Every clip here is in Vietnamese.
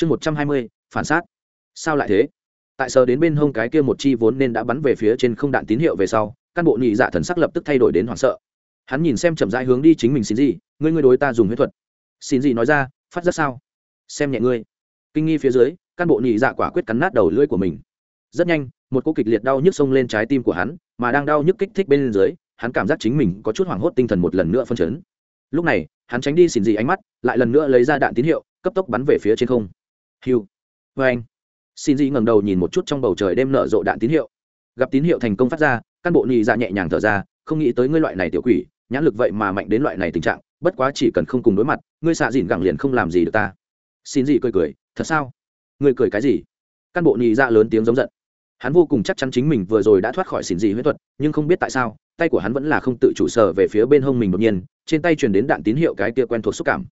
chương một trăm hai mươi, phản xác. Sao lại thế? Tại sờ đến bên hông cái kia một chi vốn nên đã bắn về phía trên không đạn tín hiệu về sau căn bộ nhị dạ thần sắc lập tức thay đổi đến hoảng sợ. Hắn nhìn xem chậm rãi hướng đi chính mình xin gì ngươi ngươi đối ta dùng huyết thuật. Xin gì nói ra, phát ra sao? Xem nhẹ ngươi. Kinh nghi phía dưới căn bộ nhị dạ quả quyết cắn nát đầu lưỡi của mình. Rất nhanh, một cô kịch liệt đau nhức xông lên trái tim của hắn, mà đang đau nhức kích thích bên dưới, hắn cảm giác chính mình có chút hoảng hốt tinh thần một lần nữa phân chấn. Lúc này, hắn tránh đi xin gì ánh mắt, lại lần nữa lấy ra đạn tín hiệu, cấp tốc bắn về phía trên không hiu vê vâng anh. Xin dị ngẩng đầu nhìn một chút trong bầu trời đêm nở rộ đạn tín hiệu. Gặp tín hiệu thành công phát ra, căn bộ nhị dạ nhẹ nhàng thở ra, không nghĩ tới ngươi loại này tiểu quỷ, nhãn lực vậy mà mạnh đến loại này tình trạng, bất quá chỉ cần không cùng đối mặt, ngươi xạ dìn gẳng liền không làm gì được ta. Xin dị cười cười, thật sao? Ngươi cười cái gì? Căn bộ nhị dạ lớn tiếng giống giận. Hắn vô cùng chắc chắn chính mình vừa rồi đã thoát khỏi xỉn dị huyết thuật, nhưng không biết tại sao, tay của hắn vẫn là không tự chủ sở về phía bên hông mình đột nhiên, trên tay truyền đến đạn tín hiệu cái kia quen thuộc xúc cảm.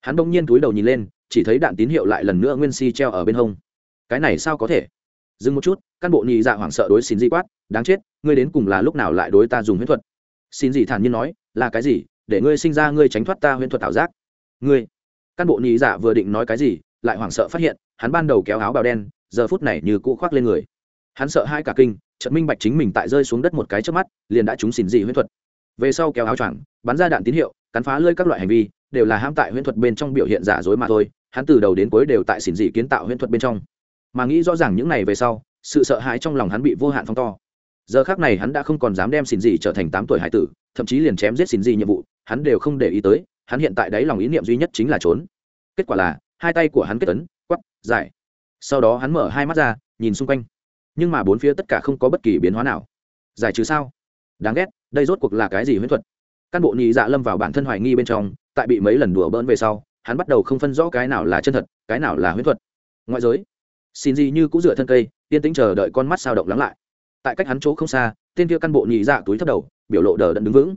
Hắn bỗng nhiên túi đầu nhìn lên chỉ thấy đạn tín hiệu lại lần nữa nguyên si treo ở bên hông. Cái này sao có thể? Dừng một chút, căn bộ nhị dạ hoảng sợ đối xin dị quát, đáng chết, ngươi đến cùng là lúc nào lại đối ta dùng huyễn thuật? Xin dị thản nhiên nói, là cái gì? Để ngươi sinh ra ngươi tránh thoát ta huyễn thuật ảo giác. Ngươi? Căn bộ nhị dạ vừa định nói cái gì, lại hoảng sợ phát hiện, hắn ban đầu kéo áo bào đen, giờ phút này như cũ khoác lên người. Hắn sợ hai cả kinh trận minh bạch chính mình tại rơi xuống đất một cái trước mắt, liền đã trúng xin dị huyễn thuật. Về sau kéo áo choàng, bắn ra đạn tín hiệu, cắn phá lơi các loại hành vi, đều là ham tại huyễn thuật bên trong biểu hiện giả dối mà thôi hắn từ đầu đến cuối đều tại xỉn dị kiến tạo huyễn thuật bên trong. Mà nghĩ rõ ràng những này về sau, sự sợ hãi trong lòng hắn bị vô hạn phong to. Giờ khác này hắn đã không còn dám đem xỉn dị trở thành tám tuổi hải tử, thậm chí liền chém giết xỉn dị nhiệm vụ, hắn đều không để ý tới, hắn hiện tại đấy lòng ý niệm duy nhất chính là trốn. Kết quả là, hai tay của hắn kết tấn quắp giải. Sau đó hắn mở hai mắt ra, nhìn xung quanh. Nhưng mà bốn phía tất cả không có bất kỳ biến hóa nào. Giải trừ sao? Đáng ghét, đây rốt cuộc là cái gì huyễn thuật? Cán bộ nhị dạ lâm vào bản thân hoài nghi bên trong, tại bị mấy lần đùa bỡn về sau hắn bắt đầu không phân rõ cái nào là chân thật, cái nào là huyễn thuật. Ngoại giới, xin gì như cũng dựa thân cây, yên tĩnh chờ đợi con mắt sao động lắng lại. Tại cách hắn chỗ không xa, tên kia căn bộ nhị dạ túi thấp đầu, biểu lộ đờ đẫn đứng vững.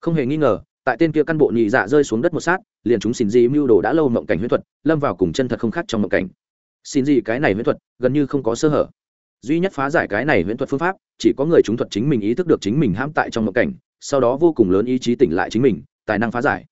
Không hề nghi ngờ, tại tên kia căn bộ nhị dạ rơi xuống đất một sát, liền chúng xin gì mưu đồ đã lâu mộng cảnh huyễn thuật, lâm vào cùng chân thật không khác trong mộng cảnh. Xin gì cái này huyễn thuật, gần như không có sơ hở. Duy nhất phá giải cái này huyễn thuật phương pháp, chỉ có người chúng thuật chính mình ý thức được chính mình hãm tại trong mộng cảnh, sau đó vô cùng lớn ý chí tỉnh lại chính mình, tài năng phá giải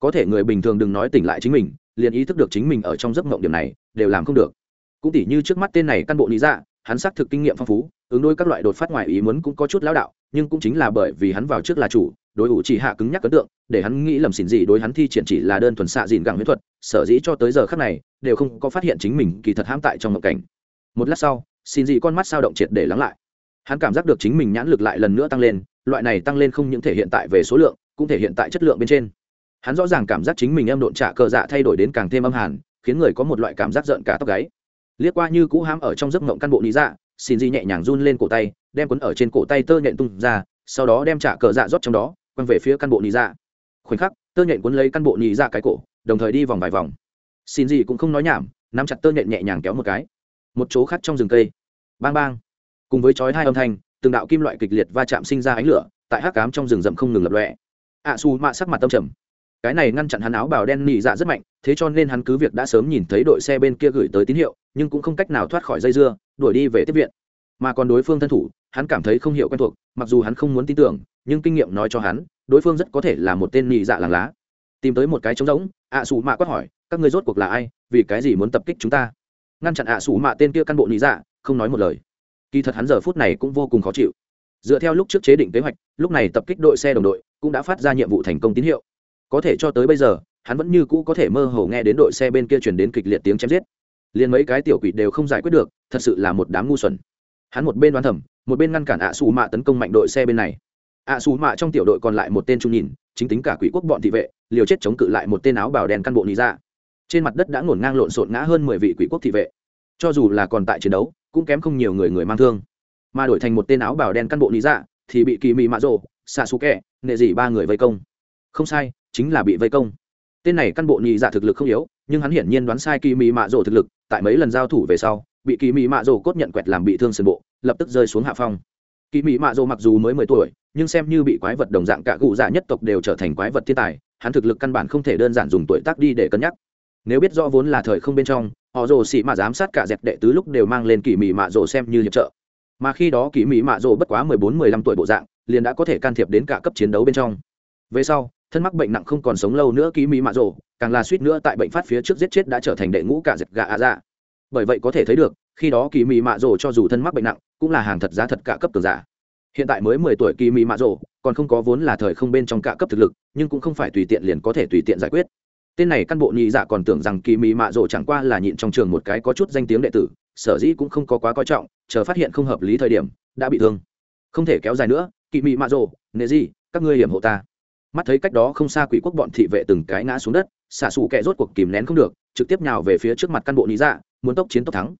có thể người bình thường đừng nói tỉnh lại chính mình, liền ý thức được chính mình ở trong giấc mộng điểm này, đều làm không được. Cũng tỉ như trước mắt tên này căn bộ lý dạ hắn xác thực kinh nghiệm phong phú, ứng đối các loại đột phát ngoài ý muốn cũng có chút lão đạo, nhưng cũng chính là bởi vì hắn vào trước là chủ, đối ủ chỉ hạ cứng nhắc ấn tượng, để hắn nghĩ lầm xỉn gì đối hắn thi triển chỉ là đơn thuần xạ dìn gẳng huyết thuật, sở dĩ cho tới giờ khác này, đều không có phát hiện chính mình kỳ thật hãm tại trong ngộng cảnh. Một lát sau xin dị con mắt sao động triệt để lắng lại. Hắn cảm giác được chính mình nhãn lực lại lần nữa tăng lên, loại này tăng lên không những thể hiện tại về số lượng, cũng thể hiện tại chất lượng bên trên hắn rõ ràng cảm giác chính mình em độn trả cờ dạ thay đổi đến càng thêm âm hàn khiến người có một loại cảm giác giận cả tóc gáy. Liếc qua như cũ hám ở trong giấc mộng căn bộ lý dạ xin dị nhẹ nhàng run lên cổ tay đem quấn ở trên cổ tay tơ nhện tung ra sau đó đem trả cờ dạ rót trong đó quăng về phía căn bộ lý dạ. Khoảnh khắc tơ nhện quấn lấy căn bộ lý dạ cái cổ đồng thời đi vòng vài vòng. Xin dị cũng không nói nhảm nắm chặt tơ nhện nhẹ nhàng kéo một cái. Một chỗ khác trong rừng cây. Bang bang. Cùng với chói hai âm thanh từng đạo kim loại kịch liệt va chạm sinh ra ánh lửa tại hắc cám trong rừng rậm không ngừng lập lọe ạ à, xù mạ sắc mặt tâm trầm cái này ngăn chặn hắn áo bào đen nỉ dạ rất mạnh, thế cho nên hắn cứ việc đã sớm nhìn thấy đội xe bên kia gửi tới tín hiệu, nhưng cũng không cách nào thoát khỏi dây dưa, đuổi đi về tiếp viện. Mà còn đối phương thân thủ, hắn cảm thấy không hiểu quen thuộc, mặc dù hắn không muốn tin tưởng, nhưng kinh nghiệm nói cho hắn, đối phương rất có thể là một tên nỉ dạ làng lá. Tìm tới một cái trống rỗng, ạ xù mạ quát hỏi, các người rốt cuộc là ai, vì cái gì muốn tập kích chúng ta? Ngăn chặn ạ xù mạ tên kia căn bộ nỉ dạ không nói một lời. Kỳ thật hắn giờ phút này cũng vô cùng khó chịu. Dựa theo lúc trước chế định kế hoạch, lúc này tập kích đội xe đồng đội, cũng đã phát ra nhiệm vụ thành công tín hiệu có thể cho tới bây giờ, hắn vẫn như cũ có thể mơ hồ nghe đến đội xe bên kia chuyển đến kịch liệt tiếng chém giết. Liền mấy cái tiểu quỷ đều không giải quyết được, thật sự là một đám ngu xuẩn. Hắn một bên đoán thẩm một bên ngăn cản ạ xù mạ tấn công mạnh đội xe bên này. Ạ xù mạ trong tiểu đội còn lại một tên trung nhìn, chính tính cả quỷ quốc bọn thị vệ, liều chết chống cự lại một tên áo bảo đèn căn bộ lý ra dạ. trên mặt đất đã ngổn ngang lộn xộn ngã hơn mười vị quỷ quốc thị vệ. Cho dù là còn tại chiến đấu, cũng kém không nhiều người người mang thương. Mà đổi thành một tên áo bảo đen căn bộ lý dạ thì bị kỳ mị mạ rộ xạ xù kẹ nệ dị ba người vây công. Không sai chính là bị vây công. Tên này căn bộ nhị dạ thực lực không yếu, nhưng hắn hiển nhiên đoán sai kỳ mị mạ rổ thực lực, tại mấy lần giao thủ về sau, bị kỳ mị mạ rổ cốt nhận quẹt làm bị thương sườn bộ, lập tức rơi xuống hạ phong. Kỳ mị mạ rổ mặc dù mới mười tuổi, nhưng xem như bị quái vật đồng dạng cả cụ dạ nhất tộc đều trở thành quái vật thiên tài, hắn thực lực căn bản không thể đơn giản dùng tuổi tác đi để cân nhắc. Nếu biết rõ vốn là thời không bên trong, họ rồ xị mạ giám sát cả dẹp đệ tứ lúc đều mang lên kỳ mị mạ rồ xem như hiệp trợ. Mà khi đó kỳ mị mạ rồ bất quá mười bốn, mười lăm tuổi bộ dạng, liền đã có thể can thiệp đến cả cấp chiến đấu bên trong. Về sau thân mắc bệnh nặng không còn sống lâu nữa ký mỹ mạ rồ, càng là suýt nữa tại bệnh phát phía trước giết chết đã trở thành đệ ngũ cả dệt gà ạ dạ. Bởi vậy có thể thấy được, khi đó kỳ mỹ mạ rồ cho dù thân mắc bệnh nặng, cũng là hàng thật giá thật cả cấp cường giả. Hiện tại mới mười tuổi kỳ mỹ mạ rồ, còn không có vốn là thời không bên trong cả cấp thực lực, nhưng cũng không phải tùy tiện liền có thể tùy tiện giải quyết. Tên này căn bộ nhị dạ còn tưởng rằng kỳ mỹ mạ rồ chẳng qua là nhịn trong trường một cái có chút danh tiếng đệ tử, sở dĩ cũng không có quá coi trọng, chờ phát hiện không hợp lý thời điểm, đã bị thương. Không thể kéo dài nữa kỳ mị mạ rồ nệ gì các ngươi hiểm hộ ta mắt thấy cách đó không xa quỷ quốc bọn thị vệ từng cái ngã xuống đất, xạ xù kẻ rốt cuộc kìm nén không được, trực tiếp nhào về phía trước mặt căn bộ lý dạ muốn tốc chiến tốc thắng.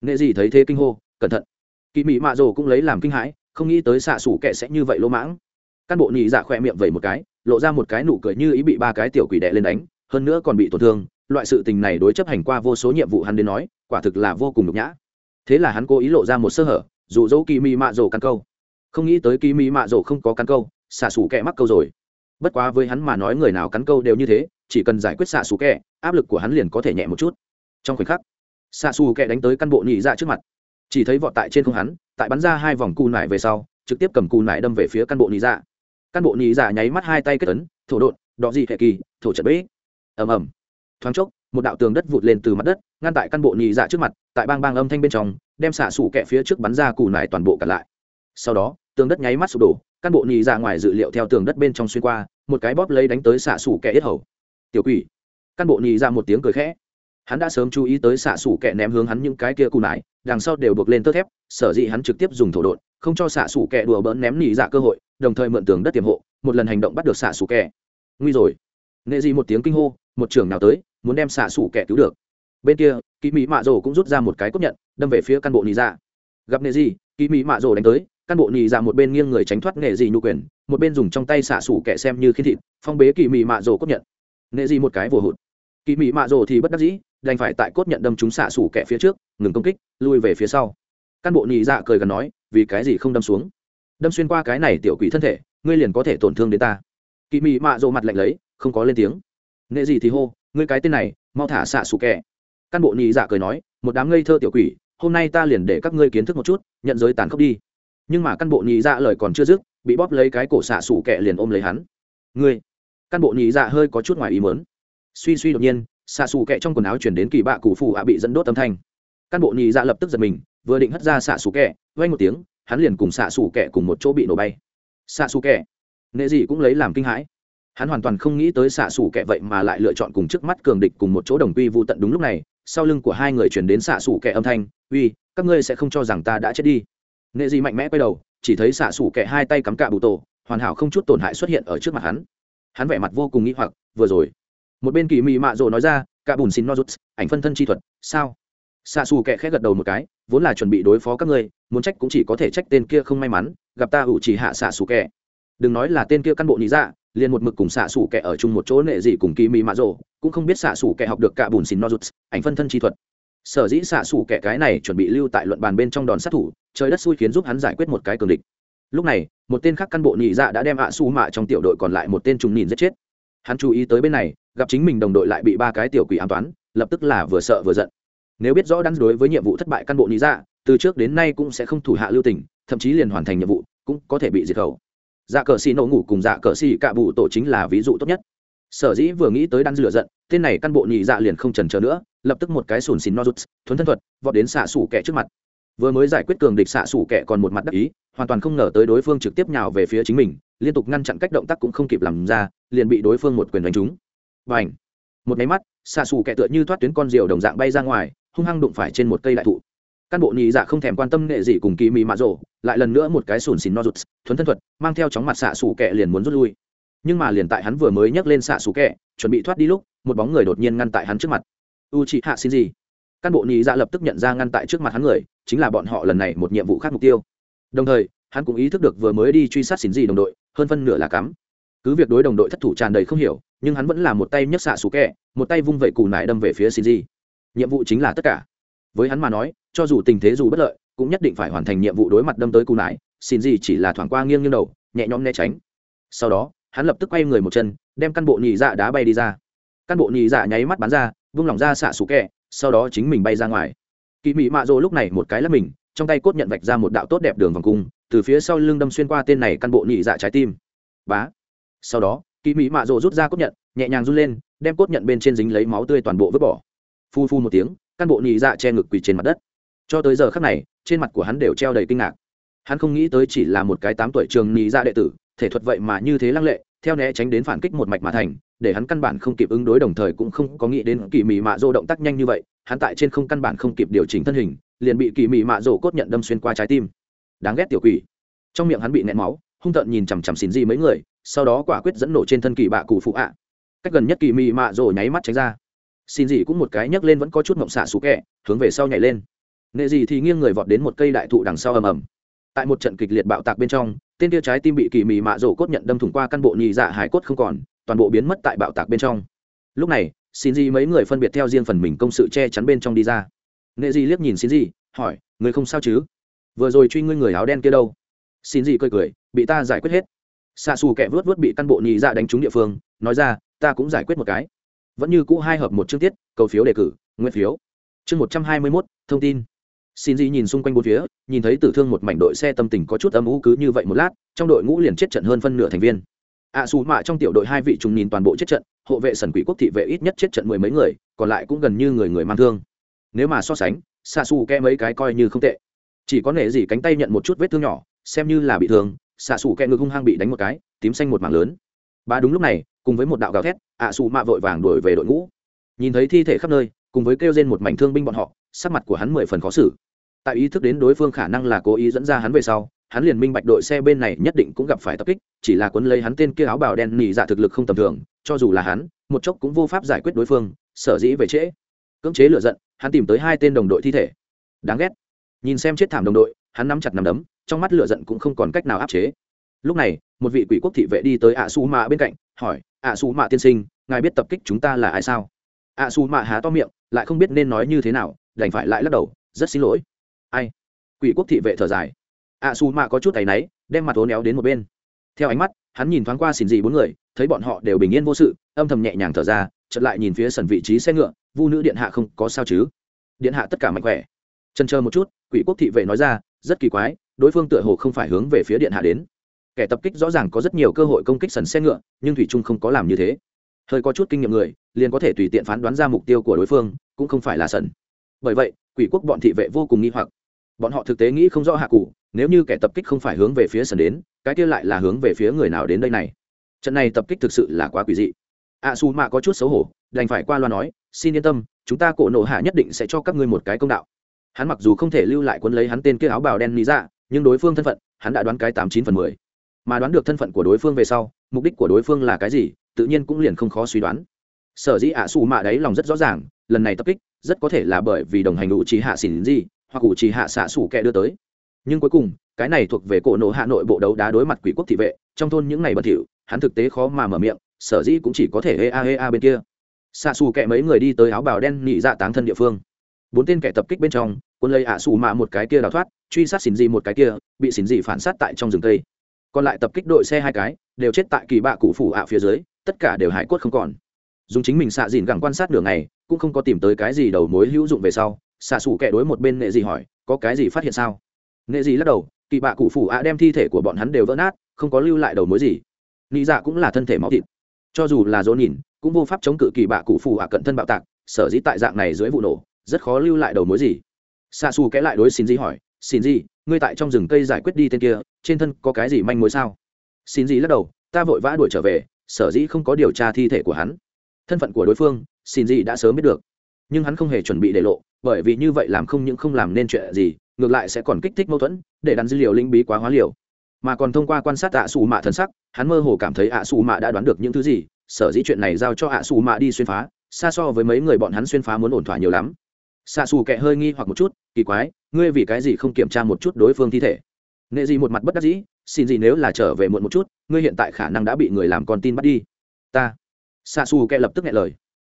Nệ gì thấy thế kinh hô, cẩn thận. Kỳ mị mạ rồ cũng lấy làm kinh hãi, không nghĩ tới xạ xù kẹ sẽ như vậy lỗ mãng. Căn bộ nhị dạ khỏe miệng vẩy một cái, lộ ra một cái nụ cười như ý bị ba cái tiểu quỷ đẻ lên đánh, hơn nữa còn bị tổn thương, loại sự tình này đối chấp hành qua vô số nhiệm vụ hắn đến nói, quả thực là vô cùng nhục nhã. Thế là hắn cố ý lộ ra một sơ hở, dụ dỗ kỳ mị mạ rồ căn câu. Không nghĩ tới kỳ mị mạ rồ không có căn câu, xạ xù kẹ mắc câu rồi bất quá với hắn mà nói người nào cắn câu đều như thế, chỉ cần giải quyết xạ xù kẹ áp lực của hắn liền có thể nhẹ một chút. Trong khoảnh khắc xạ xù kẹ đánh tới căn bộ nhị dạ trước mặt. Chỉ thấy vọt tại trên không hắn, tại bắn ra hai vòng cù nải về sau, trực tiếp cầm cù nải đâm về phía căn bộ nhị dạ. Căn bộ nhị dạ nháy mắt hai tay kết ấn, thổ đột đọ dị hệ kỳ, thổ trận bế. Ầm ầm. Thoáng chốc, một đạo tường đất vụt lên từ mặt đất, ngăn tại căn bộ nhị dạ trước mặt, tại bang bang âm thanh bên trong, đem xạ xù kẹ phía trước bắn ra cù nải toàn bộ cả lại. Sau đó, tường đất nháy mắt sụp đổ căn bộ nhị ra ngoài dự liệu theo tường đất bên trong xuyên qua, một cái bóp lấy đánh tới xạ xủ kẻ yết hầu. Tiểu quỷ. Căn bộ nhị ra một tiếng cười khẽ. Hắn đã sớm chú ý tới xạ xủ kẻ ném hướng hắn những cái kia cù nải, đằng sau đều buộc lên tơ thép, sở dĩ hắn trực tiếp dùng thổ đột không cho xạ xủ kẻ đùa bỡn ném nhị dạ cơ hội, đồng thời mượn tường đất tiềm hộ, một lần hành động bắt được xạ xủ kẻ. Nguy rồi. Nghệ gì một tiếng kinh hô, một trưởng nào tới, muốn đem xạ xủ kẻ cứu được. Bên kia kỳ mỹ mạ rồ cũng rút ra một cái cốt nhận, đâm về phía căn bộ nhị dạ gặp nghệ gì kỳ mỹ mạ rồ đánh tới căn bộ nhị dạ một bên nghiêng người tránh thoát nghệ gì nhu quyền, một bên dùng trong tay xạ sủ kẻ xem như khi thịt, phong bế kỳ mị mạ rồ cốt nhận. Nghệ gì một cái vồ hụt. Kỳ mị mạ rồ thì bất đắc dĩ, đành phải tại cốt nhận đâm chúng xạ sủ kẻ phía trước, ngừng công kích, lui về phía sau. Căn bộ nhị dạ cười gần nói, vì cái gì không đâm xuống? Đâm xuyên qua cái này tiểu quỷ thân thể, ngươi liền có thể tổn thương đến ta. Kỳ mị mạ rồ mặt lạnh lấy, không có lên tiếng. Nghệ gì thì hô, ngươi cái tên này, mau thả xạ sủ kẻ căn bộ nhị dạ cười nói, một đám ngây thơ tiểu quỷ, hôm nay ta liền để các ngươi kiến thức một chút, nhận giới tàn khốc đi nhưng mà căn bộ nhị dạ lời còn chưa dứt, bị bóp lấy cái cổ xạ xủ kẹ liền ôm lấy hắn. Ngươi! Căn bộ nhị dạ hơi có chút ngoài ý mớn suy suy đột nhiên, xạ sủ kẹ trong quần áo chuyển đến kỳ bạ cụ phủ ạ bị dẫn đốt âm thanh. Căn bộ nhị dạ lập tức giật mình, vừa định hất ra xạ sủ kẹ vay một tiếng, hắn liền cùng xạ sủ kẹ cùng một chỗ bị nổ bay. Xạ sủ kẹ! Nệ gì cũng lấy làm kinh hãi. Hắn hoàn toàn không nghĩ tới xạ sủ kẹ vậy mà lại lựa chọn cùng trước mắt cường địch cùng một chỗ đồng quy vô tận đúng lúc này, sau lưng của hai người chuyển đến xạ sủ kẹ âm thanh, uy, các ngươi sẽ không cho rằng ta đã chết đi nệ dị mạnh mẽ quay đầu, chỉ thấy xạ xủ kẹ hai tay cắm cạ bụ tổ, hoàn hảo không chút tổn hại xuất hiện ở trước mặt hắn. Hắn vẻ mặt vô cùng nghĩ hoặc, vừa rồi. Một bên kỳ mị mạ rồ nói ra cạ bùn xin nozuts ảnh phân thân chi thuật, sao? Xạ xù kẹ khẽ gật đầu một cái, vốn là chuẩn bị đối phó các ngươi, muốn trách cũng chỉ có thể trách tên kia không may mắn, gặp ta ủ chỉ hạ xạ xù kẹ đừng nói là tên kia căn bộ nhị dạ liền một mực cùng xạ xù kẹ ở chung một chỗ nệ dị cùng kỳ mị mạ rồ cũng không biết xạ xù kẹ học được cạ bùn xin nozuts ảnh phân thân chi thuật sở dĩ xạ xủ kẻ cái này chuẩn bị lưu tại luận bàn bên trong đòn sát thủ, trời đất xui khiến giúp hắn giải quyết một cái cường địch. Lúc này, một tên khác căn bộ nhị dạ đã đem ạ à su mạ trong tiểu đội còn lại một tên trùng nhìn giết chết. Hắn chú ý tới bên này, gặp chính mình đồng đội lại bị ba cái tiểu quỷ an toán, lập tức là vừa sợ vừa giận. Nếu biết rõ đắn đối với nhiệm vụ thất bại căn bộ nhị dạ từ trước đến nay cũng sẽ không thủ hạ lưu tình, thậm chí liền hoàn thành nhiệm vụ, cũng có thể bị diệt khẩu. Dạ cờ xì nổ ngủ cùng dạ cờ xì cạ bụ tổ chính là ví dụ tốt nhất sở dĩ vừa nghĩ tới đan dựa giận tên này căn bộ nhị dạ liền không trần chờ nữa lập tức một cái sùn xìn rút, thuấn thân thuật vọt đến xạ xủ kẻ trước mặt. Vừa mới giải quyết cường địch xạ xủ kẻ còn một mặt đắc ý hoàn toàn không ngờ tới đối phương trực tiếp nhào về phía chính mình liên tục ngăn chặn cách động tác cũng không kịp làm ra liền bị đối phương một quyền đánh trúng. Và ảnh một máy mắt xạ xù kẻ tựa như thoát tuyến con diều đồng dạng bay ra ngoài hung hăng đụng phải trên một cây đại thụ. Căn bộ nhị dạ không thèm quan tâm nghệ gì cùng kỳ mị mạ rộ lại lần nữa một cái sùn xìn rút, thuấn thân thuật mang theo chóng mặt xạ xù kẻ liền muốn rút lui nhưng mà liền tại hắn vừa mới nhấc lên xạ xù kẹ, chuẩn bị thoát đi lúc, một bóng người đột nhiên ngăn tại hắn trước mặt. U chị hạ xin gì căn bộ nhị dạ lập tức nhận ra ngăn tại trước mặt hắn người, chính là bọn họ lần này một nhiệm vụ khác mục tiêu. Đồng thời, hắn cũng ý thức được vừa mới đi truy sát xin gì đồng đội, hơn phân nửa là cắm. Cứ việc đối đồng đội thất thủ tràn đầy không hiểu, nhưng hắn vẫn là một tay nhấc xạ xù kẹ, một tay vung vẩy cù nải đâm về phía xin gì nhiệm vụ chính là tất cả. Với hắn mà nói, cho dù tình thế dù bất lợi, cũng nhất định phải hoàn thành nhiệm vụ đối mặt đâm tới cù nải. Xin gì chỉ là thoảng qua nghiêng như đầu, nhẹ nhõm né tránh. Sau đó hắn lập tức quay người một chân, đem căn bộ nhị dạ đá bay đi ra. Căn bộ nhị dạ nháy mắt bắn ra, vung lỏng ra xạ xù kẹ, sau đó chính mình bay ra ngoài. Kỳ mị mạ rỗ lúc này một cái là mình, trong tay cốt nhận vạch ra một đạo tốt đẹp đường vòng cung, từ phía sau lưng đâm xuyên qua tên này căn bộ nhị dạ trái tim. Bá. Sau đó kỳ mị mạ rỗ rút ra cốt nhận, nhẹ nhàng run lên, đem cốt nhận bên trên dính lấy máu tươi toàn bộ vứt bỏ. Phu phu một tiếng, căn bộ nhị dạ che ngực quỳ trên mặt đất. Cho tới giờ khắc này, trên mặt của hắn đều treo đầy kinh ngạc. Hắn không nghĩ tới chỉ là một cái tám tuổi trường nhị dạ đệ tử thể thuật vậy mà như thế lăng lệ, theo né tránh đến phản kích một mạch mà thành, để hắn căn bản không kịp ứng đối đồng thời cũng không có nghĩ đến kỳ mị mạ dô động tác nhanh như vậy, hắn tại trên không căn bản không kịp điều chỉnh thân hình, liền bị kỳ mị mạ dô cốt nhận đâm xuyên qua trái tim. Đáng ghét tiểu quỷ. Trong miệng hắn bị nẹn máu, hung tợn nhìn chằm chằm xìn gì mấy người, sau đó quả quyết dẫn nổ trên thân kỳ bạ cụ phụ ạ. Cách gần nhất kỳ mị mạ dô nháy mắt tránh ra. Xin gì cũng một cái nhấc lên vẫn có chút mộng xạ xú kẹ, hướng về sau nhảy lên. Nệ gì thì nghiêng người vọt đến một cây đại thụ đằng sau ầm ầm. Tại một trận kịch liệt bạo tạc bên trong tên tia trái tim bị kỳ mị mạ rổ cốt nhận đâm thủng qua căn bộ nhị dạ hải cốt không còn, toàn bộ biến mất tại bạo tạc bên trong. Lúc này, xin gì mấy người phân biệt theo riêng phần mình công sự che chắn bên trong đi ra. Nghệ di liếc nhìn xin gì, hỏi, người không sao chứ? Vừa rồi truy ngươi người áo đen kia đâu? Xin gì cười cười, bị ta giải quyết hết. Xa xù kẻ vớt vớt bị căn bộ nhị dạ đánh trúng địa phương, nói ra, ta cũng giải quyết một cái. Vẫn như cũ hai hợp một chương tiết, cầu phiếu đề cử nguyên phiếu. Chương một trăm hai mươi mốt, thông tin xin gì nhìn xung quanh bốn phía nhìn thấy tử thương một mảnh đội xe tâm tình có chút âm u cứ như vậy một lát trong đội ngũ liền chết trận hơn phân nửa thành viên. Ạ à, xù mạ trong tiểu đội hai vị trùng nhìn toàn bộ chết trận hộ vệ sần quỷ quốc thị vệ ít nhất chết trận mười mấy người còn lại cũng gần như người người mang thương. Nếu mà so sánh xa xù ke mấy cái coi như không tệ. Chỉ có nể gì cánh tay nhận một chút vết thương nhỏ xem như là bị thương xạ xù ke ngực hung hăng bị đánh một cái tím xanh một mảng lớn. Ba đúng lúc này cùng với một đạo gào thét ạ à, xù mạ vội vàng đuổi về đội ngũ. Nhìn thấy thi thể khắp nơi cùng với kêu trên một mảnh thương binh bọn họ sắc mặt của hắn mười phần khó xử tại ý thức đến đối phương khả năng là cố ý dẫn ra hắn về sau, hắn liền minh bạch đội xe bên này nhất định cũng gặp phải tập kích, chỉ là quấn lấy hắn tên kia áo bào đen nỉ dạ thực lực không tầm thường, cho dù là hắn, một chốc cũng vô pháp giải quyết đối phương, sở dĩ về trễ. Cưỡng chế lựa giận, hắn tìm tới hai tên đồng đội thi thể. Đáng ghét. Nhìn xem chết thảm đồng đội, hắn nắm chặt nằm đấm, trong mắt lựa giận cũng không còn cách nào áp chế. Lúc này, một vị quỷ quốc thị vệ đi tới ạ su mạ bên cạnh, hỏi, ạ su mạ tiên sinh, ngài biết tập kích chúng ta là ai sao? ạ su mạ há to miệng, lại không biết nên nói như thế nào, đành phải lại lắc đầu, rất xin lỗi ai? Quỷ quốc thị vệ thở dài. Ạ xù mạ có chút tay náy, đem mặt ố néo đến một bên. Theo ánh mắt, hắn nhìn thoáng qua xỉn dị bốn người, thấy bọn họ đều bình yên vô sự, âm thầm nhẹ nhàng thở ra, chợt lại nhìn phía sân vị trí xe ngựa, vu nữ điện hạ không có sao chứ? Điện hạ tất cả mạnh khỏe. Trần chờ một chút, quỷ quốc thị vệ nói ra, rất kỳ quái, đối phương tựa hồ không phải hướng về phía điện hạ đến. Kẻ tập kích rõ ràng có rất nhiều cơ hội công kích sần xe ngựa, nhưng thủy trung không có làm như thế. Hơi có chút kinh nghiệm người, liền có thể tùy tiện phán đoán ra mục tiêu của đối phương, cũng không phải là sần. Bởi vậy, quỷ quốc bọn thị vệ vô cùng nghi hoặc bọn họ thực tế nghĩ không rõ hạ cụ, nếu như kẻ tập kích không phải hướng về phía sân đến, cái kia lại là hướng về phía người nào đến đây này? Trận này tập kích thực sự là quá quỷ dị. A su mạ có chút xấu hổ, đành phải qua loa nói, xin yên tâm, chúng ta cổ nộ hạ nhất định sẽ cho các ngươi một cái công đạo. Hắn mặc dù không thể lưu lại quân lấy hắn tên kia áo bào đen lý ra dạ, nhưng đối phương thân phận, hắn đã đoán cái tám chín phần mười. Mà đoán được thân phận của đối phương về sau, mục đích của đối phương là cái gì, tự nhiên cũng liền không khó suy đoán. Sở dĩ ạ su mạ đấy lòng rất rõ ràng, lần này tập kích rất có thể là bởi vì đồng hành đủ trí hạ xỉn gì hoặc cụ chỉ hạ xạ sủ kẹ đưa tới. Nhưng cuối cùng, cái này thuộc về cổ nộ hạ nội bộ đấu đá đối mặt quỷ quốc thị vệ, trong thôn những ngày bẩn thỉu, hắn thực tế khó mà mở miệng, sở dĩ cũng chỉ có thể hê a hê a bên kia. Xạ xù kẹ mấy người đi tới áo bào đen nị dạ táng thân địa phương. Bốn tên kẻ tập kích bên trong, quân lấy ạ à xù mạ một cái kia đào thoát, truy sát xỉn dị một cái kia, bị xỉn dị phản sát tại trong rừng tây. còn lại tập kích đội xe hai cái, đều chết tại kỳ bạ cụ phủ ạ phía dưới, tất cả đều hải quất không còn. Dùng chính mình xạ dìn gẳng quan sát đường này cũng không có tìm tới cái gì đầu mối hữu dụng về sau xạ xù kẻ đối một bên nghệ gì hỏi, có cái gì phát hiện sao? Nghệ gì lắc đầu, kỳ bạ cụ phủ ạ đem thi thể của bọn hắn đều vỡ nát, không có lưu lại đầu mối gì. Nghĩ dạ cũng là thân thể máu thịt. Cho dù là dỗ nhìn, cũng vô pháp chống cự kỳ bạ cụ phủ ạ cận thân bạo tạc, sở dĩ tại dạng này dưới vụ nổ, rất khó lưu lại đầu mối gì. Xạ xù kẽ lại đối xin gì hỏi, xin gì ngươi tại trong rừng cây giải quyết đi tên kia, trên thân có cái gì manh mối sao? Xin gì lắc đầu, ta vội vã đuổi trở về, sở dĩ không có điều tra thi thể của hắn. Thân phận của đối phương, xin gì đã sớm biết được nhưng hắn không hề chuẩn bị để lộ, bởi vì như vậy làm không những không làm nên chuyện gì, ngược lại sẽ còn kích thích mâu thuẫn, để đắn dữ liệu linh bí quá hóa liều. Mà còn thông qua quan sát ạ xù mạ thần sắc, hắn mơ hồ cảm thấy ạ xù mạ đã đoán được những thứ gì, sở dĩ chuyện này giao cho ạ xù mạ đi xuyên phá, xa so với mấy người bọn hắn xuyên phá muốn ổn thỏa nhiều lắm. Xa xù kệ hơi nghi hoặc một chút, kỳ quái, ngươi vì cái gì không kiểm tra một chút đối phương thi thể? Nệ gì một mặt bất đắc dĩ, xin gì nếu là trở về muộn một chút, ngươi hiện tại khả năng đã bị người làm con tin bắt đi. Ta. Xa xù kệ lập tức nghe lời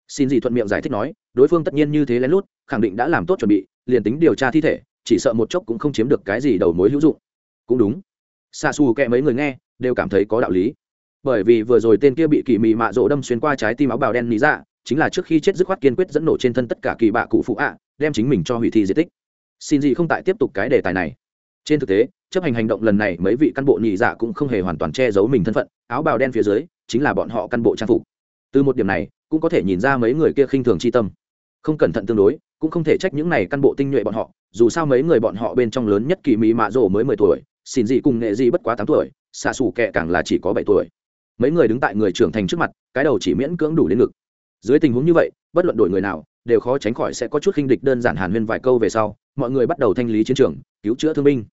xin gì thuận miệng giải thích nói, đối phương tất nhiên như thế lén lút, khẳng định đã làm tốt chuẩn bị, liền tính điều tra thi thể, chỉ sợ một chốc cũng không chiếm được cái gì đầu mối hữu dụng. Cũng đúng. Xa xù kệ mấy người nghe, đều cảm thấy có đạo lý. Bởi vì vừa rồi tên kia bị kỳ mị mạ rỗ đâm xuyên qua trái tim áo bào đen lý dạ chính là trước khi chết dứt khoát kiên quyết dẫn nổ trên thân tất cả kỳ bạ cụ phụ ạ, đem chính mình cho hủy thi di tích. Xin gì không tại tiếp tục cái đề tài này. Trên thực tế, chấp hành hành động lần này, mấy vị căn bộ nhị dạ cũng không hề hoàn toàn che giấu mình thân phận, áo bào đen phía dưới, chính là bọn họ căn bộ trang phục. Từ một điểm này cũng có thể nhìn ra mấy người kia khinh thường chi tâm. Không cẩn thận tương đối, cũng không thể trách những này căn bộ tinh nhuệ bọn họ, dù sao mấy người bọn họ bên trong lớn nhất kỳ mỹ mạ rổ mới mười tuổi xin gì cùng nghệ gì bất quá tám tuổi, xạ xù kẹ càng là chỉ có bảy tuổi. Mấy người đứng tại người trưởng thành trước mặt, cái đầu chỉ miễn cưỡng đủ đến ngực. Dưới tình huống như vậy, bất luận đổi người nào, đều khó tránh khỏi sẽ có chút khinh địch đơn giản hàn huyên vài câu về sau, mọi người bắt đầu thanh lý chiến trường, cứu chữa thương binh.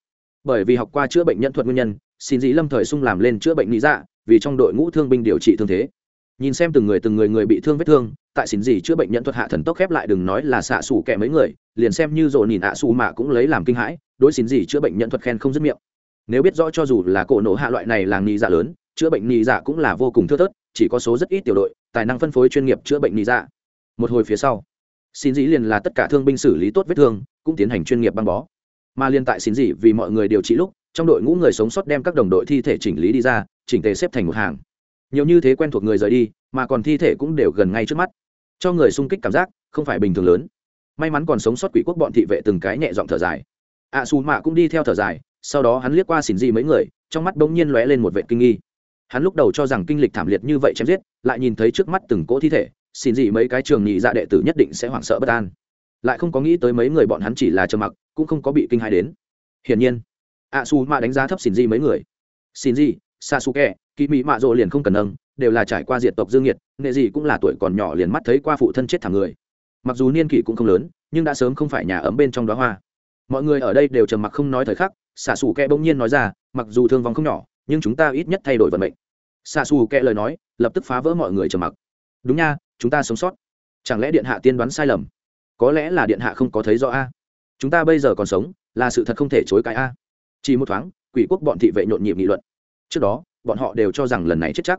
Bởi vì học qua chữa bệnh nhân thuật nguyên nhân xin dĩ lâm thời sung làm lên chữa bệnh lý dạ vì trong đội ngũ thương binh điều trị thương thế nhìn xem từng người từng người người bị thương vết thương, tại xin gì chữa bệnh nhân thuật hạ thần tốc khép lại đừng nói là xạ xù kẻ mấy người, liền xem như rộ nhìn ạ xù mạ cũng lấy làm kinh hãi, đối xin gì chữa bệnh nhân thuật khen không dứt miệng. Nếu biết rõ cho dù là cổ nổ hạ loại này là nghi dạ lớn, chữa bệnh nghi dạ cũng là vô cùng thưa thớt, chỉ có số rất ít tiểu đội, tài năng phân phối chuyên nghiệp chữa bệnh nghi dạ. Một hồi phía sau xin dĩ liền là tất cả thương binh xử lý tốt vết thương, cũng tiến hành chuyên nghiệp băng bó. Mà liên tại xin dĩ vì mọi người điều trị lúc, trong đội ngũ người sống sót đem các đồng đội thi thể chỉnh lý đi ra, chỉnh tề xếp thành một hàng nhiều như thế quen thuộc người rời đi mà còn thi thể cũng đều gần ngay trước mắt. Cho người sung kích cảm giác không phải bình thường lớn. May mắn còn sống sót quỷ quốc bọn thị vệ từng cái nhẹ giọng thở dài. Ạ à, xù mạ cũng đi theo thở dài sau đó hắn liếc qua xỉn dị mấy người trong mắt bỗng nhiên lóe lên một vệ kinh nghi. Hắn lúc đầu cho rằng kinh lịch thảm liệt như vậy chém giết lại nhìn thấy trước mắt từng cỗ thi thể xỉn dị mấy cái trường nhị dạ đệ tử nhất định sẽ hoảng sợ bất an. Lại không có nghĩ tới mấy người bọn hắn chỉ là trầm mặc cũng không có bị kinh hai đến. Hiển nhiên ạ xù mạ đánh giá thấp xỉn dị mấy người. Xỉn dị sasuke kỳ mỹ mạ rộ liền không cần nâng, đều là trải qua diệt tộc dương nhiệt, nghệ gì cũng là tuổi còn nhỏ liền mắt thấy qua phụ thân chết thảm người. Mặc dù niên kỷ cũng không lớn, nhưng đã sớm không phải nhà ấm bên trong đó hoa. Mọi người ở đây đều trầm mặc không nói thời khắc, xạ xù kẹ bỗng nhiên nói ra, mặc dù thương vong không nhỏ, nhưng chúng ta ít nhất thay đổi vận mệnh. Xạ xù kẹ lời nói, lập tức phá vỡ mọi người trầm mặc. Đúng nha, chúng ta sống sót. Chẳng lẽ điện hạ tiên đoán sai lầm? Có lẽ là điện hạ không có thấy rõ a. Chúng ta bây giờ còn sống, là sự thật không thể chối cãi a. Chỉ một thoáng, quỷ quốc bọn thị vệ nhộn nhịp nghị luận. Trước đó bọn họ đều cho rằng lần này chết chắc.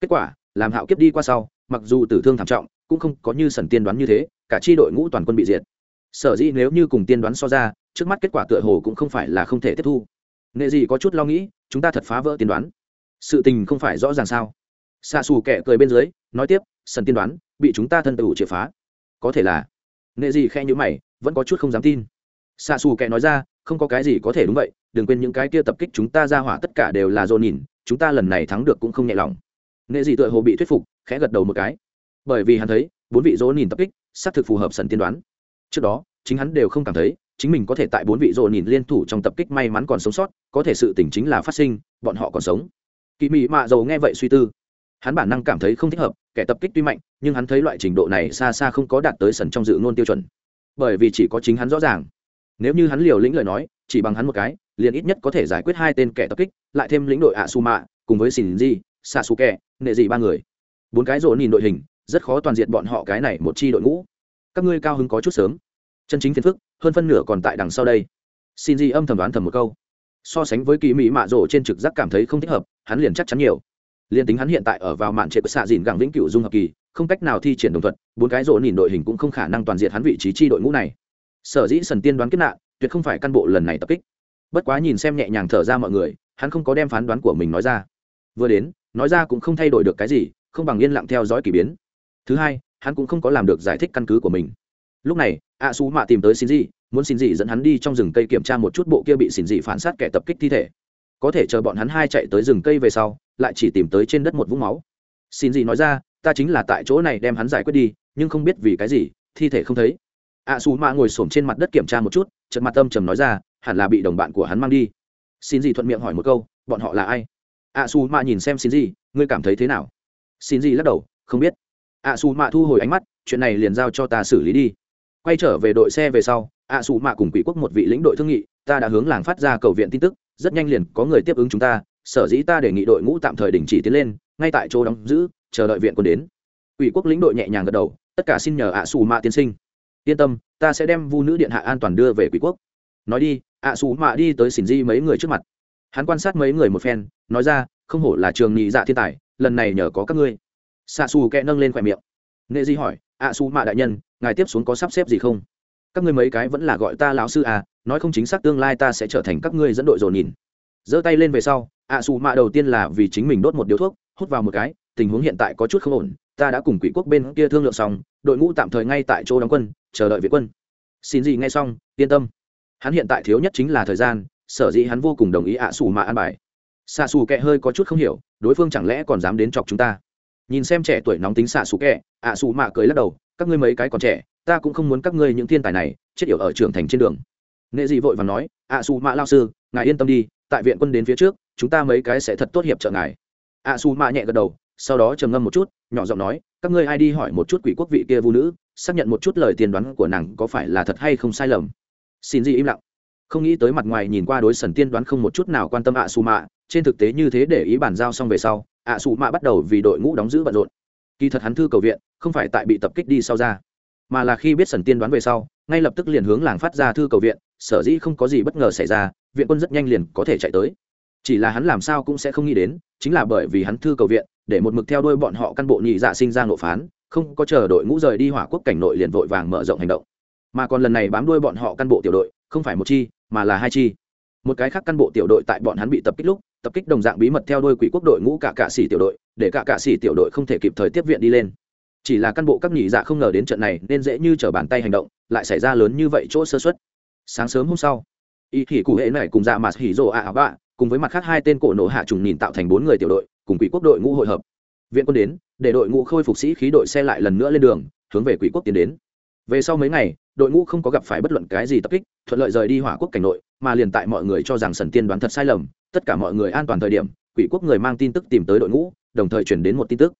Kết quả, làm hạo kiếp đi qua sau, mặc dù tử thương thảm trọng, cũng không có như sần tiên đoán như thế, cả tri đội ngũ toàn quân bị diệt. Sở dĩ nếu như cùng tiên đoán so ra, trước mắt kết quả tựa hồ cũng không phải là không thể tiếp thu. Nghệ gì có chút lo nghĩ, chúng ta thật phá vỡ tiên đoán. Sự tình không phải rõ ràng sao? Xa xù kẻ cười bên dưới, nói tiếp, sần tiên đoán, bị chúng ta thân tử chìa phá. Có thể là. Nghệ gì khe nhữ mày, vẫn có chút không dám tin. Xa xù kẻ nói ra, không có cái gì có thể đúng vậy, đừng quên những cái kia tập kích chúng ta ra hỏa tất cả đều là dồn nhìn chúng ta lần này thắng được cũng không nhẹ lòng. Nghệ dị tựa hồ bị thuyết phục, khẽ gật đầu một cái. Bởi vì hắn thấy, bốn vị dỗ nhìn tập kích, xác thực phù hợp sần tiên đoán. Trước đó, chính hắn đều không cảm thấy, chính mình có thể tại bốn vị dỗ nhìn liên thủ trong tập kích may mắn còn sống sót, có thể sự tỉnh chính là phát sinh, bọn họ còn sống. Kỳ mị mạ dầu nghe vậy suy tư. Hắn bản năng cảm thấy không thích hợp, kẻ tập kích tuy mạnh, nhưng hắn thấy loại trình độ này xa xa không có đạt tới sần trong dự ngôn tiêu chuẩn. Bởi vì chỉ có chính hắn rõ ràng. Nếu như hắn liều lĩnh lời nói chỉ bằng hắn một cái, liền ít nhất có thể giải quyết hai tên kẻ tập kích, lại thêm lĩnh đội ạ su mạ cùng với xin di xạ su kẹ nệ gì ba người. Bốn cái rổ nhìn đội hình, rất khó toàn diện bọn họ cái này một chi đội ngũ. Các ngươi cao hứng có chút sớm. Chân chính phiền phức, hơn phân nửa còn tại đằng sau đây. Xin di âm thầm đoán thầm một câu. So sánh với kỳ mỹ mạ rổ trên trực giác cảm thấy không thích hợp, hắn liền chắc chắn nhiều. Liền tính hắn hiện tại ở vào mạn trệ của xạ dìn gẳng vĩnh cửu dung hợp kỳ, không cách nào thi triển đồng thuận bốn cái rổ nhìn đội hình cũng không khả năng toàn diện hắn vị trí chi đội ngũ này. Sở dĩ sần tiên đoán kết nạn tuyệt không phải căn bộ lần này tập kích. Bất quá nhìn xem nhẹ nhàng thở ra mọi người, hắn không có đem phán đoán của mình nói ra. Vừa đến, nói ra cũng không thay đổi được cái gì, không bằng yên lặng theo dõi k ỳ biến. Thứ hai, hắn cũng không có làm được giải thích căn cứ của mình. Lúc này, a su mạ tìm tới xin dị muốn xin dị dẫn hắn đi trong rừng cây kiểm tra một chút bộ kia bị xin dị phản sát kẻ tập kích thi thể. Có thể chờ bọn hắn hai chạy tới rừng cây về sau, lại chỉ tìm tới trên đất một vũng máu. Xin dị nói ra, ta chính là tại chỗ này đem hắn giải quyết đi, nhưng không biết vì cái gì, thi thể không thấy a xù mạ ngồi s ổ m trên mặt đất kiểm tra một chút trận mặt tâm trầm nói ra hẳn là bị đồng bạn của hắn mang đi. Xin gì thuận miệng hỏi một câu bọn họ là ai? A xù mạ nhìn xem xin gì, ngươi cảm thấy thế nào? Xin gì lắc đầu không biết. A xù mạ thu hồi ánh mắt chuyện này liền giao cho ta xử lý đi. Quay trở về đội xe về sau a xù mạ cùng quỷ quốc một vị lĩnh đội thương nghị ta đã hướng làng phát ra cầu viện tin tức rất nhanh liền có người tiếp ứng chúng ta sở dĩ ta đề nghị đội ngũ tạm thời đình chỉ tiến lên ngay tại chỗ đóng giữ chờ đợi viện quân đến. Quỷ quốc lĩnh đội nhẹ nhàng gật đầu tất cả xin nhờ ạ xù mạ tiên sinh yên tâm, ta sẽ đem vu nữ điện hạ an toàn đưa về quỷ quốc. Nói đi, ạ xù mạ đi tới xỉn di mấy người trước mặt. Hắn quan sát mấy người một phen, nói ra, không hổ là trường nhị dạ thiên tài, lần này nhờ có các ngươi. Xạ xù kẹ nâng lên khỏe miệng. Nghệ di hỏi, ạ xù mạ đại nhân, ngài tiếp xuống có sắp xếp gì không? Các ngươi mấy cái vẫn là gọi ta lão sư à nói không chính xác tương lai ta sẽ trở thành các ngươi dẫn đội dồn nhìn. Giơ tay lên về sau, ạ xù mạ đầu tiên là vì chính mình đốt một điếu thuốc, hút vào một cái, tình huống hiện tại có chút không ổn ta đã cùng quỷ quốc bên kia thương lượng xong đội ngũ tạm thời ngay tại chỗ đóng quân chờ đợi viện quân. Xin gì ngay xong yên tâm. Hắn hiện tại thiếu nhất chính là thời gian sở dĩ hắn vô cùng đồng ý ạ xù mà an bài. Xạ xù kệ hơi có chút không hiểu đối phương chẳng lẽ còn dám đến chọc chúng ta? Nhìn xem trẻ tuổi nóng tính xạ xù kệ, ạ xù mạ cười lắc đầu các ngươi mấy cái còn trẻ ta cũng không muốn các ngươi những thiên tài này chết yểu ở trưởng thành trên đường. Nệ dị vội và nói ạ xù mạ lao sư ngài yên tâm đi tại viện quân đến phía trước chúng ta mấy cái sẽ thật tốt hiệp trợ ngài. Ạ xù mạ nhẹ gật đầu sau đó trầm ngâm một chút nhỏ giọng nói, các ngươi ai đi hỏi một chút quỷ quốc vị kia vũ nữ, xác nhận một chút lời tiên đoán của nàng có phải là thật hay không sai lầm. Xin gì im lặng. Không nghĩ tới mặt ngoài nhìn qua đối sần tiên đoán không một chút nào quan tâm ạ xù mạ, trên thực tế như thế để ý bàn giao xong về sau, ạ xù mạ bắt đầu vì đội ngũ đóng giữ bận rộn. Kỳ thật hắn thư cầu viện, không phải tại bị tập kích đi sau ra, mà là khi biết sần tiên đoán về sau, ngay lập tức liền hướng làng phát ra thư cầu viện, sở dĩ không có gì bất ngờ xảy ra, viện quân rất nhanh liền có thể chạy tới chỉ là hắn làm sao cũng sẽ không nghĩ đến, chính là bởi vì hắn thư cầu viện, để một mực theo đuôi bọn họ căn bộ nhị dạ sinh ra nộp phán, không có chờ đội ngũ rời đi hỏa quốc cảnh nội liền vội vàng mở rộng hành động. Mà còn lần này bám đuôi bọn họ căn bộ tiểu đội, không phải một chi, mà là hai chi. Một cái khác căn bộ tiểu đội tại bọn hắn bị tập kích lúc, tập kích đồng dạng bí mật theo đuôi quỷ quốc đội ngũ cả cạ sĩ tiểu đội, để cả cạ sĩ tiểu đội không thể kịp thời tiếp viện đi lên. Chỉ là căn bộ các nhị dạ không ngờ đến trận này, nên dễ như trở bàn tay hành động, lại xảy ra lớn như vậy chỗ sơ xuất sáng sớm hôm sau y thì cụ hệ này cùng dạ mà hỉ rồ ạ bạ cùng với mặt khác hai tên cổ nổ hạ trùng nhìn tạo thành bốn người tiểu đội, cùng quỷ quốc đội ngũ hội hợp. Viện quân đến, để đội ngũ khôi phục sĩ khí đội xe lại lần nữa lên đường, hướng về quỷ quốc tiến đến. Về sau mấy ngày, đội ngũ không có gặp phải bất luận cái gì tập kích, thuận lợi rời đi hỏa quốc cảnh nội, mà liền tại mọi người cho rằng sần tiên đoán thật sai lầm, tất cả mọi người an toàn thời điểm, quỷ quốc người mang tin tức tìm tới đội ngũ, đồng thời chuyển đến một tin tức.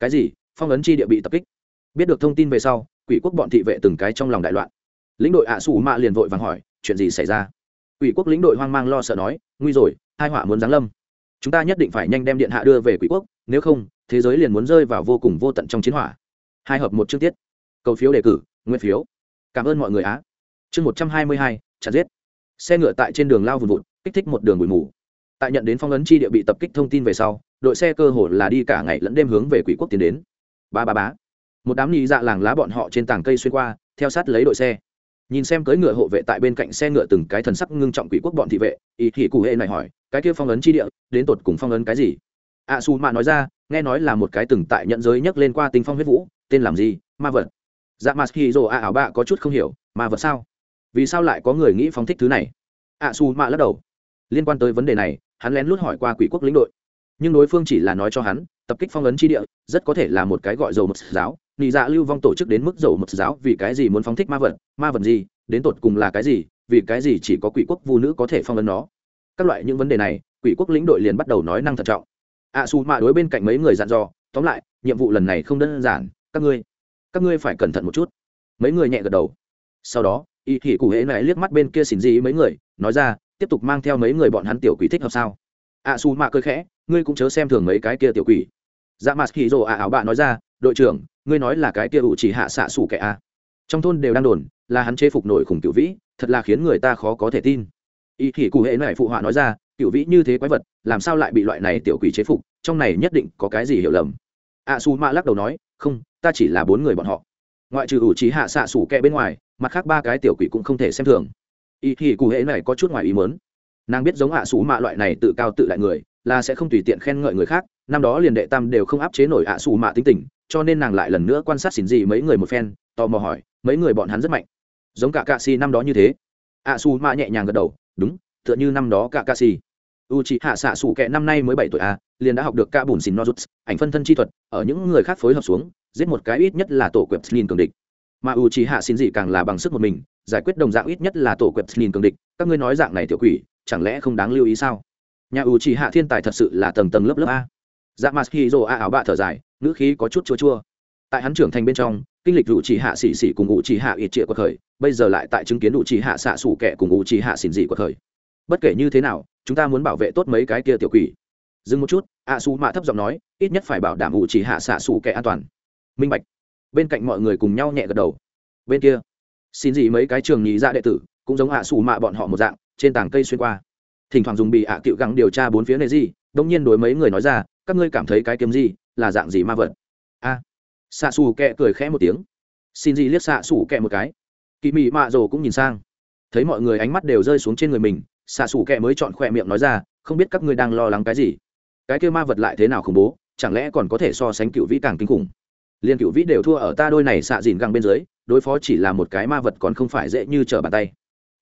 Cái gì? Phong ấn chi địa bị tập kích. Biết được thông tin về sau, quỷ quốc bọn thị vệ từng cái trong lòng đại loạn. Lĩnh đội ạ à xù mạ liền vội vàng hỏi, chuyện gì xảy ra? Quỷ quốc lĩnh đội hoang mang lo sợ nói, nguy rồi hai họa muốn giáng lâm. Chúng ta nhất định phải nhanh đem điện hạ đưa về quỷ quốc, nếu không, thế giới liền muốn rơi vào vô cùng vô tận trong chiến hỏa. Hai hợp một chương tiết. Cầu phiếu đề cử, nguyên phiếu. Cảm ơn mọi người á. Chương một trăm hai mươi hai chặt giết. Xe ngựa tại trên đường lao vùn vụt, kích thích một đường bụi mù. Tại nhận đến phong ấn chi địa bị tập kích thông tin về sau, đội xe cơ hồ là đi cả ngày lẫn đêm hướng về quỷ quốc tiến đến. Ba ba bá một đám nhị dạ làng lá bọn họ trên tảng cây xuyên qua, theo sát lấy đội xe nhìn xem cưỡi ngựa hộ vệ tại bên cạnh xe ngựa từng cái thần sắc ngưng trọng quỷ quốc bọn thị vệ ý thì cụ hệ này hỏi, cái kia phong ấn chi địa, đến tột cùng phong ấn cái gì? A su mạ nói ra, nghe nói là một cái từng tại nhận giới nhắc lên qua tinh phong huyết vũ, tên làm gì? Ma vật. Dạ mặt khi rồ a ảo bạ có chút không hiểu, ma vật sao? Vì sao lại có người nghĩ phóng thích thứ này? A su mạ lắc đầu. Liên quan tới vấn đề này, hắn lén lút hỏi qua quỷ quốc lĩnh đội. Nhưng đối phương chỉ là nói cho hắn tập kích phong ấn chi địa, rất có thể là một cái gọi dầu mật giáo. Nị dạ lưu vong tổ chức đến mức dầu mật giáo vì cái gì muốn phóng thích ma vật ma vật gì, đến tột cùng là cái gì, vì cái gì chỉ có quỷ quốc vu nữ có thể phong ấn nó? Các loại những vấn đề này, quỷ quốc lĩnh đội liền bắt đầu nói năng thận trọng. A su mạ đối bên cạnh mấy người dặn dò, tóm lại, nhiệm vụ lần này không đơn giản, các ngươi các ngươi phải cẩn thận một chút. Mấy người nhẹ gật đầu. Sau đó, y thị cụ hễ này liếc mắt bên kia xỉn gì mấy người, nói ra, tiếp tục mang theo mấy người bọn hắn tiểu quỷ thích hợp sao? A su mạ cơ khẽ, ngươi cũng chớ xem thường mấy cái kia tiểu quỷ dạ mặt hì rồ à áo bạ nói ra, đội trưởng, ngươi nói là cái kia ủ chỉ hạ xạ xù kẻ a. Trong thôn đều đang đồn, là hắn chế phục nổi khủng cựu vĩ, thật là khiến người ta khó có thể tin. Y thì cụ hệ này phụ họa nói ra, cựu vĩ như thế quái vật, làm sao lại bị loại này tiểu quỷ chế phục, trong này nhất định có cái gì hiểu lầm. A su mạ lắc đầu nói, không, ta chỉ là bốn người bọn họ. Ngoại trừ ủ trí hạ xạ sủ kẹ bên ngoài, mặt khác ba cái tiểu quỷ cũng không thể xem thường. Y thì cụ hệ này có chút ngoài ý mớn nàng biết giống hạ xú mạ loại này tự cao tự đại người, là sẽ không tùy tiện khen ngợi người khác năm đó liền đệ tam đều không áp chế nổi hạ xù mạ tính tình, cho nên nàng lại lần nữa quan sát xỉn gì mấy người một phen, tò mò hỏi, mấy người bọn hắn rất mạnh. Giống cả cạ si năm đó như thế. hạ xù mạ nhẹ nhàng gật đầu, đúng, tựa như năm đó cả cạ si u c hạ xạ xù kẹ năm nay mới bảy tuổi a liền đã học được ca bùn xin nozuts ảnh phân thân chi thuật, ở những người khác phối hợp xuống, giết một cái ít nhất là tổ quẹp slin cường địch. Mà u c hạ xin gì càng là bằng sức một mình, giải quyết đồng dạng ít nhất là tổ quẹp slin cường địch, các ngươi nói dạng này tiểu quỷ, chẳng lẽ không đáng lưu ý sao? Nhà u c hạ thiên tài thật sự là tầng tầng lớp lớp a dạ mặt khi rồ a ảo bạ thở dài, ngữ khí có chút chua chua. Tại hắn trưởng thành bên trong, kinh lịch ủ chỉ hạ xỉ xỉ cùng ủ chỉ hạ ít trịa của khởi bây giờ lại tại chứng kiến ủ chỉ hạ xạ xủ kẻ cùng ủ chỉ hạ xỉn dị của khởi bất kể như thế nào, chúng ta muốn bảo vệ tốt mấy cái kia tiểu quỷ. Dừng một chút ạ xù mạ thấp giọng nói, ít nhất phải bảo đảm ủ chỉ hạ xạ xủ kẻ an toàn. Minh bạch. Bên cạnh mọi người cùng nhau nhẹ gật đầu. Bên kia xin gì mấy cái trường nhị ra dạ đệ tử, cũng giống ạ xù mạ bọn họ một dạng, trên tảng cây xuyên qua. Thỉnh thoảng dùng bị ạ cựu gắng điều tra bốn phía này gì đông nhiên đối mấy người nói ra các ngươi cảm thấy cái kiếm gì là dạng gì ma vật? A. À, xạ xù kẹ cười khẽ một tiếng. Xin gì liếc xạ xù kẹ một cái. Kỳ mị mạ rồ cũng nhìn sang. Thấy mọi người ánh mắt đều rơi xuống trên người mình xạ xù kẹ mới chọn khỏe miệng nói ra không biết các ngươi đang lo lắng cái gì? Cái kêu ma vật lại thế nào khủng bố chẳng lẽ còn có thể so sánh cựu vĩ càng kinh khủng? Liên cựu vĩ đều thua ở ta đôi này xạ dìn găng bên dưới đối phó chỉ là một cái ma vật còn không phải dễ như trở bàn tay.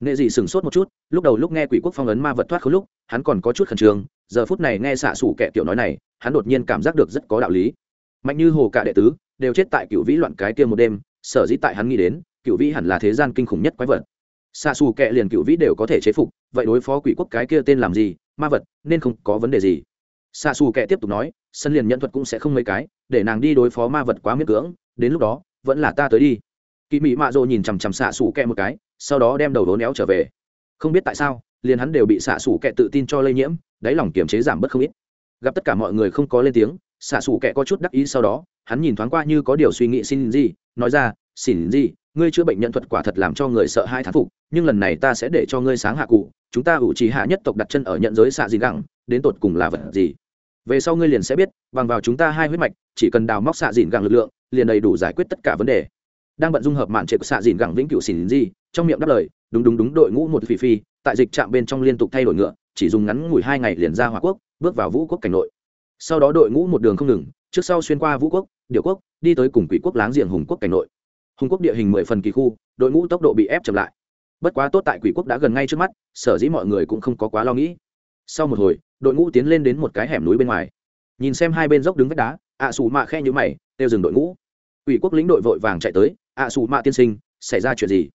Nghệ dị sửng sốt một chút lúc đầu lúc nghe quỷ quốc phong ấn ma vật thoát khối lúc hắn còn có chút khẩn trương giờ phút này nghe xạ xủ kẻ kiểu nói này, hắn đột nhiên cảm giác được rất có đạo lý. Mạnh như hồ cả đệ tứ, đều chết tại cựu vĩ loạn cái kia một đêm, sở dĩ tại hắn nghĩ đến, cựu vĩ hẳn là thế gian kinh khủng nhất quái vật. Xạ xù kệ liền cựu vĩ đều có thể chế phục, vậy đối phó quỷ quốc cái kia tên làm gì, ma vật, nên không có vấn đề gì. Xạ xù kệ tiếp tục nói, sân liền nhận thuật cũng sẽ không mấy cái, để nàng đi đối phó ma vật quá miễn cưỡng, đến lúc đó, vẫn là ta tới đi. Kỳ mị mạ rộ nhìn chằm chằm xạ xù kẹ một cái, sau đó đem đầu đố néo trở về. Không biết tại sao liền hắn đều bị xạ xủ kẹ tự tin cho lây nhiễm, đáy lòng kiềm chế giảm bớt không ít. Gặp tất cả mọi người không có lên tiếng, xạ xủ kẹ có chút đắc ý sau đó, hắn nhìn thoáng qua như có điều suy nghĩ xin gì, nói ra, xin gì, ngươi chữa bệnh nhân thuật quả thật làm cho người sợ hai thán phục, nhưng lần này ta sẽ để cho ngươi sáng hạ cụ, chúng ta ủ trì hạ nhất tộc đặt chân ở nhận giới xạ gì gẳng, đến tột cùng là vật gì? Về sau ngươi liền sẽ biết, bằng vào chúng ta hai huyết mạch, chỉ cần đào móc xạ dìn gẳng lực lượng, liền đầy đủ giải quyết tất cả vấn đề. Đang bận dung hợp mạn trệ của xạ dìn gẳng vĩnh cửu xỉn gì, trong miệng đáp lời, đúng đúng đúng, đội ngũ một phi phi tại dịch trạm bên trong liên tục thay đổi ngựa, chỉ dùng ngắn ngủi hai ngày liền ra hòa quốc, bước vào vũ quốc cảnh nội. Sau đó đội ngũ một đường không ngừng, trước sau xuyên qua vũ quốc điệu quốc, đi tới cùng quỷ quốc láng giềng hùng quốc cảnh nội. Hùng quốc địa hình mười phần kỳ khu, đội ngũ tốc độ bị ép chậm lại. Bất quá tốt tại quỷ quốc đã gần ngay trước mắt, sở dĩ mọi người cũng không có quá lo nghĩ. Sau một hồi, đội ngũ tiến lên đến một cái hẻm núi bên ngoài. Nhìn xem hai bên dốc đứng vách đá ạ xù mạ khe nhữ mày đều dừng đội ngũ. Quỷ quốc lĩnh đội vội vàng chạy tới ạ xù mạ tiên sinh, xảy ra chuyện gì?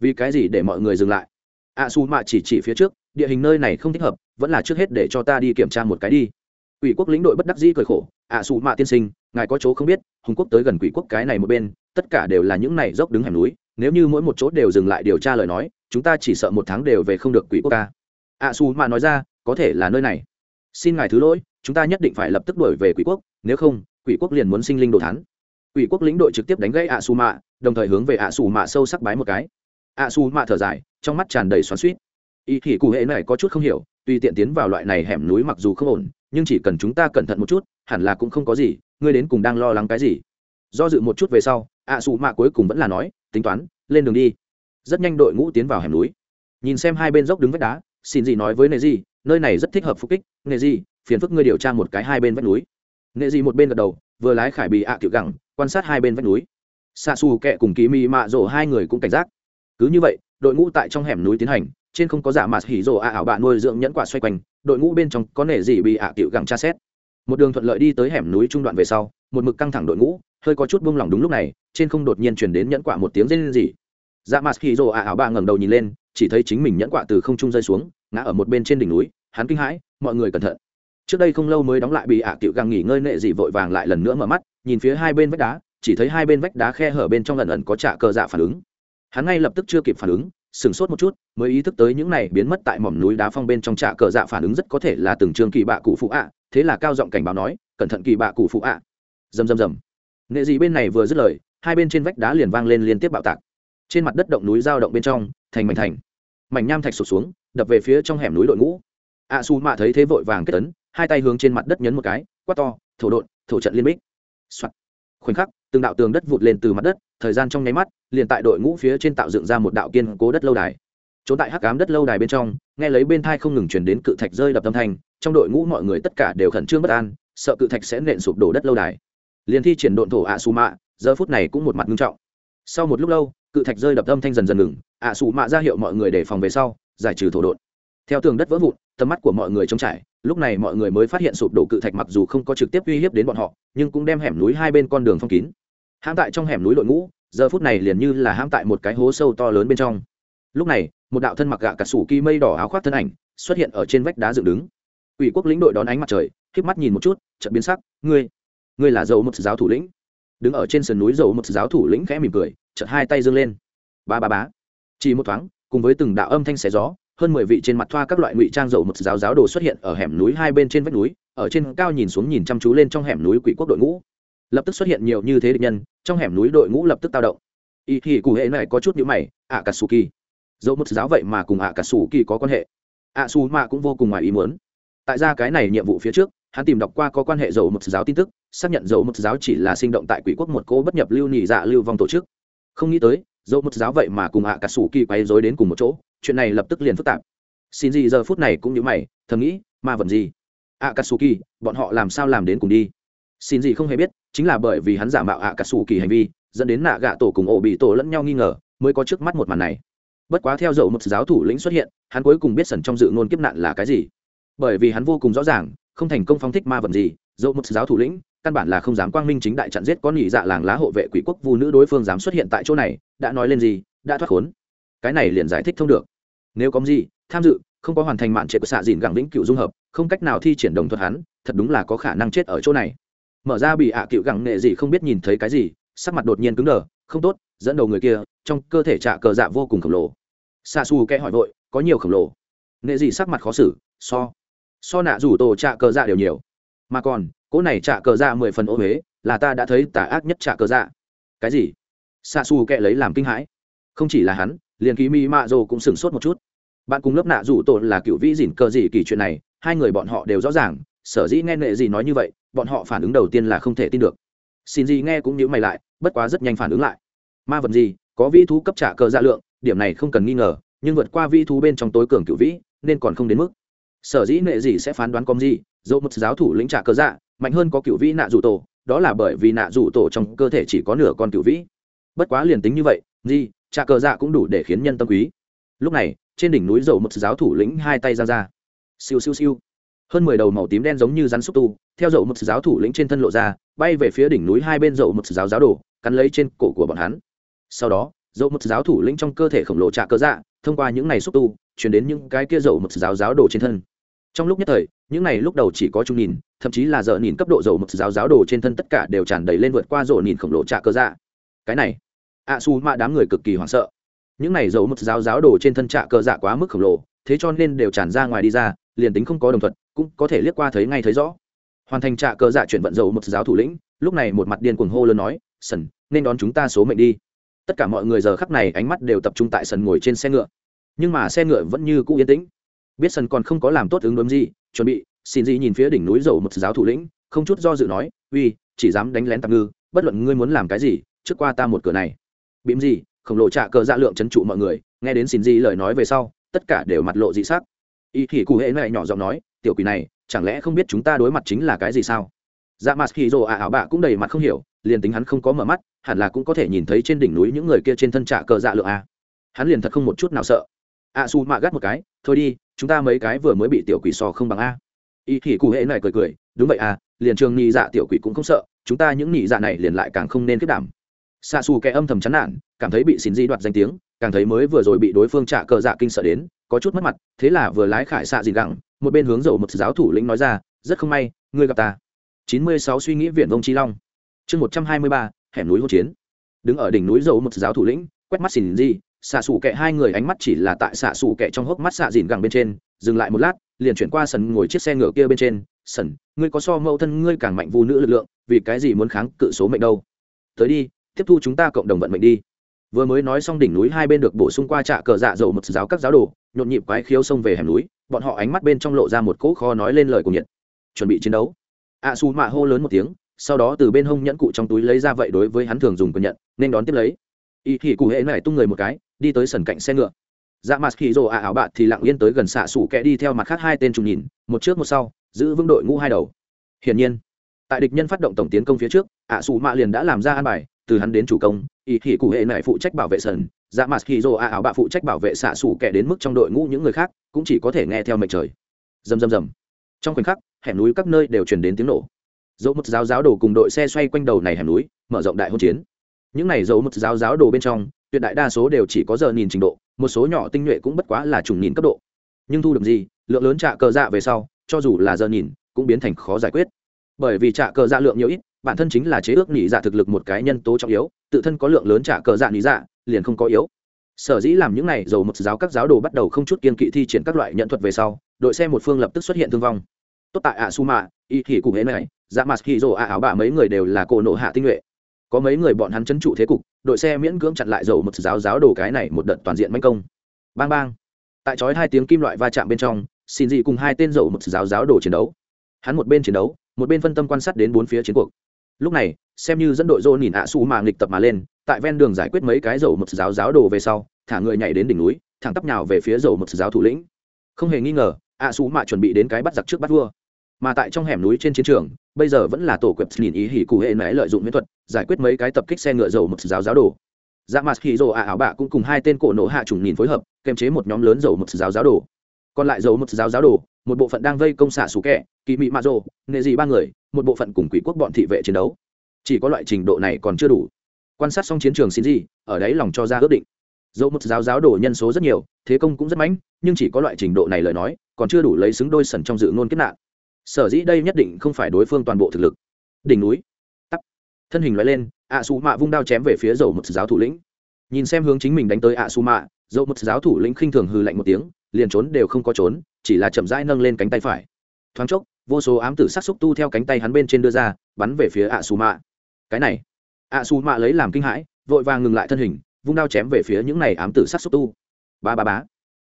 Vì cái gì để mọi người dừng lại? A su mạ chỉ chỉ phía trước, địa hình nơi này không thích hợp, vẫn là trước hết để cho ta đi kiểm tra một cái đi. Ủy quốc lĩnh đội bất đắc dĩ cười khổ, A su mạ tiên sinh, ngài có chỗ không biết, hùng quốc tới gần quỷ quốc cái này một bên, tất cả đều là những này dốc đứng hẻm núi, nếu như mỗi một chỗ đều dừng lại điều tra lời nói, chúng ta chỉ sợ một tháng đều về không được quỷ quốc ca a su mạ nói ra, có thể là nơi này. Xin ngài thứ lỗi, chúng ta nhất định phải lập tức đuổi về quỷ quốc, nếu không, quỷ quốc liền muốn sinh linh đồ thắn quỷ quốc lĩnh đội trực tiếp đánh gãy ạ su mạ, đồng thời hướng về ạ su mạ sâu sắc bái một cái. Ạ su mạ thở dài trong mắt tràn đầy xoắn suýt. Y thì cụ hệ này có chút không hiểu tuy tiện tiến vào loại này hẻm núi mặc dù không ổn, nhưng chỉ cần chúng ta cẩn thận một chút, hẳn là cũng không có gì, ngươi đến cùng đang lo lắng cái gì? Do dự một chút về sau, ạ xù mạ cuối cùng vẫn là nói, tính toán, lên đường đi. Rất nhanh đội ngũ tiến vào hẻm núi. Nhìn xem hai bên dốc đứng vách đá, xin gì nói với nề gì nơi này rất thích hợp phục kích. Nề gì phiền phức ngươi điều tra một cái hai bên vách núi. Nệ gì một bên gật đầu, vừa lái khải bị ạ à gẳng, quan sát hai bên vách núi. Xa xù kẹ cùng kỳ mị mạ rổ hai người cũng cảnh giác. Cứ như vậy đội ngũ tại trong hẻm núi tiến hành, trên không có giả mạt hỉ rồ ạ ảo bạ nuôi dưỡng nhẫn quả xoay quanh, đội ngũ bên trong có nể gì bị ạ à cựu gẳng tra xét. Một đường thuận lợi đi tới hẻm núi trung đoạn về sau, một mực căng thẳng đội ngũ, hơi có chút buông lỏng đúng lúc này, trên không đột nhiên chuyển đến nhẫn quả một tiếng rên rỉ. Dạ mạt hỉ rồ ạ ảo bạ ngẩng đầu nhìn lên, chỉ thấy chính mình nhẫn quả từ không trung rơi xuống, ngã ở một bên trên đỉnh núi, hắn kinh hãi, mọi người cẩn thận. Trước đây không lâu mới đóng lại bị ạ à cựu nghỉ ngơi nệ dị vội vàng lại lần nữa mở mắt, nhìn phía hai bên vách đá, chỉ thấy hai bên vách đá khe hở bên trong lần ẩn có trả cờ dạ phản ứng hắn ngay lập tức chưa kịp phản ứng, sửng sốt một chút, mới ý thức tới những này biến mất tại mỏm núi đá phong bên trong trạ cờ dạ phản ứng rất có thể là từng trường kỳ bạ cụ phụ ạ, thế là cao giọng cảnh báo nói, cẩn thận kỳ bạ cụ phụ ạ. À. rầm rầm rầm. Nệ dị bên này vừa dứt lời, hai bên trên vách đá liền vang lên liên tiếp bạo tạc. Trên mặt đất động núi giao động bên trong, thành mảnh thành. Mảnh nham thạch sụt xuống, đập về phía trong hẻm núi đội ngũ. A su mạ thấy thế vội vàng kết tấn hai tay hướng trên mặt đất nhấn một cái, quát to, thổ đột thổ trận liên bích、Soạn. khoảnh khắc, từng đạo tường đất vụt lên từ mặt đất thời gian trong nháy mắt, liền tại đội ngũ phía trên tạo dựng ra một đạo kiên cố đất lâu đài. Trốn tại hắc cám đất lâu đài bên trong, nghe lấy bên thai không ngừng chuyển đến cự thạch rơi đập tâm thanh, trong đội ngũ mọi người tất cả đều khẩn trương bất an, sợ cự thạch sẽ nện sụp đổ đất lâu đài. Liền thi triển độn thổ ạ su mạ giờ phút này cũng một mặt nghiêm trọng. Sau một lúc lâu, cự thạch rơi đập âm thanh dần dần ngừng ạ su mạ ra hiệu mọi người để phòng về sau, giải trừ thổ độn. Theo tường đất vỡ vụn, tầm mắt của mọi người trống trải, lúc này mọi người mới phát hiện sụp đổ cự thạch mặc dù không có trực tiếp uy hiếp đến bọn họ, nhưng cũng đem hẻm núi hai bên con đường phong kín hãm tại trong hẻm núi đội ngũ, giờ phút này liền như là hãm tại một cái hố sâu to lớn bên trong. Lúc này, một đạo thân mặc gạ cả sủ kỳ mây đỏ áo khoác thân ảnh xuất hiện ở trên vách đá dựng đứng. Ủy quốc lĩnh đội đón ánh mặt trời k mắt nhìn một chút, chợt biến sắc, ngươi ngươi là dầu một giáo thủ lĩnh. Đứng ở trên sườn núi dầu một giáo thủ lĩnh khẽ mỉm cười, chợt hai tay giương lên. Ba ba bá chỉ một thoáng, cùng với từng đạo âm thanh xé gió, hơn mười vị trên mặt thoa các loại ngụy trang dầu một giáo giáo đồ xuất hiện ở hẻm núi hai bên trên vách núi, ở trên cao nhìn xuống nhìn chăm chú lên trong hẻm núi quỷ quốc đội ngũ lập tức xuất hiện nhiều như thế địch nhân, trong hẻm núi đội ngũ lập tức tao động. Y thì cụ hệ này có chút nhữ mày ạ cà sù kỳ dẫu một giáo vậy mà cùng ạ cà sù kỳ có quan hệ. Ạ su mạ cũng vô cùng ngoài ý muốn. Tại ra cái này nhiệm vụ phía trước, hắn tìm đọc qua có quan hệ dầu một giáo tin tức, xác nhận dầu một giáo chỉ là sinh động tại quỷ quốc một cô bất nhập lưu nhị dạ lưu vong tổ chức. Không nghĩ tới dầu một giáo vậy mà cùng ạ cà sù kỳ quay dối đến cùng một chỗ, chuyện này lập tức liền phức tạp. Xin gì giờ phút này cũng như mày, thầm nghĩ, ma vật gì? Ạ cà sù kỳ bọn họ làm sao làm đến cùng đi? Xin gì không hề biết chính là bởi vì hắn giả mạo ạ cà sủ kỳ hành vi, dẫn đến nạ gạ tổ cùng ổ bị tổ lẫn nhau nghi ngờ, mới có trước mắt một màn này. Bất quá theo dậu một giáo thủ lĩnh xuất hiện, hắn cuối cùng biết sần trong dự ngôn kiếp nạn là cái gì. Bởi vì hắn vô cùng rõ ràng, không thành công phóng thích ma vật gì dẫu một giáo thủ lĩnh, căn bản là không dám quang minh chính đại chặn giết có nhị dạ làng lá hộ vệ quỷ quốc vu nữ đối phương dám xuất hiện tại chỗ này, đã nói lên gì, đã thoát khốn. Cái này liền giải thích thông được. Nếu có gì, tham dự, không có hoàn thành mạn trệ của xạ dìn gẳng vĩnh cựu dung hợp, không cách nào thi triển đồng thuật hắn, thật đúng là có khả năng chết ở chỗ này mở ra bị ạ cựu gẳng nghệ gì không biết nhìn thấy cái gì, sắc mặt đột nhiên cứng đờ, không tốt, dẫn đầu người kia, trong cơ thể trạ cờ dạ vô cùng khổng lồ. Xa xù kẽ hỏi vội, có nhiều khổng lồ. Nghệ gì sắc mặt khó xử, so. So nạ rủ tổ trạ cờ dạ đều nhiều. Mà còn, cỗ này trạ cờ dạ mười phần ô huế là ta đã thấy tà ác nhất trạ cờ dạ. Cái gì? Xa xù kẽ lấy làm kinh hãi. Không chỉ là hắn, liền ký mi mạ rồ cũng sửng sốt một chút. Bạn cùng lớp nạ rủ tổ là cựu vĩ dỉn cờ gì kỳ chuyện này, hai người bọn họ đều rõ ràng sở dĩ nghe nệ gì nói như vậy, bọn họ phản ứng đầu tiên là không thể tin được. Xin gì nghe cũng nhíu mày lại, bất quá rất nhanh phản ứng lại. Ma vật gì, có vi thú cấp trả cờ dạ lượng, điểm này không cần nghi ngờ, nhưng vượt qua vi thú bên trong tối cường cựu vĩ, nên còn không đến mức. Sở dĩ nệ gì sẽ phán đoán com gì, dẫu một giáo thủ lĩnh trả cờ dạ mạnh hơn có cựu vĩ nạ rủ tổ, đó là bởi vì nạ rủ tổ trong cơ thể chỉ có nửa con cựu vĩ. Bất quá liền tính như vậy, gì, trả cờ dạ cũng đủ để khiến nhân tâm quý. Lúc này, trên đỉnh núi dầu một giáo thủ lĩnh hai tay ra ra. Siêu siêu siêu hơn mười đầu màu tím đen giống như rắn xúc tu, theo dậu một giáo thủ lĩnh trên thân lộ ra, bay về phía đỉnh núi hai bên dậu một giáo giáo đồ, cắn lấy trên cổ của bọn hắn. Sau đó dậu một giáo thủ lĩnh trong cơ thể khổng lồ trạ cơ dạ thông qua những này xúc tu, chuyển đến những cái kia dậu một giáo giáo đồ trên thân. Trong lúc nhất thời, những này lúc đầu chỉ có trung nhìn, thậm chí là giờ nhìn cấp độ dầu một giáo giáo đồ trên thân tất cả đều tràn đầy lên vượt qua rổ nhìn khổng lồ trạ cơ dạ. Cái này, ạ su mạ đám người cực kỳ hoảng sợ. Những này dầu một giáo giáo đồ trên thân trạ cơ dạ quá mức khổng lồ, thế cho nên đều tràn ra ngoài đi ra, liền tính không có đồng thuận cũng có thể liếc qua thấy ngay thấy rõ. Hoàn thành trạ cờ dạ chuyển vận dầu một giáo thủ lĩnh, lúc này một mặt điên cuồng hô lớn nói, sần, nên đón chúng ta số mệnh đi. Tất cả mọi người giờ khắc này ánh mắt đều tập trung tại sần ngồi trên xe ngựa. Nhưng mà xe ngựa vẫn như cũ yên tĩnh. Biết sần còn không có làm tốt ứng đối gì, chuẩn bị, xin gì nhìn phía đỉnh núi dầu một giáo thủ lĩnh, không chút do dự nói, uy, chỉ dám đánh lén tạm ngư, bất luận ngươi muốn làm cái gì, trước qua ta một cửa này. Bím gì, khổng lồ trạ cờ dạ lượng chấn trụ mọi người, nghe đến xin gì lời nói về sau, tất cả đều mặt lộ dị sắc y thì cụ hệ này nhỏ giọng nói, tiểu quỷ này, chẳng lẽ không biết chúng ta đối mặt chính là cái gì sao? Dạ mặt khi rồ ả ảo bạ cũng đầy mặt không hiểu, liền tính hắn không có mở mắt, hẳn là cũng có thể nhìn thấy trên đỉnh núi những người kia trên thân trạ cờ dạ lượng a. Hắn liền thật không một chút nào sợ. A su mạ gắt một cái, thôi đi, chúng ta mấy cái vừa mới bị tiểu quỷ sò không bằng a. Y thì cụ hệ này cười cười, đúng vậy à liền trường nhị dạ tiểu quỷ cũng không sợ, chúng ta những nhị dạ này liền lại càng không nên kết đảm. Xa xù kẻ âm thầm chán nản, cảm thấy bị xin di đoạt danh tiếng, càng thấy mới vừa rồi bị đối phương trả cờ dạ kinh sợ đến có chút mất mặt, thế là vừa lái khải xạ dìn gẳng một bên hướng dầu một giáo thủ lĩnh nói ra, rất không may, ngươi gặp ta. Chín mươi sáu suy nghĩ viện vông chi long. Chương một trăm hai mươi ba, hẻm núi hỗn chiến. Đứng ở đỉnh núi dầu một giáo thủ lĩnh, quét mắt xỉn di xạ xù kẹ hai người ánh mắt chỉ là tại xạ xù kẹ trong hốc mắt xạ dìn gẳng bên trên, dừng lại một lát, liền chuyển qua sần ngồi chiếc xe ngựa kia bên trên, sần, ngươi có so mẫu thân ngươi càng mạnh vu nữ lực lượng, vì cái gì muốn kháng cự số mệnh đâu? Tới đi, tiếp thu chúng ta cộng đồng vận mệnh đi. Vừa mới nói xong đỉnh núi hai bên được bổ sung qua trạ cờ dạ dầu một giáo các giáo đồ nhộn nhịp quái khiếu xông về hẻm núi, bọn họ ánh mắt bên trong lộ ra một cỗ kho nói lên lời của nhiệt. Chuẩn bị chiến đấu. A su mạ hô lớn một tiếng, sau đó từ bên hông nhẫn cụ trong túi lấy ra vậy đối với hắn thường dùng quyền nhận, nên đón tiếp lấy. Y thì cụ hệ này tung người một cái, đi tới sần cạnh xe ngựa. Dạ mặt khi rồ ạ ảo bạn thì lặng yên tới gần xạ sủ kẹ đi theo mặt khác hai tên trùng nhìn, một trước một sau, giữ vững đội ngũ hai đầu. Hiển nhiên, tại địch nhân phát động tổng tiến công phía trước ạ sủ mạ liền đã làm ra an bài, từ hắn đến chủ công, y thì cụ hệ này phụ trách bảo vệ sần dạ mặt khi dô a áo bạ phụ trách bảo vệ xạ xủ kẻ đến mức trong đội ngũ những người khác, cũng chỉ có thể nghe theo mệnh trời. Dầm dầm dầm trong khoảnh khắc, hẻm núi các nơi đều truyền đến tiếng nổ. Dẫu một giáo giáo đồ cùng đội xe xoay quanh đầu này hẻm núi, mở rộng đại hôn chiến. Những này dấu một giáo giáo đồ bên trong, tuyệt đại đa số đều chỉ có giờ nhìn trình độ, một số nhỏ tinh nhuệ cũng bất quá là trùng nhìn cấp độ. Nhưng thu được gì, lượng lớn trạ cờ dạ về sau, cho dù là giờ nhìn, cũng biến thành khó giải quyết. Bởi vì trạ cờ dạ lượng nhiều ít, bản thân chính là chế ước nhị dạ thực lực một cái nhân tố trọng yếu, tự thân có lượng lớn trạ cờ dạ nhị dạ liền không có yếu. Sở dĩ làm những này, dầu một giáo các giáo đồ bắt đầu không chút kiên kỵ thi triển các loại nhận thuật về sau, đội xe một phương lập tức xuất hiện thương vong. Tốt tại ạ su mạ y thì cùng hễ này dạ mặt khi rồ ạ áo bạ mấy người đều là cổ nộ hạ tinh nhuệ. Có mấy người bọn hắn chấn trụ thế cục, đội xe miễn cưỡng chặn lại dầu một giáo giáo đồ cái này một đợt toàn diện manh công. Bang bang. Tại chói hai tiếng kim loại va chạm bên trong xin dị cùng hai tên dầu một giáo giáo đồ chiến đấu. Hắn một bên chiến đấu, một bên phân tâm quan sát đến bốn phía chiến cuộc. Lúc này, xem như dẫn đội dô nhìn ạ su mà nghịch tập mà lên tại ven đường giải quyết mấy cái dầu một giáo giáo đồ về sau, thả người nhảy đến đỉnh núi, thẳng tắp nhào về phía dầu một giáo thủ lĩnh. Không hề nghi ngờ ạ xú mạ chuẩn bị đến cái bắt giặc trước bắt vua. Mà tại trong hẻm núi trên chiến trường, bây giờ vẫn là tổ quẹp nhìn ý hỉ cụ hệ mẹ lợi dụng miễn thuật, giải quyết mấy cái tập kích xe ngựa dầu một giáo giáo đồ. Dạ mặt hỉ rồ ạ ảo bạ cũng cùng hai tên cổ nổ hạ trùng nhìn phối hợp kèm chế một nhóm lớn dầu một giáo giáo đồ. Còn lại dầu một giáo giáo đồ, một bộ phận đang vây công xạ sủ kẹ kỳ mị mạ rồ nghệ dị ba người, một bộ phận cùng quỷ quốc bọn thị vệ chiến đấu. Chỉ có loại trình độ này còn chưa đủ quan sát xong chiến trường xin gì ở đấy lòng cho ra ước định. Dẫu một giáo giáo đổ nhân số rất nhiều, thế công cũng rất mãnh, nhưng chỉ có loại trình độ này lời nói, còn chưa đủ lấy xứng đôi sần trong dự ngôn kết nạn. Sở dĩ đây nhất định không phải đối phương toàn bộ thực lực. Đỉnh núi. Tắt thân hình loại lên ạ xù mạ vung đao chém về phía dầu một giáo thủ lĩnh. Nhìn xem hướng chính mình đánh tới ạ xù mạ dầu một giáo thủ lĩnh khinh thường hư lạnh một tiếng, liền trốn đều không có trốn, chỉ là chậm rãi nâng lên cánh tay phải. Thoáng chốc, vô số ám tử sắc xúc tu theo cánh tay hắn bên trên đưa ra, bắn về phía ạ xù mạ cái này ạ xù mạ lấy làm kinh hãi, vội vàng ngừng lại thân hình, vung đao chém về phía những này ám tử sát xúc tu. Ba ba bá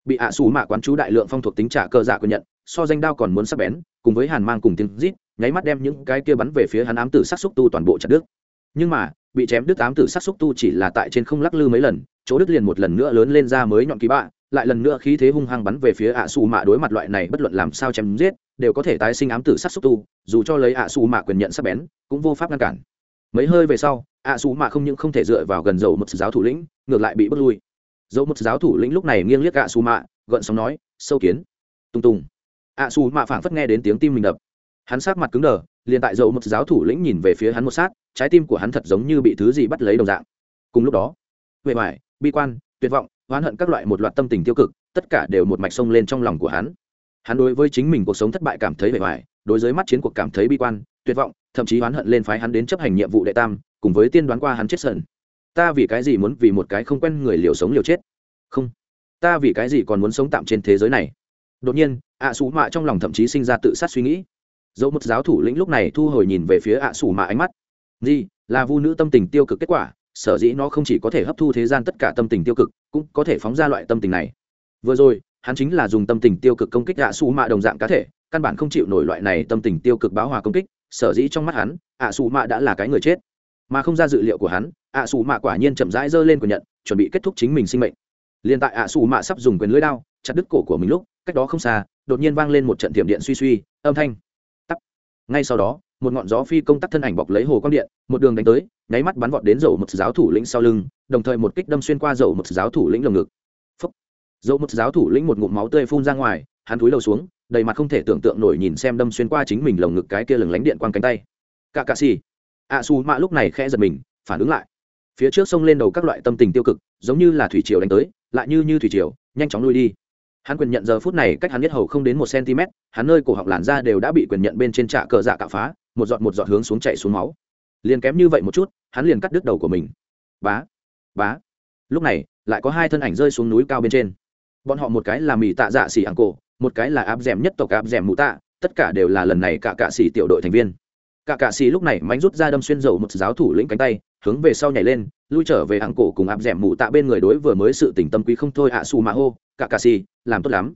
bị ạ xù mạ quán chú đại lượng phong thuộc tính trả cơ dạ quyền nhận, so danh đao còn muốn sắc bén, cùng với hàn mang cùng tiếng rít, nháy mắt đem những cái kia bắn về phía hắn ám tử sát xúc tu toàn bộ chặt đứt. Nhưng mà, bị chém đứt ám tử sát xúc tu chỉ là tại trên không lắc lư mấy lần, chỗ đứt liền một lần nữa lớn lên ra mới nhọn ký bạ, lại lần nữa khí thế hung hăng bắn về phía ạ xù mạ đối mặt loại này bất luận làm sao chém giết, đều có thể tái sinh ám tử sát xúc tu, dù cho lấy ạ xù mạ quyền nhận sắc bén, cũng vô pháp ngăn cản. Mấy hơi về sau ạ xù mạ không những không thể dựa vào gần dầu một giáo thủ lĩnh ngược lại bị bước lui. Dầu một giáo thủ lĩnh lúc này nghiêng liếc ạ xù mạ gợn sóng nói sâu kiến. Tung tung ạ xù mạ phảng phất nghe đến tiếng tim mình đập. Hắn sát mặt cứng đờ liền tại dầu một giáo thủ lĩnh nhìn về phía hắn một sát trái tim của hắn thật giống như bị thứ gì bắt lấy đồng dạng. Cùng lúc đó huệ vải bi quan tuyệt vọng oán hận các loại một loạt tâm tình tiêu cực tất cả đều một mạch sông lên trong lòng của hắn. Hắn đối với chính mình cuộc sống thất bại cảm thấy vẻ ngoài, đối với mắt chiến cuộc cảm thấy bi quan tuyệt vọng thậm chí oán hận lên phái hắn đến chấp hành nhiệm vụ đệ tam, cùng với tiên đoán qua hắn chết sần. Ta vì cái gì muốn vì một cái không quen người liều sống liều chết? Không. Ta vì cái gì còn muốn sống tạm trên thế giới này? Đột nhiên, ạ à mạ trong lòng thậm chí sinh ra tự sát suy nghĩ. Dẫu một giáo thủ lĩnh lúc này thu hồi nhìn về phía ạ à mạ ánh mắt. Gì? Là vu nữ tâm tình tiêu cực kết quả, sở dĩ nó không chỉ có thể hấp thu thế gian tất cả tâm tình tiêu cực, cũng có thể phóng ra loại tâm tình này. Vừa rồi, hắn chính là dùng tâm tình tiêu cực công kích ạ xù mạ đồng dạng cá thể, căn bản không chịu nổi loại này tâm tình tiêu cực báo hòa công kích sở dĩ trong mắt hắn, ạ xù mạ đã là cái người chết. Mà không ra dự liệu của hắn, ạ xù mạ quả nhiên chậm rãi giơ lên quyền nhận, chuẩn bị kết thúc chính mình sinh mệnh. Liền tại ạ xù mạ sắp dùng quyền lưỡi đao, chặt đứt cổ của mình lúc, cách đó không xa, đột nhiên vang lên một trận tiệm điện suy suy, âm thanh. Tắt. Ngay sau đó, một ngọn gió phi công tắc thân ảnh bọc lấy hồ quang điện, một đường đánh tới, nháy mắt bắn vọt đến dầu một giáo thủ lĩnh sau lưng, đồng thời một kích đâm xuyên qua dầu một giáo thủ lĩnh lồng ngực. Dầu một giáo thủ lĩnh một ngụm máu tươi phun ra ngoài, hắn túi đầu xuống đầy mặt không thể tưởng tượng nổi nhìn xem đâm xuyên qua chính mình lồng ngực cái kia lừng lánh điện quang cánh tay. Cả cạ xì. Ạ xù mạ lúc này khẽ giật mình, phản ứng lại. Phía trước sông lên đầu các loại tâm tình tiêu cực, giống như là thủy triều đánh tới, lại như như thủy triều, nhanh chóng lui đi. Hắn quyền nhận giờ phút này cách hắn nhất hầu không đến một cm hắn nơi cổ họng làn da đều đã bị quyền nhận bên trên trạ cờ dạ cạo phá, một giọt một giọt hướng xuống chạy xuống máu. Liền kém như vậy một chút, hắn liền cắt đứt đầu của mình. Bá bá. Lúc này, lại có hai thân ảnh rơi xuống núi cao bên trên. Bọn họ một cái là mì tạ dạ xỉ ảng cổ một cái là áp d nhất tộc áp d mụ tạ, tất cả đều là lần này cả cạ xỉ tiểu đội thành viên. Cả cạ xỉ lúc này mánh rút ra đâm xuyên dầu một giáo thủ lĩnh cánh tay, hướng về sau nhảy lên, lui trở về ảng cổ cùng áp d mụ tạ bên người đối vừa mới sự tỉnh tâm quý không thôi ạ xù mạ hô, cả cạ xỉ làm tốt lắm.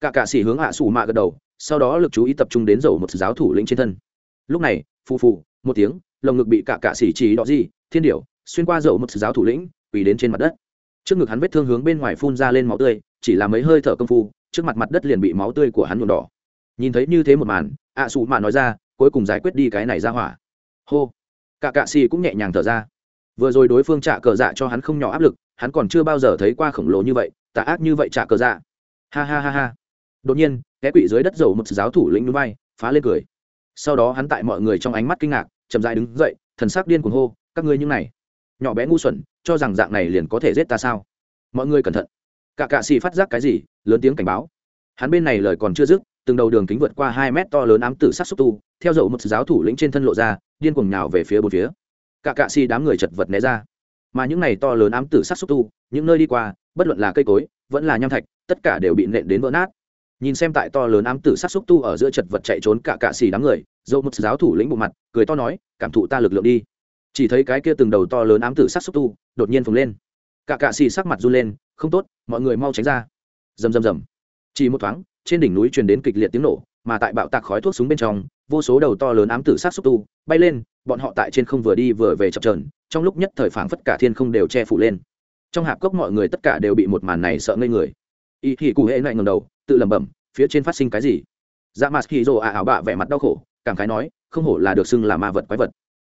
Cả cạ xỉ hướng ạ xù mạ gật đầu, sau đó lực chú ý tập trung đến dầu một giáo thủ lĩnh trên thân. Lúc này, phù phù, một tiếng, lồng ngực bị cả cạ xỉ chỉ đỏ gì, thiên điểu, xuyên qua dầu một giáo thủ lĩnh, quỳ đến trên mặt đất. Trước ngực hắn vết thương hướng bên ngoài phun ra lên máu tươi, chỉ là mấy hơi thở công phu trước mặt mặt đất liền bị máu tươi của hắn nhuộm đỏ. Nhìn thấy như thế một màn, ạ à xù mạ nói ra, cuối cùng giải quyết đi cái này ra hỏa. Hô. Cả cạ xì cũng nhẹ nhàng thở ra. Vừa rồi đối phương trả cờ dạ cho hắn không nhỏ áp lực, hắn còn chưa bao giờ thấy qua khổng lồ như vậy, tà ác như vậy trả cờ dạ. Ha ha ha ha. Đột nhiên cái quỷ dưới đất dầu một giáo thủ lĩnh núi bay, phá lên cười. Sau đó hắn tại mọi người trong ánh mắt kinh ngạc, chậm dại đứng dậy, thần sắc điên cuồng hô, các ngươi như này, nhỏ bé ngu xuẩn, cho rằng dạng này liền có thể giết ta sao? Mọi người cẩn thận cả cạ xì phát giác cái gì, lớn tiếng cảnh báo. Hắn bên này lời còn chưa dứt, từng đầu đường kính vượt qua hai mét to lớn ám tử sát xúc tu, theo dậu một giáo thủ lĩnh trên thân lộ ra, điên cuồng nhào về phía bốn phía. Cả cạ xì đám người chật vật né ra. Mà những này to lớn ám tử sát xúc tu, những nơi đi qua, bất luận là cây cối, vẫn là nham thạch, tất cả đều bị nện đến vỡ nát. Nhìn xem tại to lớn ám tử sát xúc tu ở giữa chật vật chạy trốn cả cạ xì đám người dậu một giáo thủ lĩnh bộ mặt, cười to nói, cảm thụ ta lực lượng đi. Chỉ thấy cái kia từng đầu to lớn ám tử sát xúc tu, đột nhiên phồng lên. Cả cạ xì sắc mặt run lên không tốt, mọi người mau tránh ra. Rầm rầm rầm. Chỉ một thoáng, trên đỉnh núi truyền đến kịch liệt tiếng nổ, mà tại bạo tạc khói thuốc súng bên trong, vô số đầu to lớn ám tử sát xúc tu, bay lên, bọn họ tại trên không vừa đi vừa về chập trờn trong lúc nhất thời phảng phất cả thiên không đều che phủ lên. Trong hạp cốc mọi người tất cả đều bị một màn này sợ ngây người. Y thì cụ hệ lại ngầm đầu, tự lẩm bẩm, phía trên phát sinh cái gì? Dạ mặt khi rồ ả ảo bạ vẻ mặt đau khổ, cảm khái nói, không hổ là được xưng là ma vật quái vật.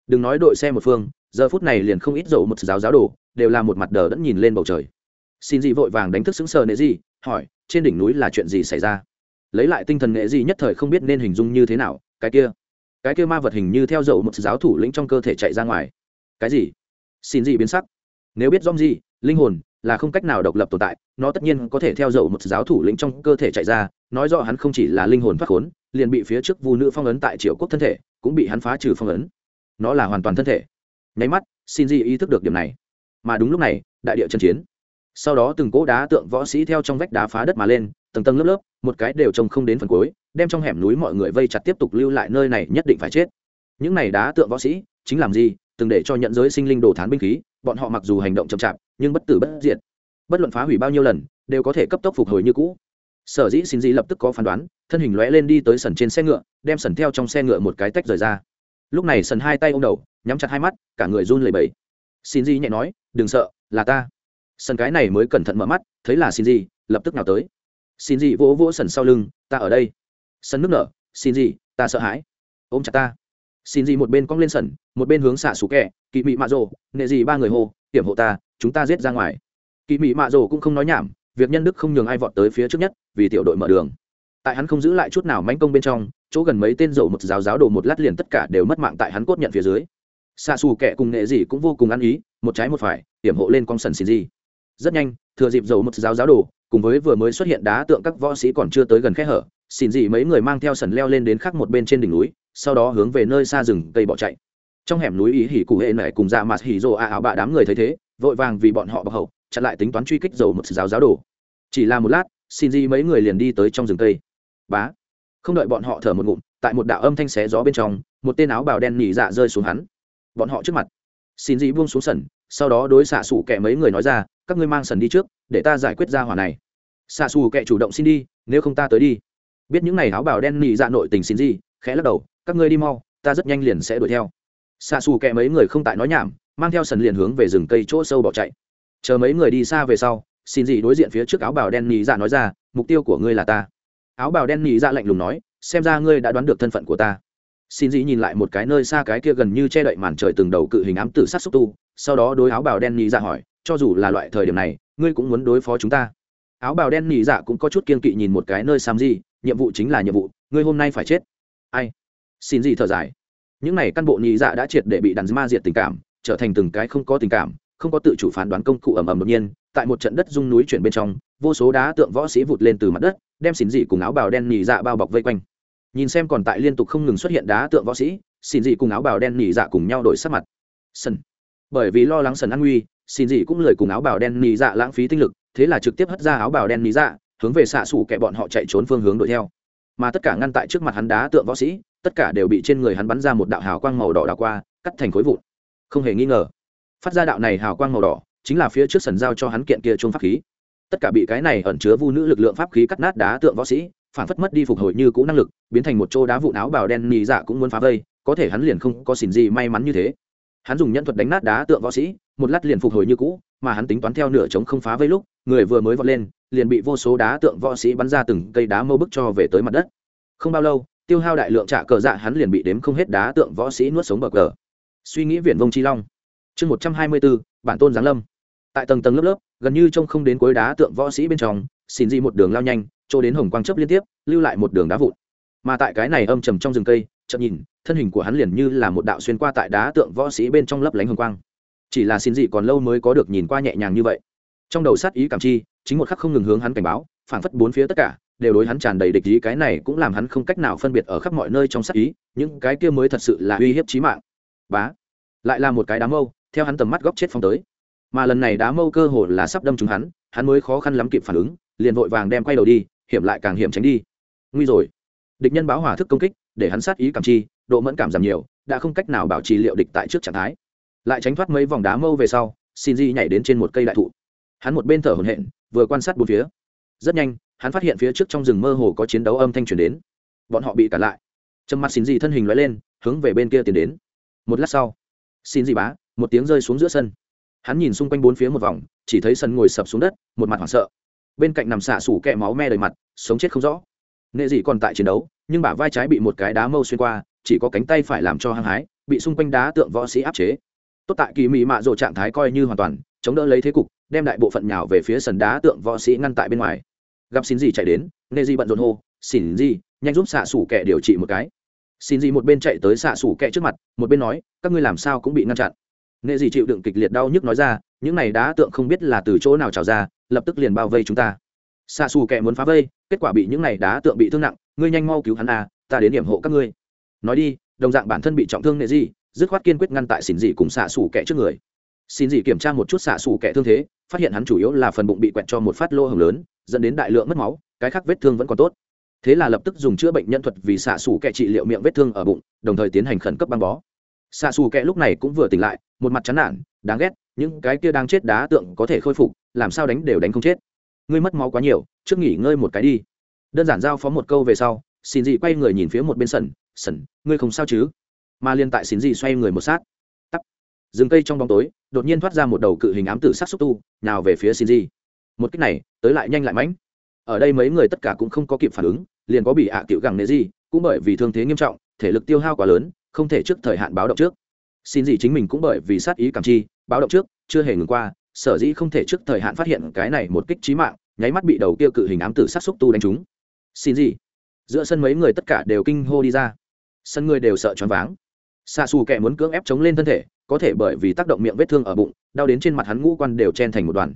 Đừng nói đội xe một phương, giờ phút này liền không ít dầu một giáo giáo đồ, đều là một mặt đờ đẫn nhìn lên bầu trời xin dị vội vàng đánh thức xứng sờ nệ gì, hỏi, trên đỉnh núi là chuyện gì xảy ra? Lấy lại tinh thần nghệ gì nhất thời không biết nên hình dung như thế nào, cái kia cái kia ma vật hình như theo dầu một giáo thủ lĩnh trong cơ thể chạy ra ngoài. Cái gì? Xin dị biến sắc. Nếu biết dom gì linh hồn, là không cách nào độc lập tồn tại, nó tất nhiên có thể theo dầu một giáo thủ lĩnh trong cơ thể chạy ra, nói rõ hắn không chỉ là linh hồn thoát khốn, liền bị phía trước vu nữ phong ấn tại triệu quốc thân thể, cũng bị hắn phá trừ phong ấn. Nó là hoàn toàn thân thể. Nháy mắt, xin dị ý thức được điểm này. Mà đúng lúc này, đại địa chân chiến sau đó từng cỗ đá tượng võ sĩ theo trong vách đá phá đất mà lên, tầng tầng lớp lớp, một cái đều trông không đến phần cuối, đem trong hẻm núi mọi người vây chặt tiếp tục lưu lại nơi này nhất định phải chết. Những này đá tượng võ sĩ, chính làm gì? Từng để cho nhận giới sinh linh đồ thán binh khí, bọn họ mặc dù hành động chậm chạp, nhưng bất tử bất diệt. Bất luận phá hủy bao nhiêu lần, đều có thể cấp tốc phục hồi như cũ. Sở dĩ xin dĩ lập tức có phán đoán, thân hình lóe lên đi tới sần trên xe ngựa, đem sần theo trong xe ngựa một cái tách rời ra. Lúc này sần hai tay ô m đầu, nhắm chặt hai mắt, cả người run lẩy bẩy. Xin dĩ nhẹ nói, đừng sợ, là ta. Sân cái này mới cẩn thận mở mắt thấy là xin gì lập tức nào tới. Xin gì vỗ vỗ sần sau lưng ta ở đây. Sân nước nở xin gì ta sợ hãi. Ôm chặt ta. Xin gì một bên cong lên sần một bên hướng xạ xú kẹ kỵ mị mạ rồ nệ dị ba người hồ, hiểm hộ ta chúng ta giết ra ngoài. Kỵ mị mạ rồ cũng không nói nhảm việc nhân đức không nhường ai vọt tới phía trước nhất vì tiểu đội mở đường. Tại hắn không giữ lại chút nào mánh công bên trong chỗ gần mấy tên dầu một giáo giáo đồ một lát liền tất cả đều mất mạng tại hắn cốt nhận phía dưới. Xa xù kẻ cùng nghệ gì cũng vô cùng ăn ý một trái một phải hiểm hộ lên con sần xin gì rất nhanh, thừa dịp dầu một giáo giáo đồ cùng với vừa mới xuất hiện đá tượng các võ sĩ còn chưa tới gần khe hở xin dị mấy người mang theo sần leo lên đến khắc một bên trên đỉnh núi, sau đó hướng về nơi xa rừng cây bỏ chạy. Trong hẻm núi ý hỉ cụ hệ này cùng dạ ra mặt hỉ rồ a áo bạ đám người thấy thế, vội vàng vì bọn họ bọc hậu, chặn lại tính toán truy kích dầu một giáo giáo đồ chỉ là một lát xin dị mấy người liền đi tới trong rừng cây. Bá. Không đợi bọn họ thở một ngụm, tại một đạo âm thanh xé gió bên trong, một tên áo bào đen nỉ dạ rơi xuống hắn. Bọn họ trước mặt. Xin dị buông xuống sần, sau đó đối xạ sủ kẻ mấy người nói ra các ngươi mang sần đi trước, để ta giải quyết ra hỏa này. Xa xù kệ chủ động xin đi, nếu không ta tới đi. Biết những n à y áo bào đen nị dạ nội tình xin gì, khẽ lắc đầu, các ngươi đi mau, ta rất nhanh liền sẽ đuổi theo. Xa xù kệ mấy người không tại nói nhảm, mang theo sần liền hướng về rừng cây chỗ sâu bỏ chạy. Chờ mấy người đi xa về sau, xin gì đối diện phía trước áo bào đen nị dạ nói ra, mục tiêu của ngươi là ta. Áo bào đen nị dạ lạnh lùng nói, xem ra ngươi đã đoán được thân phận của ta. Xin gì nhìn lại một cái nơi xa cái kia gần như che đậy màn trời từng đầu cự hình ám tử sát xúc tu, sau đó đối áo bào đen nhì dạ hỏi cho dù là loại thời điểm này, ngươi cũng muốn đối phó chúng ta. Áo bào đen nỉ dạ cũng có chút kiên kỵ nhìn một cái nơi xăm gì nhiệm vụ chính là nhiệm vụ, ngươi hôm nay phải chết. Ai? Xin gì thở dài. Những này căn bộ nỉ dạ đã triệt để bị đàn ma diệt tình cảm, trở thành từng cái không có tình cảm, không có tự chủ phán đoán công cụ ầm ầm đột nhiên, tại một trận đất rung núi chuyển bên trong, vô số đá tượng võ sĩ vụt lên từ mặt đất, đem xỉn dị cùng áo bào đen nỉ dạ bao bọc vây quanh. Nhìn xem còn tại liên tục không ngừng xuất hiện đá tượng võ sĩ xỉn dị cùng áo bào đen nỉ dạ cùng nhau đổi sắc mặt. Sân bởi vì lo lắng sần an nguy xin gì cũng lời cùng áo bào đen nỉ dạ lãng phí tinh lực, thế là trực tiếp hất ra áo bào đen nỉ dạ hướng về xạ xủ kẻ bọn họ chạy trốn phương hướng đuổi theo. Mà tất cả ngăn tại trước mặt hắn đá tượng võ sĩ, tất cả đều bị trên người hắn bắn ra một đạo hào quang màu đỏ đào qua, cắt thành khối vụn. Không hề nghi ngờ, phát ra đạo này hào quang màu đỏ, chính là phía trước sần giao cho hắn kiện kia chung pháp khí. Tất cả bị cái này ẩn chứa vu nữ lực lượng pháp khí cắt nát đá tượng võ sĩ, phản phất mất đi phục hồi như cũ năng lực, biến thành một chỗ đá vụn áo bào đen nì dạ cũng muốn phá vây, có thể hắn liền không có xỉn gì may mắn như thế hắn dùng nhân thuật đánh nát đá tượng võ sĩ, một lát liền phục hồi như cũ, mà hắn tính toán theo nửa chống không phá vây lúc, người vừa mới vọt lên, liền bị vô số đá tượng võ sĩ bắn ra từng cây đá mâu bức cho về tới mặt đất. Không bao lâu, tiêu hao đại lượng trả cờ dạ hắn liền bị đếm không hết đá tượng võ sĩ nuốt sống bờ cờ. Suy nghĩ viển vông chi long. Chương một trăm hai mươi bốn, bản tôn giáng lâm. Tại tầng tầng lớp lớp, gần như trông không đến cuối đá tượng võ sĩ bên trong, xin di một đường lao nhanh, chỗ đến hồng quang chấp liên tiếp, lưu lại một đường đá vụn. Mà tại cái này âm trầm trong rừng cây chậm nhìn, thân hình của hắn liền như là một đạo xuyên qua tại đá tượng võ sĩ bên trong lấp lánh hồng quang. Chỉ là xin dị còn lâu mới có được nhìn qua nhẹ nhàng như vậy. Trong đầu sát ý cảm chi, chính một khắc không ngừng hướng hắn cảnh báo, phảng phất bốn phía tất cả, đều đối hắn tràn đầy địch ý, cái này cũng làm hắn không cách nào phân biệt ở khắp mọi nơi trong sát ý, những cái kia mới thật sự là uy hiếp chí mạng. Bá, lại là một cái đám mâu, theo hắn tầm mắt góc chết phong tới. Mà lần này đá mâu cơ hồ là sắp đâm trúng hắn hắn mới khó khăn lắm kịp phản ứng, liền vội vàng đem quay đầu đi, hiểm lại càng hiểm tránh đi. Nguy rồi. Địch nhân báo hỏa thức công kích để hắn sát ý cảm chi, độ mẫn cảm giảm nhiều, đã không cách nào bảo trì liệu địch tại trước trạng thái. Lại tránh thoát mấy vòng đá mâu về sau xin di nhảy đến trên một cây đại thụ. Hắn một bên thở hổn hển, vừa quan sát bốn phía. Rất nhanh, hắn phát hiện phía trước trong rừng mơ hồ có chiến đấu âm thanh truyền đến. Bọn họ bị cản lại. Trầm mặt xin di thân hình lóe lên, hướng về bên kia tiến đến. Một lát sau xin di bá, một tiếng rơi xuống giữa sân. Hắn nhìn xung quanh bốn phía một vòng, chỉ thấy sân ngồi sập xuống đất, một mặt hoảng sợ. Bên cạnh nằm xả sủ kẹ máu me đầy mặt, sống chết không rõ. Nghệ dị còn tại chiến đấu nhưng bả vai trái bị một cái đá mâu xuyên qua, chỉ có cánh tay phải làm cho hăng hái, bị xung quanh đá tượng võ sĩ áp chế. Tốt tại kỳ mị mạ rộ trạng thái coi như hoàn toàn, chống đỡ lấy thế cục, đem đại bộ phận nhào về phía sân đá tượng võ sĩ ngăn tại bên ngoài. Gặp xin gì chạy đến nê di bận rộn hô, xin gì nhanh giúp xạ xủ kẻ điều trị một cái. Xin gì một bên chạy tới xạ xủ kẻ trước mặt, một bên nói, các ngươi làm sao cũng bị ngăn chặn. Nê gì chịu đựng kịch liệt đau nhức nói ra, những này đá tượng không biết là từ chỗ nào trào ra, lập tức liền bao vây chúng ta. Xạ xù kẻ muốn phá vây, kết quả bị những này đá tượng bị thương nặng ngươi nhanh mau cứu hắn à ta đến điểm hộ các ngươi. Nói đi, đồng dạng bản thân bị trọng thương nệ gì dứt khoát kiên quyết ngăn tại xỉn dị cùng xạ xù kẻ trước người. Xin dị kiểm tra một chút xạ xù kẻ thương thế, phát hiện hắn chủ yếu là phần bụng bị quẹt cho một phát lô hồng lớn, dẫn đến đại lượng mất máu, cái khác vết thương vẫn còn tốt. Thế là lập tức dùng chữa bệnh nhân thuật vì xạ xù kẻ trị liệu miệng vết thương ở bụng, đồng thời tiến hành khẩn cấp băng bó. Xạ xù kẻ lúc này cũng vừa tỉnh lại, một mặt chán nản, đáng ghét, những cái kia đang chết đá tượng có thể khôi phục, làm sao đánh đều đánh không chết. Ngươi mất máu quá nhiều, trước nghỉ ngơi một cái đi đơn giản giao phó một câu về sau, xin dị quay người nhìn phía một bên sần sần ngươi không sao chứ? Mà liên tại xin dị xoay người một sát. Tắt rừng cây trong bóng tối, đột nhiên thoát ra một đầu cự hình ám tử sắc xúc tu nào về phía xin dị. Một cách này, tới lại nhanh lại mãnh. Ở đây mấy người tất cả cũng không có kịp phản ứng, liền có bị ạ à cựu gẳng nệ gì cũng bởi vì thương thế nghiêm trọng, thể lực tiêu hao quá lớn, không thể trước thời hạn báo động trước. Xin gì chính mình cũng bởi vì sát ý cảm chi, báo động trước, chưa hề ngừng qua, sở dĩ không thể trước thời hạn phát hiện cái này một kích trí mạng, nháy mắt bị đầu kia cự hình ám tử sát xúc tu đánh trúng xin gì? Giữa sân mấy người tất cả đều kinh hô đi ra. Sân người đều sợ choáng váng. Xa xù kẻ muốn cưỡng ép chống lên thân thể, có thể bởi vì tác động miệng vết thương ở bụng, đau đến trên mặt hắn ngũ quan đều chen thành một đoàn.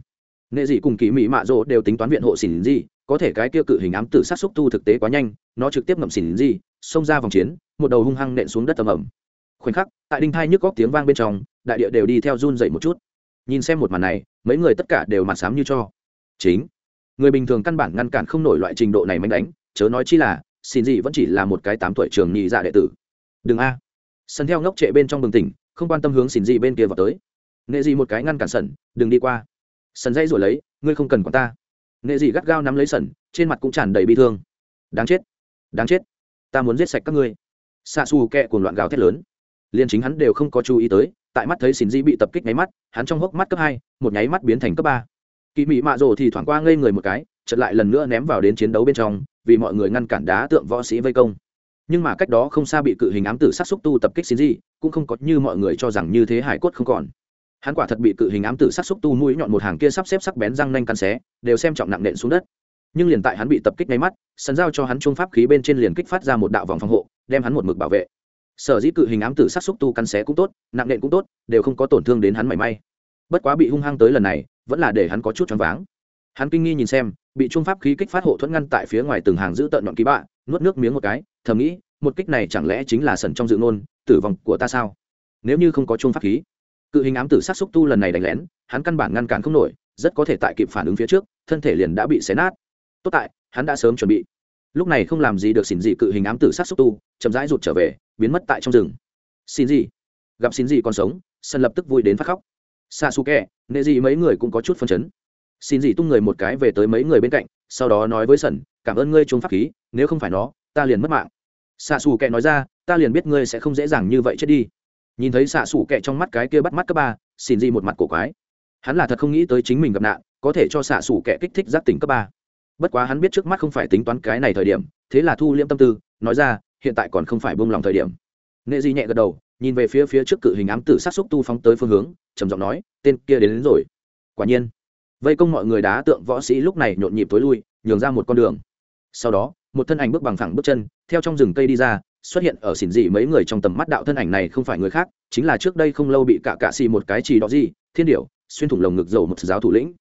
Nệ dị cùng kỳ mỹ mạ rỗ đều tính toán viện hộ xỉn gì, có thể cái kia cự hình ám tử sát xúc tu thực tế quá nhanh, nó trực tiếp ngậm xỉn gì, xông ra vòng chiến, một đầu hung hăng nện xuống đất tầm ẩm khoảnh khắc, tại đinh thai nhức góc tiếng vang bên trong, đại địa đều đi theo run dậy một chút. Nhìn xem một màn này, mấy người tất cả đều mặt sám như cho. Chính người bình thường căn bản ngăn cản không nổi loại trình độ này manh đánh, chớ nói chi là, xin gì vẫn chỉ là một cái tám tuổi trường nhị dạ đệ tử. Đừng a. Sân theo ngốc trệ bên trong bừng tỉnh, không quan tâm hướng xin gì bên kia vào tới. Nghệ gì một cái ngăn cản sần đừng đi qua. Sần dây rồi lấy, ngươi không cần quản ta. Nghệ gì gắt gao nắm lấy sần trên mặt cũng tràn đầy bi thương. Đáng chết đáng chết. Ta muốn giết sạch các ngươi. Xa xù kẹ cuồng loạn gào thét lớn. Liền chính hắn đều không có chú ý tới, tại mắt thấy xin di bị tập kích nháy mắt, hắn trong hốc mắt cấp hai, một nháy mắt biến thành cấp ba kỳ mị mạ rồ thì thoảng qua ngây người một cái chật lại lần nữa ném vào đến chiến đấu bên trong vì mọi người ngăn cản đá tượng võ sĩ vây công. Nhưng mà cách đó không xa bị cự hình ám tử sát xúc tu tập kích xin gì, cũng không có như mọi người cho rằng như thế hải cốt không còn. Hắn quả thật bị cự hình ám tử sát xúc tu mũi nhọn một hàng kia sắp xếp sắc bén răng nanh cắn xé đều xem trọng nặng nện xuống đất. Nhưng liền tại hắn bị tập kích ngay mắt sân giao cho hắn trung pháp khí bên trên liền kích phát ra một đạo vòng phòng hộ đem hắn một mực bảo vệ. Sở dĩ cự hình ám tử sát xúc tu cắn xé cũng tốt nặng nện cũng tốt đều không có tổn thương đến hắn mảy may. Bất quá bị hung hăng tới lần này vẫn là để hắn có chút choáng váng. Hắn kinh nghi nhìn xem, bị trung pháp khí kích phát hộ thuẫn ngăn tại phía ngoài từng hàng giữ tợn nhọn ký bạ, nuốt nước miếng một cái, thầm nghĩ, một kích này chẳng lẽ chính là sần trong dự ngôn, tử vong của ta sao? Nếu như không có trung pháp khí, cự hình ám tử sát xúc tu lần này đánh lén, hắn căn bản ngăn cản không nổi, rất có thể tại kịp phản ứng phía trước, thân thể liền đã bị xé nát. Tốt tại, hắn đã sớm chuẩn bị. Lúc này không làm gì được xỉn dị cự hình ám tử sát xúc tu, chậm rãi rụt trở về, biến mất tại trong rừng. Xin gì gặp xin gì còn sống sân lập tức vui đến phát khóc xa xù kẹ nệ gì mấy người cũng có chút phân chấn. Xin gì tung người một cái về tới mấy người bên cạnh, sau đó nói với sần cảm ơn ngươi trốn pháp khí, nếu không phải nó, ta liền mất mạng. Xạ xù kẹ nói ra, ta liền biết ngươi sẽ không dễ dàng như vậy chết đi. Nhìn thấy xạ xù kẹ trong mắt cái kia bắt mắt cấp ba, xin gì một mặt cổ quái. Hắn là thật không nghĩ tới chính mình gặp nạn, có thể cho xạ xù kẹ kích thích giác tỉnh cấp ba. Bất quá hắn biết trước mắt không phải tính toán cái này thời điểm, thế là thu liêm tâm tư, nói ra, hiện tại còn không phải buông lòng thời điểm. Nệ di nhẹ gật đầu nhìn về phía phía trước cự hình ám tử sát xúc tu phóng tới phương hướng trầm giọng nói tên kia đến, đến rồi. Quả nhiên vây công mọi người đá tượng võ sĩ lúc này nhộn nhịp tối lui nhường ra một con đường. Sau đó một thân ảnh bước bằng thẳng bước chân theo trong rừng cây đi ra xuất hiện ở xỉn dị mấy người trong tầm mắt đạo thân ảnh này không phải người khác chính là trước đây không lâu bị cạ cạ xì một cái chỉ đó gì thiên điểu xuyên thủng lồng ngực dầu một giáo thủ lĩnh.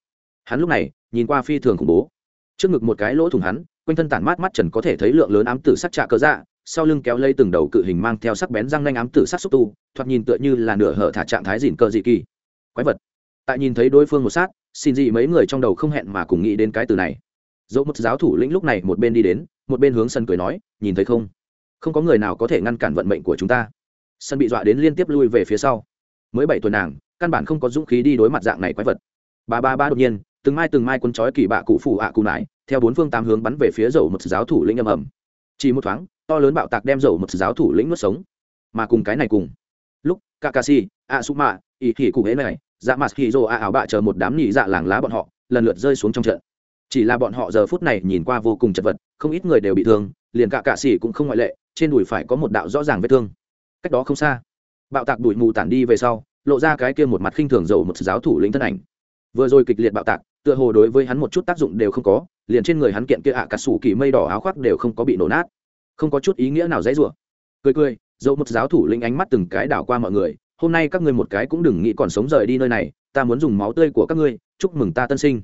Hắn lúc này nhìn qua phi thường khủng bố. Trước ngực một cái lỗ thủng hắn quanh thân tản mát mắt trần có thể thấy lượng lớn ám tử sắc trạ cớ dạ sau lưng kéo lấy từng đầu cự hình mang theo sắc bén răng nanh ám tử sát xúc tu, thoạt nhìn tựa như là nửa hở thả trạng thái dìn cờ dị kỳ. Quái vật. Tại nhìn thấy đối phương một sát, xin dị mấy người trong đầu không hẹn mà cùng nghĩ đến cái từ này. Dẫu một giáo thủ lĩnh lúc này một bên đi đến, một bên hướng sân cười nói, nhìn thấy không? Không có người nào có thể ngăn cản vận mệnh của chúng ta. Sân bị dọa đến liên tiếp lui về phía sau. Mới bảy tuổi nàng, căn bản không có dũng khí đi đối mặt dạng này quái vật. Ba ba ba đột nhiên, từng mai từng mai quân chói kỳ bạ cụ phủ ạ cụ nải, theo bốn phương tám hướng bắn về phía dầu một giáo thủ lĩnh âm ầm. Chỉ một thoáng to lớn bạo tạc đem dầu một giáo thủ lĩnh nuốt sống. Mà cùng cái này cùng, lúc kakashi a suma ý thì cụ hễ này dạ mặt hì rồ a ảo bạ chờ một đám nhị dạ làng lá bọn họ, lần lượt rơi xuống trong trận. Chỉ là bọn họ giờ phút này nhìn qua vô cùng chật vật, không ít người đều bị thương, liền cả cạ xỉ cũng không ngoại lệ, trên đùi phải có một đạo rõ ràng vết thương. Cách đó không xa, bạo tạc đùi mù tản đi về sau, lộ ra cái kia một mặt khinh thường dầu một giáo thủ lĩnh thân ảnh. Vừa rồi kịch liệt bạo tạc, tựa hồ đối với hắn một chút tác dụng đều không có, liền trên người hắn kiện kia ạ à sủ kỳ mây đỏ áo khoác đều không có bị nổ nát không có chút ý nghĩa nào dãy rủa. Cười cười dẫu một giáo thủ lĩnh ánh mắt từng cái đảo qua mọi người hôm nay các ngươi một cái cũng đừng nghĩ còn sống rời đi nơi này ta muốn dùng máu tươi của các ngươi chúc mừng ta tân sinh.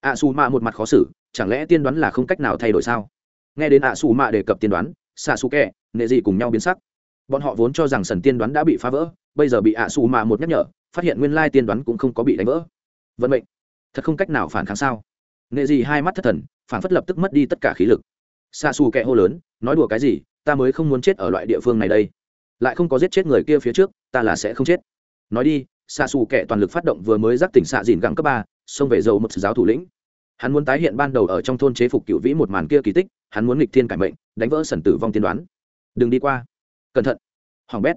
Ạ à, xù mạ một mặt khó xử chẳng lẽ tiên đoán là không cách nào thay đổi sao? Nghe đến ạ à, xù mạ đề cập tiên đoán xạ xù kẹ nệ gì cùng nhau biến sắc. Bọn họ vốn cho rằng sần tiên đoán đã bị phá vỡ bây giờ bị ạ à, xù mạ một nhắc nhở phát hiện nguyên lai tiên đoán cũng không có bị đánh vỡ. Vận mệnh. Thật không cách nào phản kháng sao? Nệ gì hai mắt thất thần phản phất lập tức mất đi tất cả khí lực xa xù kẹ hô lớn, nói đùa cái gì, ta mới không muốn chết ở loại địa phương này đây. Lại không có giết chết người kia phía trước, ta là sẽ không chết. Nói đi xa xù kẻ toàn lực phát động vừa mới giác tỉnh xạ dìn gẳng cấp ba, xông về dầu một giáo thủ lĩnh. Hắn muốn tái hiện ban đầu ở trong thôn chế phục cựu vĩ một màn kia kỳ tích, hắn muốn nghịch thiên cải mệnh, đánh vỡ sần tử vong tiên đoán. Đừng đi qua. Cẩn thận. Hoàng bét.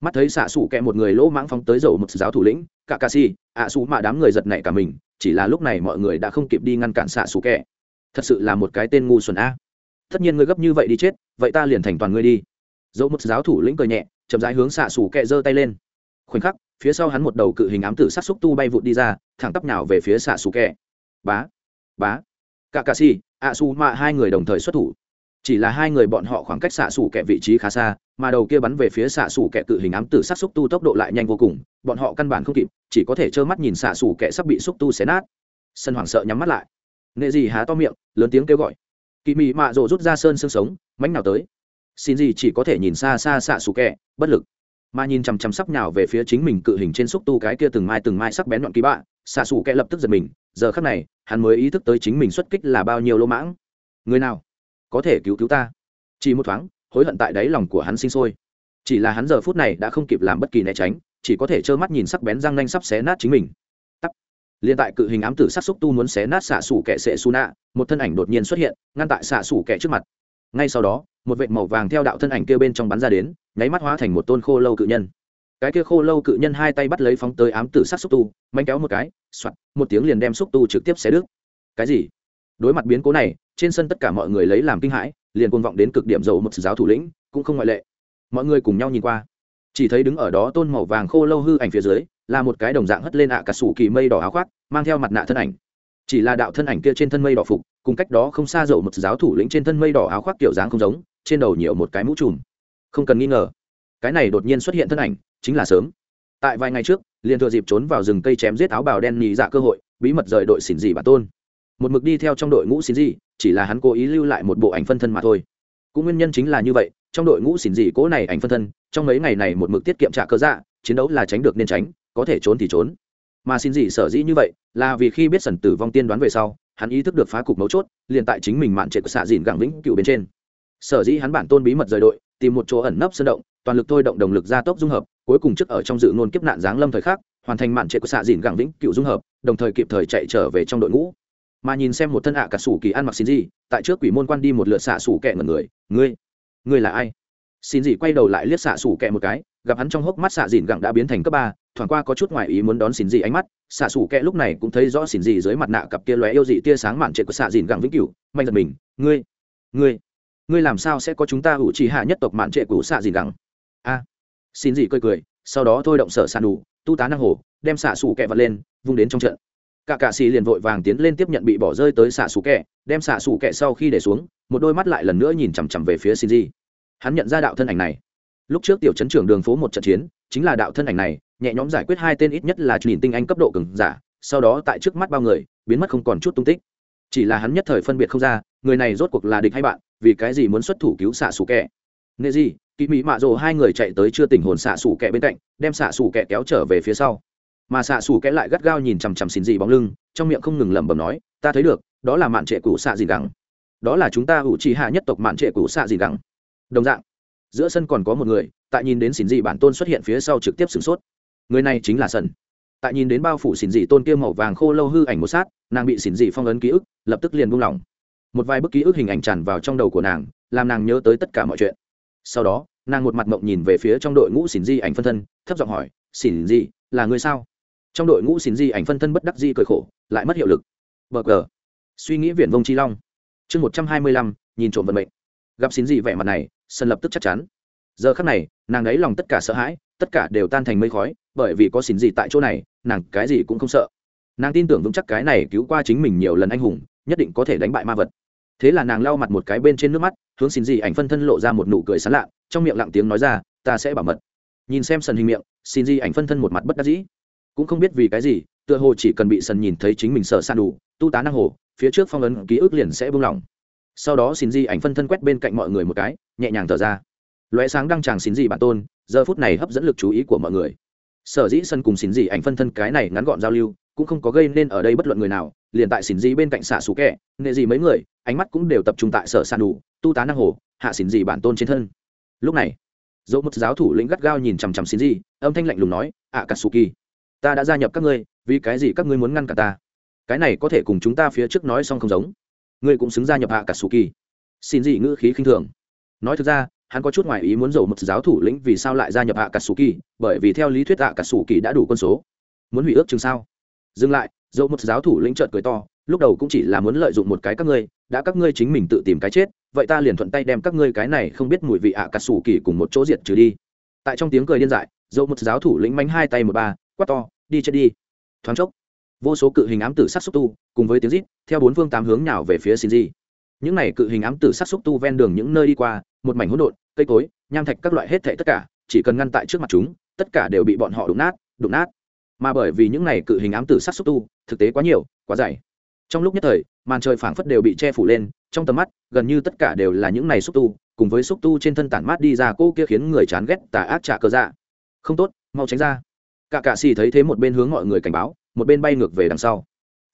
Mắt thấy xạ xù kẹ một người lỗ mãng phóng tới dầu một giáo thủ lĩnh cả ca si ạ xù mạ đám người giật nảy cả mình, chỉ là lúc này mọi người đã không kịp đi ngăn cản xạ xù kẹ thật sự là một cái tên ngu xuẩn a tất nhiên ngươi gấp như vậy đi chết, vậy ta liền thành toàn ngươi đi. Dẫu một giáo thủ lĩnh cười nhẹ, chậm rãi hướng xạ xù kẹ giơ tay lên. Khoảnh khắc, phía sau hắn một đầu cự hình ám tử sát xúc tu bay vụt đi ra, thẳng tắp nào về phía xạ xù kẹ. Bá bá. Cả cà si ạ xù mạ hai người đồng thời xuất thủ. Chỉ là hai người bọn họ khoảng cách xạ xù kẹ vị trí khá xa, mà đầu kia bắn về phía xạ xù kẹ cự hình ám tử sát xúc tu tốc độ lại nhanh vô cùng, bọn họ căn bản không kịp, chỉ có thể trơ mắt nhìn xạ xù kẹ sắp bị xúc tu xé nát. Sân hoảng sợ nhắm mắt lại. Nghệ gì há to miệng, lớn tiếng kêu gọi kỳ mị mạ rộ rút ra sơn xương sống, mánh nào tới. Xin gì chỉ có thể nhìn xa xa xạ xù kẹ, bất lực. Mà nhìn chằm chằm sắp nhào về phía chính mình cự hình trên xúc tu cái kia từng mai từng mai sắc bén đoạn kỳ bạ, xạ xù kẹ lập tức giật mình, giờ khắc này, hắn mới ý thức tới chính mình xuất kích là bao nhiêu lỗ mãng. Người nào? Có thể cứu cứu ta? Chỉ một thoáng, hối hận tại đáy lòng của hắn sinh sôi. Chỉ là hắn giờ phút này đã không kịp làm bất kỳ né tránh, chỉ có thể trơ mắt nhìn sắc bén răng nanh sắp xé nát chính mình liên tại cự hình ám tử sắc xúc tu muốn xé nát xạ xủ kẻ sệ su nạ, một thân ảnh đột nhiên xuất hiện, ngăn tại xạ xủ kẻ trước mặt. Ngay sau đó, một vệt màu vàng theo đạo thân ảnh kia bên trong bắn ra đến, nháy mắt hóa thành một tôn khô lâu cự nhân. Cái kia khô lâu cự nhân hai tay bắt lấy phóng tới ám tử sắc xúc tu manh kéo một cái soạt một tiếng liền đem xúc tu trực tiếp xé đứt. Cái gì? Đối mặt biến cố này, trên sân tất cả mọi người lấy làm kinh hãi, liền côn vọng đến cực điểm dầu một giáo thủ lĩnh, cũng không ngoại lệ. Mọi người cùng nhau nhìn qua. Chỉ thấy đứng ở đó tôn màu vàng khô lâu hư ảnh phía dưới là một cái đồng dạng hất lên ạ cả sủ kỳ mây đỏ áo khoác, mang theo mặt nạ thân ảnh. Chỉ là đạo thân ảnh kia trên thân mây đỏ phục, cùng cách đó không xa dậu một giáo thủ lĩnh trên thân mây đỏ áo khoác kiểu dáng không giống, trên đầu nhiều một cái mũ trùm. Không cần nghi ngờ, cái này đột nhiên xuất hiện thân ảnh, chính là sớm. Tại vài ngày trước, liền thừa dịp trốn vào rừng cây chém giết áo bào đen nhì dạ cơ hội, bí mật rời đội xỉn dị bản tôn. Một mực đi theo trong đội ngũ xỉn dị, chỉ là hắn cố ý lưu lại một bộ ảnh phân thân mà thôi. Cũng nguyên nhân chính là như vậy, trong đội ngũ xỉn dị cố này ảnh phân thân, trong mấy ngày này một mực tiết kiệm trả cơ dạ chiến đấu là tránh được nên tránh có thể trốn thì trốn. Mà xin gì sở dĩ như vậy, là vì khi biết sần tử vong tiên đoán về sau, hắn ý thức được phá cục mấu chốt, liền tại chính mình mạn trệ của xạ dìn gẳng vĩnh cựu bên trên. Sở dĩ hắn bản tôn bí mật rời đội, tìm một chỗ ẩn nấp sơn động, toàn lực thôi động động lực gia tốc dung hợp, cuối cùng trước ở trong dự ngôn kiếp nạn giáng lâm thời khắc, hoàn thành mạn trệ của xạ dìn gẳng vĩnh cựu dung hợp, đồng thời kịp thời chạy trở về trong đội ngũ. Mà nhìn xem một thân ạ cả sủ kỳ ăn mặc xin gì, tại trước quỷ môn quan đi một lượt xạ sủ kẹ ngần người, ngươi ngươi là ai? Xin gì quay đầu lại liếc xạ sủ kẹ một cái, gặp hắn trong hốc mắt xạ dìn gẳng đã biến thành cấp ba thoảng qua có chút ngoài ý muốn đón xin gì ánh mắt, xạ sủ kẹ lúc này cũng thấy rõ xin gì dưới mặt nạ cặp kia lóe yêu dị tia sáng mạn trệ của xạ dìn gẳng vĩnh cửu, mạnh giật mình, ngươi ngươi ngươi làm sao sẽ có chúng ta ủ trì hạ nhất tộc mạn trệ của xạ dìn gẳng a. Xin gì cười cười, sau đó thôi động sở sàn đủ, tu tá năng hồ, đem xạ sủ kẹ vật lên, vung đến trong trận. Cả cạ xì liền vội vàng tiến lên tiếp nhận bị bỏ rơi tới xạ sủ kẹ, đem xạ sủ kẹ sau khi để xuống, một đôi mắt lại lần nữa nhìn chằm chằm về phía xin gì. Hắn nhận ra đạo thân ảnh này. Lúc trước tiểu chấn trưởng đường phố một trận chiến, chính là đạo thân ảnh này nhẹ nhõm giải quyết hai tên ít nhất là nhìn tinh anh cấp độ cường giả, sau đó tại trước mắt bao người, biến mất không còn chút tung tích. Chỉ là hắn nhất thời phân biệt không ra, người này rốt cuộc là địch hay bạn, vì cái gì muốn xuất thủ cứu xạ xù kẹ nệ gì kỵ mỹ mạ rồ hai người chạy tới chưa tỉnh hồn xạ xù kẹ bên cạnh, đem xạ xù kẹ kéo trở về phía sau. Mà xạ xù kẹ lại gắt gao nhìn chằm chằm xin gì bóng lưng, trong miệng không ngừng lẩm bẩm nói, ta thấy được, đó là mạn trệ cũ xạ gì gắng đó là chúng ta ủ trì hạ nhất tộc mạn trệ cũ xạ gì gắng đồng dạng, giữa sân còn có một người, tại nhìn đến xỉn dị bản tôn xuất hiện phía sau trực tiếp sửng sốt người này chính là sần. Tại nhìn đến bao phủ xỉn dị tôn kia màu vàng khô lâu hư ảnh một sát, nàng bị xỉn dị phong ấn ký ức, lập tức liền buông lỏng. Một vài bức ký ức hình ảnh tràn vào trong đầu của nàng, làm nàng nhớ tới tất cả mọi chuyện. Sau đó, nàng một mặt mộng nhìn về phía trong đội ngũ xỉn di ảnh phân thân, thấp giọng hỏi, xỉn di là người sao? Trong đội ngũ xỉn di ảnh phân thân bất đắc di cười khổ, lại mất hiệu lực. Bờ cờ. Suy nghĩ viển vông chi long. Chương một trăm hai mươi lăm, nhìn trộm vận mệnh. Gặp xỉn di vẻ mặt này sân lập tức chắc chắn. Giờ khắc này, nàng ấy lòng tất cả sợ hãi, tất cả đều tan thành mây khói bởi vì có xin gì tại chỗ này, nàng cái gì cũng không sợ. Nàng tin tưởng vững chắc cái này cứu qua chính mình nhiều lần anh hùng, nhất định có thể đánh bại ma vật. Thế là nàng lau mặt một cái bên trên nước mắt, hướng xin gì ảnh phân thân lộ ra một nụ cười sán lạ, trong miệng lặng tiếng nói ra, ta sẽ bảo mật. Nhìn xem sần hình miệng, xin gì ảnh phân thân một mặt bất đắc dĩ. Cũng không biết vì cái gì, tựa hồ chỉ cần bị sần nhìn thấy chính mình sợ san đủ, tu tá năng hồ, phía trước phong ấn ký ức liền sẽ buông lỏng sau đó xin di ảnh phân thân quét bên cạnh mọi người một cái, nhẹ nhàng thở ra. Lóe sáng đăng tràng xin di bản tôn, giờ phút này hấp dẫn lực chú ý của mọi người sở dĩ sân cùng xin dị ảnh phân thân cái này ngắn gọn giao lưu cũng không có gây nên ở đây bất luận người nào, liền tại xin dị bên cạnh xạ xù kẹ nghệ gì mấy người, ánh mắt cũng đều tập trung tại sở san đủ, tu tá năng hồ, hạ xin dị bản tôn trên thân. Lúc này dẫu một giáo thủ lĩnh gắt gao nhìn chằm chằm xin dị âm thanh lạnh lùng nói ạ cà su kỳ ta đã gia nhập các ngươi, vì cái gì các ngươi muốn ngăn cả ta? Cái này có thể cùng chúng ta phía trước nói xong không giống. Ngươi cũng xứng gia nhập hạ cà sú kỳ xin gì ngữ khí khinh thường. Nói thực ra hắn có chút ngoài ý muốn dầu một giáo thủ lĩnh vì sao lại gia nhập hạ kỳ bởi vì theo lý thuyết hạ kỳ đã đủ quân số. Muốn hủy ước chừng sao? Dừng lại, dầu một giáo thủ lĩnh trợn cười to, lúc đầu cũng chỉ là muốn lợi dụng một cái các ngươi, đã các ngươi chính mình tự tìm cái chết, vậy ta liền thuận tay đem các ngươi cái này không biết mùi vị ạ cà sủ kỳ cùng một chỗ diệt trừ đi. Tại trong tiếng cười điên dại, dầu một giáo thủ lĩnh mánh hai tay một ba, quát to, đi chết đi. Thoáng chốc, vô số cự hình ám tử sát xúc tu, cùng với tiếng rít, theo bốn phương tám hướng nào về phía xin di những này cự hình ám tử sát xúc tu ven đường những nơi đi qua, một mảnh hỗn độn, cây cối, nham thạch các loại hết thệ tất cả, chỉ cần ngăn tại trước mặt chúng, tất cả đều bị bọn họ đụng nát đụng nát. Mà bởi vì những này cự hình ám tử sát xúc tu, thực tế quá nhiều, quá dày. Trong lúc nhất thời, màn trời phảng phất đều bị che phủ lên, trong tầm mắt, gần như tất cả đều là những này xúc tu, cùng với xúc tu trên thân tản mát đi ra cô kia khiến người chán ghét tà ác trả cơ dạ. Không tốt, mau tránh ra. Cả cạ xì thấy thế một bên hướng mọi người cảnh báo, một bên bay ngược về đằng sau.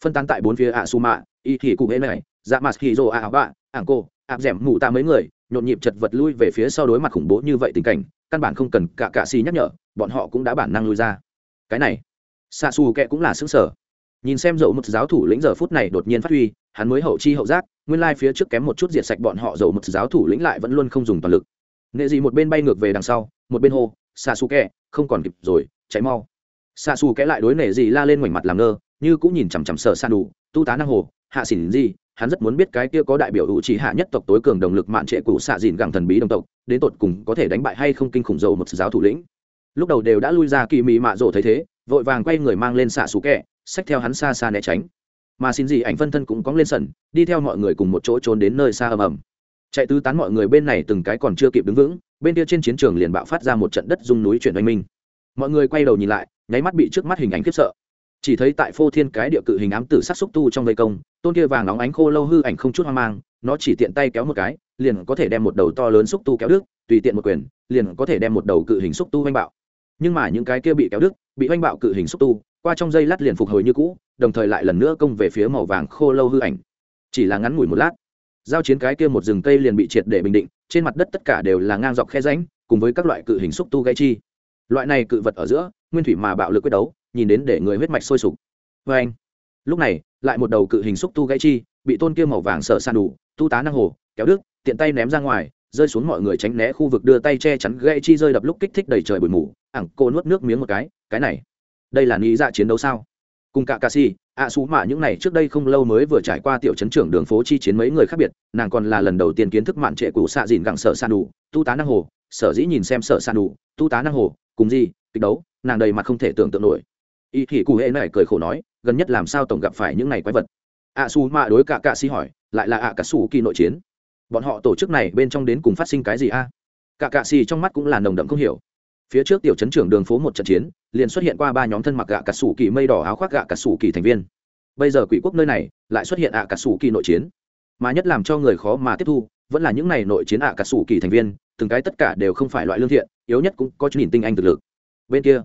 Phân tán tại bốn phía ạ su mạ y thì cụ hễ này dạ mặt hì rồ ạ bạ, ảng cô áp d ẻ m mù ta mấy người, nhộn nhịp chật vật lui về phía sau đối mặt khủng bố như vậy tình cảnh, căn bản không cần cả cạ xì nhắc nhở, bọn họ cũng đã bản năng lui ra. Cái này xa xù kệ cũng là xứng sở nhìn xem dầu một giáo thủ lĩnh giờ phút này đột nhiên phát huy, hắn mới hậu chi hậu giác, nguyên lai phía trước kém một chút diệt sạch bọn họ dầu một giáo thủ lĩnh lại vẫn luôn không dùng toàn lực. Nghệ gì một bên bay ngược về đằng sau, một bên hô xa xù kẹ không còn kịp rồi cháy mau. Xa xù kẽ lại đối nể gì la lên ngoảnh mặt làm ngơ, như cũng nhìn chằm chằm sợ san đủ tu tá năng hồ, hạ xỉn gì hắn rất muốn biết cái kia có đại biểu hữu chỉ hạ nhất tộc tối cường đồng lực mạn trệ cụ xạ dìn gẳng thần bí đồng tộc, đến tột cùng có thể đánh bại hay không kinh khủng dầu một giáo thủ lĩnh. Lúc đầu đều đã lui ra kỳ mị mạ rộ thấy thế, vội vàng quay người mang lên xạ xú kẹ, xách theo hắn xa xa né tránh. Mà xin gì ảnh phân thân cũng cóng lên sân, đi theo mọi người cùng một chỗ trốn đến nơi xa ầm ầm. Chạy tứ tán mọi người bên này từng cái còn chưa kịp đứng vững, bên kia trên chiến trường liền bạo phát ra một trận đất dung núi chuyển oanh minh. Mọi người quay đầu nhìn lại, nháy mắt bị trước mắt hình ảnh khiếp sợ. Chỉ thấy tại phô thiên cái địa cự hình ám tử sát xúc tu trong vây công tôn kia vàng nóng ánh khô lâu hư ảnh không chút hoang mang, nó chỉ tiện tay kéo một cái, liền có thể đem một đầu to lớn xúc tu kéo đứt, tùy tiện một quyền, liền có thể đem một đầu cự hình xúc tu oanh bạo. Nhưng mà những cái kia bị kéo đứt, bị oanh bạo cự hình xúc tu, qua trong dây lát liền phục hồi như cũ, đồng thời lại lần nữa công về phía màu vàng khô lâu hư ảnh. Chỉ là ngắn ngủi một lát, giao chiến cái kia một rừng cây liền bị triệt để bình định, trên mặt đất tất cả đều là ngang dọc khe ránh cùng với các loại cự hình xúc tu gây chi. Loại này cự vật ở giữa, nguyên thủy mà bạo lực quyết đấu, nhìn đến để người huyết mạch sôi sục. Vê anh lúc này lại một đầu cự hình xúc tu gãy chi bị tôn kia màu vàng sợ san đủ tu tá năng hồ kéo đứt, tiện tay ném ra ngoài rơi xuống mọi người tránh né khu vực đưa tay che chắn gãy chi rơi đập lúc kích thích đầy trời bụi mù ẳng cô nuốt nước miếng một cái cái này đây là nghĩ dạ chiến đấu sao? Cùng cả ca si ạ xú mạ những này trước đây không lâu mới vừa trải qua tiểu chấn trưởng đường phố chi chiến mấy người khác biệt nàng còn là lần đầu tiên kiến thức mạn trệ của xạ dìn gặng sợ san đủ tu tá năng hồ sở dĩ nhìn xem sợ san đủ tu tá năng hồ cùng gì kịch đấu nàng đầy mặt không thể tưởng tượng nổi. Y thì cụ hệ này cười khổ nói gần nhất làm sao tổng gặp phải những này quái vật? Ạ xù mạ đối cả cạ xì hỏi, lại là ạ cả xù kỳ nội chiến. Bọn họ tổ chức này bên trong đến cùng phát sinh cái gì a? Cả cạ xì trong mắt cũng là nồng đậm không hiểu. Phía trước tiểu chấn trưởng đường phố một trận chiến, liền xuất hiện qua ba nhóm thân mặc gạ cả sủ kỳ mây đỏ áo khoác gạ cả sủ kỳ thành viên. Bây giờ quỷ quốc nơi này lại xuất hiện ạ cả sủ kỳ nội chiến. Mà nhất làm cho người khó mà tiếp thu vẫn là những này nội chiến ạ cả sủ kỳ thành viên, từng cái tất cả đều không phải loại lương thiện, yếu nhất cũng có chút nhìn tinh anh thực lực. Bên kia,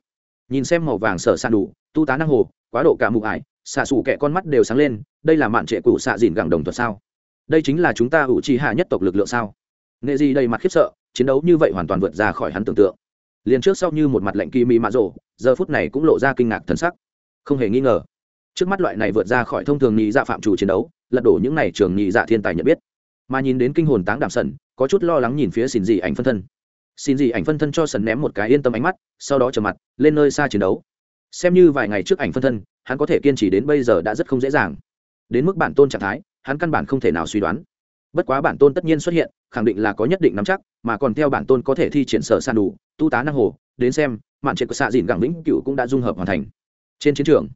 nhìn xem màu vàng sở san đủ tu tá năng hồ, quá độ cả mụ ải, xạ xù kẹ con mắt đều sáng lên, đây là mạn trệ cụ xạ dìn gẳng đồng thuật sao? Đây chính là chúng ta ủ trì hạ nhất tộc lực lượng sao? Nghệ gì đầy mặt khiếp sợ, chiến đấu như vậy hoàn toàn vượt ra khỏi hắn tưởng tượng. Liền trước sau như một mặt lệnh kỳ mi mạ rộ giờ phút này cũng lộ ra kinh ngạc thần sắc. Không hề nghi ngờ, trước mắt loại này vượt ra khỏi thông thường nhị dạ phạm chủ chiến đấu, lật đổ những này trường nhị dạ thiên tài nhận biết. Mà nhìn đến kinh hồn táng đạm sần, có chút lo lắng nhìn phía xin dị ảnh phân thân. Xin dị ảnh phân thân cho sần ném một cái yên tâm ánh mắt, sau đó trở mặt, lên nơi xa chiến đấu xem như vài ngày trước ảnh phân thân, hắn có thể kiên trì đến bây giờ đã rất không dễ dàng. Đến mức bản tôn trạng thái, hắn căn bản không thể nào suy đoán. Bất quá bản tôn tất nhiên xuất hiện, khẳng định là có nhất định nắm chắc, mà còn theo bản tôn có thể thi triển sở san đủ, tu tá năng hồ, đến xem, mạn triệt của xạ dìn gẳng lĩnh cựu cũng đã dung hợp hoàn thành. Trên chiến trường,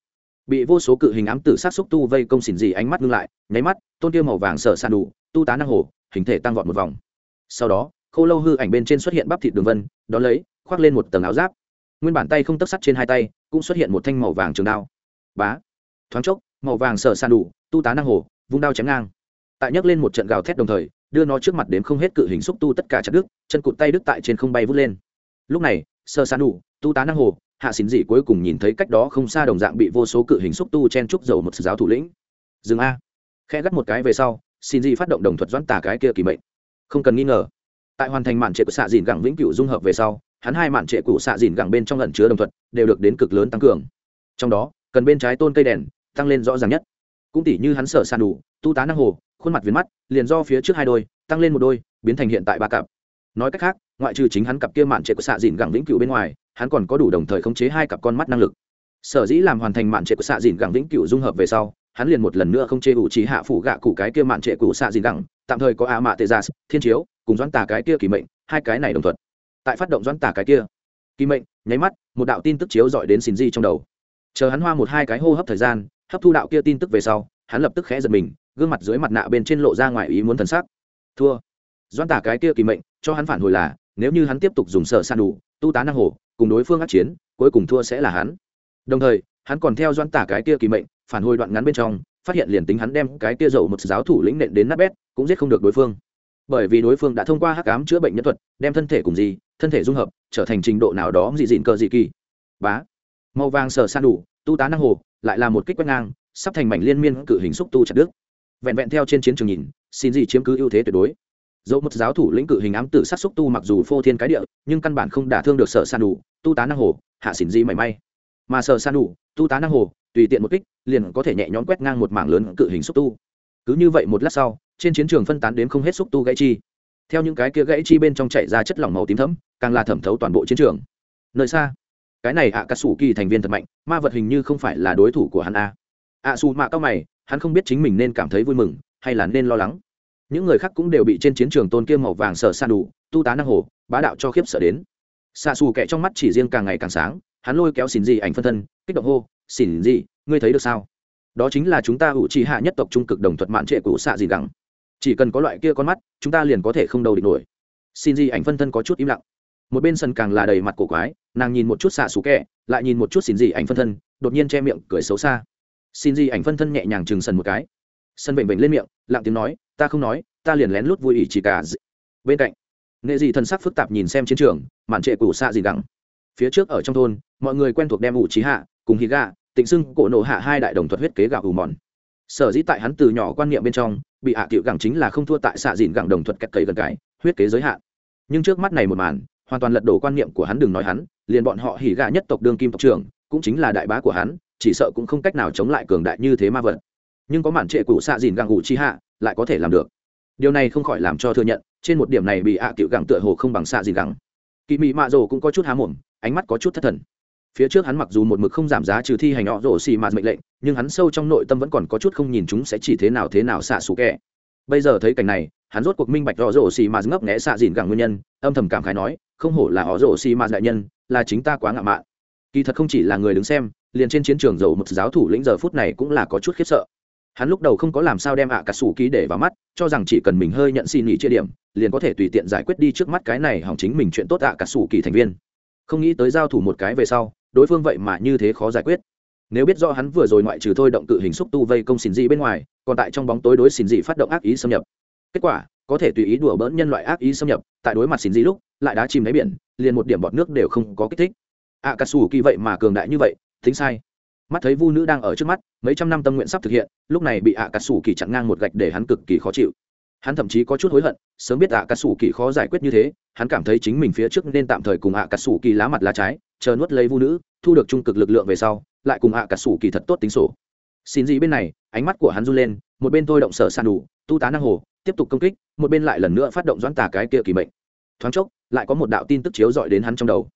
bị vô số cự hình ám tử sát xúc tu vây công xỉn dị ánh mắt ngưng lại, nháy mắt, tôn tiêu màu vàng sở san đủ, tu tá năng hồ, hình thể tăng vọt một vòng. Sau đó, khô lâu hư ảnh bên trên xuất hiện bắp thịt đường vân, đón lấy, khoác lên một tầng áo giáp nguyên bản tay không tấc sắt trên hai tay, cũng xuất hiện một thanh màu vàng trường đao. Bá. Thoáng chốc, màu vàng sở sàn đủ, tu tá năng hồ, vung đao chém ngang. Tại nhấc lên một trận gào thét đồng thời, đưa nó trước mặt đến không hết cự hình xúc tu tất cả chặt đứt, chân cụt tay đứt tại trên không bay vút lên. Lúc này sơ sàn đủ, tu tá năng hồ, hạ xín dị cuối cùng nhìn thấy cách đó không xa đồng dạng bị vô số cự hình xúc tu chen trúc dầu một giáo thủ lĩnh. Dừng a. Khe gắt một cái về sau xin dị phát động đồng thuật doãn tả cái kia kỳ mệnh. Không cần nghi ngờ. Tại hoàn thành màn trệ của xạ dìn gẳng vĩnh cửu dung hợp về sau hắn hai mạn trệ của xạ dìn gẳng bên trong lẩn chứa đồng thuật, đều được đến cực lớn tăng cường. Trong đó, cần bên trái tôn cây đèn, tăng lên rõ ràng nhất. Cũng tỉ như hắn sở sàn đủ, tu tá năng hồ, khuôn mặt viền mắt, liền do phía trước hai đôi, tăng lên một đôi, biến thành hiện tại ba cặp. Nói cách khác, ngoại trừ chính hắn cặp kia mạn trệ của xạ dìn gẳng vĩnh cửu bên ngoài, hắn còn có đủ đồng thời khống chế hai cặp con mắt năng lực. Sở dĩ làm hoàn thành mạn trệ của xạ dìn gẳng vĩnh cửu dung hợp về sau, hắn liền một lần nữa không chê ủ trí hạ phủ gạ cụ cái kia mạn trệ của xạ dìn gẳng, tạm thời có a mạ tê gia thiên chiếu, cùng doãn tà cái kia kỳ mệnh, hai cái này đồng thuận tại phát động doãn tả cái kia. Kỳ mệnh, nháy mắt, một đạo tin tức chiếu dọi đến xin di trong đầu. Chờ hắn hoa một hai cái hô hấp thời gian, hấp thu đạo kia tin tức về sau, hắn lập tức khẽ giật mình, gương mặt dưới mặt nạ bên trên lộ ra ngoài ý muốn thần sắc. Thua. Doãn tả cái kia kỳ mệnh, cho hắn phản hồi là, nếu như hắn tiếp tục dùng sở san đủ, tu tá năng hồ, cùng đối phương át chiến, cuối cùng thua sẽ là hắn. Đồng thời, hắn còn theo doãn tả cái kia kỳ mệnh, phản hồi đoạn ngắn bên trong, phát hiện liền tính hắn đem cái kia dầu một giáo thủ lĩnh nện đến nát bét, cũng giết không được đối phương. Bởi vì đối phương đã thông qua hắc ám chữa bệnh nhân thuật, đem thân thể cùng gì thân thể dung hợp, trở thành trình độ nào đó dị dịn cờ dị kỳ. Bá. Màu vàng sờ san đủ, tu tá năng hồ, lại là một kích quét ngang, sắp thành mảnh liên miên cự hình xúc tu chặt đứt. Vẹn vẹn theo trên chiến trường nhìn, xin gì chiếm cứ ưu thế tuyệt đối. Dẫu một giáo thủ lĩnh cự hình ám tử sát xúc tu mặc dù phô thiên cái địa, nhưng căn bản không đả thương được sở san đủ, tu tá năng hồ, hạ xỉn di mảy may. Mà sở san đủ, tu tá năng hồ, tùy tiện một kích, liền có thể nhẹ nhõm quét ngang một mảng lớn cự hình xúc tu. Cứ như vậy một lát sau, trên chiến trường phân tán đến không hết xúc tu gãy chi. Theo những cái kia gãy chi bên trong chạy ra chất lỏng màu tím thẫm càng là thẩm thấu toàn bộ chiến trường. Nơi xa, cái này ạ cà sủ kỳ thành viên thật mạnh, ma vật hình như không phải là đối thủ của hắn a ạ xù mạ cao mày, hắn không biết chính mình nên cảm thấy vui mừng hay là nên lo lắng. Những người khác cũng đều bị trên chiến trường tôn kia màu vàng sở san đủ, tu tá năng hồ, bá đạo cho khiếp sợ đến. Xa xù kẹ trong mắt chỉ riêng càng ngày càng sáng, hắn lôi kéo xỉn gì ảnh phân thân, kích động hô xỉn gì ngươi thấy được sao? Đó chính là chúng ta ủ trì hạ nhất tộc trung cực đồng thuật mạn trệ của xạ gì gắng chỉ cần có loại kia con mắt, chúng ta liền có thể không đầu địch nổi. Xin gì ảnh phân thân có chút im lặng một bên sân càng là đầy mặt cổ quái, nàng nhìn một chút xạ xù kẹ, lại nhìn một chút xin gì ảnh phân thân, đột nhiên che miệng cười xấu xa. Xin gì ảnh phân thân nhẹ nhàng chừng sần một cái. Sân bệnh bệnh lên miệng, lặng tiếng nói, ta không nói, ta liền lén lút vui ỉ chỉ cả bên cạnh, nghệ dị thần sắc phức tạp nhìn xem chiến trường, mạn trệ củ xạ gì đẳng. Phía trước ở trong thôn, mọi người quen thuộc đem ủ trí hạ, cùng hí gà, tịnh xưng cổ nổ hạ hai đại đồng thuật huyết kế gạo ủ mòn. Sở dĩ tại hắn từ nhỏ quan niệm bên trong, bị hạ tiệu gẳng chính là không thua tại xạ dịn gẳng đồng thuật kẹt cấy gần cái, huyết kế giới hạn. Nhưng trước mắt này một màn hoàn toàn lật đổ quan niệm của hắn đừng nói hắn, liền bọn họ hỉ gà nhất tộc đương kim tộc trưởng, cũng chính là đại bá của hắn, chỉ sợ cũng không cách nào chống lại cường đại như thế ma vật. Nhưng có màn trệ cụ xạ dìn gàng ủ chi hạ, lại có thể làm được. Điều này không khỏi làm cho thừa nhận, trên một điểm này bị ạ à cựu gẳng tựa hồ không bằng xạ dìn gẳng kỳ mị mạ rồ cũng có chút há mồm, ánh mắt có chút thất thần. Phía trước hắn mặc dù một mực không giảm giá trừ thi hành họ rổ xì mạt mệnh lệnh, nhưng hắn sâu trong nội tâm vẫn còn có chút không nhìn chúng sẽ chỉ thế nào thế nào xạ xù kẹ bây giờ thấy cảnh này, hắn rốt cuộc minh bạch họ rổ xì mạt ngấp nghẽ xạ dìn gẳng nguyên nhân, âm thầm cảm khái nói, không hổ là họ rổ xì mạt đại nhân, là chính ta quá ngạo mạn. Kỳ thật không chỉ là người đứng xem, liền trên chiến trường dầu một giáo thủ lĩnh giờ phút này cũng là có chút khiếp sợ. Hắn lúc đầu không có làm sao đem ạ cà sủ ký để vào mắt, cho rằng chỉ cần mình hơi nhận xin nghỉ chia điểm, liền có thể tùy tiện giải quyết đi trước mắt cái này hỏng chính mình chuyện tốt ạ cà sủ kỳ thành viên. Không nghĩ tới giao thủ một cái về sau, đối phương vậy mà như thế khó giải quyết nếu biết do hắn vừa rồi ngoại trừ thôi động cự hình xúc tu vây công xin dị bên ngoài, còn tại trong bóng tối đối xin dị phát động ác ý xâm nhập. Kết quả, có thể tùy ý đùa bỡn nhân loại ác ý xâm nhập, tại đối mặt xin dị lúc, lại đá chìm đáy biển, liền một điểm bọt nước đều không có kích thích. Ạ cà sủ kỳ vậy mà cường đại như vậy, tính sai. Mắt thấy vu nữ đang ở trước mắt, mấy trăm năm tâm nguyện sắp thực hiện, lúc này bị ạ cà sủ kỳ chặn ngang một gạch để hắn cực kỳ khó chịu. Hắn thậm chí có chút hối hận, sớm biết ạ cà sủ kỳ khó giải quyết như thế, hắn cảm thấy chính mình phía trước nên tạm thời cùng ạ cà sủ kỳ lá mặt lá trái chờ nuốt lấy vu nữ, thu được trung cực lực lượng về sau, lại cùng hạ cả sủ kỳ thật tốt tính sổ. Xin gì bên này, ánh mắt của hắn run lên, một bên tôi động sở sàn đủ, tu tá năng hồ, tiếp tục công kích, một bên lại lần nữa phát động doãn tả cái kia kỳ mệnh. Thoáng chốc, lại có một đạo tin tức chiếu dọi đến hắn trong đầu.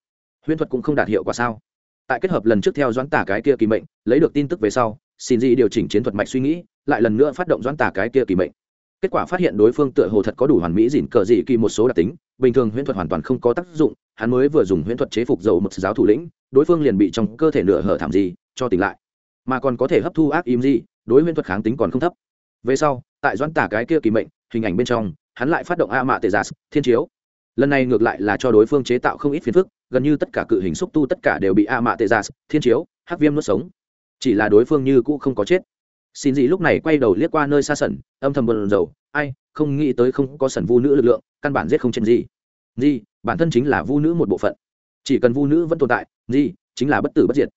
Huyễn thuật cũng không đạt hiệu quả sao? Tại kết hợp lần trước theo doãn tả cái kia kỳ mệnh, lấy được tin tức về sau, xin dị điều chỉnh chiến thuật mạch suy nghĩ, lại lần nữa phát động doãn tả cái kia kỳ mệnh kết quả phát hiện đối phương tựa hồ thật có đủ hoàn mỹ dỉn cờ dị kỳ một số đặc tính, bình thường huyễn thuật hoàn toàn không có tác dụng, hắn mới vừa dùng huyễn thuật chế phục dầu một giáo thủ lĩnh, đối phương liền bị trong cơ thể nửa hở thảm gì, cho tỉnh lại. Mà còn có thể hấp thu ác im gì, đối huyễn thuật kháng tính còn không thấp. Về sau, tại doãn tả cái kia kỳ mệnh, hình ảnh bên trong, hắn lại phát động a mạ tề giả dạ thiên chiếu. Lần này ngược lại là cho đối phương chế tạo không ít phiền phức, gần như tất cả cự hình xúc tu tất cả đều bị a mạ tệ dạ giả thiên chiếu, hắc viêm nuốt sống. Chỉ là đối phương như cũ không có chết xin dị lúc này quay đầu liếc qua nơi xa sẩn, âm thầm bần dầu ai, không nghĩ tới không có sẩn vu nữ lực lượng, căn bản giết không trên gì. Gì, bản thân chính là vu nữ một bộ phận. Chỉ cần vu nữ vẫn tồn tại, gì, chính là bất tử bất diệt.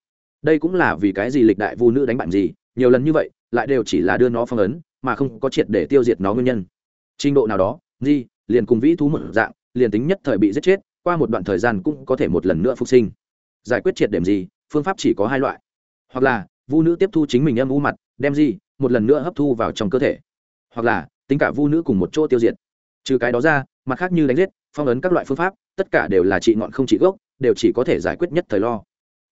Đây cũng là vì cái gì lịch đại vu nữ đánh bại gì, nhiều lần như vậy, lại đều chỉ là đưa nó phong ấn, mà không có triệt để tiêu diệt nó nguyên nhân. Trình độ nào đó, gì, liền cùng vĩ thú một dạng, liền tính nhất thời bị giết chết, qua một đoạn thời gian cũng có thể một lần nữa phục sinh. Giải quyết triệt điểm gì, phương pháp chỉ có hai loại. Hoặc là, vu nữ tiếp thu chính mình âm u mặt đem gì một lần nữa hấp thu vào trong cơ thể. Hoặc là, tính cả vu nữ cùng một chỗ tiêu diệt. Trừ cái đó ra, mặt khác như đánh giết, phong ấn các loại phương pháp, tất cả đều là trị ngọn không trị gốc, đều chỉ có thể giải quyết nhất thời lo.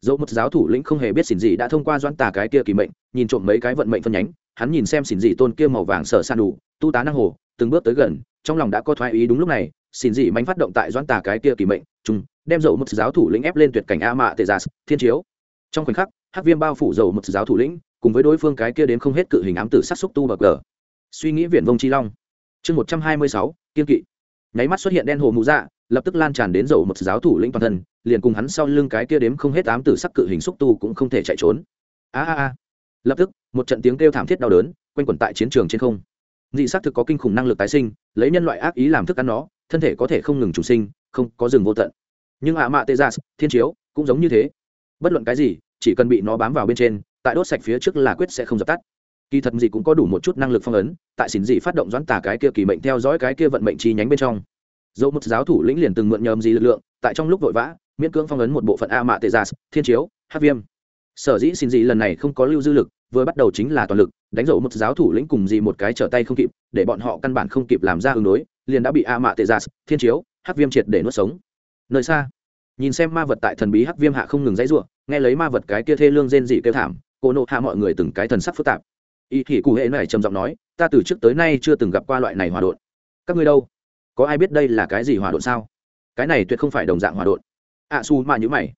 Dẫu một giáo thủ lĩnh không hề biết xỉn gì đã thông qua doãn tà cái kia kỳ mệnh, nhìn trộm mấy cái vận mệnh phân nhánh, hắn nhìn xem xỉn gì tôn kia màu vàng sở san đủ, tu tá năng hồ, từng bước tới gần, trong lòng đã có thoái ý đúng lúc này, xỉn gì mánh phát động tại doãn tà cái kia kỳ mệnh chung đem dẫu một giáo thủ lĩnh ép lên tuyệt cảnh a mạ tề giả thiên chiếu. Trong khoảnh khắc, hắc viêm bao phủ dầu một giáo thủ lĩnh cùng với đối phương cái kia đến không hết cự hình ám tử sát xúc tu bậc cờ suy nghĩ viển vông chi long. Chương một trăm hai mươi sáu, kiên kỵ. Nháy mắt xuất hiện đen hồ mụ dạ lập tức lan tràn đến dầu một giáo thủ lĩnh toàn thân, liền cùng hắn sau lưng cái kia đếm không hết ám tử sắc cự hình xúc tu cũng không thể chạy trốn. A a a. Lập tức, một trận tiếng kêu thảm thiết đau đớn, quanh quẩn tại chiến trường trên không. Dị xác thực có kinh khủng năng lực tái sinh, lấy nhân loại ác ý làm thức ăn nó, thân thể có thể không ngừng chủ sinh, không có rừng vô tận. Nhưng ạ mạ tê gia thiên chiếu cũng giống như thế. Bất luận cái gì, chỉ cần bị nó bám vào bên trên tại đốt sạch phía trước là quyết sẽ không dập tắt. Kỳ thật gì cũng có đủ một chút năng lực phong ấn, tại xỉn gì phát động doãn tà cái kia kỳ mệnh theo dõi cái kia vận mệnh chi nhánh bên trong. Dẫu một giáo thủ lĩnh liền từng mượn nhầm gì lực lượng, tại trong lúc vội vã, miễn cưỡng phong ấn một bộ phận a mạ tê gia dạ, thiên chiếu hát viêm. Sở dĩ xin gì lần này không có lưu dư lực, vừa bắt đầu chính là toàn lực, đánh dẫu một giáo thủ lĩnh cùng gì một cái trở tay không kịp, để bọn họ căn bản không kịp làm ra ứng đối, liền đã bị a mạ tê gia dạ, thiên chiếu hát viêm triệt để nuốt sống. Nơi xa, nhìn xem ma vật tại thần bí hắc viêm hạ không ngừng dãy rủa, nghe lấy ma vật cái kia thê lương rên dị kêu thảm cô nộ hạ mọi người từng cái thần sắc phức tạp. Y thì cụ hệ này trầm giọng nói, ta từ trước tới nay chưa từng gặp qua loại này hòa đột các ngươi đâu? Có ai biết đây là cái gì hòa đột sao? Cái này tuyệt không phải đồng dạng hòa đột ạ su mạ nhữ mày.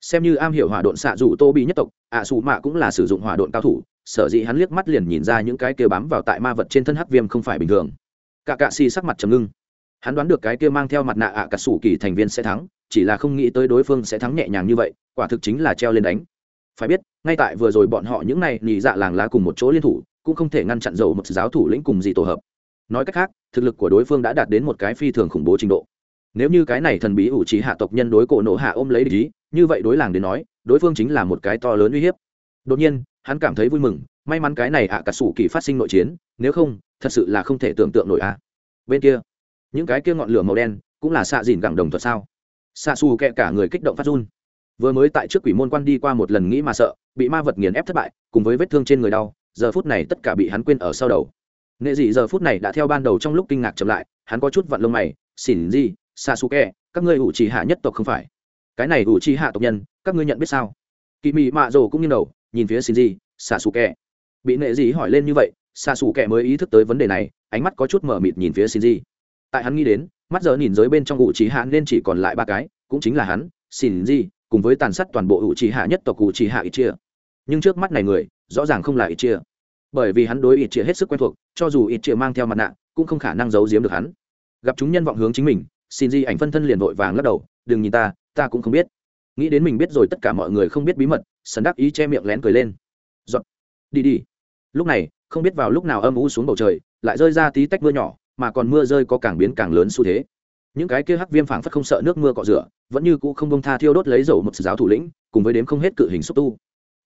Xem như am hiểu hòa đột xạ dù tô bị nhất tộc ạ su mạ cũng là sử dụng hòa đột cao thủ, sở dĩ hắn liếc mắt liền nhìn ra những cái kia bám vào tại ma vật trên thân hắc viêm không phải bình thường. Cả cạ xì sắc mặt trầm ngưng. Hắn đoán được cái kia mang theo mặt nạ ạ à cả sủ kỳ thành viên sẽ thắng, chỉ là không nghĩ tới đối phương sẽ thắng nhẹ nhàng như vậy, quả thực chính là treo lên đánh. Phải biết ngay tại vừa rồi bọn họ những này nhì dạ làng lá cùng một chỗ liên thủ, cũng không thể ngăn chặn dầu một giáo thủ lĩnh cùng gì tổ hợp. Nói cách khác, thực lực của đối phương đã đạt đến một cái phi thường khủng bố trình độ. Nếu như cái này thần bí ủ trí hạ tộc nhân đối cổ nổ hạ ôm lấy ý, như vậy đối làng đến nói, đối phương chính là một cái to lớn uy hiếp. Đột nhiên, hắn cảm thấy vui mừng, may mắn cái này ạ cả sủ kỳ phát sinh nội chiến, nếu không, thật sự là không thể tưởng tượng nổi a. Bên kia, những cái kia ngọn lửa màu đen cũng là xạ dìn gẳng đồng thuật sao? Xạ xù kẹ cả người kích động phát run vừa mới tại trước quỷ môn quan đi qua một lần nghĩ mà sợ, bị ma vật nghiền ép thất bại, cùng với vết thương trên người đau, giờ phút này tất cả bị hắn quên ở sau đầu. Nghệ dị giờ phút này đã theo ban đầu trong lúc kinh ngạc chậm lại, hắn có chút vặn lông mày xỉn gì xa xù kẹ các ngươi ủ trì hạ nhất tộc không phải? Cái này ủ trì hạ tộc nhân, các ngươi nhận biết sao? Kỳ mị mạ rồ cũng như đầu, nhìn phía xỉn gì xa xù kẹ bị nghệ dị hỏi lên như vậy xa xù kẹ mới ý thức tới vấn đề này, ánh mắt có chút mở mịt nhìn phía xỉn gì tại hắn nghĩ đến, mắt giờ nhìn giới bên trong ủ trì hạ nên chỉ còn lại ba cái, cũng chính là hắn xỉn gì cùng với tàn sát toàn bộ ủ trì hạ nhất tộc ủ trì hạ ít chia nhưng trước mắt này người, rõ ràng không là ít chia bởi vì hắn đối ít chia hết sức quen thuộc, cho dù ít chia mang theo mặt nạ, cũng không khả năng giấu giếm được hắn. Gặp chúng nhân vọng hướng chính mình, xin di ảnh phân thân liền vội vàng lắc đầu, đừng nhìn ta ta cũng không biết. Nghĩ đến mình biết rồi tất cả mọi người không biết bí mật, sần đắc ý che miệng lén cười lên. Giọt. Đi đi. Lúc này, không biết vào lúc nào âm u xuống bầu trời, lại rơi ra tí tách mưa nhỏ, mà còn mưa rơi có càng biến càng lớn xu thế những cái kia hắc viêm phảng phất không sợ nước mưa cọ rửa, vẫn như cũ không bông tha thiêu đốt lấy dầu một giáo thủ lĩnh, cùng với đếm không hết cự hình xúc tu.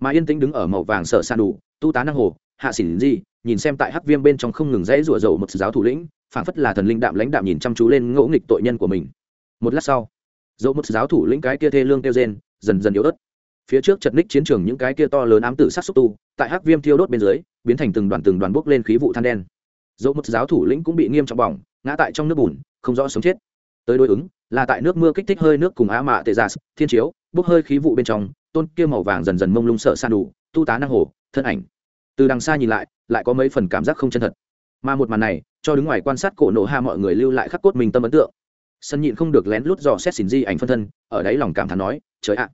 Mà yên tĩnh đứng ở màu vàng sợ san đủ, tu tá năng hồ, hạ xỉn gì nhìn xem tại hắc viêm bên trong không ngừng rẽ rủa dầu một giáo thủ lĩnh, phảng phất là thần linh đạm lãnh đạm nhìn chăm chú lên ngỗ nghịch tội nhân của mình. Một lát sau, dầu một giáo thủ lĩnh cái kia thê lương tiêu rên, dần dần yếu ớt. Phía trước chật ních chiến trường những cái kia to lớn ám tử sát xúc tu, tại hắc viêm thiêu đốt bên dưới, biến thành từng đoàn từng đoàn bốc lên khí vụ than đen. Dẫu một giáo thủ lĩnh cũng bị nghiêm trọng bỏng, ngã tại trong nước bùn, không rõ sống chết tới đối ứng, là tại nước mưa kích thích hơi nước cùng á mạ tệ giả thiên chiếu, bốc hơi khí vụ bên trong, tôn kia màu vàng dần dần mông lung sợ san đủ, tu tá năng hồ, thân ảnh. Từ đằng xa nhìn lại lại có mấy phần cảm giác không chân thật. Mà một màn này, cho đứng ngoài quan sát cổ nổ hạ mọi người lưu lại khắc cốt mình tâm ấn tượng. Sân nhịn không được lén lút dò xét xin di ảnh phân thân, ở đấy lòng cảm thán nói, trời ạ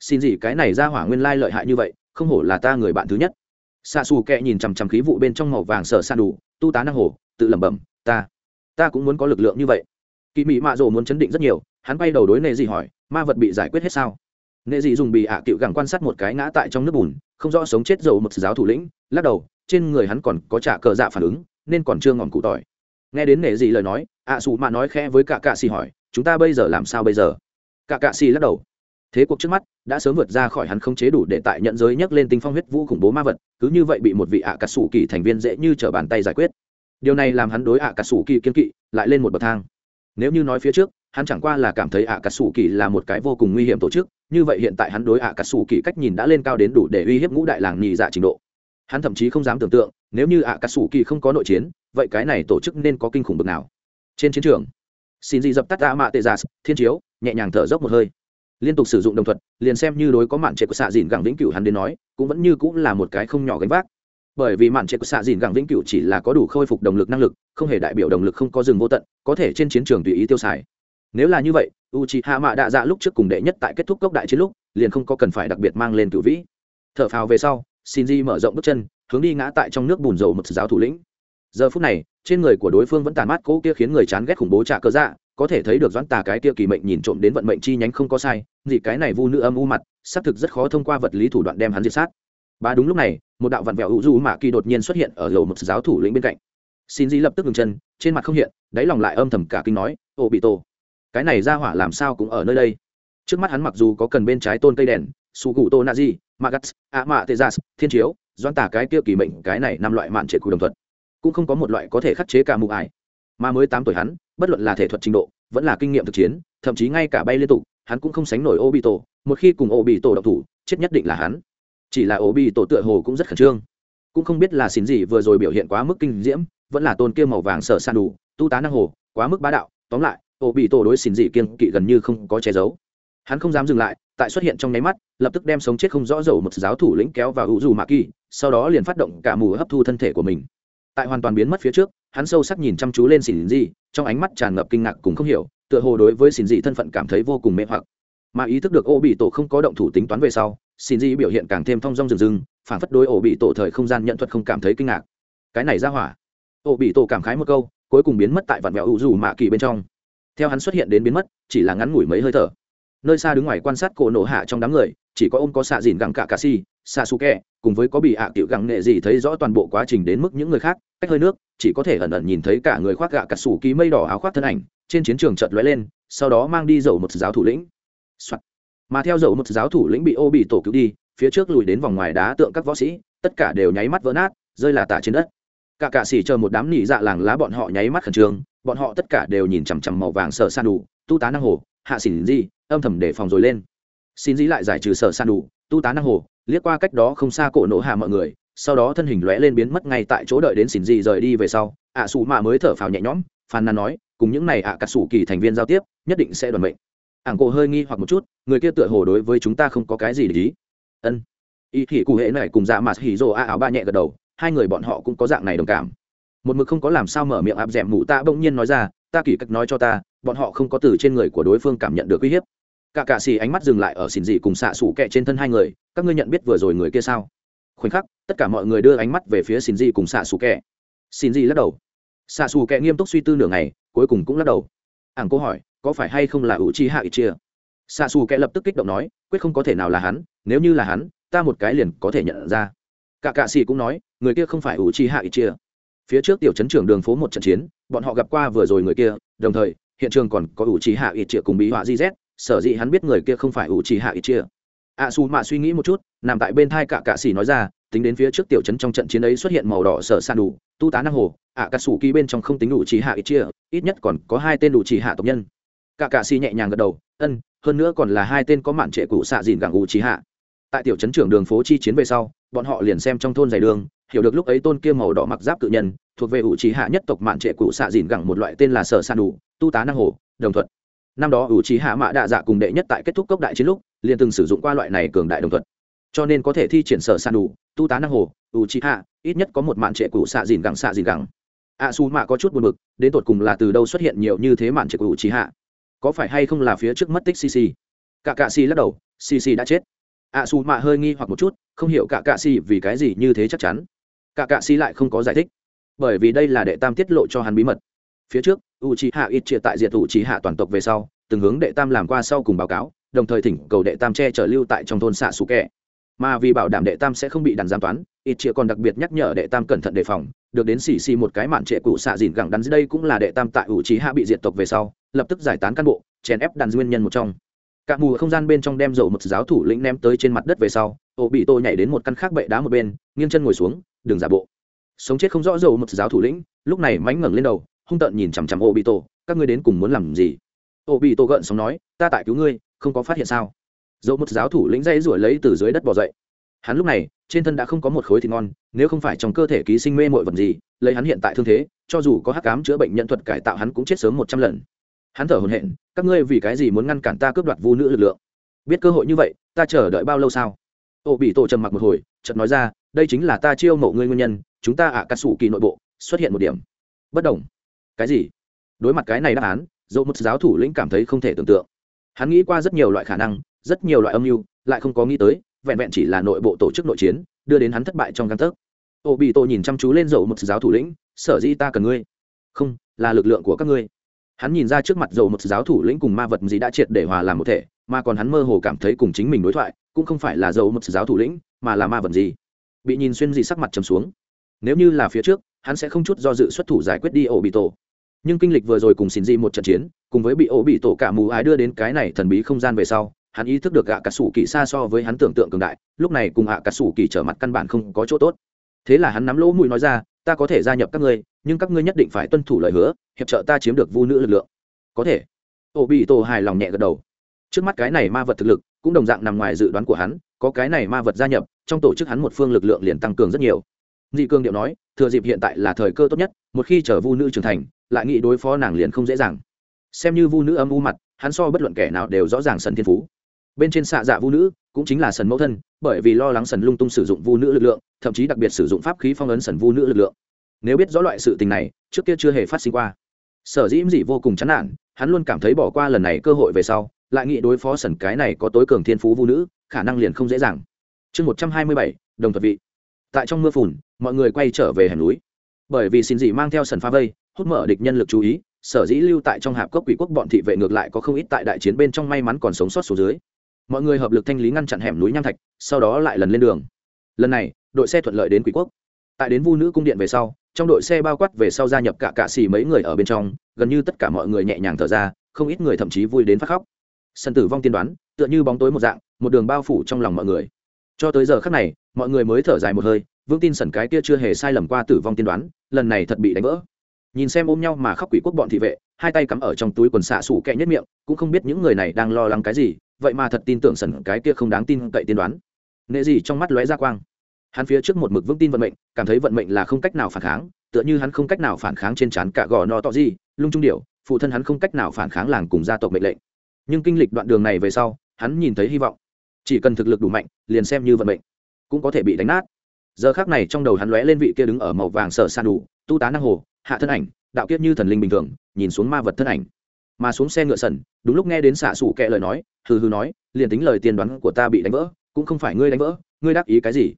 xin gì cái này ra hỏa nguyên lai lợi hại như vậy, không hổ là ta người bạn thứ nhất. Xa xù kẹ nhìn chằm chằm khí vụ bên trong màu vàng sở san đủ, tu tá năng hồ, tự lẩm bẩm, ta ta cũng muốn có lực lượng như vậy kỳ mỹ mạ rồ muốn chấn định rất nhiều, hắn bay đầu đối nệ dị hỏi, ma vật bị giải quyết hết sao? Nệ dị dùng bị ạ à cựu gẳng quan sát một cái ngã tại trong nước bùn, không rõ sống chết dầu một giáo thủ lĩnh, lắc đầu, trên người hắn còn có trả cờ dạ phản ứng, nên còn chưa ngọn cụ tỏi. Nghe đến nệ dị lời nói, ạ à xù mạ nói khẽ với cả cạ xì hỏi, chúng ta bây giờ làm sao bây giờ? Cả cạ xì lắc đầu, thế cuộc trước mắt đã sớm vượt ra khỏi hắn không chế đủ để tại nhận giới nhấc lên tinh phong huyết vũ khủng bố ma vật, cứ như vậy bị một vị ạ à cà sủ kỳ thành viên dễ như t bàn tay giải quyết. Điều này làm hắn đối ạ à cà sủ kỳ kiên kỵ, lại lên một bậc thang nếu như nói phía trước, hắn chẳng qua là cảm thấy ạ cà sủ kỳ là một cái vô cùng nguy hiểm tổ chức, như vậy hiện tại hắn đối ạ cà sủ kỳ cách nhìn đã lên cao đến đủ để uy hiếp ngũ đại làng nhị dạ trình độ. Hắn thậm chí không dám tưởng tượng, nếu như ạ cà sủ kỳ không có nội chiến, vậy cái này tổ chức nên có kinh khủng bực nào? Trên chiến trường xin gì dập tắt ạ mạ tê giả thiên chiếu, nhẹ nhàng thở dốc một hơi. Liên tục sử dụng đồng thuật, liền xem như đối có mạn trệ của xạ dìn gẳng vĩnh cửu hắn đến nói, cũng vẫn như cũng là một cái không nhỏ gánh vác bởi vì mạn trệ của xạ dìn gẳng vĩnh cửu chỉ là có đủ khôi phục động lực năng lực, không hề đại biểu động lực không có rừng vô tận, có thể trên chiến trường tùy ý tiêu xài. Nếu là như vậy u c h i hạ mạ đạ dạ lúc trước cùng đệ nhất tại kết thúc cốc đại chiến lúc, liền không có cần phải đặc biệt mang lên cửu vĩ. Thở phào về sau xin di mở rộng bước chân, hướng đi ngã tại trong nước bùn dầu một giáo thủ lĩnh. Giờ phút này, trên người của đối phương vẫn tàn mát cỗ kia khiến người chán ghét khủng bố trả cơ dạ có thể thấy được doãn tà cái kia kỳ mệnh nhìn trộm đến vận mệnh chi nhánh không có sai gì cái này vu nữ âm u mặt, xác thực rất khó thông qua vật lý thủ đoạn đem hắn diệt sát. Ba đúng lúc này một đạo vặn vẹo hữu du mạ kỳ đột nhiên xuất hiện ở lầu một giáo thủ lĩnh bên cạnh. Xin di lập tức ngừng chân, trên mặt không hiện, đáy lòng lại âm thầm cả kinh nói, ô bị tổ cái này ra hỏa làm sao cũng ở nơi đây? Trước mắt hắn mặc dù có cần bên trái tôn cây đèn, su gù tô na di magat a mạ tê gia, thiên chiếu, doãn tả cái kia kỳ mệnh, cái này năm loại mạn trệ cụ đồng thuật cũng không có một loại có thể khắc chế cả mụ ải. Mà mới tám tuổi hắn, bất luận là thể thuật trình độ, vẫn là kinh nghiệm thực chiến, thậm chí ngay cả bay liên tục, hắn cũng không sánh nổi ô bị tổ một khi cùng ô bị tổ độc thủ, chết nhất định là hắn chỉ là ổ bị tổ tựa hồ cũng rất khẩn trương. Cũng không biết là xin gì vừa rồi biểu hiện quá mức kinh diễm, vẫn là tôn kia màu vàng sở san đủ, tu tá năng hồ, quá mức bá đạo. Tóm lại ổ bị tổ đối xin gì kiên kỵ gần như không có che giấu. Hắn không dám dừng lại, tại xuất hiện trong nháy mắt, lập tức đem sống chết không rõ dầu một giáo thủ lĩnh kéo vào hữu dù mạ kỳ sau đó liền phát động cả mù hấp thu thân thể của mình. Tại hoàn toàn biến mất phía trước, hắn sâu sắc nhìn chăm chú lên xỉn dị trong ánh mắt tràn ngập kinh ngạc cùng không hiểu, tựa hồ đối với xỉn dị thân phận cảm thấy vô cùng mê hoặc. Mà ý thức được ô bị tổ không có động thủ tính toán về sau xin di biểu hiện càng thêm thong dong rừng rừng phản phất đối ổ bị tổ thời không gian nhận thuật không cảm thấy kinh ngạc. Cái này ra hỏa. Ổ bị tổ cảm khái một câu, cuối cùng biến mất tại vạn vẹo ủ dù mạ kỳ bên trong. Theo hắn xuất hiện đến biến mất, chỉ là ngắn ngủi mấy hơi thở. Nơi xa đứng ngoài quan sát cổ nổ hạ trong đám người, chỉ có ông có xạ dìn gẳng cả cà si, xạ su kẹ cùng với có bị hạ tiểu gẳng nệ gì thấy rõ toàn bộ quá trình đến mức những người khác, cách hơi nước, chỉ có thể ẩn ẩn nhìn thấy cả người khoác gạ cà sủ ký mây đỏ áo khoác thân ảnh, trên chiến trường chợt lóe lên, sau đó mang đi dầu một giáo thủ lĩnh、Soạn mà theo dầu một giáo thủ lĩnh bị ô bị tổ cứu đi, phía trước lùi đến vòng ngoài đá tượng các võ sĩ, tất cả đều nháy mắt vỡ nát, rơi là tả trên đất. Cả cạ xỉ chờ một đám nỉ dạ làng lá bọn họ nháy mắt khẩn trương, bọn họ tất cả đều nhìn chằm chằm màu vàng sợ san đủ, tu tá năng hồ, hạ xỉn di, âm thầm để phòng rồi lên. Xin dĩ lại giải trừ sợ san đủ, tu tá năng hồ, liếc qua cách đó không xa cổ nổ hạ mọi người, sau đó thân hình lóe lên biến mất ngay tại chỗ đợi đến xỉn gì rời đi về sau, ạ à xù mạ mới thở phào nhẹ nhõm, phàn nàn nói, cùng những này ạ à cà sủ kỳ thành viên giao tiếp, nhất định sẽ đoàn mệnh ảng cổ hơi nghi hoặc một chút, người kia tựa hồ đối với chúng ta không có cái gì để ý. Ân. Y thị cụ hệ này cùng dạ mặt hỉ rồ a áo ba nhẹ gật đầu, hai người bọn họ cũng có dạng này đồng cảm. Một mực không có làm sao mở miệng áp d ẻ m mụ ta bỗng nhiên nói ra, ta kỳ cách nói cho ta, bọn họ không có từ trên người của đối phương cảm nhận được uy hiếp. Cả cạ xì ánh mắt dừng lại ở xìn dị cùng xạ xủ kẹ trên thân hai người, các ngươi nhận biết vừa rồi người kia sao? Khoảnh khắc, tất cả mọi người đưa ánh mắt về phía xìn dị cùng xạ xủ kẹ. Xìn dị lắc đầu. Xạ xù kẹ nghiêm túc suy tư nửa ngày, cuối cùng cũng lắc đầu. Ảng cô hỏi có phải hay không là ủ chi hạ ít chia? Xạ xù kẻ lập tức kích động nói, quyết không có thể nào là hắn, nếu như là hắn, ta một cái liền có thể nhận ra. Cả cạ xì cũng nói, người kia không phải ủ chi hạ ít chia. Phía trước tiểu chấn trưởng đường phố một trận chiến, bọn họ gặp qua vừa rồi người kia, đồng thời, hiện trường còn có ủ chi hạ ít chia cùng bí họa di z, sở dĩ hắn biết người kia không phải ủ chi hạ ít chia. A su mạ suy nghĩ một chút, nằm tại bên thai cả cạ xì nói ra, tính đến phía trước tiểu trấn trong trận chiến ấy xuất hiện màu đỏ sở san đủ, tu tá năng hồ, ạ cà sủ ký bên trong không tính đủ trì hạ ít chia, ít nhất còn có hai tên đủ trì hạ tộc nhân cả cạ xì nhẹ nhàng gật đầu, ân, hơn nữa còn là hai tên có mạn trệ cụ xạ dìn gẳng ủ chỉ hạ. Tại tiểu trấn trưởng đường phố chi chiến về sau, bọn họ liền xem trong thôn dày đường, hiểu được lúc ấy tôn kia màu đỏ mặc giáp cự nhân, thuộc về ủ chỉ hạ nhất tộc mạn trệ cụ xạ dìn gẳng một loại tên là sở san đủ, tu tá năng hồ đồng thuận năm đó ủ trí hạ mã đạ dạ cùng đệ nhất tại kết thúc cốc đại chiến lúc, liền từng sử dụng qua loại này cường đại đồng thuận cho nên có thể thi triển sở san đủ, tu tá năng hồ ủ trí hạ, ít nhất có một mạn trệ cụ xạ dìn gẳng xạ dìn gẳng. A su mạ có chút buồn bực, đến tột cùng là từ đâu xuất hiện nhiều như thế mạn trệ cụ trí hạ? Có phải hay không là phía trước mất tích cc cả cạ xì lắc đầu cc đã chết. Ạ xù mạ hơi nghi hoặc một chút, không hiểu cả cạ xì vì cái gì như thế chắc chắn. Cả cạ xì lại không có giải thích, bởi vì đây là đệ tam tiết lộ cho hắn bí mật. Phía trước u c hạ ít chia tại diệt u c hạ toàn tộc về sau, từng hướng đệ tam làm qua sau cùng báo cáo, đồng thời thỉnh cầu đệ tam che chở lưu tại trong thôn xạ xù kẹ mà vì bảo đảm đệ tam sẽ không bị đàn giam toán, ít chia còn đặc biệt nhắc nhở đệ tam cẩn thận đề phòng, được đến xì xì một cái mạn trệ cụ xạ dìn gẳng đắn dưới đây cũng là đệ tam tại ủ trí hạ bị diệt tộc về sau lập tức giải tán cán bộ, chèn ép đàn nguyên nhân một trong. Cả mù không gian bên trong đem dầu một giáo thủ lĩnh ném tới trên mặt đất về sau Ô bị tôi nhảy đến một căn khác bệ đá một bên, nghiêng chân ngồi xuống, đừng giả bộ. Sống chết không rõ dầu một giáo thủ lĩnh, lúc này mánh ngẩng lên đầu, hung tợn nhìn chằm chằm Ô bị tổ các ngươi đến cùng muốn làm gì? Ô bị tổ gợn sống nói, ta tại cứu ngươi, không có phát hiện sao? Dầu một giáo thủ lĩnh dây rủi lấy từ dưới đất bỏ dậy. Hắn lúc này, trên thân đã không có một khối thịt ngon, nếu không phải trong cơ thể ký sinh mê mội vật gì, lấy hắn hiện tại thương thế, cho dù có hắc cám chữa bệnh nhân thuật cải tạo hắn cũng chết sớm một trăm lần hắn thở hồn hện các ngươi vì cái gì muốn ngăn cản ta cướp đoạt vu nữ lực lượng? Biết cơ hội như vậy, ta chờ đợi bao lâu sao? Ô bị tổ trầm mặc một hồi, chợt nói ra, đây chính là ta chiêu mộ ngươi nguyên nhân, chúng ta ạ à cà kỳ nội bộ xuất hiện một điểm. Bất đồng. Cái gì? Đối mặt cái này đáp án dẫu một giáo thủ lĩnh cảm thấy không thể tưởng tượng. Hắn nghĩ qua rất nhiều loại khả năng, rất nhiều loại âm mưu, lại không có nghĩ tới, vẹn vẹn chỉ là nội bộ tổ chức nội chiến, đưa đến hắn thất bại trong căn tấc. Ô bị tổ nhìn chăm chú lên dầu một giáo thủ lĩnh, sở dĩ ta cần ngươi? Không, là lực lượng của các ngươi hắn nhìn ra trước mặt dầu một giáo thủ lĩnh cùng ma vật gì đã triệt để hòa làm một thể, mà còn hắn mơ hồ cảm thấy cùng chính mình đối thoại, cũng không phải là dầu một giáo thủ lĩnh, mà là ma vật gì. Bị nhìn xuyên gì sắc mặt trầm xuống. Nếu như là phía trước, hắn sẽ không chút do dự xuất thủ giải quyết đi ổ bị tổ. Nhưng kinh lịch vừa rồi cùng xin di một trận chiến, cùng với bị ổ bị tổ cả mù ái đưa đến cái này thần bí không gian về sau, hắn ý thức được gạ cà sủ kỳ xa so với hắn tưởng tượng cường đại, lúc này cùng hạ cà sủ kỳ trở mặt căn bản không có chỗ tốt. Thế là hắn nắm lỗ mũi nói ra, ta có thể gia nhập các ngươi nhưng các ngươi nhất định phải tuân thủ lời hứa, hiệp trợ ta chiếm được vu nữ lực lượng. Có thể. Ô bị tổ hài lòng nhẹ gật đầu. Trước mắt cái này ma vật thực lực, cũng đồng dạng nằm ngoài dự đoán của hắn, có cái này ma vật gia nhập, trong tổ chức hắn một phương lực lượng liền tăng cường rất nhiều. Dị cương điệu nói, thừa dịp hiện tại là thời cơ tốt nhất, một khi chở vu nữ trưởng thành, lại nghĩ đối phó nàng liền không dễ dàng. Xem như vu nữ âm u mặt, hắn so bất luận kẻ nào đều rõ ràng sần thiên phú. Bên trên xạ dạ vu nữ, cũng chính là sần mẫu thân, bởi vì lo lắng sần lung tung sử dụng vu nữ lực lượng, thậm chí đặc biệt sử dụng pháp khí phong ấn sần vu nữ lực lượng nếu biết rõ loại sự tình này, trước kia chưa hề phát sinh qua. Sở dĩ dị vô cùng chán nản, hắn luôn cảm thấy bỏ qua lần này cơ hội về sau, lại nghĩ đối phó sẩn cái này có tối cường thiên phú vu nữ, khả năng liền không dễ dàng. Chương một trăm hai mươi bảy, đồng thuật vị. Tại trong mưa phùn, mọi người quay trở về hẻm núi. Bởi vì xin dị mang theo sần pha vây, hút mở địch nhân lực chú ý, sở dĩ lưu tại trong hạp cốc quỷ quốc bọn thị vệ ngược lại có không ít tại đại chiến bên trong may mắn còn sống sót số dưới. Mọi người hợp lực thanh lý ngăn chặn hẻm núi nham thạch, sau đó lại lần lên đường. Lần này, đội xe thuận lợi đến quỷ quốc. Tại đến vu nữ cung điện về sau trong đội xe bao quát về sau gia nhập cả cạ xì mấy người ở bên trong, gần như tất cả mọi người nhẹ nhàng thở ra, không ít người thậm chí vui đến phát khóc. Sân tử vong tiên đoán, tựa như bóng tối một dạng, một đường bao phủ trong lòng mọi người. Cho tới giờ khác này, mọi người mới thở dài một hơi, vững tin sẩn cái kia chưa hề sai lầm qua tử vong tiên đoán, lần này thật bị đánh vỡ. Nhìn xem ôm nhau mà khóc quỷ quốc bọn thị vệ, hai tay cắm ở trong túi quần xạ xủ kẹ nhất miệng, cũng không biết những người này đang lo lắng cái gì, vậy mà thật tin tưởng sẩn cái kia không đáng tin cậy tiên đoán. Nệ gì trong mắt lóe ra quang hắn phía trước một mực vững tin vận mệnh, cảm thấy vận mệnh là không cách nào phản kháng, tựa như hắn không cách nào phản kháng trên trán cả gò no to gì, lung trung điệu phụ thân hắn không cách nào phản kháng làng cùng gia tộc mệnh lệnh. Nhưng kinh lịch đoạn đường này về sau, hắn nhìn thấy hy vọng. Chỉ cần thực lực đủ mạnh, liền xem như vận mệnh, cũng có thể bị đánh nát. Giờ khác này trong đầu hắn lóe lên vị kia đứng ở màu vàng sở san đủ, tu tá năng hồ, hạ thân ảnh, đạo kiết như thần linh bình thường, nhìn xuống ma vật thân ảnh. Mà xuống xe ngựa sần, đúng lúc nghe đến xạ xủ kệ lời nói, hừ hừ nói, liền tính lời tiên đoán của ta bị đánh vỡ, cũng không phải ngươi đánh vỡ, ngươi đáp ý cái gì?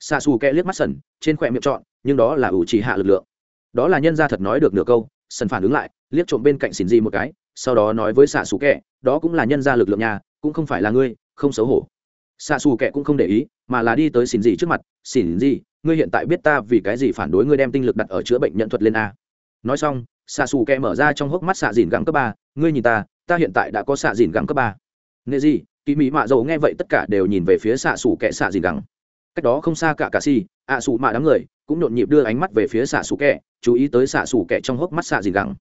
Xa xù kẹ liếc mắt sần trên khỏe miệng chọn nhưng đó là ủ trì hạ lực lượng. Đó là nhân gia thật nói được nửa câu sần phản ứng lại liếc trộm bên cạnh xỉn di một cái sau đó nói với xạ xù kẹ, đó cũng là nhân gia lực lượng nhà cũng không phải là ngươi không xấu hổ. Xạ xù kẹ cũng không để ý mà là đi tới xỉn di trước mặt xỉn di ngươi hiện tại biết ta vì cái gì phản đối ngươi đem tinh lực đặt ở chữa bệnh nhận thuật lên a? Nói xong xạ xù kẹ mở ra trong hốc mắt xạ dìn gẳng cấp ba ngươi nhìn ta ta hiện tại đã có xạ dìn gẳng cấp ba. Nghệ gì kỳ mỹ mạ dầu nghe vậy tất cả đều nhìn về phía xạ xù kẹ xạ dìn gẳng cách đó không xa cả cà si, ạ sủ mạ đám người cũng nhộn nhịp đưa ánh mắt về phía xạ sủ kẹ, chú ý tới xạ sủ kẹ trong hốc mắt xạ dìn gẳng.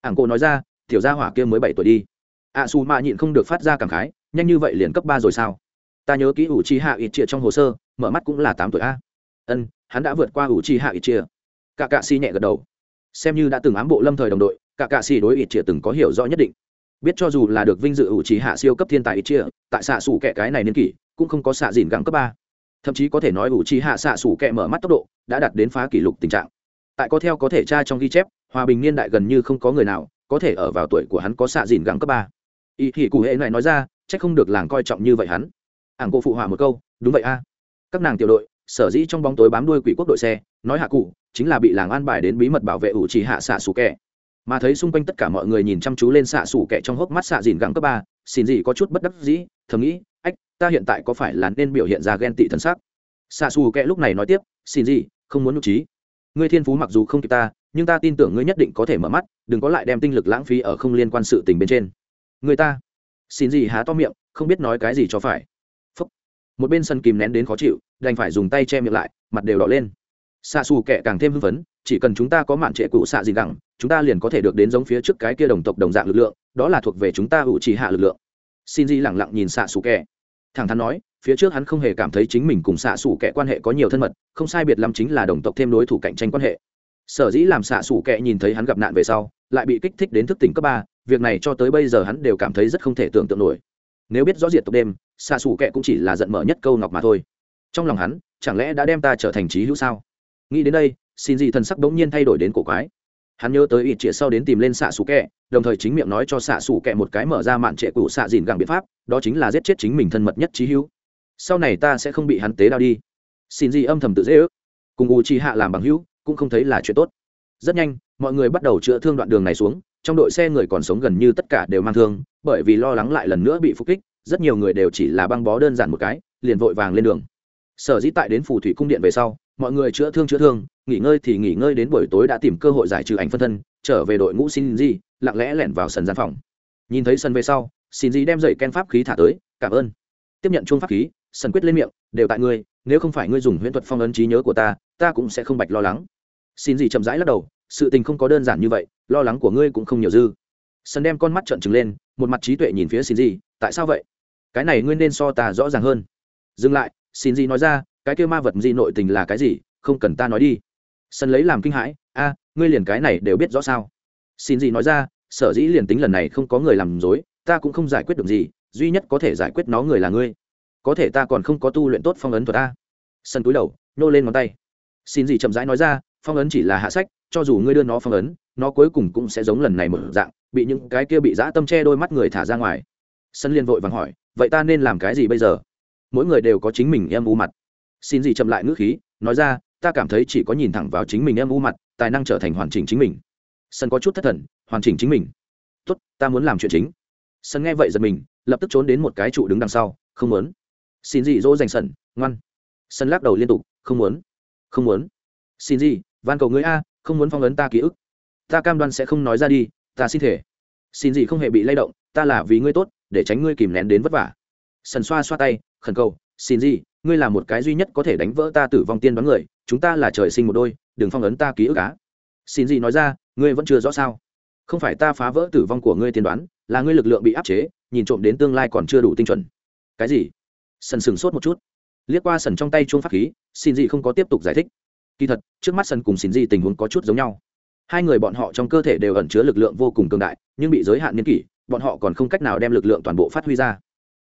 Ảng cô nói ra, tiểu gia hỏa kia mới bảy tuổi đi. Ạ sủ mạ nhịn không được phát ra cảm khái, nhanh như vậy liền cấp ba rồi sao? Ta nhớ kỹ ủ chi hạ ít chia trong hồ sơ, mở mắt cũng là tám tuổi a. Ân, hắn đã vượt qua ủ chi hạ ít chia. Cả cạ si nhẹ gật đầu. Xem như đã từng ám bộ lâm thời đồng đội, cả cạ xì đối ít chia từng có hiểu rõ nhất định. Biết cho dù là được vinh dự ủ trí hạ siêu cấp thiên tài ít chia, tại xạ sủ kẻ cái này niên kỷ, cũng không có xạ dìn gẳng cấp ba thậm chí có thể nói ủ trì hạ xạ sủ kẹ mở mắt tốc độ đã đạt đến phá kỷ lục tình trạng. Tại có theo có thể tra trong ghi chép, hòa bình niên đại gần như không có người nào có thể ở vào tuổi của hắn có xạ dìn gẳng cấp ba. Ý thì cụ hệ này nói ra c h ắ c không được làng coi trọng như vậy hắn. Ảng cô phụ họa một câu, đúng vậy a. Các nàng tiểu đội, sở dĩ trong bóng tối bám đuôi quỷ quốc đội xe, nói hạ cụ, chính là bị làng an bài đến bí mật bảo vệ ủ chỉ hạ xạ xù kẻ mà thấy xung quanh tất cả mọi người nhìn chăm chú lên xạ xù kẻ trong hốc mắt xạ dìn gắng cấp ba, xin gì có chút bất đắc dĩ, thầm nghĩ, ách ta hiện tại có phải là nên biểu hiện ra ghen tị thân sắc? xạ xù Kệ lúc này nói tiếp, xin gì, không muốn nhục trí. Ngươi thiên phú mặc dù không kịp ta, nhưng ta tin tưởng ngươi nhất định có thể mở mắt, đừng có lại đem tinh lực lãng phí ở không liên quan sự tình bên trên. Người ta? Xin gì há to miệng, không biết nói cái gì cho phải. Phúc. một bên sân kìm nén đến khó chịu, đành phải dùng tay che miệng lại, mặt đều đỏ lên. Xạ xù kệ càng thêm hưng phấn, chỉ cần chúng ta có mạn trệ cụ xạ gì gẳng, chúng ta liền có thể được đến giống phía trước cái kia đồng tộc đồng dạng lực lượng, đó là thuộc về chúng ta ủ trì hạ lực lượng. Xin di lẳng lặng nhìn xạ xù kệ thẳng thắn nói, phía trước hắn không hề cảm thấy chính mình cùng xạ xù kệ quan hệ có nhiều thân mật, không sai biệt lắm chính là đồng tộc thêm đối thủ cạnh tranh quan hệ. Sở dĩ làm xạ xù kệ nhìn thấy hắn gặp nạn về sau, lại bị kích thích đến thức tỉnh cấp ba, việc này cho tới bây giờ hắn đều cảm thấy rất không thể tưởng tượng nổi. Nếu biết rõ diệt tộc đêm, xạ xù kệ cũng chỉ là giận mở nhất câu ngọc mà thôi. Trong lòng hắn, chẳng lẽ đã đem ta trở thành trí hữu sao? Nghĩ đến đây, xin gì thần sắc bỗng nhiên thay đổi đến cổ quái hắn nhớ tới ít trịa sau đến tìm lên xạ xù kẹ, đồng thời chính miệng nói cho xạ xù kẹ một cái mở ra mạn trệ cụ xạ dìn gẳng biện pháp, đó chính là giết chết chính mình thân mật nhất trí hữu. Sau này ta sẽ không bị hắn tế đao đi. Xin gì âm thầm tự dễ ước. Cùng u chi hạ làm bằng hữu, cũng không thấy là chuyện tốt. Rất nhanh, mọi người bắt đầu chữa thương đoạn đường này xuống, trong đội xe người còn sống gần như tất cả đều mang thương, bởi vì lo lắng lại lần nữa bị phục kích, rất nhiều người đều chỉ là băng bó đơn giản một cái, liền vội vàng lên đường. Sở dĩ tại đến phù thủy cung điện về sau mọi người chữa thương chữa thương, nghỉ ngơi thì nghỉ ngơi đến buổi tối đã tìm cơ hội giải trừ ảnh phân thân, trở về đội ngũ xin di lặng lẽ lẻn vào sân gian phòng. Nhìn thấy sân về sau xin di đem dậy ken pháp khí thả tới, cảm ơn. Tiếp nhận chuông pháp khí, sân quyết lên miệng, đều tại ngươi, nếu không phải ngươi dùng huyễn thuật phong ấn trí nhớ của ta ta cũng sẽ không bạch lo lắng. Xin gì chậm rãi lắc đầu, sự tình không có đơn giản như vậy, lo lắng của ngươi cũng không nhiều dư. Sân đem con mắt trợn trừng lên, một mặt trí tuệ nhìn phía xin gì tại sao vậy? Cái này ngươi nên so ta rõ ràng hơn. Dừng lại xin gì nói ra cái kia ma vật gì nội tình là cái gì, không cần ta nói đi. Sân lấy làm kinh hãi, a, ngươi liền cái này đều biết rõ sao? Xin gì nói ra, sở dĩ liền tính lần này không có người làm dối, ta cũng không giải quyết được gì, duy nhất có thể giải quyết nó người là ngươi. Có thể ta còn không có tu luyện tốt phong ấn thuật ta sân túi đầu nô lên ngón tay. Xin gì chậm rãi nói ra, phong ấn chỉ là hạ sách, cho dù ngươi đưa nó phong ấn, nó cuối cùng cũng sẽ giống lần này một dạng, bị những cái kia bị dã tâm che đôi mắt người thả ra ngoài. Sân liên vội vàng hỏi, vậy ta nên làm cái gì bây giờ? Mỗi người đều có chính mình em u mặt xin gì chậm lại ngữ khí, nói ra, ta cảm thấy chỉ có nhìn thẳng vào chính mình em u mặt, tài năng trở thành hoàn chỉnh chính mình. Sân có chút thất thần, hoàn chỉnh chính mình? Tốt, ta muốn làm chuyện chính. Sân nghe vậy giật mình, lập tức trốn đến một cái trụ đứng đằng sau, không muốn. Xin gì dỗ dành sân, ngoan. Sân lắc đầu liên tục, không muốn. Không muốn. Xin gì, van cầu ngươi a, không muốn phong ấn ta ký ức. Ta cam đoan sẽ không nói ra đi, ta xin thể. Xin gì không hề bị lay động, ta là vì ngươi tốt, để tránh ngươi kìm nén đến vất vả. Sần xoa xoa tay, khẩn cầu, xin gì ngươi là một cái duy nhất có thể đánh vỡ ta tử vong tiên đoán người, chúng ta là trời sinh một đôi, đừng phong ấn ta ký ức á. Xin gì nói ra, ngươi vẫn chưa rõ sao? Không phải ta phá vỡ tử vong của ngươi tiên đoán, là ngươi lực lượng bị áp chế, nhìn trộm đến tương lai còn chưa đủ tinh chuẩn. Cái gì? Sần sừng sốt một chút. Liếc qua sần trong tay chuông pháp khí, xin gì không có tiếp tục giải thích. Kỳ thật, trước mắt sần cùng xin gì tình huống có chút giống nhau. Hai người bọn họ trong cơ thể đều ẩn chứa lực lượng vô cùng cường đại, nhưng bị giới hạn niên kỷ, bọn họ còn không cách nào đem lực lượng toàn bộ phát huy ra.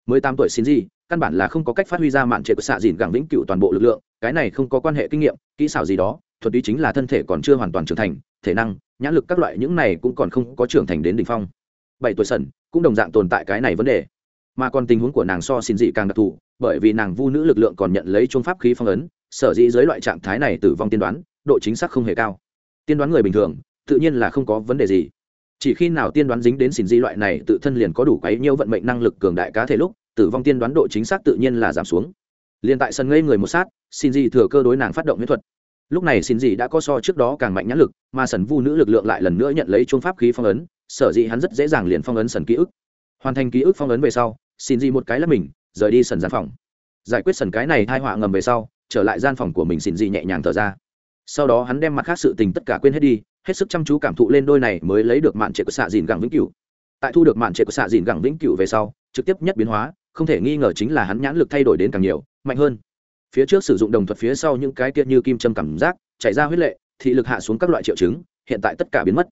Mới tám tuổi xin gì căn bản là không có cách phát huy ra mạn trệ của xạ dìn gẳng vĩnh cựu toàn bộ lực lượng, cái này không có quan hệ kinh nghiệm, kỹ xảo gì đó, thuật ý chính là thân thể còn chưa hoàn toàn trưởng thành, thể năng, nhãn lực các loại những này cũng còn không có trưởng thành đến đ ỉ n h phong. Bảy tuổi sần, cũng đồng dạng tồn tại cái này vấn đề. Mà còn tình huống của nàng so xin dị càng đặc thù, bởi vì nàng vu nữ lực lượng còn nhận lấy chuông pháp khí phong ấn, sở dĩ dưới loại trạng thái này tử vong tiên đoán, độ chính xác không hề cao. Tiên đoán người bình thường, tự nhiên là không có vấn đề gì. Chỉ khi nào tiên đoán dính đến xin di loại này, tự thân liền có đủ quấy nhiêu vận mệnh năng lực cường đại cá thể lúc tử vong tiên đoán độ chính xác tự nhiên là giảm xuống. Liền tại sân ngây người một sát xin di thừa cơ đối nàng phát động mỹ thuật. Lúc này xin di đã có so trước đó càng mạnh nhãn lực, mà sần vu nữ lực lượng lại lần nữa nhận lấy chuông pháp khí phong ấn, sở dĩ hắn rất dễ dàng liền phong ấn sần ký ức. Hoàn thành ký ức phong ấn về sau xin di một cái là mình, rời đi sần gian phòng. Giải quyết sần cái này hai họa ngầm về sau, trở lại gian phòng của mình xin di nhẹ nhàng thở ra. Sau đó hắn đem mặt khác sự tình tất cả quên hết đi, hết sức chăm chú cảm thụ lên đôi này mới lấy được mạn trệ của xạ dìn gẳng vĩnh cửu. Tại thu được mạn trệ của xạ dìn gẳng vĩnh cửu về sau, trực tiếp nhất biến hóa không thể nghi ngờ chính là hắn nhãn lực thay đổi đến càng nhiều, mạnh hơn. Phía trước sử dụng đồng thuật phía sau những cái kia như kim châm cảm giác, chảy ra huyết lệ, thị lực hạ xuống các loại triệu chứng, hiện tại tất cả biến mất.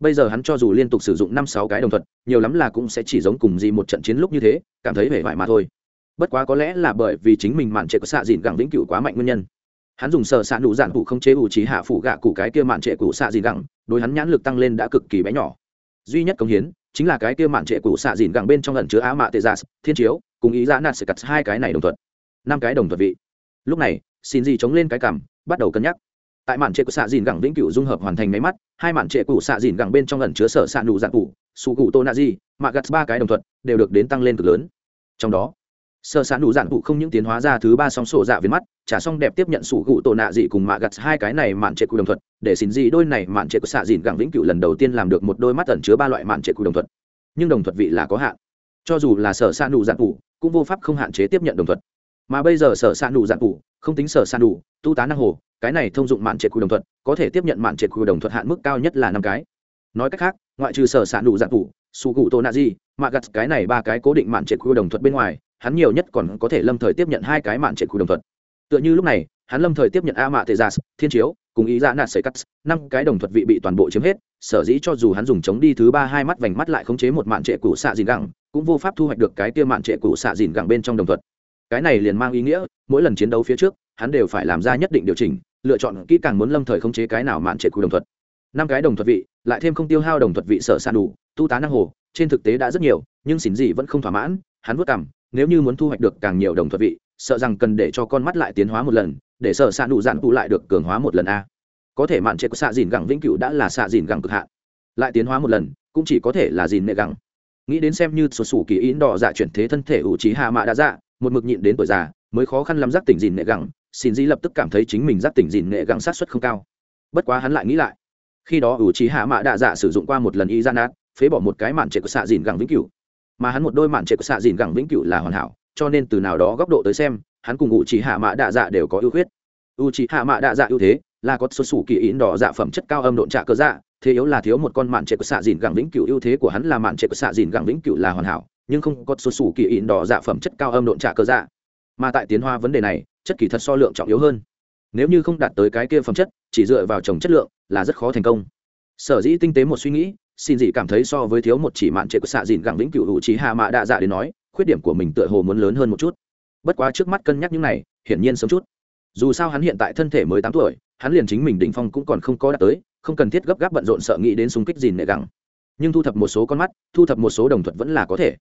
Bây giờ hắn cho dù liên tục sử dụng năm sáu cái đồng thuật, nhiều lắm là cũng sẽ chỉ giống cùng gì một trận chiến lúc như thế, cảm thấy vẻ vải mà thôi. Bất quá có lẽ là bởi vì chính mình mạn trệ của xạ dìn gẳng vĩnh cửu quá mạnh nguyên nhân. Hắn dùng sờ xạ đủ giản cụ không chế ủ trí hạ phủ gạ cụ cái kia mạn trệ cụ xạ gì gẳng, đối hắn nhãn lực tăng lên đã cực kỳ bé nhỏ. Duy nhất công hiến chính là cái kia mạn trệ cũ xạ dìn gẳng bên trong lần chứa á mạ tê gia thiên chiếu, cùng ý giã nạt sẽ cắt hai cái này đồng thuận. Năm cái đồng thuận vị. Lúc này, xin gì chống lên cái cằm, bắt đầu cân nhắc. Tại mạn trệ của xạ dìn gẳng vĩnh cửu dung hợp hoàn thành máy mắt, hai mạn trệ cũ xạ dìn gẳng bên trong lần chứa sở xạ nụ dạng cũ su cụ tô nạ di mạ gặt ba cái đồng thuận, đều được đến tăng lên cực lớn. Trong đó sở sán đủ dạng vụ không những tiến hóa ra thứ ba song sổ dạ viên mắt trả xong đẹp tiếp nhận sủ gụ tổ nạ dị cùng mạ gặt hai cái này mạn trệ cụ đồng thuận để xin dị đôi này mạn trệ cụ xạ dịn gẳng vĩnh cửu lần đầu tiên làm được một đôi mắt ẩn chứa ba loại mạn trệ cụ đồng thuận nhưng đồng thuận vị là có hạn. Cho dù là sở sán đủ dạng vụ cũng vô pháp không hạn chế tiếp nhận đồng thuận mà bây giờ sở sán đủ dạng vụ không tính sở sán đủ tu tá năng hồ cái này thông dụng mạn trệ cụ đồng thuận có thể tiếp nhận mạn trệ cụ đồng thuận hạn mức cao nhất là năm cái. Nói cách khác ngoại trừ sở sán đủ dạng vụ sủ gụ tổ nạ dị, mạ gặt cái này ba cái cố định mạn trệ cụ đồng thuận bên ngoài hắn nhiều nhất còn có thể lâm thời tiếp nhận hai cái mạn trệ cụ đồng thuận tựa như lúc này, hắn lâm thời tiếp nhận a mạ tê gia dạ, thiên chiếu, cùng ý dạ ra nạt sợi cắt, năm cái đồng thuật vị bị toàn bộ chiếm hết, sở dĩ cho dù hắn dùng chống đi thứ ba hai mắt vành mắt lại khống chế một mạn trệ cụ xạ dìn gẳng, cũng vô pháp thu hoạch được cái kia mạn trệ cụ xạ dìn gẳng bên trong đồng thuật. Cái này liền mang ý nghĩa, mỗi lần chiến đấu phía trước, hắn đều phải làm ra nhất định điều chỉnh, lựa chọn kỹ càng muốn lâm thời khống chế cái nào mạn trệ cụ đồng thuật. Năm cái đồng thuật vị, lại thêm không tiêu hao đồng thuật vị sở sản đủ tu tá năng hồ, trên thực tế đã rất nhiều, nhưng xỉn gì vẫn không thỏa mãn, hắn vất cảm nếu như muốn thu hoạch được càng nhiều đồng thuật vị, sợ rằng cần để cho con mắt lại tiến hóa một lần, để sở xạ nụ dạn tụ lại được cường hóa một lần a. Có thể mạn trệ của xạ dìn gẳng vĩnh cửu đã là xạ dìn gẳng cực hạn. Lại tiến hóa một lần, cũng chỉ có thể là dìn nệ gẳng. Nghĩ đến xem như sụt sủ kỳ ín đỏ dạ chuyển thế thân thể ủ trí hạ mạ đã dạ một mực nhịn đến tuổi già, mới khó khăn lắm giác tỉnh dìn nệ gẳng, xin dĩ lập tức cảm thấy chính mình giác tỉnh dìn nệ gẳng sát xuất không cao. Bất quá hắn lại nghĩ lại, khi đó ủ trí hạ mạ đã dạ sử dụng qua một lần y gian át phế bỏ một cái mạn trệ của xạ dìn gẳng vĩnh cửu mà hắn một đôi mạn trệ của xạ dìn gẳng vĩnh cửu là hoàn hảo, cho nên từ nào đó góc độ tới xem, hắn cùng u trí hạ mạ đạ dạ đều có ưu khuyết. U trí hạ mạ đạ dạ ưu thế là có số sủ kỳ ín đỏ dạ phẩm chất cao âm độn trạ cơ dạ thế yếu là thiếu một con mạn trệ của xạ dìn gẳng vĩnh cửu ưu thế của hắn là mạn trệ của xạ dìn gẳng vĩnh cửu là hoàn hảo, nhưng không có số sủ kỳ ín đỏ dạ phẩm chất cao âm độn trạ cơ dạ. Mà tại tiến hoa vấn đề này, chất kỳ thật so lượng trọng yếu hơn. Nếu như không đạt tới cái kia phẩm chất, chỉ dựa vào trồng chất lượng là rất khó thành công. Sở dĩ tinh tế một suy nghĩ xin dị cảm thấy so với thiếu một chỉ mạn trệ của xạ dìn gẳng vĩnh cửu hữu trí hạ mạ đa dạ đến nói, khuyết điểm của mình tựa hồ muốn lớn hơn một chút. Bất quá trước mắt cân nhắc những này, hiển nhiên sớm chút. Dù sao hắn hiện tại thân thể mới tám tuổi, hắn liền chính mình đỉnh phong cũng còn không có đạt tới, không cần thiết gấp gáp bận rộn sợ nghĩ đến xung kích dìn nệ gẳng. Nhưng thu thập một số con mắt, thu thập một số đồng thuật vẫn là có thể.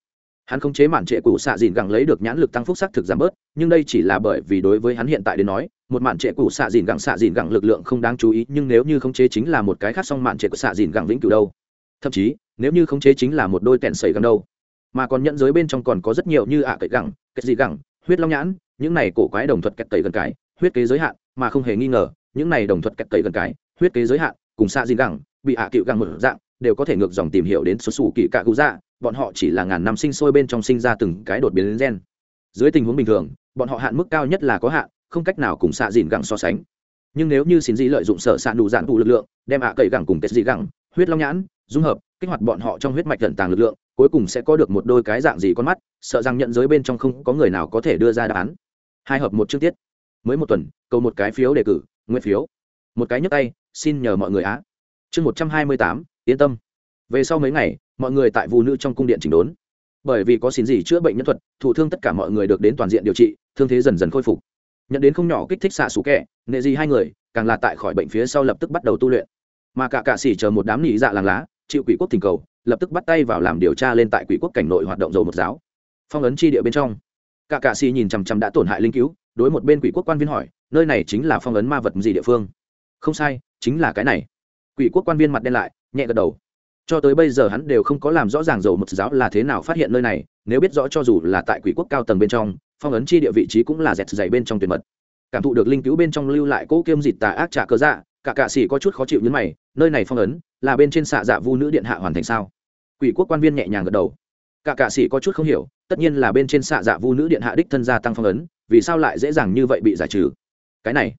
Hắn không chế mạn trệ cũ xạ dìn gẳng lấy được nhãn lực tăng phúc sắc thực giảm bớt, nhưng đây chỉ là bởi vì đối với hắn hiện tại đến nói, một mạn trệ cũ xạ dìn gẳng xạ dìn gẳng lực lượng không đáng chú ý, nhưng nếu như không chế chính là một cái khác song mạn trệ của xạ dìn gẳng vĩnh cửu đâu thậm chí, nếu như khống chế chính là một đôi tẹn sẩy gần đâu, mà còn nhận giới bên trong còn có rất nhiều như ạ à cậy gẳng cái gì gẳng, huyết long nhãn, những này cổ quái đồng thuật kẹt tẩy gần cái, huyết kế giới hạn, mà không hề nghi ngờ, những này đồng thuật kẹt tẩy gần cái, huyết kế giới hạn, cùng xạ dìn gẳng, bị hạ cựu gẳng một dạng, đều có thể ngược dòng tìm hiểu đến số sủ kỳ cạ cụ dạ bọn họ chỉ là ngàn năm sinh sôi bên trong sinh ra từng cái đột biến đến gen. Dưới tình huống bình thường, bọn họ hạn mức cao nhất là có hạn, không cách nào cùng xạ dìn gẳng so sánh. Nhưng nếu như xin dị lợi dụng sở xạ đủ dạn đủ lực lượng, đem ạ cậy gẳng cùng kết dị gẳng, huyết long nhãn dung hợp, kích hoạt bọn họ trong huyết mạch tận tàng lực lượng, cuối cùng sẽ có được một đôi cái dạng gì con mắt, sợ rằng nhận giới bên trong không có người nào có thể đưa ra đáp án. Hai hợp một chương tiết. Mới một tuần cầu một cái phiếu đề cử, nguyên phiếu. Một cái nhấp tay, xin nhờ mọi người á. Chương một trăm hai mươi tám, yên tâm. Về sau mấy ngày, mọi người tại vụ nữ trong cung điện chỉnh đốn. Bởi vì có xin gì chữa bệnh nhân thuật, thụ thương tất cả mọi người được đến toàn diện điều trị, thương thế dần dần khôi phục. Nhận đến không nhỏ kích thích xạ xú kẹ, nệ gì hai người, càng là tại khỏi bệnh phía sau lập tức bắt đầu tu luyện. Mà cả cạ xỉ chờ một đám nỉ dạ làng lá chịu quỷ quốc thỉnh cầu, lập tức bắt tay vào làm điều tra lên tại quỷ quốc cảnh nội hoạt động dầu một giáo. Phong ấn chi địa bên trong, cả cạ xì nhìn chằm chằm đã tổn hại linh cứu, đối một bên quỷ quốc quan viên hỏi, nơi này chính là phong ấn ma vật gì địa phương? Không sai, chính là cái này. Quỷ quốc quan viên mặt đen lại, nhẹ gật đầu. Cho tới bây giờ hắn đều không có làm rõ ràng dầu một giáo là thế nào phát hiện nơi này, nếu biết rõ cho dù là tại quỷ quốc cao tầng bên trong, phong ấn chi địa vị trí cũng là dẹt dày bên trong tuyệt mật. Cảm thụ được linh cứu bên trong lưu lại cỗ kiêm dịt tà ác trả cơ dạ cả cạ sĩ có chút khó chịu như mày, nơi này phong ấn là bên trên xạ dạ vu nữ điện hạ hoàn thành sao? Quỷ quốc quan viên nhẹ nhàng gật đầu. Cả cạ sĩ có chút không hiểu, tất nhiên là bên trên xạ dạ vu nữ điện hạ đích thân gia tăng phong ấn, vì sao lại dễ dàng như vậy bị giải trừ? Cái này,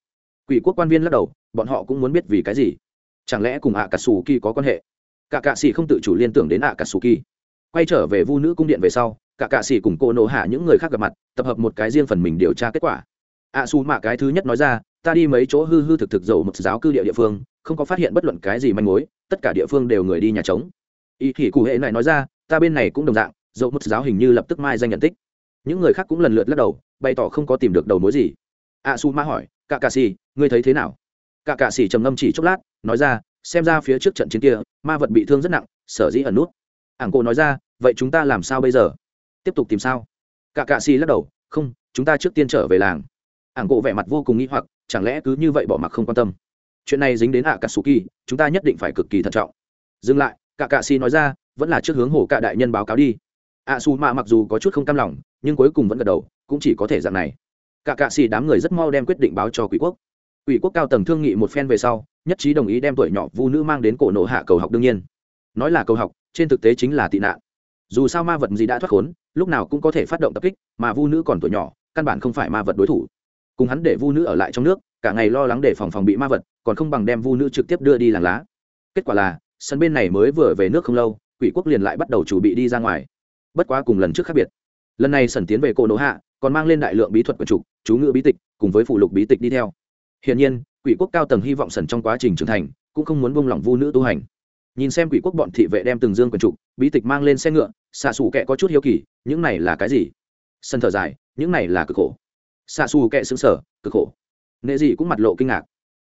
quỷ quốc quan viên lắc đầu, bọn họ cũng muốn biết vì cái gì? Chẳng lẽ cùng ạ cà sù kỳ có quan hệ? Cả cạ sĩ không tự chủ liên tưởng đến ạ cà sù kỳ quay trở về vu nữ cung điện về sau, cả cạ sĩ cùng cô nổ hạ những người khác gặp mặt, tập hợp một cái riêng phần mình điều tra kết quả. Ạ xù mạ cái thứ nhất nói ra ta đi mấy chỗ hư hư thực thực dầu một giáo cư địa địa phương, không có phát hiện bất luận cái gì manh mối, tất cả địa phương đều người đi nhà trống. Ý thì cụ hệ này nói ra, ta bên này cũng đồng dạng, dầu một giáo hình như lập tức mai danh nhận tích. Những người khác cũng lần lượt lắc đầu, bày tỏ không có tìm được đầu mối gì. A su ma hỏi cả cà xì, ngươi thấy thế nào? Cả cà xì trầm ngâm chỉ chốc lát, nói ra, xem ra phía trước trận chiến kia, ma vật bị thương rất nặng, sở dĩ ẩn nút. Ảng cô nói ra, vậy chúng ta làm sao bây giờ? Tiếp tục tìm sao? Cả cạ xì lắc đầu, không, chúng ta trước tiên trở về làng. Ảng cổ vẻ mặt vô cùng nghi hoặc chẳng lẽ cứ như vậy bỏ mặc không quan tâm? Chuyện này dính đến ạ cà sù kỳ chúng ta nhất định phải cực kỳ thận trọng. Dừng lại cả cạ si nói ra, vẫn là trước hướng hồ cạ đại nhân báo cáo đi. Ạ xù mạ mặc dù có chút không cam lòng, nhưng cuối cùng vẫn gật đầu, cũng chỉ có thể dạng này. Cả cạ si đám người rất mau đem quyết định báo cho quỷ quốc. Quỷ quốc cao tầng thương nghị một phen về sau, nhất trí đồng ý đem tuổi nhỏ vu nữ mang đến cổ nộ hạ cầu học đương nhiên. Nói là cầu học, trên thực tế chính là tị nạn. Dù sao ma vật gì đã thoát khốn, lúc nào cũng có thể phát động tập kích, mà vu nữ còn tuổi nhỏ, căn bản không phải ma vật đối thủ cùng hắn để vu nữ ở lại trong nước, cả ngày lo lắng để phòng phòng bị ma vật, còn không bằng đem vu nữ trực tiếp đưa đi làng lá. Kết quả là, sân bên này mới vừa về nước không lâu, quỷ quốc liền lại bắt đầu chuẩn bị đi ra ngoài. Bất quá cùng lần trước khác biệt. Lần này sẩn tiến về cổ nỗ hạ, còn mang lên đại lượng bí thuật quần trục, chú ngữ bí tịch, cùng với phụ lục bí tịch đi theo. Hiển nhiên, quỷ quốc cao tầng hy vọng sẩn trong quá trình trưởng thành, cũng không muốn buông lỏng vu nữ tu hành. Nhìn xem quỷ quốc bọn thị vệ đem từng dương quần trục, bí tịch mang lên xe ngựa, xạ xù kệ có chút hiếu kỳ, những này là cái gì? Sân thở dài, những này là cực khổ xạ xù kệ xứng sở cực khổ. Nệ gì cũng mặt lộ kinh ngạc.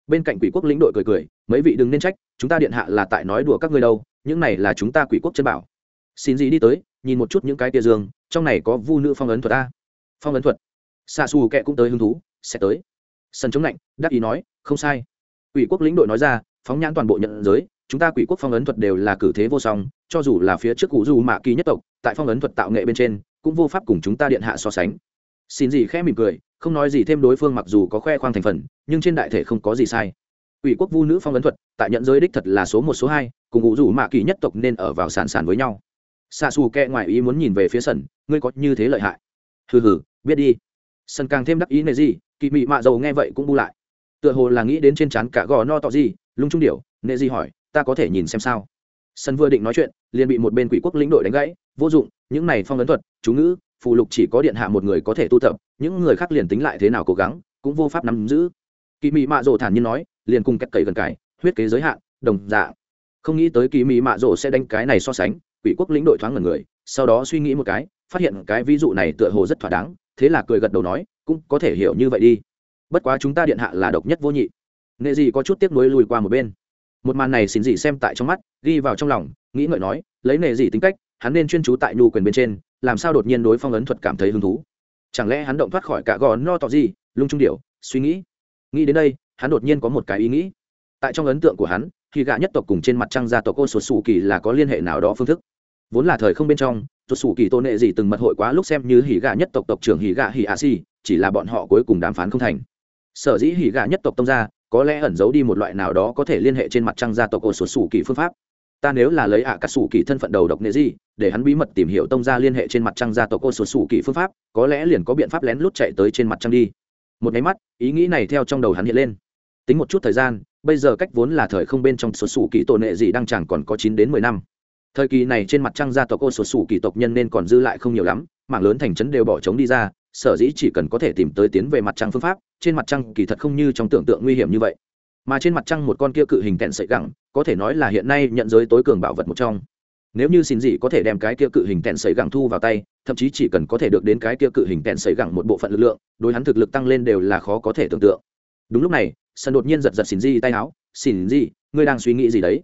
Bên cạnh quỷ quốc lĩnh đội cười cười, mấy vị đừng nên trách, chúng ta điện hạ là tại nói đùa các ngươi đâu, những này là chúng ta quỷ quốc chân bảo. Xin gì đi tới, nhìn một chút những cái tia dương, trong này có vu nữ phong ấn thuật a. Phong ấn thuật? Xạ xù kệ cũng tới hứng thú, sẽ tới. Sân chống lạnh, đắc ý nói, không sai. Quỷ quốc lĩnh đội nói ra, phóng nhãn toàn bộ nhận giới, chúng ta quỷ quốc phong ấn thuật đều là cử thế vô song, cho dù là phía trước cụ du mạ kỳ nhất tộc, tại phong ấn thuật tạo nghệ bên trên, cũng vô pháp cùng chúng ta điện hạ so sánh. Xin gì khẽ mỉm cười không nói gì thêm đối phương mặc dù có khoe khoang thành phần nhưng trên đại thể không có gì sai. Ủy quốc vu nữ phong ấn thuật tại nhận giới đích thật là số một số hai cùng ngụ rủ mạ kỳ nhất tộc nên ở vào sản sản với nhau. Xa xù kẹ ngoài ý muốn nhìn về phía sân ngươi có như thế lợi hại. Hừ hừ biết đi. Sân càng thêm đắc ý này gì kỳ mị mạ dầu nghe vậy cũng bu lại. Tựa hồ là nghĩ đến trên trán cả gò no tọ gì lung trung điểu, nệ gì hỏi ta có thể nhìn xem sao? Sân vừa định nói chuyện liền bị một bên quỷ quốc lĩnh đội đánh gãy vô dụng những này phong ấn thuật chú ngữ phù lục chỉ có điện hạ một người có thể tu tập, những người khác liền tính lại thế nào cố gắng, cũng vô pháp nắm giữ. Kỳ mị mạ rộ thản nhiên nói, liền cùng cách cậy gần cải, huyết kế giới hạn, đồng dạ không nghĩ tới kỳ mị mạ rộ sẽ đánh cái này so sánh, quỷ quốc lĩnh đội thoáng ngần người, sau đó suy nghĩ một cái, phát hiện cái ví dụ này tựa hồ rất thỏa đáng, thế là cười gật đầu nói, cũng có thể hiểu như vậy đi. Bất quá chúng ta điện hạ là độc nhất vô nhị. Nghệ gì có chút tiếc nuối lùi qua một bên. Một màn này xin gì xem tại trong mắt, ghi vào trong lòng, nghĩ ngợi nói, lấy nề gì tính cách, hắn nên chuyên chú tại nhu quyền bên trên làm sao đột nhiên đối phong ấn thuật cảm thấy hứng thú? Chẳng lẽ hắn động thoát khỏi cả gò no tỏ gì? Lung trung điệu suy nghĩ. Nghĩ đến đây, hắn đột nhiên có một cái ý nghĩ. Tại trong ấn tượng của hắn, khi gạ nhất tộc cùng trên mặt trăng gia tộc ô sột sủ kỳ là có liên hệ nào đó phương thức. Vốn là thời không bên trong sột sủ kỳ tôn nệ gì từng mật hội quá lúc xem như hỉ gạ nhất tộc tộc trưởng hỉ gạ hỉ a si, chỉ là bọn họ cuối cùng đàm phán không thành. Sở dĩ hỉ gạ nhất tộc tông ra có lẽ ẩn giấu đi một loại nào đó có thể liên hệ trên mặt trăng gia tộc ô sột sủ kỳ phương pháp ta nếu là lấy ạ cả sủ kỳ thân phận đầu độc nệ gì để hắn bí mật tìm hiểu tông gia liên hệ trên mặt trăng gia tộc cô sủ sủ kỳ phương pháp, có lẽ liền có biện pháp lén lút chạy tới trên mặt trăng đi. Một máy mắt, ý nghĩ này theo trong đầu hắn hiện lên. Tính một chút thời gian, bây giờ cách vốn là thời không bên trong sột sủ kỳ tổ nệ gì đang chẳng còn có chín đến mười năm. Thời kỳ này trên mặt trăng gia tộc cô sột sủ kỳ tộc nhân nên còn dư lại không nhiều lắm mảng lớn thành trấn đều bỏ trống đi ra, sở dĩ chỉ cần có thể tìm tới tiến về mặt trăng phương pháp, trên mặt trăng kỳ thật không như trong tưởng tượng nguy hiểm như vậy mà trên mặt trăng một con kia cự hình tẹn sợi gẳng, có thể nói là hiện nay nhận giới tối cường bảo vật một trong. Nếu như xin gì có thể đem cái kia cự hình tẹn sợi gẳng thu vào tay, thậm chí chỉ cần có thể được đến cái kia cự hình tẹn sợi gẳng một bộ phận lực lượng, đối hắn thực lực tăng lên đều là khó có thể tưởng tượng. Đúng lúc này, sân đột nhiên giật giật xin gì tay áo, xin gì, ngươi đang suy nghĩ gì đấy?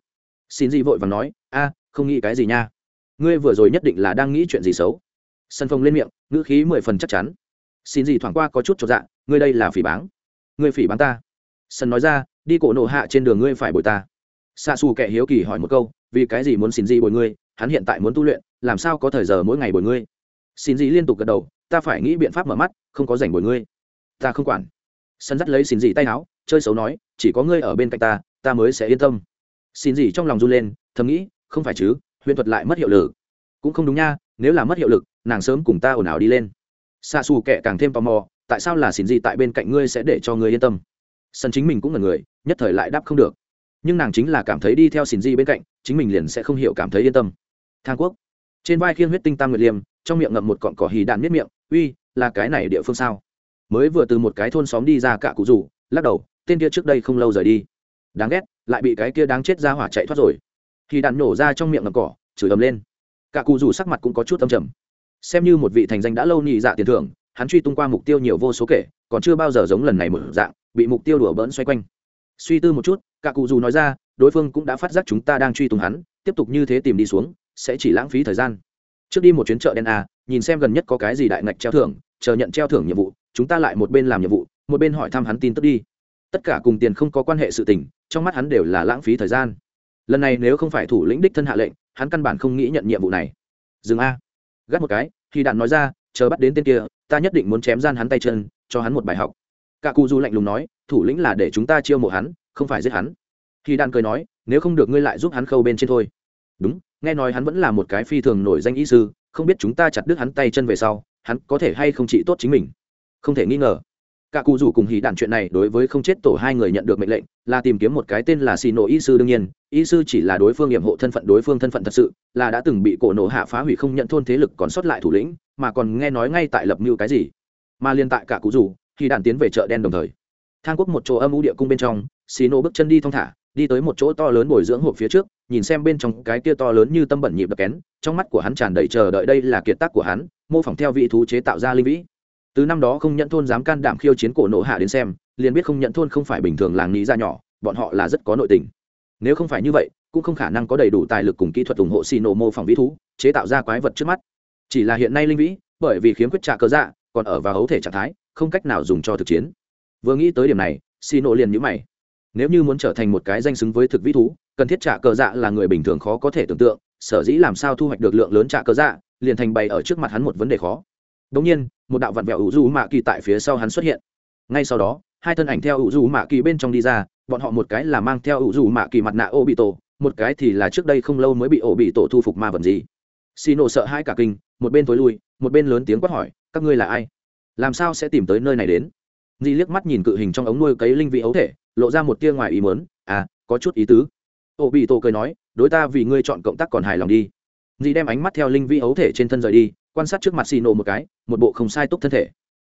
Xin gì vội vàng nói, a, không nghĩ cái gì nha. Ngươi vừa rồi nhất định là đang nghĩ chuyện gì xấu. Sân phong lên miệng, ngữ khí mười phần chắc chắn. Xin gì thoảng qua có chút cho dạ ngươi đây là phỉ báng. Ngươi phỉ báng ta sân nói ra, đi cổ nộ hạ trên đường ngươi phải bồi ta. Xa xù kẻ hiếu kỳ hỏi một câu, vì cái gì muốn xin gì bồi ngươi? Hắn hiện tại muốn tu luyện, làm sao có thời giờ mỗi ngày bồi ngươi? Xin gì liên tục gật đầu, ta phải nghĩ biện pháp mở mắt, không có rảnh bồi ngươi. Ta không quản. Sân dắt lấy xin gì tay áo, chơi xấu nói, chỉ có ngươi ở bên cạnh ta ta mới sẽ yên tâm. Xin gì trong lòng run lên, thầm nghĩ, không phải chứ, huyền thuật lại mất hiệu lực. Cũng không đúng nha, nếu là mất hiệu lực, nàng sớm cùng ta ồn ào đi lên. Xa xù kẻ càng thêm tò mò, tại sao là xin gì tại bên cạnh ngươi sẽ để cho ngươi yên tâm? Sân chính mình cũng là người, nhất thời lại đáp không được. Nhưng nàng chính là cảm thấy đi theo xin di bên cạnh, chính mình liền sẽ không hiểu cảm thấy yên tâm. Thang quốc. Trên vai khiêng huyết tinh tam nguyệt liêm, trong miệng ngậm một cọn cỏ hì đạn miết miệng, uy, là cái này địa phương sao? Mới vừa từ một cái thôn xóm đi ra cả cụ rủ, lắc đầu, tên kia trước đây không lâu rời đi. Đáng ghét, lại bị cái kia đáng chết ra hỏa chạy thoát rồi. Hì đạn nổ ra trong miệng ngậm cỏ, chửi ầm lên. Cả cụ rủ sắc mặt cũng có chút âm trầm. Xem như một vị thành danh đã lâu nhị dạ tiền thưởng, hắn truy tung qua mục tiêu nhiều vô số kể, còn chưa bao giờ giống lần này một dạng bị mục tiêu đùa bỡn xoay quanh. Suy tư một chút, cả cụ dù nói ra, đối phương cũng đã phát giác chúng ta đang truy tung hắn, tiếp tục như thế tìm đi xuống, sẽ chỉ lãng phí thời gian. Trước đi một chuyến chợ đen a, nhìn xem gần nhất có cái gì đại ngạch treo thưởng, chờ nhận treo thưởng nhiệm vụ, chúng ta lại một bên làm nhiệm vụ, một bên hỏi thăm hắn tin tức đi. Tất cả cùng tiền không có quan hệ sự tình, trong mắt hắn đều là lãng phí thời gian. Lần này nếu không phải thủ lĩnh đích thân hạ lệnh, hắn căn bản không nghĩ nhận nhiệm vụ này. Dừng a. Gắt một cái khi đạn nói ra, chờ bắt đến tên kia, ta nhất định muốn chém gian hắn tay chân, cho hắn một bài học cả cụ du lạnh lùng nói, thủ lĩnh là để chúng ta chiêu mộ hắn, không phải giết hắn. Khi Đan cười nói, nếu không được ngươi lại giúp hắn khâu bên trên thôi. Đúng, nghe nói hắn vẫn là một cái phi thường nổi danh y sư, không biết chúng ta chặt đứt hắn tay chân về sau, hắn có thể hay không trị tốt chính mình? Không thể nghi ngờ. Cả cụ rủ cùng hí đạn chuyện này đối với không chết tổ hai người nhận được mệnh lệnh, là tìm kiếm một cái tên là xì nổ y sư đương nhiên, y sư chỉ là đối phương nghiệm hộ thân phận, đối phương thân phận thật sự, là đã từng bị cổ nổ hạ phá hủy không nhận thôn thế lực còn sót lại thủ lĩnh, mà còn nghe nói ngay tại lập mưu cái gì. Mà liên tại cả cụ rủ khi đạn tiến về chợ đen đồng thời. Thang quốc một chỗ âm u địa cung bên trong xì nổ bước chân đi thong thả, đi tới một chỗ to lớn bồi dưỡng hộp phía trước, nhìn xem bên trong cái kia to lớn như tâm bẩn nhịp đập kén, trong mắt của hắn tràn đầy chờ đợi đây là kiệt tác của hắn, mô phỏng theo vị thú chế tạo ra linh vĩ. Từ năm đó không nhận thôn dám can đảm khiêu chiến cổ nộ hạ đến xem, liền biết không nhận thôn không phải bình thường làng nghĩ ra nhỏ, bọn họ là rất có nội tình. Nếu không phải như vậy, cũng không khả năng có đầy đủ tài lực cùng kỹ thuật ủng hộ xì nổ mô phỏng vĩ thú, chế tạo ra quái vật trước mắt. Chỉ là hiện nay linh vĩ, bởi vì khiếm khuyết trạ cơ dạ còn ở vào hấu thể trạng thái không cách nào dùng cho thực chiến. Vừa nghĩ tới điểm này xì nộ liền nhữ mày. Nếu như muốn trở thành một cái danh xứng với thực vĩ thú, cần thiết trả cờ dạ là người bình thường khó có thể tưởng tượng, sở dĩ làm sao thu hoạch được lượng lớn trả cờ dạ liền thành bày ở trước mặt hắn một vấn đề khó. Đ ỗ n g nhiên, một đạo vặn vẹo ủ du mạ kỳ tại phía sau hắn xuất hiện. Ngay sau đó, hai thân ảnh theo ủ du mạ kỳ bên trong đi ra, bọn họ một cái là mang theo ủ du mạ kỳ mặt nạ ô bị tổ một cái thì là trước đây không lâu mới bị ổ bị tổ thu phục ma vật gì. Xì nộ sợ hai cả kinh, một bên tối lui, một bên lớn tiếng quát hỏi, các ngươi là ai? Làm sao sẽ tìm tới nơi này đến? Di liếc mắt nhìn cự hình trong ống nuôi cấy linh vị ấu thể, lộ ra một tia ngoài ý mớn à có chút ý tứ. Ô bị tổ cười nói, đối ta vì ngươi chọn cộng tác còn hài lòng đi. Di đem ánh mắt theo linh vị ấu thể trên thân rời đi, quan sát trước mặt xì nổ một cái, một bộ không sai túc thân thể.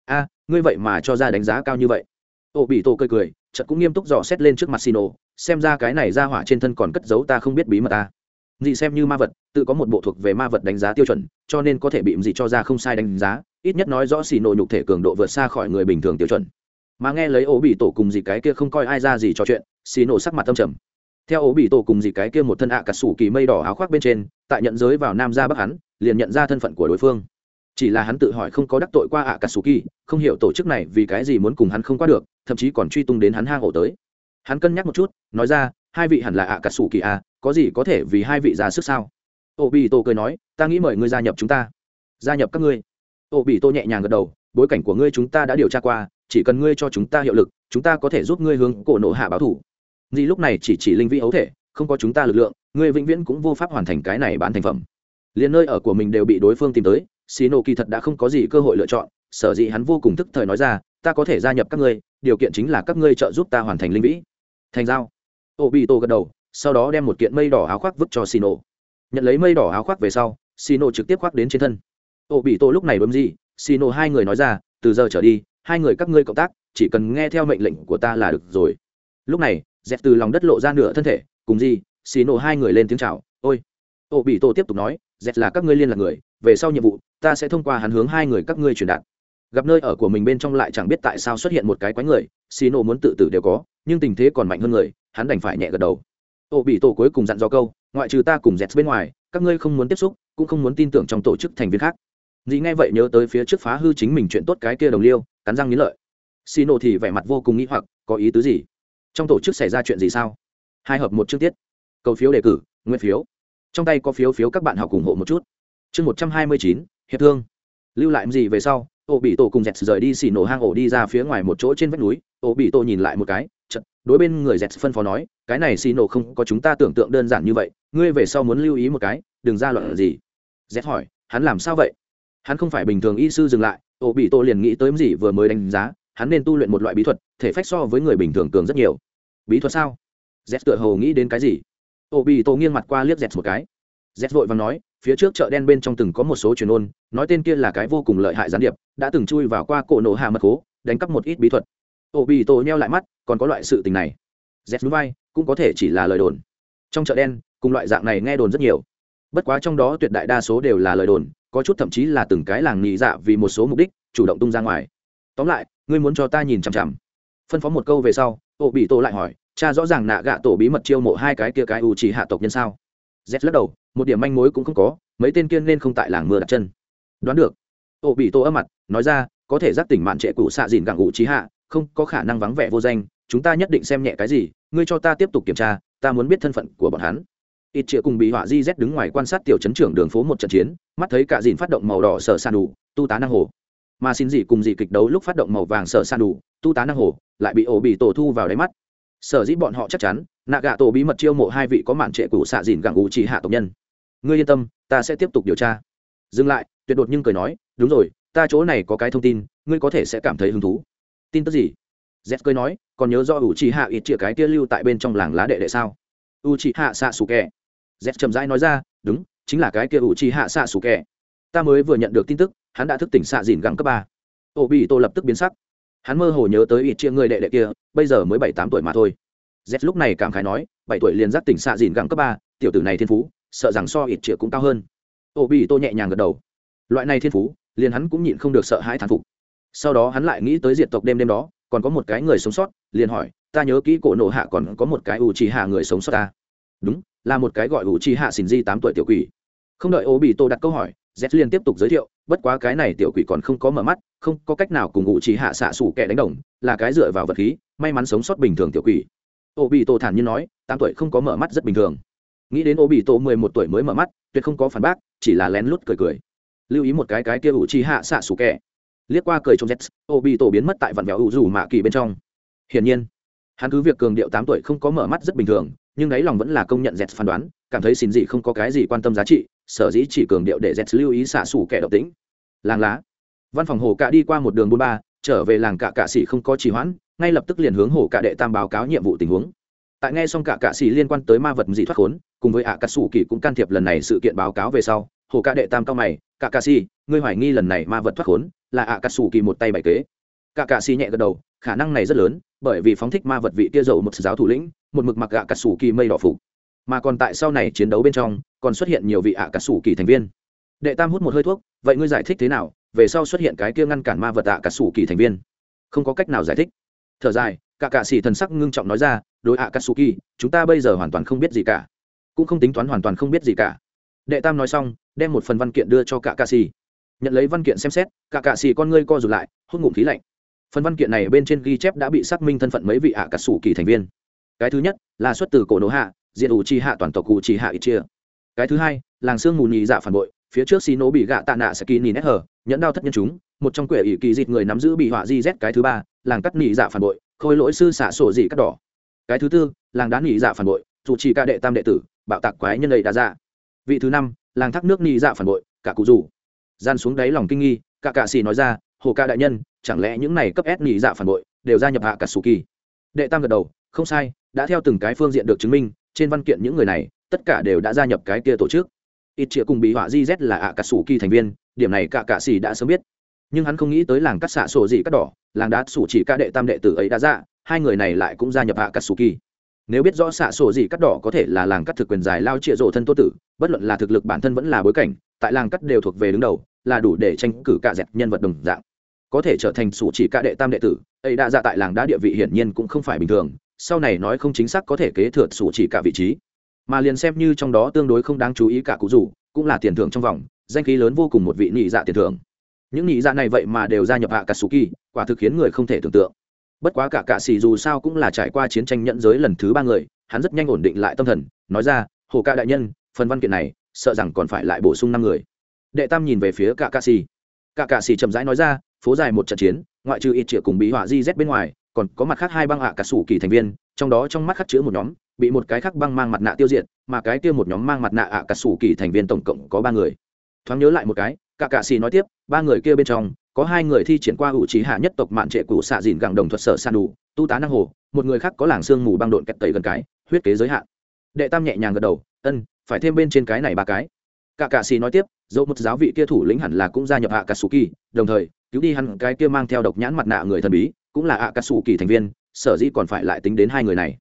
A, ngươi vậy mà cho ra đánh giá cao như vậy. Ô bị tổ cười cười, chợt cũng nghiêm túc dò xét lên trước mặt xì nổ xem ra cái này ra hỏa trên thân còn cất giấu ta không biết bí mật ta dị xem như ma vật, tự có một bộ thuộc về ma vật đánh giá tiêu chuẩn, cho nên có thể bị dị cho ra không sai đánh giá, ít nhất nói rõ xì nổ nhục thể cường độ vượt xa khỏi người bình thường tiêu chuẩn. Mà nghe lấy ố bị tổ cùng dị cái kia không coi ai ra gì trò chuyện, xì nổ sắc mặt tâm trầm. Theo ố bị tổ cùng dị cái kia một thân ạ à cà sủ kỳ mây đỏ áo khoác bên trên, tại nhận giới vào nam ra bắc hắn, liền nhận ra thân phận của đối phương. Chỉ là hắn tự hỏi không có đắc tội qua ạ cà sủ kỳ, không hiểu tổ chức này vì cái gì muốn cùng hắn không qua được, thậm chí còn truy tung đến hắn hang ổ tới. Hắn cân nhắc một chút, nói ra, hai vị hẳn là ạ cà sủ kỳ à có gì có thể vì hai vị ra sức sao? Ô bị tô cười nói, ta nghĩ mời ngươi gia nhập chúng ta. Gia nhập các ngươi. Ô bị tô nhẹ nhàng gật đầu, bối cảnh của ngươi chúng ta đã điều tra qua, chỉ cần ngươi cho chúng ta hiệu lực, chúng ta có thể giúp ngươi hướng cổ nộ hạ báo thủ. Di lúc này chỉ chỉ linh vĩ ấu thể, không có chúng ta lực lượng, ngươi vĩnh viễn cũng vô pháp hoàn thành cái này bán thành phẩm. Liền nơi ở của mình đều bị đối phương tìm tới xì nổ kỳ thật đã không có gì cơ hội lựa chọn, sở dĩ hắn vô cùng thức thời nói ra, ta có thể gia nhập các ngươi, điều kiện chính là các ngươi trợ giúp ta hoàn thành linh vĩ. Thành giao. Ô bị tô gật đầu sau đó đem một kiện mây đỏ áo khoác vứt cho xì nổ nhận lấy mây đỏ áo khoác về sau xì nổ trực tiếp khoác đến trên thân. Ô, bị tô lúc này bấm gì? Xì nổ hai người nói ra, từ giờ trở đi, hai người các ngươi cộng tác, chỉ cần nghe theo mệnh lệnh của ta là được rồi. Lúc này dẹp từ lòng đất lộ ra nửa thân thể, cùng gì? Xì nổ hai người lên tiếng chào, ôi. Ô, bị tổ tiếp tục nói dẹp là các ngươi liên lạc người, về sau nhiệm vụ, ta sẽ thông qua hắn hướng hai người các ngươi truyền đạt. Gặp nơi ở của mình bên trong lại chẳng biết tại sao xuất hiện một cái quái người xì nổ muốn tự tử đều có, nhưng tình thế còn mạnh hơn người, hắn đành phải nhẹ gật đầu ô bị tổ cuối cùng dặn dò câu, ngoại trừ ta cùng dẹt bên ngoài, các ngươi không muốn tiếp xúc, cũng không muốn tin tưởng trong tổ chức thành viên khác. Dì nghe vậy nhớ tới phía trước phá hư chính mình chuyện tốt cái kia đồng liêu, cắn răng nghĩ lợi. Xì nổ thì vẻ mặt vô cùng nghĩ hoặc, có ý tứ gì? Trong tổ chức xảy ra chuyện gì sao? Hai hợp một chương tiết. Cầu phiếu đề cử, nguyên phiếu. Trong tay có phiếu phiếu các bạn học ủng hộ một chút. Chương một trăm hai mươi chín, hiệp thương. Lưu lại gì về sau ô bị tổ cùng dẹt rời đi xì nổ hang ổ đi ra phía ngoài một chỗ trên vách núi ô bị tổ nhìn lại một cái đối bên người dẹt phân phó nói, cái này xì nổ không có chúng ta tưởng tượng đơn giản như vậy, ngươi về sau muốn lưu ý một cái, đừng ra loạn gì. Dẹt hỏi, hắn làm sao vậy? Hắn không phải bình thường y sư dừng lại. Ô bị tô liền nghĩ tới gì vừa mới đánh giá, hắn nên tu luyện một loại bí thuật, thể phách so với người bình thường cường rất nhiều. Bí thuật sao? Z tựa hồ nghĩ đến cái gì. Ô bị tô nghiêng mặt qua liếc z một cái. Z vội và nói, phía trước chợ đen bên trong từng có một số truyền ôn, nói tên kia là cái vô cùng lợi hại gián điệp, đã từng chui vào qua cổ nổ hạ mật cố đánh cắp một ít bí thuật ô bị tổ nheo lại mắt, còn có loại sự tình này. Z núi vai, cũng có thể chỉ là lời đồn. Trong chợ đen, cùng loại dạng này nghe đồn rất nhiều. Bất quá trong đó tuyệt đại đa số đều là lời đồn, có chút thậm chí là từng cái làng nhị dạ vì một số mục đích, chủ động tung ra ngoài. Tóm lại, ngươi muốn cho ta nhìn chằm chằm. Phân phó một câu về sau, ô bị tổ lại hỏi, cha rõ ràng nạ gạ tổ bí mật chiêu mộ hai cái kia cái u chỉ hạ tộc nhân sao? Z lắc đầu, một điểm manh mối cũng không có, mấy tên kiên nên không tại làng mưa đặt chân. Đoán được. Ô bị tô âm mặt, nói ra, có thể giác tỉnh mạn trệ cụ xạ dìn gặng ngụ trí hạ không có khả năng vắng vẻ vô danh, chúng ta nhất định xem nhẹ cái gì, ngươi cho ta tiếp tục kiểm tra, ta muốn biết thân phận của bọn hắn. Ít chĩa cùng bị họa di z đứng ngoài quan sát tiểu chấn trưởng đường phố một trận chiến, mắt thấy cả dìn phát động màu đỏ sở san đủ, tu tá năng hồ. Mà xin dị cùng dị kịch đấu lúc phát động màu vàng sở san đủ, tu tá năng hồ, lại bị ổ bị tổ thu vào đáy mắt. Sở dĩ bọn họ chắc chắn, nạ gạ tổ bí mật chiêu mộ hai vị có mạn trệ cũ xạ dìn gặng ủ chỉ hạ tộc nhân. Ngươi yên tâm, ta sẽ tiếp tục điều tra. Dừng lại, tuyệt đột nhưng cười nói, đúng rồi, ta chỗ này có cái thông tin, ngươi có thể sẽ cảm thấy hứng thú tin tức gì? Z cười nói, còn nhớ do ủ chỉ hạ ít chĩa cái kia lưu tại bên trong làng lá đệ đệ sao? U chỉ hạ xạ xù kẹ z chậm rãi nói ra, đúng, chính là cái kia ủ chỉ hạ xạ xù kẹ ta mới vừa nhận được tin tức, hắn đã thức tỉnh xạ dìn gặng cấp ba. Ô bị tô lập tức biến sắc. Hắn mơ hồ nhớ tới ít chia người đệ đệ kia, bây giờ mới bảy tám tuổi mà thôi. Z lúc này cảm khái nói, bảy tuổi liền giác tỉnh xạ dìn gặng cấp ba, tiểu tử này thiên phú, sợ rằng so ít chia cũng cao hơn. Ô bị tô nhẹ nhàng gật đầu. Loại này thiên phú, liền hắn cũng nhịn không được sợ hãi thán phục sau đó hắn lại nghĩ tới diệt tộc đêm đêm đó, còn có một cái người sống sót, liền hỏi, ta nhớ kỹ cổ nộ hạ còn có một cái ủ trì hạ người sống sót ta. Đúng, là một cái gọi ủ trì hạ xỉn di tám tuổi tiểu quỷ. Không đợi ô bị tô đặt câu hỏi, z liền tiếp tục giới thiệu, bất quá cái này tiểu quỷ còn không có mở mắt, không có cách nào cùng ủ trì hạ xạ xủ kẻ đánh đồng, là cái dựa vào vật khí, may mắn sống sót bình thường tiểu quỷ. Ô bị tô thản nhiên nói, tám tuổi không có mở mắt rất bình thường. Nghĩ đến ô bị tô mười một tuổi mới mở mắt, tuyệt không có phản bác, chỉ là lén lút cười cười. Lưu ý một cái cái kia ủ trì hạ xạ xủ kẻ liếc qua cười trong z ô bị tổ biến mất tại vạn vẹo ủ rủ mạ kỳ bên trong. Hiển nhiên, hắn cứ việc cường điệu tám tuổi không có mở mắt rất bình thường, nhưng đáy lòng vẫn là công nhận z phán đoán, cảm thấy xin gì không có cái gì quan tâm giá trị, sở dĩ chỉ cường điệu để z lưu ý xả sủ kẻ độc tính. Làng lá. Văn phòng hồ cạ đi qua một đường buôn ba, trở về làng cạ cạ xỉ không có trì hoãn, ngay lập tức liền hướng hồ cạ đệ tam báo cáo nhiệm vụ tình huống. Tại nghe xong cạ cạ xỉ liên quan tới ma vật dị thoát khốn, cùng với ạ cà sủ kỳ cũng can thiệp lần này sự kiện báo cáo về sau hồ ca đệ tam cao mày Cả Cà Si, ngươi hoài nghi lần này ma vật thoát khốn là ạ cà sủ kỳ một tay bày kế. Cả Cà Si nhẹ gật đầu khả năng này rất lớn bởi vì phóng thích ma vật vị kia dầu một giáo thủ lĩnh một mực mặc ạ cà sủ kỳ mây đỏ phục. Mà còn tại sau này chiến đấu bên trong còn xuất hiện nhiều vị ạ cà sủ kỳ thành viên. Đệ tam hút một hơi thuốc vậy ngươi giải thích thế nào? Về sau xuất hiện cái kia ngăn cản ma vật ạ cà sủ kỳ thành viên. Không có cách nào giải thích. Thở dài cả cạ xỉ thần sắc ngưng trọng nói ra đối ạ cà sủ kỳ chúng ta bây giờ hoàn toàn không biết gì cả. Cũng không tính toán hoàn toàn không biết gì cả. Đệ tam nói xong đem một phần văn kiện đưa cho cả cạ xỉ nhận lấy văn kiện xem xét cả cạ xỉ con ngươi co rụt lại, hút ngụm khí lạnh. Phần văn kiện này bên trên ghi chép đã bị xác minh thân phận mấy vị ạ cà sủ kỳ thành viên. Cái thứ nhất, là xuất từ cổ nổ hạ diện ủ chi hạ toàn tộc cụ chi hạ ít chia. Cái thứ hai, làng sương mù nhì dạ phản bội, phía trước xì nổ bị gạ tạ nạ sẽ kỳ nhìn nét hở, nhẫn đao thất nhân chúng, một trong quệ ỷ kỳ dịt người nắm giữ bị họa di z cái thứ ba, làng cắt nhì dạ phản bội, khôi lỗi sư xả sổ dị cắt đỏ. Cái thứ tư, làng đá nhì dạ phản bội, dù chỉ ca đệ tam đệ tử, bạo tạc quái nhân đầy đa dạ. Vị thứ năm làng thác nước ni dạ phản bội, cả cụ rủ. Gian xuống đáy lòng kinh nghi, cả cạ xì nói ra, hồ ca đại nhân, chẳng lẽ những này cấp s nhị dạ phản bội đều gia nhập hạ cả sù kỳ? Đệ tam gật đầu, không sai, đã theo từng cái phương diện được chứng minh, trên văn kiện những người này, tất cả đều đã gia nhập cái kia tổ chức. Ít chĩa cùng bị họa di z là ạ cà sủ kỳ thành viên, điểm này cả cạ xì đã sớm biết. Nhưng hắn không nghĩ tới làng cắt xạ sổ gì cắt đỏ, làng đá sủ chỉ ca đệ tam đệ tử ấy đã ra, hai người này lại cũng gia nhập hạ cà sủ kỳ nếu biết rõ xạ sổ gì cắt đỏ có thể là làng cắt thực quyền dài lao trịa rổ thân tô tử, bất luận là thực lực bản thân vẫn là bối cảnh, tại làng cắt đều thuộc về đứng đầu, là đủ để tranh cử cả dẹp nhân vật đồng dạng. Có thể trở thành sủ chỉ cả đệ tam đệ tử, ấy đã ra tại làng đã địa vị hiển nhiên cũng không phải bình thường, sau này nói không chính xác có thể kế thừa sủ chỉ cả vị trí. Mà liền xem như trong đó tương đối không đáng chú ý cả cụ rủ, cũng là tiền thưởng trong vòng, danh khí lớn vô cùng một vị nhị dạ tiền thưởng. Những nhị dạ này vậy mà đều gia nhập hạ cả kỳ quả thực khiến người không thể tưởng tượng bất quá cả cạ xì dù sao cũng là trải qua chiến tranh nhận giới lần thứ ba người, hắn rất nhanh ổn định lại tâm thần, nói ra, hồ ca đại nhân, phần văn kiện này, sợ rằng còn phải lại bổ sung năm người. Đệ tam nhìn về phía cả cạ xì. Cả cạ xì chậm rãi nói ra, phố dài một trận chiến, ngoại trừ ít triệu cùng bí họa di z bên ngoài, còn có mặt khác hai băng hạ cả sủ kỳ thành viên, trong đó trong mắt khắc chữ một nhóm, bị một cái khác băng mang mặt nạ tiêu diệt, mà cái kia một nhóm mang mặt nạ ạ cả sủ kỳ thành viên tổng cộng có ba người. Thoáng nhớ lại một cái, cả cạ xì nói tiếp, ba người kia bên trong có hai người thi triển qua ủ trí hạ nhất tộc mạn trệ cụ xạ dìn gẳng đồng thuật sở san đủ tu tá năng hồ, một người khác có làng xương mù băng độn kẹt tẩy gần cái, huyết kế giới hạn. Đệ tam nhẹ nhàng gật đầu, ân, phải thêm bên trên cái này ba cái. Cả cạ xì nói tiếp, dẫu một giáo vị kia thủ lĩnh hẳn là cũng gia nhập hạ cà sù kỳ đồng thời, cứu đi hắn cái kia mang theo độc nhãn mặt nạ người thần bí, cũng là hạ cà sù kỳ thành viên, sở dĩ còn phải lại tính đến hai người này.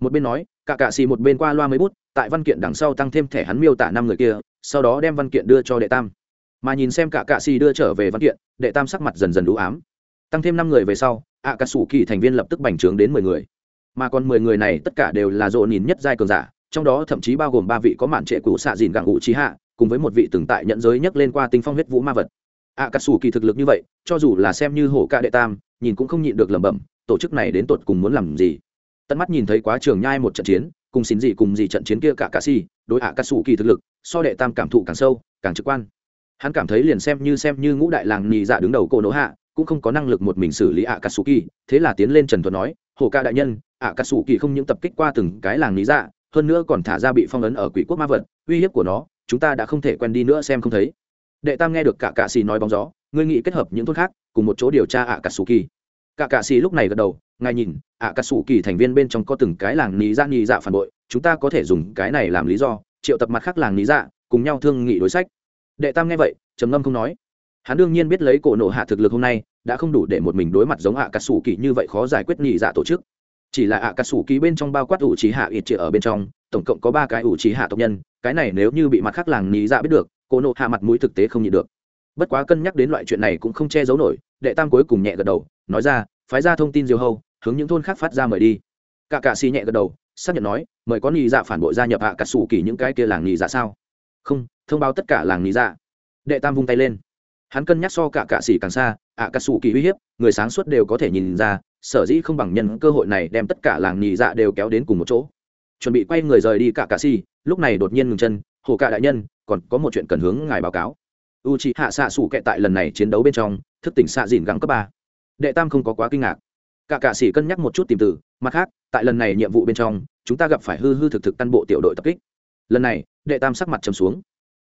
Một bên nói cả cạ xì một bên qua loa mấy bút, tại văn kiện đằng sau tăng thêm thẻ hắn miêu tả năm người kia, sau đó đem văn kiện đưa cho đệ tam mà nhìn xem cả cạ xì đưa trở về văn kiện, đệ tam sắc mặt dần dần đũ ám. Tăng thêm năm người về sau ạ cà sủ kỳ thành viên lập tức bành trướng đến mười người. Mà còn mười người này tất cả đều là rộ nhìn nhất giai cường giả, trong đó thậm chí bao gồm ba vị có mạn trệ cũ xạ dìn gạng ngụ trí hạ, cùng với một vị từng tại nhận giới nhấc lên qua tinh phong huyết vũ ma vật. Ạ cà sủ kỳ thực lực như vậy, cho dù là xem như hổ ca đệ tam, nhìn cũng không nhịn được lẩm bẩm, tổ chức này đến tột cùng muốn làm gì? Tận mắt nhìn thấy quá trường nhai một trận chiến, cùng xin gì cùng gì trận chiến kia cả cà si đối ạ cà sủ kỳ thực lực, so đệ tam cảm thụ càng sâu, càng trực quan hắn cảm thấy liền xem như xem như ngũ đại làng nhì dạ đứng đầu cổ nỗ hạ, cũng không có năng lực một mình xử lý ạ cà sù kỳ thế là tiến lên trần thuật nói, hồ ca đại nhân ạ cà sù kỳ không những tập kích qua từng cái làng nhì dạ hơn nữa còn thả ra bị phong ấn ở quỷ quốc ma vật, uy hiếp của nó, chúng ta đã không thể quen đi nữa xem không thấy. Đệ tam nghe được cả cà xì nói bóng gió, ngươi nghĩ kết hợp những thôn khác, cùng một chỗ điều tra ạ cà sù kỳ cả cà xì lúc này gật đầu, ngài nhìn ạ cà sù kỳ thành viên bên trong có từng cái làng nhì dạ nhì dạ phản bội, chúng ta có thể dùng cái này làm lý do, triệu tập mặt khác làng nhì dạ cùng nhau thương nghị đối sách đệ tam nghe vậy, trầm ngâm không nói. Hắn đương nhiên biết lấy cổ nộ hạ thực lực hôm nay, đã không đủ để một mình đối mặt giống ạ cà sủ kỳ như vậy khó giải quyết nhị dạ tổ chức. Chỉ là ạ cà sủ kỳ bên trong bao quát ủ trí hạ ít trịa ở bên trong, tổng cộng có ba cái ủ trí hạ tộc nhân, cái này nếu như bị mặt khác làng nhị dạ biết được, cổ nộ hạ mặt mũi thực tế không nhịn được. Bất quá cân nhắc đến loại chuyện này cũng không che giấu nổi, đệ tam cuối cùng nhẹ gật đầu, nói ra, phái ra thông tin diều hâu, hướng những thôn khác phát ra mời đi. Cả cà xì nhẹ gật đầu, xác nhận nói, mời có nhị dạ phản bội gia nhập ạ cà sủ kỳ những cái kia làng nhị dạ sao? Không, thông báo tất cả làng nhị dạ. Đệ tam vung tay lên. Hắn cân nhắc so cả cạ s càng xa, ạ cà sủ kỳ uy hiếp, người sáng suốt đều có thể nhìn ra, sở dĩ không bằng nhân cơ hội này đem tất cả làng nhị dạ đều kéo đến cùng một chỗ. Chuẩn bị quay người rời đi cả cạ si lúc này đột nhiên ngừng chân, hồ cạ đại nhân, còn có một chuyện cần hướng ngài báo cáo. U c hạ xạ sủ kệ tại lần này chiến đấu bên trong, thức tỉnh xạ dìn gắng cấp ba. Đệ tam không có quá kinh ngạc. Cả cạ sĩ cân nhắc một chút tìm từ, mặt khác, tại lần này nhiệm vụ bên trong, chúng ta gặp phải hư hư thực thực căn bộ tiểu đội tập kích lần này, đệ tam sắc mặt trầm xuống.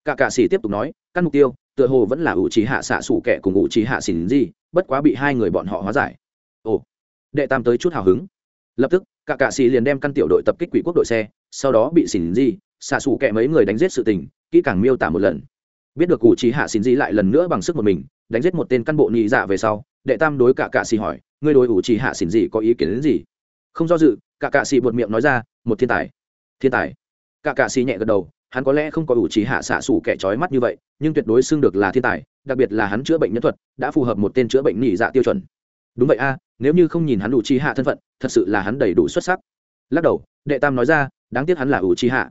Cả cạ sĩ tiếp tục nói, căn mục tiêu, tựa hồ vẫn là ủ trí hạ xạ sủ kẻ cùng ủ trí hạ xỉn gì bất quá bị hai người bọn họ hóa giải. Ồ, đệ tam tới chút hào hứng. Lập tức, cả cạ sĩ liền đem căn tiểu đội tập kích quỷ quốc đội xe, sau đó bị xỉn gì xạ sủ kẻ mấy người đánh giết sự tình, kỹ càng miêu tả một lần. Biết được ủ trí hạ xỉn gì lại lần nữa bằng sức một mình, đánh giết một tên căn bộ nhị dạ về sau, đệ tam đối cả cạ sĩ hỏi, ngươi đối ủ trí hạ xỉn gì có ý kiến đến gì? Không do dự, cả cạ sĩ buột miệng nói ra, một thiên tài. Thiên tài? Cả cạ xì nhẹ gật đầu, hắn có lẽ không có ủ trí hạ xạ sủ kẻ trói mắt như vậy, nhưng tuyệt đối xưng được là thiên tài, đặc biệt là hắn chữa bệnh nhân thuật, đã phù hợp một tên chữa bệnh nhị dạ tiêu chuẩn. Đúng vậy a, nếu như không nhìn hắn ủ trí hạ thân phận, thật sự là hắn đầy đủ xuất sắc. Lắc đầu, đệ tam nói ra, đáng tiếc hắn là ủ trí hạ.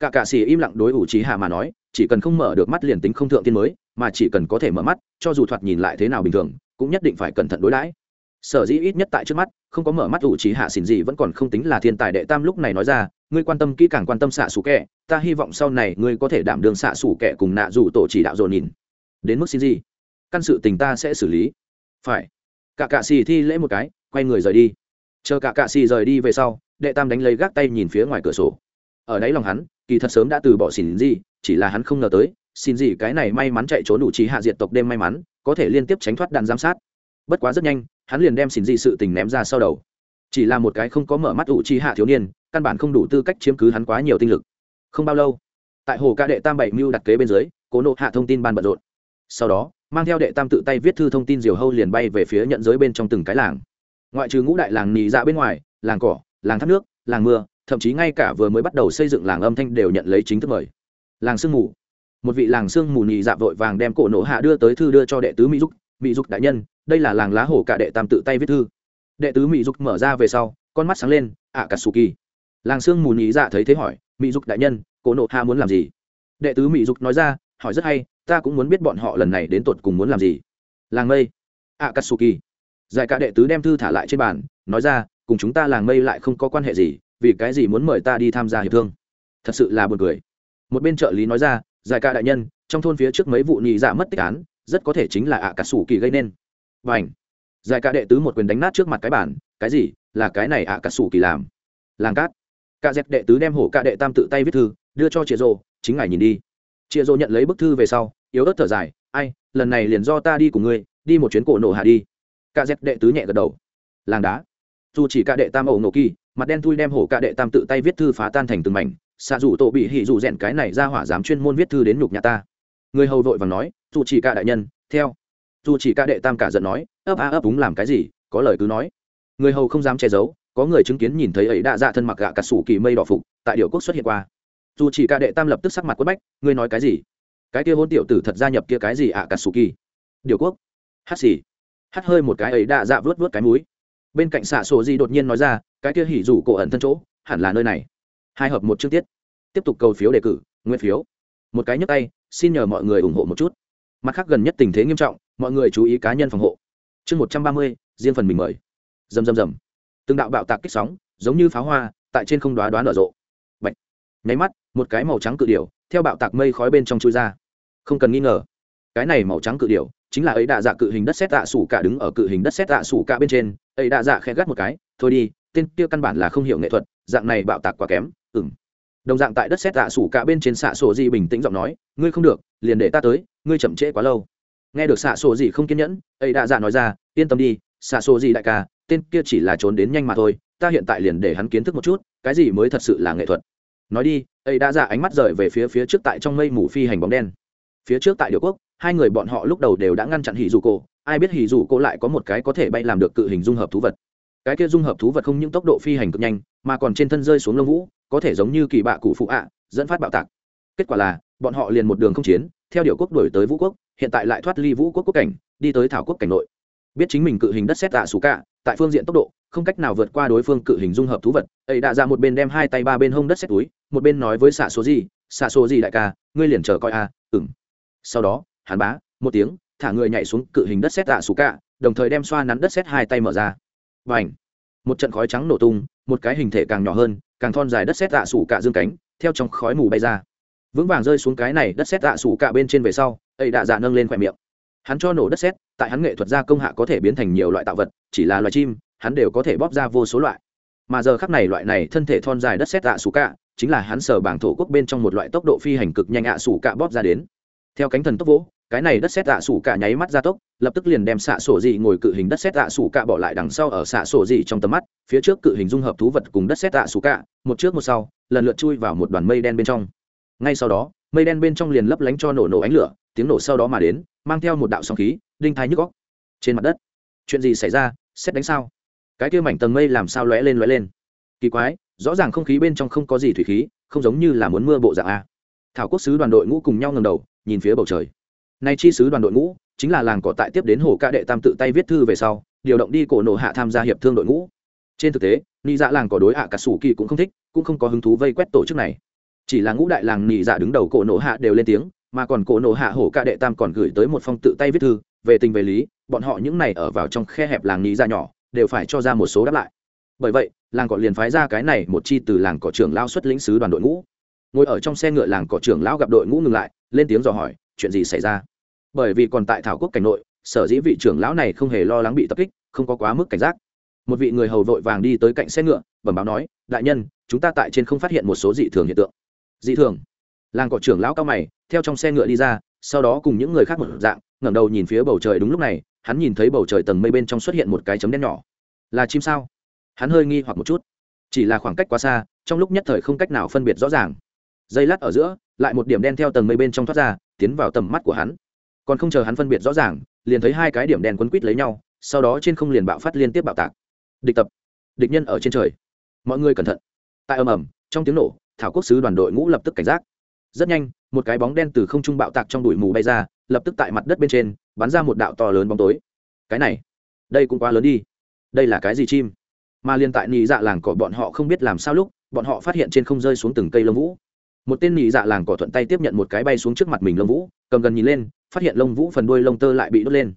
Cả cạ xì im lặng đối ủ trí hạ mà nói, chỉ cần không mở được mắt liền tính không thượng tiên mới, mà chỉ cần có thể mở mắt, cho dù thoạt nhìn lại thế nào bình thường, cũng nhất định phải cẩn thận đối đãi sở dĩ ít nhất tại trước mắt, không có mở mắt ủ trí hạ xỉn gì vẫn còn không tính là thiên tài đệ tam lúc này nói ra, ngươi quan tâm kỹ càng quan tâm xạ xù kẹ ta hy vọng sau này ngươi có thể đảm đường xạ xù kẹ cùng nạ dù tổ chỉ đạo dồn nhìn. Đến mức xin gì? Căn sự tình ta sẽ xử lý. Phải. Cả cạ xì thi lễ một cái, quay người rời đi. Chờ cả cạ xì rời đi về sau, đệ tam đánh lấy gác tay nhìn phía ngoài cửa sổ. Ở đáy lòng hắn, kỳ thật sớm đã từ bỏ xỉn gì, chỉ là hắn không ngờ tới xin gì cái này may mắn chạy trốn đủ trí hạ diệt tộc đêm may mắn, có thể liên tiếp tránh thoát đạn giám sát bất quá rất nhanh, hắn liền đem xin dị sự tình ném ra sau đầu. Chỉ là một cái không có mở mắt ủ chi hạ thiếu niên, căn bản không đủ tư cách chiếm cứ hắn quá nhiều tinh lực. Không bao lâu, tại hồ ca đệ tam bảy mưu đặt kế bên dưới, cố nộ hạ thông tin ban bận rộn. Sau đó, mang theo đệ tam tự tay viết thư thông tin diều hâu liền bay về phía nhận giới bên trong từng cái làng. Ngoại trừ ngũ đại làng nì dạ bên ngoài, làng cỏ, làng thác nước, làng mưa, thậm chí ngay cả vừa mới bắt đầu xây dựng làng âm thanh đều nhận lấy chính thức mời. Làng sương mù. Một vị làng sương mù nì dạ vội vàng đem cổ nộ hạ đưa tới thư đưa cho đệ tứ mỹ dục mỹ dục đại nhân, đây là làng lá hổ cả đệ tam tự tay viết thư. Đệ tứ mỹ dục mở ra về sau, con mắt sáng lên ạ cà sù kỳ. Làng sương mù nhí dạ thấy thế hỏi, mỹ dục đại nhân cổ nộ hạ muốn làm gì? Đệ tứ mỹ dục nói ra, hỏi rất hay, ta cũng muốn biết bọn họ lần này đến tột cùng muốn làm gì. Làng mây. Ạ cà sù kỳ. Giải cả đệ tứ đem thư thả lại trên bàn, nói ra, cùng chúng ta làng mây lại không có quan hệ gì, vì cái gì muốn mời ta đi tham gia hiệp thương? Thật sự là buồn cười. Một bên trợ lý nói ra, giải cả đại nhân, trong thôn phía trước mấy vụ nhị dạ mất tích án rất có thể chính là ạ cà sủ kỳ gây nên. Và ảnh giải cả đệ tứ một quyền đánh nát trước mặt cái bản cái gì? Là cái này ạ cà sủ kỳ làm. Làng cát. Cả dẹp đệ tứ đem hổ cả đệ tam tự tay viết thư, đưa cho chịa rồ chính ngài nhìn đi. Chịa rồ nhận lấy bức thư về sau, yếu ớt thở dài, ai, lần này liền do ta đi cùng ngươi, đi một chuyến cổ nổ hạ đi. Cả dẹp đệ tứ nhẹ gật đầu. Làng đá. Dù chỉ cả đệ tam ẩu nổ kỳ, mặt đen thui đem hổ cả đệ tam tự tay viết thư phá tan thành từng mảnh, xạ dù tổ bị hỉ dù rèn cái này ra hỏa dám chuyên môn viết thư đến nhục nhà ta người hầu vội và nói, dù chỉ cả đại nhân, theo. Dù chỉ cả đệ tam cả giận nói, ấp a ấp úng làm cái gì, có lời cứ nói. Người hầu không dám che giấu, có người chứng kiến nhìn thấy ấy đã dạ thân mặc gạ cà sủ kỳ mây đỏ phục, tại điệu quốc xuất hiện qua. Dù chỉ cả đệ tam lập tức sắc mặt quất bách, ngươi nói cái gì? Cái kia hôn tiểu tử thật gia nhập kia cái gì ạ, cà sủ kỳ? Điệu quốc? Hát xì. Hát hơi một cái ấy đã dạ vớt vớt cái múi bên cạnh xạ sổ gì đột nhiên nói ra, cái kia hỉ rủ cổ ẩn thân chỗ, hẳn là nơi này. Hai hợp một chương tiết. Tiếp tục cầu phiếu đề cử nguyên phiếu một cái nhấc tay, xin nhờ mọi người ủng hộ một chút. Mặt khác gần nhất tình thế nghiêm trọng, mọi người chú ý cá nhân phòng hộ. Chương một trăm ba mươi, riêng phần mình mời. Dầm dầm dầm từng đạo bạo tạc kích sóng, giống như pháo hoa, tại trên không đoá đoán nở rộ. Bạch. nháy mắt, một cái màu trắng cự điểu, theo bạo tạc mây khói bên trong chui ra. Không cần nghi ngờ, cái này màu trắng cự điểu chính là ấy đạ dạ cự hình đất xét tạ sủ cả đứng ở cự hình đất xét tạ sủ cả bên trên. Ấy đạ dạ khẽ gắt một cái, thôi đi, tên kia căn bản là không hiểu nghệ thuật, dạng này bạo tạc quá kém. Ừng đồng dạng tại đất xét tạ sủ cả bên trên xạ sổ gì bình tĩnh giọng nói, ngươi không được, liền để ta tới, ngươi chậm trễ quá lâu. Nghe được xạ sổ gì không kiên nhẫn, ấy đã dạ nói ra, yên tâm đi, xạ sổ gì đại ca, tên kia chỉ là trốn đến nhanh mà thôi, ta hiện tại liền để hắn kiến thức một chút, cái gì mới thật sự là nghệ thuật. Nói đi, ấy đã dạ ánh mắt rời về phía phía trước tại trong mây mù phi hành bóng đen. Phía trước tại điều quốc, hai người bọn họ lúc đầu đều đã ngăn chặn hỉ dù cô ai biết hỉ dù cô lại có một cái có thể bay làm được cự hình dung hợp thú vật. Cái kia dung hợp thú vật không những tốc độ phi hành cực nhanh, mà còn trên thân rơi xuống lông vũ có thể giống như kỳ bạ cụ phụ ạ dẫn phát bạo tạc. Kết quả là bọn họ liền một đường không chiến theo điều quốc đổi tới vũ quốc hiện tại lại thoát ly vũ quốc quốc cảnh đi tới thảo quốc cảnh nội. Biết chính mình cự hình đất xét tạ xù cả tại phương diện tốc độ không cách nào vượt qua đối phương cự hình dung hợp thú vật. Ấy đã ra một bên đem hai tay ba bên hông đất xét túi một bên nói với xạ số gì xạ số gì đại ca ngươi liền chờ coi a à, ừng sau đó hắn bá một tiếng thả người nhảy xuống cự hình đất xét tạ xù cả đồng thời đem xoa nắn đất xét hai tay mở ra. Và ảnh một trận khói trắng nổ tung một cái hình thể càng nhỏ hơn, càng thon dài đất xét tạ sủ cả dương cánh, theo trong khói mù bay ra. Vững vàng rơi xuống cái này đất xét tạ sủ cả bên trên về sau, ấy đã dạ nâng lên khỏe miệng. Hắn cho nổ đất xét tại hắn nghệ thuật gia công hạ có thể biến thành nhiều loại tạo vật, chỉ là loài chim, hắn đều có thể bóp ra vô số loại. Mà giờ khắc này loại này thân thể thon dài đất xét tạ sủ cả chính là hắn sở bảng thổ quốc bên trong một loại tốc độ phi hành cực nhanh ạ sủ cạ bóp ra đến. Theo cánh thần tốc vỗ cái này đất xét dạ sủ cạ nháy mắt ra tốc, lập tức liền đem xạ sổ dị ngồi cự hình đất xét dạ sủ cạ bỏ lại đằng sau ở xạ sổ dị trong tầm mắt, phía trước cự hình dung hợp thú vật cùng đất xét dạ sủ cạ một trước một sau, lần lượt chui vào một đoàn mây đen bên trong. Ngay sau đó, mây đen bên trong liền lấp lánh cho nổ nổ ánh lửa, tiếng nổ sau đó mà đến, mang theo một đạo sóng khí, đinh thái nhức góc trên mặt đất, chuyện gì xảy ra, xét đánh sao? Cái kia mảnh tầng mây làm sao lóe lên lóe lên? Kỳ quái, rõ ràng không khí bên trong không có gì thủy khí, không giống như là muốn mưa bộ dạng a. Thảo quốc sứ đoàn đội ngũ cùng nhau ngầm đầu, nhìn phía bầu trời nay chi sứ đoàn đội ngũ chính là làng cỏ tại tiếp đến hồ ca đệ tam tự tay viết thư về sau, điều động đi cổ nổ hạ tham gia hiệp thương đội ngũ. Trên thực tế, nị dạ làng cỏ đối hạ cả sủ kỳ cũng không thích, cũng không có hứng thú vây quét tổ chức này. Chỉ là ngũ đại làng nị dạ đứng đầu cổ nổ hạ đều lên tiếng, mà còn cổ nổ hạ hổ ca đệ tam còn gửi tới một phong tự tay viết thư, về tình về lý, bọn họ những này ở vào trong khe hẹp làng nị dạ nhỏ, đều phải cho ra một số đáp lại. Bởi vậy, làng cỏ liền phái ra cái này một chi từ làng cỏ trưởng lao xuất lĩnh sứ đoàn đội ngũ. Ngồi ở trong xe ngựa làng cỏ trưởng lão gặp đội ngũ ngừng lại, lên tiếng dò hỏi chuyện gì xảy ra? Bởi vì còn tại thảo quốc cảnh nội, sở dĩ vị trưởng lão này không hề lo lắng bị tập kích, không có quá mức cảnh giác. Một vị người hầu vội vàng đi tới cạnh xe ngựa, bẩm báo nói, đại nhân, chúng ta tại trên không phát hiện một số dị thường hiện tượng. Dị thường? Làng cỏ trưởng lão cao mày, theo trong xe ngựa đi ra, sau đó cùng những người khác một dạng, ngẩng đầu nhìn phía bầu trời đúng lúc này, hắn nhìn thấy bầu trời tầng mây bên trong xuất hiện một cái chấm đen nhỏ. Là chim sao? Hắn hơi nghi hoặc một chút. Chỉ là khoảng cách quá xa, trong lúc nhất thời không cách nào phân biệt rõ ràng. Giây lát ở giữa lại một điểm đen theo tầng mây bên trong thoát ra, tiến vào tầm mắt của hắn. Còn không chờ hắn phân biệt rõ ràng, liền thấy hai cái điểm đen quấn quít lấy nhau, sau đó trên không liền bạo phát liên tiếp bạo tạc. Địch tập. Địch nhân ở trên trời. Mọi người cẩn thận. Tại ầm ầm, trong tiếng nổ, thảo quốc sứ đoàn đội ngũ lập tức cảnh giác. Rất nhanh, một cái bóng đen từ không trung bạo tạc trong đùi mù bay ra, lập tức tại mặt đất bên trên, bắn ra một đạo to lớn bóng tối. Cái này, đây cũng quá lớn đi. Đây là cái gì chim? Mà liên tại nị dạ làng cỏ bọn họ không biết làm sao lúc, bọn họ phát hiện trên không rơi xuống từng cây lông vũ một tên nị dạ làng cỏ thuận tay tiếp nhận một cái bay xuống trước mặt mình lông vũ, cầm gần nhìn lên, phát hiện lông vũ phần đuôi lông tơ lại bị đốt lên.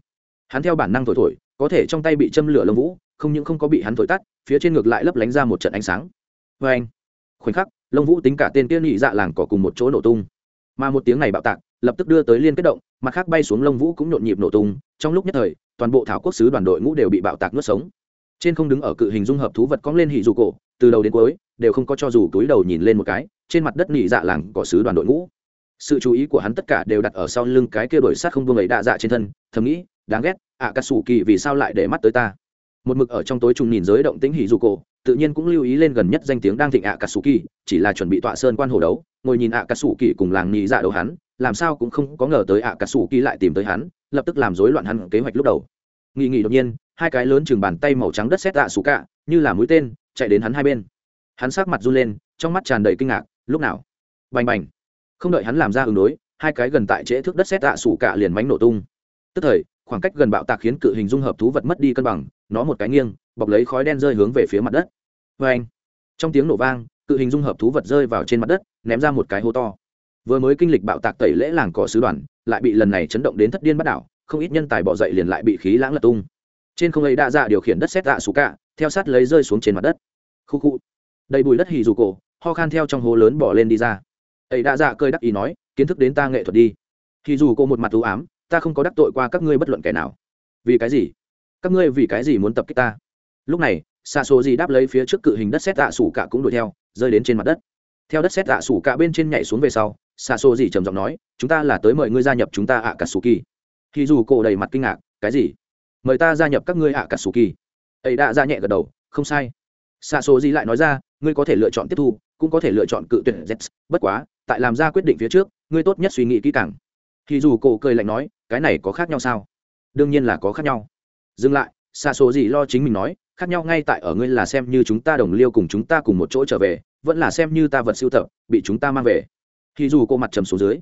Hắn theo bản năng thổi thổi, có thể trong tay bị châm lửa lông vũ, không những không có bị hắn thổi tắt, phía trên ngược lại lấp lánh ra một trận ánh sáng. Vê anh, khoảnh khắc, lông vũ tính cả tên kia nị dạ làng cỏ cùng một chỗ nổ tung. Mà một tiếng này bạo tạc, lập tức đưa tới liên kết động, mặt khác bay xuống lông vũ cũng nhộn nhịp nổ tung, trong lúc nhất thời, toàn bộ thảo quốc sứ đoàn đội ngũ đều bị bạo tạc nuốt sống. Trên không đứng ở cự hình dung hợp thú vật cong lên hỉ dù cổ, từ đầu đến cuối, đều không có cho dù túi đầu nhìn lên một cái trên mặt đất nị dạ làng cỏ sứ đoàn đội ngũ. Sự chú ý của hắn tất cả đều đặt ở sau lưng cái kia đổi sát không vương ấy đạ dạ trên thân, thầm nghĩ, đáng ghét, ạ cà sủ kỳ vì sao lại để mắt tới ta? Một mực ở trong tối trùng nhìn giới động tĩnh hỉ dù cổ, tự nhiên cũng lưu ý lên gần nhất danh tiếng đang thịnh ạ cà sủ kỳ, chỉ là chuẩn bị tọa sơn quan hồ đấu, ngồi nhìn ạ cà sủ kỳ cùng làng nhị dạ đấu hắn, làm sao cũng không có ngờ tới ạ cà sủ kỳ lại tìm tới hắn, lập tức làm rối loạn hắn kế hoạch lúc đầu. Nghỉ nghỉ đột nhiên, hai cái lớn chừng bàn tay màu trắng đất xét ạ sủ cả, như là mũi tên, chạy đến hắn hai bên. Hắn sát mặt run lên, trong mắt tràn đầy kinh ngạc lúc nào? Bành bành. Không đợi hắn làm ra ứng đối, hai cái gần tại trễ thước đất xét tạ sủ cả liền mánh nổ tung. Tức thời, khoảng cách gần bạo tạc khiến cự hình dung hợp thú vật mất đi cân bằng, nó một cái nghiêng, bọc lấy khói đen rơi hướng về phía mặt đất. Vê anh, trong tiếng nổ vang, cự hình dung hợp thú vật rơi vào trên mặt đất, ném ra một cái hố to. Vừa mới kinh lịch bạo tạc tẩy lễ làng cỏ sứ đoàn, lại bị lần này chấn động đến thất điên bắt đảo, không ít nhân tài bỏ dậy liền lại bị khí lãng lật tung. Trên không ấy đã ra điều khiển đất xét tạ sủ cả, theo sát lấy rơi xuống trên mặt đất. Khu khu. Đầy bùi đất hì dù cổ ho khan theo trong hố lớn bỏ lên đi ra. Ấy đã dạ cơi đắc ý nói, kiến thức đến ta nghệ thuật đi. Thì dù cô một mặt ưu ám, ta không có đắc tội qua các ngươi bất luận kẻ nào. Vì cái gì? Các ngươi vì cái gì muốn tập kích ta? Lúc này xa số gì đáp lấy phía trước cự hình đất xét tạ sủ cả cũng đuổi theo, rơi đến trên mặt đất. Theo đất xét tạ sủ cả bên trên nhảy xuống về sau xa số gì trầm giọng nói, chúng ta là tới mời ngươi gia nhập chúng ta ạ cả sủ kỳ. Thì dù cô đầy mặt kinh ngạc, cái gì? Mời ta gia nhập các ngươi ạ cả sủ kỳ? Ấy đã ra dạ nhẹ gật đầu, không sai. Xa số gì lại nói ra, ngươi có thể lựa chọn tiếp thu cũng có thể lựa chọn cự tuyệt z bất quá, tại làm ra quyết định phía trước, ngươi tốt nhất suy nghĩ kỹ càng. Thì dù cổ cười lạnh nói, cái này có khác nhau sao? Đương nhiên là có khác nhau. Dừng lại xa số gì lo chính mình nói, khác nhau ngay tại ở ngươi là xem như chúng ta đồng liêu cùng chúng ta cùng một chỗ trở về, vẫn là xem như ta vật siêu tập, bị chúng ta mang về. Thì dù cô mặt trầm xuống dưới.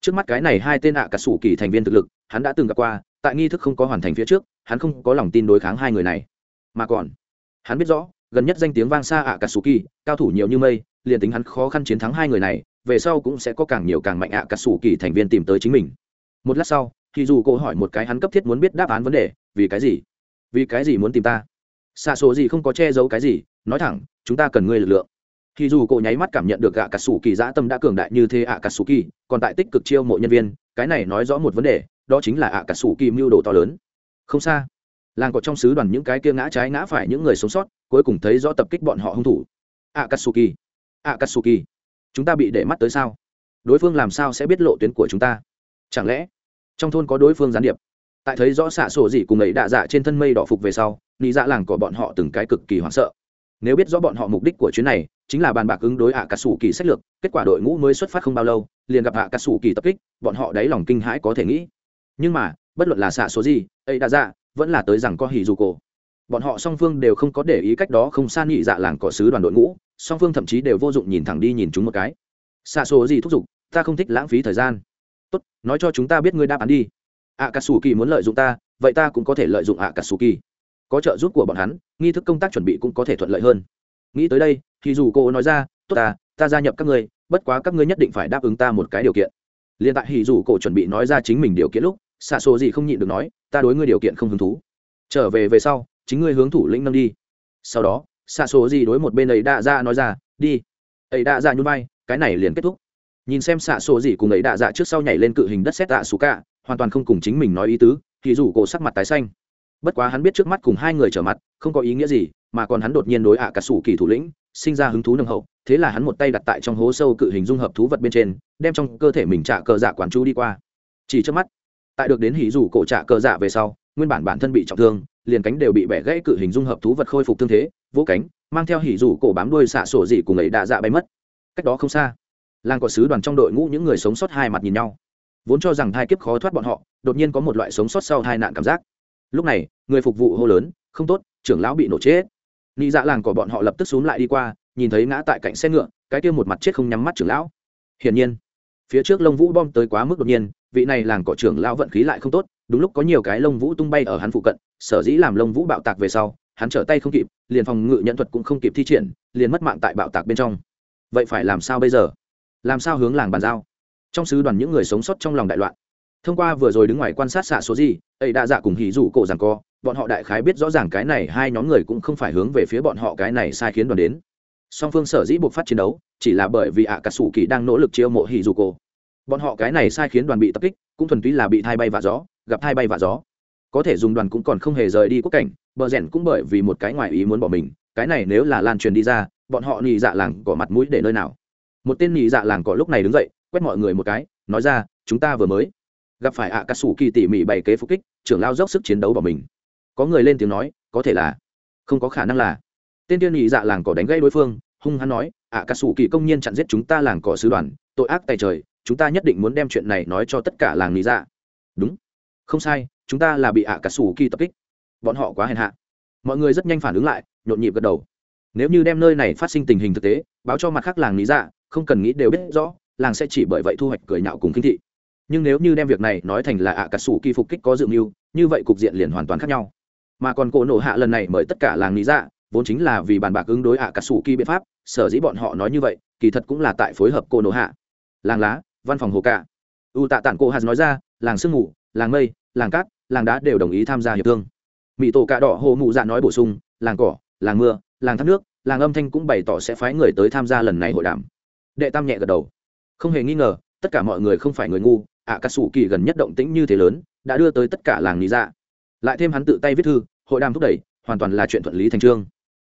Trước mắt cái này hai tên ạ à cả sủ kỳ thành viên thực lực, hắn đã từng gặp qua, tại nghi thức không có hoàn thành phía trước, hắn không có lòng tin đối kháng hai người này. Mà còn, hắn biết rõ, gần nhất danh tiếng vang xa ạ à cả sủ kỳ, cao thủ nhiều như mây liền tính hắn khó khăn chiến thắng hai người này, về sau cũng sẽ có càng nhiều càng mạnh ạ à cả sủ kỳ thành viên tìm tới chính mình. Một lát sau, thì dù cô hỏi một cái hắn cấp thiết muốn biết đáp án vấn đề, vì cái gì? Vì cái gì muốn tìm ta? Xa số gì không có che giấu cái gì, nói thẳng, chúng ta cần ngươi lực lượng. Thì dù cô nháy mắt cảm nhận được ạ cà sủ kỳ dã tâm đã cường đại như thế ạ cà sủ kỳ, còn tại tích cực chiêu mộ nhân viên, cái này nói rõ một vấn đề, đó chính là ạ cà sủ kỳ mưu đồ to lớn. Không xa, làng có trong sứ đoàn những cái kia ngã trái ngã phải những người sống sót, cuối cùng thấy rõ tập kích bọn họ hung thủ. Ạ cà sủ akatsuki, chúng ta bị để mắt tới sao? Đối phương làm sao sẽ biết lộ tuyến của chúng ta? Chẳng lẽ, trong thôn có đối phương gián điệp? Tại thấy rõ xạ sổ gì cùng ấy đạ dạ trên thân mây đỏ phục về sau nghĩ dạ làng của bọn họ từng cái cực kỳ hoảng sợ. Nếu biết rõ bọn họ mục đích của chuyến này, chính là bàn bạc ứng đối ạ cà sủ kỳ sách lược, kết quả đội ngũ mới xuất phát không bao lâu, liền gặp ạ cà sủ kỳ tập kích, bọn họ đáy lòng kinh hãi có thể nghĩ. Nhưng mà, bất luận là xạ số gì, ấy đã dạ vẫn là tới rằng có hỉ dù cổ bọn họ song phương đều không có để ý cách đó không san nhị dạ làng cỏ sứ đoàn đội ngũ song phương thậm chí đều vô dụng nhìn thẳng đi nhìn chúng một cái. Xạ số gì thúc giục, ta không thích lãng phí thời gian. Tốt, nói cho chúng ta biết ngươi đáp án đi. Ạ cà sù kỳ muốn lợi dụng ta, vậy ta cũng có thể lợi dụng ạ cà sù kỳ có trợ giúp của bọn hắn, nghi thức công tác chuẩn bị cũng có thể thuận lợi hơn. Nghĩ tới đây thì dù cô nói ra, tốt ta ta gia nhập các ngươi, bất quá các ngươi nhất định phải đáp ứng ta một cái điều kiện. Liền tại hì dù cổ chuẩn bị nói ra chính mình điều kiện lúc, xạ số gì không nhịn được nói, ta đối ngươi điều kiện không hứng thú. Trở về về sau, chính ngươi hướng thủ lĩnh nâng đi. Sau đó xạ số gì đối một bên ấy đạ ra nói ra, đi. Ấy đạ ra nhún vai, cái này liền kết thúc. Nhìn xem xạ số gì cùng ấy đạ dạ trước sau nhảy lên cự hình đất xét tạ xù cả hoàn toàn không cùng chính mình nói ý tứ, thì dù cổ sắc mặt tái xanh. Bất quá hắn biết trước mắt cùng hai người trở mặt, không có ý nghĩa gì, mà còn hắn đột nhiên đối ạ cả sủ kỳ thủ lĩnh, sinh ra hứng thú nâng hậu, thế là hắn một tay đặt tại trong hố sâu cự hình dung hợp thú vật bên trên, đem trong cơ thể mình trả cờ dạ quản chú đi qua. Chỉ trước mắt, tại được đến hỉ dù cổ trả cờ dạ về sau, nguyên bản bản thân bị trọng thương, liền cánh đều bị bẻ gãy cự hình dung hợp thú vật khôi phục thương thế vỗ cánh, mang theo hỉ rủ cổ bám đuôi xạ sổ dị cùng ấy đạ dạ bay mất. Cách đó không xa, làng có sứ đoàn trong đội ngũ những người sống sót hai mặt nhìn nhau. Vốn cho rằng hai kiếp khó thoát bọn họ, đột nhiên có một loại sống sót sau hai nạn cảm giác. Lúc này, người phục vụ hô lớn, không tốt, trưởng lão bị nổ chết. Nị dạ làng của bọn họ lập tức xuống lại đi qua, nhìn thấy ngã tại cạnh xe ngựa, cái kia một mặt chết không nhắm mắt trưởng lão. Hiển nhiên, phía trước lông vũ bom tới quá mức đột nhiên, vị này làng cỏ trưởng lão vận khí lại không tốt, đúng lúc có nhiều cái lông vũ tung bay ở hắn phụ cận, sở dĩ làm lông vũ bạo tạc về sau hắn trở tay không kịp, liền phòng ngự nhận thuật cũng không kịp thi triển, liền mất mạng tại bạo tạc bên trong. Vậy phải làm sao bây giờ? Làm sao hướng làng bàn giao? Trong sứ đoàn những người sống sót trong lòng đại loạn. Thông qua vừa rồi đứng ngoài quan sát xạ số gì, ấy đã dạ cùng hỉ rủ cổ rằng co, bọn họ đại khái biết rõ ràng cái này hai nhóm người cũng không phải hướng về phía bọn họ cái này sai khiến đoàn đến. Song phương sở dĩ buộc phát chiến đấu, chỉ là bởi vì ạ cà sủ kỳ đang nỗ lực chiêu mộ hỉ rủ cổ. Bọn họ cái này sai khiến đoàn bị tập kích, cũng thuần túy là bị thai bay và gió, gặp thai bay và gió có thể dùng đoàn cũng còn không hề rời đi quốc cảnh, bờ rèn cũng bởi vì một cái ngoài ý muốn bỏ mình, cái này nếu là lan truyền đi ra, bọn họ nhị dạ làng cỏ mặt mũi để nơi nào? Một tên nhị dạ làng cỏ lúc này đứng dậy, quét mọi người một cái, nói ra, chúng ta vừa mới gặp phải ạ cà sủ kỳ tỉ mỉ bày kế phục kích, trưởng lao dốc sức chiến đấu bỏ mình. Có người lên tiếng nói, có thể là, không có khả năng là. Tên tiên nhị dạ làng cỏ đánh gây đối phương, hung hắn nói ạ cà sủ kỳ công nhiên chặn giết chúng ta làng cỏ sứ đoàn, tội ác tay trời, chúng ta nhất định muốn đem chuyện này nói cho tất cả làng nhị dạ. Đúng. Không sai chúng ta là bị ạ cà sủ kỳ tập kích. Bọn họ quá hèn hạ. Mọi người rất nhanh phản ứng lại nhộn nhịp gật đầu. Nếu như đem nơi này phát sinh tình hình thực tế báo cho mặt khác làng lý dạ không cần nghĩ đều biết rõ làng sẽ chỉ bởi vậy thu hoạch cười nhạo cùng kinh thị. Nhưng nếu như đem việc này nói thành là ạ cà sủ kỳ phục kích có dự mưu như vậy cục diện liền hoàn toàn khác nhau. Mà còn cổ nổ hạ lần này mời tất cả làng lý dạ vốn chính là vì bàn bạc ứng đối ạ cà sủ kỳ biện pháp sở dĩ bọn họ nói như vậy kỳ thật cũng là tại phối hợp cổ nổ hạ. Làng lá văn phòng hồ cả, u tạ tản cô hạt nói ra làng sương ngủ làng mây làng cát làng đá đều đồng ý tham gia hiệp thương. Mỹ tổ cạ đỏ hồ mụ dạ nói bổ sung, làng cỏ, làng mưa, làng thác nước, làng âm thanh cũng bày tỏ sẽ phái người tới tham gia lần này hội đàm. Đệ tam nhẹ gật đầu. Không hề nghi ngờ, tất cả mọi người không phải người ngu ạ cà sủ kỳ gần nhất động tĩnh như thế lớn, đã đưa tới tất cả làng lý dạ. Lại thêm hắn tự tay viết thư, hội đàm thúc đẩy, hoàn toàn là chuyện thuận lý thành trương.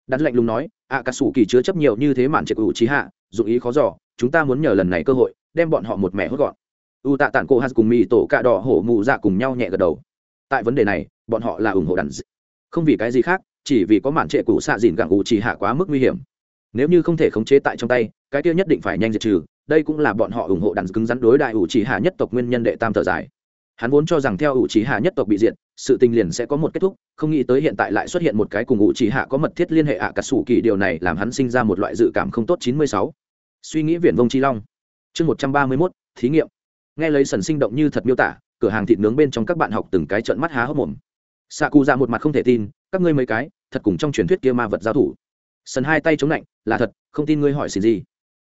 Đặt lệnh lùng nói ạ cà sủ kỳ chứa chấp nhiều như thế mạn trệ cụ trí hạ dụng ý khó giỏ chúng ta muốn nhờ lần này cơ hội, đem bọn họ một mẹ hốt gọn. U tạ tản cô hát cùng mỹ tổ cạ đỏ hổ mụ dạ cùng nhau nhẹ gật đầu tại vấn đề này, bọn họ là ủng hộ đàn d... không vì cái gì khác, chỉ vì có màn trệ cũ xạ dìn gặng ủ chỉ hạ quá mức nguy hiểm. Nếu như không thể khống chế tại trong tay, cái kia nhất định phải nhanh diệt trừ, đây cũng là bọn họ ủng hộ đàn cứng rắn đối đại ủ chỉ hạ nhất tộc nguyên nhân đệ tam thở dài. Hắn vốn cho rằng theo ủ chỉ hạ nhất tộc bị diệt, sự tình liền sẽ có một kết thúc, không nghĩ tới hiện tại lại xuất hiện một cái cùng ủ chỉ hạ có mật thiết liên hệ ạ à cả sủ kỳ điều này làm hắn sinh ra một loại dự cảm không tốt chín mươi sáu. Suy nghĩ viển vông chi long. Chương một trăm ba mươi mốt, thí nghiệm. Nghe lấy sần sinh động như thật miêu tả cửa hàng thịt nướng bên trong các bạn học từng cái trận mắt há hốc mồm. Xạ cụ dạ một mặt không thể tin, các ngươi mấy cái, thật cùng trong truyền thuyết kia ma vật giao thủ. Sần hai tay chống lạnh, là thật, không tin ngươi hỏi xin gì.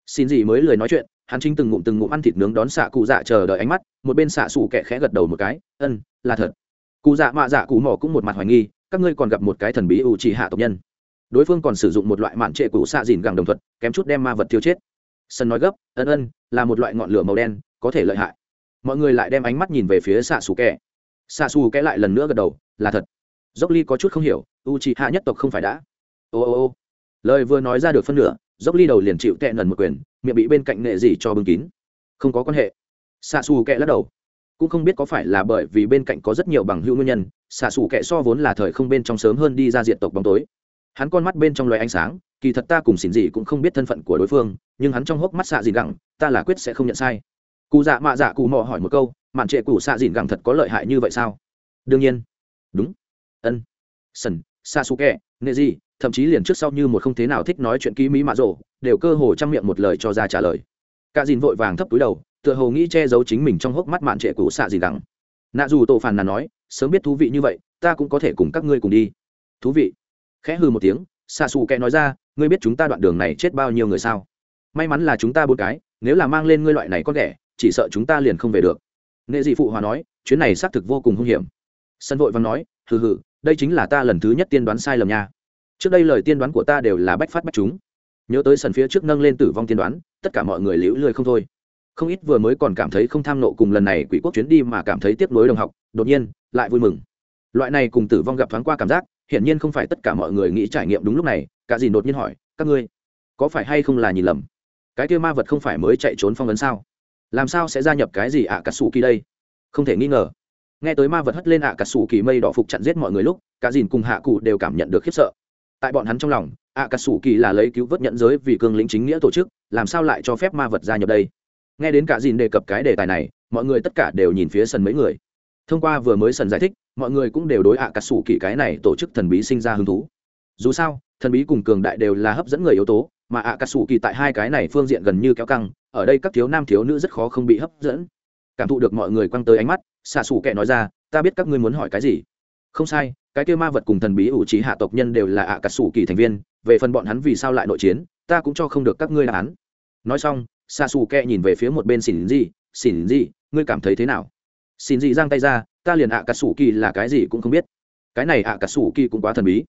Xin gì mới lời nói chuyện, hắn chính từng ngụm từng ngụm ăn thịt nướng đón xạ cụ dạ chờ đợi ánh mắt, một bên xạ xù kẹ khẽ gật đầu một cái ân là thật. Cụ dạ mạ dạ cụ mỏ cũng một mặt hoài nghi, các ngươi còn gặp một cái thần bí ủ trì hạ tộc nhân. Đối phương còn sử dụng một loại mạn trệ cụ xạ dìn gẳng đồng thuật, kém chút đem ma vật tiêu chết. Sân nói gấp ân ân là một loại ngọn lửa màu đen, có thể lợi hại mọi người lại đem ánh mắt nhìn về phía xạ xù kẻ. Xạ xù kẻ lại lần nữa gật đầu, là thật. Dốc ly có chút không hiểu u trì hạ nhất tộc không phải đã. Ô ô ô. Lời vừa nói ra được phân nửa dốc ly đầu liền chịu tệ nần một quyền, miệng bị bên cạnh nệ gì cho bưng kín. Không có quan hệ. Xạ xù kẹ lắc đầu. Cũng không biết có phải là bởi vì bên cạnh có rất nhiều bằng hữu nguyên nhân, xạ xù kẹ so vốn là thời không bên trong sớm hơn đi ra diện tộc bóng tối. Hắn con mắt bên trong loài ánh sáng, kỳ thật ta cùng xỉn gì cũng không biết thân phận của đối phương, nhưng hắn trong hốc mắt xạ gì gẳng ta là quyết sẽ không nhận sai cụ dạ mạ dạ cụ mò hỏi một câu, mạn trệ cụ xạ dìn gẳng thật có lợi hại như vậy sao? Đương nhiên. Đúng. Ân. Sần sa su kẹ nệ gì? Thậm chí liền trước sau như một không thế nào thích nói chuyện ký mỹ mạ rộ đều cơ hồ chăm miệng một lời cho ra trả lời. Cả dìn vội vàng thấp túi đầu, tựa hồ nghĩ che giấu chính mình trong hốc mắt mạn trệ cụ xạ dìn gẳng. Nạ dù tổ phàn là nói, sớm biết thú vị như vậy, ta cũng có thể cùng các ngươi cùng đi. Thú vị. Khẽ hư một tiếng xa xù kẹ nói ra, ngươi biết chúng ta đoạn đường này chết bao nhiêu người sao? May mắn là chúng ta bốn cái, nếu là mang lên ngươi loại này có ghẻ chỉ sợ chúng ta liền không về được. Nghệ dị phụ hòa nói, chuyến này xác thực vô cùng hung hiểm. Sân vội văn nói, hừ hừ, đây chính là ta lần thứ nhất tiên đoán sai lầm nha. Trước đây lời tiên đoán của ta đều là bách phát bách chúng. Nhớ tới sân phía trước nâng lên tử vong tiên đoán, tất cả mọi người liễu lười không thôi. Không ít vừa mới còn cảm thấy không tham nộ cùng lần này quỷ quốc chuyến đi mà cảm thấy tiếc nuối đồng học, đột nhiên, lại vui mừng. Loại này cùng tử vong gặp thoáng qua cảm giác, hiển nhiên không phải tất cả mọi người nghĩ trải nghiệm đúng lúc này, cả gì đột nhiên hỏi, các ngươi, có phải hay không là nhìn lầm? Cái kia ma vật không phải mới chạy trốn phong vấn sao? Làm sao sẽ gia nhập cái gì ạ cà sủ kỳ đây? Không thể nghi ngờ. Nghe tới ma vật hất lên ạ cà sủ kỳ mây đỏ phục chặn giết mọi người lúc, cả dìn cùng hạ cụ đều cảm nhận được khiếp sợ. Tại bọn hắn trong lòng, ạ cà sủ kỳ là lấy cứu vớt nhận giới vì cương lĩnh chính nghĩa tổ chức, làm sao lại cho phép ma vật gia nhập đây? Nghe đến cả dìn đề cập cái đề tài này, mọi người tất cả đều nhìn phía sân mấy người. Thông qua vừa mới sân giải thích, mọi người cũng đều đối ạ cà sủ kỳ cái này tổ chức thần bí sinh ra hứng thú. Dù sao, thần bí cùng cường đại đều là hấp dẫn người yếu tố mà ạ cà sủ kỳ tại hai cái này phương diện gần như kéo căng, ở đây các thiếu nam thiếu nữ rất khó không bị hấp dẫn. Cảm thụ được mọi người quăng tới ánh mắt, xạ xù kệ nói ra, ta biết các ngươi muốn hỏi cái gì. Không sai, cái kêu ma vật cùng thần bí ủ trí hạ tộc nhân đều là ạ cà sủ kỳ thành viên, về phần bọn hắn vì sao lại nội chiến, ta cũng cho không được các ngươi đáp án. Nói xong xa xù kệ nhìn về phía một bên xỉn gì xỉn gì ngươi cảm thấy thế nào? Xỉn gì giang tay ra, ta liền ạ cà sủ kỳ là cái gì cũng không biết. Cái này ạ cà sủ kỳ cũng quá thần bí.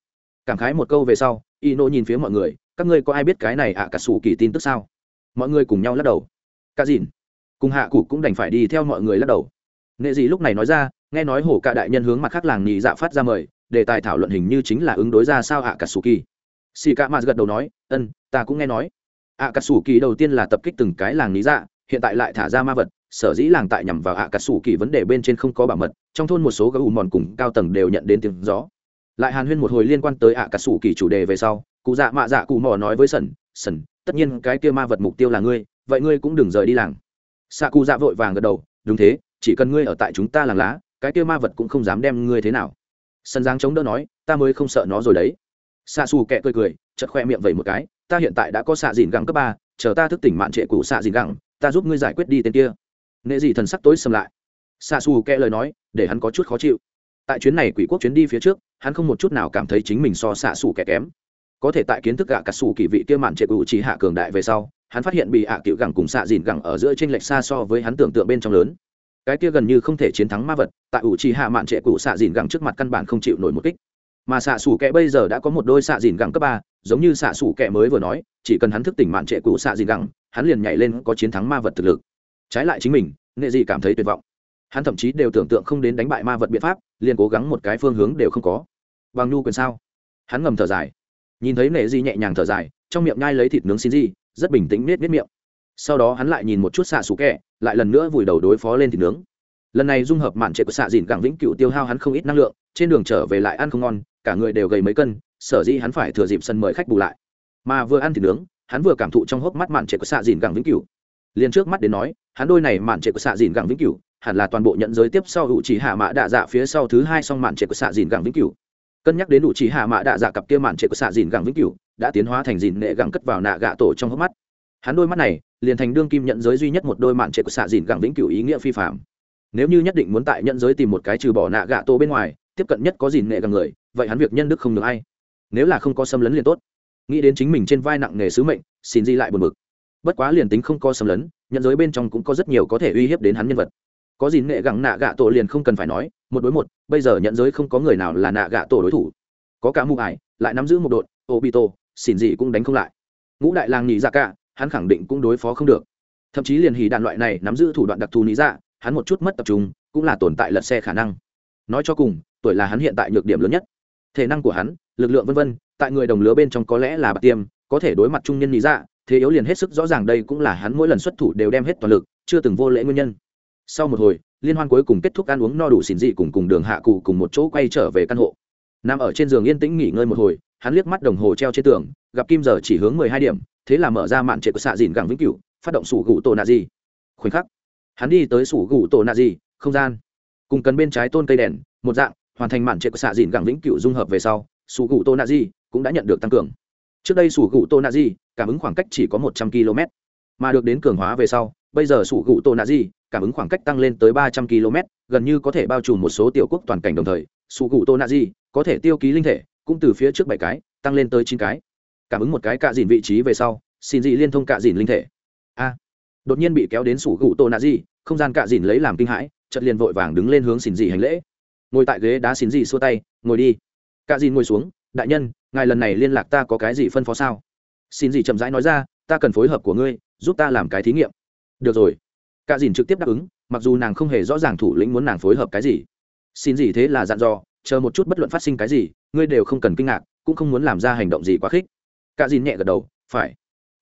Cảm khái một câu về sau y nô nhìn phía mọi người các ngươi có ai biết cái này ạ cả sủ kỳ tin tức sao? Mọi người cùng nhau lắc đầu. Cả dìn. Cùng hạ cụ cũng đành phải đi theo mọi người lắc đầu. Nghệ dị lúc này nói ra, nghe nói hổ cả đại nhân hướng mặt khác làng nhị dạ phát ra mời, đề tài thảo luận hình như chính là ứng đối ra sao ạ cả sủ kỳ. Xì cả mạt gật đầu nói ân ta cũng nghe nói. Ạ cả sủ kỳ đầu tiên là tập kích từng cái làng nhị dạ hiện tại lại thả ra ma vật, sở dĩ làng tại nhằm vào ạ cả sủ kỳ vấn đề bên trên không có bảo mật, trong thôn một số gấu mòn cùng cao tầng đều nhận đến tiếng gió. Lại hàn huyên một hồi liên quan tới ạ cả sủ kỳ chủ đề về sau cụ dạ mạ dạ cụ mò nói với sần sần tất nhiên cái kia ma vật mục tiêu là ngươi, vậy ngươi cũng đừng rời đi làng. Xạ cụ dạ vội vàng gật đầu, đúng thế, chỉ cần ngươi ở tại chúng ta làng lá, cái kia ma vật cũng không dám đem ngươi thế nào. Sân giáng chống đỡ nói, ta mới không sợ nó rồi đấy. Xạ xù kẹ cười cười chật khoe miệng vẩy một cái, ta hiện tại đã có xạ dìn gẳng cấp ba, chờ ta thức tỉnh mạn trệ cụ xạ dìn gẳng, ta giúp ngươi giải quyết đi tên kia. Nghệ gì thần sắc tối xâm lại. Xạ xù kẹ lời nói, để hắn có chút khó chịu. Tại chuyến này quỷ quốc chuyến đi phía trước, hắn không một chút nào cảm thấy chính mình so xạ xù kẹ kém có thể tại kiến thức gạ cà sủ kỳ vị kia mạn trệ cụ chỉ hạ cường đại về sau, hắn phát hiện bị hạ cựu gẳng cùng xạ dìn gẳng ở giữa t r ê n lệch xa so với hắn tưởng tượng bên trong lớn. Cái kia gần như không thể chiến thắng ma vật, tại ủ chỉ hạ mạn trệ cụ xạ dìn gẳng trước mặt căn bản không chịu nổi một kích. Mà xạ xủ kẹ bây giờ đã có một đôi xạ dìn gẳng cấp ba, giống như xạ xủ kẹ mới vừa nói, chỉ cần hắn thức tỉnh mạn trệ cụ xạ dìn gẳng, hắn liền nhảy lên có chiến thắng ma vật thực lực. Trái lại chính mình, nghệ dị cảm thấy tuyệt vọng. Hắn thậm chí đều tưởng tượng không đến đánh bại ma vật biện pháp, liền cố gắng một cái phương hướng đều không có. Bằng nhu quyền sao? Hắn ngầm thở dài nhìn thấy nệ di nhẹ nhàng thở dài, trong miệng nhai lấy thịt nướng xin di rất bình tĩnh nết nết miệng. Sau đó hắn lại nhìn một chút xạ xù kẹ, lại lần nữa vùi đầu đối phó lên thịt nướng. Lần này dung hợp mạn trệ của xạ dìn gẳng vĩnh cựu tiêu hao hắn không ít năng lượng, trên đường trở về lại ăn không ngon, cả người đều gầy mấy cân, sở dĩ hắn phải thừa dịp sân mời khách bù lại. Mà vừa ăn thịt nướng, hắn vừa cảm thụ trong hốc mắt mạn trệ của xạ dìn gẳng vĩnh cửu. Liền trước mắt đến nói, hắn đôi này mạn trệ của xạ dìn gẳng vĩnh cửu, hẳn là toàn bộ nhận giới tiếp sau hữu chỉ hạ mã đạ dạ phía sau thứ hai song mạn trệ của xạ dìn gẳng vĩnh cửu cân nhắc đến đủ chỉ hạ mã đạ dạ cặp kia mạn trệ của xạ dìn gẳng vĩnh cửu, đã tiến hóa thành dìn nệ gẳng cất vào nạ gạ tổ trong hốc mắt. Hắn đôi mắt này, liền thành đương kim nhận giới duy nhất một đôi mạn trệ của xạ dìn gẳng vĩnh cửu ý nghĩa phi phạm. Nếu như nhất định muốn tại nhận giới tìm một cái trừ bỏ nạ gạ tổ bên ngoài, tiếp cận nhất có dìn nệ gẳng người, vậy hắn việc nhân đức không được ai. Nếu là không có xâm lấn liền tốt. Nghĩ đến chính mình trên vai nặng nghề sứ mệnh, xin di lại buồn bực. Bất quá liền tính không có xâm lấn, nhận giới bên trong cũng có rất nhiều có thể uy hiếp đến hắn nhân vật có gì nệ gẳng nạ gạ tổ liền không cần phải nói, một đối một, bây giờ nhận giới không có người nào là nạ gạ tổ đối thủ. Có cả mụ ải lại nắm giữ một đội, obito, xỉn gì cũng đánh không lại. Ngũ đại làng nhị dạ cả, hắn khẳng định cũng đối phó không được. Thậm chí liền hì đạn loại này nắm giữ thủ đoạn đặc thù nhị dạ hắn một chút mất tập trung, cũng là tồn tại lật xe khả năng. Nói cho cùng, tuổi là hắn hiện tại nhược điểm lớn nhất. Thể năng của hắn, lực lượng vân vân, tại người đồng lứa bên trong có lẽ là bạc tiêm, có thể đối mặt trung nhân nhị dạ thế yếu liền hết sức rõ ràng đây cũng là hắn mỗi lần xuất thủ đều đem hết toàn lực, chưa từng vô lễ nguyên nhân sau một hồi, liên hoan cuối cùng kết thúc ăn uống no đủ xỉn dị cùng cùng đường hạ cụ cùng một chỗ quay trở về căn hộ. Nằm ở trên giường yên tĩnh nghỉ ngơi một hồi, hắn liếc mắt đồng hồ treo trên tường, gặp kim giờ chỉ hướng mười hai điểm, thế là mở ra mạn trệ của xạ dìn gẳng vĩnh cửu, phát động sủ gụ tổ nạ gì. Khoảnh khắc, hắn đi tới sủ gụ tổ nạ gì, không gian. Cùng cần bên trái tôn cây đèn, một dạng, hoàn thành mạn trệ của xạ dìn gẳng vĩnh cửu dung hợp về sau, sủ gụ tổ nạ gì cũng đã nhận được tăng cường. Trước đây sủ gụ tô nạ di cảm ứng khoảng cách chỉ có một trăm km mà được đến cường hóa về sau, bây giờ sủ gụ tô nạ di cảm ứng khoảng cách tăng lên tới ba trăm km, gần như có thể bao trùm một số tiểu quốc toàn cảnh đồng thời, sủ cụ tô na di có thể tiêu ký linh thể, cũng từ phía trước bảy cái, tăng lên tới chín cái. Cảm ứng một cái cạ dìn vị trí về sau, xin dị liên thông cạ dìn linh thể. A, đột nhiên bị kéo đến sủ gụ tô nạ di, không gian cạ dìn lấy làm kinh hãi chật liền vội vàng đứng lên hướng xin dị hành lễ. Ngồi tại ghế đá xin dị xua tay, ngồi đi. Cạ dìn ngồi xuống, đại nhân, ngài lần này liên lạc ta có cái gì phân phó sao? Xin dị chậm rãi nói ra, ta cần phối hợp của ngươi, giúp ta làm cái thí nghiệm. Được rồi cả dìn trực tiếp đáp ứng mặc dù nàng không hề rõ ràng thủ lĩnh muốn nàng phối hợp cái gì. Xin gì thế là dặn dò chờ một chút bất luận phát sinh cái gì ngươi đều không cần kinh ngạc cũng không muốn làm ra hành động gì quá khích. Cả dìn nhẹ gật đầu phải.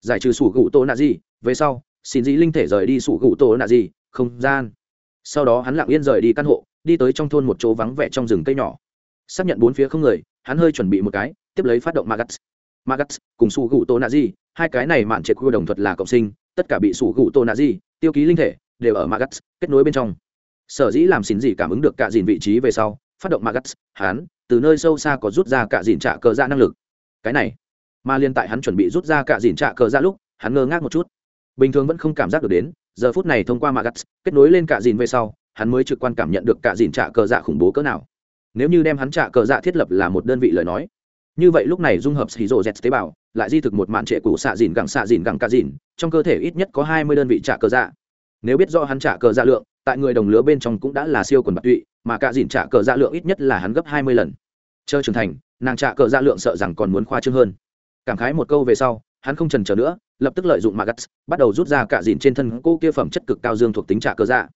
Giải trừ sủ gụ tô nạ gì về sau xin gì linh thể rời đi sủ gụ tô nạ gì không gian. Sau đó hắn lặng yên rời đi căn hộ đi tới trong thôn một chỗ vắng vẻ trong rừng cây nhỏ. Xác nhận bốn phía không người hắn hơi chuẩn bị một cái tiếp lấy phát động Magas. Magas cùng sủ gụ tô nazi, hai cái này mạn triệt khu đồng thuật là cộng sinh, tất cả bị sủ gụ tô nazi, tiêu ký linh thể đều ở Magas kết nối bên trong. Sở dĩ làm xin gì cảm ứng được cả dìn vị trí về sau, phát động Magas, hắn từ nơi sâu xa có rút ra cả dìn trả cờ ra năng lực. Cái này, mà liên tại hắn chuẩn bị rút ra cả dìn trả cờ ra lúc, hắn ngơ ngác một chút. Bình thường vẫn không cảm giác được đến, giờ phút này thông qua Magas kết nối lên cả dìn về sau, hắn mới trực quan cảm nhận được cả dìn trả cờ dạ khủng bố cỡ nào. Nếu như đem hắn trả cờ dạ thiết lập là một đơn vị lời nói, như vậy lúc này dung hợp xì rộ z tế bào, lại di thực một mạn trệ cũ xạ dìn gẳng xạ dìn gẳng ca dìn, trong cơ thể ít nhất có hai mươi đơn vị trả cờ dạ. Nếu biết do hắn trả cờ dạ lượng, tại người đồng lứa bên trong cũng đã là siêu quần bạc tụy, mà ca dìn trả cờ dạ lượng ít nhất là hắn gấp hai mươi lần. Chơi trưởng thành, nàng trả cờ dạ lượng sợ rằng còn muốn khoa trương hơn. Cảm khái một câu về sau, hắn không trần trở nữa, lập tức lợi dụng magas bắt đầu rút ra cả dìn trên thân cô kia phẩm chất cực cao dương thuộc tính trả cờ dạ.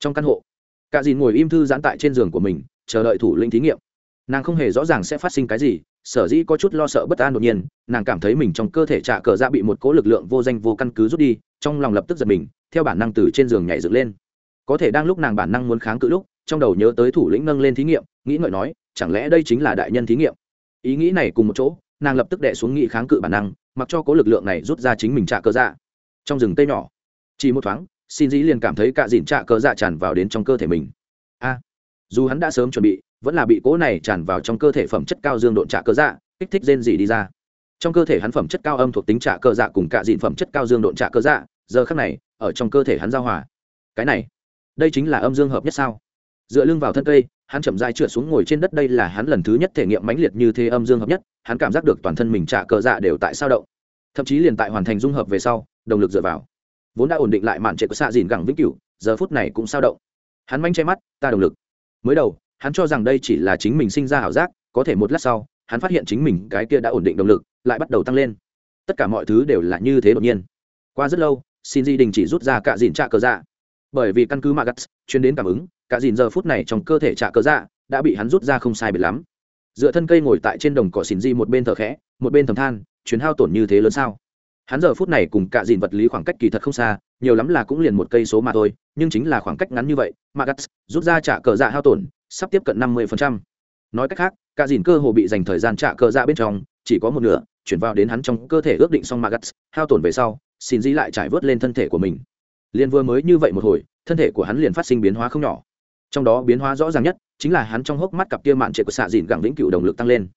Trong căn hộ, cả dìn ngồi im thư giãn tại trên giường của mình, chờ đợi thủ lĩnh thí nghiệm. Nàng không hề rõ ràng sẽ phát sinh cái gì sở dĩ có chút lo sợ bất an đột nhiên, nàng cảm thấy mình trong cơ thể trạ cờ dạ bị một cố lực lượng vô danh vô căn cứ rút đi, trong lòng lập tức giật mình, theo bản năng từ trên giường nhảy dựng lên. Có thể đang lúc nàng bản năng muốn kháng cự lúc, trong đầu nhớ tới thủ lĩnh nâng lên thí nghiệm, nghĩ ngợi nói, chẳng lẽ đây chính là đại nhân thí nghiệm? Ý nghĩ này cùng một chỗ, nàng lập tức đệ xuống nghị kháng cự bản năng, mặc cho cố lực lượng này rút ra chính mình trạ cờ dạ. Trong rừng tây nhỏ, chỉ một thoáng, xin dĩ liền cảm thấy cạ dìn trạ cờ dạ tràn vào đến trong cơ thể mình. A, dù hắn đã sớm chuẩn bị vẫn là bị cỗ này tràn vào trong cơ thể phẩm chất cao dương độn trả cơ dạ kích thích rên dị đi ra. Trong cơ thể hắn phẩm chất cao âm thuộc tính trả cơ dạ cùng cả dịn phẩm chất cao dương độn trả cơ dạ giờ khắc này, ở trong cơ thể hắn giao hòa. Cái này, đây chính là âm dương hợp nhất sao? Dựa lưng vào thân cây, hắn chậm dai trượt xuống ngồi trên đất, đây là hắn lần thứ nhất thể nghiệm mãnh liệt như thế âm dương hợp nhất, hắn cảm giác được toàn thân mình trả cờ dạ đều tại sao động. Thậm chí liền tại hoàn thành dung hợp về sau, động lực dựa vào. Vốn đã ổn định lại mạn trệ của xạ dìn gẳng vĩnh cửu, giờ phút này cũng sao động. Hắn manh che mắt, ta động lực. Mới đầu hắn cho rằng đây chỉ là chính mình sinh ra ảo giác, có thể một lát sau, hắn phát hiện chính mình cái kia đã ổn định động lực, lại bắt đầu tăng lên. Tất cả mọi thứ đều là như thế đột nhiên. Qua rất lâu xin di đình chỉ rút ra cả dìn trạ cờ dạ. Bởi vì căn cứ magat chuyên đến cảm ứng cả dìn giờ phút này trong cơ thể trạ cờ dạ đã bị hắn rút ra không sai biệt lắm. Dựa thân cây ngồi tại trên đồng cỏ xin di một bên thở khẽ, một bên thầm than, chuyến hao tổn như thế lớn sao? Hắn giờ phút này cùng cả dìn vật lý khoảng cách kỳ thật không xa, nhiều lắm là cũng liền một cây số mà thôi, nhưng chính là khoảng cách ngắn như vậy, magat rút ra trả cờ dạ hao tổn sắp tiếp cận năm mươi nói cách khác, cả dìn cơ hồ bị dành thời gian trả cơ dạ bên trong, chỉ có một nửa, chuyển vào đến hắn trong cơ thể ước định xong magat hao tổn về sau, xin di lại trải vớt lên thân thể của mình. Liền vừa mới như vậy một hồi, thân thể của hắn liền phát sinh biến hóa không nhỏ. Trong đó biến hóa rõ ràng nhất, chính là hắn trong hốc mắt cặp kia mạn trệ của xạ dìn gẳng vĩnh cửu động lực tăng lên.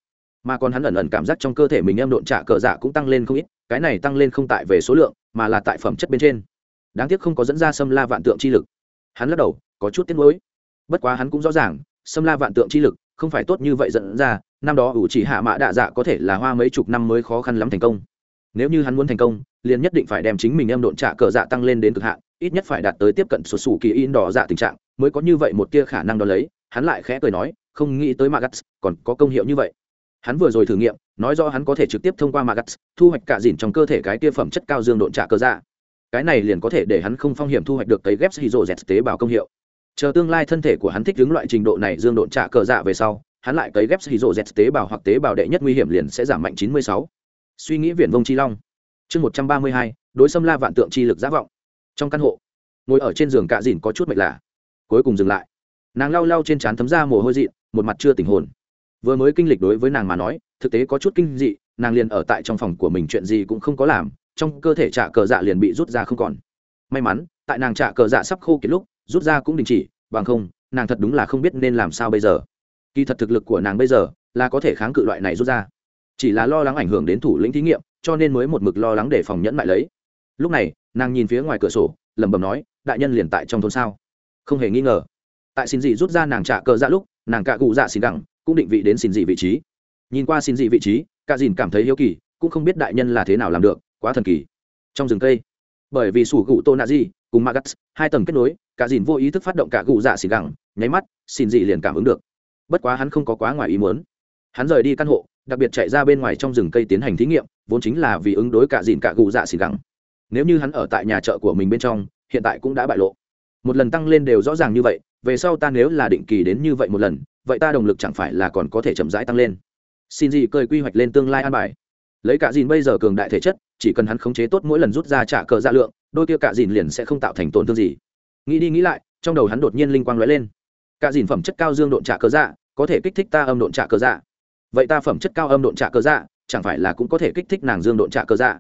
Mà còn hắn ẩn ẩn cảm giác trong cơ thể mình em độn trả cờ dạ cũng tăng lên không ít, cái này tăng lên không tại về số lượng, mà là tại phẩm chất bên trên. Đáng tiếc không có dẫn ra xâm la vạn tượng chi lực. Hắn lắc đầu, có chút tiếc nuối. Bất quá hắn cũng rõ ràng xâm la vạn tượng chi lực, không phải tốt như vậy dẫn ra, năm đó ủ chỉ hạ mã đạ dạ có thể là hoa mấy chục năm mới khó khăn lắm thành công. Nếu như hắn muốn thành công, liền nhất định phải đem chính mình em độn trả cờ dạ tăng lên đến cực hạn, ít nhất phải đạt tới tiếp cận sụt sù kỳ in đỏ dạ tình trạng, mới có như vậy một tia khả năng đo lấy. Hắn lại khẽ cười nói, không nghĩ tới magat, còn có công hiệu như vậy. Hắn vừa rồi thử nghiệm, nói do hắn có thể trực tiếp thông qua magat, thu hoạch cả dìn trong cơ thể cái tia phẩm chất cao dương độn trả cờ dạ. Cái này liền có thể để hắn không phong hiểm thu hoạch được cấy ghép hydro z tế bào công hiệu chờ tương lai thân thể của hắn thích ứng loại trình độ này dương độn trả cờ dạ về sau hắn lại cấy ghép hydro z tế bào hoặc tế bào đệ nhất nguy hiểm liền sẽ giảm mạnh 96. suy nghĩ viển vông chi long. Chương 132, đối xâm la vạn tượng chi lực giả vọng. Trong căn hộ ngồi ở trên giường cạ dìn có chút mệt lạ. Cuối cùng dừng lại. Nàng lau lau trên trán thấm ra mồ hôi dị một mặt chưa tình hồn. Vừa mới kinh lịch đối với nàng mà nói thực tế có chút kinh dị nàng liền ở tại trong phòng của mình chuyện gì cũng không có làm trong cơ thể trả cờ dạ liền bị rút ra không còn. May mắn tại nàng trả cờ dạ sắp khô kiệt lúc rút ra cũng đình chỉ, bằng không, nàng thật đúng là không biết nên làm sao bây giờ. Kỳ thật thực lực của nàng bây giờ là có thể kháng cự loại này rút ra. Chỉ là lo lắng ảnh hưởng đến thủ lĩnh thí nghiệm, cho nên mới một mực lo lắng để phòng nhẫn lại lấy. Lúc này, nàng nhìn phía ngoài cửa sổ, lẩm bẩm nói, đại nhân liền tại trong thôn sao? Không hề nghi ngờ. Tại xin dị rút ra nàng trả cờ dạ lúc, nàng cạ cụ dạ xin gẳng cũng định vị đến xin dị vị trí. Nhìn qua xin dị vị trí, cạ dìn cảm thấy hiếu kỳ, cũng không biết đại nhân là thế nào làm được, quá thần kỳ. Trong rừng cây, bởi vì sủ gụ tô nạ di cùng magas hai tầng kết nối cả dìn vô ý thức phát động cả gù dạ xỉn gẳng, nháy mắt, xin dị liền cảm ứng được. Bất quá hắn không có quá ngoài ý muốn. Hắn rời đi căn hộ, đặc biệt chạy ra bên ngoài trong rừng cây tiến hành thí nghiệm, vốn chính là vì ứng đối cả dìn cả gù dạ xỉn gẳng. Nếu như hắn ở tại nhà chợ của mình bên trong, hiện tại cũng đã bại lộ. Một lần tăng lên đều rõ ràng như vậy, về sau ta nếu là định kỳ đến như vậy một lần, vậy ta động lực chẳng phải là còn có thể chậm rãi tăng lên. Xin gì cười quy hoạch lên tương lai an bài. Lấy cả dìn bây giờ cường đại thể chất, chỉ cần hắn khống chế tốt mỗi lần rút ra trả cờ dạ lượng, đôi kia cả dìn liền sẽ không tạo thành tổn thương gì nghĩ đi nghĩ lại, trong đầu hắn đột nhiên linh quang lóe lên. Cả dìn phẩm chất cao dương độn trả cơ dạ có thể kích thích ta âm độn trả cơ dạ. Vậy ta phẩm chất cao âm độn trả cơ dạ chẳng phải là cũng có thể kích thích nàng dương độn trả cơ dạ?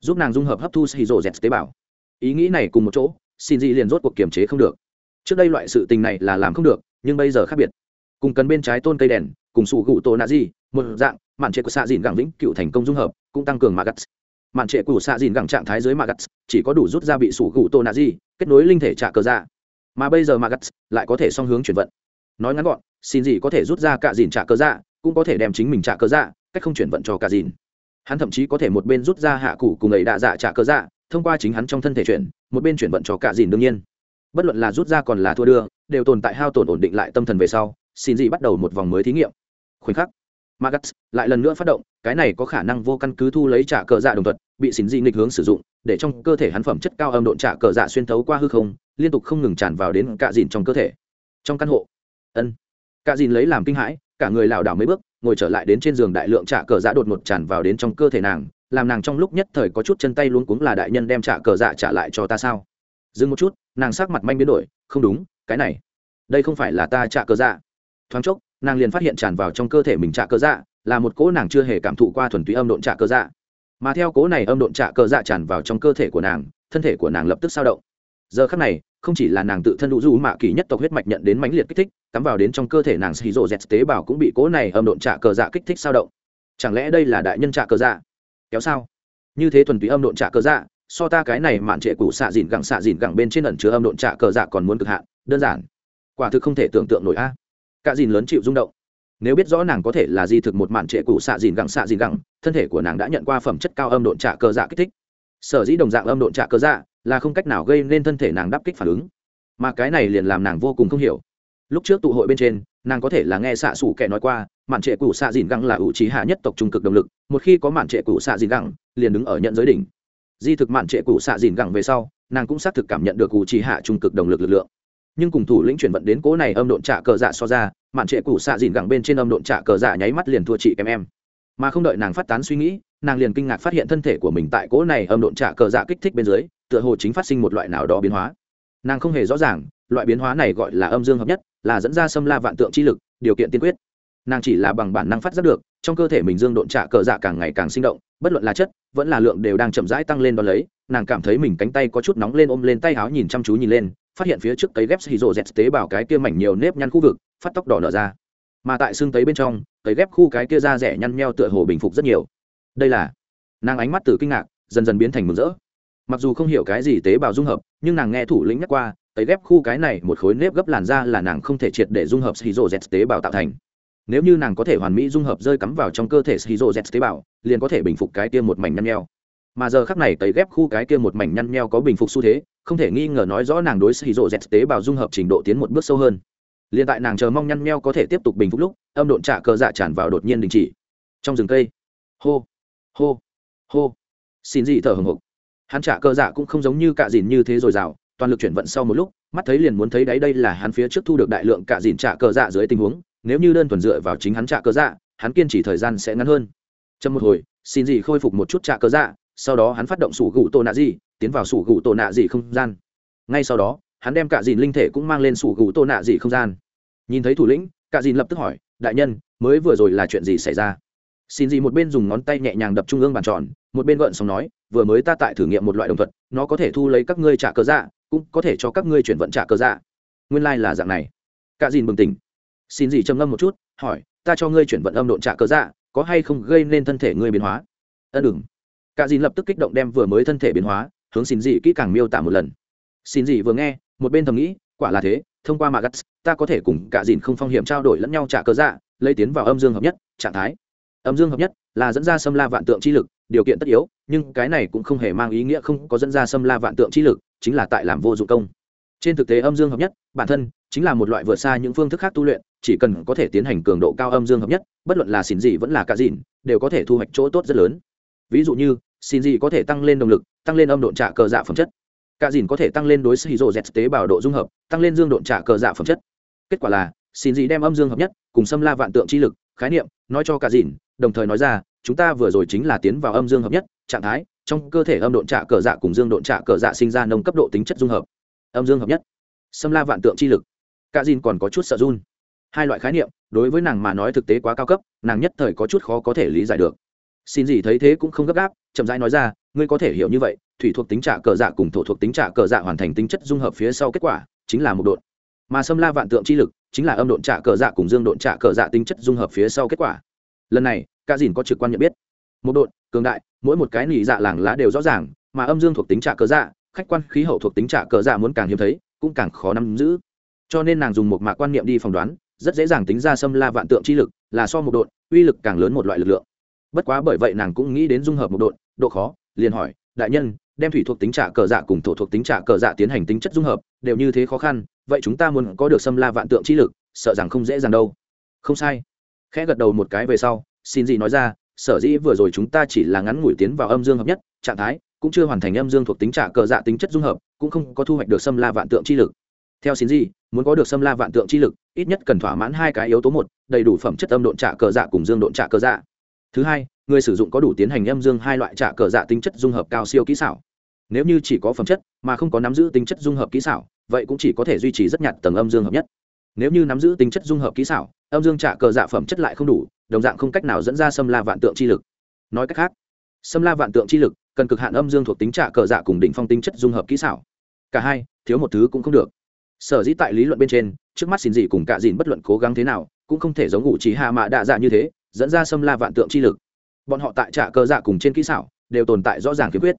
Giúp nàng dung hợp hấp thu hì rổ dẹt tế bào. Ý nghĩ này cùng một chỗ, xin dị liền rốt cuộc kiềm chế không được. Trước đây loại sự tình này là làm không được, nhưng bây giờ khác biệt. Cùng cần bên trái tôn cây đèn, cùng sủ gụ tổ nạ di một dạng, mạn chế của xạ dìn gẳng vĩnh cựu thành công dung hợp, cũng tăng cường magat mạn trệ của xạ dìn gẳng trạng thái dưới magat, chỉ có đủ rút ra bị sủ gụ tô nạ di, kết nối linh thể trả cờ dạ. Mà bây giờ magat lại có thể song hướng chuyển vận. Nói ngắn gọn, xin gì có thể rút ra cả dìn trả cờ dạ cũng có thể đem chính mình trả cờ dạ cách không chuyển vận cho cả dìn. Hắn thậm chí có thể một bên rút ra hạ cụ cùng ấy đạ dạ trả cờ dạ thông qua chính hắn trong thân thể chuyển, một bên chuyển vận cho cả dìn đương nhiên. Bất luận là rút ra còn là thua đưa, đều tồn tại hao tổn ổn định lại tâm thần về sau, xin gì bắt đầu một vòng mới thí nghiệm. Khoảnh khắc Magus lại lần nữa phát động, cái này có khả năng vô căn cứ thu lấy trả cờ dạ đồng thuận, bị xỉn dị nghịch hướng sử dụng, để trong cơ thể hắn phẩm chất cao âm độn trả cờ dạ xuyên thấu qua hư không, liên tục không ngừng tràn vào đến cả dìn trong cơ thể. Trong căn hộ. Ân. Cả dìn lấy làm kinh hãi, cả người lảo đảo mấy bước, ngồi trở lại đến trên giường đại lượng trả cờ dạ đột ngột tràn vào đến trong cơ thể nàng, làm nàng trong lúc nhất thời có chút chân tay luống cuống là đại nhân đem trả cờ dạ trả lại cho ta sao? Dừng một chút, nàng sắc mặt manh biến đổi, không đúng, cái này, đây không phải là ta trả cờ dạ. Thoáng chốc nàng liền phát hiện tràn vào trong cơ thể mình trạ cơ dạ là một cỗ nàng chưa hề cảm thụ qua thuần túy âm độn trạ cơ dạ. Mà theo cỗ này âm độn trạ cơ dạ tràn vào trong cơ thể của nàng, thân thể của nàng lập tức sao động. Giờ khắc này, không chỉ là nàng tự thân đủ dù mạ kỳ nhất tộc huyết mạch nhận đến mãnh liệt kích thích, cắm vào đến trong cơ thể nàng xì rộ z tế bào cũng bị cỗ này âm độn trạ cơ dạ kích thích sao động. Chẳng lẽ đây là đại nhân trạ cơ dạ? Kéo sao? Như thế thuần túy âm độn trạ cơ dạ so ta cái này mạn trệ cũ xạ dìn gẳng xạ dìn gẳng bên trên ẩn chứa âm độn trạ cờ dạ còn muốn cực hạn, đơn giản. Quả thực không thể tưởng tượng nổi a cả dìn lớn chịu rung động. Nếu biết rõ nàng có thể là di thực một mạn trệ cụ xạ dìn gẳng xạ dìn gẳng, thân thể của nàng đã nhận qua phẩm chất cao âm độn trả cơ dạ kích thích. Sở dĩ đồng dạng âm độn trả cơ dạ là không cách nào gây nên thân thể nàng đáp kích phản ứng. Mà cái này liền làm nàng vô cùng không hiểu. Lúc trước tụ hội bên trên, nàng có thể là nghe xạ xủ kẻ nói qua, mạn trệ cụ xạ dìn gẳng là ủ trí hạ nhất tộc trung cực động lực, một khi có mạn trệ cụ xạ dìn gẳng, liền đứng ở nhận giới đỉnh. Di thực mạn trệ cụ xạ dìn gẳng về sau, nàng cũng xác thực cảm nhận được ủ trí hạ trung cực động lực lực lượng nhưng cùng thủ lĩnh chuyển vận đến cố này âm độn trả cờ dạ so ra, mạn trệ cụ xạ dìn gẳng bên trên âm độn trả cờ dạ nháy mắt liền thua chị em em. Mà không đợi nàng phát tán suy nghĩ, nàng liền kinh ngạc phát hiện thân thể của mình tại cố này âm độn trả cờ dạ kích thích bên dưới, tựa hồ chính phát sinh một loại nào đó biến hóa. Nàng không hề rõ ràng, loại biến hóa này gọi là âm dương hợp nhất, là dẫn ra xâm la vạn tượng chi lực, điều kiện tiên quyết. Nàng chỉ là bằng bản năng phát giác được, trong cơ thể mình dương độn trả cờ dạ càng ngày càng sinh động, bất luận là chất, vẫn là lượng đều đang chậm rãi tăng lên đ ó lấy, nàng cảm thấy mình cánh tay có chút nóng lên ôm lên tay áo nhìn chăm chú nhìn lên phát hiện phía trước cấy ghép xì rộ tế bào cái kia mảnh nhiều nếp nhăn khu vực, phát tóc đỏ nở ra. Mà tại xương tấy bên trong, cấy ghép khu cái kia da rẻ nhăn nheo tựa hồ bình phục rất nhiều. Đây là, nàng ánh mắt từ kinh ngạc, dần dần biến thành mừng rỡ. Mặc dù không hiểu cái gì tế bào dung hợp, nhưng nàng nghe thủ lĩnh nhắc qua tấy ghép khu cái này một khối nếp gấp làn da là nàng không thể triệt để dung hợp xì rộ tế bào tạo thành. Nếu như nàng có thể hoàn mỹ dung hợp rơi cắm vào trong cơ thể xì z tế bào, liền có thể bình phục cái kia một mảnh nhăn nheo mà giờ khắc này tấy ghép khu cái kia một mảnh nhăn nheo có bình phục xu thế, không thể nghi ngờ nói rõ nàng đối xì rộ z tế bào dung hợp trình độ tiến một bước sâu hơn. Liền tại nàng chờ mong nhăn nheo có thể tiếp tục bình phục lúc, âm độn trả cờ dạ tràn vào đột nhiên đình chỉ. Trong rừng cây. Hô. Hô. Hô. Xin dị thở hồng hộc hắn trả cờ dạ cũng không giống như cạ dìn như thế rồi rào, toàn lực chuyển vận sau một lúc, mắt thấy liền muốn thấy đấy đây là hắn phía trước thu được đại lượng cạ dìn trả cờ dạ dưới tình huống, nếu như đơn thuần dựa vào chính hắn trả cơ dạ hắn kiên trì thời gian sẽ ngắn hơn. Trong một hồi, xin gì khôi phục một chút trả cơ dạ sau đó hắn phát động sủ gụ tổ nạ gì, tiến vào sủ gụ tổ nạ gì không gian. Ngay sau đó, hắn đem cả dìn linh thể cũng mang lên sủ gụ tổ nạ gì không gian. Nhìn thấy thủ lĩnh, cả dìn lập tức hỏi, đại nhân, mới vừa rồi là chuyện gì xảy ra? Xin gì một bên dùng ngón tay nhẹ nhàng đập trung ương bàn tròn, một bên gợn xong nói, vừa mới ta tại thử nghiệm một loại đồng thuật, nó có thể thu lấy các ngươi trả cơ dạ cũng có thể cho các ngươi chuyển vận trả cơ dạ. Nguyên lai、like、là dạng này. Cả dìn bừng tỉnh. Xin gì trầm ngâm một chút, hỏi, ta cho ngươi chuyển vận âm độn trả cơ dạ có hay không gây nên thân thể ngươi biến hóa? Ân đừng cả dìn lập tức kích động đem vừa mới thân thể biến hóa, hướng xin dị kỹ càng miêu tả một lần. Xin dị vừa nghe, một bên thầm nghĩ, quả là thế, thông qua magat, ta có thể cùng cả dìn không phong hiểm trao đổi lẫn nhau trả cơ dạ lấy tiến vào âm dương hợp nhất, trạng thái. Âm dương hợp nhất là dẫn ra xâm la vạn tượng chi lực, điều kiện tất yếu, nhưng cái này cũng không hề mang ý nghĩa không có dẫn ra xâm la vạn tượng chi lực, chính là tại làm vô dụng công. Trên thực tế âm dương hợp nhất, bản thân chính là một loại vượt xa những phương thức khác tu luyện, chỉ cần có thể tiến hành cường độ cao âm dương hợp nhất, bất luận là xin gì vẫn là cả dìn, đều có thể thu hoạch chỗ tốt rất lớn. Ví dụ như xin gì có thể tăng lên động lực, tăng lên âm độn trả cờ dạ phẩm chất. Cả dìn có thể tăng lên đối xì rộ z tế bào độ dung hợp, tăng lên dương độn trả cờ dạ phẩm chất. Kết quả là, xin gì đem âm dương hợp nhất, cùng xâm la vạn tượng chi lực, khái niệm, nói cho cả dìn, đồng thời nói ra, chúng ta vừa rồi chính là tiến vào âm dương hợp nhất, trạng thái, trong cơ thể âm độn trả cờ dạ cùng dương độn trả cờ dạ sinh ra nông cấp độ tính chất dung hợp. Âm dương hợp nhất, xâm la vạn tượng chi lực. Cả dìn còn có chút sợ run. Hai loại khái niệm, đối với nàng mà nói thực tế quá cao cấp, nàng nhất thời có chút khó có thể lý giải được xin gì thấy thế cũng không gấp gáp, chậm rãi nói ra, ngươi có thể hiểu như vậy, thủy thuộc tính trả cờ dạ cùng thổ thuộc tính trả cờ dạ hoàn thành tính chất dung hợp phía sau kết quả, chính là một độn. Mà xâm la vạn tượng chi lực, chính là âm độn trả cờ dạ cùng dương độn trả cờ dạ tính chất dung hợp phía sau kết quả. Lần này ca dìn có trực quan nhận biết. Một độn, cường đại, mỗi một cái nỉ dạ làng lá đều rõ ràng, mà âm dương thuộc tính trả cờ dạ khách quan khí hậu thuộc tính trả cờ dạ muốn càng hiếm thấy, cũng càng khó nắm giữ. Cho nên nàng dùng một mạc quan niệm đi phỏng đoán, rất dễ dàng tính ra xâm la vạn tượng chi lực, là so một độn, uy lực càng lớn một loại lực lượng bất quá bởi vậy nàng cũng nghĩ đến dung hợp một độn độ khó, liền hỏi, đại nhân, đem thủy thuộc tính trả cờ dạ cùng thổ thuộc tính trả cờ dạ tiến hành tính chất dung hợp, đều như thế khó khăn, vậy chúng ta muốn có được xâm la vạn tượng chi lực, sợ rằng không dễ dàng đâu. Không sai. Khẽ gật đầu một cái về sau, xin gì nói ra, sở dĩ vừa rồi chúng ta chỉ là ngắn ngủi tiến vào âm dương hợp nhất, trạng thái, cũng chưa hoàn thành âm dương thuộc tính trả cờ dạ tính chất dung hợp, cũng không có thu hoạch được xâm la vạn tượng chi lực. Theo xin gì muốn có được xâm la vạn tượng chi lực, ít nhất cần thỏa mãn hai cái yếu tố một, đầy đủ phẩm chất âm độn trả cờ dạ cùng dương độn trả cờ dạ thứ hai, người sử dụng có đủ tiến hành âm dương hai loại trả cờ dạ tính chất dung hợp cao siêu kỹ xảo. Nếu như chỉ có phẩm chất mà không có nắm giữ tính chất dung hợp kỹ xảo, vậy cũng chỉ có thể duy trì rất nhạt tầng âm dương hợp nhất. Nếu như nắm giữ tính chất dung hợp kỹ xảo, âm dương trả cờ dạ phẩm chất lại không đủ, đồng dạng không cách nào dẫn ra xâm la vạn tượng chi lực. Nói cách khác, xâm la vạn tượng chi lực cần cực hạn âm dương thuộc tính trả cờ dạ cùng đỉnh phong tính chất dung hợp kỹ xảo. Cả hai, thiếu một thứ cũng không được. Sở dĩ tại lý luận bên trên, trước mắt xin gì cùng cả dìn bất luận cố gắng thế nào, cũng không thể giống ngụ trí hạ mạ đạ dạ như thế dẫn ra xâm la vạn tượng chi lực. Bọn họ tại trạ cơ dạ cùng trên kỹ xảo, đều tồn tại rõ ràng khiếm khuyết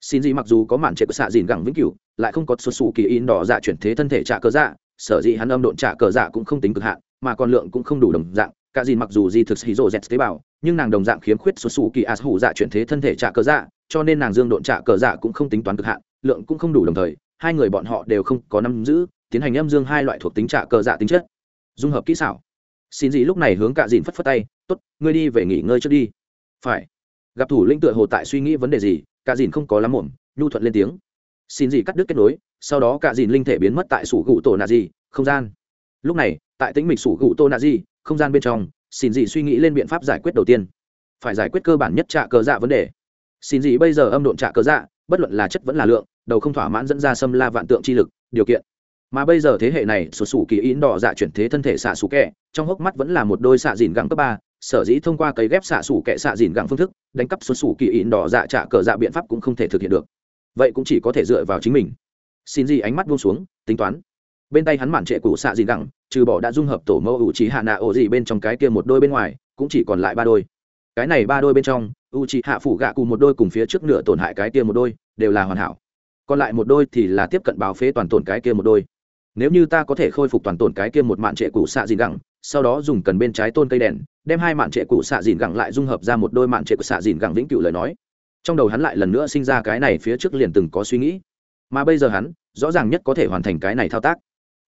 xin gì mặc dù có màn trệ của xạ dìn gẳng vĩnh cửu, lại không có xuất xù kỳ in đỏ dạ chuyển thế thân thể trạ cơ dạ sở dĩ hắn âm độn trạ cơ dạ cũng không tính cực hạn, mà còn lượng cũng không đủ đồng dạng. Cả dìn mặc dù di thực hì rộ z tế bào, nhưng nàng đồng dạng khiếm khuyết xuất xù kỳ as hủ dạ chuyển thế thân thể trạ cơ dạ cho nên nàng dương độn trạ cơ dạ cũng không tính toán cực hạn, lượng cũng không đủ đồng thời, hai người bọn họ đều không có nắm giữ, tiến hành âm dương hai loại thuộc tính trạ cơ dạ tính chất. Dung hợp kỹ xảo xin gì lúc này hướng cả dìn phất phất tay, tốt, ngươi đi về nghỉ ngơi trước đi. Phải. Gặp thủ lĩnh tựa hồ tại suy nghĩ vấn đề gì cả dìn không có lắm muộn, nhu thuận lên tiếng. Xin gì cắt đứt kết nối, sau đó cả dìn linh thể biến mất tại sủ gụ tổ nạ gì, không gian. Lúc này, tại tĩnh mịch sủ gụ tổ nạ gì, không gian bên trong, xin gì suy nghĩ lên biện pháp giải quyết đầu tiên. Phải giải quyết cơ bản nhất trạ cờ dạ vấn đề. Xin gì bây giờ âm độn trạ cờ dạ bất luận là chất vẫn là lượng, đầu không thỏa mãn dẫn ra xâm la vạn tượng chi lực, điều kiện mà bây giờ thế hệ này, sụt sủ kỳ ín đỏ dạ chuyển thế thân thể xạ sủ kẹ, trong hốc mắt vẫn là một đôi xạ dìn gẳng cấp ba, sở dĩ thông qua cấy ghép xạ sủ kẹ xạ dìn gẳng phương thức, đánh cắp sụt sủ kỳ ín đỏ dạ trả cờ dạ biện pháp cũng không thể thực hiện được. Vậy cũng chỉ có thể dựa vào chính mình. Xin gì ánh mắt buông xuống, tính toán. Bên tay hắn mản trệ củ xạ dìn gẳng, trừ bỏ đã dung hợp tổ mẫu ủ trí hạ nạ ổ gì bên trong cái kia một đôi bên ngoài, cũng chỉ còn lại ba đôi. Cái này ba đôi bên trong u trí hạ phủ gạ cụ một đôi cùng phía trước nửa tổn hại cái kia một đôi, đều là hoàn hảo. Còn lại một đôi thì là tiếp cận báo phế toàn tổn cái kia một đôi nếu như ta có thể khôi phục toàn tổn cái kia một mạn trệ cũ xạ dìn gẳng, sau đó dùng cần bên trái tôn cây đèn, đem hai mạn trệ cũ xạ dìn gẳng lại dung hợp ra một đôi mạn trệ cũ xạ dìn gẳng vĩnh cửu lời nói. Trong đầu hắn lại lần nữa sinh ra cái này phía trước liền từng có suy nghĩ. Mà bây giờ hắn, rõ ràng nhất có thể hoàn thành cái này thao tác.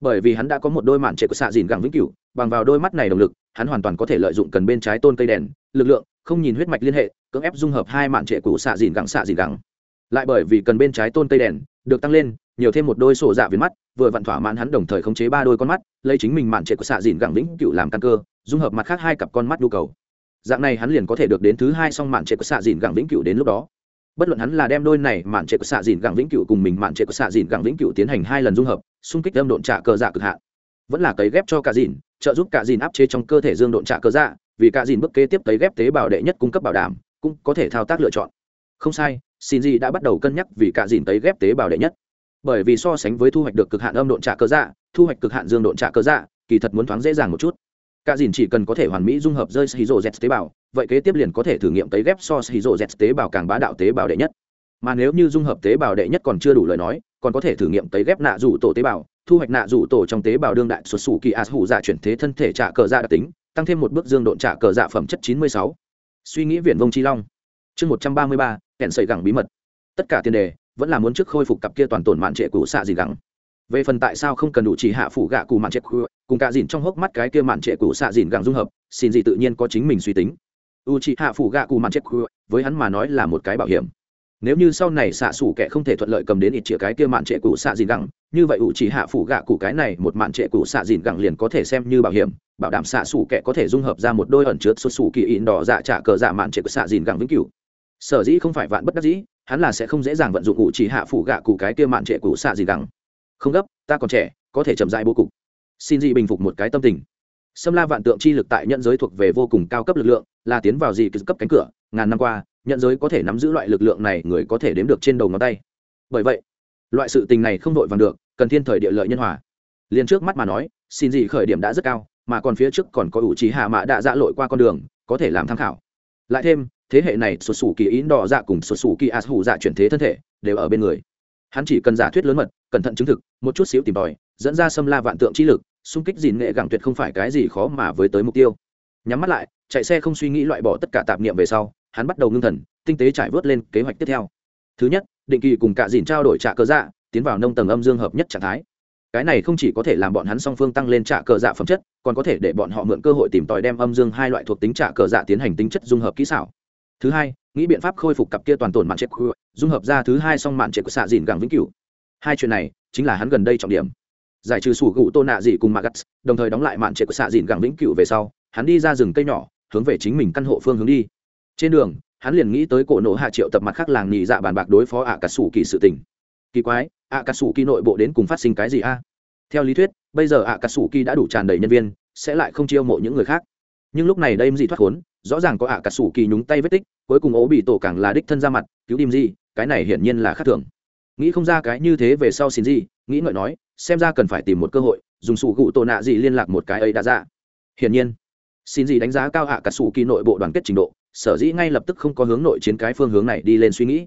Bởi vì hắn đã có một đôi mạn trệ của xạ dìn gẳng vĩnh cửu, bằng vào đôi mắt này động lực, hắn hoàn toàn có thể lợi dụng cần bên trái tôn cây đèn, lực lượng, không nhìn huyết mạch liên hệ, cưỡng ép dung hợp hai mạn trệ của xạ dìn gẳng xạ dìn gẳng. Lại bởi vì cần bên trái tôn cây đèn, được tăng lên nhiều thêm một đôi sổ dạ viền mắt, vừa vặn thỏa mãn hắn đồng thời khống chế ba đôi con mắt, lấy chính mình mạn trệ của xạ dìn gẳng lĩnh cửu làm căn cơ, dung hợp mặt khác hai cặp con mắt nhu cầu. Dạng này hắn liền có thể được đến thứ hai song mạn trệ của xạ dìn gẳng lĩnh cửu đến lúc đó. Bất luận hắn là đem đôi này mạn trệ của xạ dìn gẳng vĩnh cửu cùng mình mạn trệ của xạ dìn gẳng vĩnh cửu tiến hành hai lần dung hợp, xung kích âm độn trả cờ dạ cực hạn. Vẫn là cấy ghép cho cả dìn, trợ giúp cả dìn áp chế trong cơ thể dương độn trả cờ dạ vì cả dìn bức kế tiếp cấy ghép tế bào đệ nhất cung cấp bảo đảm, cũng có thể thao tác lựa chọn. Không sai xin gì đã bắt đầu cân nhắc vì cả dìn cấy ghép tế bào đệ nhất bởi vì so sánh với thu hoạch được cực hạn âm độn trạ cơ dạ thu hoạch cực hạn dương độn trạ cơ dạ kỳ thật muốn thoáng dễ dàng một chút. Cả dìn chỉ cần có thể hoàn mỹ dung hợp rơi shizu z tế bào, vậy kế tiếp liền có thể thử nghiệm cấy ghép so shizu z tế bào càng bá đạo tế bào đệ nhất. Mà nếu như dung hợp tế bào đệ nhất còn chưa đủ lời nói, còn có thể thử nghiệm cấy ghép nạ rủ tổ tế bào, thu hoạch nạ rủ tổ trong tế bào đương đại xuất xù kỳ as hủ dạ chuyển thế thân thể trả cờ dạ đặc tính, tăng thêm một bước dương độn trả cờ dạ phẩm chất chín mươi sáu. Suy nghĩ viển vông chi long. Chương một trăm ba mươi ba, kẹn sợi gẳng bí mật. Tất cả tiền đề vẫn là muốn trước khôi phục cặp kia toàn tổn mạn trệ cũ xạ gì gắng. Về phần tại sao không cần đủ chỉ hạ phủ gạ cụ mạn trệ cũ, cùng cả dìn trong hốc mắt cái kia mạn trệ cũ xạ dìn gắng dung hợp, xin gì tự nhiên có chính mình suy tính. U chỉ hạ phủ gạ cụ mạn trệ cũ, với hắn mà nói là một cái bảo hiểm. Nếu như sau này xạ sủ kẻ không thể thuận lợi cầm đến ít chĩa cái kia mạn trệ cũ xạ dìn gẳng như vậy ủ chỉ hạ phủ gạ cụ cái này một mạn trệ cũ xạ dìn gẳng liền có thể xem như bảo hiểm, bảo đảm xạ sủ kẻ có thể dung hợp ra một đôi ẩn chứa xuất sủ kỳ in đỏ dạ trả cờ dạ mạn trệ cũ xạ dìn gẳng vĩnh cửu. Sở dĩ không phải vạn bất đắc dĩ hắn là sẽ không dễ dàng vận dụng ủ chỉ hạ phủ gạ cụ cái kia mạn trệ cụ xạ gì gẳng không gấp, ta còn trẻ, có thể chậm dại bố cục. Xin dị bình phục một cái tâm tình. Xâm la vạn tượng chi lực tại nhận giới thuộc về vô cùng cao cấp lực lượng, là tiến vào gì cấp cánh cửa, ngàn năm qua, nhận giới có thể nắm giữ loại lực lượng này người có thể đếm được trên đầu ngón tay. Bởi vậy, loại sự tình này không đội vàng được, cần thiên thời địa lợi nhân hòa. Liền trước mắt mà nói, xin gì khởi điểm đã rất cao, mà còn phía trước còn có ủ trí hạ mã đã dạ lội qua con đường, có thể làm tham khảo. Lại thêm thế hệ này xuất xù kỳ ín đỏ dạ cùng xuất xù kỳ as hủ dạ chuyển thế thân thể đều ở bên người. Hắn chỉ cần giả thuyết lớn mật, cẩn thận chứng thực, một chút xíu tìm tòi, dẫn ra xâm la vạn tượng trí lực, xung kích dìn nghệ gẳng tuyệt không phải cái gì khó mà với tới mục tiêu. Nhắm mắt lại, chạy xe không suy nghĩ loại bỏ tất cả tạp niệm về sau, hắn bắt đầu ngưng thần, tinh tế trải vớt lên kế hoạch tiếp theo. Thứ nhất, định kỳ cùng cả dìn trao đổi trả cờ dạ tiến vào nông tầng âm dương hợp nhất trạng thái. Cái này không chỉ có thể làm bọn hắn song phương tăng lên trả cờ dạ phẩm chất, còn có thể để bọn họ mượn cơ hội tìm tòi đem âm dương hai loại thuộc tính trả cờ dạ tiến hành tính chất dung hợp kỹ xảo thứ hai, nghĩ biện pháp khôi phục cặp kia toàn tổn mạn chết dung hợp ra thứ hai song mạn chết của xạ dìn gẳng vĩnh cửu. Hai chuyện này chính là hắn gần đây trọng điểm. Giải trừ sủ gụ tô nạ dị cùng magat, đồng thời đóng lại mạn trệ của xạ dìn gẳng vĩnh cửu về sau, hắn đi ra rừng cây nhỏ, hướng về chính mình căn hộ phương hướng đi. Trên đường, hắn liền nghĩ tới cổ nổ hạ triệu tập mặt khác làng nhị dạ bàn bạc đối phó ạ cà sủ kỳ sự tình. Kỳ quái, ạ cà sủ kỳ nội bộ đến cùng phát sinh cái gì a? Theo lý thuyết, bây giờ ạ cà sủ kỳ đã đủ tràn đầy nhân viên, sẽ lại không chiêu mộ những người khác. Nhưng lúc này đây gì thoát khốn rõ ràng có ạ cà sủ kỳ nhúng tay vết tích, cuối cùng ố bị tổ càng là đích thân ra mặt, cứu đim gì cái này hiển nhiên là khác thường. Nghĩ không ra cái như thế về sau xin gì, nghĩ ngợi nói, xem ra cần phải tìm một cơ hội, dùng sủ gụ tổ nạ gì liên lạc một cái ấy đã ra. Hiển nhiên, xin gì đánh giá cao ạ cà sủ kỳ nội bộ đoàn kết trình độ, sở dĩ ngay lập tức không có hướng nội chiến cái phương hướng này đi lên suy nghĩ.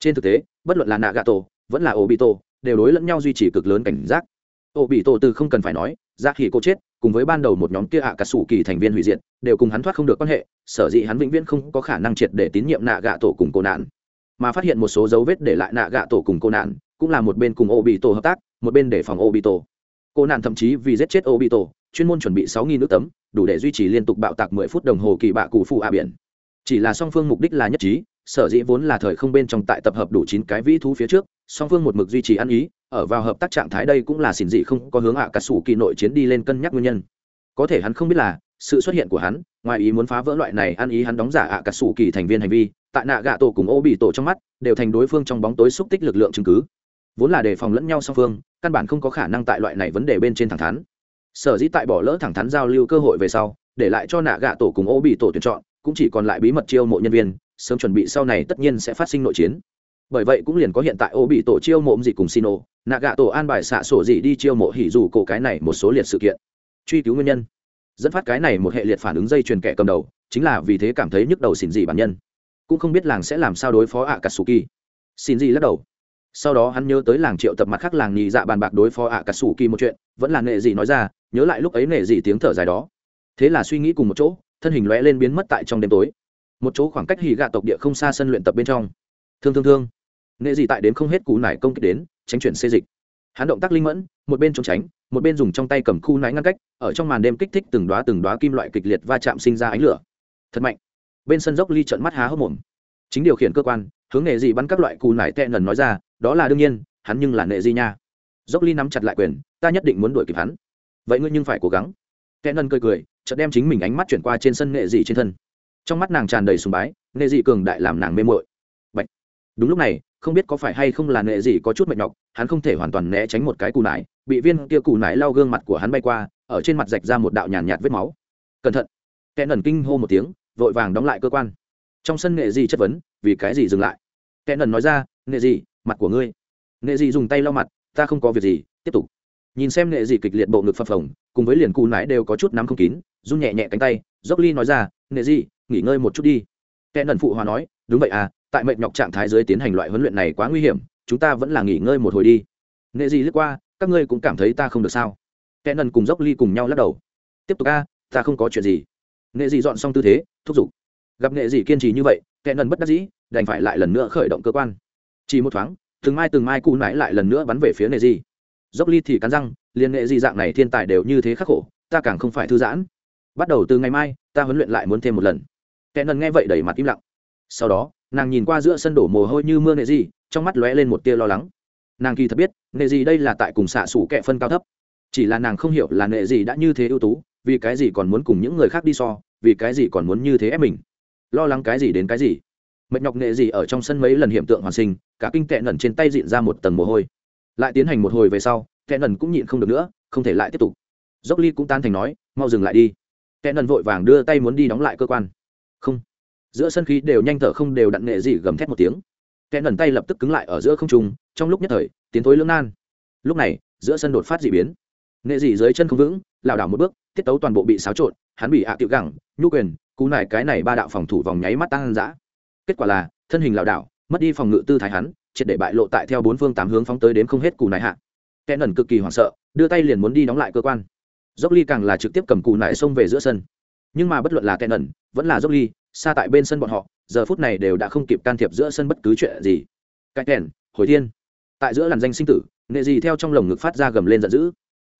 Trên thực tế, bất luận là nạ gà tổ vẫn là ố bị tổ đều đối lẫn nhau duy trì cực lớn cảnh giác ô bị tổ từ không cần phải nói dạ ra khi cô chết, cùng với ban đầu một nhóm kia ạ cả sủ kỳ thành viên hủy diệt, đều cùng hắn thoát không được quan hệ, sở dĩ hắn vĩnh viễn không có khả năng triệt để tín nhiệm nạ gạ tổ cùng cô nạn. Mà phát hiện một số dấu vết để lại nạ gạ tổ cùng cô nạn, cũng là một bên cùng ô bị tổ hợp tác, một bên để phòng ô bị tổ. Cô nạn thậm chí vì giết chết ô bị tổ, chuyên môn chuẩn bị sáu nghìn nước tấm, đủ để duy trì liên tục bạo tạc mười phút đồng hồ kỳ bạ cụ phụ a biển. Chỉ là song phương mục đích là nhất trí, sở dĩ vốn là thời không bên trong tại tập hợp đủ chín cái vĩ thú phía trước song phương một mực duy trì ăn ý, ở vào hợp tác trạng thái đây cũng là xỉn dị không có hướng hạ cả sủ kỳ nội chiến đi lên cân nhắc nguyên nhân. Có thể hắn không biết là, sự xuất hiện của hắn, ngoài ý muốn phá vỡ loại này ăn ý hắn đóng giả ạ cả sủ kỳ thành viên hành vi, tại nạ gạ tổ cùng ô bị tổ trong mắt, đều thành đối phương trong bóng tối xúc tích lực lượng chứng cứ. Vốn là đề phòng lẫn nhau song phương, căn bản không có khả năng tại loại này vấn đề bên trên thẳng thắn. Sở dĩ tại bỏ lỡ thẳng thắn giao lưu cơ hội về sau, để lại cho nạ gạ tổ cùng ô bị tổ tuyển chọn, cũng chỉ còn lại bí mật chiêu mộ nhân viên, sớm chuẩn bị sau này tất nhiên sẽ phát sinh nội chiến bởi vậy cũng liền có hiện tại ô bị tổ chiêu mộ gì cùng sino nạ gạ tổ an bài xạ sổ gì đi chiêu mộ hỉ dù cổ cái này một số liệt sự kiện. Truy cứu nguyên nhân. Dẫn phát cái này một hệ liệt phản ứng dây chuyền kẻ cầm đầu, chính là vì thế cảm thấy nhức đầu xỉn gì bản nhân. Cũng không biết làng sẽ làm sao đối phó ạ cà sù kỳ xin gì lắc đầu. Sau đó hắn nhớ tới làng triệu tập mặt khác làng nhị dạ bàn bạc đối phó ạ cà sù kỳ một chuyện, vẫn là nghệ gì nói ra, nhớ lại lúc ấy nghệ gì tiếng thở dài đó. Thế là suy nghĩ cùng một chỗ, thân hình lóe lên biến mất tại trong đêm tối. Một chỗ khoảng cách hỉ gạ tộc địa không xa sân luyện tập bên trong. Thương thương thương nghệ dị tại đến không hết cú nải công kích đến, tránh chuyển xê dịch. Hắn động tác linh mẫn, một bên trốn tránh, một bên dùng trong tay cầm khu nái ngăn cách, ở trong màn đêm kích thích từng đoá từng đoá kim loại kịch liệt va chạm sinh ra ánh lửa. Thật mạnh. Bên sân dốc ly trận mắt há hốc mồm. Chính điều khiển cơ quan, hướng nghệ dị bắn các loại cù nải tệ nần nói ra, đó là đương nhiên, hắn nhưng là nệ dị nha. Dốc ly nắm chặt lại quyền, ta nhất định muốn đuổi kịp hắn. Vậy ngươi nhưng phải cố gắng. Tệ nần cười cười, chợt đem chính mình ánh mắt chuyển qua trên sân nghệ dị trên thân. Trong mắt nàng tràn đầy sùng bái nghệ dị cường đại làm nàng mê mội Bạch. đúng lúc này không biết có phải hay không là nghệ gì có chút mệt nhọc hắn không thể hoàn toàn né tránh một cái cù nải bị viên kia cù nải lau gương mặt của hắn bay qua ở trên mặt rạch ra một đạo nhàn nhạt, nhạt vết máu. Cẩn thận! Kẻ nần kinh hô một tiếng vội vàng đóng lại cơ quan. Trong sân nghệ gì chất vấn vì cái gì dừng lại? Kẻ nần nói ra nghệ gì, mặt của ngươi. Nghệ gì dùng tay lau mặt ta không có việc gì tiếp tục. Nhìn xem nghệ dị kịch liệt bộ ngực phập phồng cùng với liền cù nải đều có chút nắm không kín run nhẹ nhẹ cánh tay dốc ly nói ra nghệ dị nghỉ ngơi một chút đi. Kẻ nần phụ hòa nói đúng vậy à tại mệnh nhọc trạng thái dưới tiến hành loại huấn luyện này quá nguy hiểm, chúng ta vẫn là nghỉ ngơi một hồi đi. Nghệ dị lướt qua, các ngươi cũng cảm thấy ta không được sao? Kẻ nần cùng dốc ly cùng nhau lắc đầu. Tiếp tục a, ta không có chuyện gì. Nghệ dị dọn xong tư thế, thúc giục. Gặp nghệ dị kiên trì như vậy, kẻ nần bất đắc dĩ, đành phải lại lần nữa khởi động cơ quan. Chỉ một thoáng, từng mai từng mai cụ nãi lại lần nữa bắn về phía nghệ dị dốc ly thì cắn răng, liền nghệ dị dạng này thiên tài đều như thế khắc khổ, ta càng không phải thư giãn. Bắt đầu từ ngày mai, ta huấn luyện lại muốn thêm một lần. Kẻ nần nghe vậy đẩy mặt im lặng. Sau đó nàng nhìn qua giữa sân đổ mồ hôi như mưa nệ dị trong mắt lóe lên một tia lo lắng. Nàng kỳ thật biết, nệ dị đây là tại cùng xạ xủ kẹ phân cao thấp. Chỉ là nàng không hiểu là nệ dị đã như thế ưu tú, vì cái gì còn muốn cùng những người khác đi so, vì cái gì còn muốn như thế ép mình. Lo lắng cái gì đến cái gì. Mệt nhọc nệ gì ở trong sân mấy lần hiện tượng hoàn sinh, cả kinh tệ nẩn trên tay dịn ra một tầng mồ hôi. Lại tiến hành một hồi về sau, tệ nẩn cũng nhịn không được nữa, không thể lại tiếp tục. Dốc ly cũng tan thành nói, mau dừng lại đi. Tệ nần vội vàng đưa tay muốn đi đóng lại cơ quan. Không giữa sân khí đều nhanh thở không đều đặn nghệ gì gầm thét một tiếng. Kẽ nần tay lập tức cứng lại ở giữa không trung, trong lúc nhất thời, tiến thối lưỡng nan. Lúc này, giữa sân đột phát dị biến. Nghệ dị dưới chân không vững, lảo đảo một bước, tiết tấu toàn bộ bị xáo trộn, hắn bị hạ à gẳng, nhu quyền, cú này cái này ba đạo phòng thủ vòng nháy mắt tăng dã kết quả là, thân hình lảo đảo, mất đi phòng ngự tư thái hắn, triệt để bại lộ tại theo bốn phương tám hướng phóng tới đến không hết cù này hạ. Kẽ nần cực kỳ hoảng sợ, đưa tay liền muốn đi đóng lại cơ quan. Dốc ly càng là trực tiếp cầm cù nải xông về giữa sân. Nhưng mà bất luận là kẽ nần vẫn là dốc ly xa tại bên sân bọn họ, giờ phút này đều đã không kịp can thiệp giữa sân bất cứ chuyện gì. Cái kèn, hồi thiên. Tại giữa làn danh sinh tử, nghệ gì theo trong lồng ngực phát ra gầm lên giận dữ.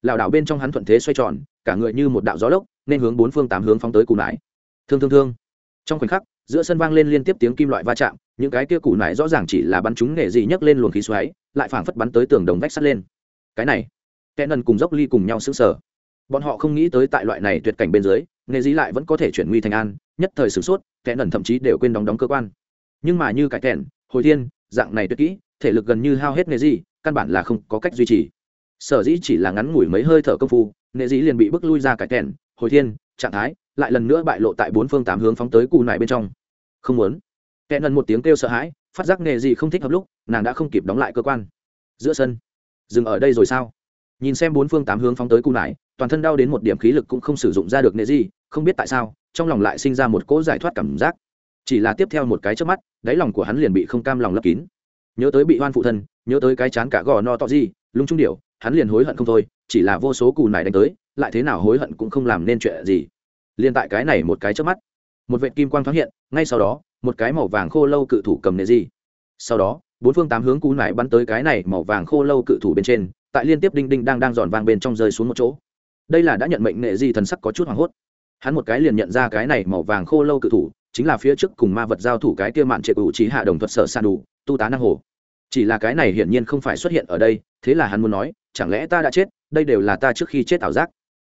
Lảo đảo bên trong hắn thuận thế xoay tròn, cả người như một đạo gió lốc, nên hướng bốn phương tám hướng phóng tới cù nải. Thương thương thương. Trong khoảnh khắc, giữa sân vang lên liên tiếp tiếng kim loại va chạm, những cái kia cù nải rõ ràng chỉ là bắn chúng nghệ gì nhấc lên luồng khí xoáy, lại phảng phất bắn tới tường đồng vách sắt lên. Cái này, kẹn nần cùng dốc ly cùng nhau sững sờ. Bọn họ không nghĩ tới tại loại này tuyệt cảnh bên dưới, nghệ gì lại vẫn có thể chuyển nguy thành an nhất thời sửng sốt kẻ nần thậm chí đều quên đóng đóng cơ quan. Nhưng mà như cải kèn hồi thiên, dạng này tuyệt kỹ, thể lực gần như hao hết nghề gì căn bản là không có cách duy trì. Sở dĩ chỉ là ngắn ngủi mấy hơi thở công phu nghệ dĩ liền bị bước lui ra cải kèn hồi thiên, trạng thái, lại lần nữa bại lộ tại bốn phương tám hướng phóng tới cù nải bên trong. Không muốn. Kẹn lần một tiếng kêu sợ hãi, phát giác nghề gì không thích hợp lúc, nàng đã không kịp đóng lại cơ quan. Giữa sân. Dừng ở đây rồi sao? Nhìn xem bốn phương tám hướng phóng tới cù nải toàn thân đau đến một điểm khí lực cũng không sử dụng ra được nệ gì, không biết tại sao, trong lòng lại sinh ra một cỗ giải thoát cảm giác. Chỉ là tiếp theo một cái trước mắt, đáy lòng của hắn liền bị không cam lòng lấp kín. Nhớ tới bị hoan phụ thân, nhớ tới cái chán cả gò no to gì, lung trung điệu hắn liền hối hận không thôi, chỉ là vô số cù này đánh tới, lại thế nào hối hận cũng không làm nên chuyện gì. Liên tại cái này một cái trước mắt, một vệ kim quang thoáng hiện, ngay sau đó, một cái màu vàng khô lâu cự thủ cầm nệ gì. Sau đó, bốn phương tám hướng cú nải bắn tới cái này màu vàng khô lâu cự thủ bên trên, tại liên tiếp đinh đinh đang đang giòn vang bên trong rơi xuống một chỗ đây là đã nhận mệnh nệ di thần sắc có chút hoảng hốt. Hắn một cái liền nhận ra cái này màu vàng khô lâu cự thủ, chính là phía trước cùng ma vật giao thủ cái kia mạn trệ cụ trí hạ đồng thuật sở san đủ, tu tá năng hồ. Chỉ là cái này hiển nhiên không phải xuất hiện ở đây, thế là hắn muốn nói, chẳng lẽ ta đã chết? Đây đều là ta trước khi chết ảo giác.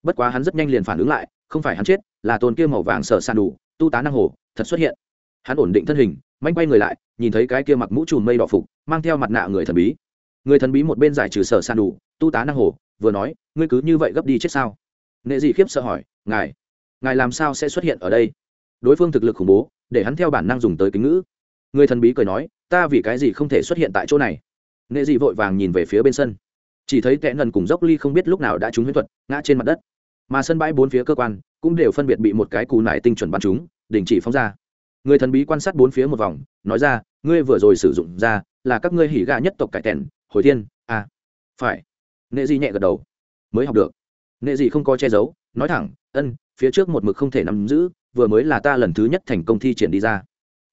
Bất quá hắn rất nhanh liền phản ứng lại, không phải hắn chết, là tôn kia màu vàng sở san đủ, tu tá năng hồ, thật xuất hiện. Hắn ổn định thân hình, manh quay người lại, nhìn thấy cái kia mặc mũ trùm mây đỏ phục, mang theo mặt nạ người thần bí. Người thần bí một bên giải trừ sở san đủ tu tá năng hồ, vừa nói, ngươi cứ như vậy gấp đi chết sao? Nệ dị khiếp sợ hỏi, ngài ngài làm sao sẽ xuất hiện ở đây? Đối phương thực lực khủng bố, để hắn theo bản năng dùng tới kính ngữ. Người thần bí cười nói, ta vì cái gì không thể xuất hiện tại chỗ này? Nệ dị vội vàng nhìn về phía bên sân. Chỉ thấy tệ ngần cùng dốc ly không biết lúc nào đã trúng huyễn thuật, ngã trên mặt đất. Mà sân bãi bốn phía cơ quan cũng đều phân biệt bị một cái cù nải tinh chuẩn bắn chúng đình chỉ phóng ra. Người thần bí quan sát bốn phía một vòng, nói ra, ngươi vừa rồi sử dụng ra là các ngươi hỉ gà nhất tộc cải tèn hồi thiên à phải nệ dị nhẹ gật đầu. Mới học được. Nệ dị không có che giấu, nói thẳng, ân, phía trước một mực không thể nắm giữ, vừa mới là ta lần thứ nhất thành công thi triển đi ra.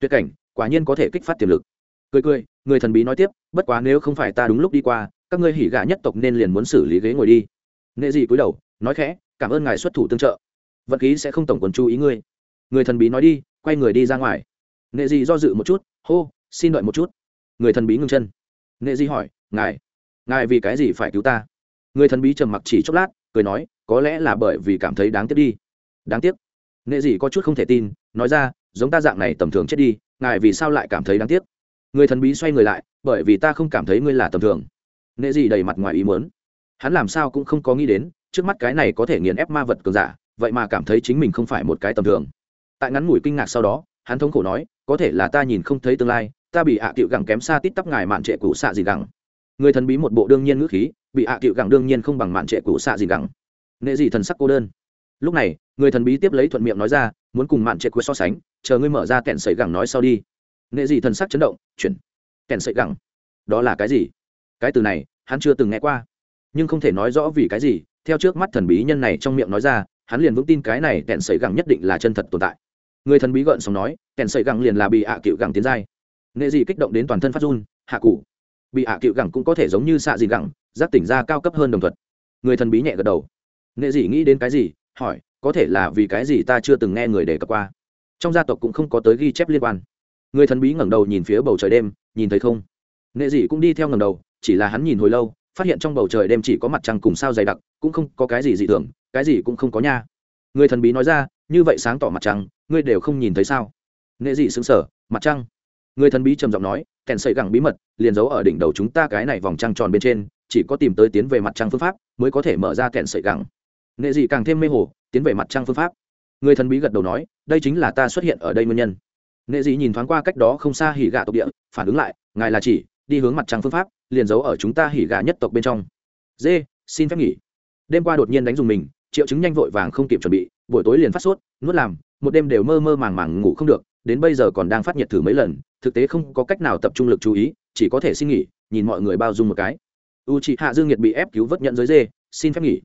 Tuyệt cảnh, quả nhiên có thể kích phát tiềm lực. Cười cười, người thần bí nói tiếp, bất quá nếu không phải ta đúng lúc đi qua, các ngươi hỉ gà nhất tộc nên liền muốn xử lý ghế ngồi đi. Nghệ dị cúi đầu, nói khẽ, cảm ơn ngài xuất thủ tương trợ. Vật khí sẽ không tổng còn chú ý ngươi. Người thần bí nói đi, quay người đi ra ngoài. Nghệ dị do dự một chút, hô, xin đợi một chút. Người thần bí ngừng chân. Nghệ dị hỏi, ngài ngài vì cái gì phải cứu ta? Người thần bí trầm mặc chỉ chốc lát, cười nói, có lẽ là bởi vì cảm thấy đáng tiếc đi. Đáng tiếc? Nghệ dị có chút không thể tin, nói ra, giống ta dạng này tầm thường chết đi, ngài vì sao lại cảm thấy đáng tiếc? Người thần bí xoay người lại, bởi vì ta không cảm thấy ngươi là tầm thường. Nghệ dị đầy mặt ngoài ý muốn. Hắn làm sao cũng không có nghĩ đến, trước mắt cái này có thể nghiền ép ma vật cường giả, vậy mà cảm thấy chính mình không phải một cái tầm thường. Tại ngắn ngủi kinh ngạc sau đó, hắn thống khổ nói, có thể là ta nhìn không thấy tương lai, ta bị ạ à tiệu gẳng kém xa tít tắp ngài mạn trệ cũ xạ gì gẳng người thần bí một bộ đương nhiên ngữ khí, bị ạ à gẳng đương nhiên không bằng mạn trệ cũ xạ gì gẳng. Nệ dị thần sắc cô đơn. Lúc này, người thần bí tiếp lấy thuận miệng nói ra, muốn cùng mạn trệ cũ so sánh, chờ ngươi mở ra kẹn sấy gẳng nói sau đi. Nệ dị thần sắc chấn động, chuyển, kẹn sấy gẳng? Đó là cái gì? Cái từ này, hắn chưa từng nghe qua. Nhưng không thể nói rõ vì cái gì, theo trước mắt thần bí nhân này trong miệng nói ra, hắn liền vững tin cái này kẹn sấy gẳng nhất định là chân thật tồn tại. Người thần bí gợn xong nói, kẹn sấy gẳng liền là bị ạ à cựu gẳng tiến giai. Nệ dị kích động đến toàn thân phát run, hạ cụ bị ạ à cựu gẳng cũng có thể giống như xạ dìn gẳng, giác tỉnh ra cao cấp hơn đồng thuật. Người thần bí nhẹ gật đầu. Nghệ dị nghĩ đến cái gì, hỏi, có thể là vì cái gì ta chưa từng nghe người đề cập qua. Trong gia tộc cũng không có tới ghi chép liên quan. Người thần bí ngẩng đầu nhìn phía bầu trời đêm, nhìn thấy không? Nghệ dị cũng đi theo ngẩng đầu, chỉ là hắn nhìn hồi lâu, phát hiện trong bầu trời đêm chỉ có mặt trăng cùng sao dày đặc, cũng không có cái gì dị thường, cái gì cũng không có nha. Người thần bí nói ra, như vậy sáng tỏ mặt trăng, ngươi đều không nhìn thấy sao? Nghệ dị xứng sở mặt trăng. Người thần bí trầm giọng nói kèn sợi gẳng bí mật, liền giấu ở đỉnh đầu chúng ta cái này vòng trăng tròn bên trên, chỉ có tìm tới tiến về mặt trăng phương pháp mới có thể mở ra kèn sợi gẳng. Nghệ dị càng thêm mê hồ, tiến về mặt trăng phương pháp. Người thần bí gật đầu nói, đây chính là ta xuất hiện ở đây nguyên nhân. Nghệ dị nhìn thoáng qua cách đó không xa hỉ gà tộc địa, phản ứng lại, ngài là chỉ, đi hướng mặt trăng phương pháp, liền giấu ở chúng ta hỉ gà nhất tộc bên trong. Dê, xin phép nghỉ. Đêm qua đột nhiên đánh dùng mình, triệu chứng nhanh vội vàng không kịp chuẩn bị, buổi tối liền phát sốt, nuốt làm, một đêm đều mơ mơ màng màng ngủ không được đến bây giờ còn đang phát nhiệt thử mấy lần, thực tế không có cách nào tập trung lực chú ý, chỉ có thể xin nghỉ, nhìn mọi người bao dung một cái. U chị hạ dương nhiệt bị ép cứu vớt nhận giới dê, xin phép nghỉ.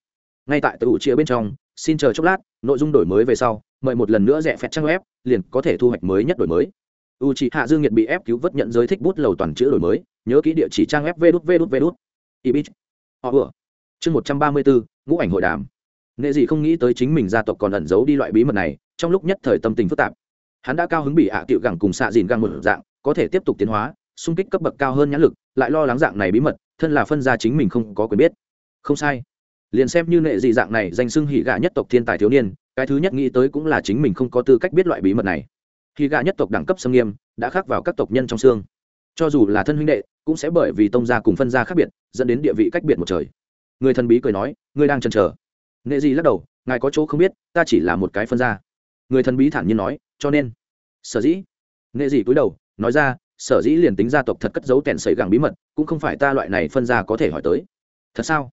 Ngay tại tự ủ chia bên trong, xin chờ chốc lát, nội dung đổi mới về sau, mời một lần nữa rẽ phẹt trang web, liền có thể thu hoạch mới nhất đổi mới. U chị hạ dương nhiệt bị ép cứu vớt nhận giới thích bút lầu toàn chữ đổi mới, nhớ kỹ địa chỉ trang web vê đút vê đút vê đút ibit họ vừa. Chương một trăm ba mươi bốn ngũ ảnh hội đàm. Nghệ dị không nghĩ tới chính mình gia tộc còn ẩn giấu đi loại bí mật này, trong lúc nhất thời tâm tình phức tạp hắn đã cao hứng bị hạ à tiệu gẳng cùng xạ dìn găng một dạng, có thể tiếp tục tiến hóa, xung kích cấp bậc cao hơn nhãn lực, lại lo lắng dạng này bí mật, thân là phân gia chính mình không có quyền biết. Không sai. Liền xem như nệ dị dạng này danh xưng hỉ gạ nhất tộc thiên tài thiếu niên, cái thứ nhất nghĩ tới cũng là chính mình không có tư cách biết loại bí mật này. Hỉ gạ nhất tộc đẳng cấp xâm nghiêm, đã khác vào các tộc nhân trong xương. Cho dù là thân huynh đệ, cũng sẽ bởi vì tông gia cùng phân gia khác biệt, dẫn đến địa vị cách biệt một trời. Người thần bí cười nói, ngươi đang chần chờ. Nệ dị lắc đầu, ngài có chỗ không biết, ta chỉ là một cái phân gia. Người thần bí thản nhiên nói cho nên sở dĩ nghệ dị cúi đầu nói ra, sở dĩ liền tính gia tộc thật cất giấu kẹn sấy gẳng bí mật, cũng không phải ta loại này phân ra có thể hỏi tới. Thật sao?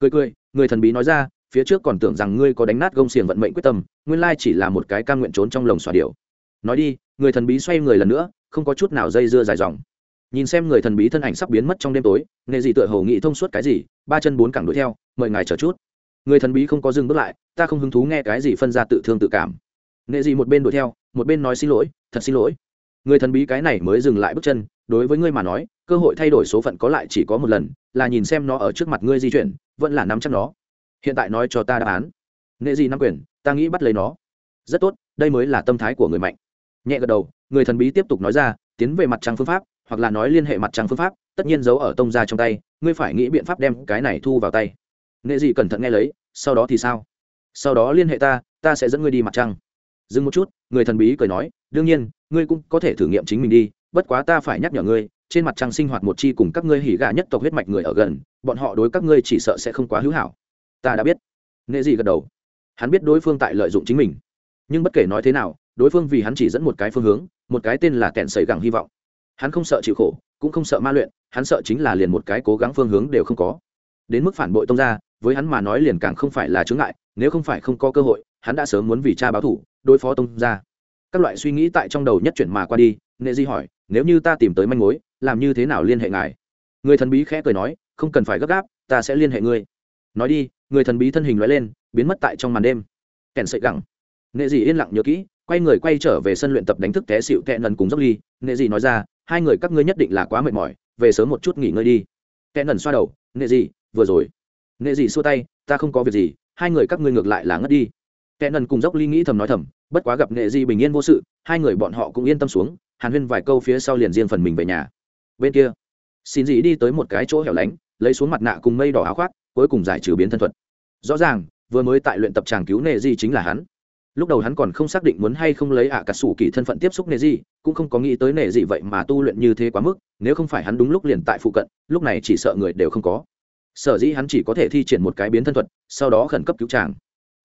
Cười cười, người thần bí nói ra, phía trước còn tưởng rằng ngươi có đánh nát gông xiềng vận mệnh quyết tâm, nguyên lai chỉ là một cái ca nguyện trốn trong lồng xòa điệu nói đi, người thần bí xoay người lần nữa, không có chút nào dây dưa dài dòng. Nhìn xem người thần bí thân ảnh sắp biến mất trong đêm tối, nghệ dị tựa hồ nghĩ thông suốt cái gì, ba chân bốn cẳng đuổi theo, mời ngài chờ chút. Người thần bí không có dừng bước lại, ta không hứng thú nghe cái gì phân ra tự thương tự cảm nghệ dị một bên đuổi theo, một bên nói xin lỗi, thật xin lỗi. Người thần bí cái này mới dừng lại bước chân, đối với ngươi mà nói, cơ hội thay đổi số phận có lại chỉ có một lần, là nhìn xem nó ở trước mặt ngươi di chuyển, vẫn là nắm chắc nó. Hiện tại nói cho ta đáp án. Nghệ dị nắm quyền, ta nghĩ bắt lấy nó. Rất tốt, đây mới là tâm thái của người mạnh. Nhẹ gật đầu, người thần bí tiếp tục nói ra, tiến về mặt trăng phương pháp, hoặc là nói liên hệ mặt trăng phương pháp, tất nhiên giấu ở tông ra trong tay, ngươi phải nghĩ biện pháp đem cái này thu vào tay. Nghệ dị cẩn thận nghe lấy, sau đó thì sao? Sau đó liên hệ ta ta sẽ dẫn ngươi đi mặt trăng dừng một chút, người thần bí cười nói, đương nhiên, ngươi cũng có thể thử nghiệm chính mình đi, bất quá ta phải nhắc nhở ngươi, trên mặt trăng sinh hoạt một chi cùng các ngươi hỉ gà nhất tộc huyết mạch người ở gần, bọn họ đối các ngươi chỉ sợ sẽ không quá hữu hảo. Ta đã biết. Nghệ dị gật đầu. Hắn biết đối phương tại lợi dụng chính mình. Nhưng bất kể nói thế nào, đối phương vì hắn chỉ dẫn một cái phương hướng, một cái tên là kẹn sầy gẳng hy vọng. Hắn không sợ chịu khổ, cũng không sợ ma luyện, hắn sợ chính là liền một cái cố gắng phương hướng đều không có. Đến mức phản bội tông ra với hắn mà nói liền càng không phải là chướng ngại nếu không phải không có cơ hội, hắn đã sớm muốn vì cha báo thủ, đối phó tông ra các loại suy nghĩ tại trong đầu nhất chuyển mà qua đi, nệ di hỏi, nếu như ta tìm tới manh mối, làm như thế nào liên hệ ngài? Người thần bí khẽ cười nói, không cần phải gấp gáp, ta sẽ liên hệ ngươi. Nói đi, người thần bí thân hình loại lên, biến mất tại trong màn đêm. Kèn sậy gẳng nệ dị yên lặng nhớ kỹ, quay người quay trở về sân luyện tập đánh thức té xịu tệ nần cùng dốc ly. Nệ dị nói ra, hai người các ngươi nhất định là quá mệt mỏi, về sớm một chút nghỉ ngơi đi. Tệ nần xoa đầu, nệ dị vừa rồi. Nệ dị xua tay, ta không có việc gì hai người các ngươi ngược lại là ngất đi. Kẻ nần cùng dốc ly nghĩ thầm nói thầm, bất quá gặp nệ di bình yên vô sự, hai người bọn họ cũng yên tâm xuống, hàn huyên vài câu phía sau liền riêng phần mình về nhà. Bên kia, xin dị đi tới một cái chỗ hẻo lánh, lấy xuống mặt nạ cùng mây đỏ áo khoác, cuối cùng giải trừ biến thân thuật. Rõ ràng, vừa mới tại luyện tập tràng cứu nệ di chính là hắn. Lúc đầu hắn còn không xác định muốn hay không lấy ạ à cả sủ kỳ thân phận tiếp xúc nệ di, cũng không có nghĩ tới nệ di vậy mà tu luyện như thế quá mức, nếu không phải hắn đúng lúc liền tại phụ cận, lúc này chỉ sợ người đều không có sở dĩ hắn chỉ có thể thi triển một cái biến thân thuật, sau đó khẩn cấp cứu tràng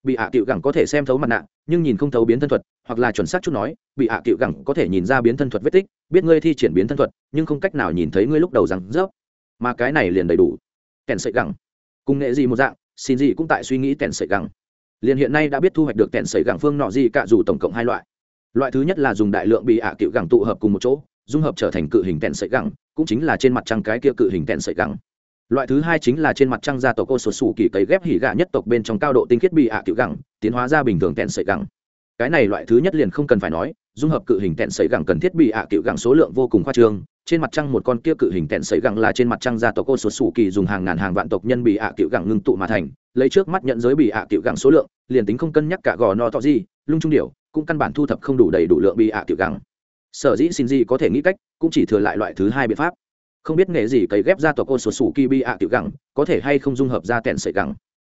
bị hạ à cựu gẳng có thể xem thấu mặt nạ, nhưng nhìn không thấu biến thân thuật, hoặc là chuẩn xác chút nói, bị hạ à cựu gẳng có thể nhìn ra biến thân thuật vết tích, biết ngươi thi triển biến thân thuật, nhưng không cách nào nhìn thấy ngươi lúc đầu rằng rớp. Mà cái này liền đầy đủ. Kèn sợi gẳng. Cùng nghệ gì một dạng, xin gì cũng tại suy nghĩ kèn sợi gẳng. Liền hiện nay đã biết thu hoạch được kèn sợi gẳng phương nọ gì cả dù tổng cộng hai loại. Loại thứ nhất là dùng đại lượng bị hạ à cựu gẳng tụ hợp cùng một chỗ, dung hợp trở thành cự hình kèn sợi gẳng, cũng chính là trên mặt trăng cái kia cự hình kèn sợi gẳng loại thứ hai chính là trên mặt trăng gia tộc ô sột sủ kỳ cấy ghép hỉ gà nhất tộc bên trong cao độ tinh khiết bị hạ à cựu gẳng, tiến hóa ra bình thường tẹn sợi gẳng. Cái này loại thứ nhất liền không cần phải nói, dung hợp cự hình tẹn sấy gẳng cần thiết bị ạ à cựu gẳng số lượng vô cùng khoa trương. Trên mặt trăng một con kia cự hình tẹn sấy gẳng là trên mặt trăng gia tộc ô sột sủ kỳ dùng hàng ngàn hàng vạn tộc nhân bị ạ à cựu gẳng ngưng tụ mà thành, lấy trước mắt nhận giới bị ạ à cựu gẳng số lượng, liền tính không cân nhắc cả gò no to gì, lung trung điểu, cũng căn bản thu thập không đủ đầy đủ lượng bị ạ cựu gẳng. Sở dĩ xin gì có thể nghĩ cách, cũng chỉ thừa lại loại thứ hai biện pháp không biết nghề gì cấy ghép gia tộc ô sổ sủ kỳ bị ạ tiểu gẳng, có thể hay không dung hợp ra tẹn sợi gẳng.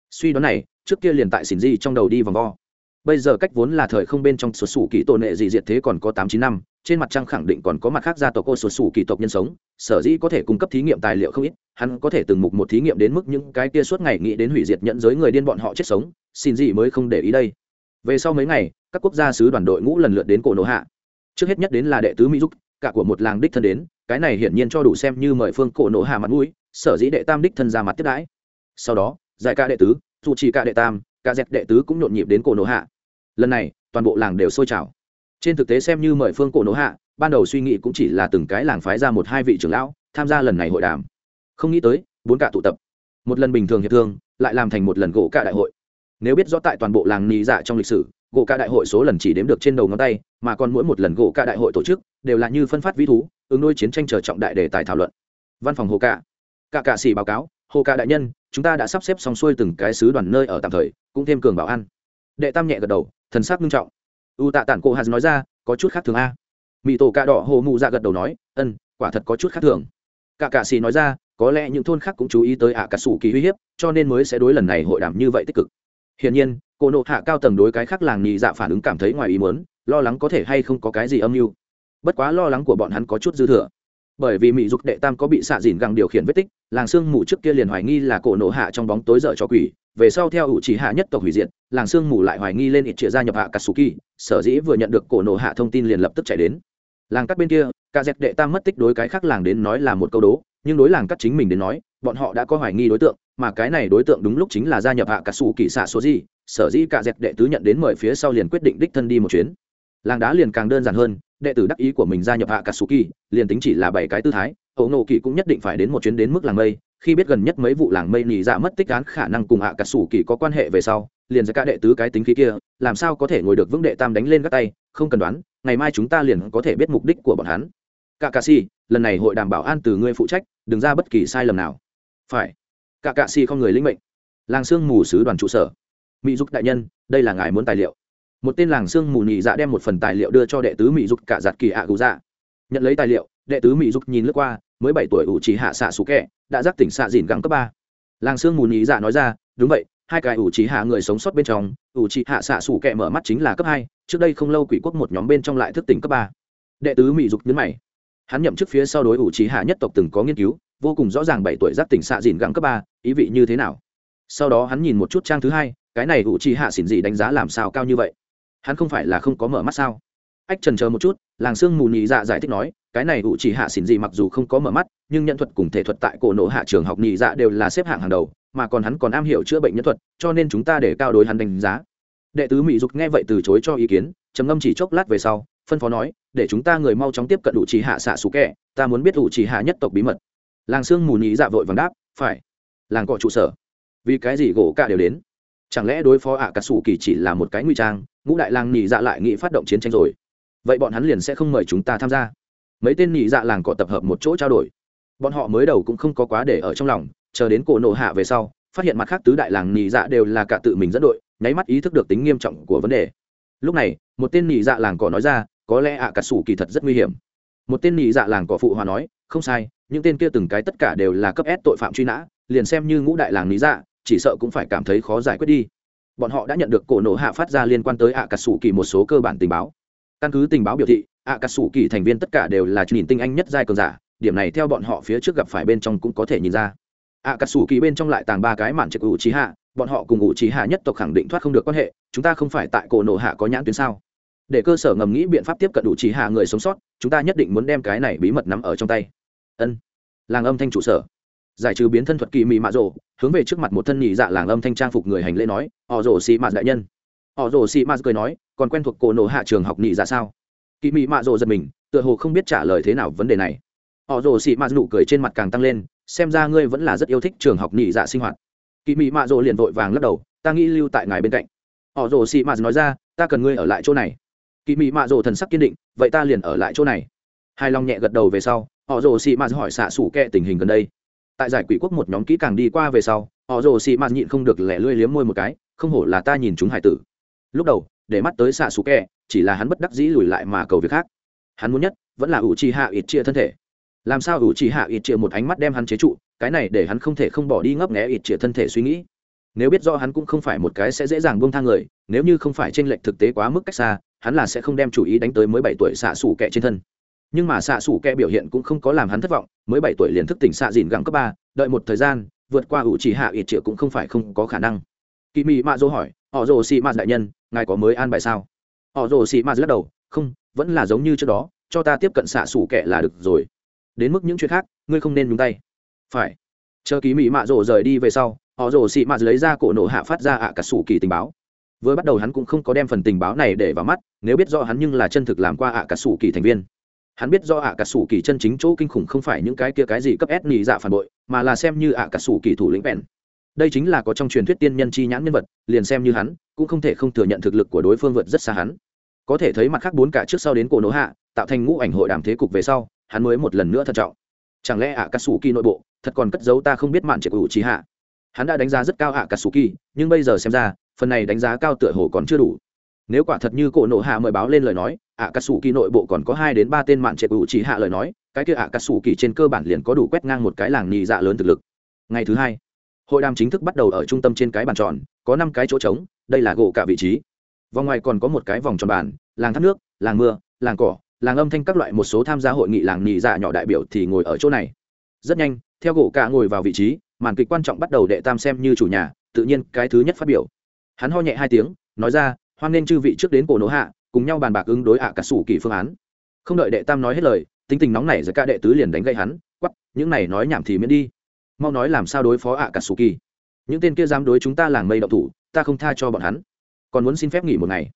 Suy đoán này, trước kia liền tại xin gì trong đầu đi vòng vo. Bây giờ cách vốn là thời không bên trong sổ sủ kỳ tổ nệ gì diệt thế còn có tám chín năm, trên mặt trăng khẳng định còn có mặt khác gia tộc ô sổ sủ kỳ tộc nhân sống, sở dĩ có thể cung cấp thí nghiệm tài liệu không ít, hắn có thể từng mục một thí nghiệm đến mức những cái kia suốt ngày nghĩ đến hủy diệt nhận giới người điên bọn họ chết sống xin gì mới không để ý đây. Về sau mấy ngày, các quốc gia sứ đoàn đội ngũ lần lượt đến cổ nổ hạ. Trước hết nhất đến là đệ tứ mỹ giúp cả của một làng đích thân đến cái này hiển nhiên cho đủ xem như mời phương cổ nổ hạ mặt mũi, sở dĩ đệ tam đích thân ra mặt tiếp đãi. Sau đó, giải ca đệ tứ, dù chỉ ca đệ tam, ca dẹp đệ tứ cũng nhộn nhịp đến cổ nổ hạ. Lần này, toàn bộ làng đều sôi trào. Trên thực tế xem như mời phương cổ nổ hạ, ban đầu suy nghĩ cũng chỉ là từng cái làng phái ra một hai vị trưởng lão, tham gia lần này hội đàm. Không nghĩ tới, bốn cả tụ tập. Một lần bình thường hiệp thương, lại làm thành một lần gỗ cả đại hội. Nếu biết rõ tại toàn bộ làng nì dạ trong lịch sử, gỗ cả đại hội số lần chỉ đếm được trên đầu ngón tay, mà còn mỗi một lần gỗ cả đại hội tổ chức, đều là như phân phát vĩ thú ứng đôi chiến tranh chờ trọng đại đề tài thảo luận. Văn phòng hồ cạ. Cạ cạ sĩ báo cáo, hồ cạ đại nhân, chúng ta đã sắp xếp xong xuôi từng cái sứ đoàn nơi ở tạm thời, cũng thêm cường bảo an. Đệ tam nhẹ gật đầu, thần sắc nghiêm trọng. U tạ tản cô hạt nói ra, có chút khác thường a. Mỹ tổ cạ đỏ hồ mụ dạ gật đầu nói ân quả thật có chút khác thường. Cạ cạ sĩ nói ra, có lẽ những thôn khác cũng chú ý tới ạ à cà sủ kỳ uy hiếp, cho nên mới sẽ đối lần này hội đàm như vậy tích cực. Hiển nhiên, cô nộ hạ cao tầng đối cái khác làng nhị dạ phản ứng cảm thấy ngoài ý muốn, lo lắng có thể hay không có cái gì âm mưu bất quá lo lắng của bọn hắn có chút dư thừa. Bởi vì mỹ dục đệ tam có bị xạ dìn găng điều khiển vết tích, làng sương mù trước kia liền hoài nghi là cổ nổ hạ trong bóng tối dở cho quỷ, về sau theo ủ chỉ hạ nhất tộc hủy diệt, làng sương mù lại hoài nghi lên ít chia gia nhập hạ katsuki sở dĩ vừa nhận được cổ nổ hạ thông tin liền lập tức chạy đến. Làng cắt bên kia ca dẹp đệ tam mất tích đối cái khác làng đến nói là một câu đố, nhưng đối làng cắt chính mình đến nói, bọn họ đã có hoài nghi đối tượng, mà cái này đối tượng đúng lúc chính là gia nhập hạ katsuki xạ số gì, sở dĩ cả dẹp đệ tứ nhận đến mời phía sau liền quyết định đích thân đi một chuyến. Làng đá liền càng đơn giản hơn đệ tử đắc ý của mình gia nhập hạ cà sù kỳ liền tính chỉ là bảy cái tư thái ấu nộ kỳ cũng nhất định phải đến một chuyến đến mức làng mây. Khi biết gần nhất mấy vụ làng mây nỉ dạ mất tích án, khả năng cùng hạ cà sủ kỳ có quan hệ về sau, liền ra cả đệ tứ cái tính khí kia, làm sao có thể ngồi được vững đệ tam đánh lên các tay, không cần đoán, ngày mai chúng ta liền có thể biết mục đích của bọn hắn. Cả cà si lần này hội đảm bảo an từ ngươi phụ trách, đừng ra bất kỳ sai lầm nào. Phải. Cả cà si không người linh mệnh. Làng sương mù sứ đoàn trụ sở. Mỹ dục đại nhân, đây là ngài muốn tài liệu một tên làng sương mù nhị dạ đem một phần tài liệu đưa cho đệ tứ mỹ dục cả giặt kỳ ạ gù dạ. Nhận lấy tài liệu, đệ tứ mỹ dục nhìn lướt qua, mới bảy tuổi ủ chỉ hạ xạ xú kẹ, đã giác tỉnh xạ dìn gắng cấp ba. Làng sương mù nhị dạ nói ra, đúng vậy, hai cái ủ chỉ hạ người sống sót bên trong, ủ chỉ hạ xạ sủ kẹ mở mắt chính là cấp hai, trước đây không lâu quỷ quốc một nhóm bên trong lại thức tỉnh cấp ba. Đệ tứ mỹ dục nhấn mày. Hắn nhậm chức phía sau đối ủ chỉ hạ nhất tộc từng có nghiên cứu, vô cùng rõ ràng bảy tuổi giác tỉnh xạ dìn gắng cấp ba, ý vị như thế nào. Sau đó hắn nhìn một chút trang thứ hai, cái này ủ chỉ hạ xỉn dị đánh giá làm sao cao như vậy hắn không phải là không có mở mắt sao? Ách trần chờ một chút làng sương mù nhị dạ giải thích nói cái này ủ chỉ hạ xỉn gì mặc dù không có mở mắt nhưng nhân thuật cùng thể thuật tại cổ nộ hạ trường học nhị dạ đều là xếp hạng hàng đầu mà còn hắn còn am hiểu chữa bệnh nhân thuật cho nên chúng ta để cao đối hắn đánh giá. Đệ tứ mỹ dục nghe vậy từ chối cho ý kiến trầm ngâm chỉ chốc lát về sau phân phó nói để chúng ta người mau chóng tiếp cận ủ chỉ hạ xạ xú kẻ, ta muốn biết ủ chỉ hạ nhất tộc bí mật. Làng sương mù nhị dạ vội vàng đáp phải. Làng cọ trụ sở. Vì cái gì gỗ cả đều đến? Chẳng lẽ đối phó ạ cà sủ kỳ chỉ là một cái nguy trang? Ngũ đại làng nhị dạ lại nghĩ phát động chiến tranh rồi. Vậy bọn hắn liền sẽ không mời chúng ta tham gia. Mấy tên nhị dạ làng cọ tập hợp một chỗ trao đổi. Bọn họ mới đầu cũng không có quá để ở trong lòng, chờ đến cổ nổ hạ về sau, phát hiện mặt khác tứ đại làng nhị dạ đều là cả tự mình dẫn đội, nháy mắt ý thức được tính nghiêm trọng của vấn đề. Lúc này, một tên nhị dạ làng cọ nói ra, có lẽ ạ, cà sủ kỳ thật rất nguy hiểm. Một tên nhị dạ làng cọ phụ hòa nói, không sai, những tên kia từng cái tất cả đều là cấp s tội phạm truy nã, liền xem như ngũ đại làng nhị dạ chỉ sợ cũng phải cảm thấy khó giải quyết đi bọn họ đã nhận được cổ nổ hạ phát ra liên quan tới ạ cà sủ kỳ một số cơ bản tình báo. Căn cứ tình báo biểu thị ạ cà sủ kỳ thành viên tất cả đều là nhìn tinh anh nhất giai cường giả, điểm này theo bọn họ phía trước gặp phải bên trong cũng có thể nhìn ra. Ạ cà sủ kỳ bên trong lại tàng ba cái mạn trực ủ trí hạ bọn họ cùng ủ trí hạ nhất tộc khẳng định thoát không được quan hệ, chúng ta không phải tại cổ nổ hạ có nhãn tuyến sao? Để cơ sở ngầm nghĩ biện pháp tiếp cận đủ trí hạ người sống sót, chúng ta nhất định muốn đem cái này bí mật nắm ở trong tay. Ân, làng âm thanh trụ sở giải trừ biến thân thuật kỳ mị mạ rồ, hướng về trước mặt một thân nhị dạ làng âm thanh trang phục người hành lễ nói, họ rồ xị mạt đại nhân. Họ rồ xị mạt cười nói, còn quen thuộc cổ nổ hạ trường học nhị dạ sao? Kỳ mị mạ rồ giật mình, tựa hồ không biết trả lời thế nào vấn đề này. Họ rồ xị mạt nụ cười trên mặt càng tăng lên, xem ra ngươi vẫn là rất yêu thích trường học nhị dạ sinh hoạt. Kỳ mị mạ rồ liền vội vàng lắc đầu, ta nghĩ lưu tại ngài bên cạnh. Họ rồ xị mạt nói ra, ta cần ngươi ở lại chỗ này. Kỳ mị mạ rồ thần sắc kiên định, vậy ta liền ở lại chỗ này. Hai long nhẹ gật đầu về sau, họ rồ xị mạt hỏi xạ xủ kẹ tình hình gần đây tại giải quỷ quốc một nhóm kỹ càng đi qua về sau, họ rồ xị mạt nhịn không được lẻ lươi liếm môi một cái, không hổ là ta nhìn chúng hải tử. Lúc đầu, để mắt tới xạ xù kẹ, chỉ là hắn bất đắc dĩ lùi lại mà cầu việc khác. Hắn muốn nhất, vẫn là ủ trì hạ ít chia thân thể. Làm sao ủ trì hạ ít chia một ánh mắt đem hắn chế trụ, cái này để hắn không thể không bỏ đi ngấp nghé ít chia thân thể suy nghĩ. Nếu biết do hắn cũng không phải một cái sẽ dễ dàng buông thang người, nếu như không phải t r ê n lệch thực tế quá mức cách xa, hắn là sẽ không đem chủ ý đánh tới mới bảy tuổi xạ xù kẹ trên thân nhưng mà xạ xủ kẹ biểu hiện cũng không có làm hắn thất vọng, mới bảy tuổi liền thức tỉnh xạ dìn gắng cấp ba, đợi một thời gian, vượt qua ủ chỉ hạ ít triệu cũng không phải không có khả năng. Kỳ mị mạ dô hỏi, họ rồ xị mạ đại nhân, ngài có mới an bài sao? Họ rồ xị mạ lắc đầu, không, vẫn là giống như trước đó, cho ta tiếp cận xạ xủ kẹ là được rồi. Đến mức những chuyện khác, ngươi không nên nhúng tay. Phải. Chờ kỳ mị mạ rồ rời đi về sau, họ rồ xị mạ lấy ra cổ nổ hạ phát ra ạ cả sủ kỳ tình báo. Vừa bắt đầu hắn cũng không có đem phần tình báo này để vào mắt, nếu biết rõ hắn nhưng là chân thực làm qua ạ cả sủ kỳ thành viên hắn biết do ạ cả sủ kỳ chân chính chỗ kinh khủng không phải những cái kia cái gì cấp s nhị dạ phản bội, mà là xem như ạ cả sủ kỳ thủ lĩnh bèn. Đây chính là có trong truyền thuyết tiên nhân chi nhãn nhân vật, liền xem như hắn, cũng không thể không thừa nhận thực lực của đối phương vượt rất xa hắn. Có thể thấy mặt khác bốn cả trước sau đến cổ nỗ hạ, tạo thành ngũ ảnh hội đàm thế cục về sau, hắn mới một lần nữa thận trọng. Chẳng lẽ ạ cả sủ kỳ nội bộ, thật còn cất giấu ta không biết mạn triệt ủ trí hạ hắn đã đánh giá rất cao ạ cả sủ kỳ nhưng bây giờ xem ra, phần này đánh giá cao tựa hồ còn chưa đủ nếu quả thật như cổ nộ hạ mời báo lên lời nói ạ cà sủ kỳ nội bộ còn có hai đến ba tên mạn trệ ủ chỉ hạ lời nói, cái kia ạ cà sủ kỳ trên cơ bản liền có đủ quét ngang một cái làng nhị dạ lớn thực lực. Ngày thứ hai, hội đàm chính thức bắt đầu ở trung tâm trên cái bàn tròn, có năm cái chỗ trống, đây là gỗ cả vị trí. Vòng ngoài còn có một cái vòng tròn bàn, làng thác nước, làng mưa, làng cỏ, làng âm thanh các loại một số tham gia hội nghị làng nhị dạ nhỏ đại biểu thì ngồi ở chỗ này. Rất nhanh, theo gỗ cả ngồi vào vị trí, màn kịch quan trọng bắt đầu đệ tam xem như chủ nhà, tự nhiên cái thứ nhất phát biểu. Hắn ho nhẹ hai tiếng, nói ra hoan nên chư vị trước đến cổ nỗ hạ, cùng nhau bàn bạc ứng đối ạ cả sủ kỳ phương án. Không đợi đệ tam nói hết lời, tính tình nóng này giữa ca đệ tứ liền đánh gây hắn quắp những này nói nhảm thì miễn đi. Mau nói làm sao đối phó ạ cả sủ kỳ. Những tên kia dám đối chúng ta làng mây đậu thủ, ta không tha cho bọn hắn. Còn muốn xin phép nghỉ một ngày.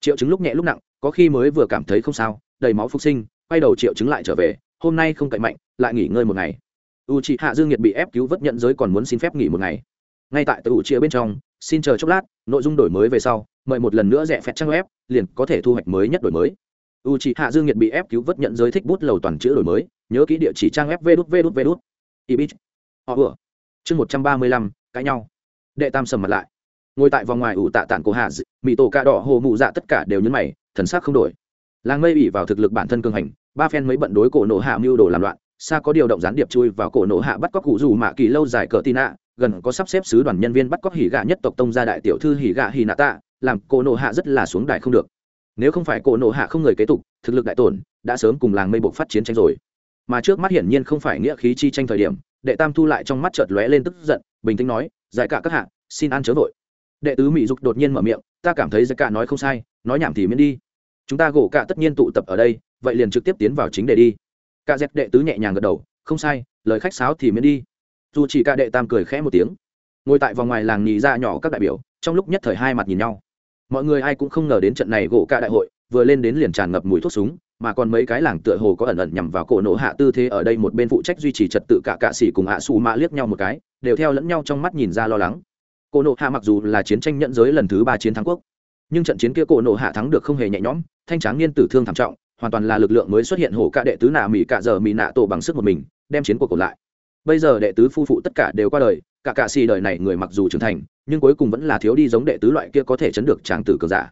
Triệu chứng lúc nhẹ lúc nặng, có khi mới vừa cảm thấy không sao, đầy máu phục sinh, quay đầu triệu chứng lại trở về, hôm nay không cậy mạnh, lại nghỉ ngơi một ngày. U chị hạ dương nhiệt bị ép cứu vớt nhận giới còn muốn xin phép nghỉ một ngày. Ngay tại tự chia bên trong, xin chờ chốc lát, nội dung đổi mới về sau mời một lần nữa rẻ phẹt trang web, liền có thể thu hoạch mới nhất đổi mới. U chị hạ dương nhiệt bị ép cứu vớt nhận giới thích bút lầu toàn chữ đổi mới, nhớ kỹ địa chỉ trang web vê đút vê đút vê đút ibit họ vừa. Chương một trăm ba mươi lăm, cãi nhau. Đệ tam sầm mặt lại. Ngồi tại vòng ngoài ủ tạ tản cổ hạ mỹ tổ cạ đỏ hồ mụ dạ tất cả đều nhấn mày, thần sắc không đổi. Làng mây ủy vào thực lực bản thân cường hành, ba phen mới bận đối cổ nổ hạ mưu đồ làm loạn, xa có điều động gián điệp chui vào cổ nổ hạ bắt cóc cụ dù mạ kỳ lâu dài cờ tin ạ gần có sắp xếp sứ đoàn nhân viên bắt cóc hỉ gạ nhất tộc tông gia đại tiểu thư hỉ gạ hỉ nạ tạ làm cổ nộ hạ rất là xuống đài không được. Nếu không phải cổ nộ hạ không người kế tục, thực lực đại tổn, đã sớm cùng làng mây buộc phát chiến tranh rồi. Mà trước mắt hiển nhiên không phải nghĩa khí chi tranh thời điểm, đệ tam thu lại trong mắt chợt lóe lên tức giận, bình tĩnh nói, giải cả các hạ, xin ăn chớ vội. Đệ tứ mỹ dục đột nhiên mở miệng, ta cảm thấy giải cả nói không sai, nói nhảm thì miễn đi. Chúng ta gỗ cả tất nhiên tụ tập ở đây, vậy liền trực tiếp tiến vào chính đề đi. Cả dẹp đệ tứ nhẹ nhàng gật đầu, không sai, lời khách sáo thì miễn đi. Dù chỉ cả đệ tam cười khẽ một tiếng, ngồi tại vòng ngoài làng nhì ra nhỏ các đại biểu, trong lúc nhất thời hai mặt nhìn nhau mọi người ai cũng không ngờ đến trận này gỗ cả đại hội, vừa lên đến liền tràn ngập mùi thuốc súng, mà còn mấy cái làng tựa hồ có ẩn ẩn nhằm vào cổ nổ hạ tư thế ở đây một bên phụ trách duy trì trật tự cả cạ sĩ cùng hạ xù mạ liếc nhau một cái, đều theo lẫn nhau trong mắt nhìn ra lo lắng. Cổ nổ hạ mặc dù là chiến tranh nhận giới lần thứ ba chiến thắng quốc, nhưng trận chiến kia cổ nổ hạ thắng được không hề nhẹ nhõm, thanh tráng niên tử thương thảm trọng, hoàn toàn là lực lượng mới xuất hiện hổ cả đệ tứ nạ mỹ cả giờ mỹ nạ tổ bằng sức một mình, đem chiến cuộc cổ lại. Bây giờ đệ tứ phu phụ tất cả đều qua đời, cả cạ xì đời này người mặc dù trưởng thành nhưng cuối cùng vẫn là thiếu đi giống đệ tứ loại kia có thể chấn được tràng tử cường giả.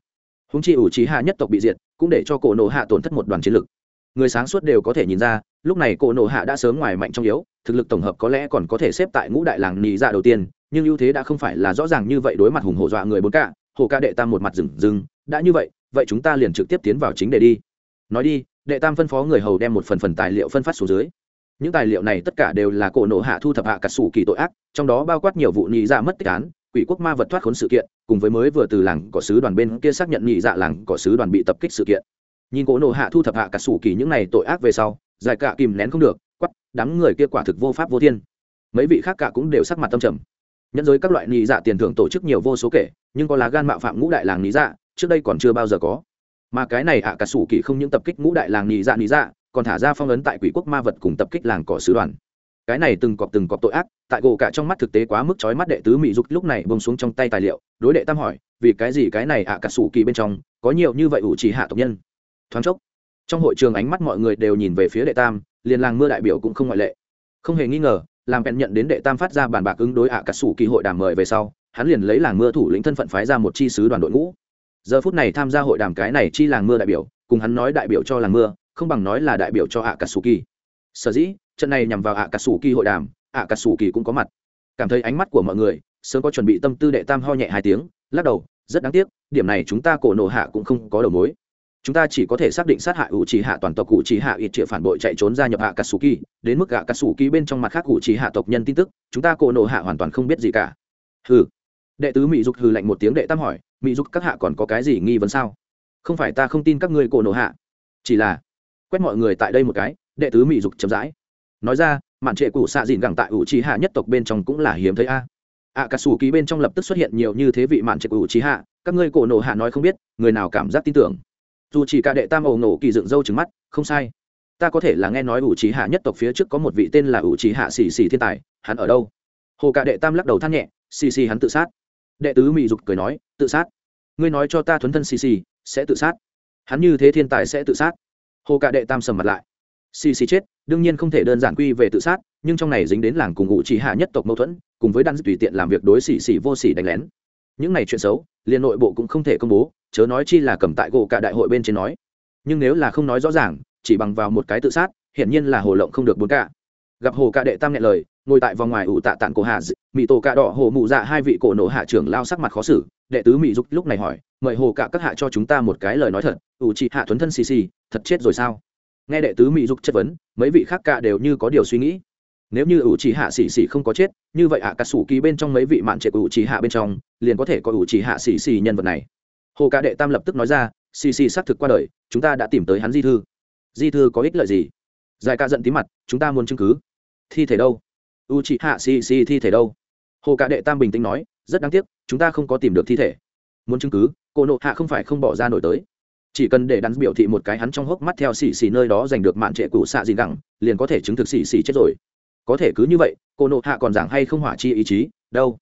Húng chi ủ trí hạ nhất tộc bị diệt, cũng để cho cổ nộ hạ tổn thất một đoàn chiến lực. Người sáng suốt đều có thể nhìn ra, lúc này cổ nộ hạ đã sớm ngoài mạnh trong yếu, thực lực tổng hợp có lẽ còn có thể xếp tại ngũ đại làng nì dạ đầu tiên, nhưng ưu thế đã không phải là rõ ràng như vậy đối mặt hùng hổ dọa người bốn cả hồ ca đệ tam một mặt rừng rừng, đã như vậy vậy chúng ta liền trực tiếp tiến vào chính đề đi. Nói đi, đệ tam phân phó người hầu đem một phần phần tài liệu phân phát xuống dưới. Những tài liệu này tất cả đều là cổ nộ hạ thu thập hạ cả sủ kỳ tội ác, trong đó bao quát nhiều vụ nhị dạ mất tích án quỷ quốc ma vật thoát khốn sự kiện, cùng với mới vừa từ làng cỏ sứ đoàn bên kia xác nhận nhị dạ làng cỏ sứ đoàn bị tập kích sự kiện. Nhìn cỗ nổ hạ thu thập hạ cả sủ kỳ những này tội ác về sau, giải cả kìm nén không được quắp đám người kia quả thực vô pháp vô thiên. Mấy vị khác cả cũng đều sắc mặt tâm trầm. Nhân giới các loại nhị dạ tiền thưởng tổ chức nhiều vô số kể, nhưng có lá gan mạo phạm ngũ đại làng nhị dạ trước đây còn chưa bao giờ có. Mà cái này hạ cả sủ kỳ không những tập kích ngũ đại làng nhị dạ nhị dạ còn thả ra phong ấn tại quỷ quốc ma vật cùng tập kích làng cỏ sứ đoàn cái này từng cọp từng cọp tội ác, tại gỗ cả trong mắt thực tế quá mức chói mắt đệ tứ mỹ dục lúc này bông xuống trong tay tài liệu, đối đệ tam hỏi, vì cái gì cái này ạ cả sủ kỳ bên trong, có nhiều như vậy ủ chỉ hạ tộc nhân? Thoáng chốc, trong hội trường ánh mắt mọi người đều nhìn về phía đệ tam, liền làng mưa đại biểu cũng không ngoại lệ. Không hề nghi ngờ, làm bèn nhận đến đệ tam phát ra bàn bạc ứng đối ạ cả sủ kỳ hội đàm mời về sau, hắn liền lấy làng mưa thủ lĩnh thân phận phái ra một chi sứ đoàn đội ngũ. Giờ phút này tham gia hội đàm cái này chi làng mưa đại biểu, cùng hắn nói đại biểu cho làng mưa, không bằng nói là đại biểu cho ạ cả sủ kỳ sở dĩ, trận này nhằm vào ạ cà sủ kỳ hội đàm ạ cà sủ kỳ cũng có mặt. Cảm thấy ánh mắt của mọi người, sớm có chuẩn bị tâm tư đệ tam ho nhẹ hai tiếng, lắc đầu, rất đáng tiếc, điểm này chúng ta cổ nổ hạ cũng không có đầu mối. Chúng ta chỉ có thể xác định sát hại ủ trì hạ toàn tộc ủ trì hạ ít triệu phản bội chạy trốn ra nhập hạ cà sù kỳ đến mức hạ cà sù kỳ bên trong mặt khác ủ trì hạ tộc nhân tin tức, chúng ta cổ nổ hạ hoàn toàn không biết gì cả. Hừ. Đệ tứ mỹ dục hừ lạnh một tiếng đệ tam hỏi, mỹ dục, các hạ còn có cái gì nghi vấn sao? Không phải ta không tin các ngươi cổ nổ hạ. Chỉ là, quét mọi người tại đây một cái đệ tứ mỹ dục chậm rãi. Nói ra, mạn trệ cũ xạ dìn gẳng tại ủ trì hạ nhất tộc bên trong cũng là hiếm thấy a. Ạ cà sủ ký bên trong lập tức xuất hiện nhiều như thế vị mạn trệ cũ trì hạ các ngươi cổ nổ hạ nói không biết, người nào cảm giác tin tưởng. Dù chỉ cả đệ tam ẩu nổ kỳ dựng râu trứng mắt, không sai. Ta có thể là nghe nói ủ trí hạ nhất tộc phía trước có một vị tên là ủ trí hạ xì xì thiên tài, hắn ở đâu? Hồ cả đệ tam lắc đầu than nhẹ xì xì hắn tự sát. Đệ tứ mỹ dục cười nói, tự sát. Ngươi nói cho ta thuấn thân xì xì sẽ tự sát. Hắn như thế thiên tài sẽ tự sát. Hồ cả đệ tam sầm mặt lại xì xì chết, đương nhiên không thể đơn giản quy về tự sát, nhưng trong này dính đến làng cùng ngũ chỉ hạ nhất tộc mâu thuẫn, cùng với đan tùy tiện làm việc đối xì xì vô xì đánh lén. Những này chuyện xấu, liền nội bộ cũng không thể công bố, chớ nói chi là cầm tại gỗ cả đại hội bên trên nói. Nhưng nếu là không nói rõ ràng, chỉ bằng vào một cái tự sát, hiển nhiên là hồ lộng không được bốn cả. Gặp hồ cả đệ tam nhẹ lời, ngồi tại vòng ngoài ủ tạ tạng cổ hạ mỹ tổ cạ đỏ hồ mụ dạ hai vị cổ nổ hạ trưởng lao sắc mặt khó xử, đệ tứ mỹ dục lúc này hỏi, mời hồ cả các hạ cho chúng ta một cái lời nói thật, ủ trị hạ thuấn thân xì xì, thật chết rồi sao? Nghe đệ tứ mỹ dục chất vấn mấy vị khác cả đều như có điều suy nghĩ. Nếu như ủ trì hạ xỉ xỉ không có chết như vậy ạ à, cà sủ kỳ bên trong mấy vị mạn trệ của ủ trì hạ bên trong liền có thể có ủ trì hạ xỉ xỉ nhân vật này. Hồ ca đệ tam lập tức nói ra xì xì xác thực qua đời chúng ta đã tìm tới hắn di thư. Di thư có ích lợi gì? Giải ca giận tí mặt chúng ta muốn chứng cứ. Thi thể đâu? U chị hạ xì xì thi thể đâu? Hồ ca đệ tam bình tĩnh nói rất đáng tiếc chúng ta không có tìm được thi thể. Muốn chứng cứ? Cô nộ hạ không phải không bỏ ra nổi tới chỉ cần để đắn biểu thị một cái hắn trong hốc mắt theo xì xì nơi đó giành được mạn trệ cũ xạ gì gẳng liền có thể chứng thực xì xì chết rồi. Có thể cứ như vậy cô nộ hạ còn giảng hay không hỏa chi ý chí đâu?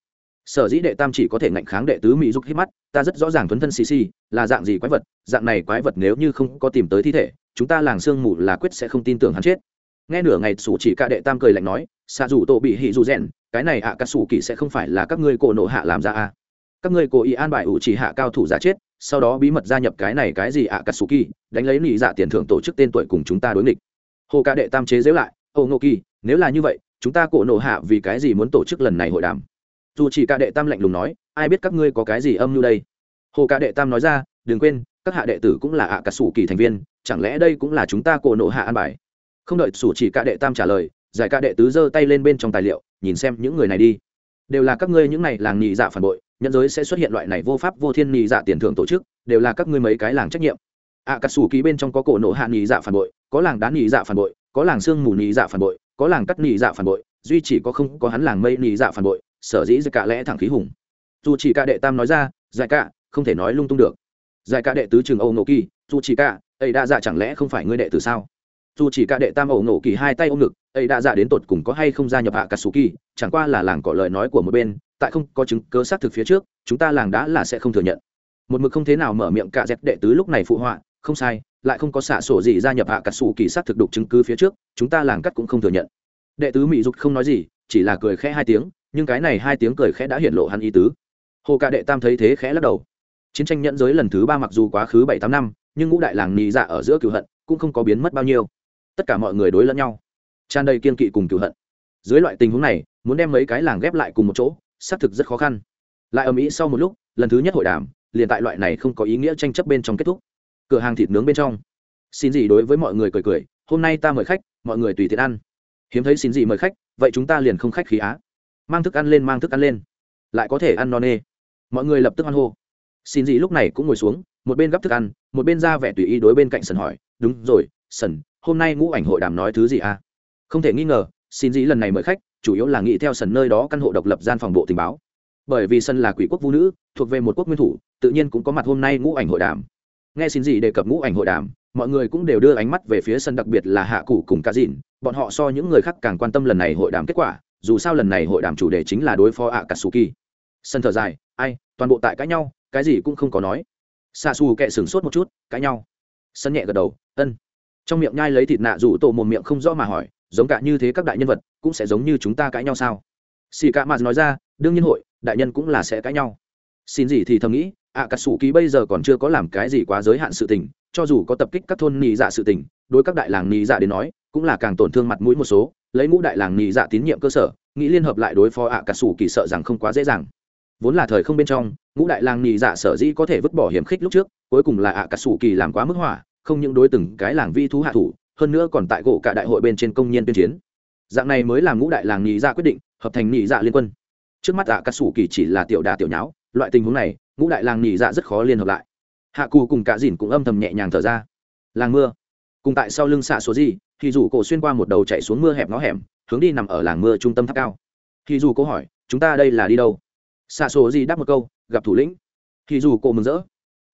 Sở dĩ đệ tam chỉ có thể ngạnh kháng đệ tứ mỹ dục hít mắt ta rất rõ ràng thuấn thân xì xì là dạng gì quái vật dạng này quái vật nếu như không có tìm tới thi thể chúng ta làng sương mù là quyết sẽ không tin tưởng hắn chết. Nghe nửa ngày sủ chỉ cả đệ tam cười lạnh nói xạ dù tổ bị hỉ dù rèn cái này ạ à, sủ kỳ sẽ không phải là các ngươi cổ nộ hạ làm ra à. các ngươi cố ý an bài ủ chỉ hạ cao thủ giả chết sau đó bí mật gia nhập cái này cái gì ạ cà sủ kỳ đánh lấy nị dạ tiền thưởng tổ chức tên tuổi cùng chúng ta đối nghịch. Hồ ca đệ tam chế dễu lại ô ngô kỳ, nếu là như vậy, chúng ta cổ nộ hạ vì cái gì muốn tổ chức lần này hội đàm? Dù chỉ ca đệ tam lạnh lùng nói, ai biết các ngươi có cái gì âm mưu đây? Hồ ca đệ tam nói ra, đừng quên, các hạ đệ tử cũng là ạ cà sủ kỳ thành viên, chẳng lẽ đây cũng là chúng ta cổ nộ hạ an bài? Không đợi sủ chỉ ca đệ tam trả lời, giải ca đệ tứ giơ tay lên bên trong tài liệu, nhìn xem những người này đi. Đều là các ngươi những này làng nhị dạ phản bội nhân giới sẽ xuất hiện loại này vô pháp vô thiên nhị dạ tiền thưởng tổ chức đều là các ngươi mấy cái làng trách nhiệm. Ạ cà sủ ký bên trong có cổ nộ hạ nhị dạ phản bội có làng đá nhị dạ phản bội có làng sương mù nhị dạ phản bội có làng cắt nhị dạ phản bội duy chỉ có không có hắn làng mây nhị dạ phản bội sở dĩ giải cả lẽ thẳng khí hùng. Dù chỉ cả đệ tam nói ra giải cả không thể nói lung tung được. Giải cả đệ tứ trường âu nộ kỳ dù chỉ cả, ấy đã dạ chẳng lẽ không phải ngươi đệ tử sao? Dù chỉ cả đệ tam ẩu nổ kỳ hai tay ôm ngực ấy đã dạ đến tột cùng có hay không gia nhập hạ cà sù kỳ chẳng qua là làng cỏ lời nói của một bên tại không có chứng cớ xác thực phía trước, chúng ta làng đã là sẽ không thừa nhận. Một mực không thế nào mở miệng cả dẹp đệ tứ lúc này phụ họa, không sai, lại không có xạ sổ gì gia nhập hạ cắt xù kỳ xác thực đục chứng cứ phía trước, chúng ta làng cắt cũng không thừa nhận. Đệ tứ mỹ dục không nói gì, chỉ là cười khẽ hai tiếng, nhưng cái này hai tiếng cười khẽ đã hiện lộ hắn ý tứ. Hồ ca đệ tam thấy thế khẽ lắc đầu. Chiến tranh nhẫn giới lần thứ ba mặc dù quá khứ bảy tám năm, nhưng ngũ đại làng nị dạ ở giữa cựu hận, cũng không có biến mất bao nhiêu. Tất cả mọi người đối lẫn nhau. Tràn đầy kiên kỵ cùng cựu hận. Dưới loại tình huống này, muốn đem mấy cái làng ghép lại cùng một chỗ xác thực rất khó khăn. Lại ở mỹ sau một lúc, lần thứ nhất hội đàm, liền tại loại này không có ý nghĩa tranh chấp bên trong kết thúc. Cửa hàng thịt nướng bên trong. Xin gì đối với mọi người cười cười, hôm nay ta mời khách, mọi người tùy tiện ăn. Hiếm thấy xin gì mời khách, vậy chúng ta liền không khách khí á. Mang thức ăn lên, mang thức ăn lên. Lại có thể ăn no nê. Mọi người lập tức ăn hô. Xin gì lúc này cũng ngồi xuống, một bên gắp thức ăn, một bên ra vẻ tùy ý đối bên cạnh sần hỏi, đúng rồi, sần, hôm nay ngũ ảnh hội đàm nói thứ gì à? Không thể nghi ngờ, xin gì lần này mời khách chủ yếu là nghĩ theo sần nơi đó căn hộ độc lập gian phòng bộ tình báo. Bởi vì sân là quỷ quốc vũ nữ, thuộc về một quốc nguyên thủ, tự nhiên cũng có mặt hôm nay ngũ ảnh hội đàm. Nghe xin gì đề cập ngũ ảnh hội đàm, mọi người cũng đều đưa ánh mắt về phía sân đặc biệt là hạ cụ cùng cá dìn. bọn họ so những người khác càng quan tâm lần này hội đàm kết quả, dù sao lần này hội đàm chủ đề chính là đối phó ạ cả su kỳ sân thở dài, ai, toàn bộ tại cãi nhau, cái gì cũng không có nói. Xa xù kệ sửng sốt một chút, cãi nhau. Sân nhẹ gật đầu, ân. Trong miệng nhai lấy thịt nạ rủ tổ một miệng không rõ mà hỏi giống cả như thế các đại nhân vật cũng sẽ giống như chúng ta cãi nhau sao? Xì cả mạt nói ra, đương nhiên hội, đại nhân cũng là sẽ cãi nhau. Xin gì thì thầm nghĩ ạ cà sủ ký bây giờ còn chưa có làm cái gì quá giới hạn sự tình, cho dù có tập kích các thôn nì dạ sự tình, đối các đại làng nì dạ đến nói, cũng là càng tổn thương mặt mũi một số, lấy ngũ đại làng nì dạ tín nhiệm cơ sở, nghĩ liên hợp lại đối phó ạ cà sủ kỳ sợ rằng không quá dễ dàng. Vốn là thời không bên trong, ngũ đại làng nì dạ sở dĩ có thể vứt bỏ hiểm khích lúc trước, cuối cùng là ạ cà sủ kỳ làm quá mức hỏa, không những đối từng cái làng vi thú hạ thủ hơn nữa còn tại gỗ cả đại hội bên trên công nhân tuyên chiến. Dạng này mới làm ngũ đại làng nị dạ quyết định, hợp thành nị dạ liên quân. Trước mắt ạ cắt xù kỳ chỉ là tiểu đà tiểu nháo, loại tình huống này, ngũ đại làng nị dạ rất khó liên hợp lại. Hạ cù cùng cả dìn cũng âm thầm nhẹ nhàng thở ra. Làng mưa. Cùng tại sau lưng xạ số gì thì dù cổ xuyên qua một đầu chạy xuống mưa hẹp nó hẻm, hướng đi nằm ở làng mưa trung tâm tháp cao. Thì dù cô hỏi, chúng ta đây là đi đâu? Xạ số gì đáp một câu, gặp thủ lĩnh. Thì dù cổ mừng rỡ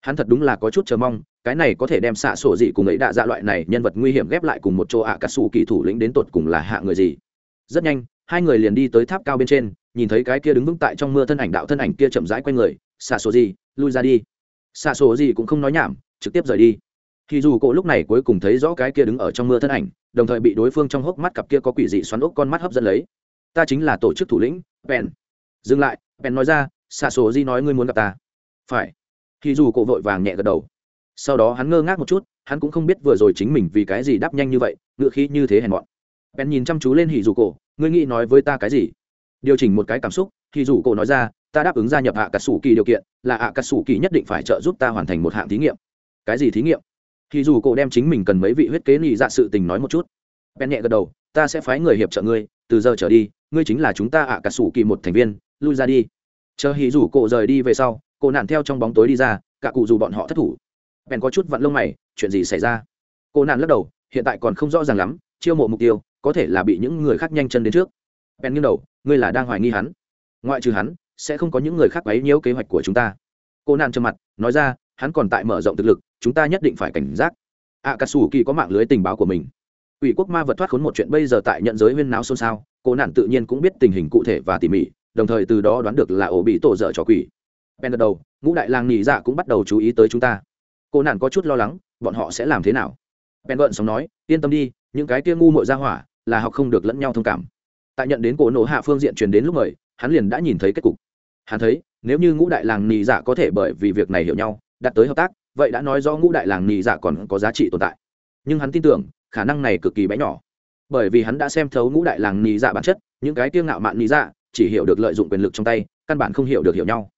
hắn thật đúng là có chút chờ mong, cái này có thể đem xạ sổ gì cùng ấy đạ dạ loại này nhân vật nguy hiểm ghép lại cùng một chỗ ạ cà sủ kỳ thủ lĩnh đến tột cùng là hạ người gì. Rất nhanh, hai người liền đi tới tháp cao bên trên, nhìn thấy cái kia đứng vững tại trong mưa thân ảnh đạo thân ảnh kia chậm rãi q u a y người, xạ sổ gì lui ra đi. Xạ sổ gì cũng không nói nhảm, trực tiếp rời đi. Thì dù cộ lúc này cuối cùng thấy rõ cái kia đứng ở trong mưa thân ảnh, đồng thời bị đối phương trong hốc mắt cặp kia có quỷ dị xoắn ốc con mắt hấp dẫn lấy. Ta chính là tổ chức thủ lĩnh bèn dừng lại bèn nói ra, xạ sổ di nói ngươi muốn gặp ta. Phải thì dù cổ vội vàng nhẹ gật đầu. Sau đó hắn ngơ ngác một chút, hắn cũng không biết vừa rồi chính mình vì cái gì đáp nhanh như vậy, ngựa khí như thế hèn mọn. Bèn nhìn chăm chú lên hỉ dù cổ, ngươi nghĩ nói với ta cái gì? Điều chỉnh một cái cảm xúc thì dù cổ nói ra, ta đáp ứng gia nhập hạ cà sủ kỳ điều kiện, là hạ cà sủ kỳ nhất định phải trợ giúp ta hoàn thành một hạng thí nghiệm. Cái gì thí nghiệm? Thì dù cổ đem chính mình cần mấy vị huyết kế nhị dạ sự tình nói một chút. Bèn nhẹ gật đầu, ta sẽ phái người hiệp trợ ngươi, từ giờ trở đi, ngươi chính là chúng ta hạ cà sủ kỳ một thành viên, lui ra đi. Chờ hì dù cổ rời đi về sau Cô nạn theo trong bóng tối đi ra, cả cụ dù bọn họ thất thủ. Bèn có chút vặn lông mày, chuyện gì xảy ra? Cô nạn lắc đầu, hiện tại còn không rõ ràng lắm, chiêu mộ mục tiêu có thể là bị những người khác nhanh chân đến trước. Bèn nghiêng đầu, ngươi là đang hoài nghi hắn. Ngoại trừ hắn, sẽ không có những người khác quấy nhiễu kế hoạch của chúng ta. Cô nạn trầm mặt, nói ra, hắn còn tại mở rộng thực lực, chúng ta nhất định phải cảnh giác. Ạ cà sủ kỳ có mạng lưới tình báo của mình. Ủy quốc ma vật thoát khốn một chuyện bây giờ tại nhận giới huyên náo xôn xao, cô nạn tự nhiên cũng biết tình hình cụ thể và tỉ mỉ, đồng thời từ đó đoán được là ổ bị tổ dở trò quỷ. Bên gật đầu, ngũ đại làng nhị dạ cũng bắt đầu chú ý tới chúng ta. Cô nạn có chút lo lắng, bọn họ sẽ làm thế nào? Ben gợn sóng nói, yên tâm đi, những cái kia ngu mội ra hỏa là học không được lẫn nhau thông cảm. Tại nhận đến cổ nổ hạ phương diện truyền đến lúc mời, hắn liền đã nhìn thấy kết cục. Hắn thấy, nếu như ngũ đại làng nhị dạ có thể bởi vì việc này hiểu nhau, đạt tới hợp tác, vậy đã nói do ngũ đại làng nhị dạ còn có giá trị tồn tại. Nhưng hắn tin tưởng, khả năng này cực kỳ bé nhỏ. Bởi vì hắn đã xem thấu ngũ đại làng nhị dạ bản chất, những cái tiêu ngạo mạn nhị dạ chỉ hiểu được lợi dụng quyền lực trong tay, căn bản không hiểu được hiểu nhau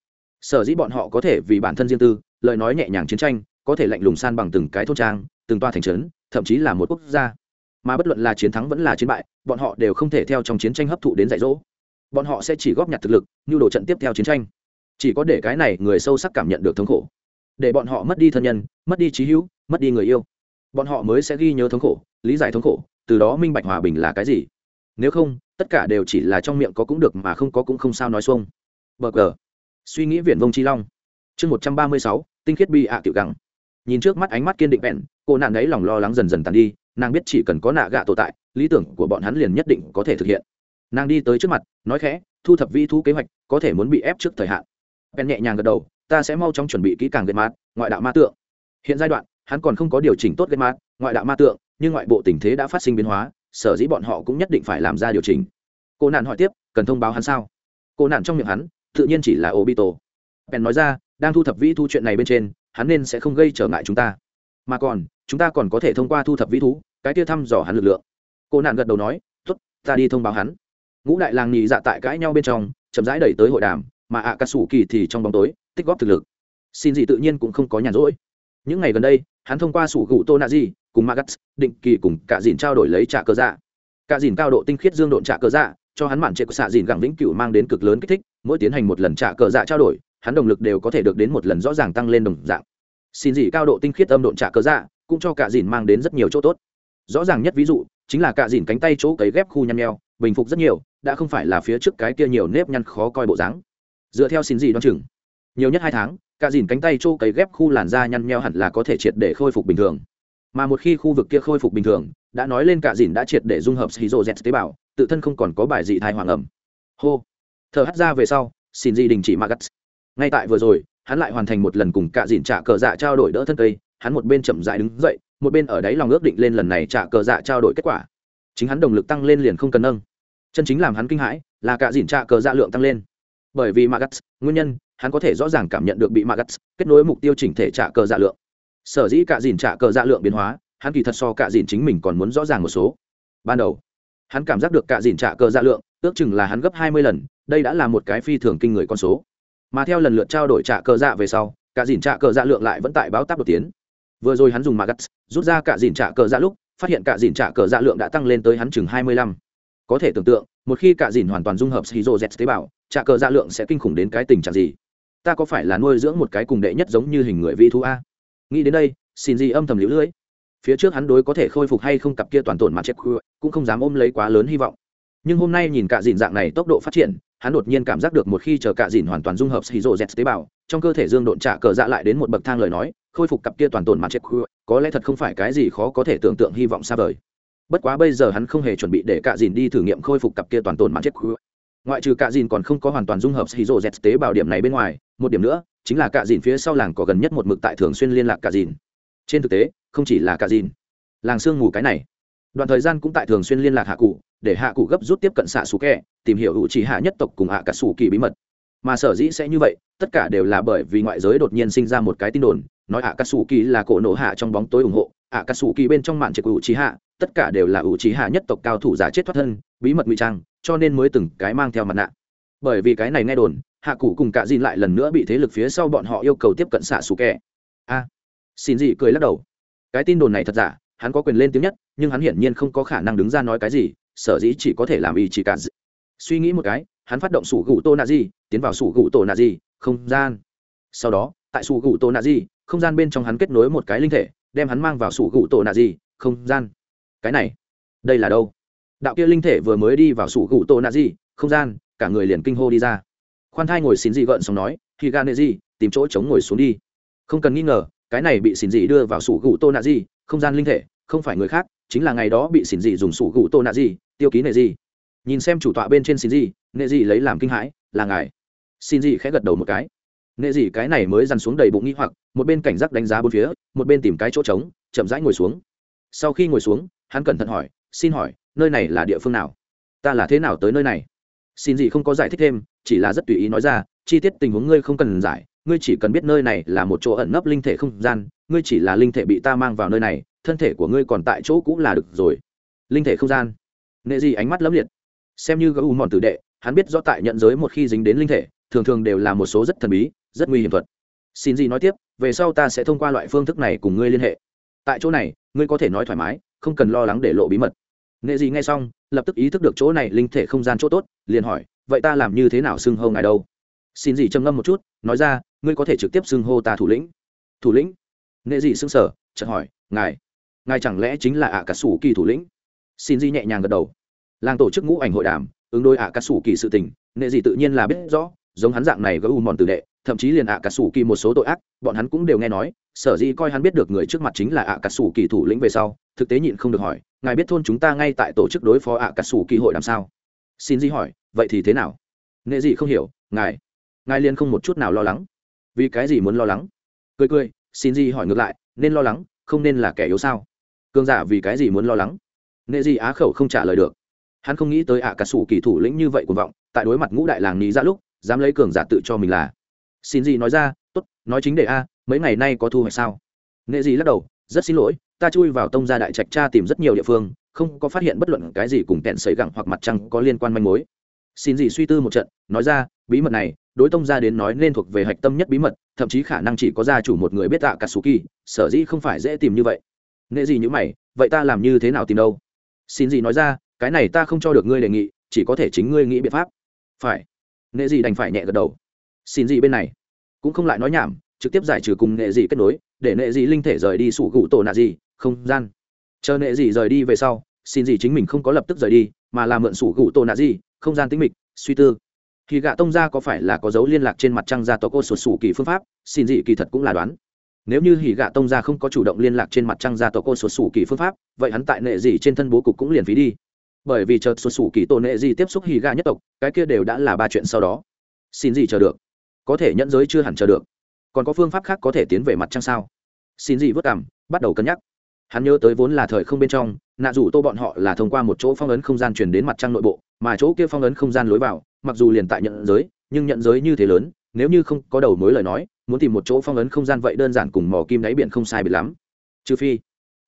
sở dĩ bọn họ có thể vì bản thân riêng tư, lời nói nhẹ nhàng chiến tranh, có thể lạnh lùng san bằng từng cái thôn trang, từng toa thành trấn, thậm chí là một quốc gia. Mà bất luận là chiến thắng vẫn là chiến bại, bọn họ đều không thể theo trong chiến tranh hấp thụ đến dạy dỗ. Bọn họ sẽ chỉ góp nhặt thực lực, như đồ trận tiếp theo chiến tranh. Chỉ có để cái này người sâu sắc cảm nhận được thống khổ. Để bọn họ mất đi thân nhân, mất đi trí hữu, mất đi người yêu. Bọn họ mới sẽ ghi nhớ thống khổ, lý giải thống khổ, từ đó minh bạch hòa bình là cái gì. Nếu không, tất cả đều chỉ là trong miệng có cũng được mà không có cũng không sao nói xuông. Bờ cờ suy nghĩ viển vông chi long. Chương một trăm ba mươi sáu, tinh khiết bi ạ à tiểu gắng nhìn trước mắt ánh mắt kiên định vẹn cô nạn ấy lòng lo lắng dần dần tàn đi, nàng biết chỉ cần có nạ gạ tồn tại, lý tưởng của bọn hắn liền nhất định có thể thực hiện. Nàng đi tới trước mặt, nói khẽ, thu thập vi thu kế hoạch, có thể muốn bị ép trước thời hạn. Bèn nhẹ nhàng gật đầu, ta sẽ mau chóng chuẩn bị kỹ càng gây mát, ngoại đạo ma tượng. Hiện giai đoạn, hắn còn không có điều chỉnh tốt gây mát, ngoại đạo ma tượng, nhưng ngoại bộ tình thế đã phát sinh biến hóa, sở dĩ bọn họ cũng nhất định phải làm ra điều chỉnh. Cô nạn hỏi tiếp, cần thông báo hắn sao? Cô nạn trong miệng hắn tự nhiên chỉ là obito. Bèn nói ra, đang thu thập vĩ thu chuyện này bên trên, hắn nên sẽ không gây trở ngại chúng ta. Mà còn, chúng ta còn có thể thông qua thu thập vĩ thú, cái kia thăm dò hắn lực lượng. Cô nạn gật đầu nói t ố t ta đi thông báo hắn. Ngũ đại làng nhị dạ tại cãi nhau bên trong, chậm rãi đẩy tới hội đàm, mà ạ cà sủ kỳ thì trong bóng tối, tích góp thực lực. Xin gì tự nhiên cũng không có nhàn rỗi. Những ngày gần đây, hắn thông qua sủ gụ tô nạ di cùng magat, định kỳ cùng cả dìn trao đổi lấy trả cơ dạ. Cả dìn cao độ tinh khiết dương độn trả cơ dạ cho hắn mạn trệ của xạ dìn gẳng vĩnh cửu mang đến cực lớn kích thích mỗi tiến hành một lần trả cờ dạ trao đổi, hắn động lực đều có thể được đến một lần rõ ràng tăng lên đồng dạng. Xin gì cao độ tinh khiết âm độn trả cờ dạ cũng cho cả dìn mang đến rất nhiều chỗ tốt. Rõ ràng nhất ví dụ, chính là cả dìn cánh tay chỗ cấy ghép khu nhăn nheo, bình phục rất nhiều, đã không phải là phía trước cái kia nhiều nếp nhăn khó coi bộ dáng. Dựa theo xin gì đoan chừng, nhiều nhất hai tháng cả dìn cánh tay chỗ cấy ghép khu làn da nhăn nheo hẳn là có thể triệt để khôi phục bình thường. Mà một khi khu vực kia khôi phục bình thường, đã nói lên cả dìn đã triệt để dung hợp hydro z tế bào, tự thân không còn có bài dị thai hoàng ẩm. Hô thở hắt ra về sau, xin di đình chỉ magas ngay tại vừa rồi, hắn lại hoàn thành một lần cùng cả dìn trả cờ dạ trao đổi đỡ thân cây, hắn một bên chậm dại đứng dậy, một bên ở đấy lòng ước định lên lần này trả cờ dạ trao đổi kết quả. Chính hắn động lực tăng lên liền không cần nâng. Chân chính làm hắn kinh hãi, là cả dìn trả cờ dạ lượng tăng lên. Bởi vì magas nguyên nhân, hắn có thể rõ ràng cảm nhận được bị magas kết nối mục tiêu chỉnh thể trả cờ dạ lượng. Sở dĩ cả dìn trả cờ dạ lượng biến hóa, hắn kỳ thật so cả dìn chính mình còn muốn rõ ràng một số. Ban đầu, hắn cảm giác được cả dìn trả cờ dạ lượng, ước chừng là hắn gấp hai mươi lần đây đã là một cái phi thường kinh người con số. Mà theo lần lượt trao đổi trả cờ dạ về sau, cả dìn trả cờ dạ lượng lại vẫn tại báo táp đột tiến. Vừa rồi hắn dùng magas rút ra cả dìn trả cờ dạ lúc, phát hiện cả dìn trả cờ dạ lượng đã tăng lên tới hắn chừng hai mươi lăm. Có thể tưởng tượng, một khi cả dìn hoàn toàn dung hợp hydro z tế bào, trả cờ dạ lượng sẽ kinh khủng đến cái tình trạng gì? Ta có phải là nuôi dưỡng một cái cùng đệ nhất giống như hình người vi thú a? Nghĩ đến đây, xin gì âm thầm liễu lưỡi. Phía trước hắn đối có thể khôi phục hay không cặp kia toàn tổn mặt chết cũng không dám ôm lấy quá lớn hy vọng. Nhưng hôm nay nhìn cả dìn dạng này tốc độ phát triển hắn đột nhiên cảm giác được một khi chờ cả dìn hoàn toàn dung hợp hydro z tế bào, trong cơ thể dương độn trả cờ dạ lại đến một bậc thang lời nói, khôi phục cặp kia toàn tồn mặt chết có lẽ thật không phải cái gì khó có thể tưởng tượng hy vọng xa vời. Bất quá bây giờ hắn không hề chuẩn bị để cả dìn đi thử nghiệm khôi phục cặp kia toàn tồn mặt chết ngoại trừ cả dìn còn không có hoàn toàn dung hợp hydro z tế bào điểm này bên ngoài, một điểm nữa, chính là cả dìn phía sau làng có gần nhất một mực tại thường xuyên liên lạc cả dìn. Trên thực tế, không chỉ là cả dìn, làng sương mù cái này đoạn thời gian cũng tại thường xuyên liên lạc hạ cụ, để hạ cụ gấp rút tiếp cận xạ xù kẹ, tìm hiểu hữu trí hạ nhất tộc cùng hạ cả xù kỳ bí mật. Mà sở dĩ sẽ như vậy, tất cả đều là bởi vì ngoại giới đột nhiên sinh ra một cái tin đồn, nói hạ cả xù kỳ là cổ nổ hạ trong bóng tối ủng hộ, hạ cả xù kỳ bên trong mạn trệ của hữu trí hạ tất cả đều là hữu trí hạ nhất tộc cao thủ giả chết thoát thân, bí mật ngụy trang, cho nên mới từng cái mang theo mặt nạ. Bởi vì cái này nghe đồn, hạ cụ cùng cả dìn lại lần nữa bị thế lực phía sau bọn họ yêu cầu tiếp cận xạ xù kẹ. A, xin gì cười lắc đầu. Cái tin đồn này thật giả? Hắn có quyền lên tiếng nhất, nhưng hắn hiển nhiên không có khả năng đứng ra nói cái gì, sở dĩ chỉ có thể làm ý chỉ cả suy nghĩ một cái, hắn phát động sủ gụ tô nạ di, tiến vào sủ gụ tô nạ di, không gian. Sau đó, tại sủ gụ tô nạ di, không gian bên trong hắn kết nối một cái linh thể, đem hắn mang vào sủ gụ tô nạ di, không gian. Cái này, đây là đâu? Đạo kia linh thể vừa mới đi vào sủ gụ tô nạ di, không gian, cả người liền kinh hô đi ra. Khoan thai ngồi xin dị gợn xong nói khi gan nệ di tìm chỗ chống ngồi xuống đi. Không cần nghi ngờ, cái này bị xỉn dị đưa vào sủ gụ tô nạ di không gian linh thể, không phải người khác, chính là ngày đó bị xỉn dị dùng sủ gụ tô nạ gì tiêu ký nệ gì. nhìn xem chủ tọa bên trên xỉn dị, nệ gì lấy làm kinh hãi, là ngài. Xin dị khẽ gật đầu một cái. Nệ dị cái này mới dằn xuống đầy bụng nghi hoặc, một bên cảnh giác đánh giá bốn phía, một bên tìm cái chỗ trống, chậm rãi ngồi xuống. Sau khi ngồi xuống, hắn cẩn thận hỏi, xin hỏi, nơi này là địa phương nào? Ta là thế nào tới nơi này? Xin gì không có giải thích thêm, chỉ là rất tùy ý nói ra, chi tiết tình huống ngươi không cần giải, ngươi chỉ cần biết nơi này là một chỗ ẩn nấp linh thể không gian ngươi chỉ là linh thể bị ta mang vào nơi này, thân thể của ngươi còn tại chỗ cũng là được rồi. Linh thể không gian. Nệ gì ánh mắt lấm liệt. Xem như gấu mòn tử đệ, hắn biết rõ tại nhận giới một khi dính đến linh thể, thường thường đều là một số rất thần bí, rất nguy hiểm thuật. Xin gì nói tiếp, về sau ta sẽ thông qua loại phương thức này cùng ngươi liên hệ. Tại chỗ này, ngươi có thể nói thoải mái, không cần lo lắng để lộ bí mật. Nghệ gì nghe xong, lập tức ý thức được chỗ này linh thể không gian chỗ tốt, liền hỏi, vậy ta làm như thế nào xưng hô ngài đâu? Xin gì trầm ngâm một chút, nói ra, ngươi có thể trực tiếp xưng hô ta thủ lĩnh. Thủ lĩnh? Nghệ gì xưng sở chợt hỏi, ngài ngài chẳng lẽ chính là ạ cả sủ kỳ thủ lĩnh? Xin di nhẹ nhàng gật đầu. Làng tổ chức ngũ ảnh hội đàm, ứng đôi ạ cả sủ kỳ sự tình nghệ gì tự nhiên là biết rõ, giống hắn dạng này gỡ u mòn tử đệ, thậm chí liền ạ cả sủ kỳ một số tội ác, bọn hắn cũng đều nghe nói, sở dĩ coi hắn biết được người trước mặt chính là ạ cả sủ kỳ thủ lĩnh về sau, thực tế nhịn không được hỏi, ngài biết thôn chúng ta ngay tại tổ chức đối phó ạ cả sủ kỳ hội làm sao? Xin di hỏi, vậy thì thế nào? Nghệ gì không hiểu, ngài ngài liền không một chút nào lo lắng. Vì cái gì muốn lo lắng? Cười cười xin gì hỏi ngược lại, nên lo lắng, không nên là kẻ yếu sao? Cương giả vì cái gì muốn lo lắng? Nệ gì á khẩu không trả lời được. Hắn không nghĩ tới ạ cả sủ kỳ thủ lĩnh như vậy cuồng vọng, tại đối mặt ngũ đại làng ní ra dạ lúc, dám lấy cường giả tự cho mình là. Xin gì nói ra, tốt, nói chính để a, mấy ngày nay có thu hoạch sao? Nệ gì lắc đầu, rất xin lỗi, ta chui vào tông gia đại trạch tra tìm rất nhiều địa phương, không có phát hiện bất luận cái gì cùng kẹn sấy gẳng hoặc mặt trăng có liên quan manh mối. Xin gì suy tư một trận, nói ra, bí mật này đối tông gia đến nói nên thuộc về hạch tâm nhất bí mật thậm chí khả năng chỉ có gia chủ một người biết tạ kỳ, sở dĩ không phải dễ tìm như vậy. Nghệ gì như mày vậy ta làm như thế nào tìm đâu? Xin gì nói ra cái này ta không cho được ngươi đề nghị chỉ có thể chính ngươi nghĩ biện pháp. Phải. Nghệ gì đành phải nhẹ gật đầu. Xin gì bên này cũng không lại nói nhảm trực tiếp giải trừ cùng nghệ gì kết nối để nghệ gì linh thể rời đi sủ gụ tổ nạ gì không gian. Chờ nghệ gì rời đi về sau xin gì chính mình không có lập tức rời đi mà là mượn sủ gụ tổ nạ gì không gian tính mịch suy tư thì gạ tông gia có phải là có dấu liên lạc trên mặt trăng ra toko sụt sủ kỳ phương pháp? Xin gì kỳ thật cũng là đoán. Nếu như hỉ gạ tông gia không có chủ động liên lạc trên mặt trăng ra toko sụt sủ kỳ phương pháp, vậy hắn tại nệ gì trên thân bố cục cũng liền phí đi. Bởi vì chợt sụt sủ kỳ tổ nệ gì tiếp xúc hỉ gạ nhất tộc, cái kia đều đã là ba chuyện sau đó. Xin gì chờ được. Có thể nhẫn giới chưa hẳn chờ được. Còn có phương pháp khác có thể tiến về mặt trăng sao? Xin gì vất cảm bắt đầu cân nhắc. Hắn nhớ tới vốn là thời không bên trong, nạ rủ tô bọn họ là thông qua một chỗ phong ấn không gian truyền đến mặt trăng nội bộ, mà chỗ kia phong ấn không gian lối vào mặc dù liền tại nhận giới, nhưng nhận giới như thế lớn, nếu như không có đầu mối lời nói, muốn tìm một chỗ phong ấn không gian vậy đơn giản cùng mò kim đáy biển không sai biệt lắm. Trừ phi,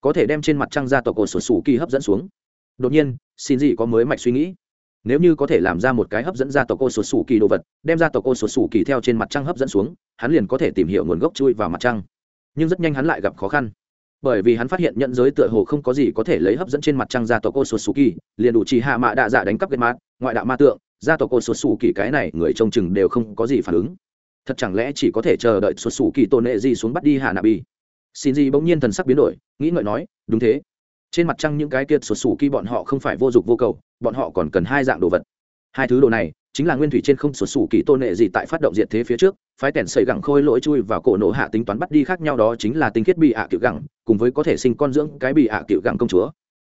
có thể đem trên mặt trăng ra tộc cổ sổ sủ kỳ hấp dẫn xuống. Đột nhiên, xin gì có mới mạch suy nghĩ. Nếu như có thể làm ra một cái hấp dẫn ra tộc ô sổ sủ kỳ đồ vật, đem ra tộc ô sổ sủ kỳ theo trên mặt trăng hấp dẫn xuống, hắn liền có thể tìm hiểu nguồn gốc chui vào mặt trăng. Nhưng rất nhanh hắn lại gặp khó khăn. Bởi vì hắn phát hiện nhận giới tựa hồ không có gì có thể lấy hấp dẫn trên mặt trăng ra tộc ô sổ sủ kỳ, liền đủ chỉ hạ mạ đạ dạ đánh cắp gây mát ngoại đạo ma tượng ra tộc cột sột sủ kỳ cái này, người trông chừng đều không có gì phản ứng. Thật chẳng lẽ chỉ có thể chờ đợi sột sủ kỳ tôn nệ gì xuống bắt đi hạ nạ bi xin gì bỗng nhiên thần sắc biến đổi, nghĩ ngợi nói, đúng thế. Trên mặt trăng những cái kiệt sụt sủ kỳ bọn họ không phải vô dụng vô cầu, bọn họ còn cần hai dạng đồ vật. Hai thứ đồ này chính là nguyên thủy trên không sụt sủ kỳ tôn nệ gì tại phát động diệt thế phía trước, phái tẻn sợi gẳng khôi lỗi chui vào cổ nổ hạ tính toán bắt đi khác nhau đó chính là tinh khiết bị ạ à cựu gẳng, cùng với có thể sinh con dưỡng cái bị ạ à cựu gẳng công chúa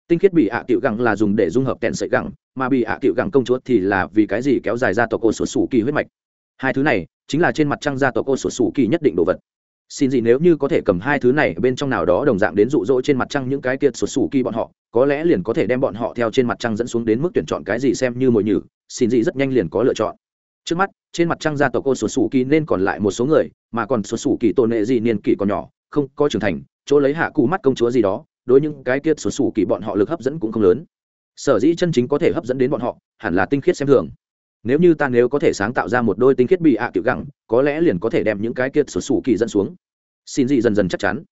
tinh khiết bị ạ à gẳng là dùng để dung hợp tèn sợi gẳng, mà bị ạ tiểu gẳng công chúa thì là vì cái gì kéo dài ra tộc ô sổ sủ kỳ huyết mạch. Hai thứ này chính là trên mặt trăng ra tộc ô sổ sủ kỳ nhất định đồ vật. Xin gì nếu như có thể cầm hai thứ này bên trong nào đó đồng dạng đến rụ rỗ trên mặt trăng những cái kiệt sổ sủ kỳ bọn họ, có lẽ liền có thể đem bọn họ theo trên mặt trăng dẫn xuống đến mức tuyển chọn cái gì xem như mồi nhử, xin gì rất nhanh liền có lựa chọn. Trước mắt, trên mặt trăng gia tộc ô sổ sủ kỳ nên còn lại một số người, mà còn sổ sủ kỳ tôn nệ gì niên kỷ còn nhỏ, không có trưởng thành, chỗ lấy hạ cụ mắt công chúa gì đó đối những cái kia sụt sù kỳ bọn họ lực hấp dẫn cũng không lớn. Sở dĩ chân chính có thể hấp dẫn đến bọn họ, hẳn là tinh khiết xem thường. Nếu như ta nếu có thể sáng tạo ra một đôi tinh khiết bị ạ à tiểu gẳng có lẽ liền có thể đem những cái kiệt sổ sủ kỳ dẫn xuống. Xin dị dần dần chắc chắn.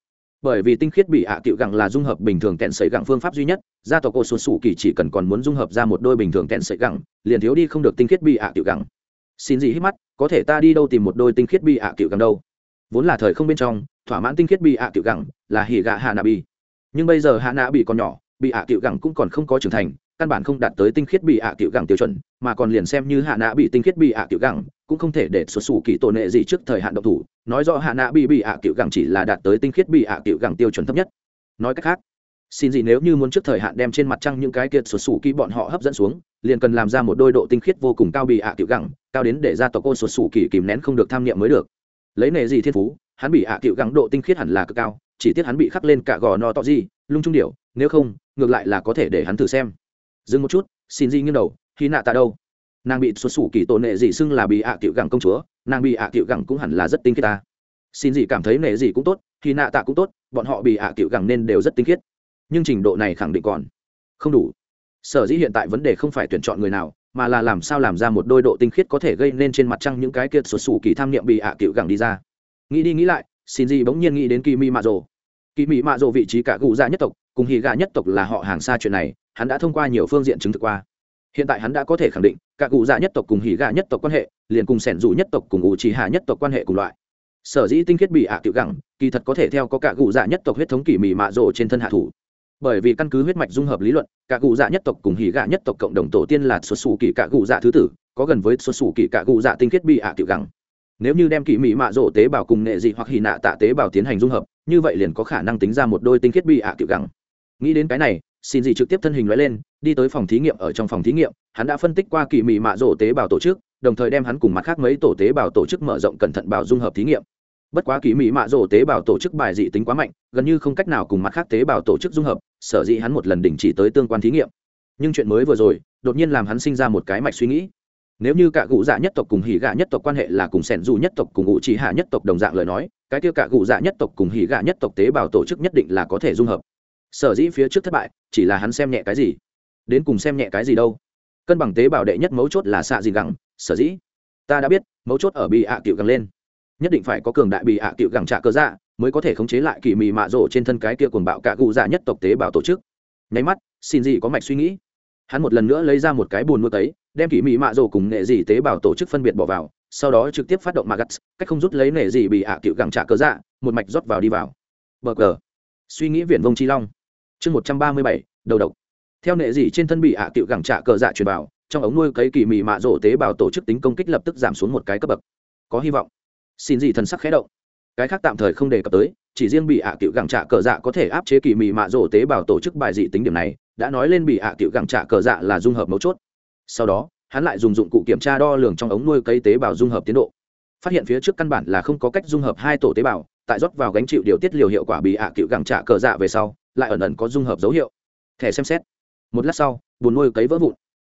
Bởi vì tinh khiết bị ạ à tiểu gẳng là dung hợp bình thường kẹn sấy gẳng phương pháp duy nhất, gia tộc ô sổ sủ kỳ chỉ cần còn muốn dung hợp ra một đôi bình thường kẹn sấy gẳng liền thiếu đi không được tinh khiết bị ạ à tiểu gẳng xin dị hít mắt, có thể ta đi đâu tìm một đôi tinh khiết bị ạ tiểu gẳng đâu? Vốn là thời không bên trong, thỏa mãn tinh khiết bị ạ tiểu gẳng là hỉ gạ hạ nạ bị nhưng bây giờ hạ nạ bị còn nhỏ bị ạ cựu gẳng cũng còn không có trưởng thành, căn bản không đạt tới tinh khiết bị ạ à cựu gẳng tiêu chuẩn, mà còn liền xem như hạ nạ bị tinh khiết bị ạ à cựu gẳng, cũng không thể để xuất xù kỳ tổ nệ gì trước thời hạn độc thủ. Nói rõ hạ nạ bị bị ạ cựu gẳng chỉ là đạt tới tinh khiết bị ạ cựu gẳng tiêu chuẩn thấp nhất. Nói cách khác, xin gì nếu như muốn trước thời hạn đem trên mặt trăng những cái kiệt xuất xù kỳ bọn họ hấp dẫn xuống, liền cần làm ra một đôi độ tinh khiết vô cùng cao bị ạ cựu gẳng, cao đến để ra tộc ôn xuất xù kỳ kìm nén không được tham nghiệm mới được. Lấy nề gì thiên phú, hắn bị ạ cựu gẳng độ tinh khiết hẳn là cực cao chỉ tiếc hắn bị khắc lên cả gò no to gì, lung trung điệu nếu không, ngược lại là có thể để hắn thử xem. Dừng một chút, xin di nghiêng đầu, khi nạ tạ đâu? Nàng bị xuất xù kỳ tổ nệ dị xưng là bị ạ à cựu gẳng công chúa, nàng bị ạ à cựu gẳng cũng hẳn là rất tinh khiết ta. Xin gì cảm thấy nệ gì cũng tốt, khi nạ tạ cũng tốt, bọn họ bị ạ à cựu gẳng nên đều rất tinh khiết. Nhưng trình độ này khẳng định còn không đủ. Sở dĩ hiện tại vấn đề không phải tuyển chọn người nào, mà là làm sao làm ra một đôi độ tinh khiết có thể gây nên trên mặt trăng những cái kiệt xuất xù kỳ tham niệm bị ạ tiểu gẳng đi ra. Nghĩ đi nghĩ lại xin gì bỗng nhiên nghĩ đến kỳ mi mạ rồ. Kỳ mỹ mạ rồ vị trí cả gù dạ nhất tộc, cùng hì gà nhất tộc là họ hàng xa chuyện này, hắn đã thông qua nhiều phương diện chứng thực qua. Hiện tại hắn đã có thể khẳng định, cả cụ dạ nhất tộc cùng hỉ gà nhất tộc quan hệ, liền cùng sẻn dù nhất tộc cùng ủ trì hạ nhất tộc quan hệ cùng loại. Sở dĩ tinh khiết bị ạ à tiểu gẳng, kỳ thật có thể theo có cả cụ dạ nhất tộc huyết thống kỳ mị mạ rộ trên thân hạ thủ. Bởi vì căn cứ huyết mạch dung hợp lý luận, cả cụ dạ nhất tộc cùng hỉ gà nhất tộc cộng đồng tổ tiên là xuất xù kỳ cả cụ dạ thứ tử, có gần với xuất xù kỳ cả cụ dạ tinh khiết bị ạ à tiểu gẳng nếu như đem kỳ mỹ mạ rỗ tế bào cùng nghệ dị hoặc hỉ nạ tạ tế bào tiến hành dung hợp, như vậy liền có khả năng tính ra một đôi tinh khiết bị ạ à tiểu gẳng. Nghĩ đến cái này, xin dị trực tiếp thân hình nói lên, đi tới phòng thí nghiệm, ở trong phòng thí nghiệm, hắn đã phân tích qua kỳ mị mạ rổ tế bào tổ chức, đồng thời đem hắn cùng mặt khác mấy tổ tế bào tổ chức mở rộng cẩn thận bào dung hợp thí nghiệm. Bất quá kỳ mị mạ rổ tế bào tổ chức bài dị tính quá mạnh, gần như không cách nào cùng mặt khác tế bào tổ chức dung hợp, sở dĩ hắn một lần đình chỉ tới tương quan thí nghiệm. Nhưng chuyện mới vừa rồi, đột nhiên làm hắn sinh ra một cái mạch suy nghĩ nếu như cả cụ dạ nhất tộc cùng hỉ gạ nhất tộc quan hệ là cùng sẻn dù nhất tộc cùng ngụ trí hạ nhất tộc đồng dạng lời nói, cái kia cả cụ dạ nhất tộc cùng hỉ gạ nhất tộc tế bào tổ chức nhất định là có thể dung hợp. Sở dĩ phía trước thất bại, chỉ là hắn xem nhẹ cái gì? Đến cùng xem nhẹ cái gì đâu? Cân bằng tế bào đệ nhất mấu chốt là xạ gì gẳng, sở dĩ? Ta đã biết, mấu chốt ở bị ạ à cựu gẳng lên. Nhất định phải có cường đại bị ạ à cựu gẳng trả cơ dạ mới có thể khống chế lại kỳ mì mạ rổ trên thân cái kia cuồng bạo cả cụ dạ nhất tộc tế bào tổ chức. Nháy mắt, xin gì có mạch suy nghĩ hắn một lần nữa lấy ra một cái bùn nuôi tấy, đem kỳ mị mạ rổ cùng nệ dị tế bào tổ chức phân biệt bỏ vào, sau đó trực tiếp phát động magat cách không rút lấy nệ dị bị ạ à cựu gẳng trả cớ dạ một mạch rót vào đi vào. Bờ cờ. Suy nghĩ viển vông chi long. Chương một trăm ba mươi bảy, đầu độc. Theo nệ dị trên thân bị ạ à cựu gẳng trả cờ dạ truyền bảo trong ống nuôi cấy kỳ mị mạ rổ tế bào tổ chức tính công kích lập tức giảm xuống một cái cấp bậc. Có hy vọng. Xin dị thần sắc khé động. Cái khác tạm thời không đề cập tới, chỉ riêng bị ạ à cựu gẳng trả cờ dạ có thể áp chế kỳ mị mạ rổ tế bào tổ chức bài dị tính điểm này đã nói lên bị ạ à gặng gẳng cờ dạ là dung hợp mấu chốt. Sau đó, hắn lại dùng dụng cụ kiểm tra đo lường trong ống nuôi cây tế bào dung hợp tiến độ. Phát hiện phía trước căn bản là không có cách dung hợp hai tổ tế bào, tại rót vào gánh chịu điều tiết liều hiệu quả bị ạ cựu gẳng trả cờ dạ về sau, lại ẩn ẩn có dung hợp dấu hiệu. Thẻ xem xét. Một lát sau bùn nuôi cấy vỡ vụn.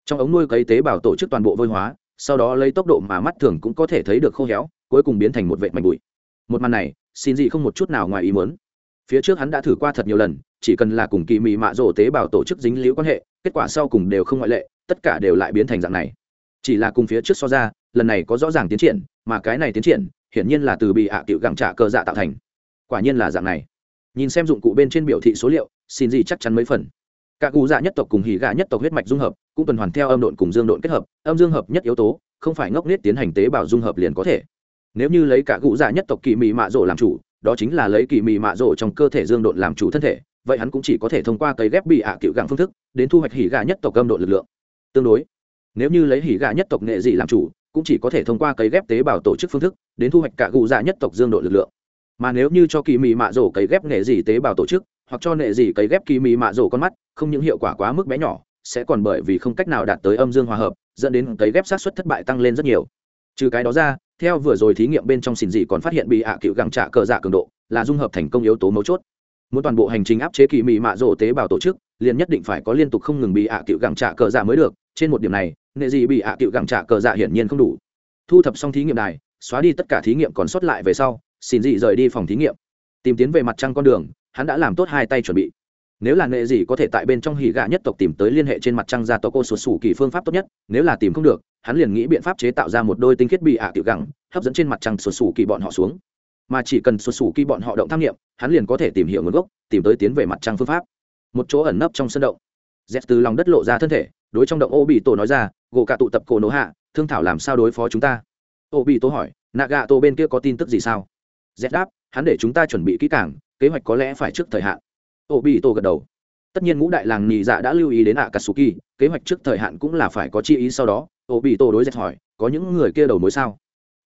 Trong ống nuôi cấy tế bào tổ chức toàn bộ vôi hóa, sau đó lấy tốc độ mà mắt thường cũng có thể thấy được khô héo, cuối cùng biến thành một vệ mảnh bụi. Một màn này, xin gì không một chút nào ngoài ý muốn. Phía trước hắn đã thử qua thật nhiều lần chỉ cần là cùng kỳ mị mạ rổ tế bào tổ chức dính liễu quan hệ, kết quả sau cùng đều không ngoại lệ, tất cả đều lại biến thành dạng này. Chỉ là cùng phía trước so ra, lần này có rõ ràng tiến triển, mà cái này tiến triển, hiển nhiên là từ bị hạ à cựu gẳng trả cơ dạ tạo thành. Quả nhiên là dạng này. Nhìn xem dụng cụ bên trên biểu thị số liệu, xin gì chắc chắn mấy phần. Cả cụ dạ nhất tộc cùng hỉ gà nhất tộc huyết mạch dung hợp, cũng tuần hoàn theo âm độn cùng dương độn kết hợp, âm dương hợp nhất yếu tố, không phải ngốc nết tiến hành tế bào dung hợp liền có thể. Nếu như lấy cả cụ dạ nhất tộc kỳ mị mạ rổ làm chủ, đó chính là lấy kỳ mị mạ rổ trong cơ thể dương độn làm chủ thân thể vậy hắn cũng chỉ có thể thông qua cấy ghép bị ạ à cựu gạng phương thức đến thu hoạch hỉ gà nhất tộc gâm độ lực lượng. Tương đối, nếu như lấy hỉ gà nhất tộc nghệ dị làm chủ, cũng chỉ có thể thông qua cấy ghép tế bào tổ chức phương thức đến thu hoạch cả gù dạ nhất tộc dương độ lực lượng. Mà nếu như cho kỳ mị mạ rổ cấy ghép nghệ dị tế bào tổ chức, hoặc cho nghệ dị cấy ghép kỳ mị mạ rổ con mắt, không những hiệu quả quá mức bé nhỏ, sẽ còn bởi vì không cách nào đạt tới âm dương hòa hợp, dẫn đến cấy ghép sát xuất thất bại tăng lên rất nhiều. Trừ cái đó ra, theo vừa rồi thí nghiệm bên trong xỉn dị còn phát hiện bị ạ cựu gẳng trả cờ dạ cường độ là dung hợp thành công yếu tố mấu chốt muốn toàn bộ hành trình áp chế kỳ mị mạ rổ tế bào tổ chức liền nhất định phải có liên tục không ngừng bị ạ cựu gẳng trả cờ dạ mới được trên một điểm này nệ dị bị ạ cựu gẳng trả cờ dạ hiển nhiên không đủ. Thu thập xong thí nghiệm này, xóa đi tất cả thí nghiệm còn sót lại về sau xin dị rời đi phòng thí nghiệm. Tìm tiến về mặt trăng con đường hắn đã làm tốt hai tay chuẩn bị. Nếu là nệ gì có thể tại bên trong hỉ gạ nhất tộc tìm tới liên hệ trên mặt trăng gia tộc cô sụt sủ kỳ phương pháp tốt nhất nếu là tìm không được hắn liền nghĩ biện pháp chế tạo ra một đôi tinh khiết bị ạ tiểu gẳng hấp dẫn trên mặt trăng sụt sủ kỳ bọn họ xuống mà chỉ cần sụt sủ khi bọn họ động tham nghiệm, hắn liền có thể tìm hiểu nguồn gốc, tìm tới tiến về mặt trăng phương pháp. Một chỗ ẩn nấp trong sân động. Z từ lòng đất lộ ra thân thể, đối trong động ô bị tổ nói ra, gỗ cả tụ tập cổ nổ hạ, thương thảo làm sao đối phó chúng ta? Ô bị tổ hỏi nạ gạ tổ bên kia có tin tức gì sao? Z đáp, hắn để chúng ta chuẩn bị kỹ càng, kế hoạch có lẽ phải trước thời hạn. Ô bị tổ gật đầu. Tất nhiên ngũ đại làng nhị dạ đã lưu ý đến ạ katsuki kế hoạch trước thời hạn cũng là phải có chi ý sau đó. Ô bị tổ đối z hỏi, có những người kia đầu mối sao?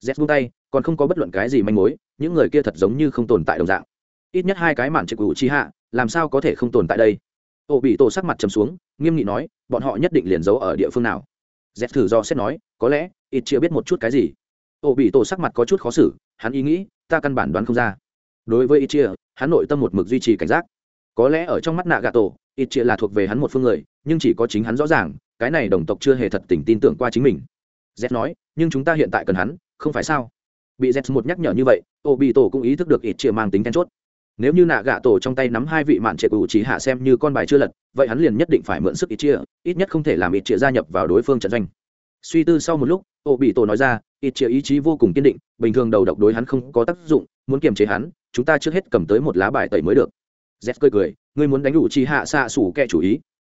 Z buông tay, còn không có bất luận cái gì manh mối những người kia thật giống như không tồn tại đồng dạng. Ít nhất hai cái mạn trực cụ chi hạ, làm sao có thể không tồn tại đây? Ô bị tổ sắc mặt trầm xuống, nghiêm nghị nói, bọn họ nhất định liền giấu ở địa phương nào? Z thử do xét nói, có lẽ, ít chưa biết một chút cái gì. Ô bị tổ sắc mặt có chút khó xử, hắn ý nghĩ, ta căn bản đoán không ra. Đối với ít chia hắn nội tâm một mực duy trì cảnh giác. Có lẽ ở trong mắt nạ gà tổ, ít chia là thuộc về hắn một phương người, nhưng chỉ có chính hắn rõ ràng, cái này đồng tộc chưa hề thật tình tin tưởng qua chính mình. Z nói, nhưng chúng ta hiện tại cần hắn, không phải sao? Bị z một nhắc nhở như vậy ô bị tổ cũng ý thức được ít chia mang tính then chốt. Nếu như nạ gạ tổ trong tay nắm hai vị mạn trệ cụ chỉ hạ xem như con bài chưa lật vậy hắn liền nhất định phải mượn sức ít chia ít nhất không thể làm ít chia gia nhập vào đối phương trận doanh. Suy tư sau một lúc ô bị tổ nói ra ít chia ý chí vô cùng kiên định bình thường đầu độc đối hắn không có tác dụng muốn kiềm chế hắn chúng ta trước hết cầm tới một lá bài tẩy mới được. Z cười cười ngươi muốn đánh đủ chi hạ xạ sủ kẻ chủ ý.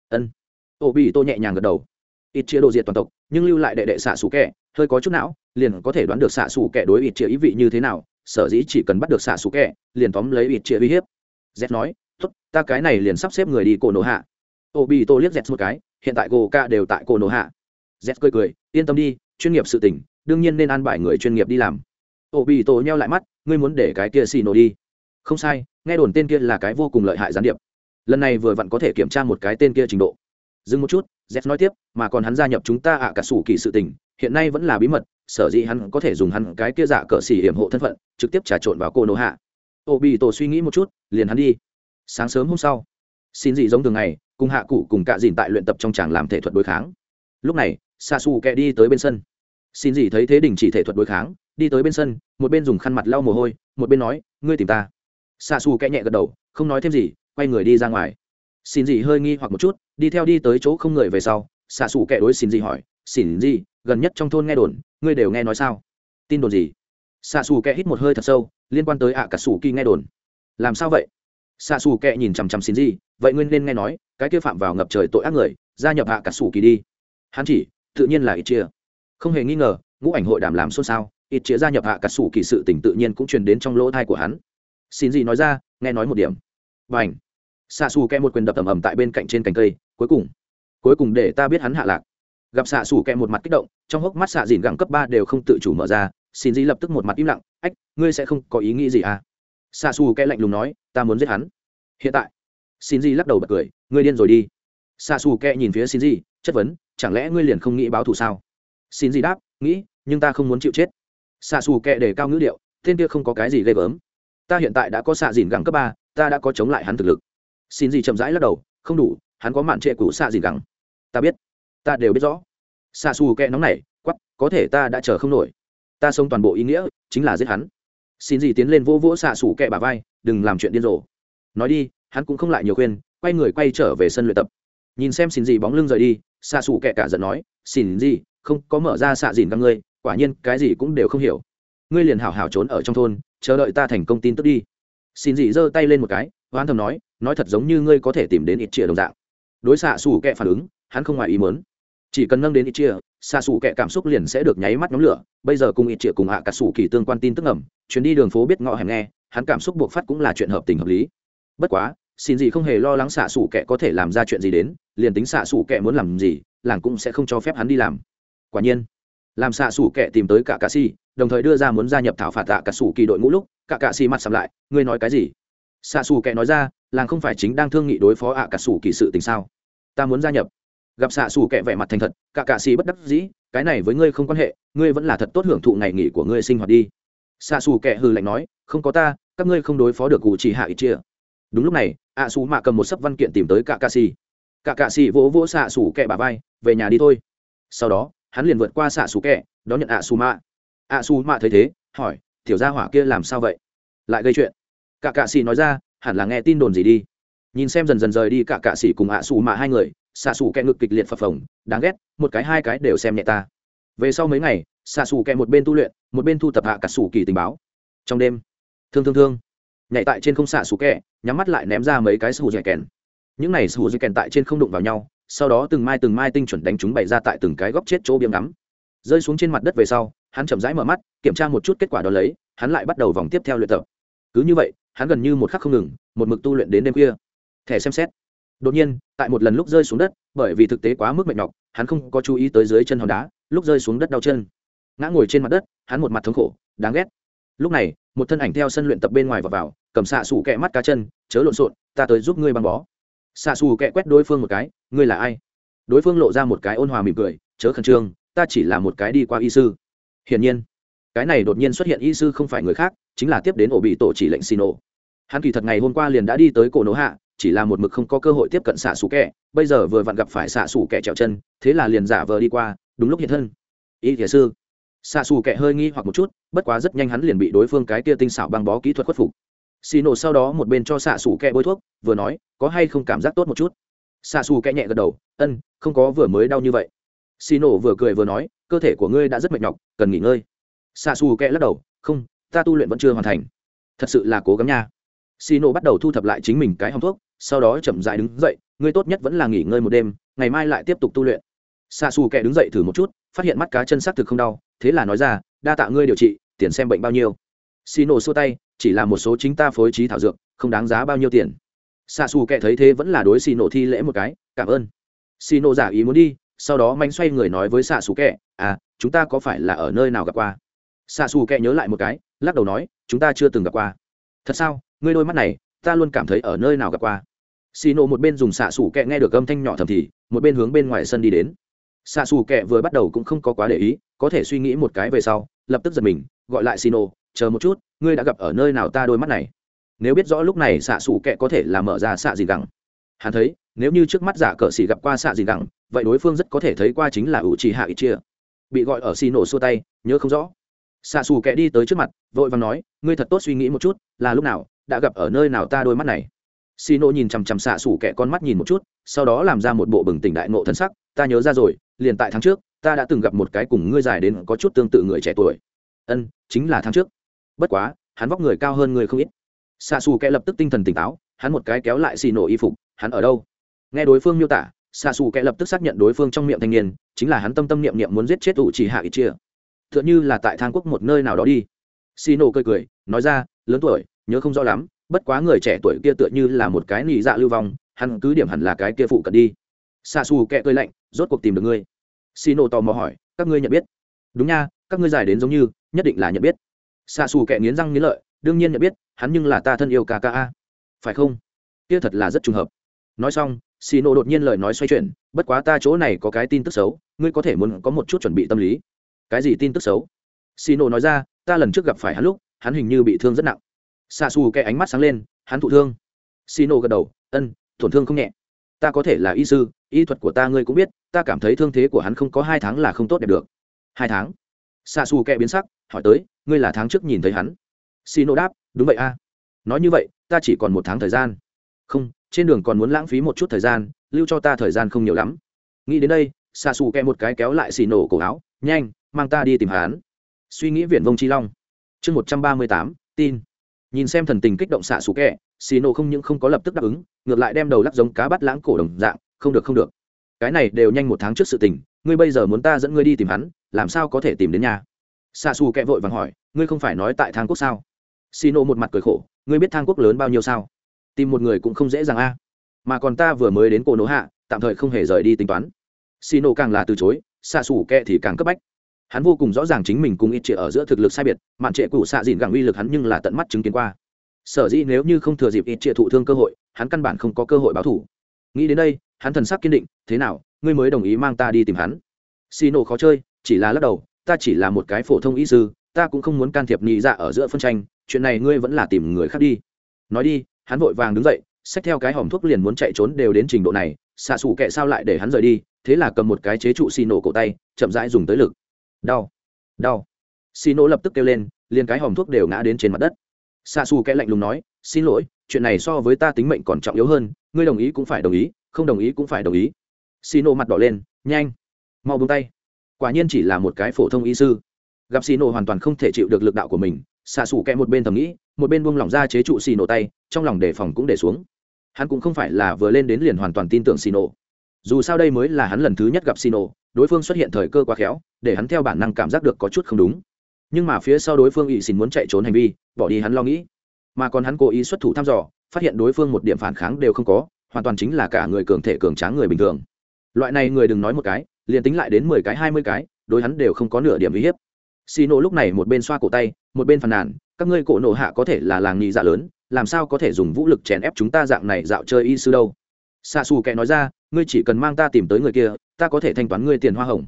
Ân. Ô bị tổ nhẹ nhàng gật đầu. Ít chia đồ diệt toàn tộc nhưng lưu lại đệ đệ xạ sủ kẻ, hơi có chút não liền có thể đoán được xạ sủ kẻ đối ít chia ý vị như thế nào sở dĩ chỉ cần bắt được xạ xù kẹ, liền tóm lấy ít chia uy hiếp. Z nói, tốt, ta cái này liền sắp xếp người đi cổ nổ hạ. Ô bị tô liếc z một cái, hiện tại gồ ca đều tại cổ nổ hạ. Z cười cười, yên tâm đi, chuyên nghiệp sự tỉnh đương nhiên nên an bài người chuyên nghiệp đi làm. Ô bị tô nheo lại mắt, ngươi muốn để cái kia xì nổ đi? Không sai, nghe đồn tên kia là cái vô cùng lợi hại gián điệp. Lần này vừa vặn có thể kiểm tra một cái tên kia trình độ. Dừng một chút, z nói tiếp, mà còn hắn gia nhập chúng ta ạ cả sủ kỳ sự tình, hiện nay vẫn là bí mật sở dĩ hắn có thể dùng hắn cái kia giả cờ xỉ hiểm hộ thân phận, trực tiếp trà trộn vào cô nô hạ. Ô bị tổ suy nghĩ một chút, liền hắn đi. Sáng sớm hôm sau, xin dị giống thường ngày, cùng hạ cụ cùng cạ dìn tại luyện tập trong tràng làm thể thuật đối kháng. Lúc này xa xù kẹ đi tới bên sân. Xin dị thấy thế đình chỉ thể thuật đối kháng, đi tới bên sân, một bên dùng khăn mặt lau mồ hôi, một bên nói, ngươi tìm ta. Xa xù kẹ nhẹ gật đầu, không nói thêm gì, quay người đi ra ngoài. Xin dị hơi nghi hoặc một chút, đi theo đi tới chỗ không người về sau xa xù kẹ đối xin dị hỏi, xin dị, gần nhất trong thôn nghe đồn ngươi đều nghe nói sao? Tin đồn gì? Xạ xù kẹ hít một hơi thật sâu, liên quan tới ạ cả xù kỳ nghe đồn. Làm sao vậy? Xạ xù kẹ nhìn chằm chằm xin gì vậy ngươi nên nghe nói, cái kia phạm vào ngập trời tội ác người, gia nhập ạ cả xù kỳ đi. Hắn chỉ, tự nhiên là ít chia không hề nghi ngờ, ngũ ảnh hội đàm làm xôn xao ít chia gia nhập ạ cả xù kỳ sự tỉnh tự nhiên cũng truyền đến trong lỗ thai của hắn. Xin gì nói ra, nghe nói một điểm. Và ảnh xạ xù kẹ một quyền đập ầm ầm tại bên cạnh trên cành cây, cuối cùng cuối cùng để ta biết hắn hạ lạc gặp xạ xủ kẹ một mặt kích động, trong hốc mắt xạ dìn gẳng cấp ba đều không tự chủ mở ra, xin di lập tức một mặt im lặng, ách, ngươi sẽ không có ý nghĩ gì à? Xạ xù kẹ lạnh lùng nói, ta muốn giết hắn. Hiện tại? Xin di lắc đầu bật cười, ngươi điên rồi đi. Xạ xù kẹ nhìn phía xin di chất vấn, chẳng lẽ ngươi liền không nghĩ báo thù sao? Xin di đáp, nghĩ, nhưng ta không muốn chịu chết. Xạ xù kẹ để cao ngữ điệu, tên kia không có cái gì ghê gớm. Ta hiện tại đã có xạ dìn gẳng cấp ba, ta đã có chống lại hắn thực lực. Xin dĩ chậm rãi lắc đầu, không đủ, hắn có mạn trệ cũ xạ dìn gẳng. Ta biết ta đều biết rõ. Xa xù kẹ nóng này quắp có thể ta đã chờ không nổi. Ta sống toàn bộ ý nghĩa, chính là giết hắn. Xin gì tiến lên vỗ vỗ xạ xù kẹ bà vai, đừng làm chuyện điên rồ. Nói đi, hắn cũng không lại nhiều khuyên, quay người quay trở về sân luyện tập. Nhìn xem xin gì bóng lưng rời đi xạ xù kẹ cả giận nói, xin gì, không có mở ra xạ dìn các ngươi, quả nhiên cái gì cũng đều không hiểu. Ngươi liền hảo hảo trốn ở trong thôn, chờ đợi ta thành công tin tức đi. Xin gì giơ tay lên một cái, hoan thầm nói nói thật giống như ngươi có thể tìm đến ít chĩa đồng dạng. Đối xạ xù kẹ phản ứng hắn không ngoài ý muốn, chỉ cần nâng đến ít chia xa xù kẻ cảm xúc liền sẽ được nháy mắt nhóm lửa. Bây giờ cùng ít chia cùng hạ cả xù kỳ tương quan tin tức ẩm chuyến đi đường phố biết ngõ hẻm nghe hắn cảm xúc buộc phát cũng là chuyện hợp tình hợp lý. Bất quá xin gì không hề lo lắng xạ xù kẻ có thể làm ra chuyện gì đến liền tính xạ xù kẻ muốn làm gì làng cũng sẽ không cho phép hắn đi làm. Quả nhiên làm xạ xù kẻ tìm tới cả cà si đồng thời đưa ra muốn gia nhập thảo phạt tạ cả xù kỳ đội ngũ lúc cả cà si mặt sầm lại ngươi nói cái gì? Xạ xù kẻ nói ra làng không phải chính đang thương nghị đối phó ạ cả xù kỳ sự tình sao? Ta muốn gia nhập gặp xạ xù kẹ vẻ mặt thành thật, cả cạ xì bất đắc dĩ, cái này với ngươi không quan hệ, ngươi vẫn là thật tốt hưởng thụ ngày nghỉ của ngươi sinh hoạt đi. Xạ xù kẹ hừ lạnh nói, không có ta, các ngươi không đối phó được cụ chỉ hạ ít chia. Đúng lúc này, ạ xù mạ cầm một sấp văn kiện tìm tới cả cạ xì. Cả cạ xì vỗ vỗ xạ xù kẹ bà vai, về nhà đi thôi. Sau đó, hắn liền vượt qua xạ xù kẹ đón nhận ạ xù mạ. Ạ xù mạ thấy thế, hỏi, tiểu gia hỏa kia làm sao vậy? Lại gây chuyện. Cả cạ xì nói ra, hẳn là nghe tin đồn gì đi. Nhìn xem dần dần rời đi cả cạ xì cùng ạ xù mạ hai người xạ xù kẹ ngực kịch liệt phập phồng, đáng ghét, một cái hai cái đều xem nhẹ ta. Về sau mấy ngày, xạ xù kẹ một bên tu luyện, một bên thu tập hạ cả xù kỳ tình báo. Trong đêm, thương thương thương, nhảy tại trên không xạ xù kẹ, nhắm mắt lại ném ra mấy cái sù dẻ kèn. Những này sù dẻ kèn tại trên không đụng vào nhau, sau đó từng mai từng mai tinh chuẩn đánh chúng bày ra tại từng cái góc chết chỗ biếm ngắm. Rơi xuống trên mặt đất về sau, hắn chậm rãi mở mắt, kiểm tra một chút kết quả đó lấy, hắn lại bắt đầu vòng tiếp theo luyện tập. Cứ như vậy, hắn gần như một khắc không ngừng, một mực tu luyện đến đêm khuya. Thẻ xem xét đột nhiên, tại một lần lúc rơi xuống đất, bởi vì thực tế quá mức mệt nhọc, hắn không có chú ý tới dưới chân hòn đá, lúc rơi xuống đất đau chân. Ngã ngồi trên mặt đất, hắn một mặt thống khổ, đáng ghét. Lúc này, một thân ảnh theo sân luyện tập bên ngoài và vào, cầm xạ xù kẹ mắt cá chân, chớ lộn xộn, ta tới giúp ngươi băng bó. Xạ xù kẹ quét đối phương một cái, ngươi là ai? Đối phương lộ ra một cái ôn hòa mỉm cười, chớ khẩn trương, ta chỉ là một cái đi qua y sư. Hiển nhiên, cái này đột nhiên xuất hiện y sư không phải người khác, chính là tiếp đến ổ bị tổ chỉ lệnh xin ổ hắn kỳ thật ngày hôm qua liền đã đi tới cổ nỗ hạ chỉ là một mực không có cơ hội tiếp cận xạ xù kẹ, bây giờ vừa vặn gặp phải xạ xù kẹ trèo chân, thế là liền giả vờ đi qua, đúng lúc hiện thân. Y thiền sư, xạ xù kẹ hơi nghi hoặc một chút, bất quá rất nhanh hắn liền bị đối phương cái kia tinh xảo băng bó kỹ thuật khuất phục. Xì nổ sau đó một bên cho xạ xù kẹ bôi thuốc, vừa nói, có hay không cảm giác tốt một chút? Xạ xù kẹ nhẹ gật đầu, ân, không có vừa mới đau như vậy. Xì nổ vừa cười vừa nói, cơ thể của ngươi đã rất mệt nhọc, cần nghỉ ngơi. Xạ xù kẹ lắc đầu, không, ta tu luyện vẫn chưa hoàn thành. Thật sự là cố gắng nha. Xì nổ bắt đầu thu thập lại chính mình cái hòng thuốc sau đó chậm dại đứng dậy, ngươi tốt nhất vẫn là nghỉ ngơi một đêm, ngày mai lại tiếp tục tu luyện. Xa xù kẻ đứng dậy thử một chút, phát hiện mắt cá chân xác thực không đau, thế là nói ra, đa tạ ngươi điều trị, tiền xem bệnh bao nhiêu? Xì nổ xua tay, chỉ là một số chính ta phối trí thảo dược, không đáng giá bao nhiêu tiền. Xa xù kệ thấy thế vẫn là đối xì nổ thi lễ một cái, cảm ơn. Xì nổ giả ý muốn đi, sau đó manh xoay người nói với xạ xù kệ à chúng ta có phải là ở nơi nào gặp qua? Xạ xù kệ nhớ lại một cái, lắc đầu nói, chúng ta chưa từng gặp qua. Thật sao? Ngươi đôi mắt này, ta luôn cảm thấy ở nơi nào gặp qua? Xì nổ một bên dùng xạ xù kệ nghe được âm thanh nhỏ thầm thì, một bên hướng bên ngoài sân đi đến. Xạ xù kệ vừa bắt đầu cũng không có quá để ý, có thể suy nghĩ một cái về sau, lập tức giật mình, gọi lại xì nổ, chờ một chút, ngươi đã gặp ở nơi nào ta đôi mắt này? Nếu biết rõ lúc này xạ xù kệ có thể là mở ra xạ gì gẳng. Hắn thấy, nếu như trước mắt giả cờ xỉ gặp qua xạ gì gẳng, vậy đối phương rất có thể thấy qua chính là ủ trì hạ ít chia. Bị gọi ở xì nổ xua tay, nhớ không rõ. Xạ xù kệ đi tới trước mặt, vội và nói, ngươi thật tốt suy nghĩ một chút, là lúc nào, đã gặp ở nơi nào ta đôi mắt này? Xì nộ nhìn chằm chằm xạ xủ kẻ con mắt nhìn một chút, sau đó làm ra một bộ bừng tỉnh đại ngộ thân sắc, ta nhớ ra rồi, liền tại tháng trước, ta đã từng gặp một cái cùng ngươi dài đến có chút tương tự người trẻ tuổi. Ân, chính là tháng trước. Bất quá, hắn vóc người cao hơn người không ít. Xạ xù Kẻ lập tức tinh thần tỉnh táo, hắn một cái kéo lại xì nổ y phục, hắn ở đâu? Nghe đối phương miêu tả, xạ xù Kẻ lập tức xác nhận đối phương trong miệng thanh niên, chính là hắn tâm tâm niệm niệm muốn giết chết ủ chỉ hạ ít chia. T h ư ợ n h ư là tại thang quốc một nơi nào đó đi. Xì nổ cười cười, nói ra, lớn tuổi, nhớ không rõ lắm bất quá người trẻ tuổi kia tựa như là một cái nị dạ lưu vong, hắn cứ điểm hẳn là cái kia phụ cận đi. Xa xù kẹ cơi lạnh, rốt cuộc tìm được ngươi. Xì nổ tò mò hỏi, các ngươi nhận biết? Đúng nha, các ngươi giải đến giống như, nhất định là nhận biết. Xa xù kẹ nghiến răng nghiến lợi, đương nhiên nhận biết, hắn nhưng là ta thân yêu ca ca a phải không? Kia thật là rất trùng hợp. Nói xong xì nổ đột nhiên lời nói xoay chuyển, bất quá ta chỗ này có cái tin tức xấu, ngươi có thể muốn có một chút chuẩn bị tâm lý. Cái gì tin tức xấu? Xì nổ nói ra, ta lần trước gặp phải hắn lúc, hắn hình như bị thương rất nặng xạ xù kẻ ánh mắt sáng lên, hắn thụ thương. Xì nổ gật đầu, ân, tổn thương không nhẹ. Ta có thể là y sư, y thuật của ta ngươi cũng biết, ta cảm thấy thương thế của hắn không có hai tháng là không tốt đẹp được. Hai tháng? Xạ xù kẻ biến sắc, hỏi tới, ngươi là tháng trước nhìn thấy hắn? Xì nổ đáp, đúng vậy a. Nói như vậy, ta chỉ còn một tháng thời gian. Không, trên đường còn muốn lãng phí một chút thời gian, lưu cho ta thời gian không nhiều lắm. Nghĩ đến đây xạ xù kẹ một cái kéo lại xì nổ cổ áo, nhanh, mang ta đi tìm hắn. Suy nghĩ viển vông chi long. Chương một trăm ba mươi tám, tin nhìn xem thần tình kích động xạ xù kẹ xì nổ không những không có lập tức đáp ứng, ngược lại đem đầu lắc giống cá bắt lãng cổ đồng dạng, không được không được. Cái này đều nhanh một tháng trước sự tình, ngươi bây giờ muốn ta dẫn ngươi đi tìm hắn, làm sao có thể tìm đến nhà? Xạ xù kẹ vội vàng hỏi, ngươi không phải nói tại thang quốc sao? Xì nổ một mặt cười khổ, ngươi biết thang quốc lớn bao nhiêu sao? Tìm một người cũng không dễ dàng a. Mà còn ta vừa mới đến cổ nỗ hạ, tạm thời không hề rời đi tính toán. Xì nổ càng là từ chối, xạ xù kẹ thì càng cấp bách hắn vô cùng rõ ràng chính mình cùng ít trệ ở giữa thực lực sai biệt, mạn trệ cụ xạ dìn gẳng uy lực hắn nhưng là tận mắt chứng kiến qua. Sở dĩ nếu như không thừa dịp ít trệ thụ thương cơ hội, hắn căn bản không có cơ hội báo thủ. Nghĩ đến đây, hắn thần sắc kiên định, thế nào, ngươi mới đồng ý mang ta đi tìm hắn? Xì nổ khó chơi, chỉ là lắc đầu, ta chỉ là một cái phổ thông y sư, ta cũng không muốn can thiệp nhị dạ ở giữa phân tranh, chuyện này ngươi vẫn là tìm người khác đi. Nói đi, hắn vội vàng đứng dậy, xách theo cái hòm thuốc liền muốn chạy trốn đều đến trình độ này, xạ xù kệ sao lại để hắn rời đi, thế là cầm một cái chế trụ xì nổ cổ tay, chậm rãi dùng tới lực đau. Đau. Xì nổ lập tức kêu lên, liền cái hòm thuốc đều ngã đến trên mặt đất. Xa xù kẽ lạnh lùng nói, xin lỗi, chuyện này so với ta tính mệnh còn trọng yếu hơn, ngươi đồng ý cũng phải đồng ý, không đồng ý cũng phải đồng ý. Xì nổ mặt đỏ lên, nhanh, mau buông tay. Quả nhiên chỉ là một cái phổ thông y sư. Gặp xì nổ hoàn toàn không thể chịu được lực đạo của mình xạ xù kẽ một bên thầm nghĩ, một bên buông lỏng ra chế trụ xì nổ tay, trong lòng đề phòng cũng để xuống. Hắn cũng không phải là vừa lên đến liền hoàn toàn tin tưởng xì nổ dù sao đây mới là hắn lần thứ nhất gặp Sino, đối phương xuất hiện thời cơ quá khéo để hắn theo bản năng cảm giác được có chút không đúng. Nhưng mà phía sau đối phương ỵ xin muốn chạy trốn hành vi bỏ đi hắn lo nghĩ. Mà còn hắn cố ý xuất thủ thăm dò phát hiện đối phương một điểm phản kháng đều không có hoàn toàn chính là cả người cường thể cường tráng người bình thường. Loại này người đừng nói một cái liền tính lại đến mười cái hai mươi cái đối hắn đều không có nửa điểm uy hiếp. Xì nổ lúc này một bên xoa cổ tay một bên phàn nàn các ngươi cổ nổ hạ có thể là làng nhị dạ lớn làm sao có thể dùng vũ lực chèn ép chúng ta dạng này dạo chơi y sư đâu? Xa xù kệ nói ra ngươi chỉ cần mang ta tìm tới người kia, ta có thể thanh toán ngươi tiền hoa hồng.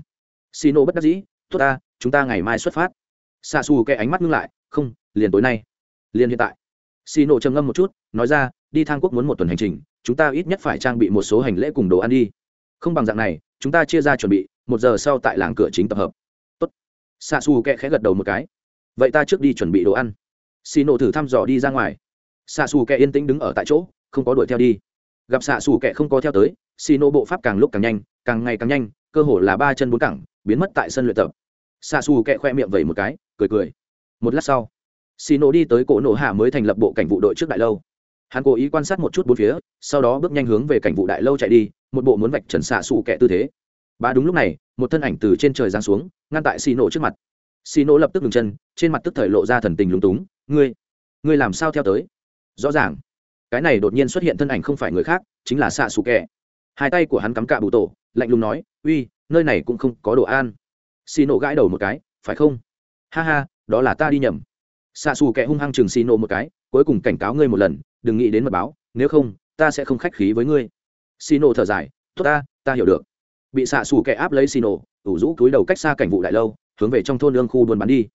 Xì nổ bất đắc dĩ, tốt ta, chúng ta ngày mai xuất phát. Xa xù kệ ánh mắt ngưng lại, không, liền tối nay. Liền hiện tại. Xì nổ trầm ngâm một chút, nói ra, đi thang quốc muốn một tuần hành trình, chúng ta ít nhất phải trang bị một số hành lễ cùng đồ ăn đi. Không bằng dạng này, chúng ta chia ra chuẩn bị, một giờ sau tại làng cửa chính tập hợp. Tốt. Xa xù kẻ khẽ gật đầu một cái. Vậy ta trước đi chuẩn bị đồ ăn. Xì nổ thử thăm dò đi ra ngoài. Xa xù kẻ yên tĩnh đứng ở tại chỗ, không có đuổi theo đi. Gặp xạ xù kẻ không có theo tới xì nổ bộ pháp càng lúc càng nhanh, càng ngày càng nhanh, cơ hồ là ba chân bốn cẳng, biến mất tại sân luyện tập. Xa xù kẹ khoe miệng vẩy một cái, cười cười. Một lát sau, xì nổ đi tới cổ nổ hạ mới thành lập bộ cảnh vụ đội trước đại lâu. Hắn cố ý quan sát một chút bốn phía, sau đó bước nhanh hướng về cảnh vụ đại lâu chạy đi, một bộ muốn vạch trần xạ xù kẹ tư thế. Ba đúng lúc này, một thân ảnh từ trên trời giáng xuống, ngăn tại xì nổ trước mặt. Xì nổ lập tức ngừng chân, trên mặt tức thời lộ ra thần tình lúng túng. Ngươi ngươi làm sao theo tới? Rõ ràng. Cái này đột nhiên xuất hiện thân ảnh không phải người khác, chính là xạ xù kẹ hai tay của hắn cắm cạ bụ tổ, lạnh lùng nói, uy, nơi này cũng không có đồ an xì nổ gãi đầu một cái, phải không? Ha ha, đó là ta đi nhầm. Xạ xù kẻ hung hăng chừng xì nổ một cái, cuối cùng cảnh cáo ngươi một lần, đừng nghĩ đến mật báo, nếu không, ta sẽ không khách khí với ngươi. Xì nổ thở dài, tốt ta ta hiểu được. Bị xạ xù kẻ áp lấy xì nổ, ủ rũ túi đầu cách xa cảnh vụ đại lâu, hướng về trong thôn lương khu buôn bán đi.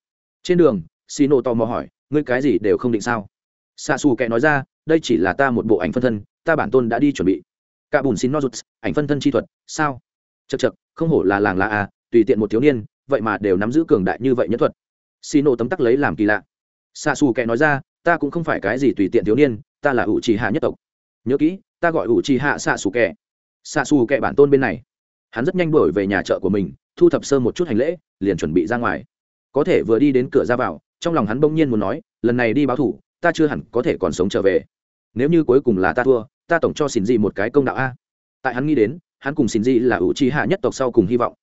Trên đường, xì nổ tò mò hỏi, ngươi cái gì đều không định sao? Xạ xù kẻ nói ra, đây chỉ là ta một bộ ảnh phân thân, ta bản tôn đã đi chuẩn bị cả bùn xin no rụt, ảnh phân thân chi thuật, sao? Chật chật không hổ là làng là à tùy tiện một thiếu niên, vậy mà đều nắm giữ cường đại như vậy nhất thuật. Xì nổ tấm tắc lấy làm kỳ lạ. Xa xù kệ nói ra, ta cũng không phải cái gì tùy tiện thiếu niên, ta là ủ trì hạ nhất tộc. Nhớ kỹ, ta gọi ủ trì hạ xạ xù kệ. xạ xù kệ bản tôn bên này. Hắn rất nhanh đổi về nhà chợ của mình, thu thập sơ một chút hành lễ, liền chuẩn bị ra ngoài. Có thể vừa đi đến cửa ra vào, trong lòng hắn bỗng nhiên muốn nói, lần này đi báo thủ, ta chưa hẳn có thể còn sống trở về. Nếu như cuối cùng là ta thua ta tổng cho xin gì một cái công đạo a. Tại hắn nghĩ đến, hắn cùng xin gì là ủ trí hạ nhất tộc sau cùng hy vọng.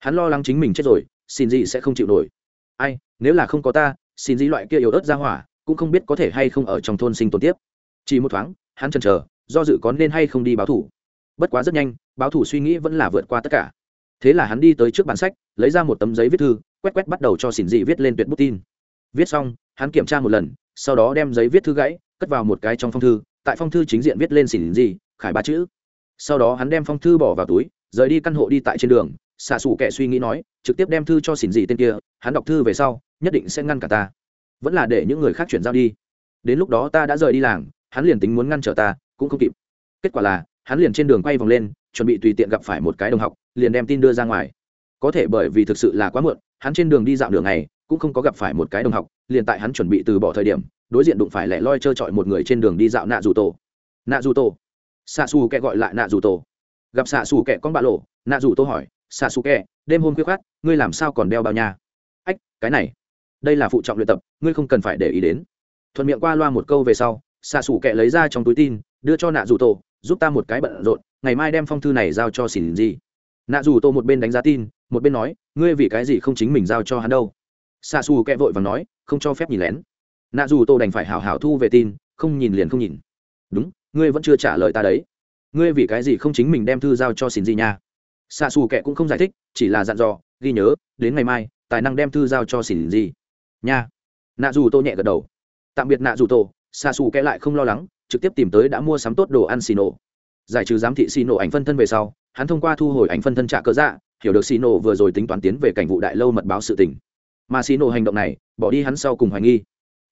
Hắn lo lắng chính mình chết rồi xin gì sẽ không chịu nổi. Ai, nếu là không có ta xin gì loại kia yếu ớt ra hỏa, cũng không biết có thể hay không ở trong thôn sinh tồn tiếp. Chỉ một thoáng, hắn chần chờ, do dự có nên hay không đi báo thủ. Bất quá rất nhanh, báo thủ suy nghĩ vẫn là vượt qua tất cả. Thế là hắn đi tới trước bản sách, lấy ra một tấm giấy viết thư, quét quét bắt đầu cho xỉn dị viết lên tuyệt bút tin. Viết xong, hắn kiểm tra một lần, sau đó đem giấy viết thư gãy, cất vào một cái trong phong thư tại phong thư chính diện viết lên xỉn gì, khải ba chữ. Sau đó hắn đem phong thư bỏ vào túi rời đi căn hộ đi tại trên đường xạ xù kẻ suy nghĩ nói trực tiếp đem thư cho xỉn gì tên kia hắn đọc thư về sau nhất định sẽ ngăn cả ta. Vẫn là để những người khác chuyển giao đi. Đến lúc đó ta đã rời đi làng hắn liền tính muốn ngăn trở ta cũng không kịp. Kết quả là hắn liền trên đường quay vòng lên chuẩn bị tùy tiện gặp phải một cái đồng học liền đem tin đưa ra ngoài. Có thể bởi vì thực sự là quá muộn hắn trên đường đi dạo đường này cũng không có gặp phải một cái đồng học liền tại hắn chuẩn bị từ bỏ thời điểm đối diện đụng phải lẻ loi trơ trọi một người trên đường đi dạo nạ dù tổ. Nạ dù tổ. Xạ xù kẹ gọi lại nạ dù tổ. Gặp xạ xù kẹ con bạ lộ, nạ dù tổ hỏi, xạ xù kẹ đêm hôm khuya khát ngươi làm sao còn đeo bao nha? Ách, cái này, đây là phụ trọng luyện tập, ngươi không cần phải để ý đến. Thuận miệng qua loa một câu về sau, xạ xù kẹ lấy ra trong túi tin, đưa cho nạ dù tổ, giúp ta một cái bận rộn, ngày mai đem phong thư này giao cho xỉn gì. Nạ dù tô một bên đánh giá tin, một bên nói, ngươi vì cái gì không chính mình giao cho hắn đâu? Xa xù kẹ vội và nói, không cho phép nhìn lén nạ dù tô đành phải hảo hảo thu về tin, không nhìn liền không nhìn. Đúng, ngươi vẫn chưa trả lời ta đấy. Ngươi vì cái gì không chính mình đem thư giao cho xỉn gì nha? Xa xù kệ cũng không giải thích, chỉ là dặn dò, ghi nhớ, đến ngày mai, tài năng đem thư giao cho xỉn gì nha. Nạ dù tô nhẹ gật đầu. Tạm biệt nạ dù tô xa xù kệ lại không lo lắng, trực tiếp tìm tới đã mua sắm tốt đồ ăn xì nổ giải trừ giám thị xì nổ ảnh phân thân về sau, hắn thông qua thu hồi ảnh phân thân trả cớ dạ hiểu được xì nổ vừa rồi tính toán tiến về cảnh vụ đại lâu mật báo sự tình. Mà xì nổ hành động này, bỏ đi hắn sau cùng hoài nghi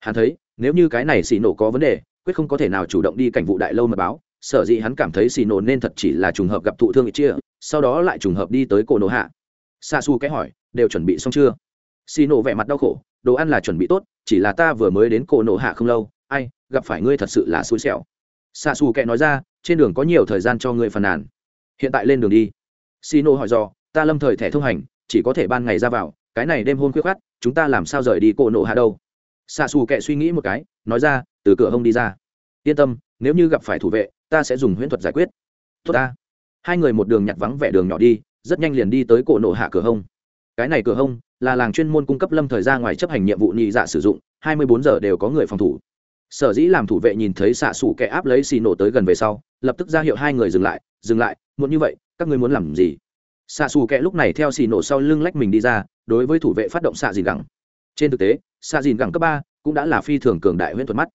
hắn thấy, nếu như cái này xì nổ có vấn đề, quyết không có thể nào chủ động đi cảnh vụ đại lâu mà báo, sở dĩ hắn cảm thấy xì nổ nên thật chỉ là trùng hợp gặp thụ thương ít chia, sau đó lại trùng hợp đi tới cổ nổ hạ. Xa xu cái hỏi, đều chuẩn bị xong chưa? Xì nổ vẻ mặt đau khổ, đồ ăn là chuẩn bị tốt, chỉ là ta vừa mới đến cổ nổ hạ không lâu, ai, gặp phải ngươi thật sự là xui xẻo. Xa xù kệ nói ra, trên đường có nhiều thời gian cho ngươi phàn nàn. Hiện tại lên đường đi. Xì hỏi do ta lâm thời thẻ thông hành, chỉ có thể ban ngày ra vào, cái này đêm hôn khuyết khát chúng ta làm sao rời đi cổ nổ hạ đâu? Xạ xù kệ suy nghĩ một cái, nói ra, từ cửa hông đi ra. Yên tâm, nếu như gặp phải thủ vệ, ta sẽ dùng huyễn thuật giải quyết. Tốt ta. Hai người một đường nhặt vắng vẻ đường nhỏ đi, rất nhanh liền đi tới cổ nộ hạ cửa hông. Cái này cửa hông, là làng chuyên môn cung cấp lâm thời ra ngoài chấp hành nhiệm vụ nhị dạ sử dụng, hai mươi bốn giờ đều có người phòng thủ. Sở dĩ làm thủ vệ nhìn thấy xạ xù kẻ áp lấy xì nổ tới gần về sau, lập tức ra hiệu hai người dừng lại dừng lại muốn như vậy, các ngươi muốn làm gì? Xạ xù kẻ lúc này theo xì nổ sau lưng lách mình đi ra, đối với thủ vệ phát động xạ dìn gẳng. Trên thực tế xạ dìn gẳng cấp ba cũng đã là phi thường cường đại huyễn thuật mắt.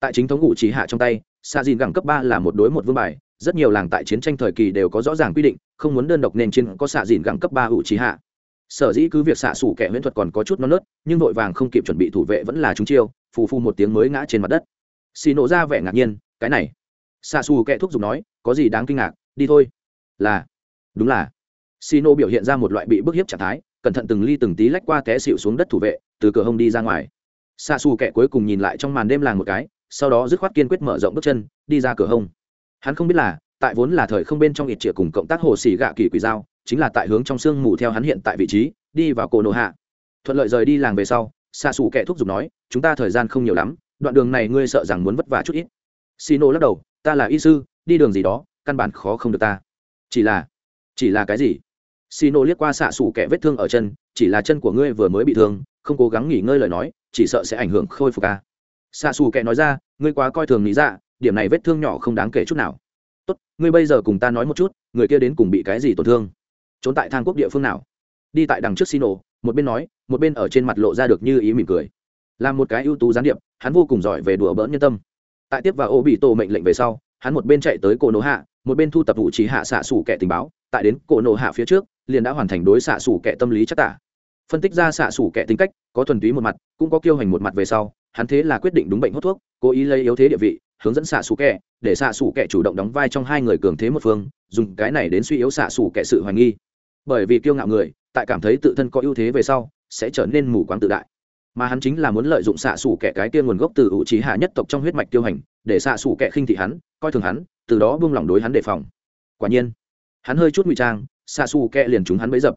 Tại chính thống ngụ trí hạ trong tay xạ dìn gẳng cấp ba là một đối một vương bài, rất nhiều làng tại chiến tranh thời kỳ đều có rõ ràng quy định, không muốn đơn độc nên chiến có xạ dìn gẳng cấp ba ủ trí hạ. Sở dĩ cứ việc xạ xủ kẻ huyễn thuật còn có chút non nớt, nhưng vội vàng không kịp chuẩn bị thủ vệ vẫn là chúng chiêu, phù phu một tiếng mới ngã trên mặt đất. Xì nổ ra vẻ ngạc nhiên, cái này? Xạ xù kẻ thúc giục nói, có gì đáng kinh ngạc, đi thôi. Là. Đúng là. Xì nổ biểu hiện ra một loại bị bức hiếp trạng thái, cẩn thận từng ly từng tí lách qua té xịu xuống đất thủ vệ từ cửa hông đi ra ngoài. Xa xù kẻ cuối cùng nhìn lại trong màn đêm làng một cái, sau đó dứt khoát kiên quyết mở rộng bước chân, đi ra cửa hông. Hắn không biết là, tại vốn là thời không bên trong ít trịa cùng cộng tác hồ xì gạ kỳ quỷ dao chính là tại hướng trong sương mù theo hắn hiện tại vị trí, đi vào cổ nổ hạ. Thuận lợi rời đi làng về sau xa xù kẻ thúc giục nói, chúng ta thời gian không nhiều lắm, đoạn đường này ngươi sợ rằng muốn vất vả chút ít. Xì nổ lắc đầu, ta là y sư, đi đường gì đó, căn bản khó không được ta. Chỉ là chỉ là cái gì? Xì nổ liếc qua xạ xù kẻ vết thương ở chân, chỉ là chân của ngươi vừa mới bị thương, không cố gắng nghỉ ngơi lời nói, chỉ sợ sẽ ảnh hưởng khôi phục ca xạ xù kẻ nói ra, ngươi quá coi thường lý dạ điểm này vết thương nhỏ không đáng kể chút nào. Tốt, ngươi bây giờ cùng ta nói một chút, người kia đến cùng bị cái gì tổn thương? Trốn tại thang quốc địa phương nào? Đi tại đằng trước xi một bên nói, một bên ở trên mặt lộ ra được như ý mỉm cười. Là một cái ưu tú gián điệp, hắn vô cùng giỏi về đùa bỡn nhân tâm. Tại tiếp và ô bị tổ mệnh lệnh về sau, hắn một bên chạy tới cổ nổ hạ, một bên thu tập vụ trí hạ xạ xù kẻ tình báo, tại đến cổ nổ hạ phía trước liền đã hoàn thành đối xạ sủ kẻ tâm lý chắc tả. Phân tích ra xạ sủ kẻ tính cách, có thuần túy một mặt, cũng có kiêu hành một mặt về sau, hắn thế là quyết định đúng bệnh hút thuốc, cố ý lấy yếu thế địa vị, hướng dẫn xạ sủ kẻ, để xạ sủ kẻ chủ động đóng vai trong hai người cường thế một phương, dùng cái này đến suy yếu xạ sủ kẻ sự hoài nghi. Bởi vì kiêu ngạo người, tại cảm thấy tự thân có ưu thế về sau, sẽ trở nên mù quáng tự đại. Mà hắn chính là muốn lợi dụng xạ xủ kẻ cái tiên nguồn gốc từ ủ trí hạ nhất tộc trong huyết mạch tiêu hành, để xạ xủ kẻ khinh thị hắn, coi thường hắn, từ đó buông lỏng đối hắn đề phòng. Quả nhiên, hắn hơi chút ngụy trang xạ xù kẹ liền chúng hắn bấy dập.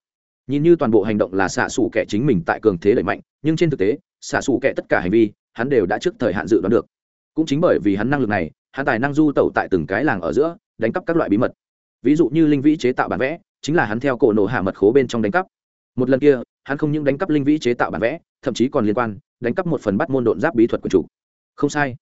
Nhìn như toàn bộ hành động là xạ xù kẹ chính mình tại cường thế đẩy mạnh, nhưng trên thực tế, xạ xù kẹ tất cả hành vi, hắn đều đã trước thời hạn dự đoán được. Cũng chính bởi vì hắn năng lực này, hắn tài năng du tẩu tại từng cái làng ở giữa, đánh cắp các loại bí mật. Ví dụ như linh vĩ chế tạo bản vẽ, chính là hắn theo cổ nổ hạ mật khố bên trong đánh cắp. Một lần kia, hắn không những đánh cắp linh vĩ chế tạo bản vẽ, thậm chí còn liên quan, đánh cắp một phần bắt môn độn giáp bí thuật của chủ. Không sai.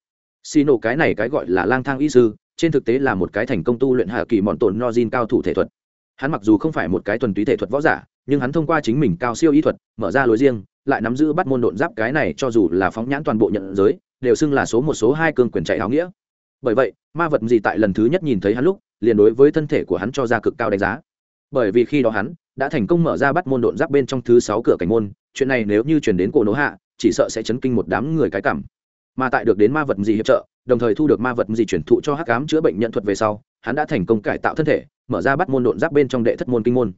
Xì nổ cái này cái gọi là lang thang y sư, trên thực tế là một cái thành công tu luyện hạ kỳ mòn tổn nozin cao thủ thể thuật hắn mặc dù không phải một cái thuần túy thể thuật võ giả, nhưng hắn thông qua chính mình cao siêu y thuật, mở ra lối riêng, lại nắm giữ bắt môn độn giáp cái này cho dù là phóng nhãn toàn bộ nhận giới, đều xưng là số một, số hai cương quyền chạy áo nghĩa. Bởi vậy, ma vật gì tại lần thứ nhất nhìn thấy hắn lúc, liền đối với thân thể của hắn cho ra cực cao đánh giá. Bởi vì khi đó hắn đã thành công mở ra bắt môn độn giáp bên trong thứ sáu cửa cảnh môn, chuyện này nếu như chuyển đến cổ nỗ hạ, chỉ sợ sẽ chấn kinh một đám người cái cảm. Mà tại được đến ma vật gì hiệp trợ, đồng thời thu được ma vật gì chuyển thụ cho hắc cám chữa bệnh nhận thuật về sau hắn đã thành công cải tạo thân thể, mở ra bắt môn độn giáp bên trong đệ thất môn kinh môn.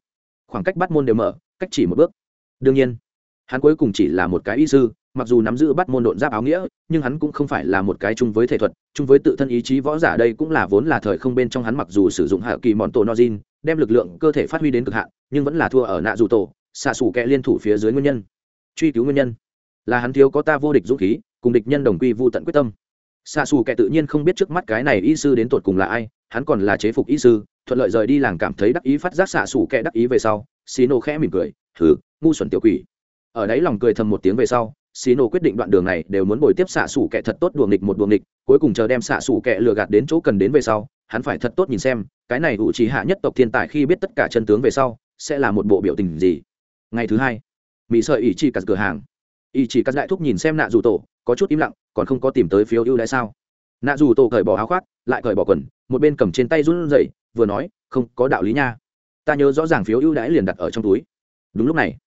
Khoảng cách bắt môn đều mở, cách chỉ một bước. Đương nhiên, hắn cuối cùng chỉ là một cái y sư, mặc dù nắm giữ bắt môn độn giáp áo nghĩa, nhưng hắn cũng không phải là một cái chung với thể thuật, chung với tự thân ý chí võ giả đây cũng là vốn là thời không bên trong hắn mặc dù sử dụng hạ kỳ mòn tổ nozin, đem lực lượng cơ thể phát huy đến cực hạn, nhưng vẫn là thua ở nạ dù tổ, xạ xủ kẹ liên thủ phía dưới nguyên nhân. Truy cứu nguyên nhân. Là hắn thiếu có ta vô địch dũng khí, cùng địch nhân đồng quy vô tận quyết tâm. Xạ xù kẹ tự nhiên không biết trước mắt cái này y sư đến tột cùng là ai hắn còn là chế phục y sư, thuận lợi rời đi làng cảm thấy đắc ý phát giác xạ xủ kẹ đắc ý về sau xì nổ khẽ mỉm cười thử ngu xuẩn tiểu quỷ. Ở đấy lòng cười thầm một tiếng về sau xì nổ quyết định đoạn đường này đều muốn bồi tiếp xạ xủ kẹ thật tốt đùa nghịch một đùa nghịch, cuối cùng chờ đem xạ xủ kẹ lừa gạt đến chỗ cần đến về sau, hắn phải thật tốt nhìn xem, cái này ủ trì hạ nhất tộc thiên tài khi biết tất cả chân tướng về sau, sẽ là một bộ biểu tình gì. Ngày thứ hai, mỹ sợi ý chỉ cắt cửa hàng. Ý chỉ cắt đại thúc nhìn xem nạ dù tổ, có chút im lặng, còn không có tìm tới phiếu ưu đãi sao? Nạ dù tổ cởi bỏ áo khoác, lại cởi bỏ quần, một bên cầm trên tay run rẩy, vừa nói, không, có đạo lý nha. Ta nhớ rõ ràng phiếu ưu đãi liền đặt ở trong túi. Đúng lúc này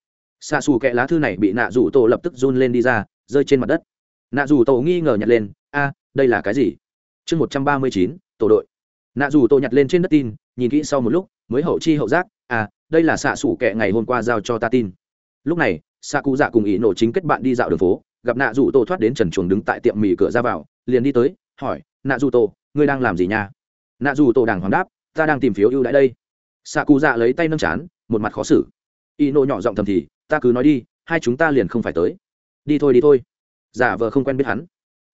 xạ xù kẹ lá thư này bị nạ dù tổ lập tức run lên đi ra, rơi trên mặt đất. Nạ dù tổ nghi ngờ nhặt lên, a, đây là cái gì? Chương một trăm ba mươi chín, tổ đội. Nạ dù tổ nhặt lên trên đất tin, nhìn kỹ sau một lúc, mới hậu chi hậu giác à đây là xạ xù kệ ngày hôm qua giao cho ta tin. Lúc này xạ cụ dạ cùng ý nổ chính kết bạn đi dạo đường phố, gặp nạ dù tổ thoát đến trần chuồng đứng tại tiệm mì cửa ra vào, liền đi tới hỏi, nạ dù tổ, ngươi đang làm gì nha? Nạ dù tổ đàng hoàng đáp, ta đang tìm phiếu ưu đãi đây. Xạ cụ dạ lấy tay nâng chán, một mặt khó xử. Y nộ nhỏ giọng thầm thì, ta cứ nói đi, hai chúng ta liền không phải tới. Đi thôi đi thôi. Giả vờ không quen biết hắn.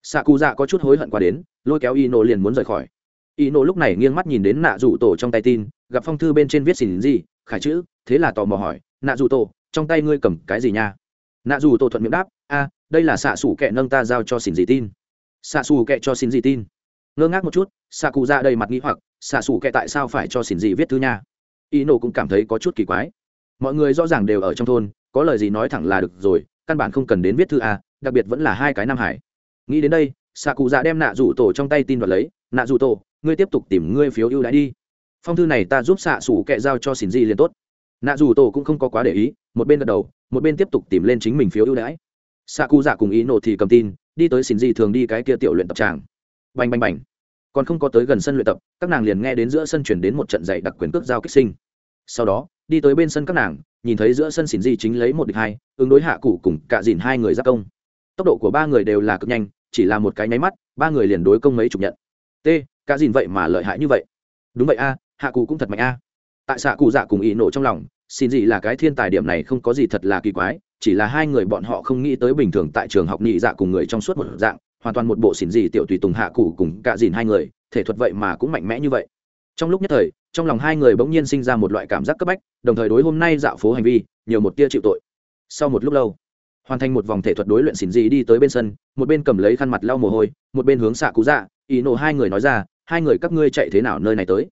Xạ cụ dạ có chút hối hận qua đến, lôi kéo y nộ liền muốn rời khỏi. Y nộ lúc này nghiêng mắt nhìn đến nạ dù tổ trong tay tin, gặp phong thư bên trên viết xỉn gì, khải chữ, thế là tò mò hỏi, nạ dù tổ, trong tay ngươi cầm cái gì nha? Nạ dù tổ thuận miệng đáp, a, đây là xạ sủ kẹ nâng ta giao cho xỉn gì tin xạ xù kệ cho xin gì tin. Ngơ ngác một chút xạ cụ ra đầy mặt nghĩ hoặc xạ xù kệ tại sao phải cho xin gì viết thư nha? Y nổ cũng cảm thấy có chút kỳ quái. Mọi người rõ ràng đều ở trong thôn, có lời gì nói thẳng là được rồi, căn bản không cần đến viết thư a đặc biệt vẫn là hai cái nam hải. Nghĩ đến đây xạ cụ dạ đem nạ rủ tổ trong tay tin đoạt lấy. Nạ rủ tổ, ngươi tiếp tục tìm ngươi phiếu ưu đãi đi. Phong thư này ta giúp xạ xủ kệ giao cho xin gì liền tốt. Nạ rủ tổ cũng không có quá để ý, một bên gật đầu, một bên tiếp tục tìm lên chính mình phiếu ưu đãi xạ cụ dạ cùng ý nổ thì cầm tin, đi tới xin gì thường đi cái kia tiểu luyện tập tràng. Bành bành bành. Còn không có tới gần sân luyện tập, các nàng liền nghe đến giữa sân chuyển đến một trận dạy đặc quyền cước giao kích sinh. Sau đó, đi tới bên sân các nàng, nhìn thấy giữa sân xin gì chính lấy một địch hai, ứng đối hạ cụ cùng cả dìn hai người giác công. Tốc độ của ba người đều là cực nhanh, chỉ là một cái nháy mắt, ba người liền đối công mấy chục nhận. T cả dìn vậy mà lợi hại như vậy. Đúng vậy a, hạ cụ cũng thật mạnh a. Tại xạ cụ dạ cùng ý nổ trong lòng xin gì là cái thiên tài điểm này không có gì thật là kỳ quái chỉ là hai người bọn họ không nghĩ tới bình thường tại trường học nhị dạ cùng người trong suốt một dạng, hoàn toàn một bộ xỉn gì tiểu tùy tùng hạ cụ cùng cả dìn hai người, thể thuật vậy mà cũng mạnh mẽ như vậy. Trong lúc nhất thời, trong lòng hai người bỗng nhiên sinh ra một loại cảm giác cấp bách, đồng thời đối hôm nay dạo phố hành vi, nhiều một tia chịu tội. Sau một lúc lâu, hoàn thành một vòng thể thuật đối luyện xỉn gì đi tới bên sân, một bên cầm lấy khăn mặt lau mồ hôi, một bên hướng xạ cụ dạ ý nổ hai người nói ra, hai người các ngươi chạy thế nào nơi này tới?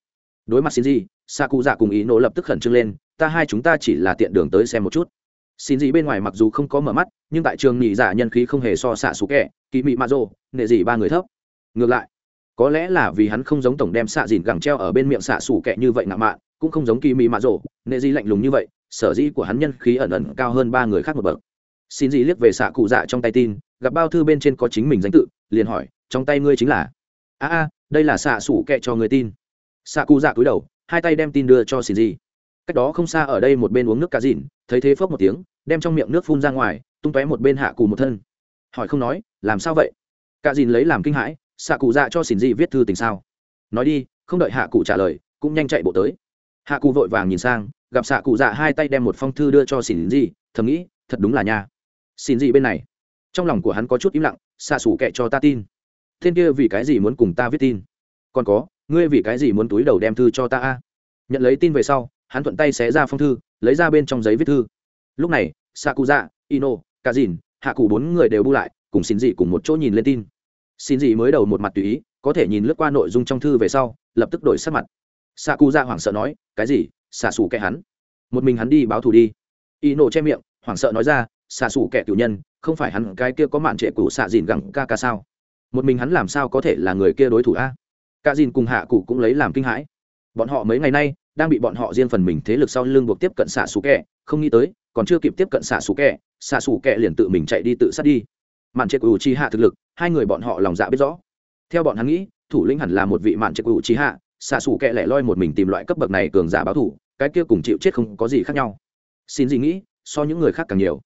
Đối mặt xỉn gì xạ cụ dạ cùng ý nổ lập tức khẩn trương lên, ta hai chúng ta chỉ là tiện đường tới xem một chút xin gì bên ngoài mặc dù không có mở mắt, nhưng tại trường nhị giả nhân khí không hề so xạ sủ kẹ kỳ mị mạ rô nệ gì ba người thấp. Ngược lại, có lẽ là vì hắn không giống tổng đem xạ dìn gẳng treo ở bên miệng xạ sủ kẹ như vậy nặng mạn, cũng không giống kỳ mị mạ rô nệ gì lạnh lùng như vậy, sở dĩ của hắn nhân khí ẩn ẩn cao hơn ba người khác một bậc. Xin gì liếc về xạ cụ dạ trong tay tin, gặp bao thư bên trên có chính mình danh tự, liền hỏi, trong tay ngươi chính là? A a, đây là xạ xù kẹ cho người tin. Xạ cụ dạ cúi đầu, hai tay đem tin đưa cho xin gì cách đó không xa ở đây một bên uống nước cá dìn thấy thế phốc một tiếng, đem trong miệng nước phun ra ngoài, tung tóe một bên hạ cụ một thân. Hỏi không nói, làm sao vậy? Cá dìn lấy làm kinh hãi, xạ cụ dạ cho xỉn dị viết thư tình sao? Nói đi, không đợi hạ cụ trả lời, cũng nhanh chạy bộ tới. Hạ cụ vội vàng nhìn sang, gặp xạ cụ dạ hai tay đem một phong thư đưa cho xỉn dị, thầm nghĩ, thật đúng là nha. Xỉn dị bên này. Trong lòng của hắn có chút im lặng, xạ xủ kệ cho ta tin. Tên kia vì cái gì muốn cùng ta viết tin? Còn có, ngươi vì cái gì muốn túi đầu đem thư cho ta a? Nhận lấy tin về sau hắn thuận tay xé ra phong thư, lấy ra bên trong giấy viết thư. Lúc này, sakuza, ino cả dìn hạ cụ bốn người đều bu lại, cùng xin dị cùng một chỗ nhìn lên tin. Xin dị mới đầu một mặt tùy ý, có thể nhìn lướt qua nội dung trong thư về sau, lập tức đổi sắc mặt. Sakuza hoảng sợ nói, cái gì? Xả xù kẻ hắn? Một mình hắn đi báo thù đi. Ino che miệng, hoảng sợ nói ra, xả xù kẻ tiểu nhân, không phải hắn cái kia có mạn trệ cụ xạ dìn gẳng ca ca sao? Một mình hắn làm sao có thể là người kia đối thủ a? Ca dìn cùng hạ cụ cũng lấy làm kinh hãi. Bọn họ mấy ngày nay đang bị bọn họ riêng phần mình thế lực sau lưng buộc tiếp cận xạ xù kẹ, không nghĩ tới, còn chưa kịp tiếp cận xạ xù kẹ, xạ xù kẹ liền tự mình chạy đi tự sát đi. Mạn trệ cựu chi hạ thực lực, hai người bọn họ lòng dạ biết rõ. Theo bọn hắn nghĩ, thủ lĩnh hẳn là một vị mạn trệ cựu chi hạ, xạ xù kẹ lẻ loi một mình tìm loại cấp bậc này cường giả báo thủ, cái kia cùng chịu chết không có gì khác nhau. Xin gì nghĩ, so những người khác càng nhiều.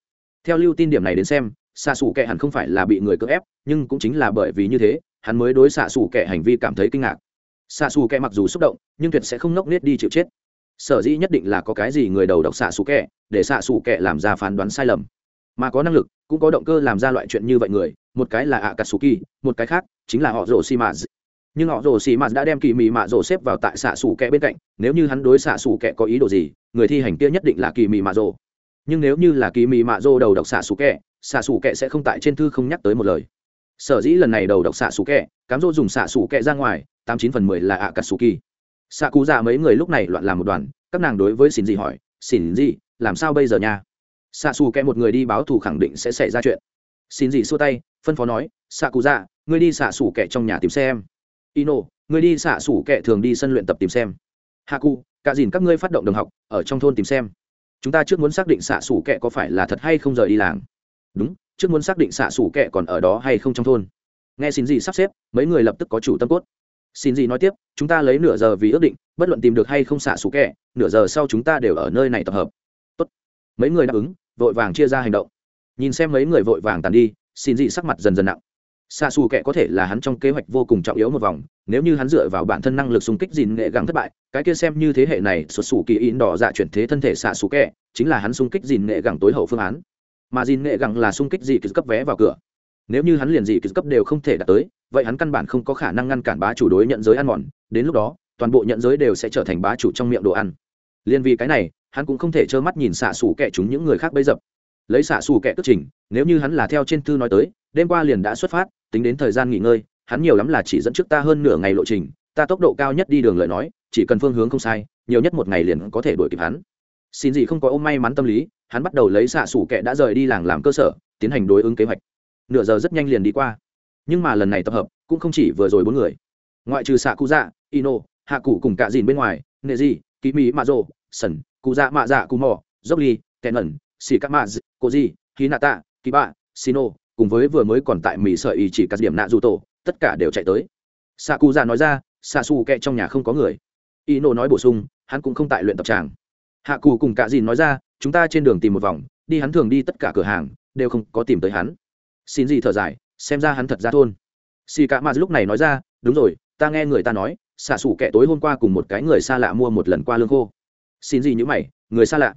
Theo lưu tin điểm này đến xem, xạ xù kẹ hẳn không phải là bị người cưỡng ép, nhưng cũng chính là bởi vì như thế, hắn mới đối xạ xù kẹ hành vi cảm thấy kinh ngạc xạ xù kẹ mặc dù xúc động, nhưng tuyệt sẽ không nốc nết đi chịu chết. Sở dĩ nhất định là có cái gì người đầu độc xạ xù kẹ, để xạ xù kẹ làm ra phán đoán sai lầm. Mà có năng lực, cũng có động cơ làm ra loại chuyện như vậy người, một cái là ạ cà sù kỳ một cái khác chính là họ rồ xi mã nhưng họ rồ xi mã đã đem kỳ mị mạ rồ xếp vào tại xạ xù kẹ bên cạnh, nếu như hắn đối xạ xù kẹ có ý đồ gì, người thi hành kia nhất định là kỳ mị mạ rồ nhưng nếu như là kỳ mị mạ rồ đầu độc xạ xù kẹ, xạ xù kẹ sẽ không tại trên thư không nhắc tới một lời. Sở dĩ lần này đầu độc xạ xù kẹ, cám dỗ dùng xạ xù kẹ ra ngoài tám chín phần mười là ạ cà sù kỳ xạ cụ dạ mấy người lúc này loạn làm một đoàn, các nàng đối với xin gì hỏi xin gì làm sao bây giờ nha? Xạ xù kẹ một người đi báo thù khẳng định sẽ xảy ra chuyện. Xin gì xua tay, phân phó nói xạ cụ dạ ngươi đi xạ xù kẹ trong nhà tìm xem. Ino, ngươi đi xạ xù kẹ thường đi sân luyện tập tìm xem. Hạ cụ cả dìn các ngươi phát động đồng học, ở trong thôn tìm xem. Chúng ta trước muốn xác định xạ xù kẹ có phải là thật hay không rời đi làng. Đúng, trước muốn xác định xạ xù kẹ còn ở đó hay không trong thôn. Nghe xin gì sắp xếp, mấy người lập tức có chủ tâm cốt xin gì nói tiếp, chúng ta lấy nửa giờ vì ước định, bất luận tìm được hay không xạ xù kẹ nửa giờ sau chúng ta đều ở nơi này tập hợp. Tốt. mấy người đáp ứng, vội vàng chia ra hành động. Nhìn xem mấy người vội vàng tàn đi, xin gì sắc mặt dần dần nặng. Xạ xù kẹ có thể là hắn trong kế hoạch vô cùng trọng yếu một vòng, nếu như hắn dựa vào bản thân năng lực xung kích dìn nghệ gắng thất bại, cái kia xem như thế hệ này xuất xù kỳ in đỏ dạ chuyển thế thân thể xạ xù kẹ chính là hắn xung kích dìn nghệ gắng tối hậu phương án. Mà dìn nghệ gắng là xung kích gì cấp vé vào cửa. Nếu như hắn liền gì cấp đều không thể đạt tới vậy hắn căn bản không có khả năng ngăn cản bá chủ đối nhận giới ăn mòn, đến lúc đó, toàn bộ nhận giới đều sẽ trở thành bá chủ trong miệng đồ ăn. Liên vì cái này, hắn cũng không thể trơ mắt nhìn xạ xù kẻ chúng những người khác bấy dập. Lấy xạ xù kẻ cất trình, nếu như hắn là theo trên thư nói tới, đêm qua liền đã xuất phát, tính đến thời gian nghỉ ngơi, hắn nhiều lắm là chỉ dẫn trước ta hơn nửa ngày lộ trình, ta tốc độ cao nhất đi đường lời nói, chỉ cần phương hướng không sai, nhiều nhất một ngày liền có thể đuổi kịp hắn. Xin gì không có ôm may mắn tâm lý, hắn bắt đầu lấy xạ xù kẻ đã rời đi làng làm cơ sở, tiến hành đối ứng kế hoạch. Nửa giờ rất nhanh liền đi qua nhưng mà lần này tập hợp cũng không chỉ vừa rồi bốn người. Ngoại trừ xạ cụ dạ ino, hạ cụ cùng cạ dìn bên ngoài, nệ gì kỳ mỹ mạ rộ sần cụ dạ mạ dạ cụ mò, dốc ly kèn ẩn xì cắt mạ cô di khí nạ tạ kỳ bạ, sino cùng với vừa mới còn tại mỹ sợi ý chỉ các điểm nạ dù tổ, tất cả đều chạy tới. Xạ cụ dạ nói ra xạ xù kẹ trong nhà không có người. Ino nói bổ sung, hắn cũng không tại luyện tập tràng. Hạ cụ cùng cạ dìn nói ra, chúng ta trên đường tìm một vòng, đi hắn thường đi tất cả cửa hàng, đều không có tìm tới hắn. Xin gì thở dài xem ra hắn thật ra thôn. Xì cả mạt lúc này nói ra, đúng rồi, ta nghe người ta nói, xạ xủ kẻ tối hôm qua cùng một cái người xa lạ mua một lần qua lương khô. Xin gì như mày, người xa lạ.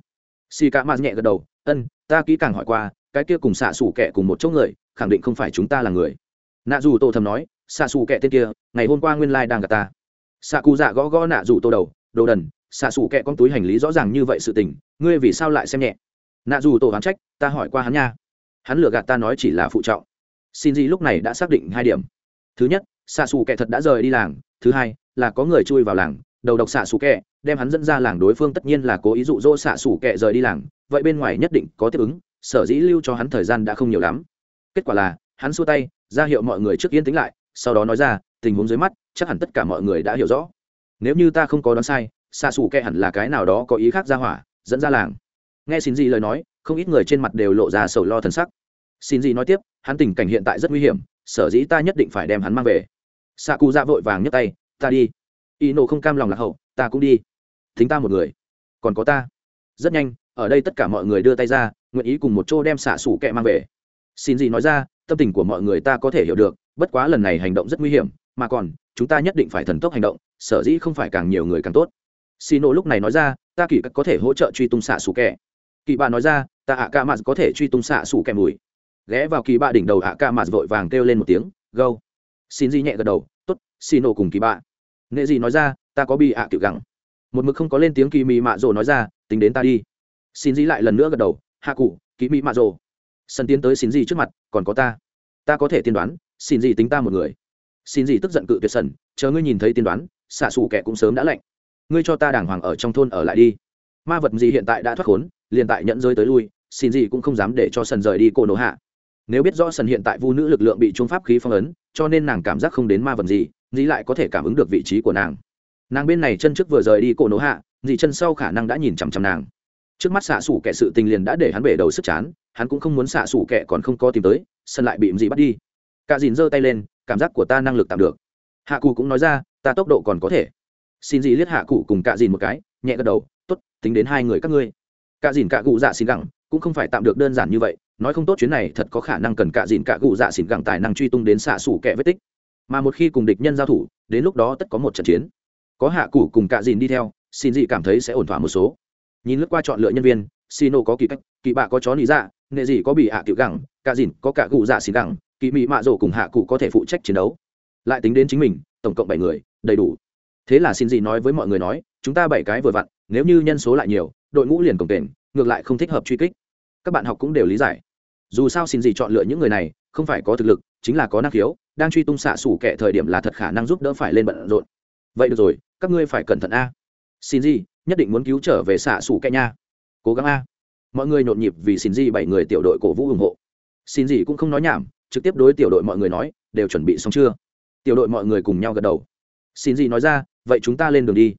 Xì cả mạt nhẹ gật đầu, ân, ta kỹ càng hỏi qua, cái kia cùng xạ xủ kẻ cùng một chỗ người, khẳng định không phải chúng ta là người. Nạ dù tô thầm nói, xạ xù kẻ tên kia, ngày hôm qua nguyên lai、like、đang gặp ta. Xạ cụ dạ gõ gõ nạ dù tô đầu, đồ đần, xạ xù kẻ con túi hành lý rõ ràng như vậy sự tình, ngươi vì sao lại xem nhẹ? Nạ dù tô hắn trách, ta hỏi qua hắn nha. Hắn lừa gạt ta nói chỉ là phụ trọng xin gì lúc này đã xác định hai điểm. Thứ nhất xạ xù kẻ thật đã rời đi làng. Thứ hai, là có người chui vào làng. Đầu độc xạ xù kẻ đem hắn dẫn ra làng đối phương tất nhiên là cố ý dụ dỗ xạ xù kẻ rời đi làng. Vậy bên ngoài nhất định có tiếp ứng. Sở dĩ lưu cho hắn thời gian đã không nhiều lắm. Kết quả là, hắn xua tay, ra hiệu mọi người trước yên tĩnh lại, sau đó nói ra, tình huống dưới mắt, chắc hẳn tất cả mọi người đã hiểu rõ. Nếu như ta không có đoán sai xạ xù kẻ hẳn là cái nào đó có ý khác ra hỏa, dẫn ra làng. Nghe xin gì lời nói, không ít người trên mặt đều lộ ra sầu lo thần sắc xin gì nói tiếp, hắn tình cảnh hiện tại rất nguy hiểm, sở dĩ ta nhất định phải đem hắn mang về. Xạ cụ dạ vội vàng nhấc tay, ta đi. Y nộ không cam lòng lạc hậu, ta cũng đi. Thính ta một người. Còn có ta. Rất nhanh, ở đây tất cả mọi người đưa tay ra, nguyện ý cùng một chỗ đem xạ xủ kẹ mang về. Xin gì nói ra, tâm tình của mọi người ta có thể hiểu được, bất quá lần này hành động rất nguy hiểm, mà còn, chúng ta nhất định phải thần tốc hành động, sở dĩ không phải càng nhiều người càng tốt. Xin nộ lúc này nói ra, ta kỳ có thể hỗ trợ truy tung xạ xủ kẹ. Kỳ bà nói ra, ta ạ ca mạt có thể truy tung xạ xủ kẹ mùi ghé vào kỳ bạ đỉnh đầu ạ ca mạt vội vàng kêu lên một tiếng gâu xin gì nhẹ gật đầu t ố t xin nổ cùng kỳ bạ. Nghệ gì nói ra, ta có bị ạ kiểu gẳng. Một mực không có lên tiếng kỳ mị mạ rồ nói ra, tính đến ta đi. Xin gì lại lần nữa gật đầu, hạ cụ, kỳ mị mạ rồ. Sân tiến tới xin gì trước mặt, còn có ta. Ta có thể tiên đoán, xin gì tính ta một người. Xin gì tức giận cự tuyệt sần chờ ngươi nhìn thấy tiên đoán, xạ xù kẻ cũng sớm đã lạnh. Ngươi cho ta đàng hoàng ở trong thôn ở lại đi. Ma vật gì hiện tại đã thoát khốn, liền tại nhận rơi tới lui, xin gì cũng không dám để cho sần rời đi cô nổ hạ nếu biết rõ sần hiện tại vu nữ lực lượng bị trung pháp khí phong ấn, cho nên nàng cảm giác không đến ma vật gì, dĩ lại có thể cảm ứng được vị trí của nàng. Nàng bên này chân trước vừa rời đi cổ nổ hạ dì chân sau khả năng đã nhìn chằm chằm nàng. Trước mắt xạ xủ kẻ sự tình liền đã để hắn bể đầu sức chán, hắn cũng không muốn xạ xủ kẻ còn không có tìm tới, sân lại bị dì bắt đi. Cả dìn giơ tay lên, cảm giác của ta năng lực tạm được. Hạ cụ cũng nói ra, ta tốc độ còn có thể. Xin dì liếc hạ cụ cùng cả dìn một cái, nhẹ gật đầu t ố t tính đến hai người các ngươi. Cả dìn cả cụ dạ xin gẳng, cũng không phải tạm được đơn giản như vậy nói không tốt chuyến này thật có khả năng cần cả dìn cả gụ dạ xỉn gẳng tài năng truy tung đến xạ xủ kẻ vết tích. Mà một khi cùng địch nhân giao thủ, đến lúc đó tất có một trận chiến. Có hạ cụ cùng cả dìn đi theo, xin dị cảm thấy sẽ ổn thỏa một số. Nhìn lướt qua chọn lựa nhân viên xin ô có kỳ cách, kỳ bạ có chó lý dạ nghệ gì có bị hạ kiểu gẳng cả dìn có cả gụ dạ xỉn gẳng, kỳ mị mạ rổ cùng hạ cụ có thể phụ trách chiến đấu. Lại tính đến chính mình, tổng cộng bảy người, đầy đủ. Thế là xin dị nói với mọi người nói, chúng ta bảy cái vừa vặn, nếu như nhân số lại nhiều, đội ngũ liền cổng kềnh, ngược lại không thích hợp truy kích. Các bạn học cũng đều lý giải dù sao xin gì chọn lựa những người này, không phải có thực lực, chính là có năng khiếu, đang truy tung xạ xủ kẻ thời điểm là thật khả năng giúp đỡ phải lên bận rộn. Vậy được rồi, các ngươi phải cẩn thận a. Xin gì, nhất định muốn cứu trở về xạ xủ kẻ nha. Cố gắng a. Mọi người nhộn nhịp vì xin gì bảy người tiểu đội cổ vũ ủng hộ. Xin gì cũng không nói nhảm, trực tiếp đối tiểu đội mọi người nói, đều chuẩn bị xong chưa? Tiểu đội mọi người cùng nhau gật đầu. Xin gì nói ra, vậy chúng ta lên đường đi.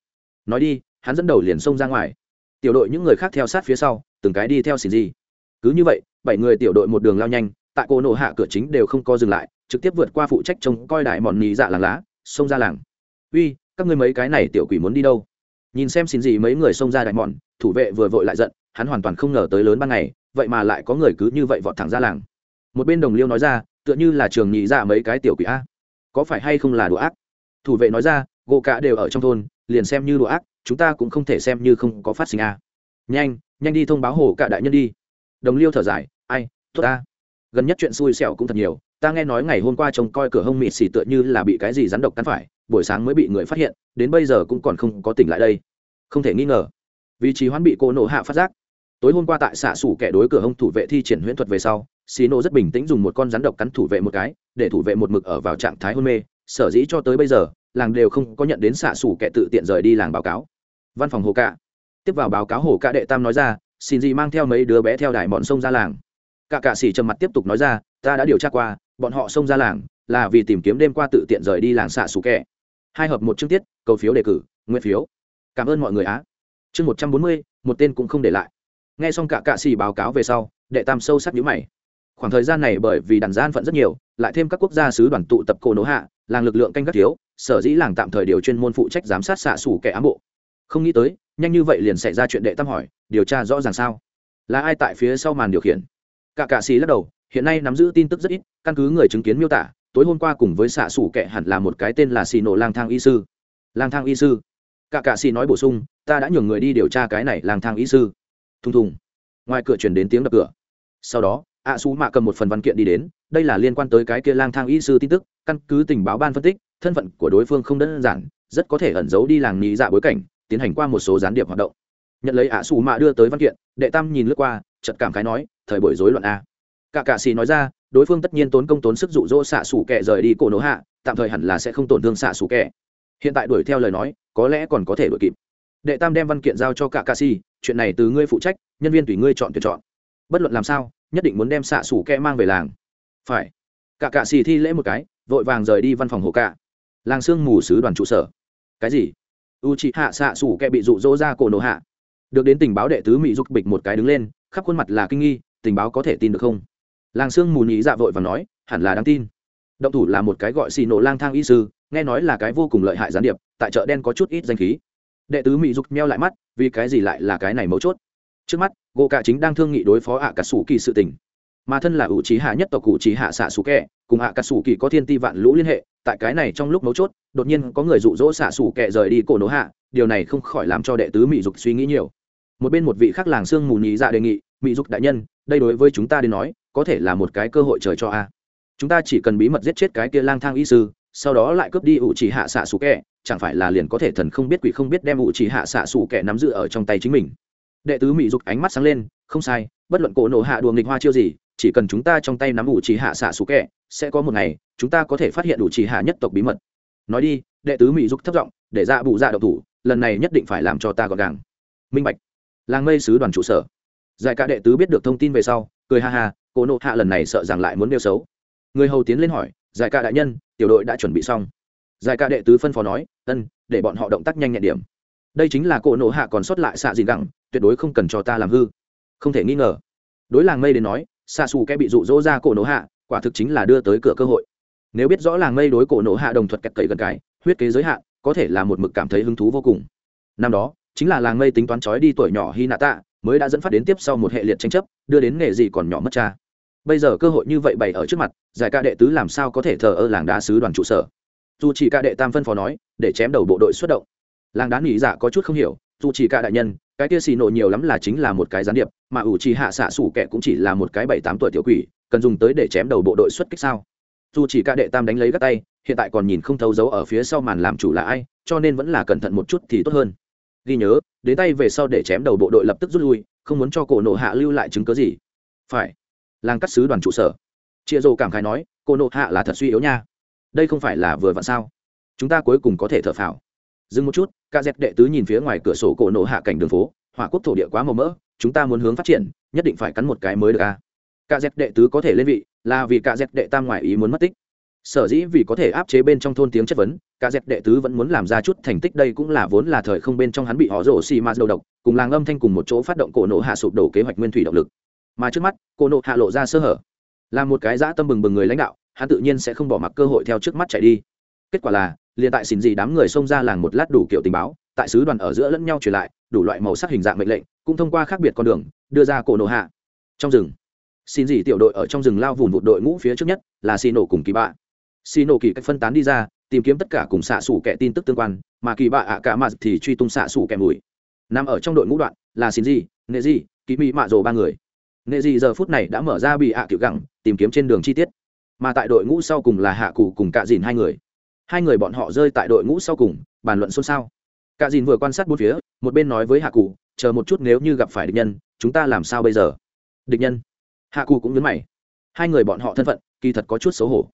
Nói đi, hắn dẫn đầu liền xông ra ngoài. Tiểu đội những người khác theo sát phía sau, từng cái đi theo xin gì. Cứ như vậy bảy người tiểu đội một đường lao nhanh, tại cô nổ hạ cửa chính đều không co dừng lại, trực tiếp vượt qua phụ trách trông coi đại mòn nhì dạ làng lá, xông ra làng. Uy, các ngươi mấy cái này tiểu quỷ muốn đi đâu? Nhìn xem xin gì mấy người xông ra đại mòn thủ vệ vừa vội lại giận, hắn hoàn toàn không ngờ tới lớn ban ngày, vậy mà lại có người cứ như vậy vọt thẳng ra làng. Một bên đồng liêu nói ra, tựa như là trường nhị dạ mấy cái tiểu quỷ a, có phải hay không là đồ ác? Thủ vệ nói ra, gỗ cả đều ở trong thôn, liền xem như đồ ác, chúng ta cũng không thể xem như không có phát sinh a. Nhanh nhanh đi thông báo hồ cả đại nhân đi đồng liêu thở dài, ai, tốt ta. Gần nhất chuyện xui xẻo cũng thật nhiều, ta nghe nói ngày hôm qua trông coi cửa hông mịt xì tựa như là bị cái gì rắn độc cắn phải, buổi sáng mới bị người phát hiện, đến bây giờ cũng còn không có tỉnh lại đây. Không thể nghi ngờ. Vị trí hoán bị cô nổ hạ phát giác. Tối hôm qua tại xạ xủ kẻ đối cửa hông thủ vệ thi triển huyễn thuật về sau, xì nổ rất bình tĩnh dùng một con rắn độc cắn thủ vệ một cái, để thủ vệ một mực ở vào trạng thái hôn mê, sở dĩ cho tới bây giờ, làng đều không có nhận đến xạ xủ kẻ tự tiện rời đi làng báo cáo. Văn phòng hồ cạ. Tiếp vào báo cáo hồ cạ đệ tam nói ra xin gì mang theo mấy đứa bé theo đài bọn sông ra làng. Cả cạ sĩ trầm mặt tiếp tục nói ra, ta đã điều tra qua, bọn họ xông ra làng là vì tìm kiếm đêm qua tự tiện rời đi làng xạ xù kẹ. Hai hợp một chương tiết, cầu phiếu đề cử, nguyên phiếu. Cảm ơn mọi người á. Chương một trăm bốn mươi, một tên cũng không để lại. N g h e xong cả cạ xỉ báo cáo về sau, đệ tam sâu sắc nhữ mày. Khoảng thời gian này bởi vì đàn gian phận rất nhiều, lại thêm các quốc gia sứ đoàn tụ tập cổ nỗ hạ, làng lực lượng canh gác thiếu, sở dĩ làng tạm thời điều chuyên môn phụ trách giám sát xạ xù kẻ ám bộ không nghĩ tới, nhanh như vậy liền xảy ra chuyện đệ tam hỏi, điều tra rõ ràng sao? Là ai tại phía sau màn điều khiển? Cả cạ xì lắc đầu, hiện nay nắm giữ tin tức rất ít, căn cứ người chứng kiến miêu tả, tối hôm qua cùng với xạ xủ kệ hẳn là một cái tên là xì nổ lang thang y sư. Lang thang y sư? Cả cạ xì nói bổ sung, ta đã nhường người đi điều tra cái này lang thang y sư. Thùng thùng. Ngoài cửa truyền đến tiếng đập cửa. Sau đó, ạ xú mạ cầm một phần văn kiện đi đến, đây là liên quan tới cái kia lang thang y sư tin tức, căn cứ tình báo ban phân tích, thân phận của đối phương không đơn giản, rất có thể ẩn giấu đi làng nhị dạ bối cảnh tiến hành qua một số gián điệp hoạt động. Nhận lấy ạ xù mạ đưa tới văn kiện, đệ tam nhìn lướt qua chật cảm khái nói, thời buổi rối loạn a. Cả cạ xì nói ra, đối phương tất nhiên tốn công tốn sức dụ dỗ xạ xù kẻ rời đi cổ nổ hạ, tạm thời hẳn là sẽ không tổn thương xạ xù kẻ. Hiện tại đuổi theo lời nói, có lẽ còn có thể đuổi kịp. Đệ tam đem văn kiện giao cho cả cạ xì, chuyện này từ ngươi phụ trách, nhân viên tùy ngươi chọn tuyển chọn. Bất luận làm sao, nhất định muốn đem xạ xù kẹ mang về làng. Phải. Cả cạ xì thi lễ một cái, vội vàng rời đi văn phòng hồ cạ. Làng sương mù sứ đoàn trụ sở. Cái gì? U chị hạ xạ xủ kẹ bị rụ rỗ ra cổ nổ hạ. Được đến tình báo đệ tứ mỹ dục bịch một cái đứng lên, khắp khuôn mặt là kinh nghi, tình báo có thể tin được không? Làng sương mù nhị dạ vội và nói, hẳn là đáng tin. Động thủ là một cái gọi xì nổ lang thang y sư, nghe nói là cái vô cùng lợi hại gián điệp, tại chợ đen có chút ít danh khí. Đệ tứ mỹ dục meo lại mắt, vì cái gì lại là cái này mấu chốt? Trước mắt gỗ cả chính đang thương nghị đối phó ạ cả sủ kỳ sự tình mà thân là ủ trí hạ nhất tộc cụ trí hạ xạ sủ kẹ, cùng hạ cả sủ kỳ có thiên ti vạn lũ liên hệ, tại cái này trong lúc mấu chốt, đột nhiên có người dụ dỗ xạ sủ kẹ rời đi cổ nổ hạ, điều này không khỏi làm cho đệ tứ mỹ dục suy nghĩ nhiều. Một bên một vị khác làng sương mù nhị dạ đề nghị, mỹ dục đại nhân, đây đối với chúng ta đến nói, có thể là một cái cơ hội trời cho a. Chúng ta chỉ cần bí mật giết chết cái kia lang thang y sư, sau đó lại cướp đi ủ chỉ hạ xạ sủ kẹ, chẳng phải là liền có thể thần không biết quỷ không biết đem ủ chỉ hạ xạ sủ kẹ nắm giữ ở trong tay chính mình. Đệ tứ mỹ dục ánh mắt sáng lên, không sai, bất luận cổ nổ hạ đùa nghịch hoa chiêu gì chỉ cần chúng ta trong tay nắm ủ chỉ hạ xạ xù kẹ, sẽ có một ngày, chúng ta có thể phát hiện ủ chỉ hạ nhất tộc bí mật. Nói đi, đệ tứ mỹ dục thất giọng, để ra bù ra độc thủ, lần này nhất định phải làm cho ta gọn gàng. Minh bạch, làng mây sứ đoàn trụ sở. Giải cả đệ tứ biết được thông tin về sau, cười ha ha cô nộ hạ lần này sợ rằng lại muốn nêu xấu. Người hầu tiến lên hỏi, giải ca đại nhân, tiểu đội đã chuẩn bị xong. Giải ca đệ tứ phân phó nói, ân, để bọn họ động tác nhanh nhẹn điểm. Đây chính là cỗ nộ hạ còn sót lại xạ gì gẳng tuyệt đối không cần cho ta làm hư. Không thể nghi ngờ. Đối làng mây đến nói xa xù kẽ bị rụ rỗ ra cổ nổ hạ, quả thực chính là đưa tới cửa cơ hội. Nếu biết rõ làng mây đối cổ nổ hạ đồng thuật kẹt cậy gần cái, huyết kế giới hạn, có thể là một mực cảm thấy hứng thú vô cùng. Năm đó, chính là làng mây tính toán trói đi tuổi nhỏ hy nạ tạ mới đã dẫn phát đến tiếp sau một hệ liệt tranh chấp, đưa đến nghề gì còn nhỏ mất cha. Bây giờ cơ hội như vậy bày ở trước mặt, giải ca đệ tứ làm sao có thể thờ ơ làng đá sứ đoàn trụ sở? Dù chỉ ca đệ tam phân phó nói, để chém đầu bộ đội xuất động. Làng đá nghỉ dạ có chút không hiểu, dù chỉ ca đại nhân cái kia xì nổ nhiều lắm là chính là một cái gián điệp, mà ủ trì hạ xạ xủ kẻ cũng chỉ là một cái bảy tám tuổi tiểu quỷ, cần dùng tới để chém đầu bộ đội xuất kích sao? Dù chỉ ca đệ tam đánh lấy gắt tay, hiện tại còn nhìn không thấu dấu ở phía sau màn làm chủ là ai, cho nên vẫn là cẩn thận một chút thì tốt hơn. Ghi nhớ, đến tay về sau để chém đầu bộ đội lập tức rút lui, không muốn cho cổ nộ hạ lưu lại chứng cớ gì. Phải. Làng cắt sứ đoàn trụ sở. Chia rồ cảm khái nói, cổ nộ hạ là thật suy yếu nha. Đây không phải là vừa vặn sao? Chúng ta cuối cùng có thể thở phào dừng một chút ca dẹp đệ tứ nhìn phía ngoài cửa sổ cổ nổ hạ cảnh đường phố, hỏa quốc thổ địa quá màu mỡ, chúng ta muốn hướng phát triển, nhất định phải cắn một cái mới được a ca dẹp đệ tứ có thể lên vị, là vì ca dẹp đệ tam ngoài ý muốn mất tích. Sở dĩ vì có thể áp chế bên trong thôn tiếng chất vấn cả dẹp đệ tứ vẫn muốn làm ra chút thành tích đây cũng là vốn là thời không bên trong hắn bị họ rổ xì ma đầu độc, cùng làng âm thanh cùng một chỗ phát động cổ nổ hạ sụp đổ kế hoạch nguyên thủy động lực. Mà trước mắt, cổ nổ hạ lộ ra sơ hở. Là một cái dã tâm bừng bừng người lãnh đạo, hắn tự nhiên sẽ không bỏ mặc cơ hội theo trước mắt chạy đi. Kết quả là liền tại xin gì đám người xông ra làng một lát đủ kiểu tình báo, tại sứ đoàn ở giữa lẫn nhau truyền lại, đủ loại màu sắc hình dạng mệnh lệnh, cũng thông qua khác biệt con đường, đưa ra cổ nổ hạ. Trong rừng, xin gì tiểu đội ở trong rừng lao vùn vụt đội ngũ phía trước nhất là xì nổ cùng kỳ bạ. Xì nổ kỳ cách phân tán đi ra, tìm kiếm tất cả cùng xạ xủ kẻ tin tức tương quan, mà kỳ bạ ạ cả mà thì truy tung xạ xủ kẻ mùi. Nằm ở trong đội ngũ đoạn là xin gì, nệ gì kỳ mỹ mạ rồ ba người. Nệ gì giờ phút này đã mở ra bị ạ à kiểu gẳng, tìm kiếm trên đường chi tiết. Mà tại đội ngũ sau cùng là hạ cụ cùng cạ dìn hai người hai người bọn họ rơi tại đội ngũ sau cùng, bàn luận xôn xao. Cả dìn vừa quan sát bốn phía, một bên nói với hạ cụ chờ một chút nếu như gặp phải địch nhân, chúng ta làm sao bây giờ? Địch nhân? Hạ cụ cũng nhấn mày. Hai người bọn họ thân phận, kỳ thật có chút xấu hổ.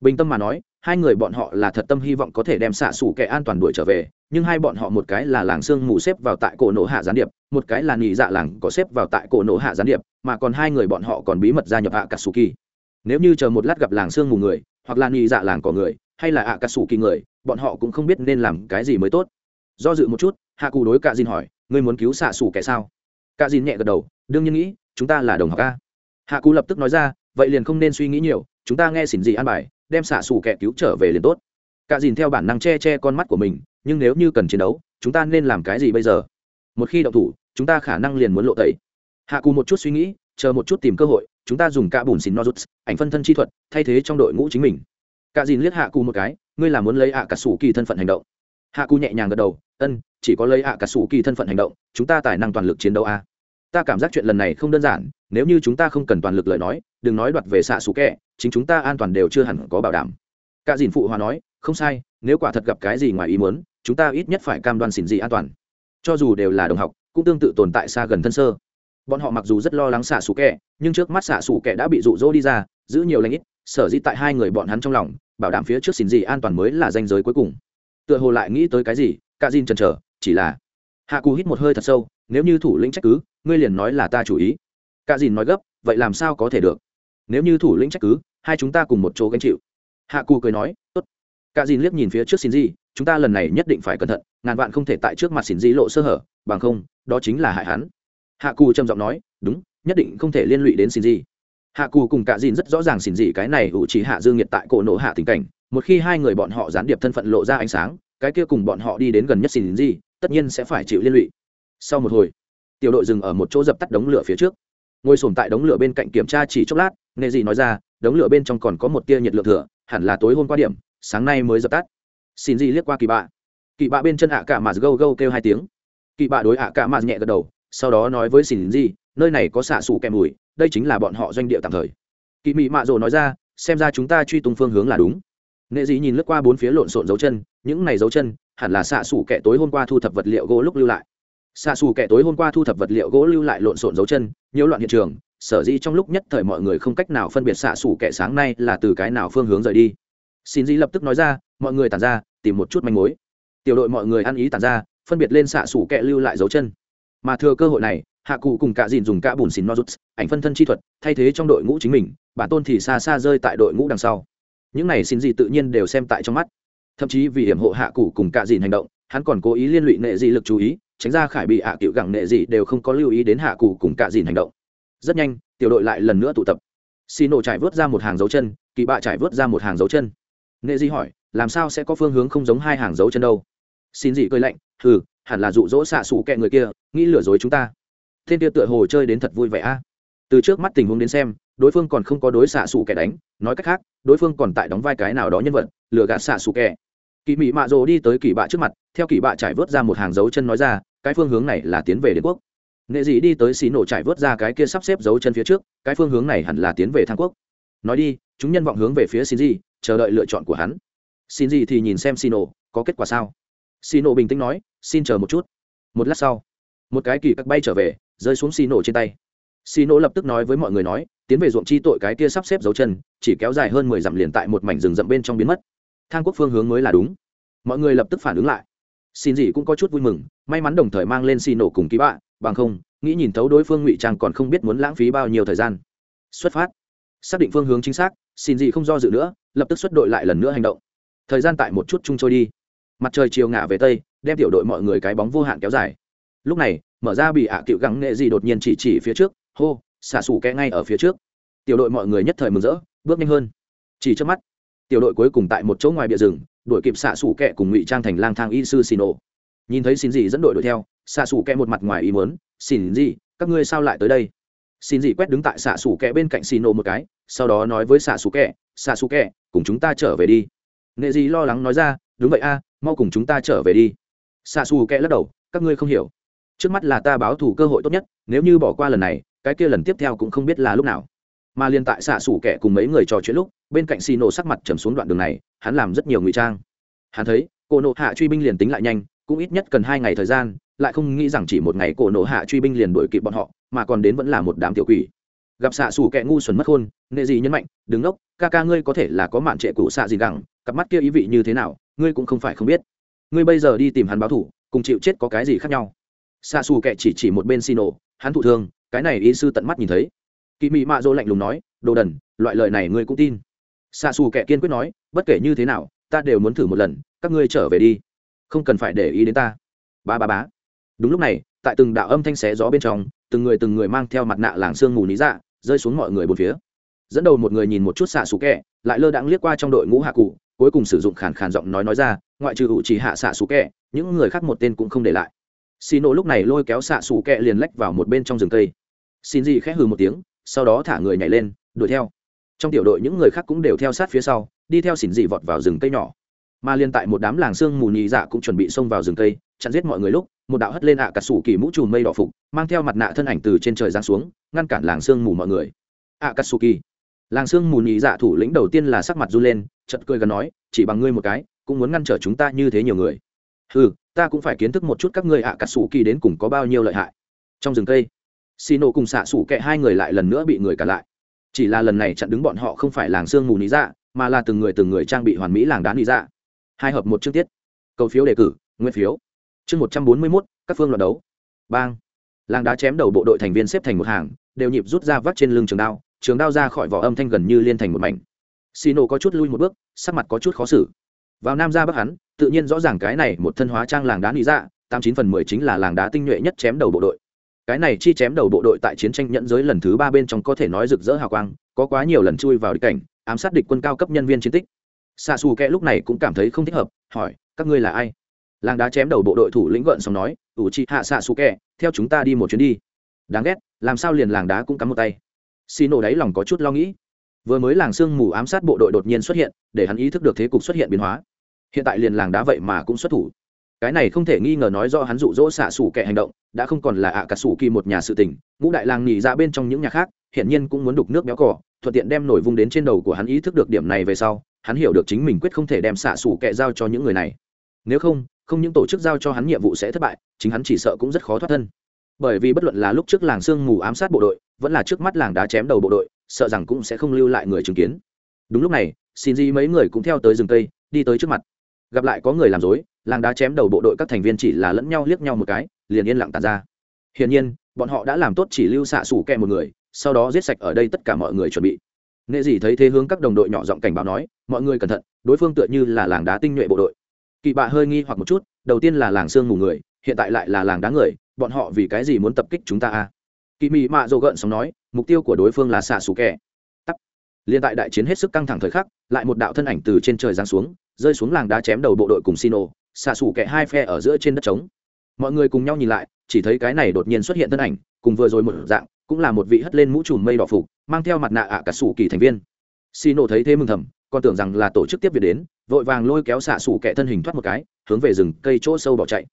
Bình tâm mà nói, hai người bọn họ là thật tâm hy vọng có thể đem xạ xủ kẻ an toàn đuổi trở về, nhưng hai bọn họ một cái là làng sương mù xếp vào tại cổ nổ hạ gián điệp, một cái là nghỉ dạ làng có xếp vào tại cổ nổ hạ gián điệp, mà còn hai người bọn họ còn bí mật gia nhập hạ Cả sù kỳ nếu như chờ một lát gặp làng sương mù người, hoặc là nghỉ dạ làng có người hay là hạ cà sủ kỳ người, bọn họ cũng không biết nên làm cái gì mới tốt. Do dự một chút, hạ cù đối cạ dìn hỏi, ngươi muốn cứu xạ sủ kẻ sao? Cạ dìn nhẹ gật đầu, đương nhiên nghĩ, chúng ta là đồng học ca hạ cù lập tức nói ra, vậy liền không nên suy nghĩ nhiều, chúng ta nghe xỉn gì an bài, đem xạ sủ kẻ cứu trở về liền tốt. Cạ dìn theo bản năng che che con mắt của mình, nhưng nếu như cần chiến đấu, chúng ta nên làm cái gì bây giờ? Một khi động thủ, chúng ta khả năng liền muốn lộ tẩy. Hạ cù một chút suy nghĩ, chờ một chút tìm cơ hội, chúng ta dùng cả bùn xỉn nozuts, ảnh phân thân chi thuật, thay thế trong đội ngũ chính mình cả dìn liếc hạ cù một cái, ngươi là muốn lấy ạ cả sủ kỳ thân phận hành động. Hạ cù nhẹ nhàng gật đầu, ân, chỉ có lấy ạ cả sủ kỳ thân phận hành động, chúng ta tài năng toàn lực chiến đấu a. Ta cảm giác chuyện lần này không đơn giản, nếu như chúng ta không cần toàn lực lời nói, đừng nói đoạt về xạ sủ kẹ, chính chúng ta an toàn đều chưa hẳn có bảo đảm. Cả dìn phụ hòa nói, không sai, nếu quả thật gặp cái gì ngoài ý muốn, chúng ta ít nhất phải cam đoan xỉn gì an toàn. Cho dù đều là đồng học, cũng tương tự tồn tại xa gần thân sơ. Bọn họ mặc dù rất lo lắng xạ sủ kẹ, nhưng trước mắt xạ sủ kẹ đã bị rụ rỗ đi ra, giữ nhiều lãnh ít sở dĩ tại hai người bọn hắn trong lòng, bảo đảm phía trước xin gì an toàn mới là danh giới cuối cùng. Tựa hồ lại nghĩ tới cái gì, cả Dìn chần chờ, chỉ là, hạ cù hít một hơi thật sâu, nếu như thủ lĩnh trách cứ, ngươi liền nói là ta chủ ý. Cả Dìn nói gấp, vậy làm sao có thể được? Nếu như thủ lĩnh trách cứ, hai chúng ta cùng một chỗ gánh chịu. Hạ cù cười nói, tốt. Cả Dìn liếc nhìn phía trước xin gì, chúng ta lần này nhất định phải cẩn thận, ngàn vạn không thể tại trước mặt xin gì lộ sơ hở, bằng không, đó chính là hại hắn. Hạ cù trầm giọng nói, đúng, nhất định không thể liên lụy đến xin gì hạ cù cùng cả dìn rất rõ ràng xỉn dị cái này ủ chỉ hạ dương nhiệt tại cổ nổ hạ tình cảnh. Một khi hai người bọn họ gián điệp thân phận lộ ra ánh sáng cái kia cùng bọn họ đi đến gần nhất xỉn dị, tất nhiên sẽ phải chịu liên lụy. Sau một hồi tiểu đội dừng ở một chỗ dập tắt đống lửa phía trước. Ngồi sồn tại đống lửa bên cạnh kiểm tra chỉ chốc lát nghe gì nói ra đống lửa bên trong còn có một tia nhiệt lượng thừa hẳn là tối hôm qua điểm sáng nay mới dập tắt. Xin dị liếc qua kỳ bạ. Kỳ bạ bên chân ạ cả mà gâu gâu kêu hai tiếng. Kỳ bạ đối ạ cả mà nhẹ gật đầu sau đó nói với xin dị, nơi này có xạ xù kèm mùi đây chính là bọn họ doanh địa tạm thời. Kỳ mị mạ rồ nói ra, xem ra chúng ta truy tung phương hướng là đúng. Nghệ Dĩ nhìn lướt qua bốn phía lộn xộn dấu chân, những này dấu chân, hẳn là xạ xủ kẻ tối hôm qua thu thập vật liệu gỗ lúc lưu lại. Xạ xù kẻ tối hôm qua thu thập vật liệu gỗ lưu lại lộn xộn dấu chân, nhiễu loạn hiện trường, sở dĩ trong lúc nhất thời mọi người không cách nào phân biệt xạ xù kẻ sáng nay là từ cái nào phương hướng rời đi. Xin dĩ lập tức nói ra, mọi người tản ra, tìm một chút manh mối. Tiểu đội mọi người ăn ý tản ra, phân biệt lên xạ xù kẻ lưu lại dấu chân. Mà thừa cơ hội này hạ cụ cùng cả dìn dùng cả bùn xìn nozuts, ảnh phân thân chi thuật, thay thế trong đội ngũ chính mình, bản tôn thì xa xa rơi tại đội ngũ đằng sau. Những này xin gì tự nhiên đều xem tại trong mắt. Thậm chí vì hiểm hộ hạ cụ cùng cả dìn hành động, hắn còn cố ý liên lụy nệ dị lực chú ý, tránh ra khải bị hạ cựu gẳng nệ dị đều không có lưu ý đến hạ cụ cùng cả dìn hành động. Rất nhanh, tiểu đội lại lần nữa tụ tập. Xì nổ trải vớt ra một hàng dấu chân, kỳ bạ trải vớt ra một hàng dấu chân. Nệ dị hỏi, làm sao sẽ có phương hướng không giống hai hàng dấu chân đâu? Xin dị cười lạnh ừ hẳn là dụ dỗ xạ xù kẹ người kia, nghĩ lừa dối chúng ta thiên kia tựa hồ chơi đến thật vui vẻ a. Từ trước mắt tình huống đến xem, đối phương còn không có đối xạ xù kẻ đánh, nói cách khác, đối phương còn tại đóng vai cái nào đó nhân vật, lừa gạt xạ xù kẻ. Kỳ mị mạ rồ đi tới kỳ bạ trước mặt, theo kỳ bạ trải vớt ra một hàng dấu chân nói ra, cái phương hướng này là tiến về đế quốc. Nghệ dị đi tới xì nổ trải vớt ra cái kia sắp xếp dấu chân phía trước, cái phương hướng này hẳn là tiến về thang quốc. Nói đi, chúng nhân vọng hướng về phía xin gì chờ đợi lựa chọn của hắn. Xin gì thì nhìn xem xin nổ, có kết quả sao? Xin nổ bình tĩnh nói, xin chờ một chút. Một lát sau, một cái kỳ các bay trở về rơi xuống xì nổ trên tay. Xì nổ lập tức nói với mọi người nói, tiến về ruộng chi tội cái kia sắp xếp dấu chân, chỉ kéo dài hơn mười dặm liền tại một mảnh rừng rậm bên trong biến mất. Thang quốc phương hướng mới là đúng. Mọi người lập tức phản ứng lại. Xin gì cũng có chút vui mừng, may mắn đồng thời mang lên xì nổ cùng ký bạ, bằng không, nghĩ nhìn thấu đối phương ngụy trang còn không biết muốn lãng phí bao nhiêu thời gian. Xuất phát. Xác định phương hướng chính xác, xin gì không do dự nữa, lập tức xuất đội lại lần nữa hành động. Thời gian tại một chút chung trôi đi. Mặt trời chiều ngả về tây, đem tiểu đội mọi người cái bóng vô hạn kéo dài. Lúc này mở ra bị ạ à cựu gắng nghệ gì đột nhiên chỉ chỉ phía trước, hô, xả sủ kẽ ngay ở phía trước. Tiểu đội mọi người nhất thời mừng rỡ, bước nhanh hơn. Chỉ trước mắt, tiểu đội cuối cùng tại một chỗ ngoài bìa rừng, đuổi kịp xạ sủ kẹ cùng ngụy trang thành lang thang y sư xin ổ nhìn thấy xin gì dẫn đội đuổi theo xạ sủ kẹ một mặt ngoài ý muốn xin gì các ngươi sao lại tới đây? Xin gì quét đứng tại xạ sủ kẹ bên cạnh xin ổ một cái, sau đó nói với xạ sủ kẹ xạ sủ kẹ cùng chúng ta trở về đi. Nghệ gì lo lắng nói ra, đúng vậy a, mau cùng chúng ta trở về đi. Xạ xù kẹ lắc đầu, các ngươi không hiểu trước mắt là ta báo thù cơ hội tốt nhất, nếu như bỏ qua lần này, cái kia lần tiếp theo cũng không biết là lúc nào. Mà liên tại xạ xủ kẻ cùng mấy người trò chuyện lúc, bên cạnh xì nổ sắc mặt trầm xuống đoạn đường này, hắn làm rất nhiều ngụy trang. Hắn thấy, cổ nộ hạ truy binh liền tính lại nhanh, cũng ít nhất cần hai ngày thời gian, lại không nghĩ rằng chỉ một ngày cổ nộ hạ truy binh liền đuổi kịp bọn họ, mà còn đến vẫn là một đám tiểu quỷ. Gặp xạ xù kẹ ngu xuẩn mất khôn, nệ gì nhấn mạnh, đứng ốc ca ca ngươi có thể là có mạn trệ cụ xạ gì gẳng, cặp mắt kia ý vị như thế nào, ngươi cũng không phải không biết. Ngươi bây giờ đi tìm hắn báo thủ cùng chịu chết có cái gì khác nhau? Xa xù kẹ chỉ chỉ một bên xin nổ hắn thụ thương, cái này y sư tận mắt nhìn thấy. Kỳ mị mạ dỗ lạnh lùng nói, đồ đần, loại lời này ngươi cũng tin. Xa xù kẹ kiên quyết nói, bất kể như thế nào, ta đều muốn thử một lần, các ngươi trở về đi. Không cần phải để ý đến ta. Ba ba bá đúng lúc này, tại từng đạo âm thanh xé gió bên trong, từng người từng người mang theo mặt nạ làng sương mù ní dạ rơi xuống mọi người bốn phía. Dẫn đầu một người nhìn một chút xạ xù kẹ lại lơ đãng liếc qua trong đội ngũ hạ cụ, cuối cùng sử dụng khàn khàn giọng nói nói ra, ngoại trừ ủ chỉ hạ xạ xù kẹ những người khác một tên cũng không để lại xì nổ lúc này lôi kéo xạ xù kẹ liền lách vào một bên trong rừng cây. Xin gì khẽ hừ một tiếng, sau đó thả người nhảy lên, đuổi theo. Trong tiểu đội những người khác cũng đều theo sát phía sau, đi theo xỉn dị vọt vào rừng cây nhỏ. Mà liên tại một đám làng xương mù nhì dạ cũng chuẩn bị xông vào rừng cây, chặn giết mọi người lúc, một đạo hất lên ạ à cả sủ kỳ mũ trùm mây đỏ phục, mang theo mặt nạ thân ảnh từ trên trời giáng xuống, ngăn cản làng xương mù mọi người. Ạ à cả sủ kỳ. Làng xương mù nhì dạ thủ lĩnh đầu tiên là sắc mặt du lên chật cười gần nói, chỉ bằng ngươi một cái, cũng muốn ngăn trở chúng ta như thế nhiều người ừ ta cũng phải kiến thức một chút các ngươi ạ à cả sủ kỳ đến cùng có bao nhiêu lợi hại. Trong rừng cây xì nổ cùng xạ sủ kệ hai người lại lần nữa bị người cản lại. Chỉ là lần này chặn đứng bọn họ không phải làng xương mù lý dạ mà là từng người từng người trang bị hoàn mỹ làng đá lý dạ. Hai hợp một chương tiết. Cầu phiếu đề cử, nguyên phiếu. Chương một trăm bốn mươi mốt, các phương loạt đấu. Bang. Làng đá chém đầu bộ đội thành viên xếp thành một hàng, đều nhịp rút ra vắt trên lưng trường đao trường đao ra khỏi vỏ âm thanh gần như liên thành một mảnh. Xì nổ có chút lui một bước, sắc mặt có chút khó xử vào nam ra bắc hắn, tự nhiên rõ ràng cái này một thân hóa trang làng đá lý dạ tám chín phần mười chính là làng đá tinh nhuệ nhất chém đầu bộ đội. Cái này chi chém đầu bộ đội tại chiến tranh nhẫn giới lần thứ ba bên trong có thể nói rực rỡ hào quang, có quá nhiều lần chui vào địch cảnh, ám sát địch quân cao cấp nhân viên chiến tích. Xa xù kẽ lúc này cũng cảm thấy không thích hợp, hỏi, các ngươi là ai? Làng đá chém đầu bộ đội thủ lĩnh gợn xong nói, ủ chị hạ xạ xù kẽ theo chúng ta đi một chuyến đi. Đáng ghét, làm sao liền làng đá cũng cắm một tay. Xì nổ đáy lòng có chút lo nghĩ. Vừa mới làng sương mù ám sát bộ đội đột nhiên xuất hiện, để hắn ý thức được thế cục xuất hiện biến hóa hiện tại liền làng đá vậy mà cũng xuất thủ. Cái này không thể nghi ngờ nói do hắn dụ dỗ xạ xủ kẻ hành động, đã không còn là ạ à cả sủ kỳ một nhà sự tình. Ngũ đại làng nhì ra bên trong những nhà khác hiện nhiên cũng muốn đục nước béo cỏ thuận tiện đem nổi vung đến trên đầu của hắn ý thức được điểm này về sau, hắn hiểu được chính mình quyết không thể đem xạ xủ kẻ giao cho những người này. Nếu không không những tổ chức giao cho hắn nhiệm vụ sẽ thất bại, chính hắn chỉ sợ cũng rất khó thoát thân. Bởi vì bất luận là lúc trước làng sương mù ám sát bộ đội, vẫn là trước mắt làng đá chém đầu bộ đội, sợ rằng cũng sẽ không lưu lại người chứng kiến. Đúng lúc này, xin di mấy người cũng theo tới rừng tây đi tới trước mặt gặp lại có người làm dối, làng đá chém đầu bộ đội các thành viên chỉ là lẫn nhau liếc nhau một cái, liền yên lặng tàn ra. Hiển nhiên, bọn họ đã làm tốt chỉ lưu xạ xủ kẹ một người, sau đó giết sạch ở đây tất cả mọi người chuẩn bị. Nghệ dị thấy thế hướng các đồng đội nhỏ giọng cảnh báo nói, mọi người cẩn thận, đối phương tựa như là làng đá tinh nhuệ bộ đội. Kỵ bạ hơi nghi hoặc một chút, đầu tiên là làng sương mù người, hiện tại lại là làng đá người, bọn họ vì cái gì muốn tập kích chúng ta à? Kỵ mị mạ dỗ gợn sóng nói, mục tiêu của đối phương là xạ xù kẹ. Tắt liên tại đại chiến hết sức căng thẳng thời khắc, lại một đạo thân ảnh từ trên trời giáng xuống rơi xuống làng đá chém đầu bộ đội cùng sino, xạ thủ kẻ hai phe ở giữa trên đất trống. Mọi người cùng nhau nhìn lại, chỉ thấy cái này đột nhiên xuất hiện thân ảnh, cùng vừa rồi một dạng, cũng là một vị hất lên mũ trùm mây đỏ phục, mang theo mặt nạ ạ cả sủ kỳ thành viên. Sino thấy thế mừng thầm, còn tưởng rằng là tổ chức tiếp việc đến, vội vàng lôi kéo xạ thủ kẻ thân hình thoát một cái, hướng về rừng cây chỗ sâu bỏ chạy.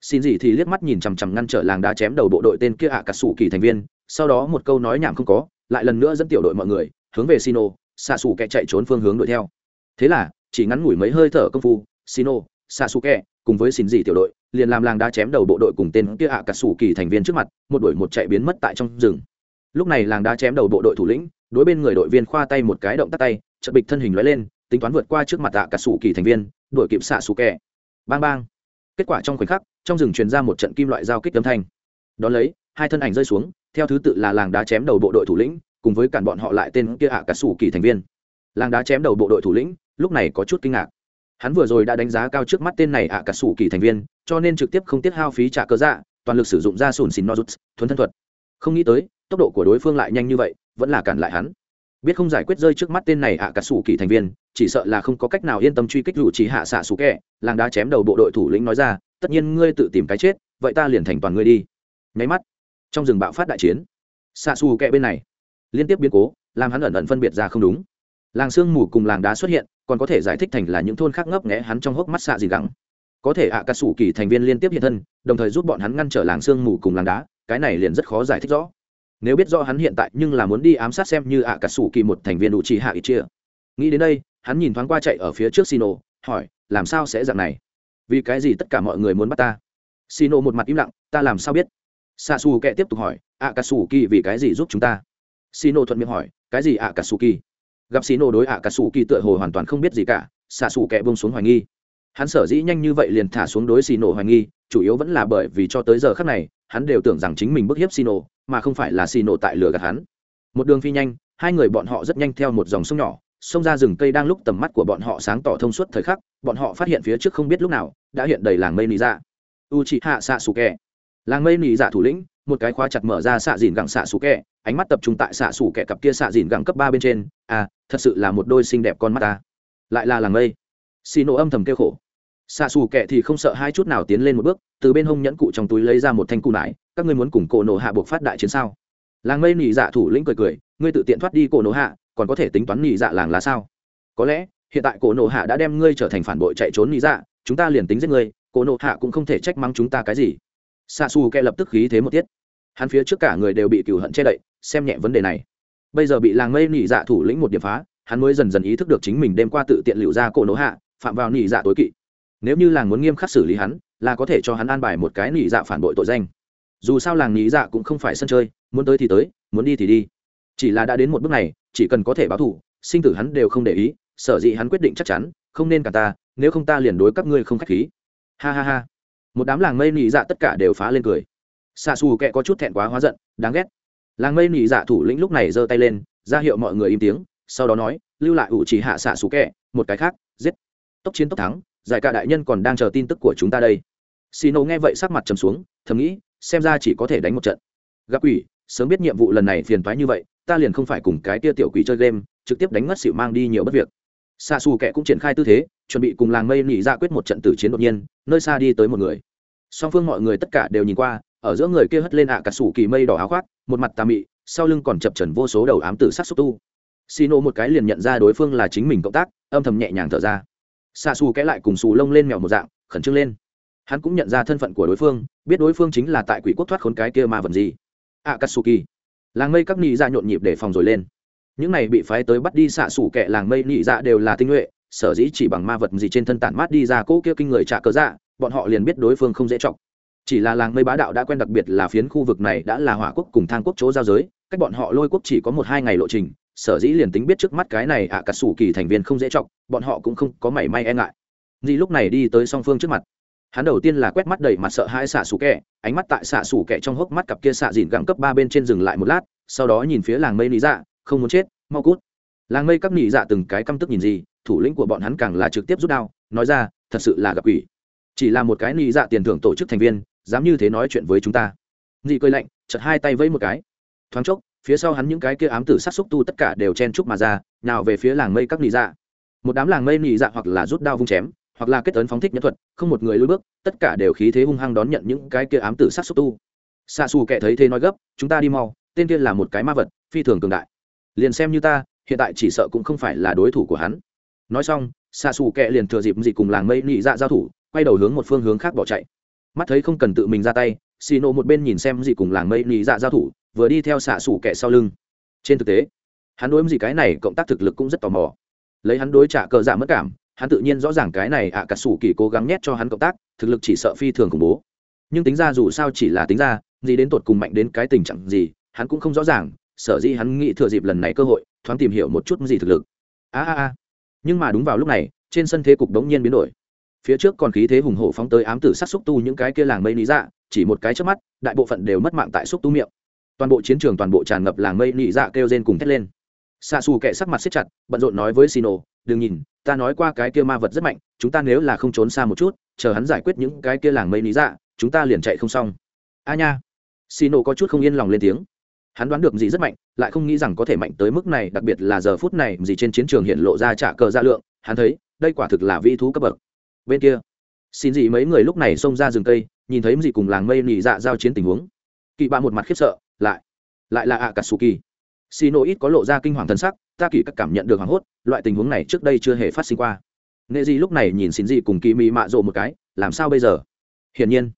Xin gì thì liếc mắt nhìn chằm chằm ngăn trở làng đá chém đầu bộ đội tên kia ạ cả sủ kỳ thành viên, sau đó một câu nói nhảm không có, lại lần nữa dẫn tiểu đội mọi người, hướng về sino, xạ thủ kẻ chạy trốn phương hướng đuổi theo. Thế là chỉ ngắn ngủi mấy hơi thở công phu sino sasuke, cùng với xin dị tiểu đội, liền làm làng đá chém đầu bộ đội cùng tên kia ạ cả sủ kỳ thành viên trước mặt, một đuổi một chạy biến mất tại trong rừng. Lúc này làng đá chém đầu bộ đội thủ lĩnh, đối bên người đội viên khoa tay một cái động tắt tay, chợt bịch thân hình lóe lên, tính toán vượt qua trước mặt ạ cả sủ kỳ thành viên, đuổi kịp xạ sủ kẹ bang bang. Kết quả trong khoảnh khắc, trong rừng truyền ra một trận kim loại giao kích âm thanh. Đón lấy, hai thân ảnh rơi xuống, theo thứ tự là làng đá chém đầu bộ đội thủ lĩnh, cùng với cản bọn họ lại tên kia ạ cả sủ kỳ thành viên. Làng đá chém đầu bộ đội thủ lĩnh lúc này có chút kinh ngạc. Hắn vừa rồi đã đánh giá cao trước mắt tên này ạ cả sủ kỳ thành viên, cho nên trực tiếp không tiết hao phí trả cơ dạ toàn lực sử dụng ra sùn xin nozuts, thuấn thân thuật. Không nghĩ tới, tốc độ của đối phương lại nhanh như vậy, vẫn là cản lại hắn. Biết không giải quyết rơi trước mắt tên này ạ cả sủ kỳ thành viên, chỉ sợ là không có cách nào yên tâm truy kích rủ chỉ hạ xạ sủ kẹ làng đá chém đầu bộ đội thủ lĩnh nói ra, tất nhiên ngươi tự tìm cái chết, vậy ta liền thành toàn ngươi đi. Nháy mắt, trong rừng bạo phát đại chiến. Xạ xù kẹ bên này liên tiếp biến cố, làm hắn ẩn ẩn phân biệt ra không đúng làng sương mù cùng làng đá xuất hiện, còn có thể giải thích thành là những thôn khác ngấp nghẽ hắn trong hốc mắt xạ gì gắng. Có thể ạ à cà sủ kỳ thành viên liên tiếp hiện thân, đồng thời giúp bọn hắn ngăn trở làng sương mù cùng làng đá, cái này liền rất khó giải thích rõ. Nếu biết rõ hắn hiện tại nhưng là muốn đi ám sát xem như ạ à cà sủ kỳ một thành viên đủ trì hạ ít chia nghĩ đến đây, hắn nhìn thoáng qua chạy ở phía trước sino, hỏi, làm sao sẽ dạng này? Vì cái gì tất cả mọi người muốn bắt ta? Sino một mặt im lặng, ta làm sao biết? Xa xù kệ tiếp tục hỏi ạ cà sủ kỳ vì cái gì giúp chúng ta? Xin thuận miệng hỏi, cái gì ạ cà sủ kỳ gặp xì nổ đối ạ cà sủ kỳ tựa hồ hoàn toàn không biết gì cả, xạ xù kẹ bông xuống hoài nghi. Hắn sở dĩ nhanh như vậy liền thả xuống đối xì nổ hoài nghi, chủ yếu vẫn là bởi vì cho tới giờ khác này, hắn đều tưởng rằng chính mình bức hiếp xì nổ mà không phải là xì nổ tại lừa gạt hắn. Một đường phi nhanh, hai người bọn họ rất nhanh theo một dòng sông nhỏ, sông ra rừng cây đang lúc tầm mắt của bọn họ sáng tỏ thông suốt thời khắc, bọn họ phát hiện phía trước không biết lúc nào, đã hiện đầy làng mây nị dạ. U chị hạ xạ xù kẹ làng mây nị dạ thủ lĩnh một cái khóa chặt mở ra xạ dìn gẳng xạ sủ kẹ, ánh mắt tập trung tại xạ sủ kẹ cặp kia xạ dìn gẳng cấp ba bên trên. À thật sự là một đôi xinh đẹp con mắt ta. Lại là làng mây xì nổ âm thầm kêu khổ. Xạ xù kẹ thì không sợ hai chút nào tiến lên một bước, từ bên hông nhẫn cụ trong túi lấy ra một thanh cụ nải, các ngươi muốn cùng cổ nổ hạ buộc phát đại chiến sao? Làng mây nỉ dạ thủ lĩnh cười cười, ngươi tự tiện thoát đi cổ nổ hạ, còn có thể tính toán nỉ dạ làng là sao? Có lẽ, hiện tại cổ nổ hạ đã đem ngươi trở thành phản bội chạy trốn nỉ dạ chúng ta liền tính giết ngươi, cổ nổ hạ cũng không thể trách mắng chúng ta cái gì. Xạ xù kẹ lập tức khí thế một tiết hắn phía trước cả người đều bị cừu hận che đậy, xem nhẹ vấn đề này. Bây giờ bị làng mây nỉ dạ thủ lĩnh một điểm phá, hắn mới dần dần ý thức được chính mình đêm qua tự tiện liệu ra cổ nỗ hạ, phạm vào nỉ dạ tối kỵ. Nếu như làng muốn nghiêm khắc xử lý hắn, là có thể cho hắn an bài một cái nỉ dạ phản bội tội danh. Dù sao làng nỉ dạ cũng không phải sân chơi, muốn tới thì tới, muốn đi thì đi. Chỉ là đã đến một bước này, chỉ cần có thể báo thù, sinh tử hắn đều không để ý, sở dĩ hắn quyết định chắc chắn, không nên cả ta, nếu không ta liền đối các ngươi không k h á c h khí. Ha ha ha. Một đám làng mây nỉ dạ tất cả đều phá lên cười xa xù kệ có chút thẹn quá hóa giận, đáng ghét. Làng mây nỉ dạ thủ lĩnh lúc này giơ tay lên, ra hiệu mọi người im tiếng, sau đó nói, lưu lại ủ chỉ hạ xạ xù kệ một cái khác, giết. Tốc chiến tốc thắng, giải cả đại nhân còn đang chờ tin tức của chúng ta đây. Xì nổ nghe vậy sắc mặt trầm xuống, thầm nghĩ, xem ra chỉ có thể đánh một trận. Gặp quỷ, sớm biết nhiệm vụ lần này phiền toái như vậy, ta liền không phải cùng cái tia tiểu quỷ chơi game, trực tiếp đánh ngất xỉu mang đi nhiều bất việc. Xa xù kệ cũng triển khai tư thế, chuẩn bị cùng làng mây nghỉ ra dạ quyết một trận tử chiến đột nhiên, nơi xa đi tới một người. Song phương mọi người tất cả đều nhìn qua ở giữa người kia hất lên ạ à cả sủ kỳ mây đỏ áo khoác một mặt tà mị sau lưng còn chập trần vô số đầu ám tử sát xúc tu. Xì nổ một cái liền nhận ra đối phương là chính mình cộng tác âm thầm nhẹ nhàng thở ra. Xa xù kẽ lại cùng xù lông lên mèo một dạng khẩn trương lên. Hắn cũng nhận ra thân phận của đối phương biết đối phương chính là tại quỷ quốc thoát khốn cái kia mà vật gì. Ạ à, katsuki làng mây các nị dạ nhộn nhịp để phòng rồi lên. Những này bị phái tới bắt đi xạ xủ kẻ làng mây nị dạ đều là tinh nhuệ sở dĩ chỉ bằng ma vật gì trên thân tản mát đi ra cỗ kia kinh người trả cớ dạ bọn họ liền biết đối phương không dễ chọc chỉ là làng mây bá đạo đã quen đặc biệt là phiến khu vực này đã là hỏa quốc cùng thang quốc chỗ giao giới, cách bọn họ lôi quốc chỉ có một hai ngày lộ trình, sở dĩ liền tính biết trước mắt cái này ạ à cả sủ kỳ thành viên không dễ chọc, bọn họ cũng không có mảy may e ngại. Di lúc này đi tới song phương trước mặt. Hắn đầu tiên là quét mắt đầy mặt sợ hai xạ xù kẹ ánh mắt tại xạ xù kẹ trong hốc mắt cặp kia xạ dìn gẳng cấp ba bên trên rừng lại một lát, sau đó nhìn phía làng mây lý dạ không muốn chết, mau cút. Làng mây các nỉ dạ từng cái căm tức nhìn gì, thủ lĩnh của bọn hắn càng là trực tiếp rút đao, nói ra, thật sự là gặp quỷ chỉ là một cái nị dạ tiền thưởng tổ chức thành viên, dám như thế nói chuyện với chúng ta. Dị cơi lạnh chật hai tay vẫy một cái. Thoáng chốc, phía sau hắn những cái kia ám tử sát xúc tu tất cả đều chen chúc mà ra, nào về phía làng mây các nị dạ. Một đám làng mây nị dạ hoặc là rút đao vung chém, hoặc là kết ấn phóng thích nhân thuật, không một người lùi bước, tất cả đều khí thế hung hăng đón nhận những cái kia ám tử sát xúc tu. Xa xù kệ thấy thế nói gấp, chúng ta đi mau, tên kia là một cái ma vật, phi thường cường đại. Liền xem như ta, hiện tại chỉ sợ cũng không phải là đối thủ của hắn. Nói xong xa xù kệ liền thừa dịp gì cùng làng mây nị dạ giao thủ quay đầu hướng một phương hướng khác bỏ chạy. Mắt thấy không cần tự mình ra tay xì nộ một bên nhìn xem gì cùng làng mây nị dạ giao thủ, vừa đi theo xạ xủ kẻ sau lưng. Trên thực tế, hắn đối với gì cái này cộng tác thực lực cũng rất tò mò. Lấy hắn đối trả cờ giả mất cảm, hắn tự nhiên rõ ràng cái này ạ à cả sủ kỳ cố gắng nhét cho hắn cộng tác, thực lực chỉ sợ phi thường khủng bố. Nhưng tính ra dù sao chỉ là tính ra, gì đến tột cùng mạnh đến cái tình trạng gì, hắn cũng không rõ ràng, sở dĩ hắn nghĩ thừa dịp lần này cơ hội, thoáng tìm hiểu một chút gì thực lực. A a a. Nhưng mà đúng vào lúc này, trên sân thế cục đống nhiên biến đổi phía trước còn khí thế hùng hổ phóng tới ám tử sát xúc tu những cái kia làng mây lý dạ chỉ một cái trước mắt, đại bộ phận đều mất mạng tại xúc tu miệng. Toàn bộ chiến trường toàn bộ tràn ngập làng mây lý dạ kêu rên cùng thét lên. Xa xù kệ sắc mặt xếp chặt, bận rộn nói với sino, đừng nhìn, ta nói qua cái kia ma vật rất mạnh, chúng ta nếu là không trốn xa một chút, chờ hắn giải quyết những cái kia làng mây lý dạ chúng ta liền chạy không xong. A nha. Sino có chút không yên lòng lên tiếng. Hắn đoán được gì rất mạnh, lại không nghĩ rằng có thể mạnh tới mức này, đặc biệt là giờ phút này, gì trên chiến trường hiện lộ ra trả cờ ra lượng, hắn thấy, đây quả thực là vi thú cấp bậc bên kia. Xin gì mấy người lúc này xông ra rừng cây, nhìn thấy gì cùng làng mây nỉ dạ giao chiến tình huống. Kỵ bạ một mặt khiếp sợ, lại lại là ạ cả su kỳ xì nổ ít có lộ ra kinh hoàng thân sắc, ta kỳ các cảm nhận được hoảng hốt, loại tình huống này trước đây chưa hề phát sinh qua. Nghệ gì lúc này nhìn xin gì cùng kỳ mị mạ rộ một cái, làm sao bây giờ? Hiển nhiên,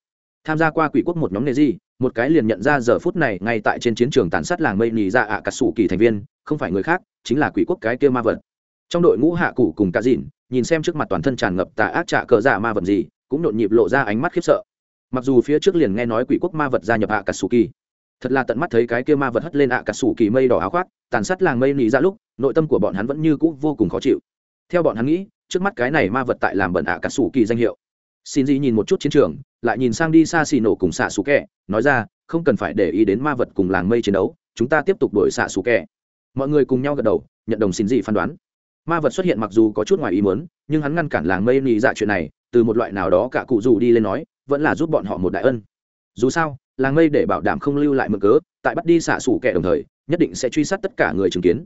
tham gia qua quỷ quốc một nhóm nghệ gì một cái liền nhận ra giờ phút này ngay tại trên chiến trường tàn sát làng mây nỉ dạ ạ cả sủ kỳ thành viên, không phải người khác, chính là quỷ quốc cái kia ma vật. Trong đội ngũ hạ cụ cùng cá dìn nhìn xem trước mặt toàn thân tràn ngập tà ác trạ cờ dạ ma vật gì, cũng nhộn nhịp lộ ra ánh mắt khiếp sợ. Mặc dù phía trước liền nghe nói quỷ quốc ma vật gia nhập ạ cà sù kỳ thật là tận mắt thấy cái kia ma vật hất lên ạ cà sù kỳ mây đỏ áo khoác, tàn sát làng mây nỉ ra dạ lúc, nội tâm của bọn hắn vẫn như cũ vô cùng khó chịu. Theo bọn hắn nghĩ, trước mắt cái này ma vật tại làm bẩn ạ cà sù kỳ danh hiệu. Xin gì nhìn một chút chiến trường, lại nhìn sang đi xa xì nổ cùng xạ xù kẹ nói ra, không cần phải để ý đến ma vật cùng làng mây chiến đấu, chúng ta tiếp tục đổi xạ xù kẹ mọi người cùng nhau gật đầu, nhận đồng xin gì phán đoán ma vật xuất hiện mặc dù có chút ngoài ý muốn, nhưng hắn ngăn cản làng mây nị dạ chuyện này, từ một loại nào đó cả cụ dù đi lên nói, vẫn là giúp bọn họ một đại ân. Dù sao, làng mây để bảo đảm không lưu lại mực cớ, tại bắt đi xạ xủ kẻ đồng thời, nhất định sẽ truy sát tất cả người chứng kiến.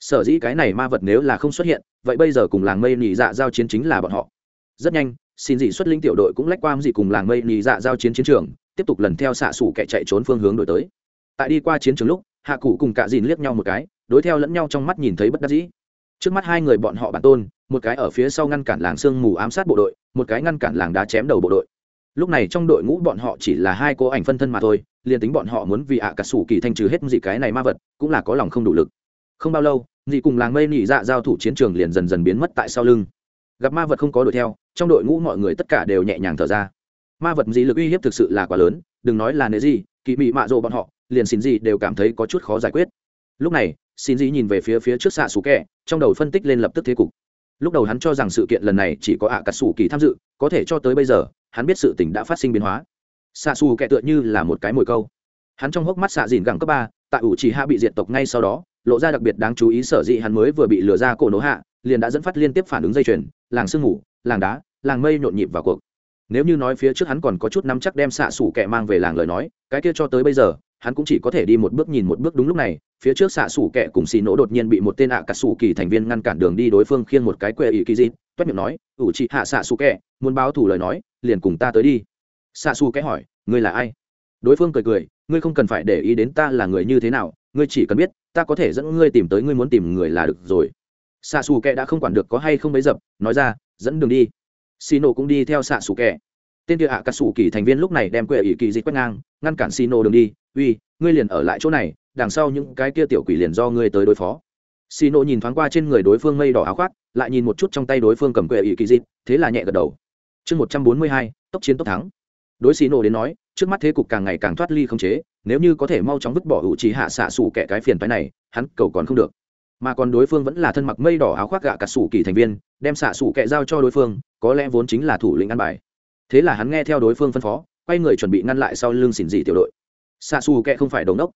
Sở dĩ cái này ma vật nếu là không xuất hiện, vậy bây giờ cùng làng mây nị dạ giao chiến chính là bọn họ. Rất nhanh, xin dị xuất linh tiểu đội cũng lách qua dị cùng làng mây nị dạ giao chiến chiến trường, tiếp tục lần theo xạ xủ kẻ chạy trốn phương hướng đổi tới. Tại đi qua chiến trường lúc, hạ cụ cùng cả dìn liếc nhau một cái, đối theo lẫn nhau trong mắt nhìn thấy bất đắc dĩ trước mắt hai người bọn họ bản tôn, một cái ở phía sau ngăn cản làng sương mù ám sát bộ đội, một cái ngăn cản làng đá chém đầu bộ đội. Lúc này trong đội ngũ bọn họ chỉ là hai cô ảnh phân thân mà thôi, liền tính bọn họ muốn vì ạ à cả sủ kỳ thanh trừ hết gì cái này ma vật, cũng là có lòng không đủ lực. Không bao lâu, dị cùng làng mây nỉ dạ giao thủ chiến trường liền dần dần biến mất tại sau lưng. Gặp ma vật không có đuổi theo, trong đội ngũ mọi người tất cả đều nhẹ nhàng thở ra. Ma vật dị lực uy hiếp thực sự là quá lớn, đừng nói là nề gì kỳ mị mạ rộ bọn họ, liền xin gì đều cảm thấy có chút khó giải quyết. Lúc này xin dĩ nhìn về phía phía trước xạ xù kẹ, trong đầu phân tích lên lập tức thế cục. Lúc đầu hắn cho rằng sự kiện lần này chỉ có ạ à cà sủ kỳ tham dự, có thể cho tới bây giờ, hắn biết sự tình đã phát sinh biến hóa. Xạ xù kẹ tựa như là một cái mồi câu. Hắn trong hốc mắt xạ dìn gẳng cấp ba, tại ủ chỉ hạ bị diệt tộc ngay sau đó, lộ ra đặc biệt đáng chú ý sở dĩ hắn mới vừa bị lừa ra cổ nổ hạ, liền đã dẫn phát liên tiếp phản ứng dây chuyền, làng sương ngủ làng đá, làng mây nhộn nhịp vào cuộc. Nếu như nói phía trước hắn còn có chút nắm chắc đem xạ xủ kẹ mang về làng lời nói, cái kia cho tới bây giờ, hắn cũng chỉ có thể đi một bước nhìn một bước đúng lúc này phía trước xạ xủ Kẻ cùng xì nổ đột nhiên bị một tên ạ à cà xủ kỳ thành viên ngăn cản đường đi đối phương khiêng một cái quê Ý kỳ dị, toét miệng nói, ủ chị hạ xạ xù Kẻ, muốn báo thủ lời nói, liền cùng ta tới đi. Xạ xù Kẻ hỏi, ngươi là ai? Đối phương cười cười, ngươi không cần phải để ý đến ta là người như thế nào, ngươi chỉ cần biết, ta có thể dẫn ngươi tìm tới ngươi muốn tìm người là được rồi. Xạ xù Kẻ đã không quản được có hay không bấy dập, nói ra, dẫn đường đi. Xì nổ cũng đi theo xạ xù Kẻ. tên kia ạ cà xù kỳ thành viên lúc này đem quê Ý kỳ dị quét ngang, ngăn cản xì nổ đường đi, uy, ngươi liền ở lại chỗ này đằng sau những cái kia tiểu quỷ liền do ngươi tới đối phó. Xì nộ nhìn thoáng qua trên người đối phương mây đỏ áo khoác, lại nhìn một chút trong tay đối phương cầm quệ ỷ kỳ dị, thế là nhẹ gật đầu. Chương một trăm bốn mươi hai, tốc chiến tốc thắng. Đối xì nộ đến nói, trước mắt thế cục càng ngày càng thoát ly không chế, nếu như có thể mau chóng vứt bỏ hữu trí hạ xạ xủ kẻ cái phiền phái này, hắn cầu còn không được. Mà còn đối phương vẫn là thân mặc mây đỏ áo khoác gạ cả sủ kỳ thành viên, đem xạ xủ kẻ giao cho đối phương, có lẽ vốn chính là thủ lĩnh ăn bài. Thế là hắn nghe theo đối phương phân phó, quay người chuẩn bị ngăn lại sau lưng xỉn dị tiểu đội. Xạ xù kẻ không phải đống đốc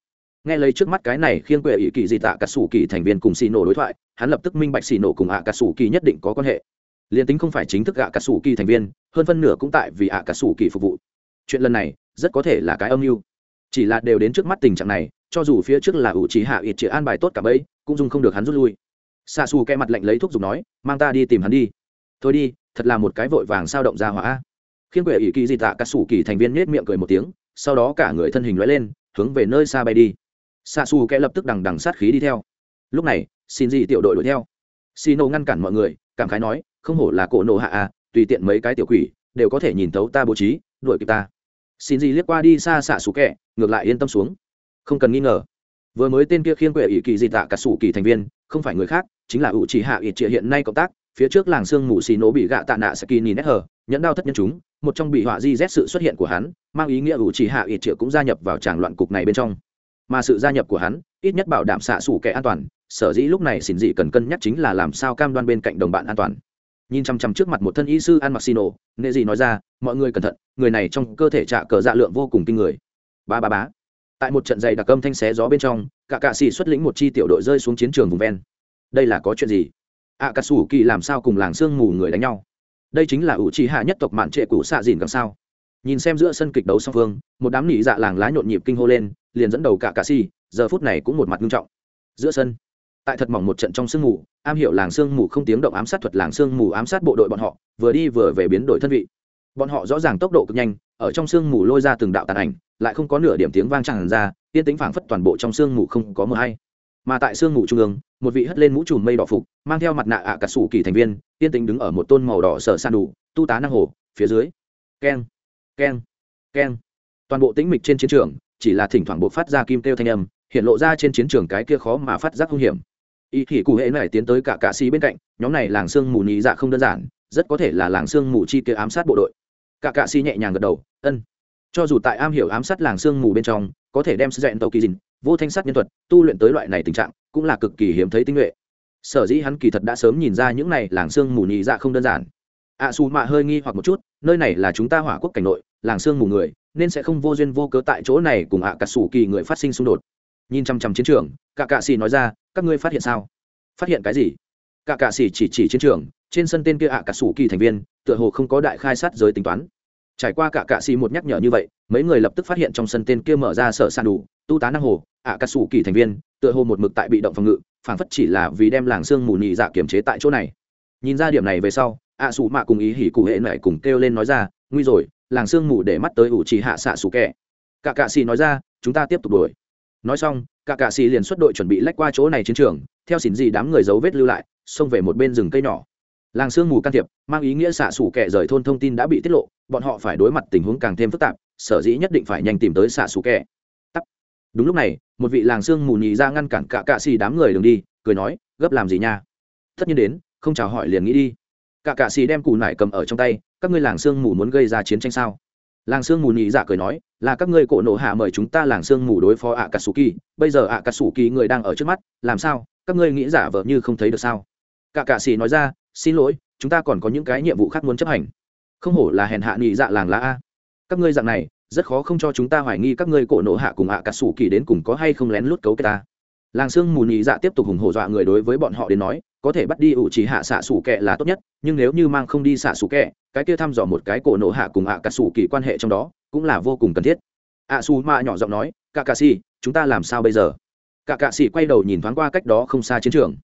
nghe lấy trước mắt cái này khiêng quệ ý kỳ dị tạ cả sủ kỳ thành viên cùng xì nổ đối thoại, hắn lập tức minh bạch xì nổ cùng ạ cả sủ kỳ nhất định có quan hệ. Liền tính không phải chính thức ạ cả sủ kỳ thành viên, hơn phân nửa cũng tại vì ạ cả sủ kỳ phục vụ. Chuyện lần này, rất có thể là cái âm mưu. Chỉ là đều đến trước mắt tình trạng này, cho dù phía trước là ủ trí hạ ít chỉ an bài tốt cả bấy cũng dùng không được hắn rút lui. Xa xù kẹ mặt lạnh lấy thuốc dùng nói, mang ta đi tìm hắn đi. Thôi đi, thật là một cái vội vàng sao động ra hỏa. Khiến quệ ỷ kỳ dị tạ cả sủ kỳ thành viên nết miệng cười một tiếng, sau đó cả người thân hình lóe lên, hướng về nơi xa bay đi xa xù kẽ lập tức đằng đằng sát khí đi theo. Lúc này, xin gì tiểu đội đuổi theo. Xì nổ ngăn cản mọi người, cảm khái nói, không hổ là cổ nổ hạ à tùy tiện mấy cái tiểu quỷ, đều có thể nhìn thấu ta bố trí, đuổi kịp ta. Xin gì liếc qua đi xa xạ xù kẹ ngược lại yên tâm xuống. Không cần nghi ngờ. Vừa mới tên kia khiên quệ ỷ kỳ dị tạ cả sủ kỳ thành viên, không phải người khác, chính là ủ chỉ hạ ỷ trịa hiện nay cộng tác, phía trước làng sương mù xì nổ bị gạ tạ nạ saki nhìn nét hờ, nhẫn đau thất nhân chúng, một trong bị họa di rét sự xuất hiện của hắn, mang ý nghĩa ủ chỉ hạ ỷ trịa cũng gia nhập vào tràng loạn cục này bên trong mà sự gia nhập của hắn ít nhất bảo đảm xạ xủ kẻ an toàn, sở dĩ lúc này xin dị cần cân nhắc chính là làm sao cam đoan bên cạnh đồng bạn an toàn. Nhìn chăm chăm trước mặt một thân y sư an mặc xì nổ nghệ gì nói ra, mọi người cẩn thận, người này trong cơ thể trả cờ dạ lượng vô cùng kinh người. Ba ba bá tại một trận dày đặc âm thanh xé gió bên trong, cả cạ xì xuất lĩnh một chi tiểu đội rơi xuống chiến trường vùng ven. Đây là có chuyện gì? Ạ cà sủ kỳ làm sao cùng làng sương mù người đánh nhau. Đây chính là ủ trì hạ nhất tộc mạn trệ cũ xạ dìn càng sao? Nhìn xem giữa sân kịch đấu song phương, một đám nỉ dạ làng lá nhộn nhịp kinh hô lên, liền dẫn đầu cả cà xì giờ phút này cũng một mặt nghiêm trọng. Giữa sân, tại thật mỏng một trận trong sương mù, am hiểu làng sương mù không tiếng động ám sát thuật làng sương mù ám sát bộ đội bọn họ, vừa đi vừa về biến đổi thân vị. Bọn họ rõ ràng tốc độ cực nhanh, ở trong sương mù lôi ra từng đạo tàn ảnh, lại không có nửa điểm tiếng vang tràn ra tiên tính phảng phất toàn bộ trong sương mù không có mờ hay. Mà tại sương mù trung ương, một vị hất lên mũ trùm mây đỏ phục, mang theo mặt nạ ạ à cà sủ kỳ thành viên tiên tính đứng ở một tôn màu đỏ sở san đủ, tu tá năng hồ, phía dưới. Keng keng keng. Toàn bộ tĩnh mịch trên chiến trường, chỉ là thỉnh thoảng buộc phát ra kim kêu thanh âm, hiện lộ ra trên chiến trường cái kia khó mà phát giác hung hiểm. Y thì cụ hệ này tiến tới cả cạ xì bên cạnh, nhóm này làng sương mù nhị dạ không đơn giản, rất có thể là làng sương mù chi kia ám sát bộ đội. Cả cạ xì nhẹ nhàng gật đầu, ân. Cho dù tại am hiểu ám sát làng sương mù bên trong, có thể đem dẹn tàu kỳ dìn, vô thanh sát nhân thuật, tu luyện tới loại này tình trạng, cũng là cực kỳ hiếm thấy tinh nhuệ. Sở dĩ hắn kỳ thật đã sớm nhìn ra những này làng sương mù nhị dạ không đơn giản ạ xù mạ hơi nghi hoặc một chút, nơi này là chúng ta hỏa quốc cảnh nội, làng sương mù người, nên sẽ không vô duyên vô cớ tại chỗ này cùng ạ cả sủ kỳ người phát sinh xung đột. Nhìn chăm chăm chiến trường cả cạ xì nói ra, các ngươi phát hiện sao? Phát hiện cái gì? Cả cạ xì chỉ chỉ chiến trường, trên sân tên kia ạ cả sủ kỳ thành viên, tựa hồ không có đại khai sát giới tính toán. Trải qua cả cạ xì một nhắc nhở như vậy, mấy người lập tức phát hiện trong sân tên kia mở ra sở san đủ, tu tá năng hồ, ạ cả sủ kỳ thành viên, tựa hồ một mực tại bị động phòng ngự phản phất chỉ là vì đem làng sương mù nhị dạ kiểm chế tại chỗ này nhìn ra điểm này về sau, ạ sủ mạ cùng ý hỉ cụ hệ mẹ cùng kêu lên nói ra, nguy rồi, làng sương mù để mắt tới ủ trì hạ xạ sủ kẹ. Cả cạ xì nói ra, chúng ta tiếp tục đuổi. Nói xong, cả cạ xì liền xuất đội chuẩn bị lách qua chỗ này chiến trường, theo xỉn gì đám người dấu vết lưu lại, xông về một bên rừng cây nhỏ. Làng sương mù can thiệp, mang ý nghĩa xạ sủ kẹ rời thôn thông tin đã bị tiết lộ, bọn họ phải đối mặt tình huống càng thêm phức tạp, sở dĩ nhất định phải nhanh tìm tới xạ sủ kẹ. Tắt đúng lúc này, một vị làng sương mù nhì ra ngăn cản cả cạ xì đám người đường đi, cười nói, gấp làm gì nha? Tất nhiên đến không chào hỏi liền nghĩ đi. Cả cạ xì đem cù nải cầm ở trong tay, các ngươi làng sương mù muốn gây ra chiến tranh sao? Làng sương mù nhị dạ cười nói, là các ngươi cổ nộ hạ mời chúng ta làng sương mù đối phó ạ cà sù kỳ bây giờ ạ cà sù kỳ người đang ở trước mắt, làm sao? Các ngươi nghĩ giả vờ như không thấy được sao? Cả cạ xì nói ra, xin lỗi, chúng ta còn có những cái nhiệm vụ khác muốn chấp hành. Không hổ là hèn hạ nhị dạ làng lá a. Các ngươi dạng này, rất khó không cho chúng ta hoài nghi các ngươi cổ nộ hạ cùng ạ cà sù kỳ đến cùng có hay không lén lút cấu kết ta. Làng sương mù nhị dạ tiếp tục hùng hổ dọa người đối với bọn họ đến nói có thể bắt đi ủ chỉ hạ xạ sủ kẹ là tốt nhất, nhưng nếu như mang không đi xạ sủ kẹ, cái kia thăm dò một cái cổ nổ hạ cùng ạ cà xù kỳ quan hệ trong đó cũng là vô cùng cần thiết. Ạ xù mạ nhỏ giọng nói cả cà xì, chúng ta làm sao bây giờ? Cả cà xì quay đầu nhìn thoáng qua cách đó không xa chiến trường.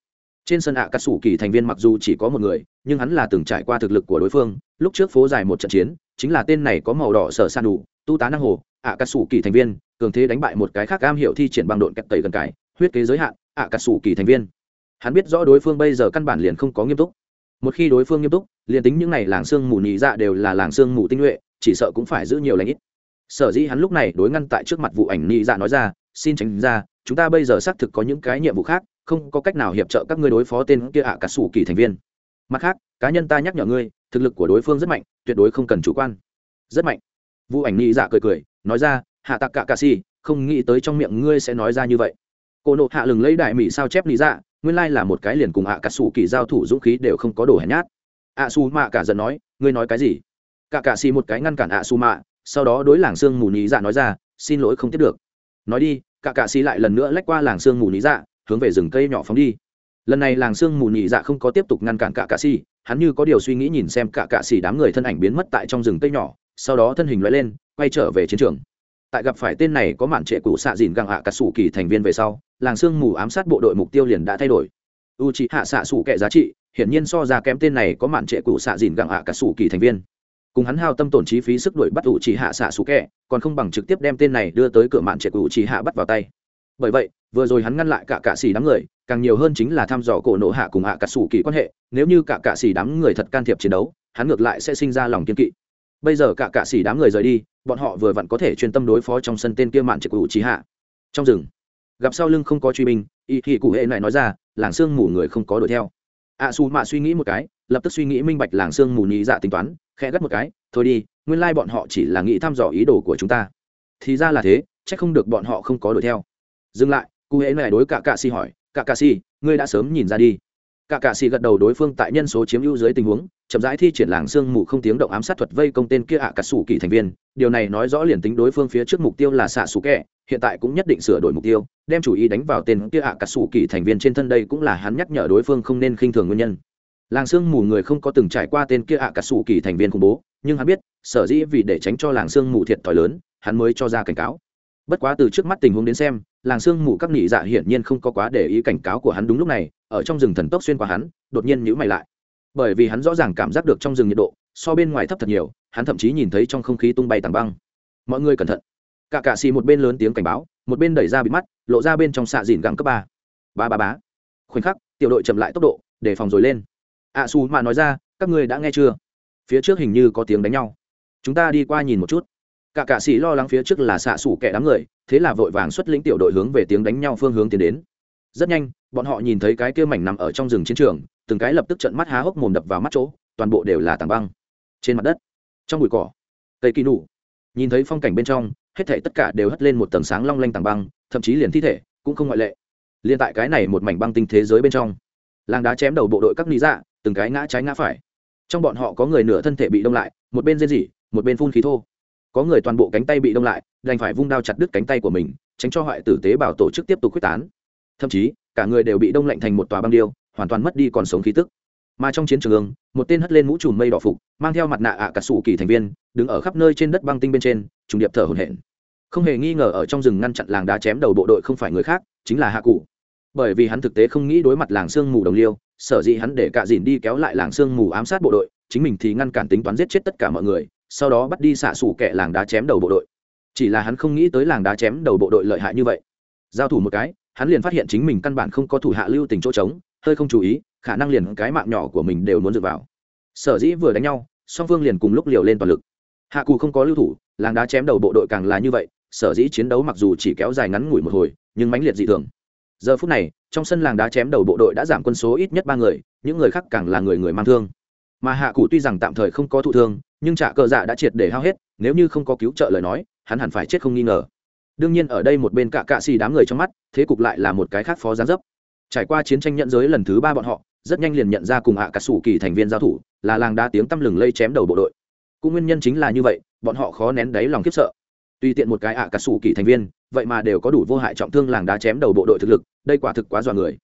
Trên sân ạ cà xù kỳ thành viên mặc dù chỉ có một người, nhưng hắn là từng trải qua thực lực của đối phương, lúc trước phố dài một trận chiến, chính là tên này có màu đỏ sở san đủ, tu tá năng hồ, ạ cà xù kỳ thành viên, cường thế đánh bại một cái khác am hiệu thi triển bằng độn kẹt tẩy gần cái, huyết kế giới hạn, ạ cà xù kỳ thành viên hắn biết rõ đối phương bây giờ căn bản liền không có nghiêm túc. Một khi đối phương nghiêm túc, liền tính những n à y làng sương mù nhị dạ đều là làng sương mù tinh nhuệ, chỉ sợ cũng phải giữ nhiều lãnh ít. Sở dĩ hắn lúc này đối ngăn tại trước mặt vụ ảnh nhị dạ nói ra, xin tránh ra, chúng ta bây giờ xác thực có những cái nhiệm vụ khác, không có cách nào hiệp trợ các ngươi đối phó tên kia ạ cả sủ kỳ thành viên. Mặt khác, cá nhân ta nhắc nhở ngươi, thực lực của đối phương rất mạnh, tuyệt đối không cần chủ quan. Rất mạnh. Vụ ảnh nhị dạ cười cười, nói ra, hạ tặc cả cà si, không nghĩ tới trong miệng ngươi sẽ nói ra như vậy. Cô nộ hạ lừng lấy đại mỹ sao chép lý dạ nguyên lai là một cái liền cùng ạ cả sủ kỳ giao thủ dũng khí đều không có đồ hèn nhát. ạ su mạ cả giận nói, ngươi nói cái gì? Cả cạ xì một cái ngăn cản ạ su mạ, sau đó đối làng sương mù nhí dạ nói ra, xin lỗi không tiếp được. Nói đi, cả cạ xì lại lần nữa lách qua làng sương mù nhí dạ hướng về rừng cây nhỏ phóng đi. Lần này làng sương mù nhí dạ không có tiếp tục ngăn cản cả cạ xì, hắn như có điều suy nghĩ nhìn xem cả cạ xì đám người thân ảnh biến mất tại trong rừng cây nhỏ, sau đó thân hình loại lên, quay trở về chiến trường. Tại gặp phải tên này có mạn trệ cũ xạ dìn găng ạ cả sủ kỳ thành viên về sau làng sương mù ám sát bộ đội mục tiêu liền đã thay đổi. U c hạ xạ sủ kệ giá trị, hiển nhiên so ra kém tên này có mạn trệ cụ xạ dìn gặng ạ cả sủ kỳ thành viên. Cùng hắn hao tâm tổn chi phí sức đuổi bắt u c hạ xạ sủ kệ còn không bằng trực tiếp đem tên này đưa tới cửa mạn trệ cụ c hạ bắt vào tay. Bởi vậy, vừa rồi hắn ngăn lại cả cạ xỉ đám người, càng nhiều hơn chính là thăm dò cổ nộ hạ cùng hạ cả sủ kỳ quan hệ, nếu như cả cạ xỉ đám người thật can thiệp chiến đấu, hắn ngược lại sẽ sinh ra lòng kiên kỵ. Bây giờ cả cạ xỉ đám người rời đi, bọn họ vừa vặn có thể chuyên tâm đối phó trong sân tên kia mạn trệ cụ trí hạ trong rừng gặp sau lưng không có truy binh y thị cụ hệ lại nói ra làng sương mù người không có đuổi theo. Ạ à, xù mạ suy nghĩ một cái lập tức suy nghĩ minh bạch làng sương mù nhị dạ tính toán khẽ gắt một cái thôi đi nguyên lai bọn họ chỉ là nghĩ thăm dò ý đồ của chúng ta. Thì ra là thế c h ắ c không được bọn họ không có đuổi theo. Dừng lại cụ hệ lại đối cả cạ si hỏi cả cạ si ngươi đã sớm nhìn ra đi cả cạ xì gật đầu đối phương tại nhân số chiếm ưu dưới tình huống, chậm rãi thi triển làng sương mù không tiếng động ám sát thuật vây công tên kia ạ à cà sủ kỳ thành viên. Điều này nói rõ liền tính đối phương phía trước mục tiêu là xạ sủ kẹ, hiện tại cũng nhất định sửa đổi mục tiêu, đem chủ ý đánh vào tên kia ạ à cà sủ kỳ thành viên trên thân đây cũng là hắn nhắc nhở đối phương không nên khinh thường nguyên nhân. Làng sương mù người không có từng trải qua tên kia ạ à cà sủ kỳ thành viên khủng bố, nhưng hắn biết, sở dĩ vì để tránh cho làng sương mù thiệt thòi lớn, hắn mới cho ra cảnh cáo. Bất quá từ trước mắt tình huống đến xem làng sương mù các nị dạ hiển nhiên không có quá để ý cảnh cáo của hắn đúng lúc này ở trong rừng thần tốc xuyên qua hắn đột nhiên nhữ mày lại. Bởi vì hắn rõ ràng cảm giác được trong rừng nhiệt độ so bên ngoài thấp thật nhiều hắn thậm chí nhìn thấy trong không khí tung bay tảng băng. Mọi người cẩn thận. Cả cạ xì một bên lớn tiếng cảnh báo một bên đẩy ra bị mắt lộ ra bên trong xạ dìn gẳng cấp ba. Ba ba bá khoảnh khắc tiểu đội chậm lại tốc độ để phòng rồi lên. Ạ à, xù mà nói ra các ngươi đã nghe chưa? Phía trước hình như có tiếng đánh nhau. Chúng ta đi qua nhìn một chút cả cạ sĩ lo lắng phía trước là xạ xủ kẻ đám người, thế là vội vàng xuất lĩnh tiểu đội hướng về tiếng đánh nhau phương hướng tiến đến. Rất nhanh, bọn họ nhìn thấy cái kia mảnh nằm ở trong rừng chiến trường, từng cái lập tức trận mắt há hốc mồm đập vào mắt chỗ, toàn bộ đều là tảng băng. Trên mặt đất, trong bụi cỏ, cây kỳ nụ. Nhìn thấy phong cảnh bên trong, hết thể tất cả đều hất lên một tầng sáng long lanh tảng băng, thậm chí liền thi thể cũng không ngoại lệ. Liền tại cái này một mảnh băng tinh thế giới bên trong, làng đá chém đầu bộ đội các lý dạ từng cái ngã trái ngã phải. Trong bọn họ có người nửa thân thể bị đông lại, một bên rên rỉ, một bên phun khí thô có người toàn bộ cánh tay bị đông lại, đành phải vung đao chặt đứt cánh tay của mình, tránh cho hoại tử tế bào tổ chức tiếp tục quyết tán. Thậm chí, cả người đều bị đông lạnh thành một tòa băng điêu, hoàn toàn mất đi còn sống khí tức. Mà trong chiến trường một tên hất lên mũ trùm mây đỏ phục, mang theo mặt nạ ạ cả sủ kỳ thành viên, đứng ở khắp nơi trên đất băng tinh bên trên, trùng điệp thở hổn hển. Không hề nghi ngờ ở trong rừng ngăn chặn làng đá chém đầu bộ đội không phải người khác, chính là hạ cụ. Bởi vì hắn thực tế không nghĩ đối mặt làng sương mù đồng liêu, sở dĩ hắn để cạ dìn đi kéo lại làng sương mù ám sát bộ đội, chính mình thì ngăn cản tính toán giết chết tất cả mọi người sau đó bắt đi xạ xủ kẻ làng đá chém đầu bộ đội. Chỉ là hắn không nghĩ tới làng đá chém đầu bộ đội lợi hại như vậy. Giao thủ một cái, hắn liền phát hiện chính mình căn bản không có thủ hạ lưu tình chỗ trống, hơi không chú ý, khả năng liền cái mạng nhỏ của mình đều muốn dựa vào. Sở dĩ vừa đánh nhau, song phương liền cùng lúc liều lên toàn lực. Hạ cù không có lưu thủ, làng đá chém đầu bộ đội càng là như vậy, sở dĩ chiến đấu mặc dù chỉ kéo dài ngắn ngủi một hồi, nhưng mãnh liệt dị thường. Giờ phút này, trong sân làng đá chém đầu bộ đội đã giảm quân số ít nhất ba người, những người khác càng là người người mang thương. Mà hạ cụ tuy rằng tạm thời không có thụ thương nhưng trả cờ dạ đã triệt để hao hết, nếu như không có cứu trợ lời nói, hắn hẳn phải chết không nghi ngờ. Đương nhiên ở đây một bên cạ cạ xì đám người trong mắt, thế cục lại là một cái khác phó gián dấp. Trải qua chiến tranh nhận giới lần thứ ba bọn họ, rất nhanh liền nhận ra cùng ạ à cà sủ kỳ thành viên giao thủ, là làng đá tiếng tăm lừng lây chém đầu bộ đội. Cũng nguyên nhân chính là như vậy, bọn họ khó nén đáy lòng khiếp sợ. Tùy tiện một cái ạ à cà sủ kỳ thành viên, vậy mà đều có đủ vô hại trọng thương làng đá chém đầu bộ đội thực lực, đây quả thực quá dọa người.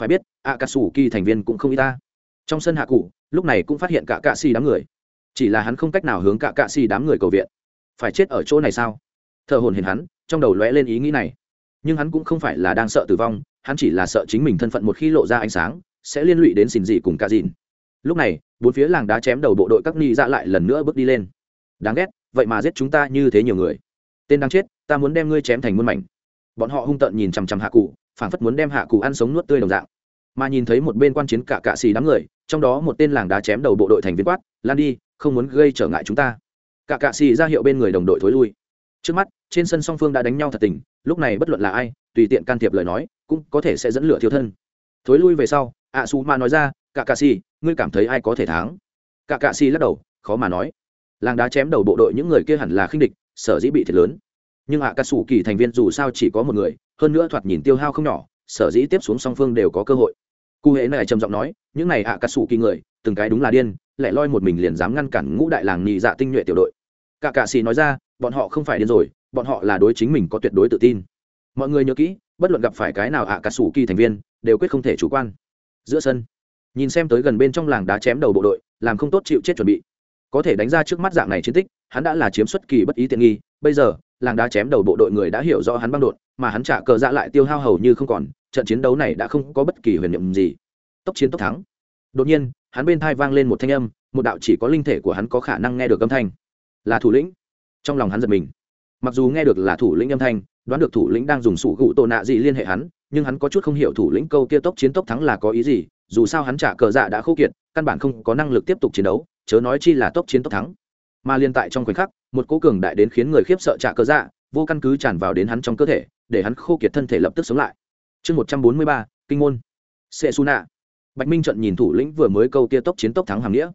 Phải biết, ạ cà sủ kỳ thành viên cũng không y ta. Trong sân hạ cụ, lúc này cũng phát hiện cả cạ xì đám người chỉ là hắn không cách nào hướng cả cạ xì đám người cầu viện. Phải chết ở chỗ này sao? Thợ hồn hiền hắn, trong đầu lóe lên ý nghĩ này. Nhưng hắn cũng không phải là đang sợ tử vong, hắn chỉ là sợ chính mình thân phận một khi lộ ra ánh sáng, sẽ liên lụy đến xin dị cùng cả dìn lúc này, bốn phía làng đá chém đầu bộ đội các ni ra lại lần nữa bước đi lên. Đáng ghét, vậy mà giết chúng ta như thế nhiều người. Tên đang chết, ta muốn đem ngươi chém thành muôn mảnh. Bọn họ hung tợn nhìn chằm chằm hạ cụ, phảng phất muốn đem hạ cụ ăn sống nuốt tươi đồng dạng. Mà nhìn thấy một bên quan chiến cả cạ xì đám người, trong đó một tên làng đá chém đầu bộ đội thành viên quát, lan đi không muốn gây trở ngại chúng ta. Cả cạ xì ra hiệu bên người đồng đội thối lui. Trước mắt, trên sân song phương đã đánh nhau thật tình, lúc này bất luận là ai, tùy tiện can thiệp lời nói, cũng có thể sẽ dẫn lửa thiếu thân. Thối lui về sau ạ xù ma nói ra, cả cạ xì, ngươi cảm thấy ai có thể thắng? Cả cạ xì lắc đầu, khó mà nói. Làng đá chém đầu bộ đội những người kia hẳn là khinh địch, sở dĩ bị thiệt lớn. Nhưng ạ cà sủ kỳ thành viên dù sao chỉ có một người, hơn nữa thoạt nhìn tiêu hao không nhỏ, sở dĩ tiếp xuống song phương đều có cơ hội. Cụ hệ này trầm giọng nói, những này ạ cà sủ kỳ người, từng cái đúng là điên lại loi một mình liền dám ngăn cản ngũ đại làng nhị dạ tinh nhuệ tiểu đội. Cả cạ xì nói ra, bọn họ không phải điên rồi, bọn họ là đối chính mình có tuyệt đối tự tin. Mọi người nhớ kỹ, bất luận gặp phải cái nào ạ cà sủ kỳ thành viên, đều quyết không thể chủ quan. Giữa sân, nhìn xem tới gần bên trong làng đá chém đầu bộ đội, làm không tốt chịu chết chuẩn bị. Có thể đánh ra trước mắt dạng này chiến tích, hắn đã là chiếm xuất kỳ bất ý tiện nghi, bây giờ, làng đá chém đầu bộ đội người đã hiểu rõ hắn băng đột, mà hắn trả cờ dạ lại tiêu hao hầu như không còn, trận chiến đấu này đã không có bất kỳ huyền nhiệm gì. Tốc chiến tốc thắng. Đột nhiên hắn bên thai vang lên một thanh âm, một đạo chỉ có linh thể của hắn có khả năng nghe được âm thanh. Là thủ lĩnh. Trong lòng hắn giật mình. Mặc dù nghe được là thủ lĩnh âm thanh, đoán được thủ lĩnh đang dùng sủ gụ tổ nạ gì liên hệ hắn, nhưng hắn có chút không hiểu thủ lĩnh câu kia tốc chiến tốc thắng là có ý gì, dù sao hắn trả cờ dạ đã khô kiệt, căn bản không có năng lực tiếp tục chiến đấu, chớ nói chi là tốc chiến tốc thắng. Mà liên tại trong khoảnh khắc, một cố cường đại đến khiến người khiếp sợ trả cờ dạ vô căn cứ tràn vào đến hắn trong cơ thể, để hắn khô kiệt thân thể lập tức sống lại. Chương một trăm bốn mươi ba, kinh môn. Sệ su nạ bạch minh trận nhìn thủ lĩnh vừa mới câu tia tốc chiến tốc thắng hàm nghĩa.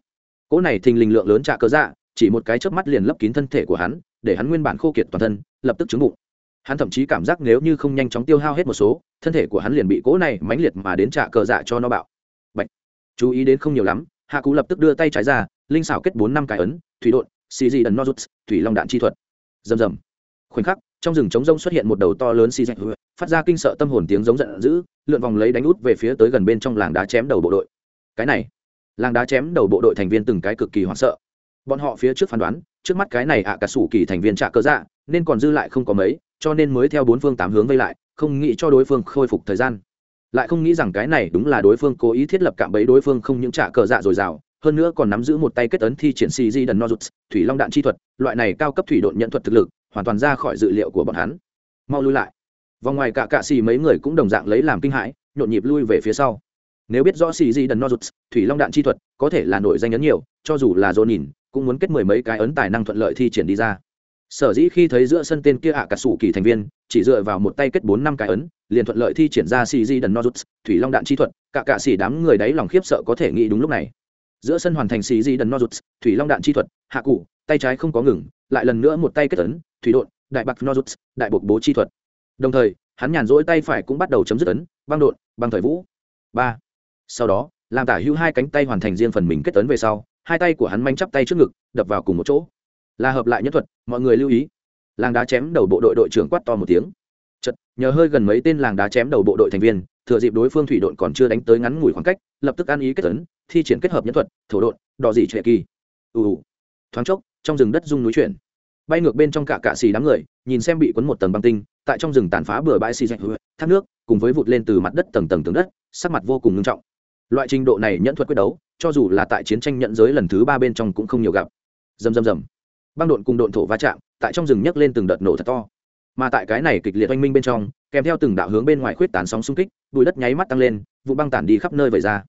Cỗ này thình lình lượng lớn trả cớ dạ chỉ một cái chớp mắt liền lấp kín thân thể của hắn, để hắn nguyên bản khô kiệt toàn thân, lập tức chứng bụng. Hắn thậm chí cảm giác nếu như không nhanh chóng tiêu hao hết một số, thân thể của hắn liền bị cỗ này mãnh liệt mà đến trả cờ dạ cho nó bạo. Bạch. chú ý đến không nhiều lắm, hạ cú lập tức đưa tay trái ra, linh xảo kết bốn năm cái ấn, thủy đột xì dị đần nozuts, thủy long đạn chi thuật. Rầm rầm. Khoảnh khắc trong rừng trống rông xuất hiện một đầu to lớn xì dạch phát ra kinh sợ tâm hồn tiếng giống giận dữ, lượn vòng lấy đánh út về phía tới gần bên trong làng đá chém đầu bộ đội. Cái này, làng đá chém đầu bộ đội thành viên từng cái cực kỳ hoảng sợ. Bọn họ phía trước phán đoán, trước mắt cái này ạ cả sủ kỳ thành viên trả cơ dạ nên còn dư lại không có mấy, cho nên mới theo bốn phương tám hướng vây lại, không nghĩ cho đối phương khôi phục thời gian. Lại không nghĩ rằng cái này đúng là đối phương cố ý thiết lập cạm bẫy đối phương không những trả cờ dạ dồi dào, hơn nữa còn nắm giữ một tay kết ấn thi triển si di đần nozuts, thủy long đạn chi thuật, loại này cao cấp thủy độn nhận thuật thực lực hoàn toàn ra khỏi dự liệu của bọn hắn. Mau lui lại. Vòng ngoài cả cạ xì mấy người cũng đồng dạng lấy làm kinh hãi, nhộn nhịp lui về phía sau. Nếu biết rõ xì di đần nozuts, thủy long đạn chi thuật, có thể là nổi danh ấn nhiều, cho dù là dồn nhìn, cũng muốn kết mười mấy cái ấn tài năng thuận lợi thi triển đi ra. Sở dĩ khi thấy giữa sân tên kia ạ cả sủ kỳ thành viên, chỉ dựa vào một tay kết bốn năm cái ấn, liền thuận lợi thi triển ra xì di đần nozuts, thủy long đạn chi thuật, cả cạ xì đám người đấy lòng khiếp sợ có thể nghĩ đúng lúc này. Giữa sân hoàn thành xì di đần nozuts, thủy long đạn chi thuật, hạ cụ, tay trái không có ngừng lại lần nữa một tay kết ấn, thủy đột đại bạc nozuts, đại bộc bố chi thuật. Đồng thời, hắn nhàn rỗi tay phải cũng bắt đầu chấm dứt ấn, băng đột băng thời vũ. Ba. Sau đó, làm tả hữu hai cánh tay hoàn thành riêng phần mình kết ấn về sau, hai tay của hắn manh chắp tay trước ngực, đập vào cùng một chỗ. Là hợp lại nhất thuật, mọi người lưu ý. Làng đá chém đầu bộ đội đội trưởng quát to một tiếng. Chật nhờ hơi gần mấy tên làng đá chém đầu bộ đội thành viên, thừa dịp đối phương thủy đội còn chưa đánh tới ngắn ngủi khoảng cách, lập tức ăn ý kết tấn thi triển kết hợp nhất thuật, thổ đột đỏ dị trệ kỳ. Ù ù. Thoáng chốc trong rừng đất rung núi chuyển. Bay ngược bên trong cả cạ xì đám người, nhìn xem bị quấn một tầng băng tinh, tại trong rừng tàn phá bừa bãi xì dạch thác nước, cùng với vụt lên từ mặt đất tầng tầng tầng đất, sắc mặt vô cùng nghiêm trọng. Loại trình độ này nhẫn thuật quyết đấu, cho dù là tại chiến tranh nhận giới lần thứ ba bên trong cũng không nhiều gặp. Dầm dầm dầm băng độn cùng độn thổ va chạm, tại trong rừng nhấc lên từng đợt nổ thật to. Mà tại cái này kịch liệt oanh minh bên trong, kèm theo từng đạo hướng bên ngoài khuyết tán sóng xung kích, bụi đất nháy mắt tăng lên, vụ băng tản đi khắp nơi vẩy ra.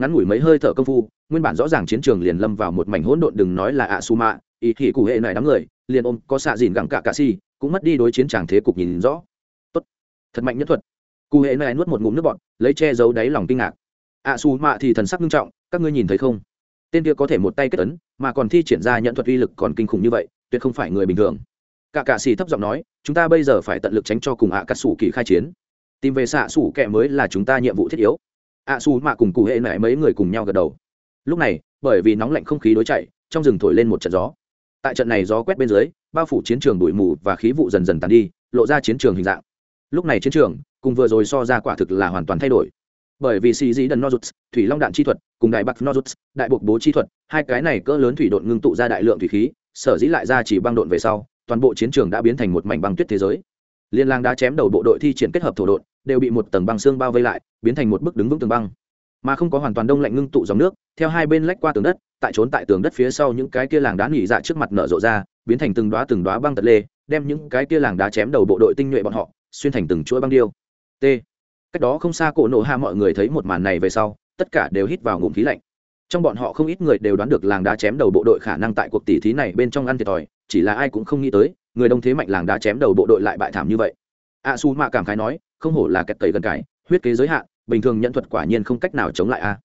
Ngắn ngủi mấy hơi thở công phu, nguyên bản rõ ràng chiến trường liền lâm vào một mảnh hỗn độn đừng nói là ạ su mạ ý thị cụ hệ này đám người, liền ôm có xạ dìn gặng cả cạ si cũng mất đi đối chiến tràng thế cục nhìn rõ. Tốt. Thật mạnh nhất thuật. Cụ hệ này nuốt một ngụm nước bọt, lấy che giấu đáy lòng kinh ngạc. À, ạ su mạ thì thần sắc nghiêm trọng, các ngươi nhìn thấy không? Tên kia có thể một tay kết ấn, mà còn thi triển ra nhận thuật uy lực còn kinh khủng như vậy, tuyệt không phải người bình thường. Cả cạ xì thấp giọng nói, chúng ta bây giờ phải tận lực tránh cho cùng ạ à cà sủ kỳ khai chiến. Tìm về xạ sủ kẹ mới là chúng ta nhiệm vụ thiết yếu. Ạ xù mạ cùng cụ hệ này mấy người cùng nhau gật đầu. Lúc này, bởi vì nóng lạnh không khí đối chạy, trong rừng thổi lên một trận gió tại trận này gió quét bên dưới, bao phủ chiến trường bụi mù và khí vụ dần dần tàn đi, lộ ra chiến trường hình dạng. Lúc này chiến trường, cùng vừa rồi so ra quả thực là hoàn toàn thay đổi. Bởi vì xì dĩ đần nozuts, thủy long đạn chi thuật, cùng đại bắc nozuts, đại buộc bố chi thuật, hai cái này cỡ lớn thủy độn ngưng tụ ra đại lượng thủy khí, sở dĩ lại ra chỉ băng độn về sau, toàn bộ chiến trường đã biến thành một mảnh băng tuyết thế giới. Liên lang đã chém đầu bộ đội thi triển kết hợp thổ độn, đều bị một tầng băng xương bao vây lại, biến thành một bức đứng vững tường băng. Mà không có hoàn toàn đông lạnh ngưng tụ dòng nước, theo hai bên lách qua tường đất tại trốn tại tường đất phía sau những cái kia làng đá nghỉ dạ trước mặt nở rộ ra, biến thành từng đoá từng đoá băng tật lê, đem những cái kia làng đá chém đầu bộ đội tinh nhuệ bọn họ, xuyên thành từng chuỗi băng điêu. T. Cách đó không xa cổ nổ hạ mọi người thấy một màn này về sau, tất cả đều hít vào ngụm khí lạnh. Trong bọn họ không ít người đều đoán được làng đá chém đầu bộ đội khả năng tại cuộc tỷ thí này bên trong ăn thiệt thòi, chỉ là ai cũng không nghĩ tới, người đông thế mạnh làng đá chém đầu bộ đội lại bại thảm như vậy. A su mạ cảm khái nói, không hổ là kẹt cầy gần cải, huyết kế giới hạn, bình thường nhận thuật quả nhiên không cách nào chống lại a.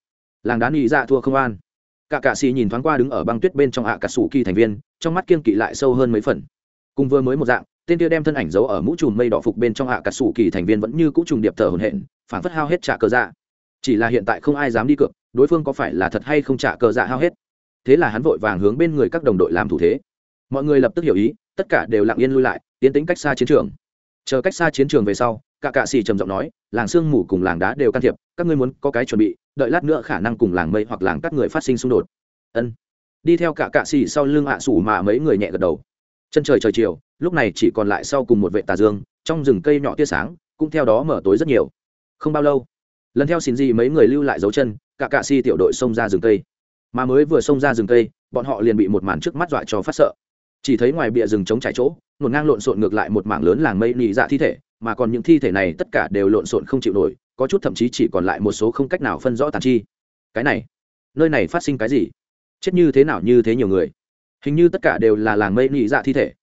Làng đá nghĩ ra dạ thua không an cả cạ xì nhìn thoáng qua đứng ở băng tuyết bên trong ạ cà sủ kỳ thành viên, trong mắt kiên kỵ lại sâu hơn mấy phần. Cùng vừa mới một dạng, tên kia đem thân ảnh giấu ở mũ trùm mây đỏ phục bên trong ạ cà sủ kỳ thành viên vẫn như cũ trùng điệp thở hồn hển, phản phất hao hết trả cờ dạ. Chỉ là hiện tại không ai dám đi cược, đối phương có phải là thật hay không trả cờ dạ hao hết? Thế là hắn vội vàng hướng bên người các đồng đội làm thủ thế. Mọi người lập tức hiểu ý, tất cả đều lặng yên lui lại, tiến tính cách xa chiến trường. Chờ cách xa chiến trường về sau cả cạ xì trầm giọng nói, làng sương mù cùng làng đá đều can thiệp, các ngươi muốn có cái chuẩn bị, đợi lát nữa khả năng cùng làng mây hoặc làng các người phát sinh xung đột. Ân. Đi theo cả cạ xì sau lưng ạ à sủ mà mấy người nhẹ gật đầu. Chân trời trời chiều, lúc này chỉ còn lại sau cùng một vệ tà dương, trong rừng cây nhỏ tia sáng, cũng theo đó mở tối rất nhiều. Không bao lâu, lần theo xin gì mấy người lưu lại dấu chân, cả cạ xì tiểu đội xông ra rừng cây. Mà mới vừa xông ra rừng cây, bọn họ liền bị một màn trước mắt dọa cho phát sợ. Chỉ thấy ngoài bìa rừng trống trải chỗ ngổn ngang lộn xộn ngược lại một mảng lớn làng mây nị dạ thi thể mà còn những thi thể này tất cả đều lộn xộn không chịu nổi, có chút thậm chí chỉ còn lại một số không cách nào phân rõ tàn chi. Cái này, nơi này phát sinh cái gì? Chết như thế nào như thế nhiều người? Hình như tất cả đều là làng mây nị dạ thi thể.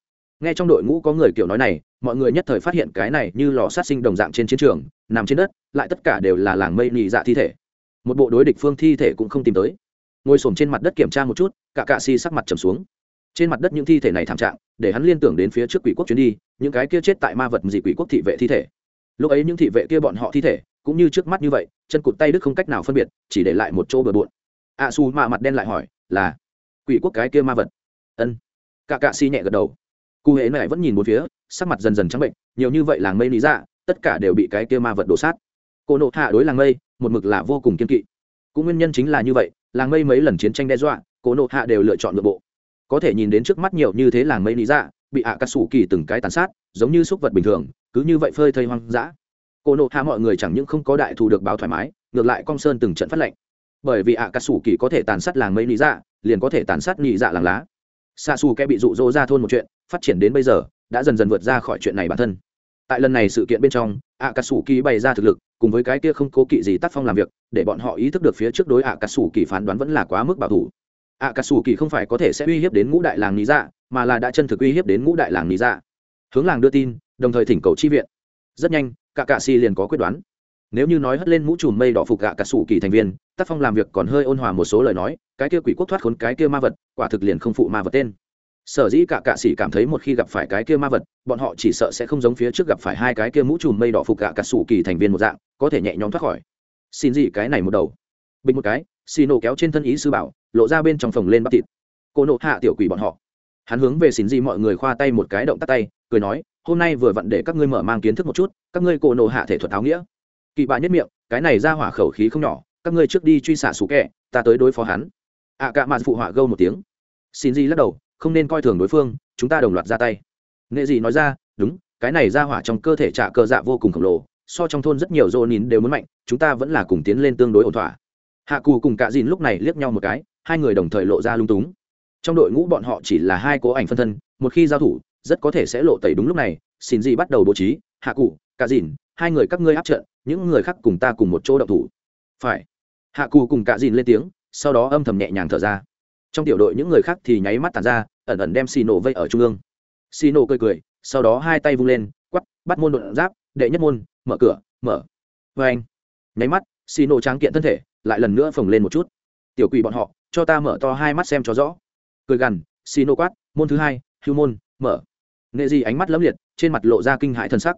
Nghe trong đội ngũ có người kiểu nói này, mọi người nhất thời phát hiện cái này như lò sát sinh đồng dạng trên chiến trường, nằm trên đất, lại tất cả đều là làng mây nị dạ thi thể. Một bộ đối địch phương thi thể cũng không tìm tới. Ngồi s trên mặt đất kiểm tra một chút, cả cạ si sắc mặt trầm xuống trên mặt đất những thi thể này thảm trạng, để hắn liên tưởng đến phía trước quỷ quốc chuyến đi, những cái kia chết tại ma vật dị quỷ quốc thị vệ thi thể. Lúc ấy những thị vệ kia bọn họ thi thể, cũng như trước mắt như vậy, chân cụt tay đức không cách nào phân biệt, chỉ để lại một chỗ bừa bộn. A su mạ mặt đen lại hỏi, là quỷ quốc cái kia ma vật? Ân. Cả cạ si nhẹ gật đầu. Cụ hễ này vẫn nhìn một phía, sắc mặt dần dần trắng bệnh, nhiều như vậy làng mây lý ra dạ, tất cả đều bị cái kia ma vật đổ sát. Cô nộ hạ đối làng mây, một mực là vô cùng kiên kỵ. Cũng nguyên nhân chính là như vậy, làng mây mấy lần chiến tranh đe dọa, cô nộ hạ đều lựa chọn nội bộ có thể nhìn đến trước mắt nhiều như thế làng mây lý dạ bị ạ cà sủ kỳ từng cái tàn sát, giống như súc vật bình thường, cứ như vậy phơi thây hoang dã. Cô nộ hạ mọi người chẳng những không có đại thù được báo thoải mái, ngược lại cong sơn từng trận phát lệnh. Bởi vì ạ cà sủ kỳ có thể tàn sát làng mây lý dạ liền có thể tàn sát nhị dạ làng lá. Xa xù kẻ bị rụ rỗ ra thôn một chuyện, phát triển đến bây giờ, đã dần dần vượt ra khỏi chuyện này bản thân. Tại lần này sự kiện bên trong ạ cà sủ kỳ bày ra thực lực, cùng với cái kia không cố kỵ gì tác phong làm việc, để bọn họ ý thức được phía trước đối ạ cà sủ kỳ phán đoán vẫn là quá mức bảo thủ ạ cà sủ kỳ không phải có thể sẽ uy hiếp đến ngũ đại làng lý dạ mà là đã chân thực uy hiếp đến ngũ đại làng lý dạ hướng làng đưa tin, đồng thời thỉnh cầu chi viện. Rất nhanh cả cà si liền có quyết đoán. Nếu như nói hất lên mũ trùm mây đỏ phục gạ cà sủ kỳ thành viên, tác phong làm việc còn hơi ôn hòa một số lời nói, cái kia quỷ quốc thoát khốn cái kia ma vật, quả thực liền không phụ ma vật tên. Sở dĩ cả cạ sĩ cảm thấy một khi gặp phải cái kia ma vật, bọn họ chỉ sợ sẽ không giống phía trước gặp phải hai cái kia mũ trùm mây đỏ phục cả cà sủ kỳ thành viên một dạng, có thể nhẹ nhõm thoát khỏi. Xin gì cái này một đầu. Bình một cái xì nổ kéo trên thân ý sư bảo lộ ra bên trong phòng lên bắp thịt. Cô nộ hạ tiểu quỷ bọn họ. Hắn hướng về xin gì mọi người khoa tay một cái động tắt tay, cười nói, hôm nay vừa vặn để các ngươi mở mang kiến thức một chút, các ngươi cô nộ hạ thể thuật áo nghĩa. Kỳ bạ nhất miệng, cái này ra hỏa khẩu khí không nhỏ, các ngươi trước đi truy xả sủ kẹ, ta tới đối phó hắn. Ạ cả mạt phụ họa gâu một tiếng. Xin gì lắc đầu, không nên coi thường đối phương, chúng ta đồng loạt ra tay. Nghệ gì nói ra, đúng, cái này ra hỏa trong cơ thể trả cơ dạ vô cùng khổng lồ, so trong thôn rất nhiều dô nín đều muốn mạnh, chúng ta vẫn là cùng tiến lên tương đối ổn thỏa. Hạ cù cùng Cạ dìn lúc này liếc nhau một cái hai người đồng thời lộ ra lung túng. Trong đội ngũ bọn họ chỉ là hai cố ảnh phân thân, một khi giao thủ, rất có thể sẽ lộ tẩy đúng lúc này. Xin gì bắt đầu bố trí, hạ cụ, cả dìn, hai người các ngươi áp trận, những người khác cùng ta cùng một chỗ động thủ. Phải. Hạ cù cùng cả dìn lên tiếng, sau đó âm thầm nhẹ nhàng thở ra. Trong tiểu đội những người khác thì nháy mắt tàn ra, ẩn ẩn đem xì nổ vây ở trung ương. Xì nổ cười cười, sau đó hai tay vung lên quắp bắt môn đột giáp, đệ nhất môn, mở cửa, mở. Vê anh nháy mắt xì nổ tráng kiện thân thể lại lần nữa phồng lên một chút tiểu quỷ bọn họ, cho ta mở to hai mắt xem cho rõ. Cười gằn xì nô quát môn thứ hai, hưu môn, mở. Nghệ gì ánh mắt lấm liệt, trên mặt lộ ra kinh hãi thân sắc.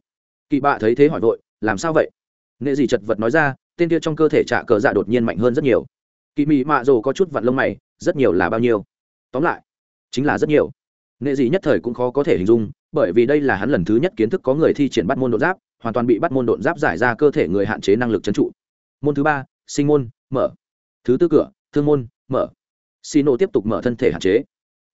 Kỵ bạ thấy thế hỏi vội, làm sao vậy? Nghệ gì chật vật nói ra, tên kia trong cơ thể trả cờ dạ đột nhiên mạnh hơn rất nhiều. Kỵ mị mạ rồ có chút vặn lông mày, rất nhiều là bao nhiêu? Tóm lại, chính là rất nhiều. Nghệ gì nhất thời cũng khó có thể hình dung, bởi vì đây là hắn lần thứ nhất kiến thức có người thi triển bắt môn đột giáp, hoàn toàn bị bắt môn đột giáp giải ra cơ thể người hạn chế năng lực trấn trụ. Môn thứ ba, sinh môn, mở. Thứ tư cửa thương môn, mở. Xì nổ tiếp tục mở thân thể hạn chế.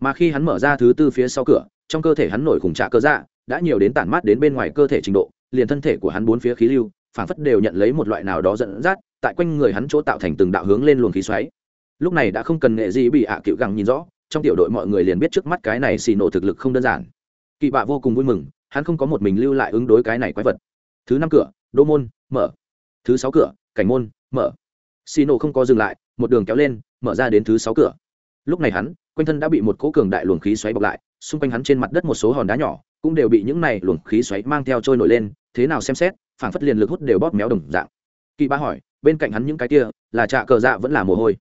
Mà khi hắn mở ra thứ tư phía sau cửa, trong cơ thể hắn nổi khủng trạ cơ dạ đã nhiều đến tản mát đến bên ngoài cơ thể trình độ, liền thân thể của hắn bốn phía khí lưu, phảng phất đều nhận lấy một loại nào đó dẫn dắt, tại quanh người hắn chỗ tạo thành từng đạo hướng lên luồng khí xoáy. Lúc này đã không cần nghệ gì bị ạ à cựu găng nhìn rõ, trong tiểu đội mọi người liền biết trước mắt cái này xì nổ thực lực không đơn giản. Kỳ bạ vô cùng vui mừng, hắn không có một mình lưu lại ứng đối cái này quái vật. Thứ năm cửa, đô môn, mở. Thứ sáu cửa, cảnh môn, mở. Xì nổ không có dừng lại một đường kéo lên, mở ra đến thứ sáu cửa. Lúc này hắn, quanh thân đã bị một cỗ cường đại luồng khí xoáy bọc lại, xung quanh hắn trên mặt đất một số hòn đá nhỏ cũng đều bị những này luồng khí xoáy mang theo trôi nổi lên, thế nào xem xét, phảng phất liền lực hút đều bóp méo đồng dạng. Kỳ ba hỏi, bên cạnh hắn những cái kia, là trạ cờ dạ vẫn là mồ hôi?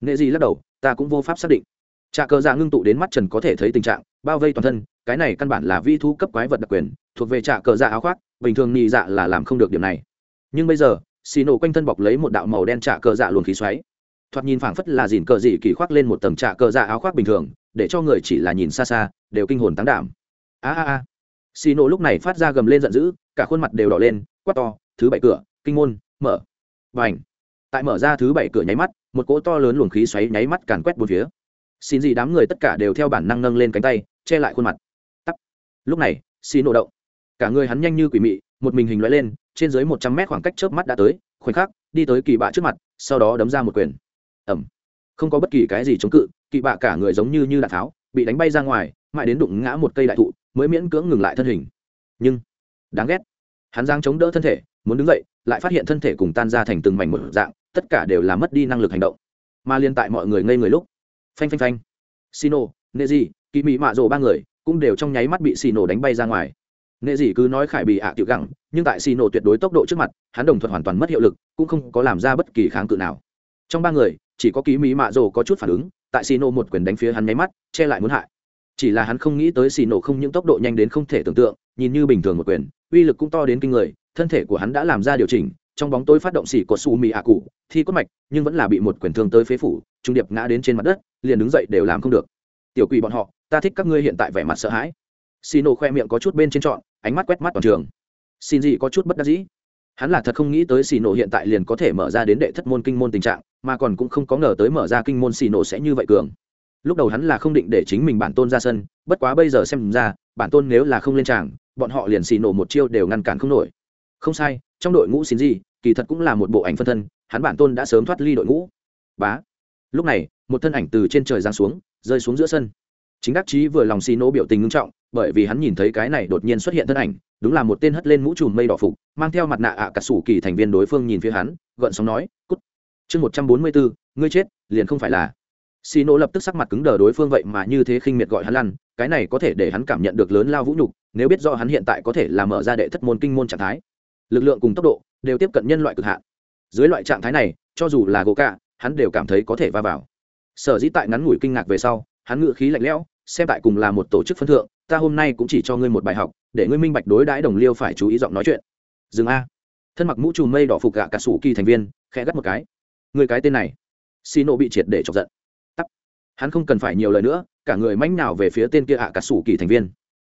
Nghệ gì lắc đầu, ta cũng vô pháp xác định. Trạ cờ dạ ngưng tụ đến mắt trần có thể thấy tình trạng, bao vây toàn thân, cái này căn bản là vi thu cấp quái vật đặc quyền, thuộc về trạ cờ dạ áo khoác, bình thường nhị dạ là làm không được điểm này. Nhưng bây giờ, xì nổ quanh thân bọc lấy một đạo màu đen trạ cờ dạ luồng khí xoáy thoạt nhìn phảng phất là dìn cờ dị kỳ khoác lên một tầng trạ cờ dạ áo khoác bình thường, để cho người chỉ là nhìn xa xa, đều kinh hồn tán đảm. A a a. Xì nổ lúc này phát ra gầm lên giận dữ, cả khuôn mặt đều đỏ lên, quát to, thứ bảy cửa, kinh môn, mở. Và ảnh tại mở ra thứ bảy cửa nháy mắt, một cỗ to lớn luồng khí xoáy nháy mắt càn quét bốn phía. Xin gì đám người tất cả đều theo bản năng nâng lên cánh tay, che lại khuôn mặt. Tắt lúc này xì nổ động. Cả người hắn nhanh như quỷ mị, một mình hình loại lên, trên dưới một trăm mét khoảng cách chớp mắt đã tới, khoảnh khắc, đi tới kỳ bạ trước mặt, sau đó đấm ra một quyền ẩm. Không có bất kỳ cái gì chống cự kỳ bạ cả người giống như như đạn tháo, bị đánh bay ra ngoài, mãi đến đụng ngã một cây đại thụ, mới miễn cưỡng ngừng lại thân hình. Nhưng, đáng ghét, hắn giang chống đỡ thân thể, muốn đứng dậy, lại phát hiện thân thể cùng tan ra thành từng mảnh một dạng, tất cả đều là mất đi năng lực hành động. Mà liên tại mọi người ngây người lúc, phanh phanh phanh, sino dị kỳ mị mạ rồ ba người cũng đều trong nháy mắt bị xì nổ đánh bay ra ngoài. Nệ dị cứ nói khải bị ạ à tiểu gẳng, nhưng tại xì nổ tuyệt đối tốc độ trước mặt, hắn đồng thuận hoàn toàn mất hiệu lực, cũng không có làm ra bất kỳ kháng cự nào. Trong ba người chỉ có ký mỹ mạ rồ có chút phản ứng, tại sino một quyền đánh phía hắn nháy mắt, che lại muốn hại. Chỉ là hắn không nghĩ tới xì nổ không những tốc độ nhanh đến không thể tưởng tượng, nhìn như bình thường một quyền, uy lực cũng to đến kinh người, thân thể của hắn đã làm ra điều chỉnh, trong bóng tối phát động xỉ có su mì ạ cụ, thi cốt mạch, nhưng vẫn là bị một quyền thương tới phế phủ, trung điệp ngã đến trên mặt đất, liền đứng dậy đều làm không được. Tiểu quỷ bọn họ, ta thích các ngươi hiện tại vẻ mặt sợ hãi. Xì nổ khoe miệng có chút bên trên trọn, ánh mắt quét mắt toàn trường. Xin gì có chút bất đắc dĩ hắn là thật không nghĩ tới xì nổ hiện tại liền có thể mở ra đến đệ thất môn kinh môn tình trạng, mà còn cũng không có ngờ tới mở ra kinh môn xì nổ sẽ như vậy cường. Lúc đầu hắn là không định để chính mình bản tôn ra sân, bất quá bây giờ xem ra, bản tôn nếu là không lên tràng, bọn họ liền xì nổ một chiêu đều ngăn cản không nổi. Không sai, trong đội ngũ xin gì kỳ thật cũng là một bộ ảnh phân thân, hắn bản tôn đã sớm thoát ly đội ngũ. Bá. Lúc này, một thân ảnh từ trên trời giáng xuống, rơi xuống giữa sân. Chính đắc chí vừa lòng xì nổ biểu tình ngưng trọng bởi vì hắn nhìn thấy cái này đột nhiên xuất hiện thân ảnh, đúng là một tên hất lên mũ trùm mây đỏ phục, mang theo mặt nạ ạ cả sủ kỳ thành viên đối phương nhìn phía hắn, gợn sóng nói, cút. Chương một trăm bốn mươi bốn, ngươi chết, liền không phải là. Xì nổ lập tức sắc mặt cứng đờ đối phương vậy mà như thế khinh miệt gọi hắn lăn, cái này có thể để hắn cảm nhận được lớn lao vũ nhục, nếu biết do hắn hiện tại có thể là mở ra đệ thất môn kinh môn trạng thái. Lực lượng cùng tốc độ đều tiếp cận nhân loại cực hạn. Dưới loại trạng thái này, cho dù là gỗ cạ, hắn đều cảm thấy có thể va vào. Sở dĩ tại ngắn ngủi kinh ngạc về sau, hắn ngự khí lạnh lẽo, xem tại cùng là một tổ chức phân thượng ta hôm nay cũng chỉ cho ngươi một bài học, để ngươi minh bạch đối đãi đồng liêu phải chú ý giọng nói chuyện. Dừng a. Thân mặc mũ trùm mây đỏ phục gạ cả sủ kỳ thành viên, khẽ gắt một cái. Người cái tên này. Xì nộ bị triệt để chọc giận. Tắt hắn không cần phải nhiều lời nữa, cả người manh nào về phía tên kia ạ cả sủ kỳ thành viên.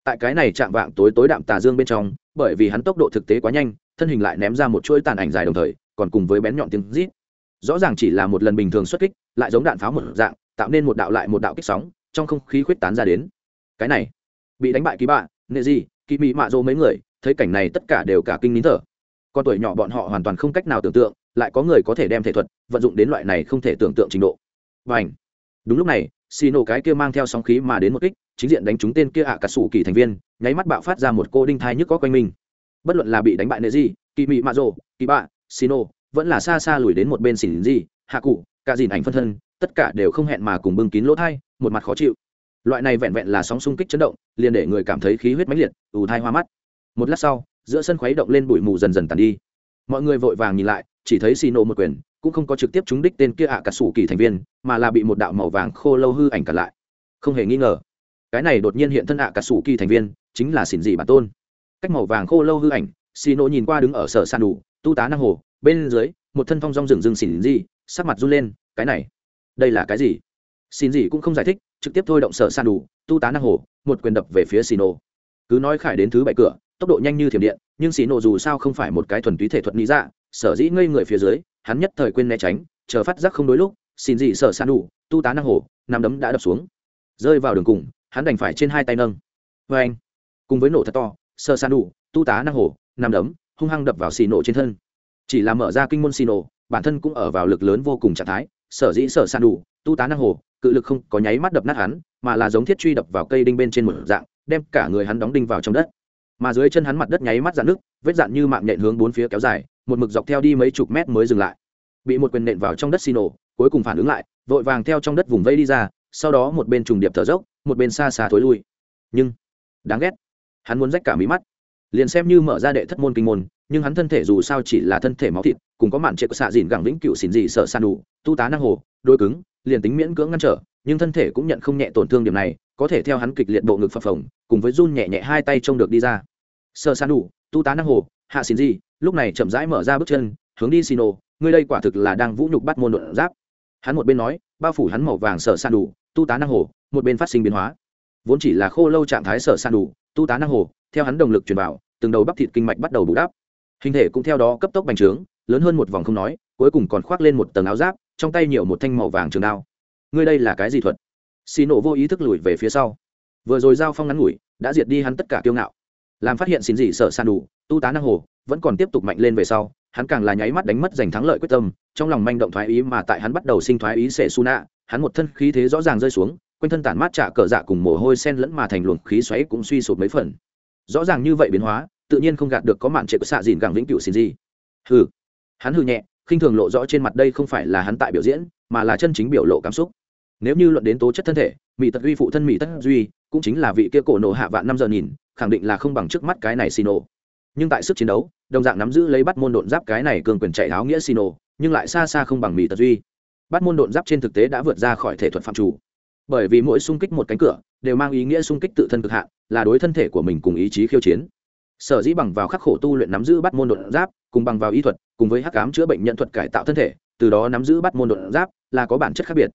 Tại cái này chạm vạng tối tối đạm tà dương bên trong, bởi vì hắn tốc độ thực tế quá nhanh, thân hình lại ném ra một chuỗi tàn ảnh dài đồng thời, còn cùng với bén nhọn tiếng rít. Rõ ràng chỉ là một lần bình thường xuất kích, lại giống đạn pháo một dạng, tạo nên một đạo lại một đạo kích sóng, trong không khí khuyết tán ra đến. Cái này bị đánh bại kỳ bạ, nệ gì, kỳ mị mạ dỗ mấy người, thấy cảnh này tất cả đều cả kinh nín thở. Con tuổi nhỏ bọn họ hoàn toàn không cách nào tưởng tượng, lại có người có thể đem thể thuật vận dụng đến loại này không thể tưởng tượng trình độ. Và ảnh đúng lúc này xì nổ cái kia mang theo sóng khí mà đến một kích, chính diện đánh trúng tên kia ạ cả sủ kỳ thành viên, nháy mắt bạo phát ra một cô đinh thai nhức có quanh mình. Bất luận là bị đánh bại nệ gì, kỳ mị mạ rồ, kỳ bạ xì nổ vẫn là xa xa lùi đến một bên xỉn gì hạ cụ cả dìn ảnh phân thân, tất cả đều không hẹn mà cùng bưng kín lỗ thai, một mặt khó chịu loại này vẹn vẹn là sóng xung kích chấn động, liền để người cảm thấy khí huyết mãnh liệt, ù thai hoa mắt. Một lát sau, giữa sân khuấy động lên bụi mù dần dần tàn đi. Mọi người vội vàng nhìn lại, chỉ thấy xì nổ một quyền, cũng không có trực tiếp trúng đích tên kia ạ à cả sủ kỳ thành viên, mà là bị một đạo màu vàng khô lâu hư ảnh cản lại. Không hề nghi ngờ, cái này đột nhiên hiện thân ạ à cả sủ kỳ thành viên, chính là xỉn dị bản tôn. Cách màu vàng khô lâu hư ảnh xì nổ nhìn qua đứng ở sở sàn đủ, tu tá năng hồ, bên dưới, một thân phong rong rừng rừng xỉn dị sắc mặt run lên, cái này, đây là cái gì? Xỉn dị cũng không giải thích trực tiếp thôi động sở san đủ, tu tá năng hồ, một quyền đập về phía xì nổ cứ nói khải đến thứ bảy cửa, tốc độ nhanh như thiểm điện, nhưng xì nổ dù sao không phải một cái thuần túy thể thuật lý dạ sở dĩ ngây người phía dưới, hắn nhất thời quên né tránh, chờ phát giác không đối lúc, xin dị sở san đủ, tu tá năng hồ nằm đấm đã đập xuống. Rơi vào đường cùng, hắn đành phải trên hai tay nâng. Vê anh, cùng với nổ thật to, sở san đủ, tu tá năng hồ nằm đấm, hung hăng đập vào xì nổ trên thân. Chỉ là mở ra kinh môn xì nổ bản thân cũng ở vào lực lớn vô cùng trạng thái, sở dĩ sở san đủ tu tá năng hồ, cự lực không có nháy mắt đập nát hắn, mà là giống thiết truy đập vào cây đinh bên trên một dạng, đem cả người hắn đóng đinh vào trong đất. Mà dưới chân hắn mặt đất nháy mắt dạn nước vết dạn như mạng nhện hướng bốn phía kéo dài, một mực dọc theo đi mấy chục mét mới dừng lại. Bị một quyền nện vào trong đất xì nổ cuối cùng phản ứng lại, vội vàng theo trong đất vùng vây đi ra, sau đó một bên trùng điệp thở dốc, một bên xa xa thối lui. Nhưng, đáng ghét, hắn muốn rách cả mí mắt. Liền xem như mở ra đệ thất môn kinh môn, nhưng hắn thân thể dù sao chỉ là thân thể máu thịt, cùng có mạn trệ của xạ dìn gẳng vĩnh cựu xỉn dị sợ san đủ tu tá năng hồ, đôi cứng liền tính miễn cưỡng ngăn trở nhưng thân thể cũng nhận không nhẹ tổn thương điểm này có thể theo hắn kịch liệt bộ ngực phập phồng cùng với run nhẹ nhẹ hai tay trông được đi ra. Sơ san đủ tu tá năng hồ hạ xin gì, lúc này chậm rãi mở ra bước chân hướng đi xino ngươi đây quả thực là đang vũ nhục bắt môn luận giáp. Hắn một bên nói bao phủ hắn màu vàng sở san đủ tu tá năng hồ một bên phát sinh biến hóa. Vốn chỉ là khô lâu trạng thái sở san đủ tu tá năng hồ theo hắn động lực truyền vào từng đầu bắp thịt kinh mạch bắt đầu bù đắp. Hình thể cũng theo đó cấp tốc bành trướng lớn hơn một vòng không nói cuối cùng còn khoác lên một tầng áo giáp trong tay nhiều một thanh màu vàng trường đao. Ngươi đây là cái gì thuật? Xì nổ vô ý thức lùi về phía sau. Vừa rồi giao phong ngắn ngủi, đã diệt đi hắn tất cả kiêu ngạo. Làm phát hiện xin gì sợ san đủ, tu tá năng hồ, vẫn còn tiếp tục mạnh lên về sau, hắn càng là nháy mắt đánh mất giành thắng lợi quyết tâm, trong lòng manh động thoái ý mà tại hắn bắt đầu sinh thoái ý sệ su nạ hắn một thân khí thế rõ ràng rơi xuống, quanh thân tản mát trả cờ dạ cùng mồ hôi sen lẫn mà thành luồng khí xoáy cũng suy sụp mấy phần. Rõ ràng như vậy biến hóa, tự nhiên không gạt được có mạn trệ của xạ dìn gẳng vĩnh cửu xin gì. Hừ. Hắn hừ nhẹ khinh thường lộ rõ trên mặt đây không phải là hắn tại biểu diễn, mà là chân chính biểu lộ cảm xúc. Nếu như luận đến tố chất thân thể, mỹ tật uy phụ thân mỹ tất duy, cũng chính là vị kia cổ nổ hạ vạn năm giờ nhìn, khẳng định là không bằng trước mắt cái này xì nổ nhưng tại sức chiến đấu, đồng dạng nắm giữ lấy bắt môn độn giáp cái này cường quyền chạy áo nghĩa xì nổ nhưng lại xa xa không bằng mỹ tật duy. Bắt môn độn giáp trên thực tế đã vượt ra khỏi thể thuật phạm chủ. Bởi vì mỗi xung kích một cánh cửa, đều mang ý nghĩa xung kích tự thân cực hạn, là đối thân thể của mình cùng ý chí khiêu chiến sở dĩ bằng vào khắc khổ tu luyện nắm giữ bắt môn đột giáp, cùng bằng vào y thuật, cùng với hắc cám chữa bệnh nhận thuật cải tạo thân thể, từ đó nắm giữ bắt môn đột giáp là có bản chất khác biệt.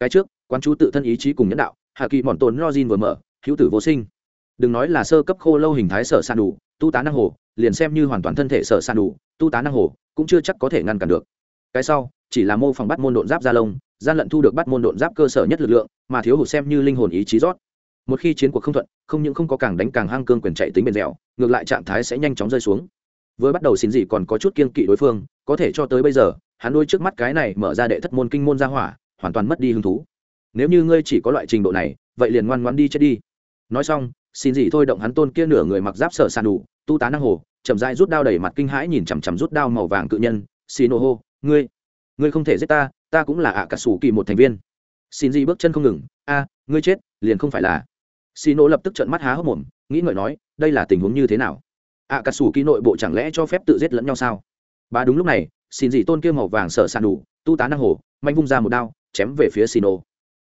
Cái trước quan chú tự thân ý chí cùng nhân đạo, hạ kỳ mòn tồn rojin vừa mở, hữu tử vô sinh. Đừng nói là sơ cấp khô lâu hình thái sở san đủ, tu tá năng hồ, liền xem như hoàn toàn thân thể sở san đủ, tu tá năng hồ cũng chưa chắc có thể ngăn cản được. Cái sau, chỉ là mô phỏng bắt môn đột giáp gia lông, gian lận thu được bắt môn đột giáp cơ sở nhất lực lượng, mà thiếu hụt xem như linh hồn ý chí rót một khi chiến cuộc không thuận, không những không có càng đánh càng hang cương quyền chạy tính bền dẻo, ngược lại trạng thái sẽ nhanh chóng rơi xuống. Vừa bắt đầu xin gì còn có chút kiên kỵ đối phương, có thể cho tới bây giờ, hắn đôi trước mắt cái này mở ra đệ thất môn kinh môn ra hỏa, hoàn toàn mất đi hứng thú. Nếu như ngươi chỉ có loại trình độ này, vậy liền ngoan ngoan đi chết đi. Nói xong, xin gì thôi động hắn tôn kia nửa người mặc giáp sở sàn đủ, tu tá năng hồ, chậm dai rút đao đầy mặt kinh hãi nhìn chằm chằm rút đao màu vàng cự nhân, xin ô hô, ngươi ngươi không thể giết ta ta cũng là ạ cả sủ kỳ một thành viên. Xin gì bước chân không ngừng, a, ngươi chết, liền không phải là xì nổ lập tức trợn mắt há hốc mồm, nghĩ ngợi nói, đây là tình huống như thế nào? Ạ cà sủ kỳ nội bộ chẳng lẽ cho phép tự giết lẫn nhau sao? Bà đúng lúc này, xin dị tôn kia màu vàng sợ sàn đủ, tu tá năng hồ mạnh vung ra một đao, chém về phía xì nổ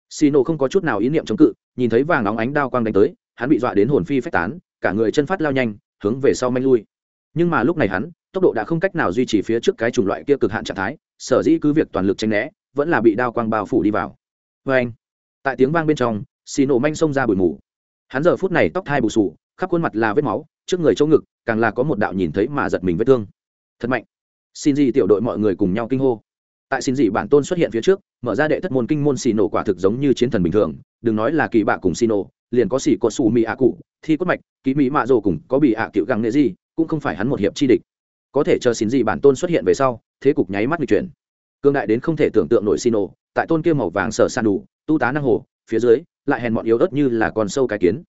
xì nổ không có chút nào ý niệm chống cự, nhìn thấy vàng óng ánh đao quang đánh tới, hắn bị dọa đến hồn phi phách tán, cả người chân phát lao nhanh, hướng về sau manh lui. Nhưng mà lúc này hắn, tốc độ đã không cách nào duy trì phía trước cái chủng loại kia cực hạn trạng thái, sở dĩ cứ việc toàn lực tranh né, vẫn là bị đao quang bao phủ đi vào. Vê anh tại tiếng vang bên trong, xì nổ manh xông ra bụi mù hắn giờ phút này tóc thai bù sù khắp khuôn mặt là vết máu, trước người chỗ ngực, càng là có một đạo nhìn thấy mà giật mình vết thương. Thật mạnh. Xin gì tiểu đội mọi người cùng nhau kinh hô. Tại xin gì bản tôn xuất hiện phía trước, mở ra đệ thất môn kinh môn xì nổ quả thực giống như chiến thần bình thường, đừng nói là kỳ bạ cùng xì nổ, liền có xì có xù mị ạ cụ, thi cốt mạch, ký mỹ mạ rồ cùng có bị ạ à cựu găng nghệ gì, cũng không phải hắn một hiệp chi địch. Có thể chờ xin gì bản tôn xuất hiện về sau, thế cục nháy mắt nghịch chuyển. Cương đại đến không thể tưởng tượng nổi xì nổ, tại tôn kia màu vàng sở san đủ, tu tá năng hồ, phía dưới lại hèn mọn yếu ớt như là con sâu cái kiến.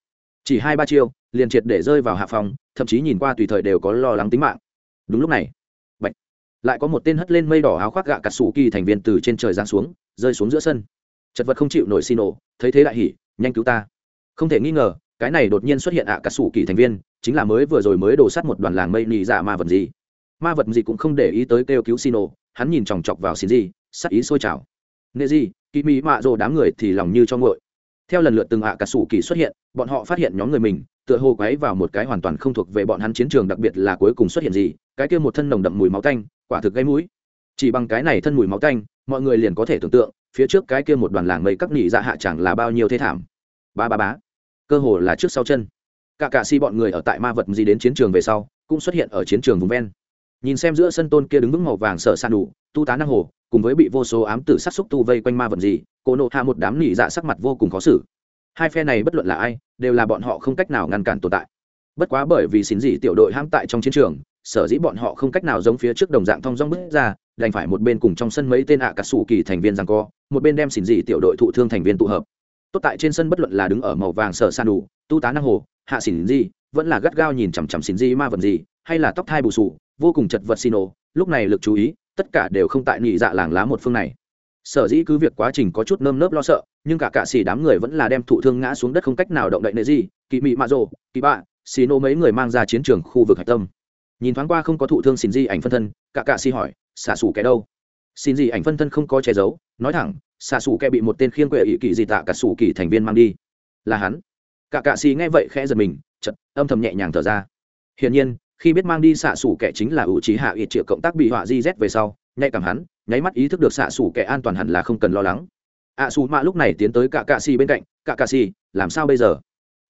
Chỉ hai ba chiêu, liền triệt để rơi vào hạ phòng, thậm chí nhìn qua tùy thời đều có lo lắng tính mạng. Đúng lúc này, Bạch. lại có một tên hất lên mây đỏ áo khoác gạ cà sủ kỳ thành viên từ trên trời giáng xuống, rơi xuống giữa sân. Chật vật không chịu nổi xin nổ thấy thế đại hỉ, nhanh cứu ta. Không thể nghi ngờ, cái này đột nhiên xuất hiện ạ à cà sủ kỳ thành viên, chính là mới vừa rồi mới đổ sát một đoàn làng mây nị dạ ma vật gì. Ma vật gì cũng không để ý tới kêu cứu xin hắn nhìn chòng chọc vào xin gì sắc ý sôi trào. Nệ gì kỳ mỹ mạ rồ đám người thì lòng như cho ngội theo lần lượt từng ạ à cà sủ kỳ xuất hiện, bọn họ phát hiện nhóm người mình, tựa hồ quấy vào một cái hoàn toàn không thuộc về bọn hắn chiến trường đặc biệt là cuối cùng xuất hiện gì, cái kia một thân nồng đậm mùi máu tanh, quả thực gây mũi. Chỉ bằng cái này thân mùi máu tanh, mọi người liền có thể tưởng tượng, phía trước cái kia một đoàn làng mây cắp nỉ dạ hạ chẳng là bao nhiêu thế thảm. Ba ba bá cơ hồ là trước sau chân. Cả cả si bọn người ở tại ma vật gì đến chiến trường về sau, cũng xuất hiện ở chiến trường vùng ven. Nhìn xem giữa sân tôn kia đứng vững màu vàng sợ san đủ, tu tá năng hồ cùng với bị vô số ám tử sát xúc tu vây quanh ma vật gì, cô nộ hạ một đám nỉ dạ sắc mặt vô cùng khó xử. Hai phe này bất luận là ai, đều là bọn họ không cách nào ngăn cản tồn tại. Bất quá bởi vì xin dị tiểu đội hãm tại trong chiến trường, sở dĩ bọn họ không cách nào giống phía trước đồng dạng thong dong bước ra, đành phải một bên cùng trong sân mấy tên ạ à cà sủ kỳ thành viên rằng co, một bên đem xin dị tiểu đội thụ thương thành viên tụ hợp. Tốt tại trên sân bất luận là đứng ở màu vàng sở san đủ tu tá năng hồ, hạ xỉn dị, vẫn là gắt gao nhìn chằm chằm xỉn dị ma vật gì, hay là tóc thai bù sù, vô cùng chật vật xin ô lúc này lực chú ý tất cả đều không tại nhị dạ làng lá một phương này. Sở dĩ cứ việc quá trình có chút nơm nớp lo sợ, nhưng cả cạ xỉ đám người vẫn là đem thụ thương ngã xuống đất không cách nào động đậy nệ gì, kỳ mị mạ rồ, kỳ bạ, xì nô mấy người mang ra chiến trường khu vực hạch tâm. Nhìn thoáng qua không có thụ thương xin di ảnh phân thân, cả cạ xỉ hỏi xả xù kẻ đâu? Xin gì ảnh phân thân không có che giấu, nói thẳng xả xù kẻ bị một tên khiêng quệ ỵ kỳ gì tạ cả xù kỳ thành viên mang đi. Là hắn. Cả cạ xỉ nghe vậy khẽ giật mình chật âm thầm nhẹ nhàng thở ra. Hiển nhiên khi biết mang đi xạ xủ kẻ chính là ủ trí hạ ít triệu cộng tác bị họa di z về sau, nhạy cảm hắn, nháy mắt ý thức được xạ xủ kẻ an toàn hẳn là không cần lo lắng. Ạ xù mạ lúc này tiến tới cả cạ xì bên cạnh cả cạ xì làm sao bây giờ?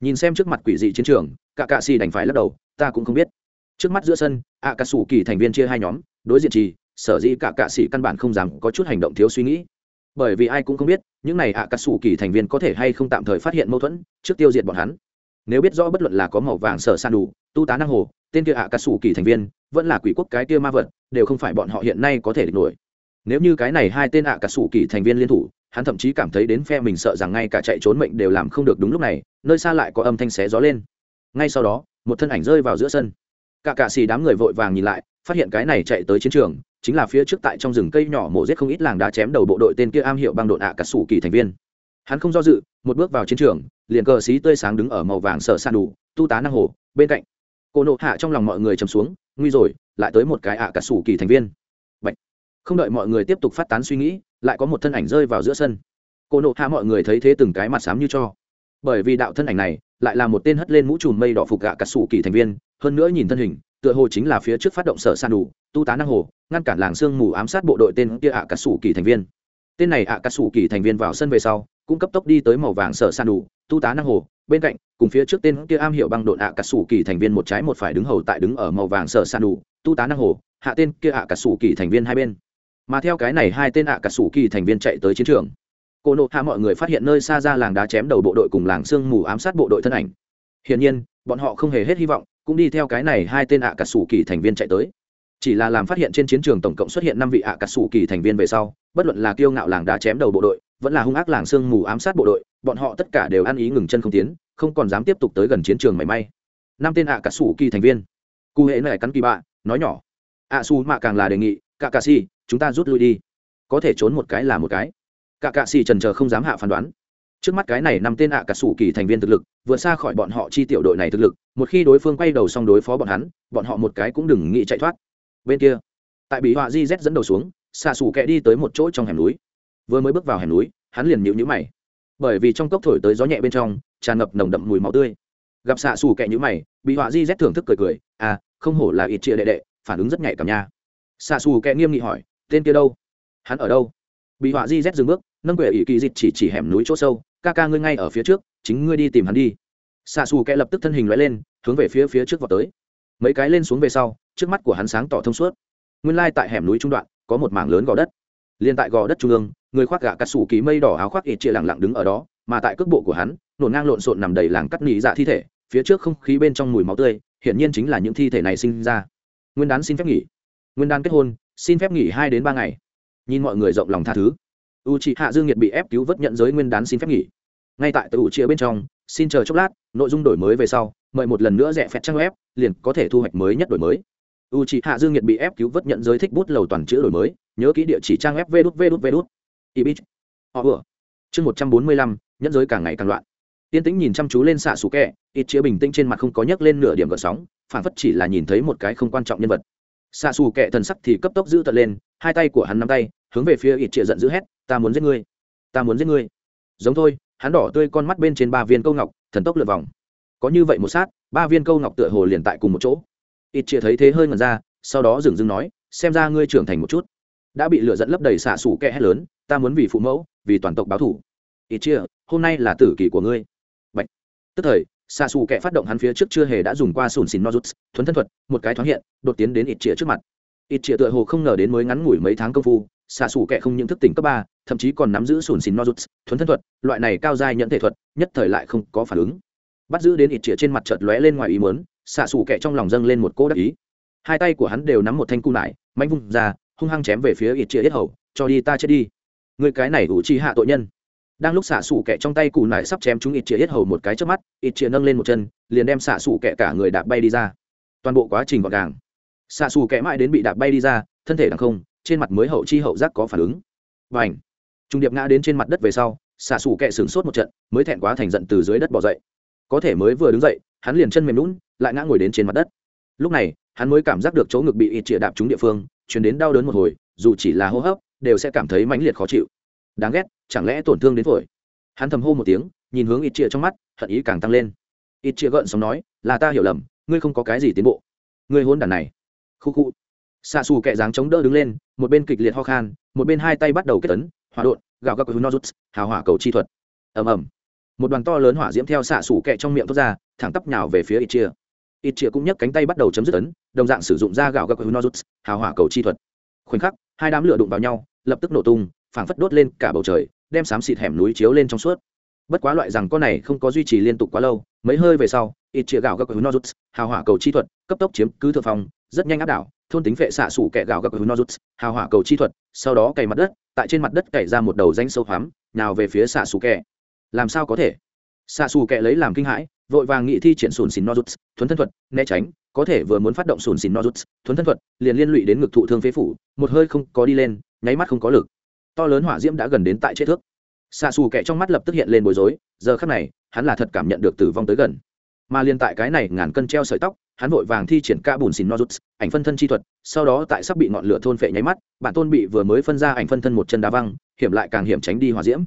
Nhìn xem trước mặt quỷ dị chiến trường cả cạ xì đành phải lắc đầu, ta cũng không biết. Trước mắt giữa sân ạ cà xù kỳ thành viên chia hai nhóm, đối diện trì, sở dĩ cả cạ xì căn bản không dám có chút hành động thiếu suy nghĩ. Bởi vì ai cũng không biết, những này ạ cà xù kỳ thành viên có thể hay không tạm thời phát hiện mâu thuẫn, trước tiêu diệt bọn hắn. Nếu biết rõ bất luận là có màu vàng sở san đủ, tu tá năng hồ tên kia ạ cà sủ kỳ thành viên, vẫn là quỷ quốc cái kia ma vật, đều không phải bọn họ hiện nay có thể địch nổi. Nếu như cái này hai tên ạ cà sủ kỳ thành viên liên thủ, hắn thậm chí cảm thấy đến phe mình sợ rằng ngay cả chạy trốn mệnh đều làm không được đúng lúc này, nơi xa lại có âm thanh xé gió lên. Ngay sau đó, một thân ảnh rơi vào giữa sân. Cả cạ xì đám người vội vàng nhìn lại, phát hiện cái này chạy tới chiến trường, chính là phía trước tại trong rừng cây nhỏ mổ giết không ít làng đá chém đầu bộ đội tên kia am hiệu băng đội ạ cà sủ kỳ thành viên. Hắn không do dự, một bước vào chiến trường, liền cờ xí tươi sáng đứng ở màu vàng sợ san đủ, tu tá năng hồ, bên cạnh cô nộ hạ trong lòng mọi người chầm xuống, nguy rồi, lại tới một cái ạ cả sủ kỳ thành viên. Bạch. không đợi mọi người tiếp tục phát tán suy nghĩ, lại có một thân ảnh rơi vào giữa sân. Cô nộ hạ mọi người thấy thế từng cái mặt xám như cho. Bởi vì đạo thân ảnh này, lại là một tên hất lên mũ trùm mây đỏ phục gạ cả sủ kỳ thành viên, hơn nữa nhìn thân hình, tựa hồ chính là phía trước phát động sở san đủ, tu tá năng hồ, ngăn cản làng sương mù ám sát bộ đội tên kia ạ cả sủ kỳ thành viên. Tên này ạ cả sủ kỳ thành viên vào sân về sau, cũng cấp tốc đi tới màu vàng sở san đủ, tu tá năng hồ bên cạnh, cùng phía trước tên kia am hiểu băng độn ạ cả sủ kỳ thành viên một trái một phải đứng hầu tại đứng ở màu vàng sở san đủ, tu tá năng hồ, hạ tên kia ạ cả sủ kỳ thành viên hai bên. Mà theo cái này hai tên ạ cả sủ kỳ thành viên chạy tới chiến trường. Cô nộ hạ mọi người phát hiện nơi xa ra làng đá chém đầu bộ đội cùng làng sương mù ám sát bộ đội thân ảnh. Hiển nhiên, bọn họ không hề hết hy vọng, cũng đi theo cái này hai tên ạ cả sủ kỳ thành viên chạy tới chỉ là làm phát hiện trên chiến trường tổng cộng xuất hiện năm vị ạ cà sủ kỳ thành viên về sau, bất luận là kiêu ngạo làng đá chém đầu bộ đội, vẫn là hung ác làng sương mù ám sát bộ đội, bọn họ tất cả đều ăn ý ngừng chân không tiến, không còn dám tiếp tục tới gần chiến trường mảy may. Năm tên ạ cà sủ kỳ thành viên. Cụ hệ này cắn kỳ bạ, nói nhỏ. Ạ su mạ càng là đề nghị cả cà si chúng ta rút lui đi. Có thể trốn một cái là một cái. Cả cà si trần chờ không dám hạ phán đoán. Trước mắt cái này năm tên ạ cả sủ kỳ thành viên thực lực, vượt xa khỏi bọn họ chi tiểu đội này thực lực, một khi đối phương quay đầu xong đối phó bọn hắn, bọn họ một cái cũng đừng nghĩ chạy thoát bên kia. Tại bị họa di z dẫn đầu xuống xạ xù kẹ đi tới một chỗ trong hẻm núi. Vừa mới bước vào hẻm núi, hắn liền nhịu nhữ mày. Bởi vì trong cốc thổi tới gió nhẹ bên trong, tràn ngập nồng đậm mùi máu tươi. Gặp xạ xù kẹ nhữ mày bị họa di z thưởng thức cười cười à không hổ là ít chia đệ đệ, phản ứng rất nhạy cảm nha. Xạ xù kẹ nghiêm nghị hỏi, tên kia đâu? Hắn ở đâu? Bị họa di z dừng bước, nâng quệ ỷ kỳ dịch chỉ chỉ hẻm núi chỗ sâu, ca ca ngươi ngay ở phía trước, chính ngươi đi tìm hắn đi. Xạ xù kẹ lập tức thân hình loại lên, hướng về phía phía trước vào tới mấy cái lên xuống về sau, trước mắt của hắn sáng tỏ thông suốt. Nguyên lai tại hẻm núi trung đoạn, có một mảng lớn gò đất. Liên tại gò đất trung ương, người khoác gạ cắt sủ ký mây đỏ áo khoác ít chia lẳng lặng đứng ở đó, mà tại cước bộ của hắn, nổ ngang lộn xộn nằm đầy làng cắt nỉ dạ thi thể, phía trước không khí bên trong mùi máu tươi, hiển nhiên chính là những thi thể này sinh ra. Nguyên đán xin phép nghỉ. Nguyên đán kết hôn, xin phép nghỉ hai đến ba ngày. Nhìn mọi người rộng lòng tha thứ. U chị hạ dương nhiệt bị ép cứu vớt nhận giới nguyên đán xin phép nghỉ. Ngay tại tự u chia bên trong, xin chờ chốc lát, nội dung đổi mới về sau mời một lần nữa rẻ phẹt trang web, liền có thể thu hoạch mới nhất đổi mới. U chị hạ dương nhiệt bị ép cứu vớt nhận giới thích bút lầu toàn chữ đổi mới, nhớ kỹ địa chỉ trang web vê đút vê đút vê đút ibit họ vừa. Chương một trăm bốn mươi lăm, nhẫn giới càng ngày càng loạn. Tiên tĩnh nhìn chăm chú lên xạ xù kẹ, ít chĩa bình tĩnh trên mặt không có nhấc lên nửa điểm gợn sóng phản phất chỉ là nhìn thấy một cái không quan trọng nhân vật. Xạ xù kẹ thần sắc thì cấp tốc giữ tận lên, hai tay của hắn nắm tay, hướng về phía ít chĩa giận dữ hét, ta muốn giết ngươi! Ta muốn giết ngươi! Giống thôi, hắn đỏ tươi con mắt bên trên ba viên câu ngọc, thần tốc lượt vòng có như vậy một sát, ba viên câu ngọc tựa hồ liền tại cùng một chỗ. Ít chia thấy thế hơi ngần ra, sau đó dừng dưng nói, xem ra ngươi trưởng thành một chút. Đã bị lửa dẫn lấp đầy xạ xủ kẽ hét lớn, ta muốn vì phụ mẫu, vì toàn tộc báo thủ. Ít chia, hôm nay là tử kỳ của ngươi. Bạch. tức thời, xạ xù kẽ phát động hắn phía trước chưa hề đã dùng qua sùn xìn nozuts, thuấn thân thuật, một cái thoáng hiện, đột tiến đến ít chia trước mặt. Ít chia tựa hồ không ngờ đến mới ngắn ngủi mấy tháng công phu, xạ xù kẽ không những thức tỉnh cấp ba, thậm chí còn nắm giữ sùn xìn nozuts, thuấn thân thuật, loại này cao giai nhận thể thuật, nhất thời lại không có phản ứng bắt giữ đến ít chĩa trên mặt chợt lóe lên ngoài ý muốn, xạ xù kẹ trong lòng dâng lên một cỗ đắc ý. Hai tay của hắn đều nắm một thanh cung lại mạnh vung ra, hung hăng chém về phía ít chĩa yết hầu, cho đi, ta chết đi. Người cái này ủ chi hạ tội nhân. Đang lúc xạ xù kẹ trong tay cù nải sắp chém chúng ít chĩa yết hầu một cái trước mắt ít chĩa nâng lên một chân, liền đem xạ xù kẹ cả người đạp bay đi ra. Toàn bộ quá trình gọn gàng. Xạ xù kẹ mãi đến bị đạp bay đi ra, thân thể đằng không, trên mặt mới hậu chi hậu giác có phản ứng. Và ảnh trung điệp ngã đến trên mặt đất về sau, xạ xù kẹ sửng sốt một trận, mới thẹn quá thành giận từ dưới đất bỏ dậy có thể mới vừa đứng dậy hắn liền chân mềm lún lại ngã ngồi đến trên mặt đất lúc này hắn mới cảm giác được chỗ ngực bị ít chĩa đạp trúng địa phương chuyển đến đau đớn một hồi dù chỉ là hô hấp đều sẽ cảm thấy mãnh liệt khó chịu đáng ghét chẳng lẽ tổn thương đến phổi hắn thầm hô một tiếng nhìn hướng ít chĩa trong mắt hận ý càng tăng lên ít chĩa gợn sóng nói là ta hiểu lầm ngươi không có cái gì tiến bộ ngươi hôn đàn này khu khu xa xù kẹ dáng chống đỡ đứng lên một bên kịch liệt ho khan một bên hai tay bắt đầu kết tấn hỏa đột gạo gạo nozuts hào hỏa cầu chi thuật ầm ầm một đoàn to lớn hỏa diễm theo xạ sủ kẹ trong miệng thoát ra, thẳng tắp nhào về phía ít chia ít chia cũng nhấc cánh tay bắt đầu chấm dứt ấn, đồng dạng sử dụng ra gạo gạo nozuts hào hỏa cầu chi thuật. Khoảnh khắc, hai đám lửa đụng vào nhau, lập tức nổ tung, phảng phất đốt lên cả bầu trời, đem xám xịt hẻm núi chiếu lên trong suốt. Bất quá loại rằng con này không có duy trì liên tục quá lâu, mấy hơi về sau ít chia gạo gạo nozuts hào hỏa cầu chi thuật, cấp tốc chiếm cứ thượng phong, rất nhanh áp đảo, thôn tính vệ xạ sủ kẹ gạo gạo nozuts hào hỏa cầu chi thuật, sau đó cày mặt đất, tại trên mặt đất cày ra một đầu danh sâu hoắm nào về phía xạ sủ kẹ làm sao có thể? Xạ xù kẹ lấy làm kinh hãi, vội vàng nghị thi triển sùn xìn nozuts, thuấn thân thuật, né tránh, có thể vừa muốn phát động sùn xìn nozuts, thuấn thân thuật, liền liên lụy đến ngực thụ thương phế phủ, một hơi không có đi lên, nháy mắt không có lực. To lớn hỏa diễm đã gần đến tại chết thước. Xạ xù kẹ trong mắt lập tức hiện lên bối rối, giờ khắc này, hắn là thật cảm nhận được tử vong tới gần. Mà liên tại cái này ngàn cân treo sợi tóc, hắn vội vàng thi triển ca bùn xìn nozuts, ảnh phân thân chi thuật, sau đó tại sắp bị ngọn lửa thôn phệ nháy mắt, bản tôn bị vừa mới phân ra ảnh phân thân một chân đá văng, hiểm lại càng hiểm tránh đi hỏa diễm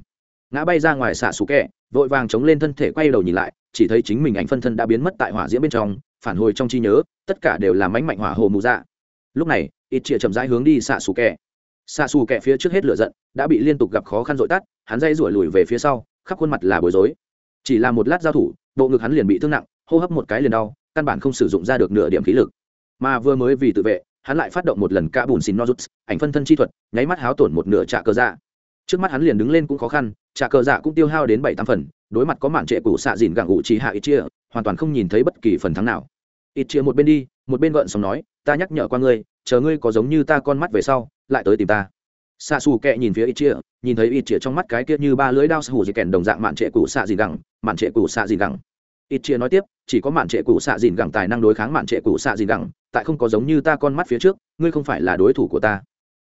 ngã bay ra ngoài xạ xù kẹ, vội vàng chống lên thân thể quay đầu nhìn lại, chỉ thấy chính mình ảnh phân thân đã biến mất tại hỏa diễm bên trong, phản hồi trong trí nhớ, tất cả đều là mánh mạnh hỏa hồ mù dạ. Lúc này ít chĩa chậm rãi hướng đi xạ xù kẹ. Xạ xù kẹ phía trước hết lửa giận, đã bị liên tục gặp khó khăn dội tắt, hắn dây rủi lùi về phía sau, khắp khuôn mặt là bối rối. Chỉ là một lát giao thủ, bộ ngực hắn liền bị thương nặng, hô hấp một cái liền đau, căn bản không sử dụng ra được nửa điểm khí lực. Mà vừa mới vì tự vệ, hắn lại phát động một lần cả bùn xin nozuts, ảnh phân thân chi thuật, nháy mắt háo tổn một nửa trạ cơ dạ trước mắt hắn liền đứng lên cũng khó khăn, trả cờ dạ cũng tiêu hao đến bảy tám phần, đối mặt có màn trệ cũ xạ dìn gặng gụ chỉ hạ ít chia, hoàn toàn không nhìn thấy bất kỳ phần thắng nào. Ít chia một bên đi, một bên gợn xong nói, ta nhắc nhở qua ngươi, chờ ngươi có giống như ta con mắt về sau, lại tới tìm ta. Xạ xù kẹ nhìn phía ít chia, nhìn thấy ít chia trong mắt cái kia như ba lưỡi đao hủ dị kèn đồng dạng mạn trệ cũ xạ dìn gẳng mạn trệ cũ xạ dìn gẳng ít chia nói tiếp, chỉ có mạn trệ cũ xạ dìn gẳng tài năng đối kháng mạn trệ cũ xạ dìn gẳng tại không có giống như ta con mắt phía trước, ngươi không phải là đối thủ của ta.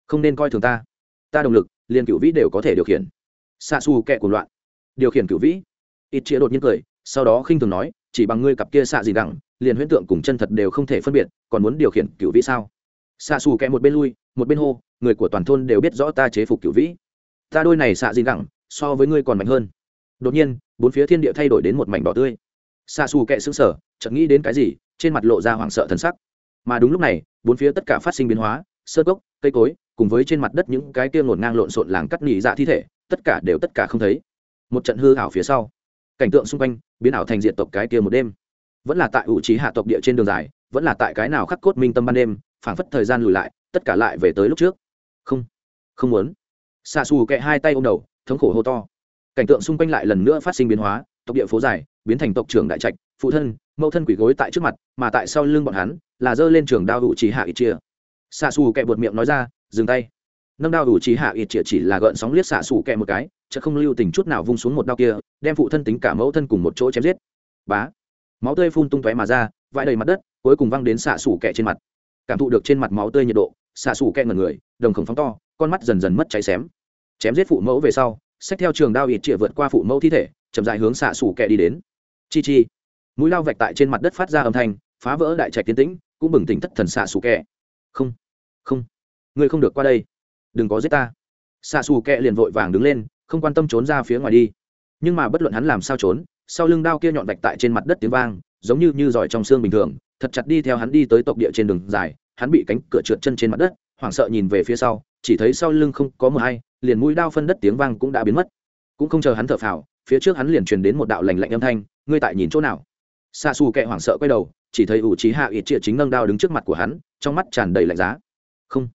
Không nên coi thường ta ta động lực, liền cựu vĩ đều có thể điều khiển. Xạ xù kẹ cuồng loạn. Điều khiển cựu vĩ. Ít chĩa đột nhiên cười, sau đó khinh thường nói, chỉ bằng ngươi cặp kia xạ gì gẳng liền huyễn tượng cùng chân thật đều không thể phân biệt, còn muốn điều khiển cựu vĩ sao? Xạ xù kẹ một bên lui, một bên hô, người của toàn thôn đều biết rõ ta chế phục cựu vĩ. Ta đôi này xạ gì gẳng so với ngươi còn mạnh hơn. Đột nhiên, bốn phía thiên địa thay đổi đến một mảnh đỏ tươi. Xạ xù kệ xứng sở chợt nghĩ đến cái gì, trên mặt lộ ra hoảng sợ thần sắc. Mà đúng lúc này, bốn phía tất cả phát sinh biến hóa, sơn gốc cây cối cùng với trên mặt đất những cái kia ngổn ngang lộn xộn làng cắt nhị dạ thi thể, tất cả đều tất cả không thấy. Một trận hư ảo phía sau, cảnh tượng xung quanh biến ảo thành diện tộc cái kia một đêm. Vẫn là tại ủ trí hạ tộc địa trên đường dài, vẫn là tại cái nào khắc cốt minh tâm ban đêm, phảng phất thời gian lùi lại, tất cả lại về tới lúc trước. Không không muốn. Xa xù kẹ hai tay ôm đầu, thống khổ hô to. Cảnh tượng xung quanh lại lần nữa phát sinh biến hóa, tộc địa phố dài biến thành tộc trưởng đại trạch, phụ thân, mẫu thân quỷ gối tại trước mặt, mà tại sau lưng bọn hắn là giơ lên trường đao hữu trí hạ ít chia xạ xù kẹ buột miệng nói ra, dừng tay. Nâng đao ủ trí hạ ít chĩa chỉ là gợn sóng liếc xạ xù kẹ một cái chợ không lưu tình chút nào vung xuống một đao kia, đem phụ thân tính cả mẫu thân cùng một chỗ chém giết. Bá! Máu tươi phun tung tóe mà ra, vãi đầy mặt đất, cuối cùng văng đến xạ xù kẹ trên mặt. Cảm thụ được trên mặt máu tươi nhiệt độ, xạ xù kẹ ngần người, đồng khổng phóng to, con mắt dần dần mất cháy xém. Chém giết phụ mẫu về sau, xách theo trường đao ít chĩa vượt qua phụ mẫu thi thể, chậm dài hướng xạ xù kẹ đi đến. Chi chi! Mũi lao vạch tại trên mặt đất phát ra âm thanh, phá vỡ đại trạch tiến tĩnh, cũng bừng tỉnh thất thần xạ xù kẹ. Không! Không, ngươi không được qua đây. Đừng có giết ta. Xạ xù kẹ liền vội vàng đứng lên, không quan tâm trốn ra phía ngoài đi. Nhưng mà bất luận hắn làm sao trốn, sau lưng đao kia nhọn vạch tại trên mặt đất tiếng vang, giống như như giỏi trong xương bình thường, thật chặt đi theo hắn đi tới tộc địa trên đường dài, hắn bị cánh cửa trượt chân trên mặt đất, hoảng sợ nhìn về phía sau, chỉ thấy sau lưng không có mờ hay, liền mũi đao phân đất tiếng vang cũng đã biến mất. Cũng không chờ hắn thở phào, phía trước hắn liền truyền đến một đạo lành lạnh âm thanh, ngươi tại nhìn chỗ nào? Xa xù kệ hoảng sợ quay đầu, chỉ thấy ủ trí hạ ít triệt chính nâng đao đứng trước mặt của hắn, trong mắt tràn đầy lạnh giá không.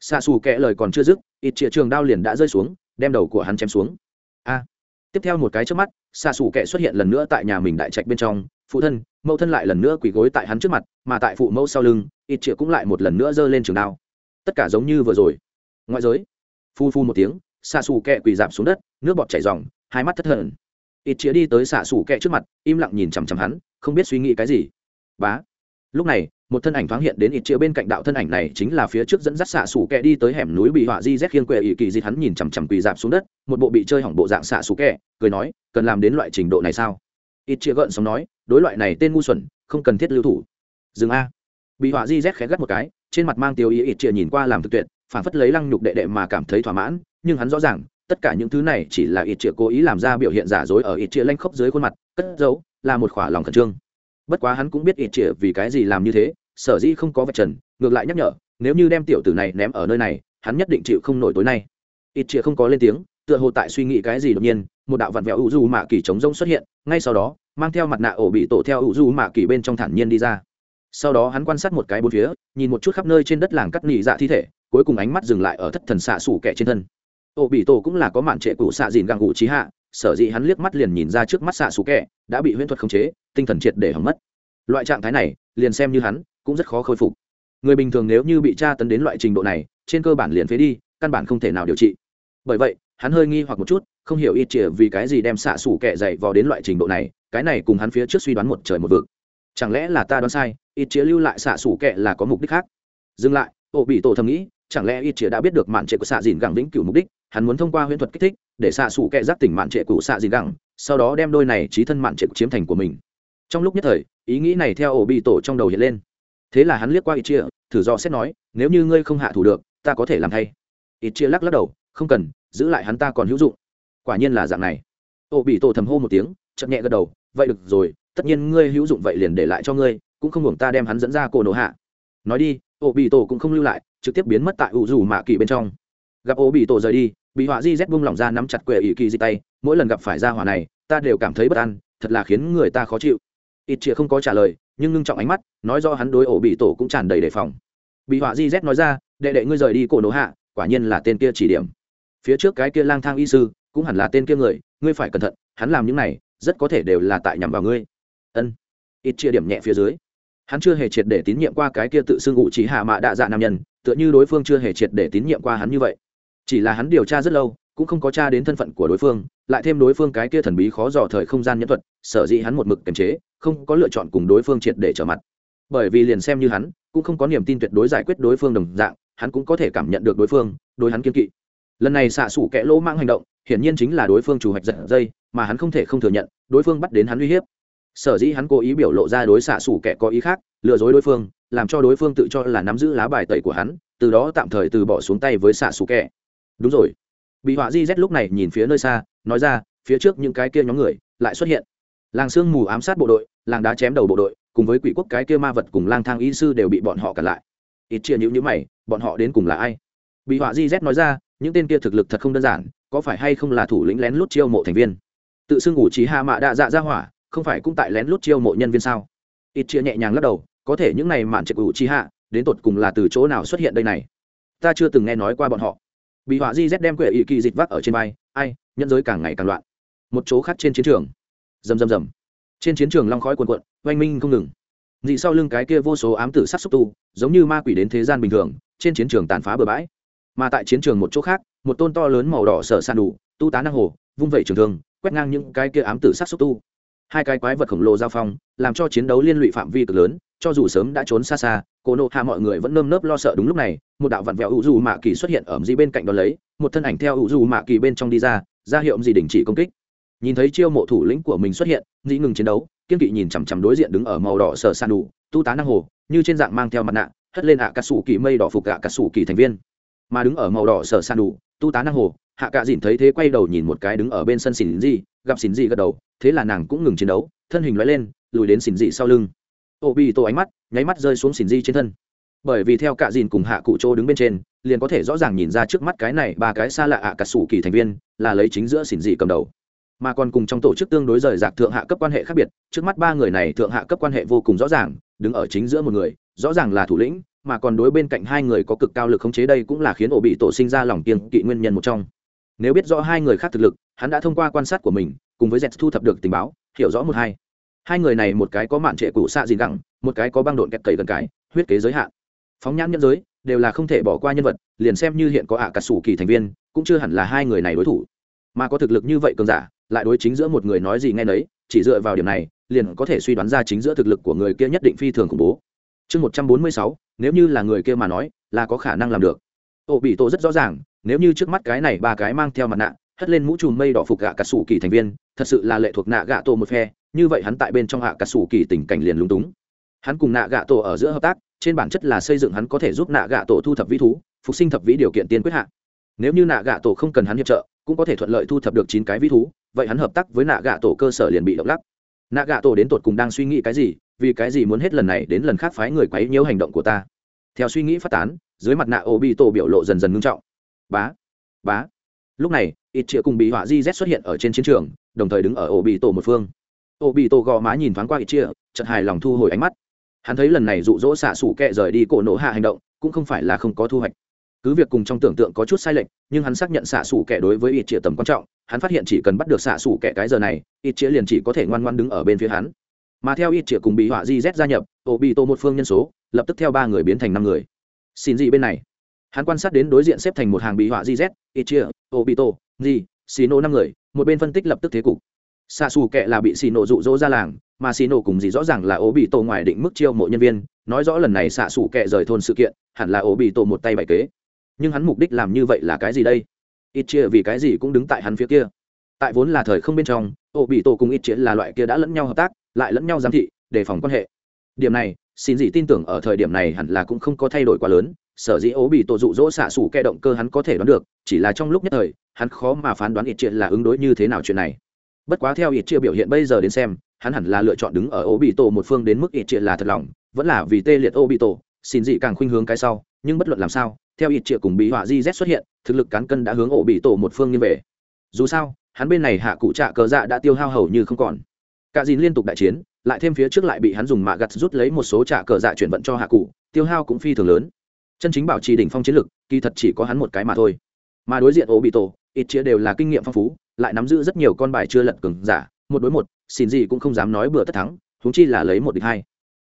Xa xù kệ lời còn chưa dứt, ít chĩa trường đao liền đã rơi xuống, đem đầu của hắn chém xuống. A. Tiếp theo một cái trước mắt xa xù kệ xuất hiện lần nữa tại nhà mình đại trạch bên trong, phụ thân, mẫu thân lại lần nữa quỳ gối tại hắn trước mặt, mà tại phụ mẫu sau lưng, ít chĩa cũng lại một lần nữa giơ lên trường đao. Tất cả giống như vừa rồi. Ngoại giới. Phu phu một tiếng xa xù kẹ quỳ giảm xuống đất, nước bọt chảy r hai mắt thất thần. ít chĩa đi tới xạ xù kẹ trước mặt, im lặng nhìn chằm chằm hắn, không biết suy nghĩ cái gì. Bá. Lúc này một thân ảnh thoáng hiện đến ít chĩa bên cạnh đạo thân ảnh này chính là phía trước dẫn dắt xạ xù kẹ đi tới hẻm núi bị họa di rét khiêng quệ ỵ kỳ di hắn nhìn chằm chằm quỳ dạp xuống đất, một bộ bị chơi hỏng bộ dạng xạ xù kẹ, cười nói, cần làm đến loại trình độ này sao? Ít chĩa gợn xong nói, đối loại này tên ngu xuẩn, không cần thiết lưu thủ. Dừng a. Bị họa di rét khẽ gắt một cái, trên mặt mang tiêu ý ít chĩa nhìn qua làm thực tuyệt, phản phất lấy lăng nhục đệ đệ mà cảm thấy thỏa mãn, nhưng hắn rõ ràng, tất cả những thứ này chỉ là ít chĩa cố ý làm ra biểu hiện giả dối ở ít chĩa lanh khốc dưới khuôn mặt, cất giấu, là một khỏa lòng khẩn trương bất quá hắn cũng biết ít chĩa vì cái gì làm như thế, sở dĩ không có vật trần, ngược lại nhắc nhở, nếu như đem tiểu tử này ném ở nơi này, hắn nhất định chịu không nổi tối nay. Ít chĩa không có lên tiếng, tựa hồ tại suy nghĩ cái gì đột nhiên, một đạo vặn vẹo ủ du mạ kỳ chống rông xuất hiện, ngay sau đó, mang theo mặt nạ ổ bị tổ theo ủ du mạ kỳ bên trong thản nhiên đi ra. Sau đó hắn quan sát một cái bốn phía, nhìn một chút khắp nơi trên đất làng cắt nỉ dạ thi thể, cuối cùng ánh mắt dừng lại ở thất thần xạ sủ kẻ trên thân. Ổ bị tổ cũng là có mạn trệ cụ xạ dìn găng ngụ trí hạ sở dĩ hắn liếc mắt liền nhìn ra trước mắt xạ xù kẹ, đã bị huyễn thuật khống chế, tinh thần triệt để hỏng mất. Loại trạng thái này, liền xem như hắn, cũng rất khó khôi phục. Người bình thường nếu như bị tra tấn đến loại trình độ này, trên cơ bản liền phế đi, căn bản không thể nào điều trị. Bởi vậy, hắn hơi nghi hoặc một chút, không hiểu ít chìa vì cái gì đem xạ xù kẻ dày vò đến loại trình độ này, cái này cùng hắn phía trước suy đoán một trời một vực. Chẳng lẽ là ta đoán sai, ít chĩa lưu lại xạ xù kệ là có mục đích khác? Dừng lại, ổ bị tổ thầm nghĩ chẳng lẽ ít chĩa đã biết được mạn trệ của xạ dìn gẳng vĩnh cửu mục đích? Hắn muốn thông qua huyễn thuật kích thích, để xạ sủ kẹ giác tỉnh mạn trệ của xạ dìn gẳng, sau đó đem đôi này trí thân mạn trệ chiếm thành của mình. Trong lúc nhất thời, ý nghĩ này theo ổ bị tổ trong đầu hiện lên. Thế là hắn liếc qua ít chia thử do xét nói, nếu như ngươi không hạ thủ được, ta có thể làm thay. Ít chia lắc lắc đầu, không cần, giữ lại hắn ta còn hữu dụng. Quả nhiên là dạng này. Ổ bị tổ thầm hô một tiếng chậm nhẹ gật đầu, vậy được rồi, tất nhiên ngươi hữu dụng vậy liền để lại cho ngươi, cũng không hưởng ta đem hắn dẫn ra cổ nổ hạ. Nói đi ổ bị tổ cũng không lưu lại, trực tiếp biến mất tại ủ rủ mạ kỳ bên trong. Gặp ổ bị tổ rời đi, bị họa di z bung lỏng ra nắm chặt quệ ỵ kỳ di tay, mỗi lần gặp phải ra hỏa này, ta đều cảm thấy bất an, thật là khiến người ta khó chịu. Ít chĩa không có trả lời, nhưng ngưng trọng ánh mắt, nói do hắn đối ổ bị tổ cũng tràn đầy đề phòng. Bị họa di z nói ra, đệ đệ ngươi rời đi cổ nổ hạ, quả nhiên là tên kia chỉ điểm. Phía trước cái kia lang thang y sư, cũng hẳn là tên kia người, ngươi phải cẩn thận, hắn làm những này, rất có thể đều là tại nhằm vào ngươi. Ân. Ít chia điểm nhẹ phía dưới hắn chưa hề triệt để tín nhiệm qua cái kia tự xưng ngụ trí hạ mạ đạ dạ nam nhân, tựa như đối phương chưa hề triệt để tín nhiệm qua hắn như vậy. Chỉ là hắn điều tra rất lâu, cũng không có tra đến thân phận của đối phương, lại thêm đối phương cái kia thần bí khó dò thời không gian nhân thuật, sở dĩ hắn một mực kiềm chế, không có lựa chọn cùng đối phương triệt để trở mặt. Bởi vì liền xem như hắn, cũng không có niềm tin tuyệt đối giải quyết đối phương đồng dạng, hắn cũng có thể cảm nhận được đối phương, đối hắn kiên kỵ. Lần này xạ xủ kẽ lỗ mang hành động, hiển nhiên chính là đối phương chủ hoạch giật dây, mà hắn không thể không thừa nhận, đối phương bắt đến hắn uy hiếp sở dĩ hắn cố ý biểu lộ ra đối xạ xủ kẻ có ý khác, lừa dối đối phương, làm cho đối phương tự cho là nắm giữ lá bài tẩy của hắn, từ đó tạm thời từ bỏ xuống tay với xạ xủ kẻ. Đúng rồi. Bị họa di z lúc này nhìn phía nơi xa, nói ra, phía trước những cái kia nhóm người lại xuất hiện. Làng sương mù ám sát bộ đội, làng đá chém đầu bộ đội, cùng với quỷ quốc cái kia ma vật cùng lang thang y sư đều bị bọn họ cản lại. Ít chia những nhữ mày, bọn họ đến cùng là ai? Bị họa di z nói ra, những tên kia thực lực thật không đơn giản, có phải hay không là thủ lĩnh lén lút chiêu mộ thành viên? Tự xưng ngủ trí hạ mạ đạ dạ ra hỏa không phải cũng tại lén lút chiêu mộ nhân viên sao? Ít chia nhẹ nhàng lắc đầu, có thể những này mạn trệ ủ chi hạ, đến tột cùng là từ chỗ nào xuất hiện đây này? Ta chưa từng nghe nói qua bọn họ. Bị họa di z đem quệ ỵ kỳ dịch vác ở trên vai, ai, nhân giới càng ngày càng loạn. Một chỗ khác trên chiến trường. Rầm rầm rầm. Trên chiến trường long khói cuồn cuộn, oanh minh không ngừng. Dị sau lưng cái kia vô số ám tử sát xúc tu, giống như ma quỷ đến thế gian bình thường, trên chiến trường tàn phá bừa bãi. Mà tại chiến trường một chỗ khác, một tôn to lớn màu đỏ sở sàn đủ, tu tá năng hồ, vung vẩy trường thương, quét ngang những cái kia ám tử sát xúc tu hai cái quái vật khổng lồ giao phong, làm cho chiến đấu liên lụy phạm vi cực lớn, cho dù sớm đã trốn xa xa cô nộ hạ mọi người vẫn nơm nớp lo sợ đúng lúc này, một đạo vặn vẹo ủ dù mạ kỳ xuất hiện ở dì bên cạnh đó lấy, một thân ảnh theo ủ dù mạ kỳ bên trong đi ra ra hiệu gì đình chỉ công kích. Nhìn thấy chiêu mộ thủ lĩnh của mình xuất hiện, dĩ ngừng chiến đấu, kiên kỵ nhìn chằm chằm đối diện đứng ở màu đỏ sở san đủ, tu tá năng hồ, như trên dạng mang theo mặt nạ, hất lên ạ cà sủ kỳ mây đỏ phục ạ cà sủ kỳ thành viên. Mà đứng ở màu đỏ sở san đủ, tu tá năng hồ hạ cạ dìn thấy thế quay đầu nhìn một cái đứng ở bên sân xỉn dị gặp xỉn dị gật đầu, thế là nàng cũng ngừng chiến đấu, thân hình loại lên, lùi đến xỉn dị sau lưng. Ô bi tô ánh mắt, nháy mắt rơi xuống xỉn dị trên thân. Bởi vì theo cạ dìn cùng hạ cụ chỗ đứng bên trên, liền có thể rõ ràng nhìn ra trước mắt cái này ba cái xa lạ ạ cà sủ kỳ thành viên, là lấy chính giữa xỉn dị cầm đầu. Mà còn cùng trong tổ chức tương đối rời rạc thượng hạ cấp quan hệ khác biệt, trước mắt ba người này thượng hạ cấp quan hệ vô cùng rõ ràng, đứng ở chính giữa một người, rõ ràng là thủ lĩnh, mà còn đối bên cạnh hai người có cực cao lực khống chế đây cũng là khiến ổ bị tổ sinh ra lòng kiêng kỵ nguyên nhân một trong nếu biết rõ hai người khác thực lực, hắn đã thông qua quan sát của mình, cùng với z thu thập được tình báo, hiểu rõ một hai. Hai người này một cái có mạn trệ cũ xạ gì gẳng, một cái có băng độn kẹt cầy gần cái, huyết kế giới hạn. Phóng nhãn nhân giới, đều là không thể bỏ qua nhân vật, liền xem như hiện có ả à cà sủ kỳ thành viên, cũng chưa hẳn là hai người này đối thủ. Mà có thực lực như vậy cường giả, lại đối chính giữa một người nói gì nghe nấy, chỉ dựa vào điểm này, liền có thể suy đoán ra chính giữa thực lực của người kia nhất định phi thường khủng bố. Chương một trăm bốn mươi sáu, nếu như là người kia mà nói, là có khả năng làm được. Ổ bị tổ rất rõ ràng nếu như trước mắt cái này ba cái mang theo mặt nạ, hất lên mũ trùm mây đỏ phục gạ cà sủ kỳ thành viên, thật sự là lệ thuộc nạ gạ tổ một phe, như vậy hắn tại bên trong hạ cà sủ kỳ tình cảnh liền lúng túng. Hắn cùng nạ gạ tổ ở giữa hợp tác, trên bản chất là xây dựng hắn có thể giúp nạ gạ tổ thu thập vĩ thú, phục sinh thập vĩ điều kiện tiên quyết hạ. Nếu như nạ gạ tổ không cần hắn hiệp trợ, cũng có thể thuận lợi thu thập được chín cái vĩ thú, vậy hắn hợp tác với nạ gạ tổ cơ sở liền bị động lắc. Nạ gạ tổ đến tột cùng đang suy nghĩ cái gì, vì cái gì muốn hết lần này đến lần khác phái người quấy nhiễu hành động của ta? Theo suy nghĩ phát tán, dưới mặt nạ ô bị tổ biểu lộ dần dần ngưng trọng bá bá. Lúc này, ít chĩa cùng bị họa di z xuất hiện ở trên chiến trường, đồng thời đứng ở Ổ bị tổ một phương. Ổ bị tổ gò má nhìn thoáng qua ít chĩa, chợt hài lòng thu hồi ánh mắt. Hắn thấy lần này rụ rỗ xạ xủ kẹ rời đi cổ nổ hạ hành động, cũng không phải là không có thu hoạch. Cứ việc cùng trong tưởng tượng có chút sai lệch, nhưng hắn xác nhận xạ xủ kẻ đối với ít chĩa tầm quan trọng, hắn phát hiện chỉ cần bắt được xạ xủ kẻ cái giờ này, ít chĩa liền chỉ có thể ngoan ngoan đứng ở bên phía hắn. Mà theo ít chĩa cùng bị họa di z gia nhập ổ bị Tổ một phương nhân số, lập tức theo ba người biến thành năm người. Xin gì bên này? Hắn quan sát đến đối diện xếp thành một hàng bị họa gz ichia, obito chĩa di xì nổ năm người, một bên phân tích lập tức thế cục. Xa xù kệ là bị xì nổ rụ rỗ ra làng, mà xì nổ cùng gì rõ ràng là ố bị tổ ngoài định mức chiêu mộ nhân viên, nói rõ lần này xạ xù kệ rời thôn sự kiện, hẳn là ố bị tổ một tay bài kế. Nhưng hắn mục đích làm như vậy là cái gì đây? Ít chia vì cái gì cũng đứng tại hắn phía kia? Tại vốn là thời không bên trong ổ bị tổ cùng ít chia là loại kia đã lẫn nhau hợp tác, lại lẫn nhau giám thị, đề phòng quan hệ. Điểm này, xin gì tin tưởng ở thời điểm này hẳn là cũng không có thay đổi quá lớn sở dĩ ố bị tổ dụ dỗ xạ xủ kẹ động cơ hắn có thể đoán được, chỉ là trong lúc nhất thời, hắn khó mà phán đoán ít chuyện là ứng đối như thế nào chuyện này. Bất quá theo ít chia biểu hiện bây giờ đến xem, hắn hẳn là lựa chọn đứng ở ố bị tổ một phương đến mức ít chuyện là thật lòng, vẫn là vì tê liệt ố bị tổ, xin gì càng khuynh hướng cái sau, nhưng bất luận làm sao, theo ít triệu cùng bị họa di z xuất hiện, thực lực cán cân đã hướng ổ bị tổ một phương như về. Dù sao, hắn bên này hạ cụ trạ cờ dạ đã tiêu hao hầu như không còn. Cả dìn liên tục đại chiến, lại thêm phía trước lại bị hắn dùng mạ gặt rút lấy một số trạ cờ dạ chuyển vận cho hạ cụ, tiêu hao cũng phi thường lớn chân chính bảo trì đỉnh phong chiến lực, kỳ thật chỉ có hắn một cái mà thôi. Mà đối diện ố bị tổ ít chia đều là kinh nghiệm phong phú, lại nắm giữ rất nhiều con bài chưa lật cứng giả, một đối một, xin gì cũng không dám nói bừa tất thắng húng chi là lấy một địch hai.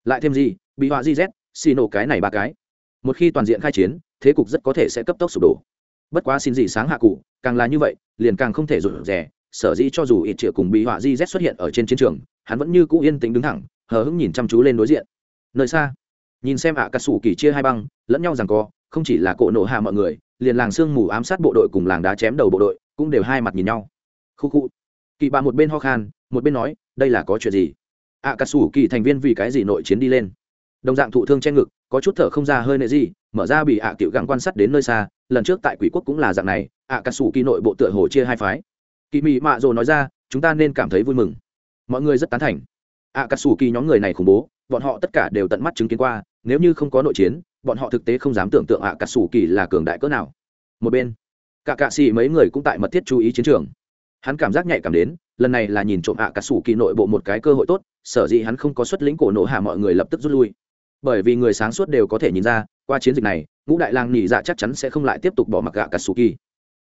Lại thêm gì, bị họa di z, xin nổ cái này ba cái. Một khi toàn diện khai chiến, thế cục rất có thể sẽ cấp tốc sụp đổ. Bất quá xin gì sáng hạ cụ, càng là như vậy, liền càng không thể rủ rẻ sở dĩ cho dù ít triệu cùng bị họa di z xuất hiện ở trên chiến trường, hắn vẫn như cũ yên tĩnh đứng thẳng, hờ hững nhìn chăm chú lên đối diện. Nơi xa nhìn xem ạ à cà sủ kỳ chia hai băng, lẫn nhau rằng co, không chỉ là cổ nộ hạ mọi người, liền làng sương mù ám sát bộ đội cùng làng đá chém đầu bộ đội, cũng đều hai mặt nhìn nhau. Khu khu. Kỳ bà một bên ho khan, một bên nói, đây là có chuyện gì? ạ à cà sủ kỳ thành viên vì cái gì nội chiến đi lên? Đồng dạng thụ thương che ngực, có chút thở không ra hơi nệ gì, mở ra bị ạ à cựu gắng quan sát đến nơi xa, lần trước tại quỷ quốc cũng là dạng này, ạ cà sủ kỳ nội bộ tựa hồ chia hai phái. Kỳ mị mạ rồ nói ra, chúng ta nên cảm thấy vui mừng. Mọi người rất tán thành ạ cà sủ kỳ nhóm người này khủng bố, bọn họ tất cả đều tận mắt chứng kiến qua, nếu như không có nội chiến, bọn họ thực tế không dám tưởng tượng ạ cà sủ kỳ là cường đại cỡ nào. Một bên cả cạ xì mấy người cũng tại mật thiết chú ý chiến trường. Hắn cảm giác nhạy cảm đến, lần này là nhìn trộm ạ cà sủ kỳ nội bộ một cái cơ hội tốt, sở dĩ hắn không có xuất lĩnh cổ nộ hạ mọi người lập tức rút lui. Bởi vì người sáng suốt đều có thể nhìn ra, qua chiến dịch này, ngũ đại lang nhị dạ chắc chắn sẽ không lại tiếp tục bỏ mặc ạ cà sủ kỳ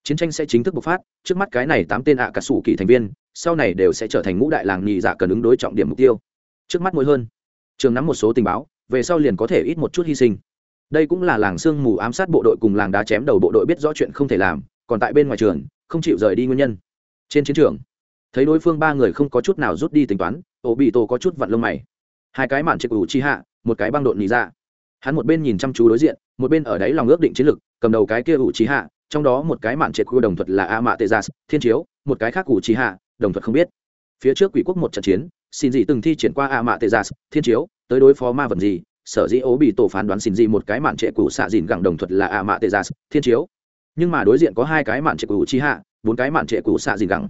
chiến tranh sẽ chính thức bộc phát, trước mắt cái này tám tên ạ cà sủ kỳ thành viên sau này đều sẽ trở thành ngũ đại làng nhị dạ cần ứng đối trọng điểm mục tiêu. Trước mắt mỗi hơn, trường nắm một số tình báo, về sau liền có thể ít một chút hy sinh. Đây cũng là làng sương mù ám sát bộ đội cùng làng đá chém đầu bộ đội biết rõ chuyện không thể làm, còn tại bên ngoài trường, không chịu rời đi nguyên nhân. Trên chiến trường, thấy đối phương ba người không có chút nào rút đi tính toán ổ bị tổ có chút vặn lông mày. Hai cái mạn trực ủ chi hạ, một cái băng độn nhị dạ. Hắn một bên nhìn chăm chú đối diện, một bên ở đấy lòng ước định chiến lược, cầm đầu cái kia ủ chi hạ, trong đó một cái mạn trệt khu đồng thuật là a mạ tê gia, thiên chiếu, một cái khác ủ chi hạ đồng thuật không biết. Phía trước quỷ quốc một trận chiến, xin dị từng thi triển qua a mạ tê gia dạ, thiên chiếu, tới đối phó ma vật gì, sở dĩ ố bị tổ phán đoán xin dị một cái mạn trệ cũ xạ dìn gẳng đồng thuật là a mạ tê gia dạ, thiên chiếu. Nhưng mà đối diện có hai cái mạn trệ cũ chi hạ, bốn cái mạn trệ cũ xạ dìn gẳng.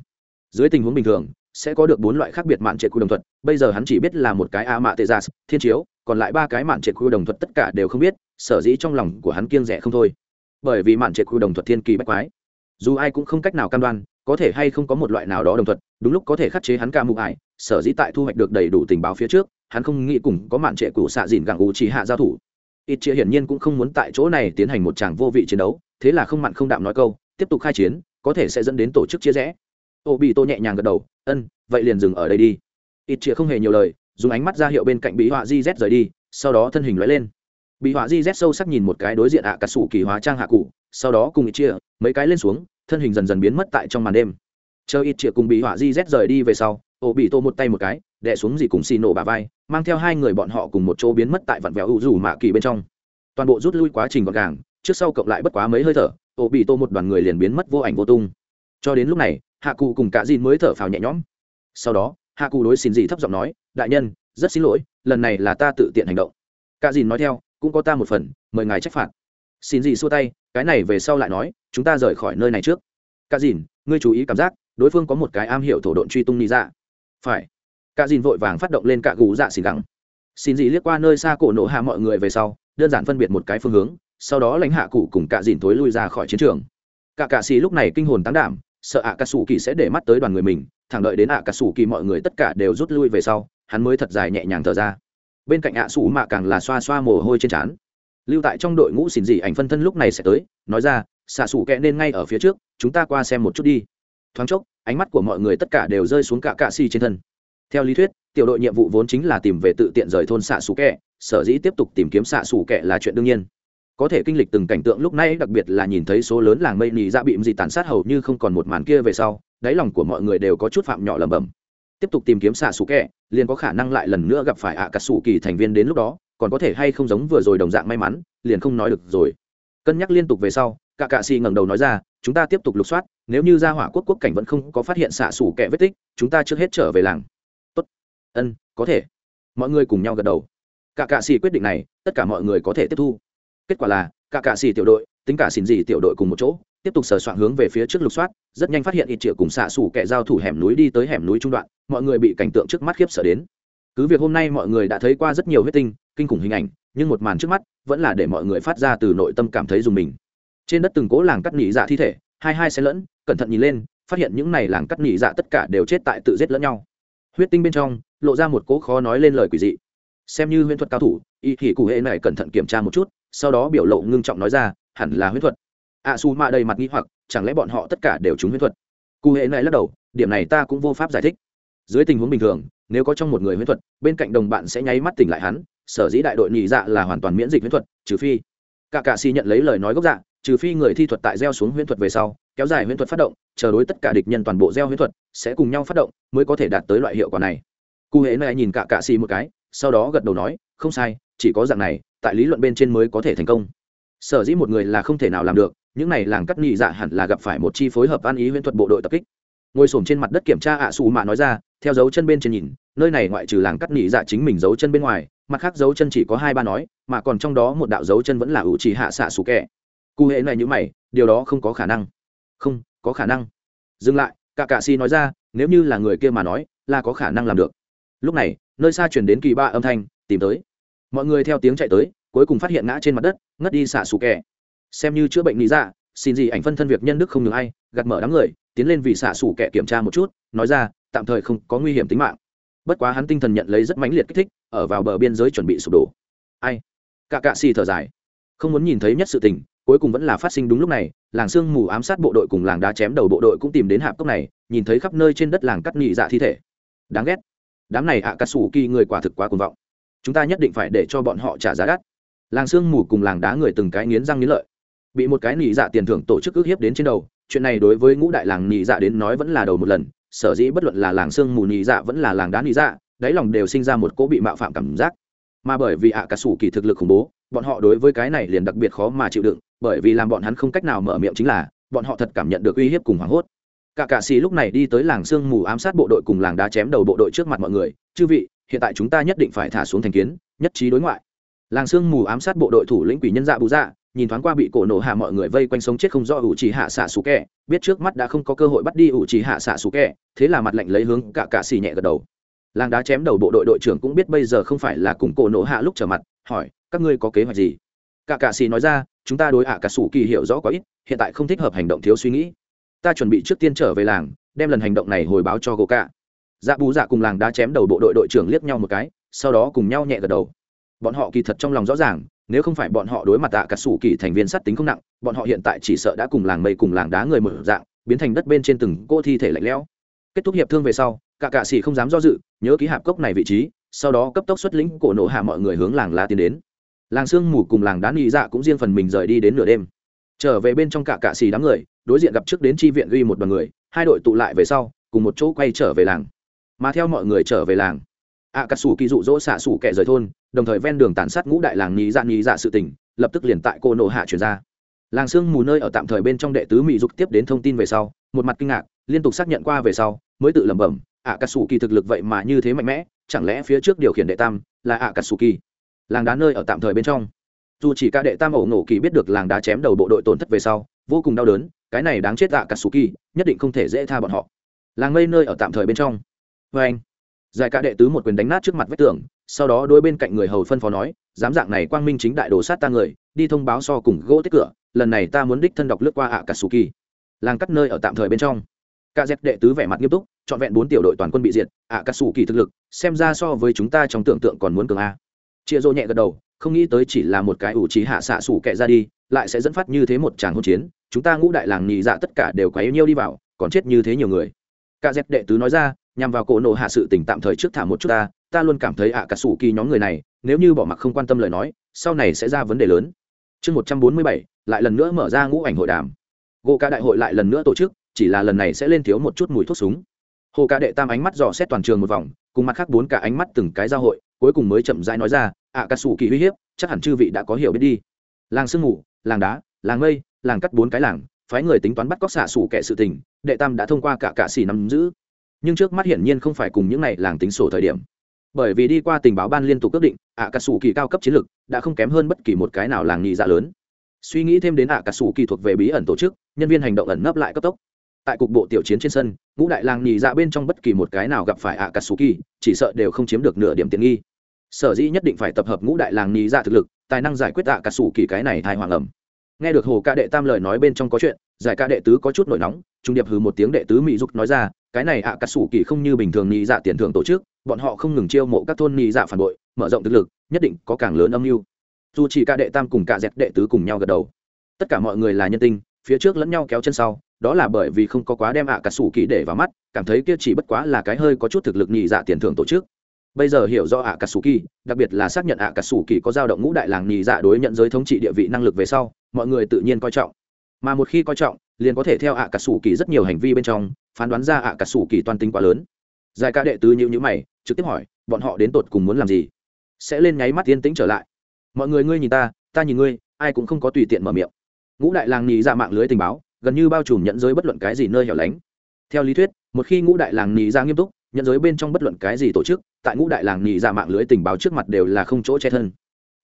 Dưới tình huống bình thường, sẽ có được bốn loại khác biệt mạn trệ cũ đồng thuật bây giờ hắn chỉ biết là một cái a mạ tê gia dạ, thiên chiếu, còn lại ba cái mạn trệ cũ đồng thuật tất cả đều không biết, sở dĩ trong lòng của hắn kiêng rẻ không thôi. Bởi vì mạn trệ cũ đồng thuật thiên kỳ bách quái, dù ai cũng không cách nào cam đoan có thể hay không có một loại nào đó đồng thuận, đúng lúc có thể khắc chế hắn ca mụ ải sở dĩ tại thu hoạch được đầy đủ tình báo phía trước hắn không nghĩ cùng có mạn trệ cũ xạ dìn gặng ủ chỉ hạ giao thủ. Ít chia hiển nhiên cũng không muốn tại chỗ này tiến hành một tràng vô vị chiến đấu thế là không mặn không đạm nói câu tiếp tục khai chiến có thể sẽ dẫn đến tổ chức chia rẽ. Ô bị tô nhẹ nhàng gật đầu ân vậy liền dừng ở đây đi. Ít chia không hề nhiều lời dùng ánh mắt ra hiệu bên cạnh bí họa di z rời đi sau đó thân hình lóe lên. Bị họa di z sâu sắc nhìn một cái đối diện ạ à cà sủ kỳ hóa trang hạ cụ sau đó cùng ít chia mấy cái lên xuống thân hình dần dần biến mất tại trong màn đêm. Chờ ít chia cùng bị họa di z rời đi về sau ô bị tô một tay một cái đẻ xuống gì cùng xì nổ bà vai, mang theo hai người bọn họ cùng một chỗ biến mất tại vặn vẹo hữu dù mạ kỳ bên trong. Toàn bộ rút lui quá trình gọn gàng, trước sau cộng lại bất quá mấy hơi thở ô bị tô một đoàn người liền biến mất vô ảnh vô tung. Cho đến lúc này, hạ cụ cùng cả dìn mới thở phào nhẹ nhõm. Sau đó, hạ cụ đối xin gì thấp giọng nói, đại nhân, rất xin lỗi, lần này là ta tự tiện hành động. Cả dìn nói theo, cũng có ta một phần, mời ngài trách phạt. Xin gì xua tay cái này về sau lại nói, chúng ta rời khỏi nơi này trước. Cả dìn, ngươi chú ý cảm giác, đối phương có một cái am hiểu thổ độn truy tung ni ra phải. Cả dìn vội vàng phát động lên cạ gù dạ xì gắng xin gì liếc qua nơi xa cổ nổ hạ mọi người về sau, đơn giản phân biệt một cái phương hướng, sau đó lãnh hạ cụ cùng cả dìn tối lui ra khỏi chiến trường. Cả cạ xì lúc này kinh hồn tán đảm, sợ ạ cà sủ kỳ sẽ để mắt tới đoàn người mình, thẳng đợi đến ạ cà sủ kỳ mọi người tất cả đều rút lui về sau, hắn mới thật dài nhẹ nhàng thở ra. Bên cạnh ạ sủ mạ càng là xoa xoa mồ hôi trên trán lưu tại trong đội ngũ xỉn dị ảnh phân thân lúc này sẽ tới, nói ra, xạ xù kẹ nên ngay ở phía trước, chúng ta qua xem một chút đi. Thoáng chốc, ánh mắt của mọi người tất cả đều rơi xuống cả cạ xì trên thân. Theo lý thuyết, tiểu đội nhiệm vụ vốn chính là tìm về tự tiện rời thôn xạ xù kẹ, sở dĩ tiếp tục tìm kiếm xạ xù kẹ là chuyện đương nhiên. Có thể kinh lịch từng cảnh tượng lúc này đặc biệt là nhìn thấy số lớn làng mây nì dạ ra bị gì tàn sát hầu như không còn một màn kia về sau, đáy lòng của mọi người đều có chút phạm nhỏ lầm bầm tiếp tục tìm kiếm xạ xù kẹ, liền có khả năng lại lần nữa gặp phải ạ à cà xù kỳ thành viên đến lúc đó còn có thể hay không giống vừa rồi đồng dạng may mắn, liền không nói được rồi. Cân nhắc liên tục về sau cả cạ xì ngẩng đầu nói ra, chúng ta tiếp tục lục soát, nếu như ra hỏa quốc quốc cảnh vẫn không có phát hiện xạ sủ kẹ vết tích, chúng ta trước hết trở về làng. Tốt. Ân, có thể. Mọi người cùng nhau gật đầu. Cả cạ xì quyết định này, tất cả mọi người có thể tiếp thu. Kết quả là cả cạ xì tiểu đội, tính cả xìn gì tiểu đội cùng một chỗ, tiếp tục sờ soạn hướng về phía trước lục soát, rất nhanh phát hiện ít triệu cùng xạ xủ kẹ giao thủ hẻm núi đi tới hẻm núi trung đoạn, mọi người bị cảnh tượng trước mắt khiếp sợ đến cứ việc hôm nay mọi người đã thấy qua rất nhiều huyết tinh, kinh khủng hình ảnh, nhưng một màn trước mắt vẫn là để mọi người phát ra từ nội tâm cảm thấy dùng mình. Trên đất từng cố làng cắt nỉ dạ thi thể, hai hai xe lẫn, cẩn thận nhìn lên, phát hiện những này làng cắt nỉ dạ tất cả đều chết tại tự giết lẫn nhau. Huyết tinh bên trong, lộ ra một cố khó nói lên lời quỷ dị. Xem như huyễn thuật cao thủ, y thì cụ hệ này cẩn thận kiểm tra một chút, sau đó biểu lộ ngưng trọng nói ra, hẳn là huyễn thuật. A su mạ đầy mặt nghi hoặc, chẳng lẽ bọn họ tất cả đều trúng huyễn thuật? Cụ hệ này lắc đầu, điểm này ta cũng vô pháp giải thích. Dưới tình huống bình thường nếu có trong một người huyễn thuật, bên cạnh đồng bạn sẽ nháy mắt tỉnh lại hắn, sở dĩ đại đội nhị dạ là hoàn toàn miễn dịch huyễn thuật, trừ phi. Cả cạ xì nhận lấy lời nói gốc dạ trừ phi người thi thuật tại gieo xuống huyễn thuật về sau, kéo dài huyễn thuật phát động, chờ đối tất cả địch nhân toàn bộ gieo huyễn thuật, sẽ cùng nhau phát động, mới có thể đạt tới loại hiệu quả này. Cụ hễ này nhìn cả cạ xì một cái, sau đó gật đầu nói, không sai, chỉ có dạng này, tại lý luận bên trên mới có thể thành công. Sở dĩ một người là không thể nào làm được, những này làng cắt nhị dạ hẳn là gặp phải một chi phối hợp ăn ý huyễn thuật bộ đội tập kích ngồi s trên mặt đất kiểm tra ạ xù mạ nói ra, theo dấu chân bên trên nhìn, nơi này ngoại trừ làng cắt nỉ dạ chính mình dấu chân bên ngoài, mặt khác dấu chân chỉ có hai ba nói, mà còn trong đó một đạo dấu chân vẫn là ủ trì hạ xạ xù kẹ. Cụ hệ này như mày, điều đó không có khả năng. Không, có khả năng. Dừng lại cả cạ si nói ra, nếu như là người kia mà nói, là có khả năng làm được. Lúc này, nơi xa chuyển đến kỳ ba âm thanh, tìm tới. Mọi người theo tiếng chạy tới, cuối cùng phát hiện ngã trên mặt đất, ngất đi xạ xù kẹ. Xem như chữa bệnh lý dạ xin gì ảnh phân thân việc nhân đức không ngừng ai, gạt mở đám người, tiến lên vì xạ sủ kẻ kiểm tra một chút, nói ra, tạm thời không có nguy hiểm tính mạng. Bất quá hắn tinh thần nhận lấy rất mãnh liệt kích thích, ở vào bờ biên giới chuẩn bị sụp đổ. Ai? Cả cạ xì thở dài. Không muốn nhìn thấy nhất sự tình, cuối cùng vẫn là phát sinh đúng lúc này, làng sương mù ám sát bộ đội cùng làng đá chém đầu bộ đội cũng tìm đến hạp cốc này, nhìn thấy khắp nơi trên đất làng cắt nhị dạ thi thể. Đáng ghét. Đám này ạ à cà sủ kỳ người quả thực quá cuồng vọng. Chúng ta nhất định phải để cho bọn họ trả giá đắt. Làng sương mù cùng làng đá người từng cái nghiến răng nghiến lợi bị một cái nhị dạ tiền thưởng tổ chức ước hiếp đến trên đầu. Chuyện này đối với ngũ đại làng nhị dạ đến nói vẫn là đầu một lần. Sở dĩ bất luận là làng sương mù nhị dạ vẫn là làng đá nhị dạ đáy lòng đều sinh ra một cỗ bị mạo phạm cảm giác. Mà bởi vì ạ à cà sủ kỳ thực lực khủng bố, bọn họ đối với cái này liền đặc biệt khó mà chịu đựng, bởi vì làm bọn hắn không cách nào mở miệng chính là, bọn họ thật cảm nhận được uy hiếp cùng hoảng hốt. Cả cạ xì lúc này đi tới làng sương mù ám sát bộ đội cùng làng đá chém đầu bộ đội trước mặt mọi người. Chư vị, hiện tại chúng ta nhất định phải thả xuống thành kiến, nhất trí đối ngoại. Làng sương mù ám sát bộ đội thủ lĩnh quỷ nhân dạ bù dạ nhìn thoáng qua bị cổ nổ hạ mọi người vây quanh sống chết không do ủ trì hạ xạ xù kẹ biết trước mắt đã không có cơ hội bắt đi ủ trì hạ xạ xù kẹ thế là mặt lạnh lấy hướng cả cạ xì nhẹ gật đầu. Làng đá chém đầu bộ đội đội trưởng cũng biết bây giờ không phải là cùng cổ nổ hạ lúc trở mặt, hỏi, các ngươi có kế hoạch gì? Cả cạ xì nói ra, chúng ta đối ạ cả sủ kỳ hiểu rõ có ít, hiện tại không thích hợp hành động thiếu suy nghĩ. Ta chuẩn bị trước tiên trở về làng, đem lần hành động này hồi báo cho gỗ cả dạ bù dạ cùng làng đá chém đầu bộ đội đội trưởng liếc nhau một cái, sau đó cùng nhau nhẹ gật đầu. Bọn họ kỳ thật trong lòng rõ ràng nếu không phải bọn họ đối mặt tạ cả sủ kỳ thành viên sát tính không nặng, bọn họ hiện tại chỉ sợ đã cùng làng mây cùng làng đá người mở dạng, biến thành đất bên trên từng cô thi thể lạnh lẽo. Kết thúc hiệp thương về sau, cả cạ sĩ không dám do dự, nhớ ký hạp cốc này vị trí, sau đó cấp tốc xuất lĩnh cổ nổ hạ mọi người hướng làng lá tiến đến. Làng sương mù cùng làng đá nghị dạ cũng riêng phần mình rời đi đến nửa đêm. Trở về bên trong cả cạ xì đám người, đối diện gặp trước đến tri viện ghi một đoàn người, hai đội tụ lại về sau, cùng một chỗ quay trở về làng. Mà theo mọi người trở về làng ạ cà sủ kỳ dụ dỗ xạ sủ kẻ rời thôn, đồng thời ven đường tàn sát ngũ đại làng nhí dạ nhí dạ sự tỉnh lập tức liền tại cô nộ hạ chuyển ra. Làng sương mù nơi ở tạm thời bên trong đệ tứ mỹ dục tiếp đến thông tin về sau, một mặt kinh ngạc, liên tục xác nhận qua về sau, mới tự lẩm bẩm ạ cà sủ kỳ thực lực vậy mà như thế mạnh mẽ, chẳng lẽ phía trước điều khiển đệ tam là ạ cà sủ kỳ? Làng đá nơi ở tạm thời bên trong. Dù chỉ ca đệ tam ổ nổ kỳ biết được làng đá chém đầu bộ đội tổn thất về sau, vô cùng đau đớn, cái này đáng chết ạ cà sủ kỳ, nhất định không thể dễ tha bọn họ. Làng ngây nơi ở tạm thời bên trong. Vê anh giải cả đệ tứ một quyền đánh nát trước mặt vách tường, sau đó đôi bên cạnh người hầu phân phó nói, dám dạng này quang minh chính đại đồ sát ta người, đi thông báo so cùng gỗ tích cửa, lần này ta muốn đích thân đọc lướt qua ạ cả sủ kỳ. Làng cắt nơi ở tạm thời bên trong. Cả dẹp đệ tứ vẻ mặt nghiêm túc, trọn vẹn bốn tiểu đội toàn quân bị diệt, ạ cả sủ kỳ thực lực, xem ra so với chúng ta trong tưởng tượng còn muốn cường a. Chia rô nhẹ gật đầu, không nghĩ tới chỉ là một cái ủ trí hạ xạ sủ kệ ra đi, lại sẽ dẫn phát như thế một tràng hỗn chiến, chúng ta ngũ đại làng nhị dạ tất cả đều quấy nhiêu đi vào, còn chết như thế nhiều người. Cả dẹp đệ tứ nói ra nhằm vào cổ nộ hạ sự tỉnh tạm thời trước thả một chút ta ta luôn cảm thấy ạ cả sủ kỳ nhóm người này nếu như bỏ mặc không quan tâm lời nói sau này sẽ ra vấn đề lớn. Chương một trăm bốn mươi bảy lại lần nữa mở ra ngũ ảnh hội đàm. Gỗ cả đại hội lại lần nữa tổ chức chỉ là lần này sẽ lên thiếu một chút mùi thuốc súng. Hồ ca đệ tam ánh mắt dò xét toàn trường một vòng cùng mặt khác bốn cả ánh mắt từng cái giao hội cuối cùng mới chậm rãi nói ra ạ cà sủ kỳ uy hiếp chắc hẳn chư vị đã có hiểu biết đi. Làng sương ngủ, làng đá làng mây làng cắt bốn cái làng phái người tính toán bắt cóc xạ sủ kẻ sự tình đệ tam đã thông qua cả cạ xỉ nắm giữ nhưng trước mắt hiển nhiên không phải cùng những này làng tính sổ thời điểm. Bởi vì đi qua tình báo ban liên tục ước định ạ cà sủ kỳ cao cấp chiến lược đã không kém hơn bất kỳ một cái nào làng nghị dạ lớn. Suy nghĩ thêm đến ạ cà sủ kỳ thuộc về bí ẩn tổ chức, nhân viên hành động ẩn nấp lại cấp tốc. Tại cục bộ tiểu chiến trên sân, ngũ đại làng nhì dạ bên trong bất kỳ một cái nào gặp phải ạ cà sủ kỳ chỉ sợ đều không chiếm được nửa điểm tiện nghi. Sở dĩ nhất định phải tập hợp ngũ đại làng nhì dạ thực lực, tài năng giải quyết ạ cà sủ kỳ cái này thai hoàng ẩm nghe được hồ ca đệ tam lời nói bên trong có chuyện, giải ca đệ tứ có chút nổi nóng, trung điệp hừ một tiếng đệ tứ mỹ dục nói ra, cái này ạ cắt sủ kỳ không như bình thường nhị dạ tiền thưởng tổ chức, bọn họ không ngừng chiêu mộ các thôn nhị dạ phản bội, mở rộng thực lực, nhất định có càng lớn âm mưu. Dù chỉ ca đệ tam cùng ca dẹt đệ tứ cùng nhau gật đầu. Tất cả mọi người là nhân tinh, phía trước lẫn nhau kéo chân sau, đó là bởi vì không có quá đem ạ cà sủ kỳ để vào mắt, cảm thấy kia chỉ bất quá là cái hơi có chút thực lực nhị dạ tiền thưởng tổ chức. Bây giờ hiểu do ạ cà sủ kỳ, đặc biệt là xác nhận ạ cà sủ kỳ có dao động ngũ đại làng nhị dạ đối nhận giới thống trị địa vị năng lực về sau mọi người tự nhiên coi trọng. Mà một khi coi trọng, liền có thể theo ạ cà sủ kỳ rất nhiều hành vi bên trong, phán đoán ra ạ cà sủ kỳ toàn tính quá lớn. Giải ca đệ tứ như nhữ mày, trực tiếp hỏi, bọn họ đến tột cùng muốn làm gì? Sẽ lên nháy mắt yên tĩnh trở lại. Mọi người, ngươi nhìn ta ta nhìn ngươi, ai cũng không có tùy tiện mở miệng. Ngũ đại làng nhì ra dạ mạng lưới tình báo, gần như bao trùm nhận giới bất luận cái gì nơi hẻo lánh. Theo lý thuyết, một khi ngũ đại làng nhì ra dạ nghiêm túc, nhận giới bên trong bất luận cái gì tổ chức, tại ngũ đại làng nhì ra dạ mạng lưới tình báo trước mặt đều là không chỗ che thân.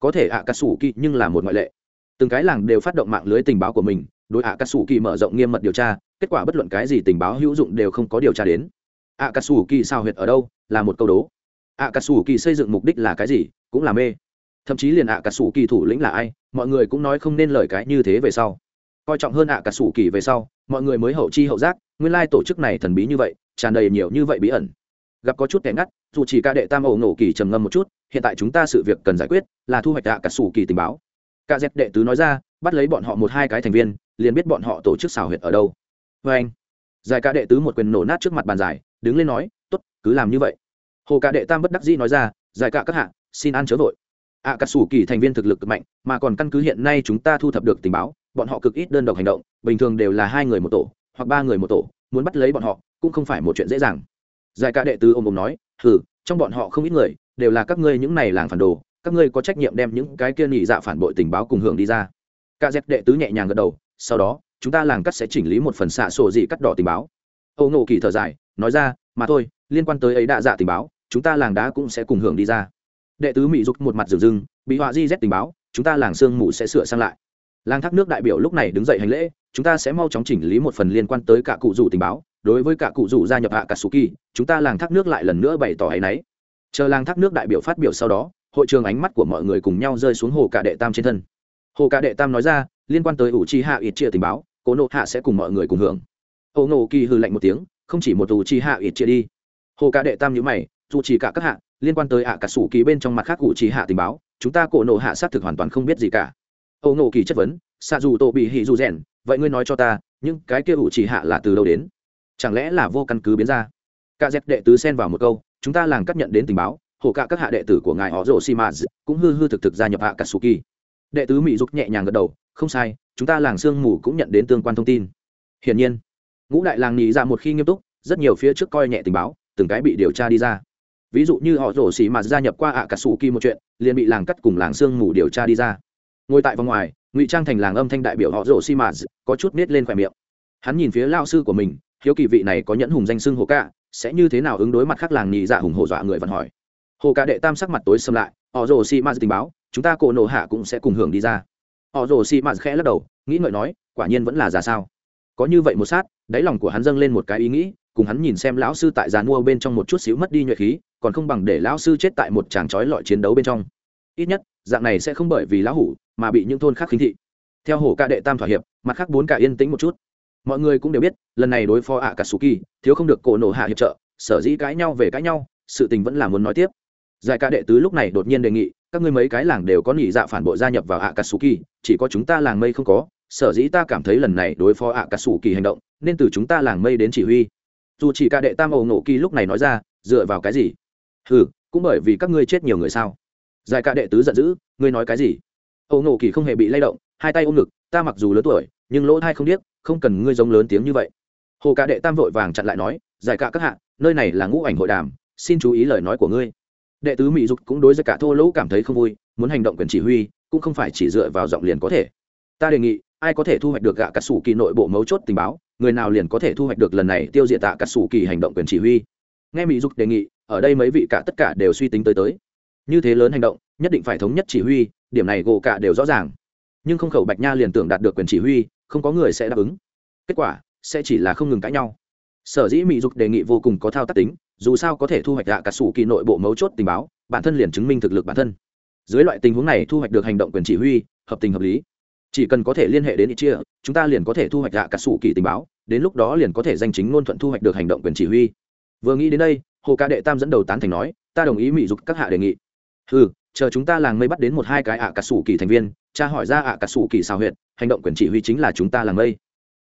Có thể ạ cà sủ kỳ nhưng là một ngoại lệ từng cái làng đều phát động mạng lưới tình báo của mình, đối ạ cà sủ kỳ mở rộng nghiêm mật điều tra, kết quả bất luận cái gì tình báo hữu dụng đều không có điều tra đến. Ạ cà sủ kỳ sao huyệt ở đâu? Là một câu đố. Ạ cà sủ kỳ xây dựng mục đích là cái gì? Cũng là mê. Thậm chí liền ạ cà sủ kỳ thủ lĩnh là ai? Mọi người cũng nói không nên lời cái như thế về sau. Coi trọng hơn ạ cà sủ kỳ về sau, mọi người mới hậu chi hậu giác, nguyên lai tổ chức này thần bí như vậy, tràn đầy nhiều như vậy bí ẩn. Gặp có chút kẻ ngắt, dù chỉ ca đệ tam ẩu nổ kỳ trầm ngâm một chút, hiện tại chúng ta sự việc cần giải quyết là thu hoạch ạ cà sủ kỳ tình báo. Cả dẹp đệ tứ nói ra, bắt lấy bọn họ một hai cái thành viên, liền biết bọn họ tổ chức xào huyệt ở đâu. Vê anh, giải cả đệ tứ một quyền nổ nát trước mặt bàn giải, đứng lên nói t ố t cứ làm như vậy. Hồ cả đệ tam bất đắc dĩ nói ra, giải cả các hạ, xin ăn chớ vội. À, Ạ cà sủ kỳ thành viên thực lực cực mạnh, mà còn căn cứ hiện nay chúng ta thu thập được tình báo, bọn họ cực ít đơn độc hành động, bình thường đều là hai người một tổ, hoặc ba người một tổ, muốn bắt lấy bọn họ, cũng không phải một chuyện dễ dàng. Giải cả đệ tứ ôm bụng nói, hừ, trong bọn họ không ít người, đều là các ngươi những này làng phản đồ các ngươi có trách nhiệm đem những cái kia nhị dạ phản bội tình báo cùng hưởng đi ra. Ca dép đệ tứ nhẹ nhàng gật đầu, sau đó, chúng ta làng cắt sẽ chỉnh lý một phần xạ sổ dị cắt đỏ tình báo. Âu nộ kỳ thở dài, nói ra, mà thôi, liên quan tới ấy đa dạ tình báo, chúng ta làng đá cũng sẽ cùng hưởng đi ra. Đệ tứ mỹ dục một mặt rừng rừng, bị họa di z tình báo, chúng ta làng sương mù sẽ sửa sang lại. Làng thác nước đại biểu lúc này đứng dậy hành lễ, chúng ta sẽ mau chóng chỉnh lý một phần liên quan tới cả cụ rủ tình báo. Đối với cả cụ rủ gia nhập hạ cả suki chúng ta làng thác nước lại lần nữa bày tỏ hay nấy chờ làng thác nước đại biểu phát biểu sau đó hội trường ánh mắt của mọi người cùng nhau rơi xuống hồ cả đệ tam trên thân. Hồ cả đệ tam nói ra, liên quan tới ủ chi hạ ít chia tình báo, cố nộ hạ sẽ cùng mọi người cùng hưởng. Âu nộ kỳ hư lạnh một tiếng, không chỉ một ủ chi hạ ít chia đi. Hồ cả đệ tam nhữ mày, dù chỉ cả các hạ, liên quan tới ạ cả sủ kỳ bên trong mặt khác ủ chi hạ tình báo, chúng ta cổ nộ hạ xác thực hoàn toàn không biết gì cả. Âu nộ kỳ chất vấn xạ dù tổ bị hỉ dù rèn, vậy ngươi nói cho ta, những cái kia ủ chỉ hạ là từ đâu đến? Chẳng lẽ là vô căn cứ biến ra? Cả dẹp đệ tứ xen vào một câu, chúng ta làng cắt nhận đến tình báo hổ cả các hạ đệ tử của ngài họ rồ xi maz cũng hư hư thực thực gia nhập hạ cả suki đệ tứ mỹ dục nhẹ nhàng gật đầu, không sai, chúng ta làng sương mù cũng nhận đến tương quan thông tin. Hiển nhiên, ngũ đại làng nhị ra một khi nghiêm túc, rất nhiều phía trước coi nhẹ tình báo, từng cái bị điều tra đi ra. Ví dụ như họ rổ xỉ mà gia nhập qua ạ cả sủ kỳ một chuyện, liền bị làng cắt cùng làng sương mù điều tra đi ra. Ngồi tại vòng ngoài, ngụy trang thành làng âm thanh đại biểu họ rổ xỉ mà có chút nết lên khỏe miệng. Hắn nhìn phía lao sư của mình, hiếu kỳ vị này có nhẫn hùng danh xưng hồ cả, sẽ như thế nào ứng đối mặt khác làng nhị dạ hùng hổ dọa người vẫn hỏi hồ cả đệ tam sắc mặt tối xâm lại, họ rồ xi maz tình báo, chúng ta cổ nổ hạ cũng sẽ cùng hưởng đi ra. Họ rồ xi maz khẽ lắc đầu, nghĩ ngợi nói, quả nhiên vẫn là ra sao. Có như vậy một sát, đáy lòng của hắn dâng lên một cái ý nghĩ, cùng hắn nhìn xem lão sư tại giàn mua bên trong một chút xíu mất đi nhuệ khí, còn không bằng để lão sư chết tại một tràng trói lọi chiến đấu bên trong. Ít nhất, dạng này sẽ không bởi vì lão hủ mà bị những thôn khác khinh thị. Theo hồ ca đệ tam thỏa hiệp, mặt khác bốn cả yên tĩnh một chút. Mọi người cũng đều biết, lần này đối phó ạ cả suki thiếu không được cổ nổ hạ hiệp trợ, sở dĩ cãi nhau về cãi nhau, sự tình vẫn là muốn nói tiếp giải ca đệ tứ lúc này đột nhiên đề nghị, các ngươi mấy cái làng đều có nhị dạ phản bội gia nhập vào ạ cà sù kỳ chỉ có chúng ta làng mây không có, sở dĩ ta cảm thấy lần này đối phó ạ cà sù kỳ hành động, nên từ chúng ta làng mây đến chỉ huy. Dù chỉ ca đệ tam ẩu nổ kỳ lúc này nói ra, dựa vào cái gì? Ừ cũng bởi vì các ngươi chết nhiều người sao? Giải ca đệ tứ giận dữ, ngươi nói cái gì? Ẩu nổ kỳ không hề bị lay động, hai tay ôm ngực, ta mặc dù lớn tuổi, nhưng lỗ thai không điếc, không cần ngươi giống lớn tiếng như vậy. Hồ ca đệ tam vội vàng chặn lại nói, giải ca các hạ, nơi này là ngũ ảnh hội đàm, xin chú ý lời nói của ngươi đệ tứ mỹ dục cũng đối với cả thô lỗ cảm thấy không vui, muốn hành động quyền chỉ huy, cũng không phải chỉ dựa vào giọng liền có thể. Ta đề nghị, ai có thể thu hoạch được gạ cà sủ kỳ nội bộ mấu chốt tình báo, người nào liền có thể thu hoạch được lần này tiêu diệt tạ cà sủ kỳ hành động quyền chỉ huy. Nghe mỹ dục đề nghị, ở đây mấy vị cả tất cả đều suy tính tới tới. Như thế lớn hành động, nhất định phải thống nhất chỉ huy, điểm này gỗ cả đều rõ ràng. Nhưng không khẩu bạch nha liền tưởng đạt được quyền chỉ huy, không có người sẽ đáp ứng. Kết quả, sẽ chỉ là không ngừng cãi nhau. Sở dĩ mỹ dục đề nghị vô cùng có thao tác tính dù sao có thể thu hoạch dạ cả sủ kỳ nội bộ mấu chốt tình báo, bản thân liền chứng minh thực lực bản thân. Dưới loại tình huống này thu hoạch được hành động quyền chỉ huy, hợp tình hợp lý. Chỉ cần có thể liên hệ đến ít chia, chúng ta liền có thể thu hoạch dạ cả sủ kỳ tình báo, đến lúc đó liền có thể danh chính ngôn thuận thu hoạch được hành động quyền chỉ huy. Vừa nghĩ đến đây, hồ ca đệ tam dẫn đầu tán thành nói, ta đồng ý mỹ dục các hạ đề nghị. Ừ chờ chúng ta làng mây bắt đến một hai cái ạ cả sủ kỳ thành viên cha hỏi ra ạ cả sủ kỳ xào huyện hành động quyền chỉ huy chính là chúng ta làng mây.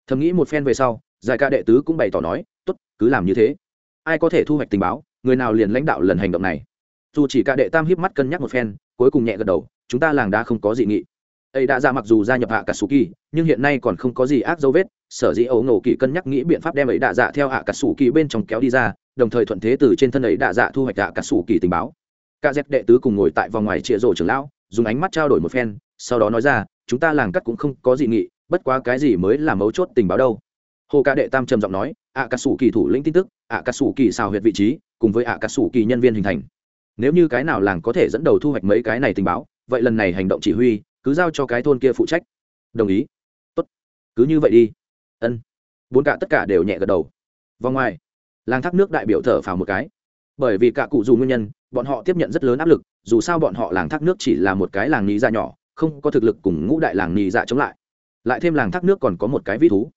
Thầm nghĩ một phen về sau, giải ca đệ tứ cũng bày tỏ nói, tốt, cứ làm như thế ai có thể thu hoạch tình báo, người nào liền lãnh đạo lần hành động này. Dù chỉ cả đệ tam hiếp mắt cân nhắc một phen, cuối cùng nhẹ gật đầu, chúng ta làng đã không có gì nghị. Ấy đã ra mặc dù gia nhập hạ cả sủ kỳ nhưng hiện nay còn không có gì ác dấu vết, sở dĩ ấu ngổ kỳ cân nhắc nghĩ biện pháp đem ấy đạ dạ theo hạ cả sủ kỳ bên trong kéo đi ra, đồng thời thuận thế từ trên thân ấy đạ dạ thu hoạch hạ cả sủ kỳ tình báo. Ca dép đệ tứ cùng ngồi tại vòng ngoài trịa rổ trưởng lão, dùng ánh mắt trao đổi một phen, sau đó nói ra, chúng ta làng cắt cũng không có gì nghị, bất quá cái gì mới là mấu chốt tình báo đâu hồ ca đệ tam trầm giọng nói ạ cà sủ kỳ thủ lĩnh tin tức ạ cà sủ kỳ xào huyệt vị trí, cùng với ạ cà sủ kỳ nhân viên hình thành. Nếu như cái nào làng có thể dẫn đầu thu hoạch mấy cái này tình báo, vậy lần này hành động chỉ huy, cứ giao cho cái thôn kia phụ trách. Đồng ý. Tốt. Cứ như vậy đi. Ân. Bốn cả tất cả đều nhẹ gật đầu. Vòng ngoài, làng thác nước đại biểu thở phào một cái. Bởi vì cả cụ dù nguyên nhân, bọn họ tiếp nhận rất lớn áp lực, dù sao bọn họ làng thác nước chỉ là một cái làng nhì dạ nhỏ, không có thực lực cùng ngũ đại làng nhì dạ chống lại. Lại thêm làng thác nước còn có một cái vi thú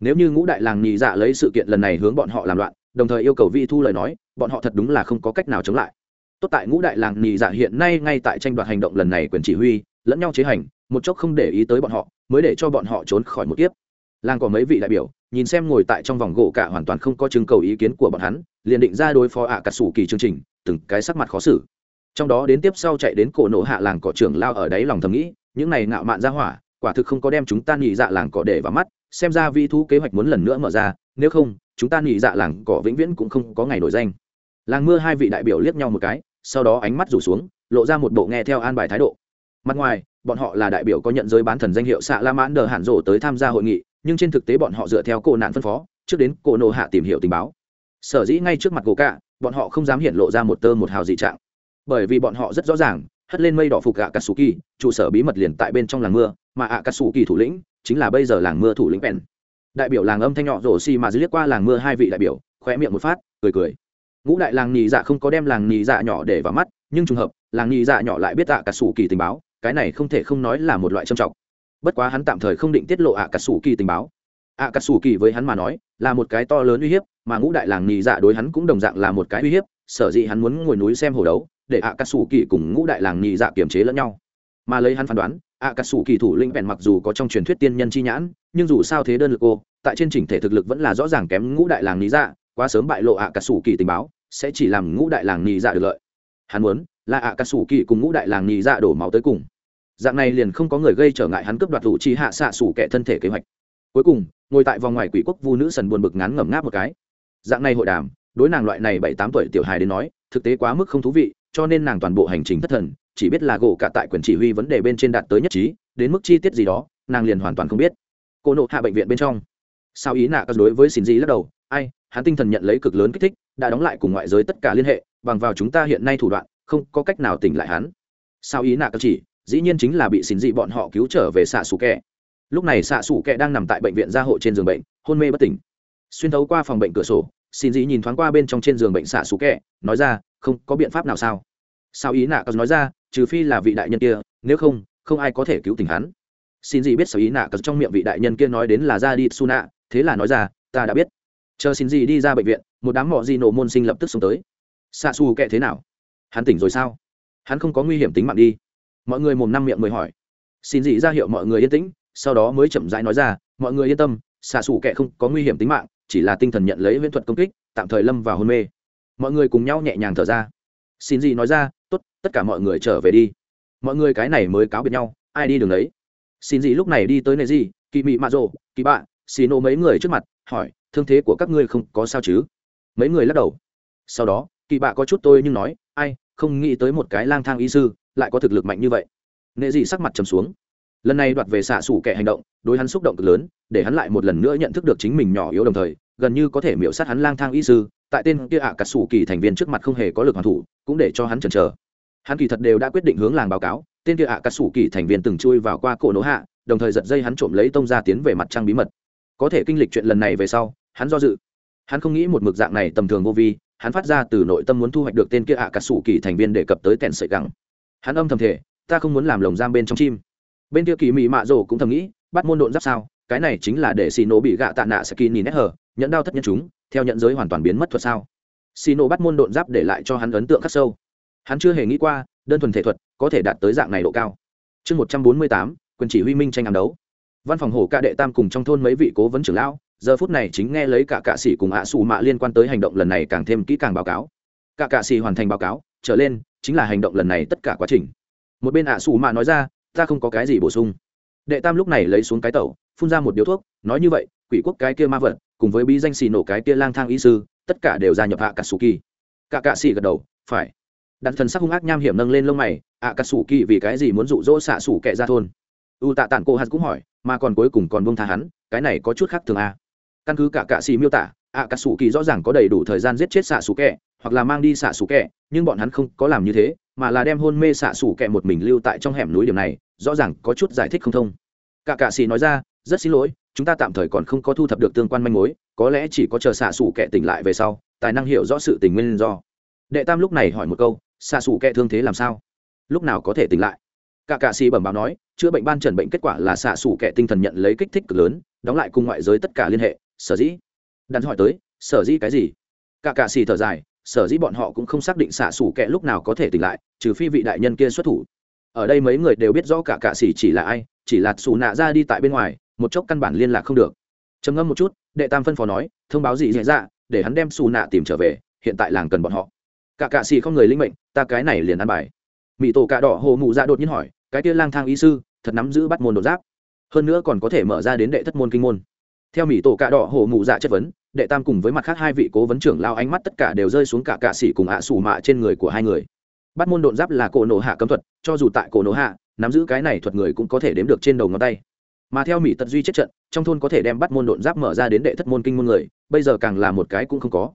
nếu như ngũ đại làng nhị dạ lấy sự kiện lần này hướng bọn họ làm loạn, đồng thời yêu cầu vi thu lời nói, bọn họ thật đúng là không có cách nào chống lại. Tốt tại ngũ đại làng nhị dạ hiện nay ngay tại tranh đoạt hành động lần này quyền chỉ huy, lẫn nhau chế hành, một chốc không để ý tới bọn họ, mới để cho bọn họ trốn khỏi một kiếp. Làng có mấy vị đại biểu, nhìn xem ngồi tại trong vòng gỗ cả hoàn toàn không có chứng cầu ý kiến của bọn hắn, liền định ra đối phó ạ à cà sủ kỳ chương trình, từng cái sắc mặt khó xử. Trong đó đến tiếp sau chạy đến cổ nổ hạ làng cỏ trưởng lao ở đáy lòng thầm nghĩ, những này ngạo mạn ra hỏa, quả thực không có đem chúng ta nhị dạ làng cỏ để vào mắt xem ra vị thú kế hoạch muốn lần nữa mở ra, nếu không, chúng ta nghỉ dạ làng cỏ vĩnh viễn cũng không có ngày nổi danh. Làng mưa hai vị đại biểu liếc nhau một cái, sau đó ánh mắt rủ xuống, lộ ra một bộ nghe theo an bài thái độ. Mặt ngoài, bọn họ là đại biểu có nhận giới bán thần danh hiệu xạ la mãn đờ hạn rổ tới tham gia hội nghị, nhưng trên thực tế bọn họ dựa theo cổ nạn phân phó, trước đến cổ nộ hạ tìm hiểu tình báo. Sở dĩ ngay trước mặt gỗ cạ, bọn họ không dám hiện lộ ra một tơ một hào dị trạng. Bởi vì bọn họ rất rõ ràng, hất lên mây đỏ phục gạ katsuki trụ sở bí mật liền tại bên trong làng mưa, mà ạ katsuki thủ lĩnh chính là bây giờ làng mưa thủ lĩnh bèn. Đại biểu làng âm thanh nhỏ rổ xi mà liếc qua làng mưa hai vị đại biểu, khóe miệng một phát, cười cười. Ngũ đại làng nhì dạ không có đem làng nhì dạ nhỏ để vào mắt, nhưng trùng hợp, làng nhì dạ nhỏ lại biết ạ kỳ tình báo, cái này không thể không nói là một loại trầm trọng. Bất quá hắn tạm thời không định tiết lộ ạ cả sủ kỳ tình báo. Ạ cả sủ kỳ với hắn mà nói, là một cái to lớn uy hiếp, mà ngũ đại làng nhì dạ đối hắn cũng đồng dạng là một cái uy hiếp, sở dĩ hắn muốn ngồi núi xem hồ đấu, để ạ cà sủ kỳ cùng ngũ đại làng nhị dạ kiềm chế lẫn nhau. Mà lấy hắn phán đoán ạ cà sủ kỳ thủ lĩnh vẹn mặc dù có trong truyền thuyết tiên nhân chi nhãn, nhưng dù sao thế đơn lực cô tại trên chỉnh thể thực lực vẫn là rõ ràng kém ngũ đại làng lý dạ quá sớm bại lộ ạ cà sủ kỳ tình báo, sẽ chỉ làm ngũ đại làng nhị dạ được lợi. Hắn muốn là ạ cà sủ kỳ cùng ngũ đại làng nhị dạ đổ máu tới cùng. Dạng này liền không có người gây trở ngại hắn cướp đoạt thủ chi hạ xạ sủ kẻ thân thể kế hoạch. Cuối cùng, ngồi tại vòng ngoài quỷ quốc vu nữ sần buồn bực ngắn ngẩm ngáp một cái. Dạng này hội đàm, đối nàng loại này bảy tám tuổi tiểu hài đến nói, thực tế quá mức không thú vị, cho nên nàng toàn bộ hành trình thất thần chỉ biết là gỗ cả tại quyền chỉ huy vấn đề bên trên đạt tới nhất trí, đến mức chi tiết gì đó, nàng liền hoàn toàn không biết. Cô nộ hạ bệnh viện bên trong. Sao ý nạ các đối với xin gì lắc đầu, ai, hắn tinh thần nhận lấy cực lớn kích thích, đã đóng lại cùng ngoại giới tất cả liên hệ, bằng vào chúng ta hiện nay thủ đoạn, không có cách nào tỉnh lại hắn. Sao ý nạ các chỉ, dĩ nhiên chính là bị xin dị bọn họ cứu trở về xạ xù kẹ. Lúc này xạ xù kẹ đang nằm tại bệnh viện gia hộ trên giường bệnh, hôn mê bất tỉnh. Xuyên thấu qua phòng bệnh cửa sổ, xin dị nhìn thoáng qua bên trong trên giường bệnh xạ xù kẹ, nói ra, không có biện pháp nào sao? Sao ý nạ cờ nói ra trừ phi là vị đại nhân kia, nếu không không ai có thể cứu tình hắn. Xin gì biết sở ý nạ cờ trong miệng vị đại nhân kia nói đến là ra đi su nạ, thế là nói ra, ta đã biết. Chờ xin gì đi ra bệnh viện, một đám mọ di nổ môn sinh lập tức xuống tới. Xạ xù kệ thế nào? Hắn tỉnh rồi sao? Hắn không có nguy hiểm tính mạng đi. Mọi người mồm năm miệng mới hỏi. Xin gì ra hiệu mọi người yên tĩnh, sau đó mới chậm rãi nói ra, mọi người yên tâm xạ xù kệ không có nguy hiểm tính mạng, chỉ là tinh thần nhận lấy viễn thuật công kích, tạm thời lâm vào hôn mê. Mọi người cùng nhau nhẹ nhàng thở ra. Xin gì nói ra, tốt tất cả mọi người trở về đi. Mọi người cái này mới cáo biệt nhau, ai đi đường đấy? Xin gì lúc này đi tới nơi gì kỳ mị mạ rộ kỳ bạ, xì nổ mấy người trước mặt, hỏi, thương thế của các ngươi không có sao chứ? Mấy người lắc đầu. Sau đó kỳ bạ có chút tôi nhưng nói, ai, không nghĩ tới một cái lang thang y sư lại có thực lực mạnh như vậy. Nệ dị sắc mặt trầm xuống. Lần này đoạt về xạ xủ kẻ hành động, đối hắn xúc động cực lớn, để hắn lại một lần nữa nhận thức được chính mình nhỏ yếu đồng thời, gần như có thể miễu sát hắn lang thang y sư, tại tên kia ạ à cà sủ kỳ thành viên trước mặt không hề có lực hoàn thủ, cũng để cho hắn chần chờ hắn kỳ thật đều đã quyết định hướng làng báo cáo, tên kia ạ à cà sủ kỳ thành viên từng chui vào qua cổ nỗ hạ, đồng thời giật dây hắn trộm lấy tông ra tiến về mặt trăng bí mật. Có thể kinh lịch chuyện lần này về sau, hắn do dự. Hắn không nghĩ một mực dạng này tầm thường vô vi, hắn phát ra từ nội tâm muốn thu hoạch được tên kia ạ à cà sủ kỳ thành viên để cập tới tèn sợi gẳng. Hắn âm thầm thể ta không muốn làm lồng giam bên trong chim. Bên kia kỳ mị mạ rổ cũng thầm nghĩ, bắt môn độn giáp sao? Cái này chính là để xì nổ bị gạ tạ nạ sẽ kỳ nhìn nét hở, nhẫn đao thất nhân chúng, theo nhận giới hoàn toàn biến mất thuật sao? Xì nổ bắt môn độn giáp để lại cho hắn ấn tượng khắc sâu hắn chưa hề nghĩ qua, đơn thuần thể thuật có thể đạt tới dạng này độ cao. Chương một trăm bốn mươi tám, quyền chỉ huy minh tranh ám đấu. Văn phòng hổ ca đệ tam cùng trong thôn mấy vị cố vấn trưởng lão, giờ phút này chính nghe lấy cả cạ sĩ cùng ạ xù mạ liên quan tới hành động lần này càng thêm kỹ càng báo cáo. Cả cạ sĩ hoàn thành báo cáo, trở lên, chính là hành động lần này tất cả quá trình. Một bên ạ xù mạ nói ra, ta không có cái gì bổ sung. Đệ tam lúc này lấy xuống cái tẩu, phun ra một điếu thuốc, nói như vậy, quỷ quốc cái kia ma vật, cùng với bí danh xì nổ cái kia lang thang y sư, tất cả đều gia nhập hạ cả sù kỳ cả cạ xì gật đầu, phải đặt thần sắc hung ác nham hiểm nâng lên lông mày ạ cà sù kỳ vì cái gì muốn dụ dỗ xạ sủ kệ ra thôn? U tạ tản cô hạt cũng hỏi mà còn cuối cùng còn bông tha hắn cái này có chút khác thường à. căn cứ cả cạ xì miêu tả ạ cà sù kỳ rõ ràng có đầy đủ thời gian giết chết xạ sủ kệ, hoặc là mang đi xạ sủ kệ, nhưng bọn hắn không có làm như thế mà là đem hôn mê xạ sủ kệ một mình lưu tại trong hẻm núi điểm này rõ ràng có chút giải thích không thông. Cả cạ xì nói ra rất xin lỗi chúng ta tạm thời còn không có thu thập được tương quan manh mối có lẽ chỉ có chờ xạ xù kẻ tỉnh lại về sau tài năng hiểu rõ sự tình nguyên do. Đệ tam lúc này hỏi một câu xạ xù kẹ thương thế làm sao? Lúc nào có thể tỉnh lại? Cả cạ xì bẩm báo nói, chữa bệnh ban trần bệnh kết quả là xạ xù kẻ tinh thần nhận lấy kích thích cực lớn, đóng lại cùng ngoại giới tất cả liên hệ. Sở dĩ? Đắn hỏi tới, sở dĩ cái gì? Cả cạ xì thở dài, sở dĩ bọn họ cũng không xác định xạ xù kẻ lúc nào có thể tỉnh lại, trừ phi vị đại nhân kia xuất thủ. Ở đây mấy người đều biết rõ cả cạ xì chỉ là ai, chỉ là xù nạ ra đi tại bên ngoài, một chốc căn bản liên lạc không được. Trầm ngâm một chút, đệ tam phân phó nói, thông báo gì dễ dạ để hắn đem xù nạ tìm trở về, hiện tại làng cần bọn họ cả cạ xì không người linh mệnh, ta cái này liền ăn bài. Mỹ tổ cạ đỏ hồ mụ dạ đột nhiên hỏi, cái kia lang thang y sư, thật nắm giữ bắt môn đột giáp. Hơn nữa còn có thể mở ra đến đệ thất môn kinh môn. Theo mỹ tổ cạ đỏ hồ mụ dạ chất vấn, đệ tam cùng với mặt khác hai vị cố vấn trưởng lao ánh mắt tất cả đều rơi xuống cả cạ xỉ cùng ạ sủ mạ trên người của hai người. Bắt môn đột giáp là cổ nổ hạ cấm thuật, cho dù tại cổ nổ hạ, nắm giữ cái này thuật người cũng có thể đếm được trên đầu ngón tay. Mà theo mỹ tật duy chết trận, trong thôn có thể đem bắt môn đột giáp mở ra đến đệ thất môn kinh môn người, bây giờ càng là một cái cũng không có.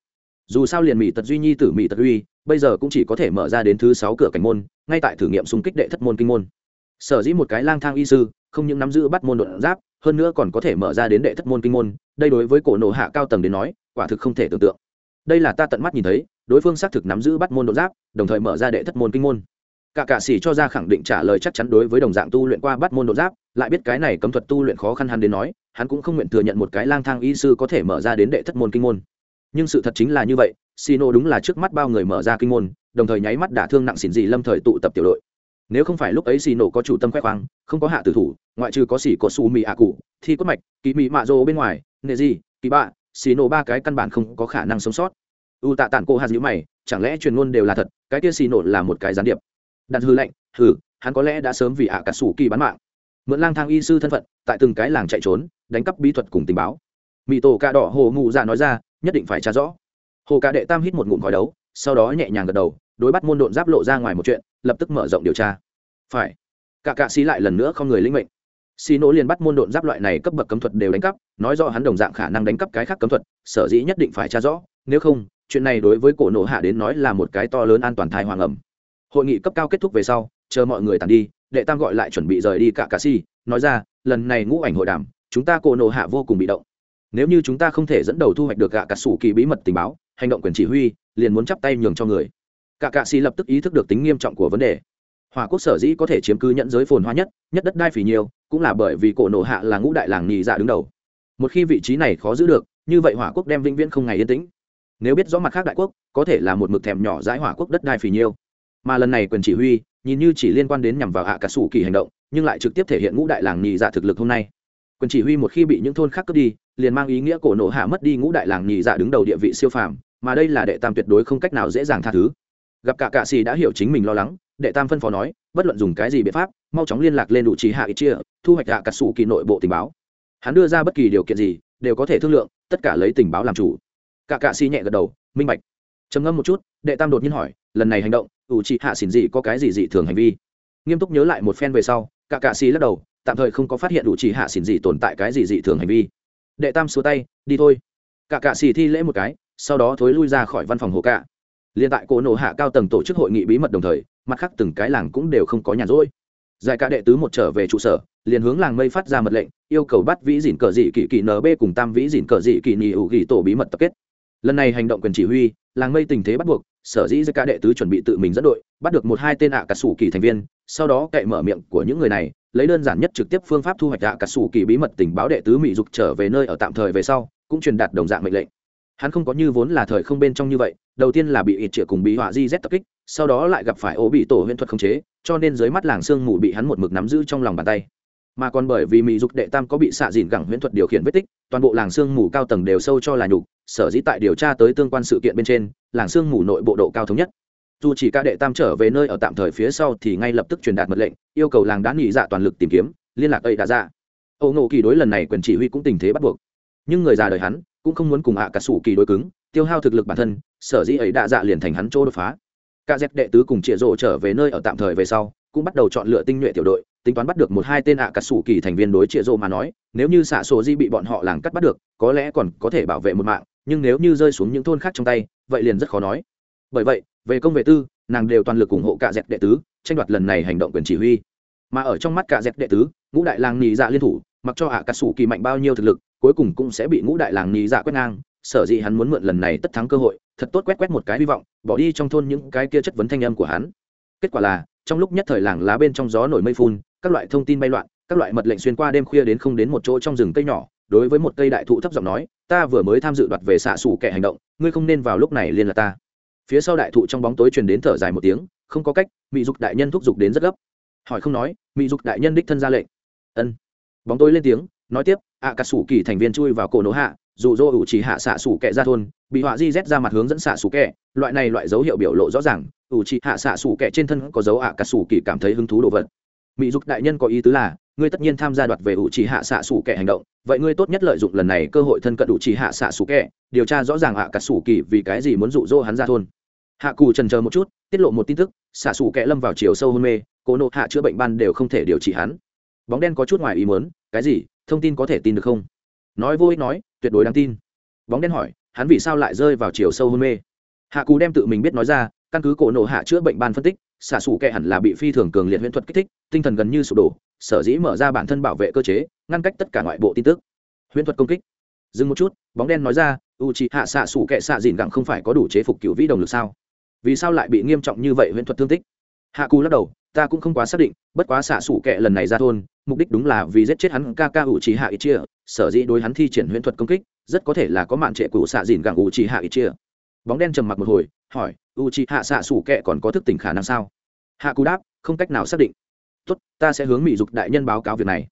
Dù sao liền mỹ tật duy nhi tử mỹ tật duy bây giờ cũng chỉ có thể mở ra đến thứ sáu cửa cảnh môn, ngay tại thử nghiệm xung kích đệ thất môn kinh môn. Sở dĩ một cái lang thang y sư, không những nắm giữ bắt môn đột giáp, hơn nữa còn có thể mở ra đến đệ thất môn kinh môn, đây đối với cổ nổ hạ cao tầng đến nói, quả thực không thể tưởng tượng. Đây là ta tận mắt nhìn thấy, đối phương xác thực nắm giữ bắt môn đột giáp, đồng thời mở ra đệ thất môn kinh môn. Cả cạ sĩ cho ra khẳng định trả lời chắc chắn đối với đồng dạng tu luyện qua bắt môn đột giáp, lại biết cái này cấm thuật tu luyện khó khăn hắn đến nói, hắn cũng không nguyện thừa nhận một cái lang thang y sư có thể mở ra đến đệ thất môn kinh môn. Nhưng sự thật chính là như vậy Sino đúng là trước mắt bao người mở ra kinh môn, đồng thời nháy mắt đả thương nặng xỉn dị lâm thời tụ tập tiểu đội. Nếu không phải lúc ấy Sino có chủ tâm khoe khoang, không có hạ tử thủ, ngoại trừ có xỉ có su mì ạ cụ, thì cốt mạch kỳ mị mạ rô bên ngoài, nệ gì kỳ bạ, Sino ba cái căn bản không có khả năng sống sót. U tạ tản cô hạt nhữ mày, chẳng lẽ truyền ngôn đều là thật, cái kia Sino là một cái gián điệp. Đặt hư lệnh, hừ, hắn có lẽ đã sớm vì ạ cả sủ kỳ bán mạng. Mượn lang thang y sư thân phận, tại từng cái làng chạy trốn, đánh cắp bí thuật cùng tình báo. Mị tổ ca đỏ hồ ngụ dạ nói ra, nhất định phải trả rõ hồ Cả đệ tam hít một ngụm khói đấu, sau đó nhẹ nhàng gật đầu, đối bắt môn độn giáp lộ ra ngoài một chuyện, lập tức mở rộng điều tra. Phải. Cả cạ xí lại lần nữa không người linh mệnh. Xí nỗ liền bắt môn độn giáp loại này cấp bậc cấm thuật đều đánh cắp, nói rõ hắn đồng dạng khả năng đánh cắp cái khác cấm thuật, sở dĩ nhất định phải tra rõ, nếu không, chuyện này đối với cổ nổ hạ đến nói là một cái to lớn an toàn thai hoàng ẩm. Hội nghị cấp cao kết thúc về sau, chờ mọi người tàn đi, đệ tam gọi lại chuẩn bị rời đi cả cà si nói ra, lần này ngũ ảnh hội đàm, chúng ta cổ nổ hạ vô cùng bị động. Nếu như chúng ta không thể dẫn đầu thu hoạch được gạ cà sủ kỳ bí mật tình báo hành động quyền chỉ huy, liền muốn chắp tay nhường cho người. Cả cạ xì lập tức ý thức được tính nghiêm trọng của vấn đề. Hòa quốc sở dĩ có thể chiếm cứ nhận giới phồn hoa nhất nhất đất đai phì nhiều, cũng là bởi vì cổ nộ hạ là ngũ đại làng nhì dạ đứng đầu. Một khi vị trí này khó giữ được, như vậy hỏa quốc đem vĩnh viễn không ngày yên tĩnh. Nếu biết rõ mặt khác đại quốc, có thể là một mực thèm nhỏ dãi hỏa quốc đất đai phì nhiêu mà lần này quyền chỉ huy, nhìn như chỉ liên quan đến nhằm vào hạ cả sủ kỳ hành động, nhưng lại trực tiếp thể hiện ngũ đại làng nhì dạ thực lực hôm nay. Quyền chỉ huy một khi bị những thôn khác cướp đi, liền mang ý nghĩa cổ nổ hạ mất đi ngũ đại làng nhì dạ đứng đầu địa vị siêu phàm mà đây là đệ tam tuyệt đối không cách nào dễ dàng tha thứ. Gặp cả cạ xì đã hiểu chính mình lo lắng, đệ tam phân phó nói, bất luận dùng cái gì biện pháp, mau chóng liên lạc lên đủ trí hạ ít chia, thu hoạch hạ cả sủ kỳ nội bộ tình báo. Hắn đưa ra bất kỳ điều kiện gì, đều có thể thương lượng, tất cả lấy tình báo làm chủ. Cả cạ xì nhẹ gật đầu, minh bạch. Trầm ngâm một chút, đệ tam đột nhiên hỏi, lần này hành động, ủ trị hạ xỉn dị có cái gì dị thường hành vi? Nghiêm túc nhớ lại một phen về sau, cả cạ xì lắc đầu, tạm thời không có phát hiện ủ trị hạ xỉn dị tồn tại cái gì dị thường hành vi. Đệ tam xua tay, đi thôi. Cả cạ xì thi lễ một cái sau đó thối lui ra khỏi văn phòng hồ cạ. Liên tại cổ nổ hạ cao tầng tổ chức hội nghị bí mật đồng thời, mặt khác từng cái làng cũng đều không có nhàn rỗi. Giải cả đệ tứ một trở về trụ sở, liền hướng làng mây phát ra mật lệnh, yêu cầu bắt vĩ dỉn cờ dị kỳ kỳ nb cùng tam vĩ dỉn cờ dị kỳ nhị ủ ghi tổ bí mật tập kết. Lần này hành động quyền chỉ huy, làng mây tình thế bắt buộc, sở dĩ giải cả đệ tứ chuẩn bị tự mình dẫn đội, bắt được một hai tên ạ à cà sủ kỳ thành viên, sau đó cậy mở miệng của những người này, lấy đơn giản nhất trực tiếp phương pháp thu hoạch ạ à cà sủ kỳ bí mật tình báo đệ tứ mỹ dục trở về nơi ở tạm thời về sau, cũng truyền đạt đồng dạng mệnh lệnh hắn không có như vốn là thời không bên trong như vậy, đầu tiên là bị ít triệu cùng bị họa di z tập kích, sau đó lại gặp phải ố bị tổ huyễn thuật khống chế, cho nên dưới mắt làng sương mù bị hắn một mực nắm giữ trong lòng bàn tay. Mà còn bởi vì mỹ dục đệ tam có bị xạ dìn gẳng huyễn thuật điều khiển vết tích, toàn bộ làng sương mù cao tầng đều sâu cho là nhục, sở dĩ tại điều tra tới tương quan sự kiện bên trên, làng sương mù nội bộ độ cao thống nhất. Dù chỉ ca đệ tam trở về nơi ở tạm thời phía sau thì ngay lập tức truyền đạt mật lệnh, yêu cầu làng đã nghỉ dạ toàn lực tìm kiếm, liên lạc ấy đã ra âu ngộ kỳ đối lần này quyền chỉ huy cũng tình thế bắt buộc. Nhưng người già đời hắn cũng không muốn cùng ạ cả sủ kỳ đối cứng, tiêu hao thực lực bản thân, sở dĩ ấy đã dạ liền thành hắn chỗ đột phá. Cả dẹp đệ tứ cùng chĩa rộ trở về nơi ở tạm thời về sau, cũng bắt đầu chọn lựa tinh nhuệ tiểu đội, tính toán bắt được một hai tên ạ à cà sủ kỳ thành viên đối chĩa rộ mà nói, nếu như xạ sổ di bị bọn họ làng cắt bắt được, có lẽ còn có thể bảo vệ một mạng, nhưng nếu như rơi xuống những thôn khác trong tay, vậy liền rất khó nói. Bởi vậy, về công vệ tư, nàng đều toàn lực ủng hộ cả dẹp đệ tứ, tranh đoạt lần này hành động quyền chỉ huy. Mà ở trong mắt cả dẹp đệ tứ, ngũ đại làng nhì dạ liên thủ, mặc cho ạ cà sủ kỳ mạnh bao nhiêu thực lực cuối cùng cũng sẽ bị ngũ đại làng nhì dạ quét ngang, sở dĩ hắn muốn mượn lần này tất thắng cơ hội, thật tốt quét quét một cái hy vọng, bỏ đi trong thôn những cái kia chất vấn thanh âm của hắn. Kết quả là, trong lúc nhất thời làng lá bên trong gió nổi mây phun, các loại thông tin bay loạn, các loại mật lệnh xuyên qua đêm khuya đến không đến một chỗ trong rừng cây nhỏ, đối với một cây đại thụ thấp giọng nói, ta vừa mới tham dự đoạt về xạ xù kẻ hành động, ngươi không nên vào lúc này liên là ta. Phía sau đại thụ trong bóng tối truyền đến thở dài một tiếng, không có cách mỹ dục đại nhân thúc giục đến rất gấp. Hỏi không nói mỹ dục đại nhân đích thân ra lệnh. Ân. Bóng tối lên tiếng nói tiếp ạ cà sủ kỳ thành viên chui vào cổ nổ hạ, dù dô ủ chỉ hạ xạ sủ kẹ ra thôn, bị họa di z ra mặt hướng dẫn xạ sủ kẹ loại này loại dấu hiệu biểu lộ rõ ràng, ủ chỉ hạ xạ sủ kẹ trên thân có dấu ạ cà sủ kỳ cảm thấy hứng thú đồ vật. Mỹ dục đại nhân có ý tứ là, ngươi tất nhiên tham gia đoạt về ủ chỉ hạ xạ sủ kẹ hành động, vậy ngươi tốt nhất lợi dụng lần này cơ hội thân cận ủ chỉ hạ xạ sủ kẹ điều tra rõ ràng ạ cà sủ kỳ vì cái gì muốn dụ dỗ hắn ra thôn. Hạ cù trần chờ một chút, tiết lộ một tin tức, xạ sủ kẹ lâm vào chiều sâu hôn mê cố nộ hạ chữa bệnh ban đều không thể điều trị hắn. Bóng đen có chút ngoài ý muốn, cái gì? Thông tin có thể tin được không? Nói vô ích nói, tuyệt đối đáng tin. Bóng đen hỏi, hắn vì sao lại rơi vào chiều sâu hôn mê? Hạ cù đem tự mình biết nói ra, căn cứ cổ nộ hạ chữa bệnh ban phân tích, xả sủ kệ hẳn là bị phi thường cường liệt huyễn thuật kích thích, tinh thần gần như sụp đổ, sở dĩ mở ra bản thân bảo vệ cơ chế, ngăn cách tất cả ngoại bộ tin tức. Huyễn thuật công kích. Dừng một chút, bóng đen nói ra u c hạ xạ sủ kệ xạ dìn gặng không phải có đủ chế phục cựu vĩ đồng lực sao? Vì sao lại bị nghiêm trọng như vậy huyễn thuật thương tích? Hạ cù lắc đầu, ta cũng không quá xác định, bất quá xạ sủ kệ lần này ra thôn mục đích đúng là vì giết chết hắn ca ca ủ hạ ít chia sở dĩ đối hắn thi triển huyễn thuật công kích, rất có thể là có mạn trệ của xạ dìn gặng ủ trì hạ ít chia bóng đen trầm mặc một hồi, hỏi u trì hạ xạ xủ kệ còn có thức tỉnh khả năng sao? Hạ cú đáp không cách nào xác định. Tốt, ta sẽ hướng mỹ dục đại nhân báo cáo việc này.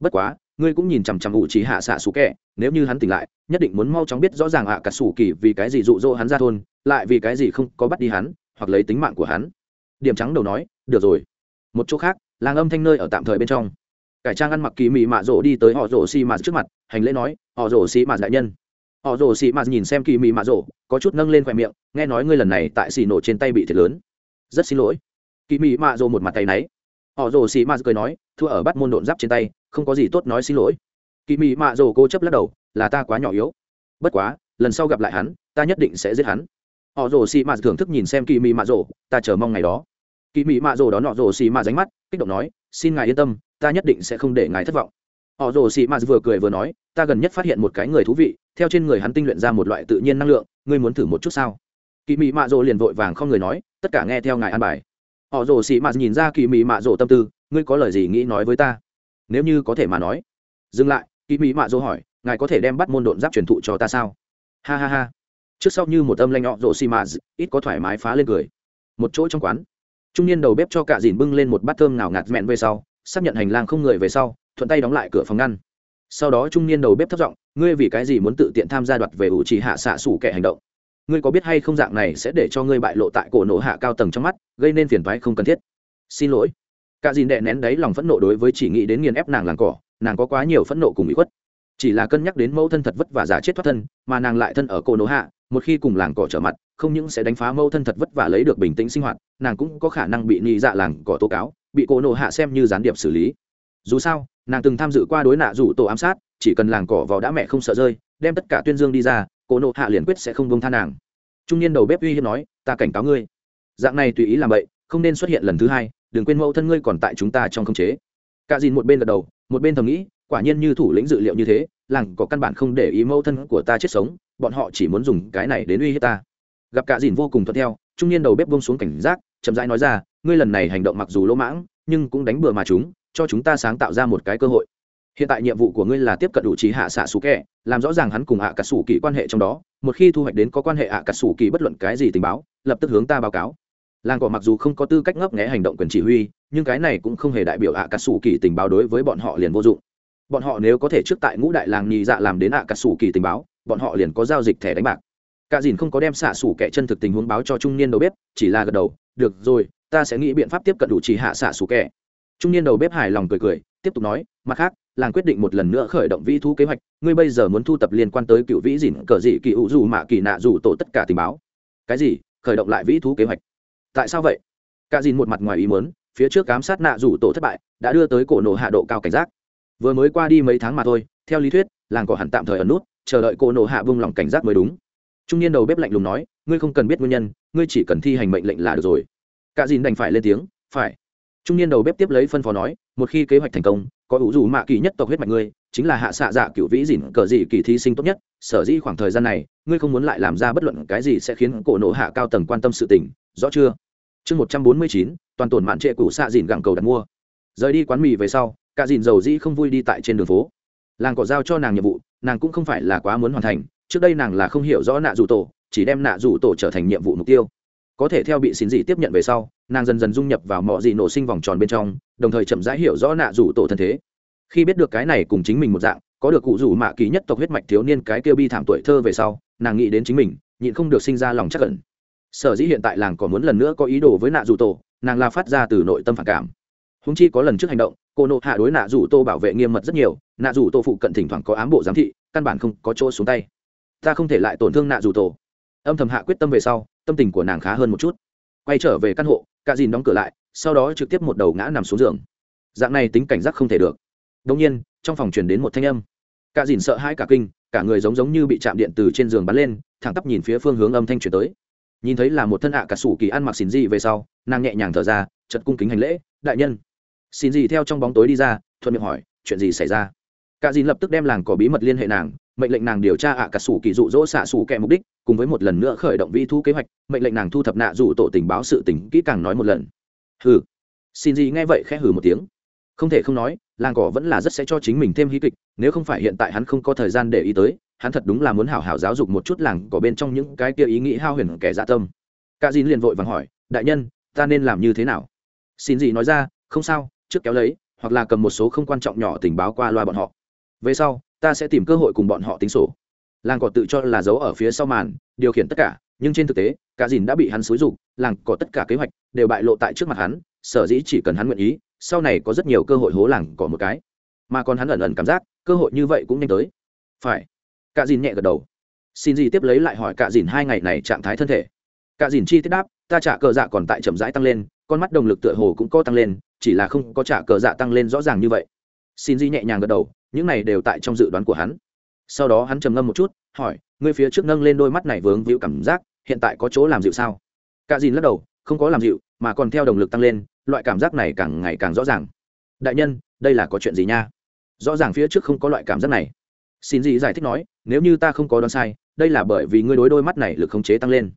Bất quá, ngươi cũng nhìn chằm chằm ủ trì hạ xạ xủ kệ nếu như hắn tỉnh lại, nhất định muốn mau chóng biết rõ ràng ạ cả sủ kỳ vì cái gì dụ dỗ hắn ra thôn, lại vì cái gì không có bắt đi hắn, hoặc lấy tính mạng của hắn. Điểm trắng đầu nói, được rồi. Một chỗ khác, làng âm thanh nơi ở tạm thời bên trong cải trang ăn mặc kỳ mị mạ rỗ đi tới họ rỗ xì mạt trước mặt, hành lễ nói, họ rỗ xì mạt đại nhân. Họ rỗ xì mạt nhìn xem kỳ mị mạ rỗ có chút nâng lên khoe miệng, nghe nói ngươi lần này tại xì nổ trên tay bị thiệt lớn. Rất xin lỗi. Kỳ mị mạ rỗ một mặt tay náy. Họ rỗ xì mạt cười nói, thua ở bắt môn độn giáp trên tay, không có gì tốt nói xin lỗi. Kỳ mị mạ rỗ cố chấp lắc đầu, là ta quá nhỏ yếu. Bất quá, lần sau gặp lại hắn, ta nhất định sẽ giết hắn. Họ rồ xì mạt thưởng thức nhìn xem kỳ mị mạ rồ ta chờ mong ngày đó. Kỳ mị mạ rồ đó nọ rồ xì mạt ránh mắt, kích động nói xin ngài yên tâm, ta nhất định sẽ không để ngài thất vọng. Họ rồ sĩ mạt vừa cười vừa nói, ta gần nhất phát hiện một cái người thú vị, theo trên người hắn tinh luyện ra một loại tự nhiên năng lượng, ngươi muốn thử một chút sao? Kỳ mị mạ rồ liền vội vàng không người nói, tất cả nghe theo ngài an bài. Họ rồ sĩ mạt nhìn ra kỳ mị mạ rồ tâm tư, ngươi có lời gì nghĩ nói với ta? Nếu như có thể mà nói. Dừng lại kỳ mị mạ rồ hỏi, ngài có thể đem bắt môn độn giáp truyền thụ cho ta sao? Ha ha ha. Trước sau như một âm lanh họ rồ sĩ mạt, ít có thoải mái phá lên cười. Một chỗ trong quán trung niên đầu bếp cho cả dìn bưng lên một bát thơm nào ngạt mẹn về sau, xác nhận hành lang không người về sau, thuận tay đóng lại cửa phòng ngăn. Sau đó trung niên đầu bếp thất giọng, ngươi vì cái gì muốn tự tiện tham gia đoạt về ủ trì hạ xạ sủ kẻ hành động? Ngươi có biết hay không dạng này sẽ để cho ngươi bại lộ tại cổ nổ hạ cao tầng trong mắt, gây nên phiền toái không cần thiết. Xin lỗi. Cả dìn đệ nén đấy lòng phẫn nộ đối với chỉ nghĩ đến nghiền ép nàng làng cỏ, nàng có quá nhiều phẫn nộ cùng bị khuất. Chỉ là cân nhắc đến mẫu thân thật vất và giả chết thoát thân, mà nàng lại thân ở cổ nổ hạ một khi cùng làng cỏ trở mặt, không những sẽ đánh phá mâu thân thật vất vả lấy được bình tĩnh sinh hoạt, nàng cũng có khả năng bị nhị dạ làng cỏ tố cáo, bị cổ nộ hạ xem như gián điệp xử lý. Dù sao, nàng từng tham dự qua đối nạ rủ tổ ám sát, chỉ cần làng cỏ vào đã mẹ không sợ rơi, đem tất cả tuyên dương đi ra, cổ nộ hạ liền quyết sẽ không bông tha nàng. Trung niên đầu bếp uy hiếp nói, ta cảnh cáo ngươi. Dạng này tùy ý làm vậy, không nên xuất hiện lần thứ hai, đừng quên mẫu thân ngươi còn tại chúng ta trong khống chế. Cả dìn một bên gật đầu, một bên thầm nghĩ, quả nhiên như thủ lĩnh dự liệu như thế, làng có căn bản không để ý mẫu thân của ta chết sống bọn họ chỉ muốn dùng cái này đến uy hiếp ta. Gặp cả dìn vô cùng thuận theo, trung niên đầu bếp bông xuống cảnh giác, chậm rãi nói ra, ngươi lần này hành động mặc dù lỗ mãng, nhưng cũng đánh bừa mà chúng, cho chúng ta sáng tạo ra một cái cơ hội. Hiện tại nhiệm vụ của ngươi là tiếp cận đủ trí hạ xạ sủ kẹ làm rõ ràng hắn cùng hạ cả sủ kỳ quan hệ trong đó, một khi thu hoạch đến có quan hệ hạ cả sủ kỳ bất luận cái gì tình báo, lập tức hướng ta báo cáo. Làng cỏ mặc dù không có tư cách ngấp nghẽ hành động quyền chỉ huy, nhưng cái này cũng không hề đại biểu hạ cả sủ kỳ tình báo đối với bọn họ liền vô dụng. Bọn họ nếu có thể trước tại ngũ đại làng nhì dạ làm đến hạ cả sủ kỳ tình báo bọn họ liền có giao dịch thẻ đánh bạc. Cả dìn không có đem xạ sủ kẻ chân thực tình huống báo cho trung niên đầu bếp, chỉ là gật đầu, được rồi, ta sẽ nghĩ biện pháp tiếp cận đủ chỉ hạ xạ sủ kẻ. Trung niên đầu bếp hài lòng cười cười, tiếp tục nói, mặt khác, làng quyết định một lần nữa khởi động vĩ thú kế hoạch, ngươi bây giờ muốn thu tập liên quan tới cựu vĩ dìn, cờ dị kỳ ủ dù mạ kỳ nạ dù tổ tất cả tình báo. Cái gì? Khởi động lại vĩ thú kế hoạch? Tại sao vậy? Cả dìn một mặt ngoài ý muốn, phía trước cám sát nạ dù tổ thất bại, đã đưa tới cổ nổ hạ độ cao cảnh giác. Vừa mới qua đi mấy tháng mà thôi, theo lý thuyết, làng có hẳn tạm thời ở nút chờ đợi cô nộ hạ vung lòng cảnh giác mới đúng. Trung niên đầu bếp lạnh lùng nói, ngươi không cần biết nguyên nhân, ngươi chỉ cần thi hành mệnh lệnh là được rồi. Cả dìn đành phải lên tiếng, phải. Trung niên đầu bếp tiếp lấy phân phó nói, một khi kế hoạch thành công, có ủ dù mạ kỳ nhất tộc huyết mạch ngươi, chính là hạ xạ dạ cựu vĩ dỉn cờ dị kỳ thí sinh tốt nhất, sở dĩ khoảng thời gian này, ngươi không muốn lại làm ra bất luận cái gì sẽ khiến cổ nộ hạ cao tầng quan tâm sự tình, rõ chưa? Chương một trăm bốn mươi chín, toàn tổn mạn trệ cũ xạ dìn gặng cầu đặt mua. Rời đi quán mì về sau, cả dìn dầu dĩ không vui đi tại trên đường phố. Làng cỏ giao cho nàng nhiệm vụ nàng cũng không phải là quá muốn hoàn thành, trước đây nàng là không hiểu rõ nạ dù tổ, chỉ đem nạ dù tổ trở thành nhiệm vụ mục tiêu. Có thể theo bị xin dị tiếp nhận về sau, nàng dần dần dung nhập vào mọi dị nổ sinh vòng tròn bên trong, đồng thời chậm rãi hiểu rõ nạ dù tổ thân thế. Khi biết được cái này cùng chính mình một dạng, có được cụ rủ mạ kỳ nhất tộc huyết mạch thiếu niên cái kêu bi thảm tuổi thơ về sau, nàng nghĩ đến chính mình, nhịn không được sinh ra lòng chắc cẩn sở dĩ hiện tại làng có muốn lần nữa có ý đồ với nạ dù tổ, nàng la phát ra từ nội tâm phản cảm. Húng chi có lần trước hành động, cô nộ hạ đối nạ dù tô bảo vệ nghiêm mật rất nhiều nạ dù tổ phụ cận thỉnh thoảng có ám bộ giám thị, căn bản không có chỗ xuống tay. Ta không thể lại tổn thương nạ dù tổ. Âm thầm hạ quyết tâm về sau, tâm tình của nàng khá hơn một chút. Quay trở về căn hộ, cả dìn đóng cửa lại, sau đó trực tiếp một đầu ngã nằm xuống giường. Dạng này tính cảnh giác không thể được. Đông nhiên, trong phòng truyền đến một thanh âm. Cả dìn sợ hãi cả kinh, cả người giống giống như bị chạm điện từ trên giường bắn lên, thẳng tắp nhìn phía phương hướng âm thanh truyền tới. Nhìn thấy là một thân ạ cả sủ kỳ ăn mặc xin gì về sau, nàng nhẹ nhàng thở ra chật cung kính hành lễ, đại nhân. Xin gì theo trong bóng tối đi ra, thuận miệng hỏi, chuyện gì xảy ra? Cả dìn lập tức đem làng có bí mật liên hệ nàng, mệnh lệnh nàng điều tra ạ cả sủ kỳ dụ dỗ xạ sủ kẹ mục đích, cùng với một lần nữa khởi động vi thu kế hoạch, mệnh lệnh nàng thu thập nạ dụ tổ tình báo sự tình kỹ càng nói một lần. Hừ. Xin gì nghe vậy khẽ hừ một tiếng. Không thể không nói, làng cỏ vẫn là rất sẽ cho chính mình thêm hí kịch, nếu không phải hiện tại hắn không có thời gian để ý tới, hắn thật đúng là muốn hảo hảo giáo dục một chút làng cỏ bên trong những cái kia ý nghĩ hao huyền kẻ dạ tâm. Cả dìn liền vội vàng hỏi, đại nhân, ta nên làm như thế nào? Xin gì nói ra, không sao, trước kéo lấy, hoặc là cầm một số không quan trọng nhỏ tình báo qua loa bọn họ về sau, ta sẽ tìm cơ hội cùng bọn họ tính sổ. Làng cỏ tự cho là giấu ở phía sau màn, điều khiển tất cả, nhưng trên thực tế, cả dìn đã bị hắn xúi rục làng cỏ tất cả kế hoạch đều bại lộ tại trước mặt hắn, sở dĩ chỉ cần hắn nguyện ý, sau này có rất nhiều cơ hội hố làng cỏ một cái. Mà còn hắn ẩn ẩn cảm giác, cơ hội như vậy cũng nhanh tới. Phải. Cả dìn nhẹ gật đầu. Xin gì tiếp lấy lại hỏi cả dìn hai ngày này trạng thái thân thể. Cả dìn chi tiết đáp, ta trả cờ dạ còn tại chậm rãi tăng lên, con mắt đồng lực tựa hồ cũng có tăng lên, chỉ là không có trả cờ dạ tăng lên rõ ràng như vậy xin gì nhẹ nhàng gật đầu, những này đều tại trong dự đoán của hắn. Sau đó hắn trầm ngâm một chút, hỏi, ngươi phía trước nâng lên đôi mắt này vướng víu cảm giác, hiện tại có chỗ làm dịu sao? Cả dìn lắc đầu, không có làm dịu, mà còn theo động lực tăng lên, loại cảm giác này càng ngày càng rõ ràng. Đại nhân, đây là có chuyện gì nha? Rõ ràng phía trước không có loại cảm giác này. Xin gì giải thích nói, nếu như ta không có đoán sai, đây là bởi vì ngươi đối đôi mắt này lực khống chế tăng lên.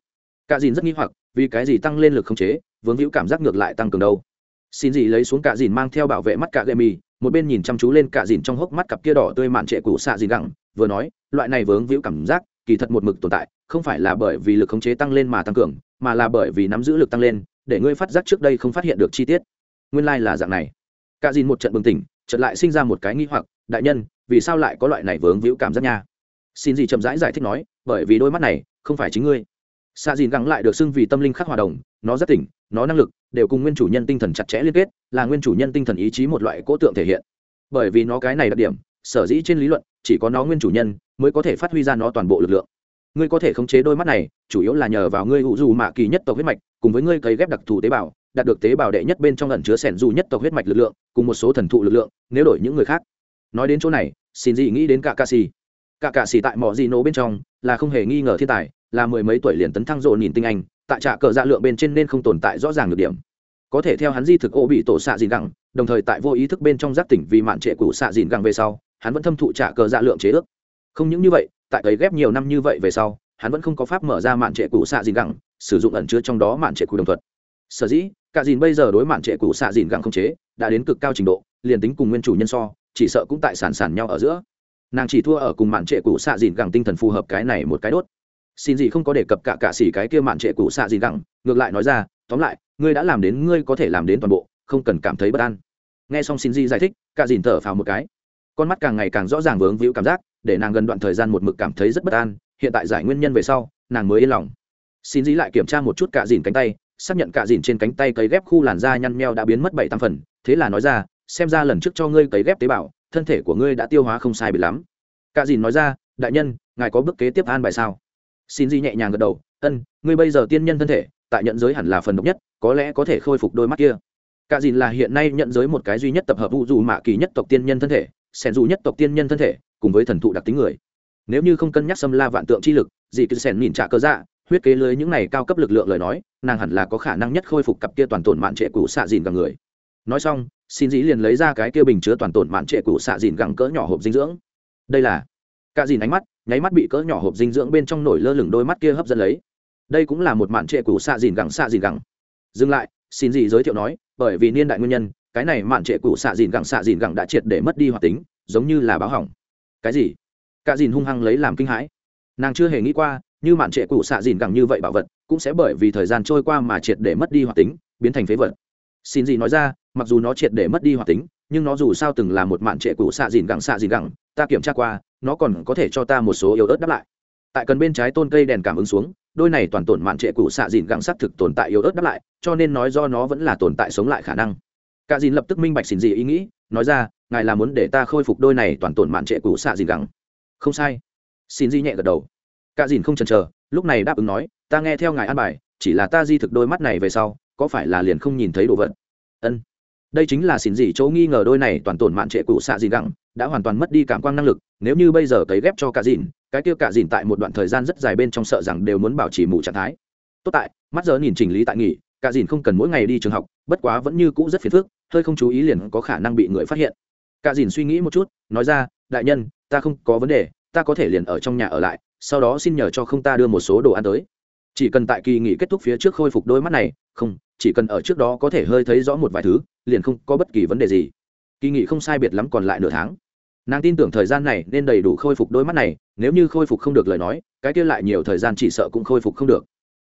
Cả dìn rất nghi hoặc, vì cái gì tăng lên lực khống chế, vướng hữu cảm giác ngược lại tăng cường đâu? Xin gì lấy xuống cả dìn mang theo bảo vệ mắt cả gậy mì một bên nhìn chăm chú lên cả dìn trong hốc mắt cặp kia đỏ tươi mạn trệ cũ xạ dìn gẳng vừa nói loại này vướng víu cảm giác kỳ thật một mực tồn tại không phải là bởi vì lực khống chế tăng lên mà tăng cường mà là bởi vì nắm giữ lực tăng lên để ngươi phát giác trước đây không phát hiện được chi tiết. Nguyên lai、like、là dạng này. Cả dìn một trận bừng tỉnh chợt lại sinh ra một cái nghi hoặc đại nhân vì sao lại có loại này vướng víu cảm giác nha? Xin gì chậm rãi giải, giải thích nói bởi vì đôi mắt này không phải chính ngươi. Xạ dìn gắng lại được xưng vì tâm linh khắc hòa đồng nó rất tỉnh nó năng lực, đều cùng nguyên chủ nhân tinh thần chặt chẽ liên kết, là nguyên chủ nhân tinh thần ý chí một loại cố tượng thể hiện. Bởi vì nó cái này đặc điểm, sở dĩ trên lý luận, chỉ có nó nguyên chủ nhân mới có thể phát huy ra nó toàn bộ lực lượng. Ngươi có thể khống chế đôi mắt này, chủ yếu là nhờ vào ngươi hữu dù mạ kỳ nhất tộc huyết mạch, cùng với ngươi cấy ghép đặc thù tế bào, đạt được tế bào đệ nhất bên trong lần chứa sẻn dù nhất tộc huyết mạch lực lượng, cùng một số thần thụ lực lượng, nếu đổi những người khác. Nói đến chỗ này, xin gì nghĩ đến cả ca xì cả ca xì tại mỏ gì nổ bên trong, là không hề nghi ngờ thiên tài, là mười mấy tuổi liền tấn thăng rộ nhìn tinh anh tại trạ cờ dạ lượng bên trên nên không tồn tại rõ ràng được điểm. Có thể theo hắn di thực ô bị tổ xạ dìn gẳng, đồng thời tại vô ý thức bên trong giác tỉnh vì mạn trệ cũ xạ dìn gẳng về sau, hắn vẫn thâm thụ trả cờ dạ lượng chế ước. Không những như vậy, tại ấy ghép nhiều năm như vậy về sau, hắn vẫn không có pháp mở ra mạn trệ cũ xạ dìn gẳng, sử dụng ẩn chứa trong đó mạn trệ cũ đồng thuật. Sở dĩ, cả dìn bây giờ đối mạn trệ cũ xạ dìn gẳng không chế, đã đến cực cao trình độ, liền tính cùng nguyên chủ nhân so, chỉ sợ cũng tại sản sản nhau ở giữa. Nàng chỉ thua ở cùng mạn trệ cũ xạ dìn gẳng tinh thần phù hợp cái này một cái đốt xin gì không có đề cập cả cả xỉ cái kia mạn trệ cũ xạ gì gẳng ngược lại nói ra, tóm lại, ngươi đã làm đến, ngươi có thể làm đến toàn bộ, không cần cảm thấy bất an. Nghe xong xin gì giải thích, cả dìn thở phào một cái. Con mắt càng ngày càng rõ ràng vướng víu cảm giác, để nàng gần đoạn thời gian một mực cảm thấy rất bất an, hiện tại giải nguyên nhân về sau, nàng mới yên lòng. Xin dĩ lại kiểm tra một chút cả dìn cánh tay, xác nhận cả dìn trên cánh tay cấy ghép khu làn da nhăn meo đã biến mất bảy tam phần, thế là nói ra, xem ra lần trước cho ngươi cấy ghép tế bào, thân thể của ngươi đã tiêu hóa không sai bị lắm. Cả dìn nói ra, đại nhân, ngài có bước kế tiếp an bài sao? Xin Di nhẹ nhàng gật đầu, ân, ngươi bây giờ tiên nhân thân thể, tại nhận giới hẳn là phần độc nhất, có lẽ có thể khôi phục đôi mắt kia. Cả dìn là hiện nay nhận giới một cái duy nhất tập hợp vũ dù mạ kỳ nhất tộc tiên nhân thân thể, sẻn dù nhất tộc tiên nhân thân thể, cùng với thần thụ đặc tính người. Nếu như không cân nhắc xâm la vạn tượng chi lực, dị cứ sẻn nhìn trả cơ dạ huyết kế lưới những này cao cấp lực lượng lời nói, nàng hẳn là có khả năng nhất khôi phục cặp kia toàn tổn mạn trệ cũ xạ dìn cả người. Nói xong, xin dĩ liền lấy ra cái kia bình chứa toàn tổn mạn trệ cũ xạ dìn gẳng cỡ nhỏ hộp dinh dưỡng. Đây là cả dìn ánh mắt nháy mắt bị cỡ nhỏ hộp dinh dưỡng bên trong nổi lơ lửng đôi mắt kia hấp dẫn lấy. Đây cũng là một mạn trệ cũ xạ dìn gẳng xạ dìn gẳng. Dừng lại, xin gì giới thiệu nói, bởi vì niên đại nguyên nhân, cái này mạn trệ cũ xạ dìn gẳng xạ dìn gẳng đã triệt để mất đi hoạt tính, giống như là báo hỏng. Cái gì? Cả dìn hung hăng lấy làm kinh hãi. Nàng chưa hề nghĩ qua, như mạn trệ cũ xạ dìn gẳng như vậy bảo vật, cũng sẽ bởi vì thời gian trôi qua mà triệt để mất đi hoạt tính, biến thành phế vật. Xin gì nói ra, mặc dù nó triệt để mất đi hoạt tính nhưng nó dù sao từng là một mạn trệ cũ xạ dìn gẳng, xạ dìn gẳng, ta kiểm tra qua, nó còn có thể cho ta một số yếu ớt đáp lại. Tại cần bên trái tôn cây đèn cảm ứng xuống, đôi này toàn tổn mạn trệ cũ xạ dìn gẳng xác thực tồn tại yếu ớt đáp lại, cho nên nói do nó vẫn là tồn tại sống lại khả năng. Cả dìn lập tức minh bạch xin gì ý nghĩ, nói ra, ngài là muốn để ta khôi phục đôi này toàn tổn mạn trệ cũ xạ dìn gẳng. Không sai. Xin di nhẹ gật đầu. Cả dìn không chần chờ, lúc này đáp ứng nói, ta nghe theo ngài an bài, chỉ là ta di thực đôi mắt này về sau, có phải là liền không nhìn thấy đồ vật? Ân đây chính là xin gì chỗ nghi ngờ đôi này toàn tổn mạn trệ cụ xạ gì gẳng đã hoàn toàn mất đi cảm quang năng lực, nếu như bây giờ cấy ghép cho cả dìn, cái kia cả dìn tại một đoạn thời gian rất dài bên trong sợ rằng đều muốn bảo trì mù trạng thái. Tốt tại, mắt giờ nhìn chỉnh lý tại nghỉ, cả dìn không cần mỗi ngày đi trường học, bất quá vẫn như cũ rất phiền phức, hơi không chú ý liền có khả năng bị người phát hiện. Cả dìn suy nghĩ một chút, nói ra, đại nhân, ta không có vấn đề, ta có thể liền ở trong nhà ở lại, sau đó xin nhờ cho không ta đưa một số đồ ăn tới. Chỉ cần tại kỳ nghỉ kết thúc phía trước khôi phục đôi mắt này, không, chỉ cần ở trước đó có thể hơi thấy rõ một vài thứ liền không có bất kỳ vấn đề gì. Kỳ nghỉ không sai biệt lắm còn lại nửa tháng. Nàng tin tưởng thời gian này nên đầy đủ khôi phục đôi mắt này, nếu như khôi phục không được lời nói, cái kia lại nhiều thời gian chỉ sợ cũng khôi phục không được.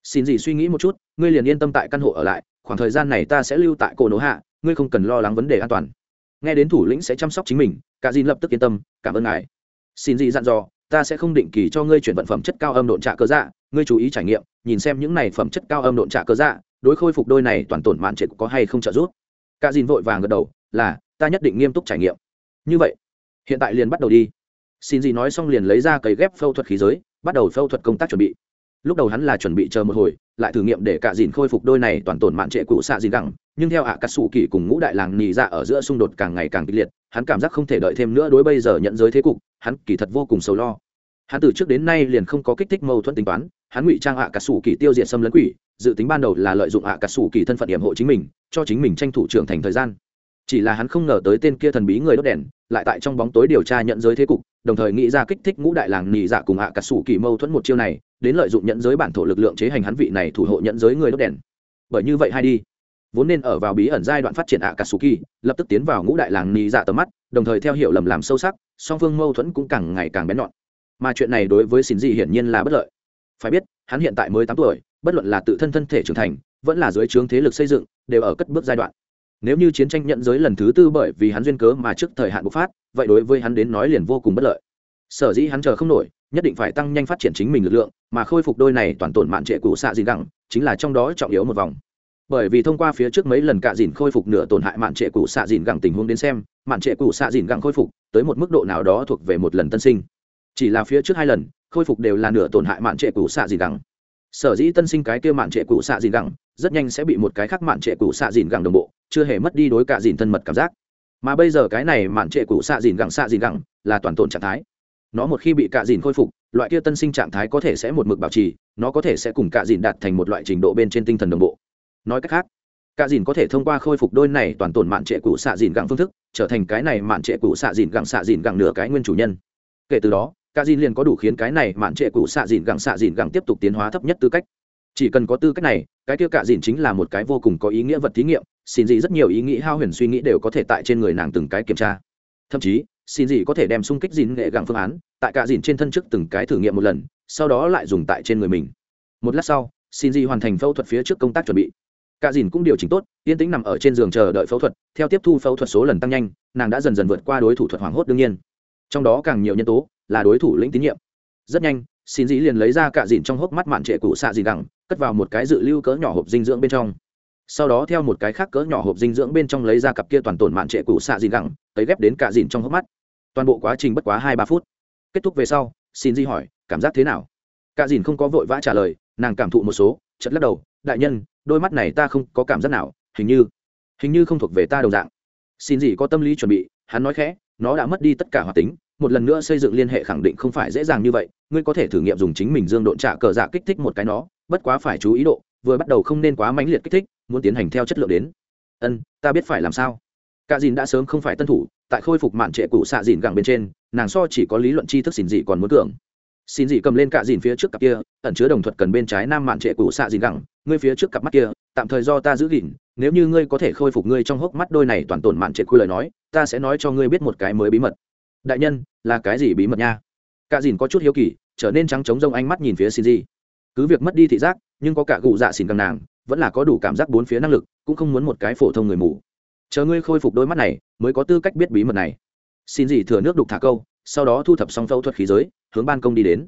Xin gì suy nghĩ một chút, ngươi liền yên tâm tại căn hộ ở lại, khoảng thời gian này ta sẽ lưu tại cổ nỗ hạ, ngươi không cần lo lắng vấn đề an toàn. Nghe đến thủ lĩnh sẽ chăm sóc chính mình, cả dìn lập tức yên tâm, cảm ơn ngài. Xin gì dặn dò, ta sẽ không định kỳ cho ngươi chuyển vận phẩm chất cao âm độn trạ cơ dạ ngươi chú ý trải nghiệm, nhìn xem những này phẩm chất cao âm độn trạ cơ dạ đối khôi phục đôi này toàn tổn mạn trệ có hay không trợ giúp cả dìn vội vàng gật đầu, là, ta nhất định nghiêm túc trải nghiệm. Như vậy, hiện tại liền bắt đầu đi. Xin gì nói xong liền lấy ra cấy ghép phẫu thuật khí giới, bắt đầu phẫu thuật công tác chuẩn bị. Lúc đầu hắn là chuẩn bị chờ một hồi, lại thử nghiệm để cả dìn khôi phục đôi này toàn tổn mạn trệ cũ xạ dìn gẳng, nhưng theo ạ à cắt xù kỳ cùng ngũ đại làng nì dạ ở giữa xung đột càng ngày càng kịch liệt, hắn cảm giác không thể đợi thêm nữa đối bây giờ nhận giới thế cục, hắn kỳ thật vô cùng sầu lo. Hắn từ trước đến nay liền không có kích thích mâu thuẫn tính toán, hắn ngụy trang ạ à cắt xù kỳ tiêu diệt xâm lấn quỷ dự tính ban đầu là lợi dụng ạ à sủ kỳ thân phận điểm hộ chính mình, cho chính mình tranh thủ trưởng thành thời gian. Chỉ là hắn không ngờ tới tên kia thần bí người đốt đèn, lại tại trong bóng tối điều tra nhận giới thế cục, đồng thời nghĩ ra kích thích ngũ đại làng nì dạ cùng ạ cà sủ kỳ mâu thuẫn một chiêu này, đến lợi dụng nhận giới bản thổ lực lượng chế hành hắn vị này thủ hộ nhận giới người đốt đèn. Bởi như vậy hay đi. Vốn nên ở vào bí ẩn giai đoạn phát triển ạ cà sủ kỳ, lập tức tiến vào ngũ đại làng nì dạ tầm mắt, đồng thời theo hiểu lầm làm sâu sắc, song phương mâu thuẫn cũng càng ngày càng bén nhọn. Mà chuyện này đối với xin dị hiển nhiên là bất lợi. Phải biết, hắn hiện tại mới tám tuổi bất luận là tự thân thân thể trưởng thành, vẫn là dưới trướng thế lực xây dựng, đều ở cất bước giai đoạn. Nếu như chiến tranh nhận giới lần thứ tư bởi vì hắn duyên cớ mà trước thời hạn bộc phát, vậy đối với hắn đến nói liền vô cùng bất lợi. Sở dĩ hắn chờ không nổi, nhất định phải tăng nhanh phát triển chính mình lực lượng, mà khôi phục đôi này toàn tổn mạn trệ cũ xạ dìn gẳng, chính là trong đó trọng yếu một vòng. Bởi vì thông qua phía trước mấy lần cạ dìn khôi phục nửa tổn hại mạn trệ cũ xạ dìn gẳng tình huống đến xem, mạn trệ cũ xạ dìn gẳng khôi phục tới một mức độ nào đó thuộc về một lần tân sinh. Chỉ là phía trước hai lần, khôi phục đều là nửa tổn hại mạn trệ cũ xạ dìn gẳng sở dĩ tân sinh cái kia mạn trệ cụ xạ dìn gẳng, rất nhanh sẽ bị một cái khác mạn trệ cụ xạ dìn gẳng đồng bộ, chưa hề mất đi đối cả dìn thân mật cảm giác. Mà bây giờ cái này mạn trệ cụ xạ dìn gẳng xạ dìn gẳng là toàn tồn trạng thái. Nó một khi bị cả dìn khôi phục, loại kia tân sinh trạng thái có thể sẽ một mực bảo trì, nó có thể sẽ cùng cả dìn đạt thành một loại trình độ bên trên tinh thần đồng bộ. Nói cách khác, cả dìn có thể thông qua khôi phục đôi này toàn tồn mạn trệ cụ xạ dìn gẳng phương thức, trở thành cái này mạn trệ cụ xạ dìn gẳng xạ dìn gẳng nửa cái nguyên chủ nhân. Kể từ đó cả dìn liền có đủ khiến cái này mạn trệ cũ xạ dìn gẳng xạ dìn gẳng tiếp tục tiến hóa thấp nhất tư cách. Chỉ cần có tư cách này, cái kia cả dìn chính là một cái vô cùng có ý nghĩa vật thí nghiệm, xin dị rất nhiều ý nghĩ hao huyền suy nghĩ đều có thể tại trên người nàng từng cái kiểm tra. Thậm chí, xin dị có thể đem xung kích dìn nghệ gặng phương án tại cả dìn trên thân trước từng cái thử nghiệm một lần, sau đó lại dùng tại trên người mình. Một lát sau, xin dị hoàn thành phẫu thuật phía trước công tác chuẩn bị. Cả dìn cũng điều chỉnh tốt, yên tĩnh nằm ở trên giường chờ đợi phẫu thuật, theo tiếp thu phẫu thuật số lần tăng nhanh, nàng đã dần dần vượt qua đối thủ thuật hoảng hốt đương nhiên. Trong đó càng nhiều nhân tố là đối thủ lĩnh tín nhiệm. Rất nhanh, xin dĩ liền lấy ra cả dìn trong hốc mắt mạn trệ cụ xạ dìn đằng, cất vào một cái dự lưu cỡ nhỏ hộp dinh dưỡng bên trong. Sau đó theo một cái khác cỡ nhỏ hộp dinh dưỡng bên trong lấy ra cặp kia toàn tổn mạn trệ cụ xạ dìn gẳng tới ghép đến cả dìn trong hốc mắt. Toàn bộ quá trình bất quá hai ba phút. Kết thúc về sau, xin di hỏi, cảm giác thế nào? Cả dìn không có vội vã trả lời, nàng cảm thụ một số chật lắc đầu, đại nhân, đôi mắt này ta không có cảm giác nào, hình như hình như không thuộc về ta đồng dạng. Xin gì có tâm lý chuẩn bị, hắn nói khẽ, nó đã mất đi tất cả hoạt tính một lần nữa xây dựng liên hệ khẳng định không phải dễ dàng như vậy, ngươi có thể thử nghiệm dùng chính mình dương độn trả cờ dạ kích thích một cái nó, bất quá phải chú ý độ, vừa bắt đầu không nên quá mãnh liệt kích thích, muốn tiến hành theo chất lượng đến. Ân, ta biết phải làm sao. Cả dìn đã sớm không phải tân thủ, tại khôi phục mạn trệ cũ xạ dìn gẳng bên trên, nàng so chỉ có lý luận tri thức xin dị còn muốn tưởng xin dị cầm lên cả dìn phía trước cặp kia, ẩn chứa đồng thuật cần bên trái nam mạn trệ cũ xạ dìn gẳng, ngươi phía trước cặp mắt kia, tạm thời do ta giữ gìn, nếu như ngươi có thể khôi phục ngươi trong hốc mắt đôi này toàn tổn mạn trệ cũ lời nói, ta sẽ nói cho ngươi biết một cái mới bí mật đại nhân, là cái gì bí mật nha? Cả dìn có chút hiếu kỳ, trở nên trắng trống rông ánh mắt nhìn phía xin dị cứ việc mất đi thị giác, nhưng có cả cụ dạ xỉn càng nàng, vẫn là có đủ cảm giác bốn phía năng lực, cũng không muốn một cái phổ thông người mù. Chờ ngươi khôi phục đôi mắt này, mới có tư cách biết bí mật này. Xin gì thừa nước đục thả câu, sau đó thu thập xong phẫu thuật khí giới, hướng ban công đi đến.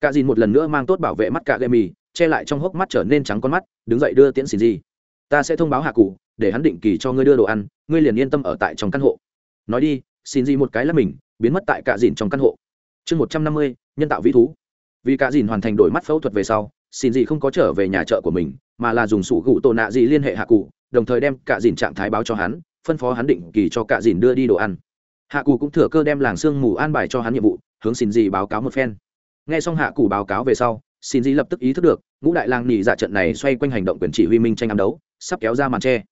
Cả dìn một lần nữa mang tốt bảo vệ mắt cả gây mì, che lại trong hốc mắt trở nên trắng con mắt, đứng dậy đưa tiễn xin gì ta sẽ thông báo hạ cụ, để hắn định kỳ cho ngươi đưa đồ ăn, ngươi liền yên tâm ở tại trong căn hộ. Nói đi, xin gì một cái là mình biến mất tại cạ dìn trong căn hộ. Chương một trăm năm mươi, nhân tạo vĩ thú. Vì cạ dìn hoàn thành đổi mắt phẫu thuật về sau, xin dì không có trở về nhà chợ của mình, mà là dùng sủ gụ tổ nạ dì liên hệ hạ cụ, đồng thời đem cạ dìn trạng thái báo cho hắn, phân phó hắn định kỳ cho cạ dìn đưa đi đồ ăn. Hạ cụ cũng thừa cơ đem làng sương mù an bài cho hắn nhiệm vụ, hướng xin dì báo cáo một phen. Nghe xong hạ cụ báo cáo về sau, xin dì lập tức ý thức được, ngũ đại lang nhị dạ trận này xoay quanh hành động quyền chỉ huy minh tranh ám đấu, sắp kéo ra màn tre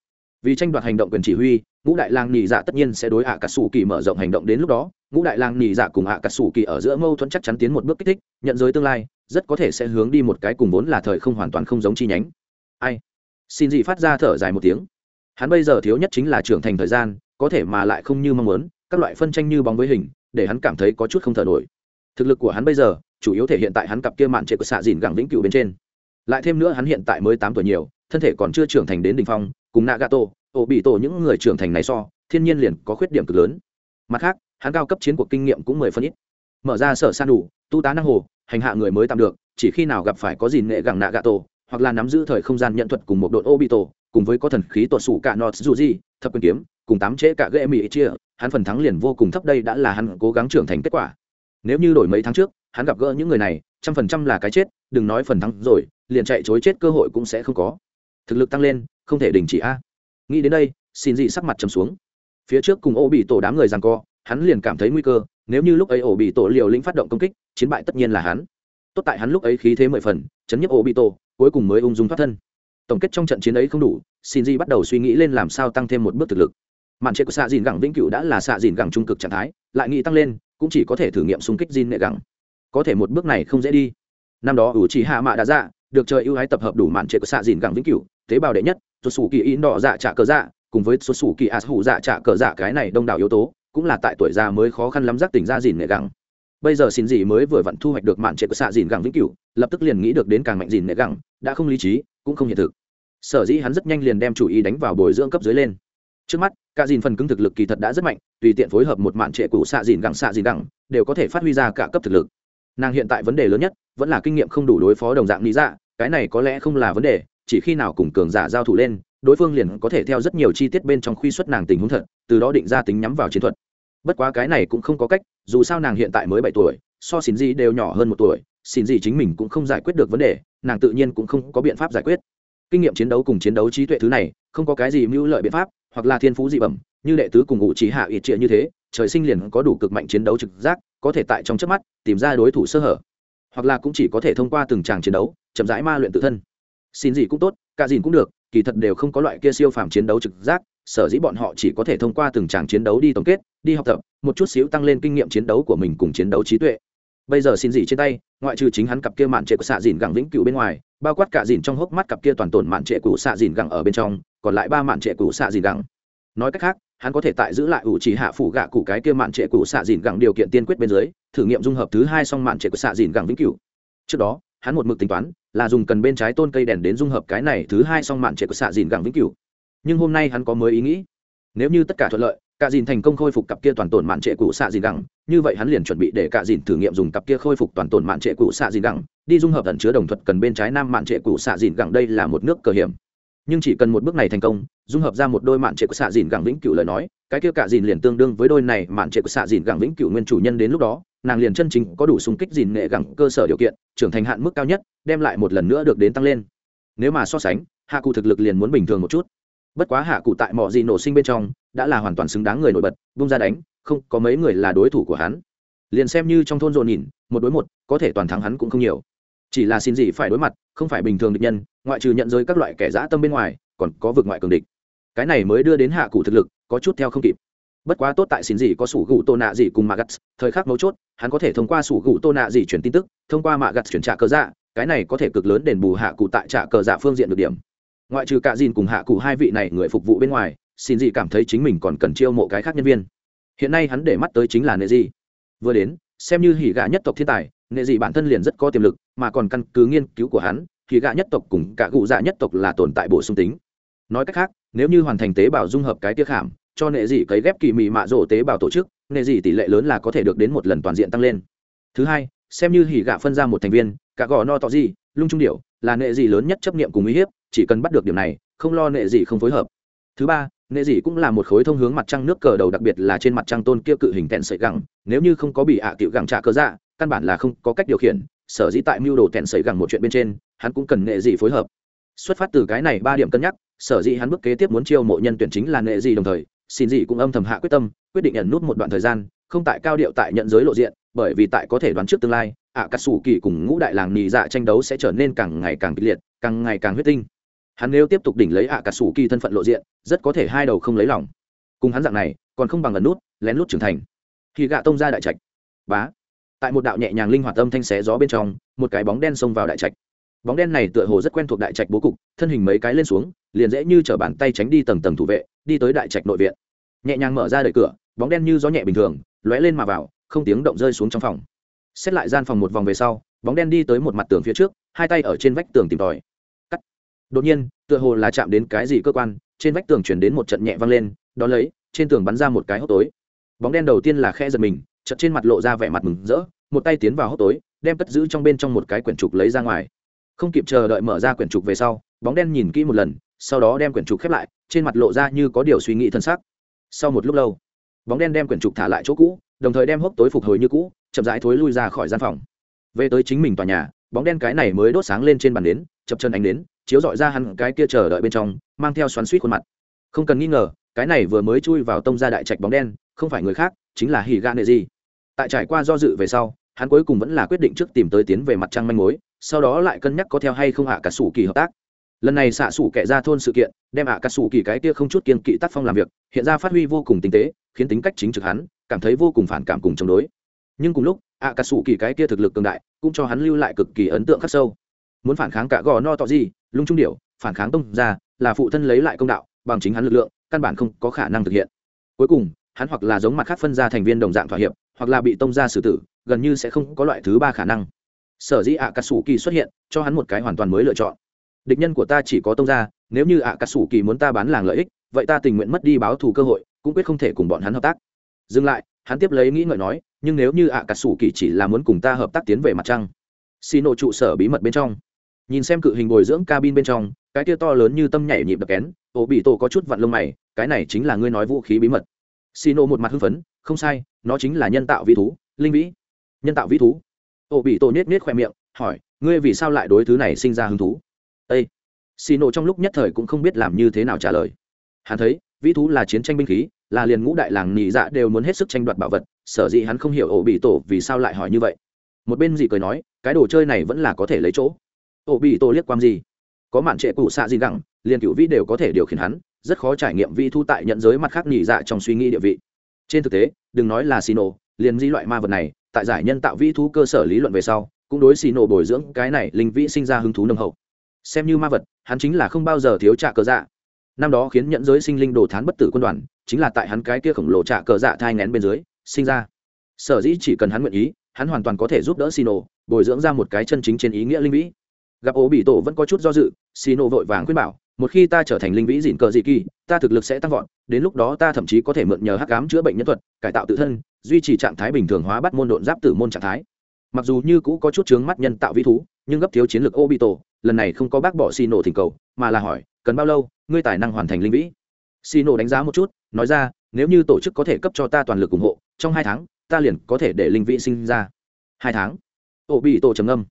vì tranh đoạt hành động quyền chỉ huy, ngũ đại lang nhị dạ tất nhiên sẽ đối hạ cả sủ kỳ mở rộng hành động đến lúc đó. Ngũ đại lang nhị dạ cùng hạ cả sủ kỳ ở giữa mâu thuẫn chắc chắn tiến một bước kích thích, nhận giới tương lai, rất có thể sẽ hướng đi một cái cùng vốn là thời không hoàn toàn không giống chi nhánh. Ai? Xin gì phát ra thở dài một tiếng. Hắn bây giờ thiếu nhất chính là trưởng thành thời gian, có thể mà lại không như mong muốn, các loại phân tranh như bóng với hình, để hắn cảm thấy có chút không thở nổi. Thực lực của hắn bây giờ, chủ yếu thể hiện tại hắn cặp kia mạn trệ của xạ dìn gẳng vĩnh cửu bên trên. Lại thêm nữa hắn hiện tại mới tám tuổi nhiều, thân thể còn chưa trưởng thành đến đ ỉ n h phong cùng nagato ổ bị tổ những người trưởng thành này so, thiên nhiên liền có khuyết điểm cực lớn. Mặt khác, hắn cao cấp chiến cuộc kinh nghiệm cũng mười phân ít. Mở ra sở san đủ, tu tá năng hồ, hành hạ người mới tạm được, chỉ khi nào gặp phải có gì nghệ gẳng nạ gà tổ hoặc là nắm giữ thời không gian nhận thuật cùng một đội ô bị tổ cùng với có thần khí tuột sủ cả nọt dù gì thập quyền kiếm, cùng tám chế cả ghệ mỹ chia hắn phần thắng liền vô cùng thấp đây đã là hắn cố gắng trưởng thành kết quả. Nếu như đổi mấy tháng trước, hắn gặp gỡ những người này, trăm phần trăm là cái chết, đừng nói phần thắng rồi, liền chạy chối chết cơ hội cũng sẽ không có. Thực lực tăng lên không thể đình chỉ a. Nghĩ đến đây, xin dị sắc mặt trầm xuống. Phía trước cùng ô bị tổ đám người rằng co, hắn liền cảm thấy nguy cơ, nếu như lúc ấy ổ bị tổ liều lĩnh phát động công kích, chiến bại tất nhiên là hắn. Tốt tại hắn lúc ấy khí thế mười phần, chấn nhấp ổ bị tổ, cuối cùng mới ung dung thoát thân. Tổng kết trong trận chiến ấy không đủ, xin di bắt đầu suy nghĩ lên làm sao tăng thêm một bước thực lực. Màn trệ của xạ dìn gẳng vĩnh cửu đã là xạ dìn gẳng trung cực trạng thái, lại nghĩ tăng lên, cũng chỉ có thể thử nghiệm xung kích dìn nệ gẳng. Có thể một bước này không dễ đi. Năm đó ủ chỉ hạ mạ đã ra, được trời ưu ái tập hợp đủ màn trệ của xạ dìn gẳng vĩnh cửu tế bào đệ nhất xuất xù kỳ in đỏ dạ trả cờ dạ cùng với xuất xù kỳ as hủ dạ trả cờ dạ cái này đông đảo yếu tố, cũng là tại tuổi già mới khó khăn lắm giác tỉnh ra dìn nệ gẳng. Bây giờ xin gì mới vừa vặn thu hoạch được mạn trệ của xạ dìn gẳng vĩnh cửu, lập tức liền nghĩ được đến càng mạnh dìn nệ gẳng, đã không lý trí, cũng không hiện thực. Sở dĩ hắn rất nhanh liền đem chủ ý đánh vào bồi dưỡng cấp dưới lên. Trước mắt, cả dìn phần cứng thực lực kỳ thật đã rất mạnh, tùy tiện phối hợp một mạn trệ của xạ dìn gẳng xạ dìn gẳng, đều có thể phát huy ra cả cấp thực lực. Nàng hiện tại vấn đề lớn nhất, vẫn là kinh nghiệm không đủ đối phó đồng dạng lý dạ cái này có lẽ không là vấn đề chỉ khi nào cùng cường giả giao thủ lên, đối phương liền có thể theo rất nhiều chi tiết bên trong khuy xuất nàng tình huống thật, từ đó định ra tính nhắm vào chiến thuật. Bất quá cái này cũng không có cách, dù sao nàng hiện tại mới bảy tuổi, so xin gì đều nhỏ hơn một tuổi, xin gì chính mình cũng không giải quyết được vấn đề, nàng tự nhiên cũng không có biện pháp giải quyết. Kinh nghiệm chiến đấu cùng chiến đấu trí tuệ thứ này, không có cái gì mưu lợi biện pháp, hoặc là thiên phú dị bẩm, như đệ tứ cùng ngụ trí hạ ít trịa như thế, trời sinh liền có đủ cực mạnh chiến đấu trực giác, có thể tại trong chớp mắt tìm ra đối thủ sơ hở. Hoặc là cũng chỉ có thể thông qua từng tràng chiến đấu, chậm rãi ma luyện tự thân xin gì cũng tốt, cả dìn cũng được, kỳ thật đều không có loại kia siêu phàm chiến đấu trực giác, sở dĩ bọn họ chỉ có thể thông qua từng tràng chiến đấu đi tổng kết, đi học tập, một chút xíu tăng lên kinh nghiệm chiến đấu của mình cùng chiến đấu trí tuệ. Bây giờ xin gì trên tay, ngoại trừ chính hắn cặp kia mạn trệ của xạ dìn gẳng vĩnh cửu bên ngoài, bao quát cả dìn trong hốc mắt cặp kia toàn tổn mạn trệ của xạ dìn gẳng ở bên trong, còn lại ba mạn trệ của xạ dìn gẳng. Nói cách khác, hắn có thể tại giữ lại ủ chỉ hạ phủ gạ cụ cái kia mạn trệ của xạ dìn gẳng điều kiện tiên quyết bên dưới, thử nghiệm dung hợp thứ hai song mạn trệ của xạ dìn gẳng vĩnh cửu. Trước đó, hắn một mực tính toán là dùng cần bên trái tôn cây đèn đến dung hợp cái này thứ hai song mạn trệ của xạ dìn gẳng vĩnh cửu. Nhưng hôm nay hắn có mới ý nghĩ. Nếu như tất cả thuận lợi, cả dìn thành công khôi phục cặp kia toàn tổn mạn trệ cũ xạ dìn gẳng, như vậy hắn liền chuẩn bị để cả dìn thử nghiệm dùng cặp kia khôi phục toàn tổn mạn trệ cũ xạ dìn gẳng, đi dung hợp ẩn chứa đồng thuật cần bên trái nam mạn trệ cũ xạ dìn gẳng đây là một nước cờ hiểm. Nhưng chỉ cần một bước này thành công, dung hợp ra một đôi mạn trệ của xạ dìn gẳng vĩnh cửu lời nói, cái kia cả dìn liền tương đương với đôi này mạn trệ của xạ dìn gẳng vĩnh cửu nguyên chủ nhân đến lúc đó nàng liền chân chính có đủ sung kích dìn nghệ gẳng cơ sở điều kiện, trưởng thành hạn mức cao nhất, đem lại một lần nữa được đến tăng lên. Nếu mà so sánh, hạ cụ thực lực liền muốn bình thường một chút. Bất quá hạ cụ tại mọi gì nổ sinh bên trong, đã là hoàn toàn xứng đáng người nổi bật bung ra đánh, không có mấy người là đối thủ của hắn. Liền xem như trong thôn dồn nhìn một đối một, có thể toàn thắng hắn cũng không nhiều. Chỉ là xin gì phải đối mặt, không phải bình thường địch nhân, ngoại trừ nhận giới các loại kẻ dã tâm bên ngoài, còn có vực ngoại cường địch. Cái này mới đưa đến hạ cụ thực lực có chút theo không kịp bất quá tốt tại xin gì có sủ gụ tô nạ gì cùng mạ gặt, thời khắc mấu chốt hắn có thể thông qua sủ gụ tô nạ gì chuyển tin tức thông qua mạ gặt chuyển trả cờ dạ cái này có thể cực lớn đền bù hạ cụ tại trả cờ dạ phương diện được điểm. Ngoại trừ cả dìn cùng hạ cụ hai vị này người phục vụ bên ngoài xin gì cảm thấy chính mình còn cần chiêu mộ cái khác nhân viên. Hiện nay hắn để mắt tới chính là nệ gì vừa đến xem như hỉ gạ nhất tộc thiên tài nệ gì bản thân liền rất có tiềm lực mà còn căn cứ nghiên cứu của hắn hỉ gạ nhất tộc cùng cả cụ dạ nhất tộc là tồn tại bổ sung tính. Nói cách khác nếu như hoàn thành tế bào dung hợp cái tiết khảm cho nệ dị cấy ghép kỳ mị mạ rổ tế bào tổ chức, nệ dị tỷ lệ lớn là có thể được đến một lần toàn diện tăng lên. Thứ hai, xem như hỉ gạ phân ra một thành viên, cả gò no tỏ gì, lung trung điệu là nệ dị lớn nhất chấp nghiệm cùng uy hiếp, chỉ cần bắt được điểm này, không lo nệ dị không phối hợp. Thứ ba, nệ dị cũng là một khối thông hướng mặt trăng nước cờ đầu đặc biệt là trên mặt trăng tôn kia cự hình tẹn sợi gẳng, nếu như không có bị ạ à cựu gẳng trả cơ dạ căn bản là không có cách điều khiển, sở dĩ tại mưu đồ tẹn sợi gẳng một chuyện bên trên, hắn cũng cần nệ dị phối hợp. Xuất phát từ cái này ba điểm cân nhắc, sở dĩ hắn bước kế tiếp muốn chiêu mộ nhân tuyển chính là nệ dị đồng thời xin dị cũng âm thầm hạ quyết tâm, quyết định nhận nút một đoạn thời gian, không tại cao điệu tại nhận giới lộ diện, bởi vì tại có thể đoán trước tương lai ạ cà sủ kỳ cùng ngũ đại làng nhì dạ tranh đấu sẽ trở nên càng ngày càng kịch liệt, càng ngày càng huyết tinh. Hắn nếu tiếp tục đỉnh lấy ạ cà sủ kỳ thân phận lộ diện, rất có thể hai đầu không lấy lòng. Cùng hắn dạng này, còn không bằng ẩn nút, lén lút trưởng thành. Khi gạ tông ra đại trạch. Bá. Tại một đạo nhẹ nhàng linh hoạt âm thanh xé gió bên trong, một cái bóng đen xông vào đại trạch. Bóng đen này tựa hồ rất quen thuộc đại trạch bố cục, thân hình mấy cái lên xuống, liền dễ như t r ở bàn tay tránh đi tầng tầng thủ vệ đi tới đại trạch nội viện. Nhẹ nhàng mở ra đời cửa, bóng đen như gió nhẹ bình thường, lóe lên mà vào, không tiếng động rơi xuống trong phòng. Xét lại gian phòng một vòng về sau, bóng đen đi tới một mặt tường phía trước, hai tay ở trên vách tường tìm tòi. Cắt. Đột nhiên, tựa hồ là chạm đến cái gì cơ quan, trên vách tường chuyển đến một trận nhẹ văng lên đón lấy, trên tường bắn ra một cái hốc tối. Bóng đen đầu tiên là khe giật mình chật trên mặt lộ ra vẻ mặt mừng rỡ, một tay tiến vào hốc tối, đem cất giữ trong bên trong một cái quyển trục lấy ra ngoài. Không kịp chờ đợi mở ra quyển trục về sau, bóng đen nhìn kỹ một lần sau đó đem quyển trục khép lại, trên mặt lộ ra như có điều suy nghĩ thân sắc sau một lúc lâu, bóng đen đem quyển trục thả lại chỗ cũ, đồng thời đem hốc tối phục hồi như cũ, chậm rãi thối lui ra khỏi gian phòng. Về tới chính mình tòa nhà, bóng đen cái này mới đốt sáng lên trên bàn nến, chập chân ánh nến, chiếu dọi ra hẳn cái kia chờ đợi bên trong, mang theo xoắn suýt khuôn mặt. Không cần nghi ngờ, cái này vừa mới chui vào tông ra đại trạch bóng đen, không phải người khác, chính là hỉ gan nệ gì tại trải qua do dự về sau, hắn cuối cùng vẫn là quyết định trước tìm tới tiến về mặt trăng manh mối, sau đó lại cân nhắc có theo hay không hạ cả sủ kỳ hợp tác lần này xạ xủ kẻ ra thôn sự kiện, đem ạ cà sủ kỳ cái kia không chút kiên kỵ tác phong làm việc, hiện ra phát huy vô cùng tinh tế, khiến tính cách chính trực hắn, cảm thấy vô cùng phản cảm cùng chống đối. Nhưng cùng lúc, ạ cà sủ kỳ cái kia thực lực cường đại, cũng cho hắn lưu lại cực kỳ ấn tượng khắc sâu. Muốn phản kháng cả gò no tọ gì lung trung điệu phản kháng tông ra là phụ thân lấy lại công đạo, bằng chính hắn lực lượng, căn bản không có khả năng thực hiện. Cuối cùng, hắn hoặc là giống mặt khác phân ra thành viên đồng dạng thỏa hiệp, hoặc là bị tông ra xử tử, gần như sẽ không có loại thứ ba khả năng. Sở dĩ ạ cà sủ kỳ xuất hiện, cho hắn một cái hoàn toàn mới lựa chọn địch nhân của ta chỉ có tông gia. nếu như ạ cà sủ kỳ muốn ta bán làng lợi ích, vậy ta tình nguyện mất đi báo thù cơ hội, cũng quyết không thể cùng bọn hắn hợp tác. Dừng lại, hắn tiếp lấy nghĩ ngợi nói, nhưng nếu như ạ cà sủ kỳ chỉ là muốn cùng ta hợp tác tiến về mặt trăng, xin nộ trụ sở bí mật bên trong. Nhìn xem cự hình bồi dưỡng cabin bên trong, cái tia to lớn như tâm nhảy nhịp đập kén ổ bị tổ có chút vặn lông mày, cái này chính là ngươi nói vũ khí bí mật. Xin nộ một mặt hưng phấn, không sai, nó chính là nhân tạo vĩ thú, linh vĩ. Nhân tạo vĩ thú. Ổ bị tổ nhét nhét khoe miệng, hỏi, ngươi vì sao lại đối thứ này sinh ra hứng thú? Ây xì nổ trong lúc nhất thời cũng không biết làm như thế nào trả lời. Hắn thấy, vĩ thú là chiến tranh binh khí, là liền ngũ đại làng nhị dạ đều muốn hết sức tranh đoạt bảo vật, sở dĩ hắn không hiểu ổ bị tổ vì sao lại hỏi như vậy. Một bên gì cười nói, cái đồ chơi này vẫn là có thể lấy chỗ. Ổ bị tổ liếc quam gì? Có mạn trệ cụ xạ gì gẳng liền cựu vĩ đều có thể điều khiển hắn, rất khó trải nghiệm vi thu tại nhận giới mặt khác nhị dạ trong suy nghĩ địa vị. Trên thực tế, đừng nói là xì nổ, liền di loại ma vật này, tại giải nhân tạo vĩ thú cơ sở lý luận về sau, cũng đối xì nổ bồi dưỡng cái này linh vĩ sinh ra hứng thú nồng hậu xem như ma vật, hắn chính là không bao giờ thiếu trả cờ dạ. Năm đó khiến nhẫn giới sinh linh đồ thán bất tử quân đoàn, chính là tại hắn cái kia khổng lồ trả cờ dạ thai ngén bên dưới, sinh ra. Sở dĩ chỉ cần hắn nguyện ý, hắn hoàn toàn có thể giúp đỡ xì nổ bồi dưỡng ra một cái chân chính trên ý nghĩa linh vĩ. Gặp ố bị tổ vẫn có chút do dự xì nổ vội vàng khuyên bảo, một khi ta trở thành linh vĩ dịn cờ dị kỳ, ta thực lực sẽ tăng vọt, đến lúc đó ta thậm chí có thể mượn nhờ hắc cám chữa bệnh nhân thuật, cải tạo tự thân, duy trì trạng thái bình thường hóa bắt môn độn giáp tử môn trạng thái. Mặc dù như cũ có chút chướng mắt nhân tạo vĩ thú nhưng gấp thiếu chiến lược Obito, lần này không có bác bỏ Sino thỉnh cầu, mà là hỏi, cần bao lâu, ngươi tài năng hoàn thành linh vĩ? Sino đánh giá một chút, nói ra, nếu như tổ chức có thể cấp cho ta toàn lực ủng hộ, trong hai tháng, ta liền có thể để linh vĩ sinh ra. Hai tháng? Obito trầm âm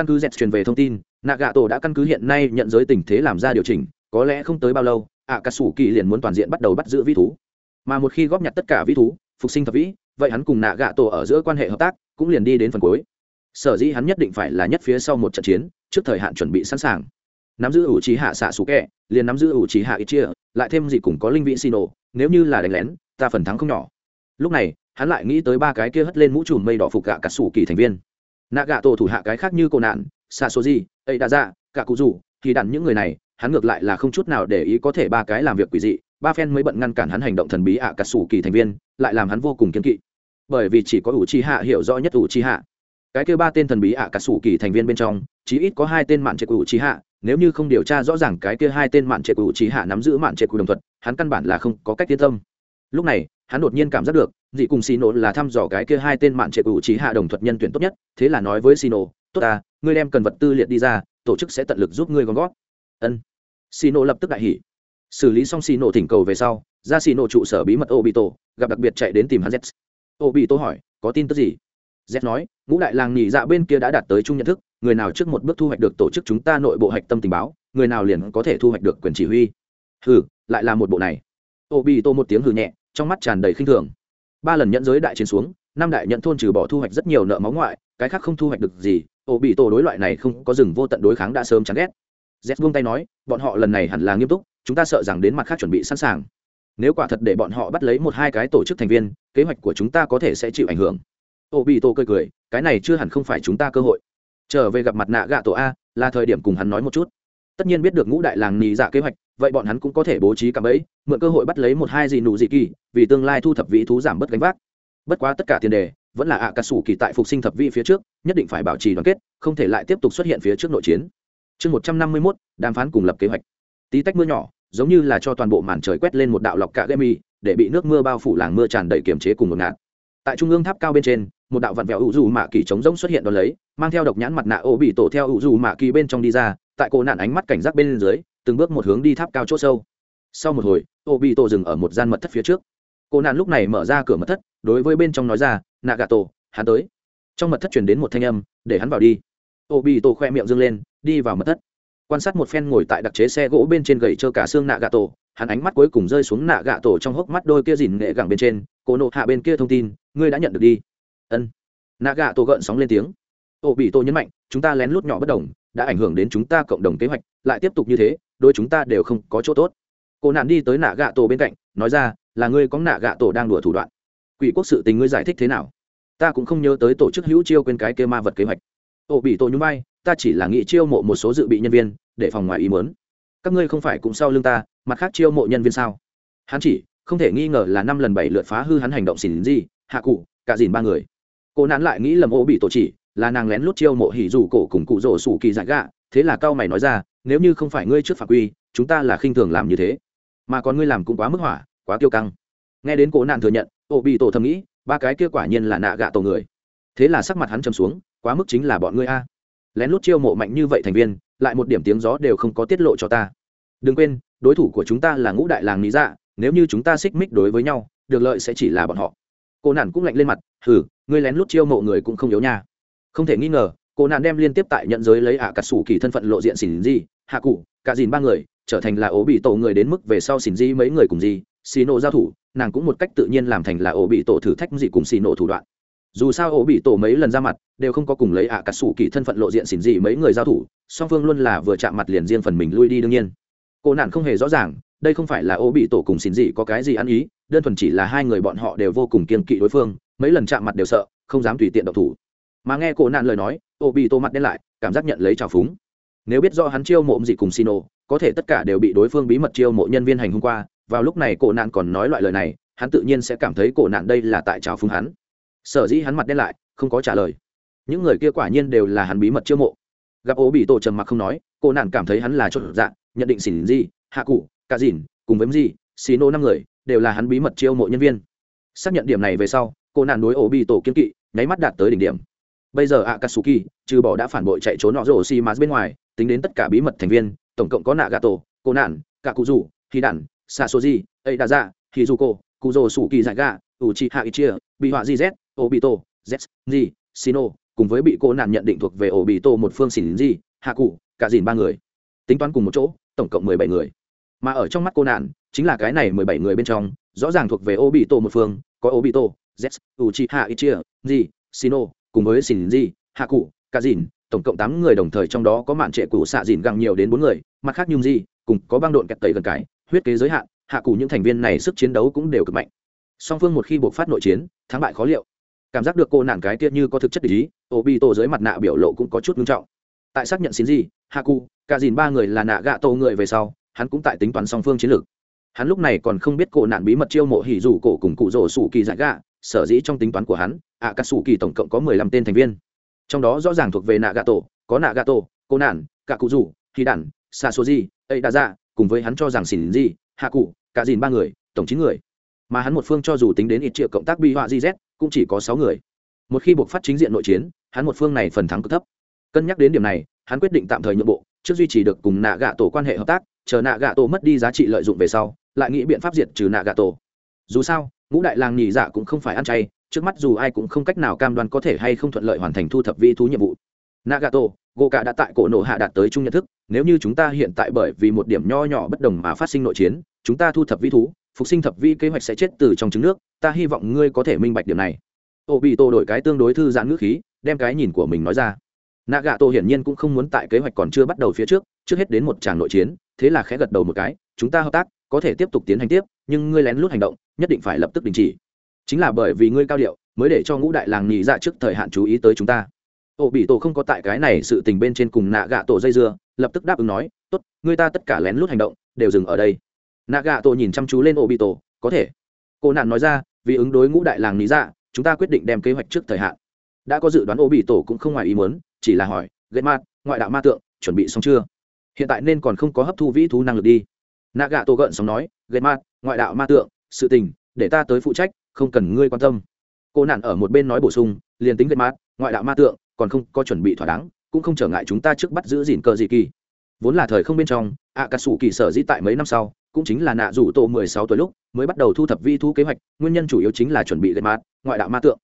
căn cứ dẹt truyền về thông tin, Nagato gạ tổ đã căn cứ hiện nay nhận giới tình thế làm ra điều chỉnh, có lẽ không tới bao lâu ạ sủ kỳ liền muốn toàn diện bắt đầu bắt giữ vi thú. Mà một khi góp nhặt tất cả vi thú, phục sinh thập vĩ, vậy hắn cùng Nagato gạ tổ ở giữa quan hệ hợp tác, cũng liền đi đến phần cuối sở dĩ hắn nhất định phải là nhất phía sau một trận chiến, trước thời hạn chuẩn bị sẵn sàng. Nắm giữ ủ trí hạ xạ sủ kẹ liền nắm giữ ủ trí hạ ít chia lại thêm gì cũng có linh vị xin ồ nếu như là đánh lén, ta phần thắng không nhỏ. Lúc này, hắn lại nghĩ tới ba cái kia hất lên mũ trùm mây đỏ phục gạ cả sủ kỳ thành viên. Nạ gạ tổ thủ hạ cái khác như cô nạn xạ số gì ấy đã ra cả cụ rủ thì đặn những người này, hắn ngược lại là không chút nào để ý có thể ba cái làm việc quỷ dị, ba phen mới bận ngăn cản hắn hành động thần bí ạ cả sủ kỳ thành viên, lại làm hắn vô cùng kiên kỵ. Bởi vì chỉ có ủ chi hạ hiểu rõ nhất ủ chi hạ cái kêu ba tên thần bí ạ cả sủ kỳ thành viên bên trong, chí ít có hai tên mạn trệ của trí hạ, nếu như không điều tra rõ ràng cái kia hai tên mạn trệ của trí hạ nắm giữ mạn trệ của đồng thuật, hắn căn bản là không có cách yên tâm. Lúc này, hắn đột nhiên cảm giác được, dị cùng xì nổ là thăm dò cái kia hai tên mạn trệ của trí hạ đồng thuật nhân tuyển tốt nhất, thế là nói với xì nổ tốt ta, ngươi đem cần vật tư liệt đi ra, tổ chức sẽ tận lực giúp ngươi gom gót ân. Xì nổ lập tức đại hỉ. Xử lý xong xì nổ thỉnh cầu về sau, ra xì nổ trụ sở bí mật ô bị tổ gặp đặc biệt chạy đến tìm hắn z ô bị tổ hỏi, có tin tức gì? Z nói, ngũ đại làng nhị dạ bên kia đã đạt tới chung nhận thức, người nào trước một bước thu hoạch được tổ chức chúng ta nội bộ hạch tâm tình báo, người nào liền có thể thu hoạch được quyền chỉ huy. Hừ, lại là một bộ này. Ô bị tô một tiếng hừ nhẹ, trong mắt tràn đầy khinh thường. Ba lần nhận giới đại chiến xuống, năm đại nhận thôn trừ bỏ thu hoạch rất nhiều nợ máu ngoại, cái khác không thu hoạch được gì ô bị tổ đối loại này không có rừng vô tận đối kháng đã sớm chán ghét. Z buông tay nói, bọn họ lần này hẳn là nghiêm túc, chúng ta sợ rằng đến mặt khác chuẩn bị sẵn sàng. Nếu quả thật để bọn họ bắt lấy một hai cái tổ chức thành viên, kế hoạch của chúng ta có thể sẽ chịu ảnh hưởng ô bị tổ cười cười, cái này chưa hẳn không phải chúng ta cơ hội. Trở về gặp mặt nạ gạ tổ a, là thời điểm cùng hắn nói một chút. Tất nhiên biết được ngũ đại làng nì dạ kế hoạch, vậy bọn hắn cũng có thể bố trí cạm ấy mượn cơ hội bắt lấy một hai gì nụ dị kỳ, vì tương lai thu thập vị thú giảm bớt gánh vác. Bất quá tất cả tiền đề, vẫn là ạ à cà sủ kỳ tại phục sinh thập vị phía trước, nhất định phải bảo trì đoàn kết, không thể lại tiếp tục xuất hiện phía trước nội chiến. Chương một trăm năm mươi mốt, đàm phán cùng lập kế hoạch. Tí tách mưa nhỏ, giống như là cho toàn bộ màn trời quét lên một đạo lọc cả gây mi, để bị nước mưa bao phủ làng mưa tràn đầy kiềm chế cùng một ngạt tại trung ương tháp cao bên trên, một đạo vặn vẹo ủ dù mạ kỳ trống rỗng xuất hiện đón lấy, mang theo độc nhãn mặt nạ ô bị tổ theo ủ dù mạ kỳ bên trong đi ra, tại cổ nạn ánh mắt cảnh giác bên dưới, từng bước một hướng đi tháp cao c h ỗ sâu. Sau một hồi, ô bị tổ dừng ở một gian mật thất phía trước. Cô nạn lúc này mở ra cửa mật thất, đối với bên trong nói ra nạ gà tổ hắn tới. Trong mật thất chuyển đến một thanh âm, để hắn vào đi. Ô bị tổ khoe miệng dâng lên, đi vào mật thất. Quan sát một phen ngồi tại đặc chế xe gỗ bên trên gậy trơ cả xương nạ gà tổ hắn ánh mắt cuối cùng rơi xuống nạ gà tổ trong hốc mắt đôi kia dìn nghệ gẳng bên trên cô nộ hạ bên kia thông tin ngươi đã nhận được đi. Ân. Nạ gà tổ gợn sóng lên tiếng. Ô bị tổ nhấn mạnh, chúng ta lén lút nhỏ bất đồng, đã ảnh hưởng đến chúng ta cộng đồng kế hoạch, lại tiếp tục như thế đôi chúng ta đều không có chỗ tốt. Cô nạn đi tới nạ gà tổ bên cạnh, nói ra, là ngươi có nạ gà tổ đang đùa thủ đoạn. Quỷ quốc sự tình ngươi giải thích thế nào? Ta cũng không nhớ tới tổ chức hữu chiêu quên cái kê ma vật kế hoạch. Ô bị tổ nhún vai, ta chỉ là nghĩ chiêu mộ một số dự bị nhân viên, để phòng ngoài ý muốn. Các ngươi không phải cũng sau lưng ta, mặt khác chiêu mộ nhân viên sao? Hắn chỉ, không thể nghi ngờ là năm lần bảy lượt phá hư hắn hành động xỉn gì hạ cụ, cả dìn ba người. Cô nán lại nghĩ lầm ô bị tổ chỉ, là nàng lén lút chiêu mộ hỉ dù cổ cùng cụ rổ sủ kỳ dại gạ, thế là cao mày nói ra, nếu như không phải ngươi trước phạm quy, chúng ta là khinh thường làm như thế. Mà còn ngươi làm cũng quá mức hỏa, quá tiêu căng. Nghe đến cổ nạn thừa nhận, ô bị tổ thầm nghĩ, ba cái kia quả nhiên là nạ gạ tổ người. Thế là sắc mặt hắn trầm xuống, quá mức chính là bọn ngươi a. Lén lút chiêu mộ mạnh như vậy thành viên, lại một điểm tiếng gió đều không có tiết lộ cho ta. Đừng quên, đối thủ của chúng ta là ngũ đại làng lý dạ nếu như chúng ta xích mích đối với nhau, được lợi sẽ chỉ là bọn họ cô nạn cũng lạnh lên mặt, hừ, ngươi lén lút chiêu mộ người cũng không yếu nha. Không thể nghi ngờ, cô nạn đem liên tiếp tại nhận giới lấy ạ à cà sủ kỳ thân phận lộ diện xỉn di hạ cụ cả dìn ba người, trở thành là ố bị tổ người đến mức về sau xỉn di mấy người cùng gì xì nộ giao thủ, nàng cũng một cách tự nhiên làm thành là ổ bị tổ thử thách gì cùng xì nộ thủ đoạn. Dù sao ổ bị tổ mấy lần ra mặt, đều không có cùng lấy ạ à cà sủ kỳ thân phận lộ diện xỉn gì mấy người giao thủ, song phương luôn là vừa chạm mặt liền riêng phần mình lui đi đương nhiên. Cô nạn không hề rõ ràng, đây không phải là ổ bị tổ cùng xỉn gì có cái gì ăn ý đơn thuần chỉ là hai người bọn họ đều vô cùng kiên kỵ đối phương mấy lần chạm mặt đều sợ không dám tùy tiện độc thủ. Mà nghe cô nạn lời nói ô bị tổ mặt đen lại cảm giác nhận lấy trào phúng. Nếu biết do hắn chiêu mộ gì cùng Sino, có thể tất cả đều bị đối phương bí mật chiêu mộ nhân viên hành hôm qua vào lúc này cổ nạn còn nói loại lời này hắn tự nhiên sẽ cảm thấy cổ nạn đây là tại trào phúng hắn. Sở dĩ hắn mặt đen lại không có trả lời. Những người kia quả nhiên đều là hắn bí mật chiêu mộ. Gặp ố bị tổ trầm mặc không nói cổ nạn cảm thấy hắn là chốt dạng nhận định xỉn gì hạ cụ cả dìn cùng với gì xì nô năm người đều là hắn bí mật chiêu mộ nhân viên. Xác nhận điểm này về sau, cô nạn đối ổ bị tổ kiên kỵ, nháy mắt đạt tới đỉnh điểm. Bây giờ akatsuki, trừ bỏ đã phản bội chạy trốn nọ rổ xi mát bên ngoài, tính đến tất cả bí mật thành viên, tổng cộng có nạ gà tổ cô nạn cả cụ rủ khi đản sasoji ấy đa dạ cô cụ rồ sủ kỳ dại gà u chi hạ ichia bị họa gz obito, z gì sino cùng với bị cô nạn nhận định thuộc về obito một phương xỉn gì hạ cụ cả dìn ba người. Tính toán cùng một chỗ, tổng cộng mười bảy người. Mà ở trong mắt cô nạn chính là cái này mười bảy người bên trong, rõ ràng thuộc về obito một phương, có obito z u chi hạ ichia sino cùng với Shinji, Haku hạ cụ dìn tổng cộng tám người đồng thời trong đó có mạn trệ cụ xạ dìn gặng nhiều đến bốn người, mặt khác nhung di cùng có băng độn kẹt tẩy gần cái, huyết kế giới hạn hạ cụ những thành viên này sức chiến đấu cũng đều cực mạnh. Song phương một khi buộc phát nội chiến, thắng bại khó liệu. Cảm giác được cô nạn cái kia như có thực chất ý ô bị tổ dưới mặt nạ biểu lộ cũng có chút nghiêm trọng. Tại xác nhận xin Haku hạ cụ dìn ba người là nạ gạ tổ người về sau, hắn cũng tại tính toán song phương chiến lược hắn lúc này còn không biết cổ nạn bí mật chiêu mộ hỉ dù cổ cùng cụ rổ sủ kỳ giải gạ, sở dĩ trong tính toán của hắn ạ cà sủ kỳ tổng cộng có mười lăm tên thành viên. Trong đó rõ ràng thuộc về nạ gạ tổ có nạ gạ tổ cô nạn cả cụ rủ thì đản xa số gì ấy đã dạ cùng với hắn cho rằng xỉn gì hạ cụ cả dìn ba người, tổng chín người. Mà hắn một phương cho dù tính đến ít triệu cộng tác bi họa gz cũng chỉ có sáu người. Một khi buộc phát chính diện nội chiến, hắn một phương này phần thắng cực thấp. Cân nhắc đến điểm này, hắn quyết định tạm thời nhượng bộ, trước duy trì được cùng nạ gạ tổ quan hệ hợp tác chờ nạ gạ tổ mất đi giá trị lợi dụng về sau lại nghĩ biện pháp diệt trừ nạ gạ tổ dù sao ngũ đại làng nhì dạ cũng không phải ăn chay trước mắt dù ai cũng không cách nào cam đoan có thể hay không thuận lợi hoàn thành thu thập vi thú nhiệm vụ. Nạ gạ tổ, gỗ cả đã tại cổ nổ hạ đạt tới chung nhận thức nếu như chúng ta hiện tại bởi vì một điểm nho nhỏ bất đồng mà phát sinh nội chiến chúng ta thu thập vi thú phục sinh thập vi kế hoạch sẽ chết từ trong trứng nước ta hy vọng ngươi có thể minh bạch điểm này. Ô bị tô đổi cái tương đối thư giãn ngữ khí đem cái nhìn của mình nói ra. Nạ gạ tổ hiển nhiên cũng không muốn tại kế hoạch còn chưa bắt đầu phía trước trước hết đến một tràng nội chiến thế là khẽ gật đầu một cái, chúng ta hợp tác, có thể tiếp tục tiến hành tiếp, nhưng ngươi lén lút hành động, nhất định phải lập tức đình chỉ. Chính là bởi vì ngươi cao điệu, mới để cho ngũ đại làng nhị dạ trước thời hạn chú ý tới chúng ta. Ô bị tổ không có tại cái này sự tình bên trên cùng nạ gạ tổ dây dưa, lập tức đáp ứng nói, tốt, ngươi ta tất cả lén lút hành động, đều dừng ở đây. Nạ gạ tổ nhìn chăm chú lên ô bị tổ, có thể. Cô nạn nói ra, vì ứng đối ngũ đại làng lý dạ chúng ta quyết định đem kế hoạch trước thời hạn. Đã có dự đoán ô bị tổ cũng không ngoài ý muốn, chỉ là hỏi ghét mát ngoại đạo ma tượng, chuẩn bị xong chưa? Hiện tại nên còn không có hấp thu vĩ thú năng lực đi. Nạ gạ tổ gợn sóng nói ghét mát ngoại đạo ma tượng, sự tình, để ta tới phụ trách, không cần ngươi quan tâm. Cô nạn ở một bên nói bổ sung, liền tính ghét mát ngoại đạo ma tượng, còn không có chuẩn bị thỏa đáng, cũng không trở ngại chúng ta trước bắt giữ gìn cờ dị kỳ. Vốn là thời không bên trong ạ cà sủ kỳ sở dĩ tại mấy năm sau, cũng chính là nạ rủ tổ mười sáu tuổi lúc, mới bắt đầu thu thập vi thu kế hoạch, nguyên nhân chủ yếu chính là chuẩn bị gây mát ngoại đạo ma tượng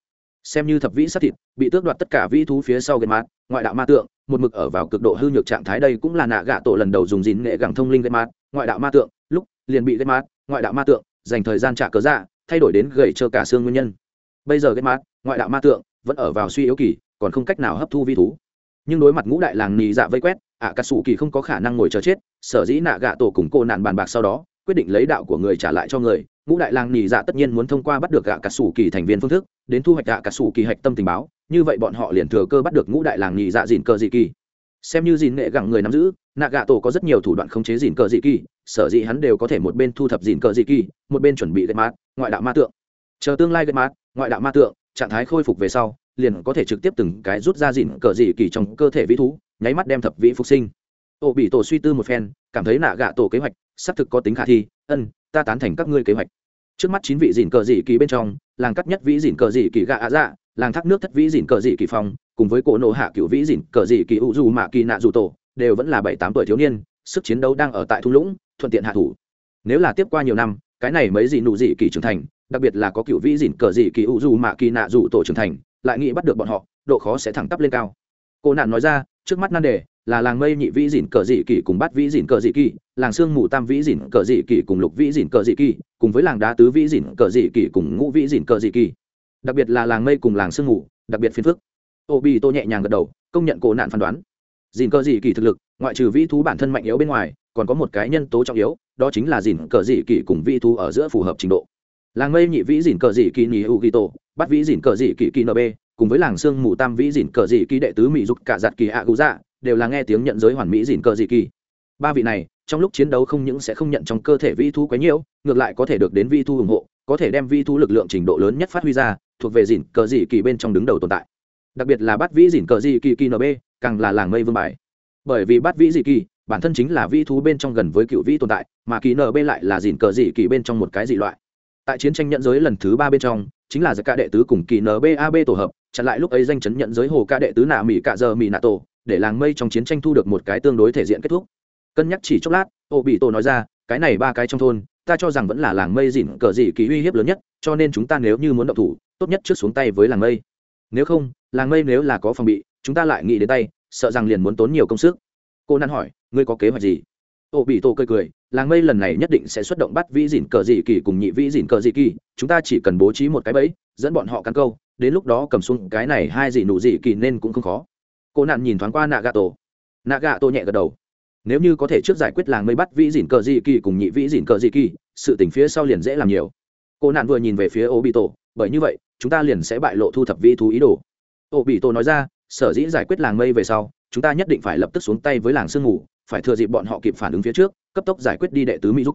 xem như thập vĩ sát thịt, bị tước đoạt tất cả vĩ thú phía sau gây mát, ngoại đạo ma tượng, một mực ở vào cực độ hư nhược trạng thái đây cũng là nạ gạ tổ lần đầu dùng dìn nghệ gẳng thông linh gây mát, ngoại đạo ma tượng, lúc liền bị gây mát, ngoại đạo ma tượng, dành thời gian trả cớ dạ thay đổi đến gầy trơ cả xương nguyên nhân. Bây giờ gây mát, ngoại đạo ma tượng vẫn ở vào suy yếu kỳ, còn không cách nào hấp thu vi thú. Nhưng đối mặt ngũ đại làng nì dạ vây quét ạ cà sủ kỳ không có khả năng ngồi chờ chết, sở dĩ nạ gạ tổ cùng cô nạn bàn bạc sau đó, quyết định lấy đạo của người trả lại cho người ngũ đại làng Nhì dạ tất nhiên muốn thông qua bắt được gạ cà sủ kỳ thành viên phương thức, đến thu hoạch gạ cà sủ kỳ hạch tâm tình báo, như vậy bọn họ liền thừa cơ bắt được ngũ đại làng Nhì dạ dìn cờ dị kỳ. Xem như dìn nghệ gặng người nắm giữ, nạ gạ tổ có rất nhiều thủ đoạn khống chế dìn cờ dị kỳ, sở dĩ hắn đều có thể một bên thu thập dìn cờ dị kỳ, một bên chuẩn bị gây mát, ngoại đạo ma tượng. Chờ tương lai gây mát, ngoại đạo ma tượng, trạng thái khôi phục về sau, liền có thể trực tiếp từng cái rút ra dìn cờ dị kỳ trong cơ thể vĩ thú, nháy mắt đem thập vĩ phục sinh. Ô bị tổ suy tư một phen, cảm thấy nạ gạ tổ kế hoạch, xác thực có tính khả thi, ân, ta tán thành các ngươi kế hoạch trước mắt chín vị dìn cờ dị kỳ bên trong, làng cắt nhất vĩ dìn cờ dị kỳ gạ ạ dạ làng thác nước thất vĩ dìn cờ dị kỳ phong, cùng với cổ nộ hạ cựu vĩ dìn cờ dị kỳ u dù mạ kỳ nạ dù tổ, đều vẫn là bảy tám tuổi thiếu niên, sức chiến đấu đang ở tại thung lũng, thuận tiện hạ thủ. Nếu là tiếp qua nhiều năm, cái này mấy dị nụ dị kỳ trưởng thành, đặc biệt là có cựu vĩ dìn cờ dị kỳ u dù mạ kỳ nạ dù tổ trưởng thành, lại nghĩ bắt được bọn họ, độ khó sẽ thẳng tắp lên cao. Cô nạn nói ra, trước mắt nan đề là làng mây nhị vĩ dìn cờ dị kỳ cùng bắt vĩ dìn cờ dị kỳ làng sương mù tam vĩ dìn cờ dị kỳ cùng lục vĩ dìn cờ dị kỳ cùng với làng đá tứ vĩ dìn cờ dị kỳ cùng ngũ vĩ dìn cờ dị kỳ đặc biệt là làng mây cùng làng sương mù đặc biệt phiền phức ô bi tô nhẹ nhàng gật đầu công nhận cổ nạn phán đoán dìn cờ dị kỳ thực lực ngoại trừ vĩ thú bản thân mạnh yếu bên ngoài còn có một cái nhân tố trọng yếu đó chính là dìn cờ dị kỳ cùng vĩ thú ở giữa phù hợp trình độ làng mây nhị vĩ dìn cờ dị kỳ nhì u ghi tổ bắt vĩ dìn cờ dị kỳ kỳ nb cùng với làng sương mù tam vĩ dìn cờ dị kỳ đệ tứ mỹ dục cả giặt kỳ ạ gú dạ đều là nghe tiếng nhận giới hoàn mỹ dìn cờ dị kỳ. Ba vị này, trong lúc chiến đấu không những sẽ không nhận trong cơ thể vi thu quấy nhiễu, ngược lại có thể được đến vi thu ủng hộ, có thể đem vi thu lực lượng trình độ lớn nhất phát huy ra, thuộc về dìn cờ dị kỳ bên trong đứng đầu tồn tại. Đặc biệt là bắt vĩ dìn cờ dị kỳ kỳ nb càng là làng mây vương bài. Bởi vì bắt vĩ dị kỳ, bản thân chính là vi thú bên trong gần với cựu vĩ tồn tại, mà kỳ nb lại là dìn cờ dị kỳ bên trong một cái dị loại. Tại chiến tranh nhận giới lần thứ ba bên trong, chính là giải ca đệ tứ cùng kỳ nbab tổ hợp, chặn lại lúc ấy danh chấn nhận giới hồ ca đệ tứ nạ mỹ cạ giờ mỹ nạ tổ để làng mây trong chiến tranh thu được một cái tương đối thể diện kết thúc. Cân nhắc chỉ chốc lát, ô bị tổ nói ra, cái này ba cái trong thôn, ta cho rằng vẫn là làng mây dỉn cờ dị kỳ uy hiếp lớn nhất, cho nên chúng ta nếu như muốn động thủ, tốt nhất trước xuống tay với làng mây. Nếu không, làng mây nếu là có phòng bị, chúng ta lại nghĩ đến tay, sợ rằng liền muốn tốn nhiều công sức. Cô năn hỏi, ngươi có kế hoạch gì? Ô bị tổ cười cười, làng mây lần này nhất định sẽ xuất động bắt vĩ dìn cờ dị kỳ cùng nhị vĩ dìn cờ dị kỳ, chúng ta chỉ cần bố trí một cái bẫy, dẫn bọn họ cắn câu, đến lúc đó cầm xuống cái này hai dị nụ dị kỳ nên cũng không khó cô nạn nhìn thoáng qua nạ gà tổ nạ gà tổ nhẹ gật đầu. Nếu như có thể trước giải quyết làng mây bắt vĩ dỉn cờ dị kỳ cùng nhị vĩ dỉn cờ dị kỳ, sự tình phía sau liền dễ làm nhiều. Cô nạn vừa nhìn về phía ô bị tổ bởi như vậy, chúng ta liền sẽ bại lộ thu thập vĩ thú ý đồ. Ô bị tổ nói ra, sở dĩ giải quyết làng mây về sau, chúng ta nhất định phải lập tức xuống tay với làng sương ngủ phải thừa dịp bọn họ kịp phản ứng phía trước, cấp tốc giải quyết đi đệ tứ mỹ giúp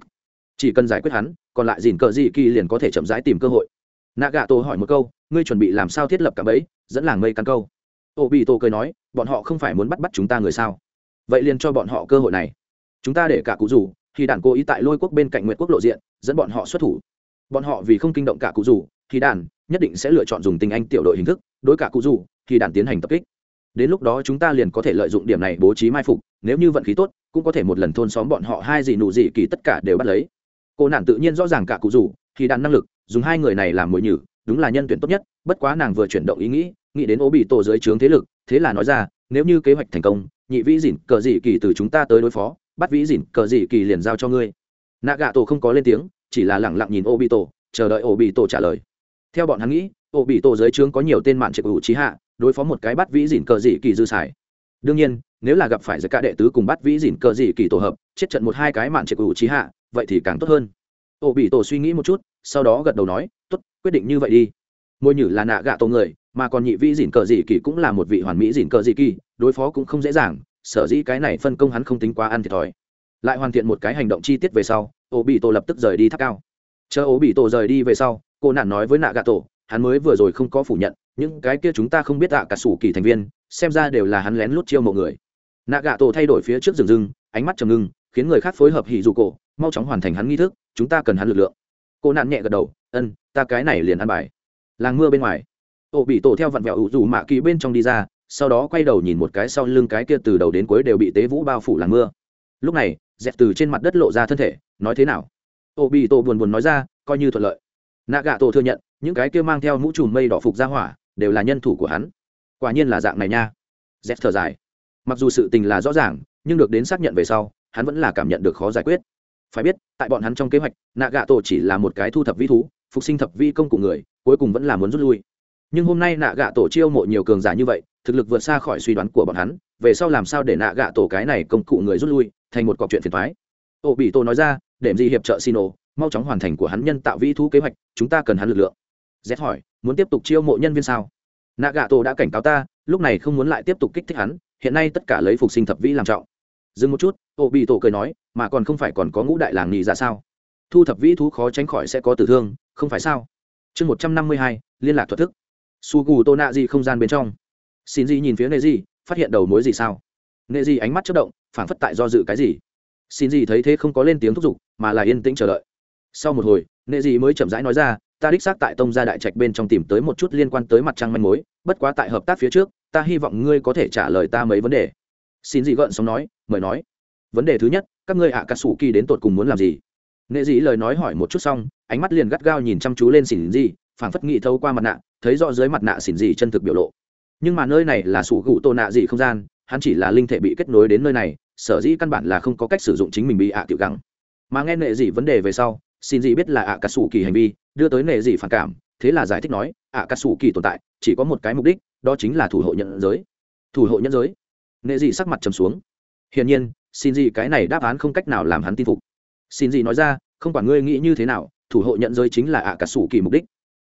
chỉ cần giải quyết hắn, còn lại dìn cờ dị kỳ liền có thể chậm rãi tìm cơ hội. Nạ gà tổ hỏi một câu, ngươi chuẩn bị làm sao thiết lập cả bẫy, dẫn làng mây căn câu? Ô bị tổ cười nói, bọn họ không phải muốn bắt bắt chúng ta người sao? Vậy liền cho bọn họ cơ hội này. Chúng ta để cả cụ rủ, thì đàn cố ý tại lôi quốc bên cạnh nguyện quốc lộ diện, dẫn bọn họ xuất thủ. Bọn họ vì không kinh động cả cụ rủ, thì đàn nhất định sẽ lựa chọn dùng tình anh tiểu đội hình thức, đối cả cụ rủ, thì đàn tiến hành tập kích. Đến lúc đó chúng ta liền có thể lợi dụng điểm này bố trí mai phục, nếu như vận khí tốt, cũng có thể một lần thôn xóm bọn họ hai gì nụ gì kỳ tất cả đều bắt lấy. Cô nàng tự nhiên rõ ràng cả cụ rủ, thì đàn năng lực, dùng hai người này làm mồi nhử, đúng là nhân tuyển tốt nhất, bất quá nàng vừa chuyển động ý nghĩ nghĩ đến ố bị tổ dưới trướng thế lực, thế là nói ra, nếu như kế hoạch thành công, nhị vĩ dỉn cờ dị kỳ từ chúng ta tới đối phó, bắt vĩ dỉn cờ dị kỳ liền giao cho ngươi. Nạ gạ tổ không có lên tiếng, chỉ là lẳng lặng nhìn ô bị tổ, chờ đợi ô bị tổ trả lời. Theo bọn hắn nghĩ, ô bị tổ dưới trướng có nhiều tên mạn trệ ủ trí hạ, đối phó một cái bắt vĩ dỉn cờ dị kỳ dư xài. Đương nhiên, nếu là gặp phải giữa cả đệ tứ cùng bắt vĩ dỉn cờ dị kỳ tổ hợp, chết trận một hai cái mạn trệ ủ trí hạ, vậy thì càng tốt hơn. Ô bị tổ suy nghĩ một chút, sau đó gật đầu nói, tốt, quyết định như vậy đi. Môi nhử là nạ gạ tổ người mà còn nhị vĩ dỉn cờ dị kỳ cũng là một vị hoàn mỹ dỉn cờ dị kỳ, đối phó cũng không dễ dàng, sở dĩ cái này phân công hắn không tính quá ăn thiệt thòi. Lại hoàn thiện một cái hành động chi tiết về sau ô bị tổ lập tức rời đi tháp cao. Chờ ô bị tổ rời đi về sau, cô nạn nói với nạ gạ tổ hắn mới vừa rồi không có phủ nhận, những cái kia chúng ta không biết ạ, cả sủ kỳ thành viên, xem ra đều là hắn lén lút chiêu mộ người. Nạ gạ tổ thay đổi phía trước rừng rừng, ánh mắt trầm ngưng, khiến người khác phối hợp hỉ dù cổ, mau chóng hoàn thành hắn nghi thức, chúng ta cần hắn lực lượng. Cô nạn nhẹ gật đầu ân ta cái này liền ăn bài. Làng mưa bên ngoài ổ bị tổ theo vặn vẹo ủ dù mạ kỳ bên trong đi ra, sau đó quay đầu nhìn một cái sau lưng cái kia từ đầu đến cuối đều bị tế vũ bao phủ làng mưa. Lúc này dẹp từ trên mặt đất lộ ra thân thể, nói thế nào? Ổ bị tổ buồn buồn nói ra, coi như thuận lợi. Nạ gạ tổ thừa nhận, những cái kia mang theo mũ trùm mây đỏ phục ra hỏa, đều là nhân thủ của hắn. Quả nhiên là dạng này nha. Dẹp thở dài. Mặc dù sự tình là rõ ràng, nhưng được đến xác nhận về sau, hắn vẫn là cảm nhận được khó giải quyết. Phải biết, tại bọn hắn trong kế hoạch, nạ gạ tổ chỉ là một cái thu thập vi thú, phục sinh thập vi công cụ người, cuối cùng vẫn là muốn rút lui nhưng hôm nay nạ gạ tổ chiêu mộ nhiều cường giả như vậy, thực lực vượt xa khỏi suy đoán của bọn hắn, về sau làm sao để nạ gạ tổ cái này công cụ người rút lui, thành một cọc chuyện phiền thoái ô bị tổ nói ra để gì hiệp trợ xin ô mau chóng hoàn thành của hắn nhân tạo vĩ thú kế hoạch, chúng ta cần hắn lực lượng. Z hỏi, muốn tiếp tục chiêu mộ nhân viên sao? Nạ gạ tổ đã cảnh cáo ta, lúc này không muốn lại tiếp tục kích thích hắn, hiện nay tất cả lấy phục sinh thập vĩ làm trọng. Dừng một chút, ô bị tổ cười nói, mà còn không phải còn có ngũ đại làng nhị ra sao? Thu thập vĩ thú khó tránh khỏi sẽ có tử thương, không phải sao? Chương một trăm năm mươi hai, liên lạc thuật thức su gù tô nạ gì không gian bên trong. Xin gì nhìn phía nệ gì phát hiện đầu mối gì sao? Nệ gì ánh mắt chất động phản phất tại do dự cái gì. Xin gì thấy thế không có lên tiếng thúc giục, mà là yên tĩnh chờ đợi. Sau một hồi nệ gì mới chậm rãi nói ra, ta đích xác tại tông gia đại trạch bên trong tìm tới một chút liên quan tới mặt trăng manh mối, bất quá tại hợp tác phía trước, ta hy vọng ngươi có thể trả lời ta mấy vấn đề. Xin gì gợn xong nói, mời nói. Vấn đề thứ nhất, các ngươi ạ cà sủ kỳ đến tột cùng muốn làm gì? Nệ dị lời nói hỏi một chút xong, ánh mắt liền gắt gao nhìn chăm chú lên xỉn gì phảng phất nghị thâu qua mặt nạ thấy rõ dưới mặt nạ xỉn dị chân thực biểu lộ. Nhưng mà nơi này là sủ gụ tô nạ dị không gian, hắn chỉ là linh thể bị kết nối đến nơi này, sở dĩ căn bản là không có cách sử dụng chính mình bị ạ tiểu gắng mà nghe nệ dị vấn đề về sau xin dị biết là ạ cà sủ kỳ hành vi, đưa tới nệ dị phản cảm, thế là giải thích nói, ạ cà sủ kỳ tồn tại, chỉ có một cái mục đích, đó chính là thủ hộ nhận giới. Thủ hộ nhận giới. Nệ dị sắc mặt trầm xuống. Hiển nhiên xin dị cái này đáp án không cách nào làm hắn tin phục. Xin dị nói ra, không quản ngươi nghĩ như thế nào, thủ hộ nhận giới chính là ạ cà sủ kỳ mục đích.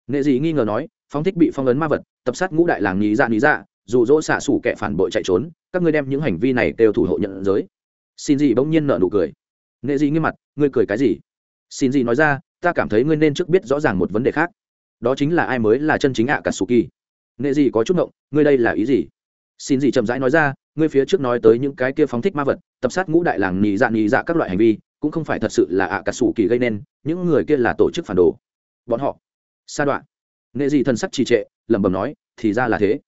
Nệ dị nghi ngờ nói phóng thích bị phong ấn ma vật, tập sát ngũ đại làng nhí dạ nhí dạ dù dỗ xạ sủ kẻ phản bội chạy trốn, các ngươi đem những hành vi này đều thủ hộ nhận giới. Xin gì bỗng nhiên nợ nụ cười. Nghệ gì nghiêm mặt, ngươi cười cái gì? Xin gì nói ra, ta cảm thấy ngươi nên trước biết rõ ràng một vấn đề khác. Đó chính là ai mới là chân chính ạ cả Sủ kỳ. Nghệ gì có chút ngộng, ngươi đây là ý gì? Xin gì chậm rãi nói ra, ngươi phía trước nói tới những cái kia phóng thích ma vật, tập sát ngũ đại làng nhị dạ nhị dạ các loại hành vi, cũng không phải thật sự là ạ cả Sủ kỳ gây nên, những người kia là tổ chức phản đồ. Bọn họ, sa đoạn nghệ gì thần sắc trì trệ, lẩm bẩm nói, thì ra là thế.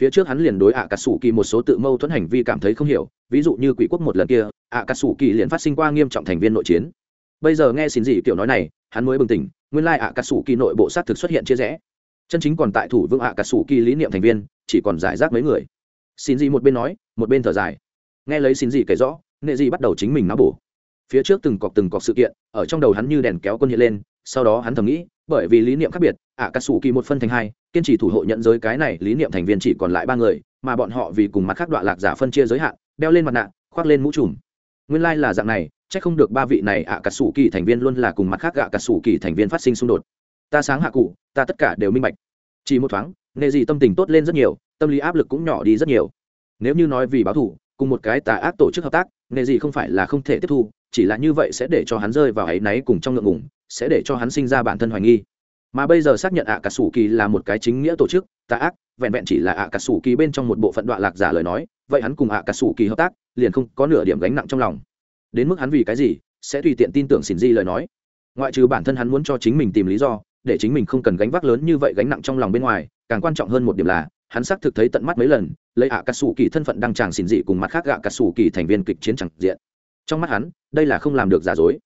Phía trước hắn liền đối ạ cà sủ kỳ một số tự mâu thuẫn hành vi cảm thấy không hiểu, ví dụ như quỷ quốc một lần kia ạ cà sủ kỳ liền phát sinh qua nghiêm trọng thành viên nội chiến. Bây giờ nghe xin dị kiểu nói này, hắn mới bừng tỉnh, nguyên lai ạ cà sủ kỳ nội bộ xác thực xuất hiện chia rẽ. Chân chính còn tại thủ vương ạ cà sủ kỳ lý niệm thành viên, chỉ còn giải rác mấy người. Xin dị một bên nói, một bên thở dài. Nghe lấy xin dị kể rõ, nghệ gì bắt đầu chính mình náo bổ. Phía trước từng cọc từng cọc sự kiện, ở trong đầu hắn như đèn kéo quân hiện lên, sau đó hắn thầm nghĩ bởi vì lý niệm khác biệt ạ cà sủ kỳ một phân thành hai, kiên trì thủ hộ nhận giới cái này, lý niệm thành viên chỉ còn lại ba người, mà bọn họ vì cùng mặt khác đoạn lạc giả phân chia giới hạn, đeo lên mặt nạ, khoác lên mũ trùm. Nguyên lai、like、là dạng này c h ắ c không được ba vị này ạ cà sủ kỳ thành viên luôn là cùng mặt khác gạ cà sủ kỳ thành viên phát sinh xung đột. Ta sáng hạ cụ, ta tất cả đều minh bạch. Chỉ một thoáng, nệ gì tâm tình tốt lên rất nhiều, tâm lý áp lực cũng nhỏ đi rất nhiều. Nếu như nói vì báo thù, cùng một cái tà ác tổ chức hợp tác, nệ gì không phải là không thể tiếp thu, chỉ là như vậy sẽ để cho hắn rơi vào áy náy cùng trong ngượng ngủng sẽ để cho hắn sinh ra bản thân hoài nghi. Mà bây giờ xác nhận ạ cà sủ kỳ là một cái chính nghĩa tổ chức, tà ác, vẹn vẹn chỉ là ạ cà sủ kỳ bên trong một bộ phận đoạn lạc giả lời nói, vậy hắn cùng ạ cà sủ kỳ hợp tác, liền không có nửa điểm gánh nặng trong lòng. Đến mức hắn vì cái gì, sẽ tùy tiện tin tưởng xỉn di lời nói. Ngoại trừ bản thân hắn muốn cho chính mình tìm lý do, để chính mình không cần gánh vác lớn như vậy gánh nặng trong lòng bên ngoài, càng quan trọng hơn một điểm là, hắn xác thực thấy tận mắt mấy lần, lấy ạ cà sủ kỳ thân phận đăng tràng xỉn dị cùng mặt khác gạ cà sủ kỳ thành viên kịch chiến chẳng diện. Trong mắt hắn, đây là không làm được giả dối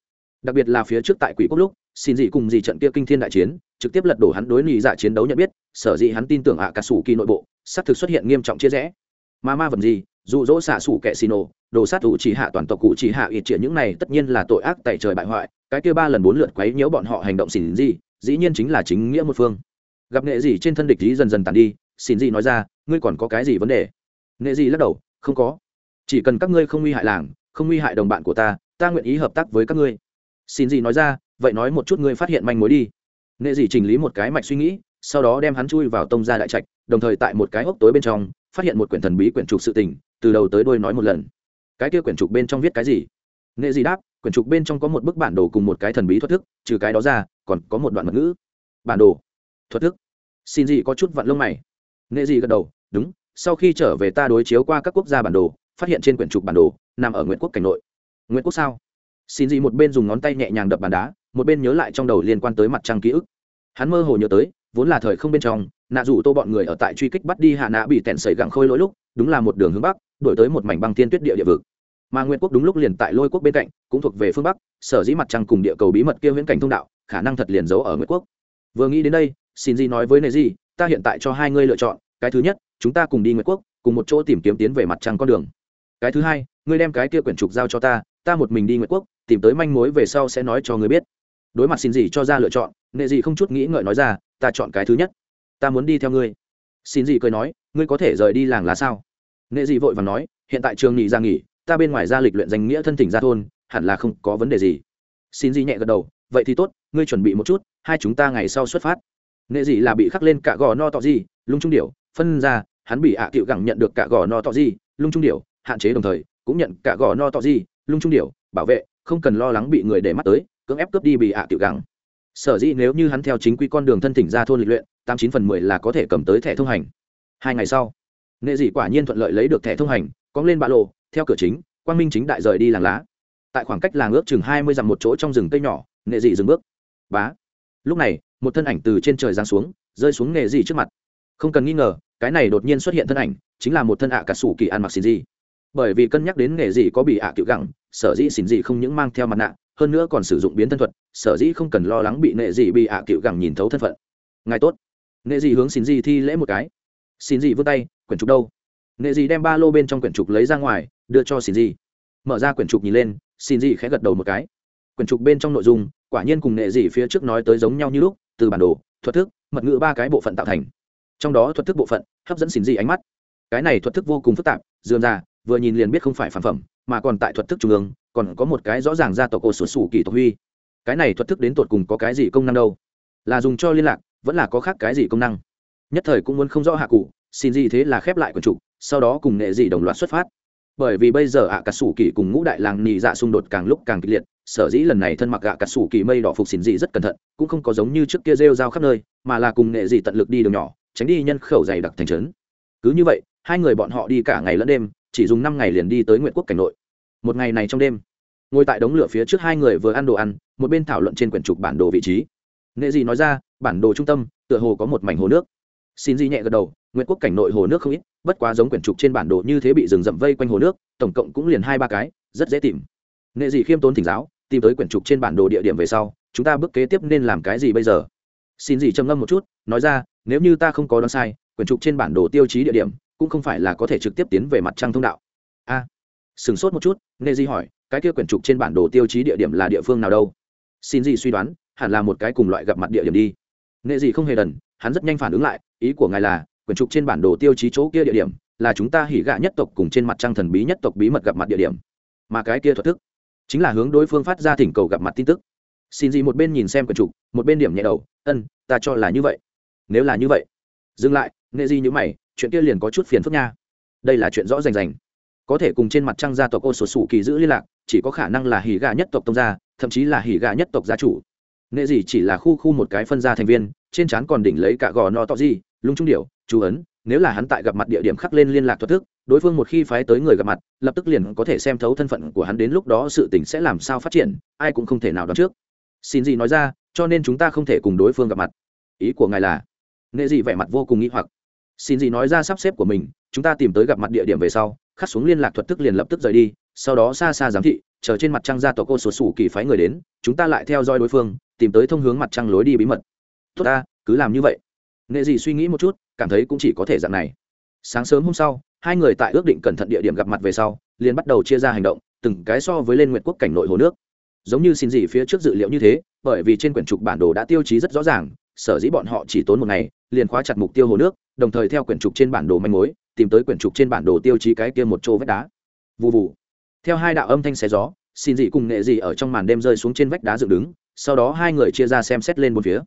đặc biệt là phía trước tại quỷ quốc lúc, xin dị cùng dị trận kia kinh thiên đại chiến, trực tiếp lật đổ hắn đối nị dạ chiến đấu nhận biết, sở dĩ hắn tin tưởng ạ cà sủ kỳ nội bộ, xác thực xuất hiện nghiêm trọng chia rẽ. Mà ma vật gì, dụ dỗ xạ sủ kẻ xì nổ, đồ sát thủ chỉ hạ toàn tộc cụ chỉ hạ ít triệt những này tất nhiên là tội ác tại trời bại hoại, cái kia ba lần bốn lượt quấy nhiễu bọn họ hành động xỉn gì, dĩ nhiên chính là chính nghĩa một phương. Gặp nghệ gì trên thân địch ý dần dần tàn đi xỉn gì nói ra, ngươi còn có cái gì vấn đề? Nghệ gì lắc đầu, không có. Chỉ cần các ngươi không nguy hại làng, không nguy hại đồng bạn của ta ta nguyện ý hợp tác với các ngươi xin gì nói ra, vậy nói một chút ngươi phát hiện manh mối đi. Nệ gì chỉnh lý một cái mạch suy nghĩ, sau đó đem hắn chui vào tông ra đại trạch, đồng thời tại một cái hốc tối bên trong, phát hiện một quyển thần bí quyển trục sự tình, từ đầu tới đôi nói một lần. Cái kia quyển trục bên trong viết cái gì? Nệ gì đáp, quyển trục bên trong có một bức bản đồ cùng một cái thần bí thuật thức, trừ cái đó ra, còn có một đoạn mật ngữ. Bản đồ, thuật thức. Xin gì có chút vặn lông mày. Nệ gì gật đầu, đúng, sau khi trở về ta đối chiếu qua các quốc gia bản đồ, phát hiện trên quyển trục bản đồ, nằm ở nguyễn quốc cảnh nội. Nguyễn quốc sao? Xin dị một bên dùng ngón tay nhẹ nhàng đập bàn đá, một bên nhớ lại trong đầu liên quan tới mặt trăng ký ức. Hắn mơ hồ nhớ tới, vốn là thời không bên trong, nạ rủ tô bọn người ở tại truy kích bắt đi hạ nạ bị tẹn sẩy gặng khôi lỗi lúc, đúng là một đường hướng bắc đổi tới một mảnh băng tiên tuyết địa địa vực. Mà nguyện quốc đúng lúc liền tại lôi quốc bên cạnh, cũng thuộc về phương bắc, sở dĩ mặt trăng cùng địa cầu bí mật kia viễn cảnh thông đạo, khả năng thật liền giấu ở nguyện quốc. Vừa nghĩ đến đây, xin Di nói với nề di, ta hiện tại cho hai ngươi lựa chọn, cái thứ nhất, chúng ta cùng đi nguyện quốc, cùng một chỗ tìm kiếm tiến về mặt trăng con đường. Cái thứ hai, ngươi đem cái kia quyển trục giao cho ta ta một mình đi nguyệt quốc, tìm tới manh mối về sau sẽ nói cho người biết. Đối mặt xin gì cho ra lựa chọn, nệ gì không chút nghĩ ngợi nói ra, ta chọn cái thứ nhất. Ta muốn đi theo ngươi. Xin gì cười nói, ngươi có thể rời đi làng là sao? Nệ gì vội và nói, hiện tại trường nghỉ ra nghỉ, ta bên ngoài ra lịch luyện danh nghĩa thân thỉnh ra thôn, hẳn là không có vấn đề gì. Xin gì nhẹ gật đầu, vậy thì tốt, ngươi chuẩn bị một chút, hai chúng ta ngày sau xuất phát. Nệ gì là bị khắc lên cả gò no tọ gì, lung trung điệu phân ra, hắn bị ạ à cựu gẳng nhận được cả gò no tọ gì, lung trung điệu hạn chế đồng thời, cũng nhận cả gò no tọ gì lung trung điệu bảo vệ, không cần lo lắng bị người để mắt tới, cưỡng ép cướp đi bị ạ à cựu sở dĩ nếu như hắn theo chính quy con đường thân thỉnh ra thôn lịch luyện, tám chín phần mười là có thể cầm tới thẻ thông hành. Hai ngày sau, nghệ dị quả nhiên thuận lợi lấy được thẻ thông hành cóng lên bạ lộ, theo cửa chính, quang minh chính đại rời đi làng lá. Tại khoảng cách làng ước chừng hai mươi dặm một chỗ trong rừng cây nhỏ, nghệ dị dừng bước. Bá. Lúc này, một thân ảnh từ trên trời giáng xuống, rơi xuống nghệ dị trước mặt. Không cần nghi ngờ, cái này đột nhiên xuất hiện thân ảnh, chính là một thân ạ cả sủ kỳ ăn mặc xin dị bởi vì cân nhắc đến nghệ dị có bị ạ à gẳng sở dĩ xin dị không những mang theo mặt nạ, hơn nữa còn sử dụng biến thân thuật, sở dĩ không cần lo lắng bị Nệ dị bị ạ à gẳng nhìn thấu thân phận. Ngài tốt. Nệ dị hướng xin dị thi lễ một cái. Xin dị vươn tay, quyển trục đâu? Nệ dị đem ba lô bên trong quyển trục lấy ra ngoài, đưa cho xin dị. Mở ra quyển trục nhìn lên xin dị khẽ gật đầu một cái. Quyển trục bên trong nội dung, quả nhiên cùng Nệ dị phía trước nói tới giống nhau như lúc, từ bản đồ, thuật thức, mật ngữ ba cái bộ phận tạo thành. Trong đó thuật thức bộ phận, hấp dẫn xin dị ánh mắt. Cái này thuật thức vô cùng phức tạp, dườm ra vừa nhìn liền biết không phải phản phẩm mà còn tại thuật thức trung ương, còn có một cái rõ ràng ra tộc ô sổ sủ kỳ tộc huy. Cái này thuật thức đến tột cùng có cái gì công năng đâu? Là dùng cho liên lạc, vẫn là có khác cái gì công năng? Nhất thời cũng muốn không rõ hạ cụ, xin gì thế là khép lại quần trục sau đó cùng nghệ dị đồng loạt xuất phát. Bởi vì bây giờ ạ cà sủ kỳ cùng ngũ đại làng nhị dạ xung đột càng lúc càng kịch liệt, sở dĩ lần này thân mặc ạ cà sủ kỳ mây đỏ phục xin dị rất cẩn thận, cũng không có giống như trước kia rêu rao khắp nơi, mà là cùng nghệ dị tận lực đi đường nhỏ, tránh đi nhân khẩu dày đặc thành trấn. Cứ như vậy, hai người bọn họ đi cả ngày lẫn đêm chỉ dùng năm ngày liền đi tới nguyện quốc cảnh nội. Một ngày này trong đêm, ngồi tại đống lửa phía trước hai người vừa ăn đồ ăn, một bên thảo luận trên quyển trục bản đồ vị trí. Nghệ dị nói ra, bản đồ trung tâm, tựa hồ có một mảnh hồ nước. Xin di nhẹ gật đầu nguyện quốc cảnh nội hồ nước không ít, bất quá giống quyển trục trên bản đồ như thế bị rừng rậm vây quanh hồ nước, tổng cộng cũng liền hai ba cái, rất dễ tìm. Nghệ dị khiêm tốn thỉnh giáo, tìm tới quyển trục trên bản đồ địa điểm về sau, chúng ta bước kế tiếp nên làm cái gì bây giờ? Xin gì trầm ngâm một chút, nói ra, nếu như ta không có đoán sai, quyển trục trên bản đồ tiêu chí địa điểm cũng không phải là có thể trực tiếp tiến về mặt trăng thông đạo. A à, sửng sốt một chút nê di hỏi cái kia quyển trục trên bản đồ tiêu chí địa điểm là địa phương nào đâu? Xin dị suy đoán hẳn là một cái cùng loại gặp mặt địa điểm đi. Nghệ dị không hề đần hắn rất nhanh phản ứng lại ý của ngài là quyển trục trên bản đồ tiêu chí chỗ kia địa điểm là chúng ta hỉ gạ nhất tộc cùng trên mặt trăng thần bí nhất tộc bí mật gặp mặt địa điểm. Mà cái kia thuật thức chính là hướng đối phương phát ra thỉnh cầu gặp mặt tin tức. Xin gì một bên nhìn xem quyển trục một bên điểm nhẹ đầu ân ta cho là như vậy. Nếu là như vậy dừng lại nghệ gì như mày chuyện kia liền có chút phiền phức nha. Đây là chuyện rõ rành rành. Có thể cùng trên mặt trăng gia tộc ô sổ sủ kỳ giữ liên lạc, chỉ có khả năng là hỉ gà nhất tộc tông gia, thậm chí là hỉ gà nhất tộc gia chủ. Nghệ gì chỉ là khu khu một cái phân gia thành viên, trên trán còn đỉnh lấy cả gò no to gì, lung trung điệu chú ấn, nếu là hắn tại gặp mặt địa điểm khắc lên liên lạc thoát thức, đối phương một khi phái tới người gặp mặt, lập tức liền có thể xem thấu thân phận của hắn đến lúc đó sự tình sẽ làm sao phát triển, ai cũng không thể nào đoán trước. Xin gì nói ra, cho nên chúng ta không thể cùng đối phương gặp mặt. Ý của ngài là? Nghệ gì vẻ mặt vô cùng nghĩ hoặc xin gì nói ra sắp xếp của mình, chúng ta tìm tới gặp mặt địa điểm về sau, khắc xuống liên lạc thuật thức liền lập tức rời đi, sau đó xa xa giám thị, chờ trên mặt trăng ra tòa cô sổ sủ kỳ phái người đến, chúng ta lại theo dõi đối phương, tìm tới thông hướng mặt trăng lối đi bí mật. Tốt ta, cứ làm như vậy. Nghệ gì suy nghĩ một chút, cảm thấy cũng chỉ có thể dạng này. Sáng sớm hôm sau, hai người tại ước định cẩn thận địa điểm gặp mặt về sau, liền bắt đầu chia ra hành động, từng cái so với lên nguyện quốc cảnh nội hồ nước. Giống như xin gì phía trước dự liệu như thế, bởi vì trên quyển trục bản đồ đã tiêu chí rất rõ ràng sở dĩ bọn họ chỉ tốn một ngày, liền khóa chặt mục tiêu hồ nước, đồng thời theo quyển trục trên bản đồ manh mối, tìm tới quyển trục trên bản đồ tiêu chí cái kia một chỗ vách đá. Vụ vụ theo hai đạo âm thanh xé gió, xin dị cùng nghệ dị ở trong màn đêm rơi xuống trên vách đá dựng đứng, sau đó hai người chia ra xem xét lên một phía.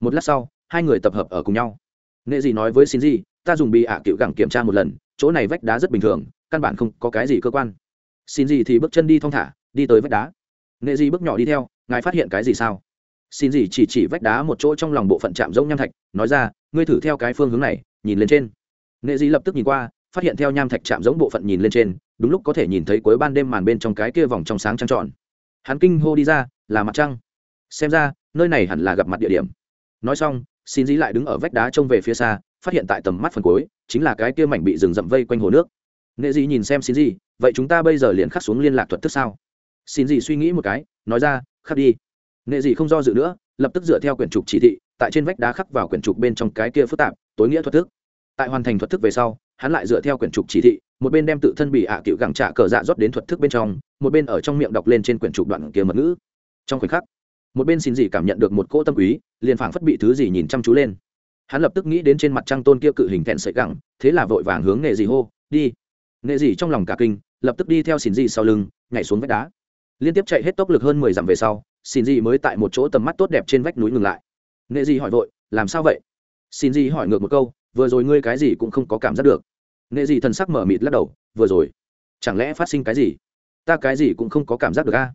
Một lát sau, hai người tập hợp ở cùng nhau. Nghệ dị nói với xin dị, ta dùng bị ạ à cựu gẳng kiểm tra một lần, chỗ này vách đá rất bình thường, căn bản không có cái gì cơ quan. Xin dị thì bước chân đi thong thả, đi tới vách đá. Nghệ dị bước nhỏ đi theo, ngài phát hiện cái gì sao? Xin gì chỉ chỉ vách đá một chỗ trong lòng bộ phận chạm rỗng nham thạch nói ra ngươi thử theo cái phương hướng này nhìn lên trên. Nệ dĩ lập tức nhìn qua phát hiện theo nham thạch chạm giống bộ phận nhìn lên trên đúng lúc có thể nhìn thấy cuối ban đêm màn bên trong cái kia vòng trong sáng trăng tròn. Hắn kinh hô đi ra là mặt trăng. Xem ra nơi này hẳn là gặp mặt địa điểm. Nói xong xin dĩ lại đứng ở vách đá trông về phía xa phát hiện tại tầm mắt phần cuối chính là cái kia mảnh bị rừng rậm vây quanh hồ nước. Nghệ dị nhìn xem xin gì, vậy chúng ta bây giờ liền khắc xuống liên lạc thuật tức sao? Xin gì suy nghĩ một cái nói ra khắc đi nghệ dị không do dự nữa, lập tức dựa theo quyển trục chỉ thị, tại trên vách đá khắc vào quyển trục bên trong cái kia phức tạp, tối nghĩa thuật thức. Tại hoàn thành thuật thức về sau, hắn lại dựa theo quyển trục chỉ thị, một bên đem tự thân bị ạ cựu gẳng trạ cờ dạ rót đến thuật thức bên trong, một bên ở trong miệng đọc lên trên quyển trục đoạn kia mật ngữ. Trong khoảnh khắc, một bên xin dị cảm nhận được một cỗ tâm quý liền phảng phất bị thứ gì nhìn chăm chú lên. Hắn lập tức nghĩ đến trên mặt trăng tôn kia cự hình thẹn sợi gẳng, thế là vội vàng hướng nghệ gì hô, đi. Nghệ gì trong lòng cả kinh, lập tức đi theo xin dị sau lưng, nhảy xuống vách đá. Liên tiếp chạy hết tốc lực hơn mười dặm về sau xin gì mới tại một chỗ tầm mắt tốt đẹp trên vách núi ngừng lại. Nghệ gì hỏi vội, làm sao vậy? Xin gì hỏi ngược một câu, vừa rồi ngươi cái gì cũng không có cảm giác được. Nghệ gì thần sắc mở mịt lắc đầu, vừa rồi, chẳng lẽ phát sinh cái gì? Ta cái gì cũng không có cảm giác được a.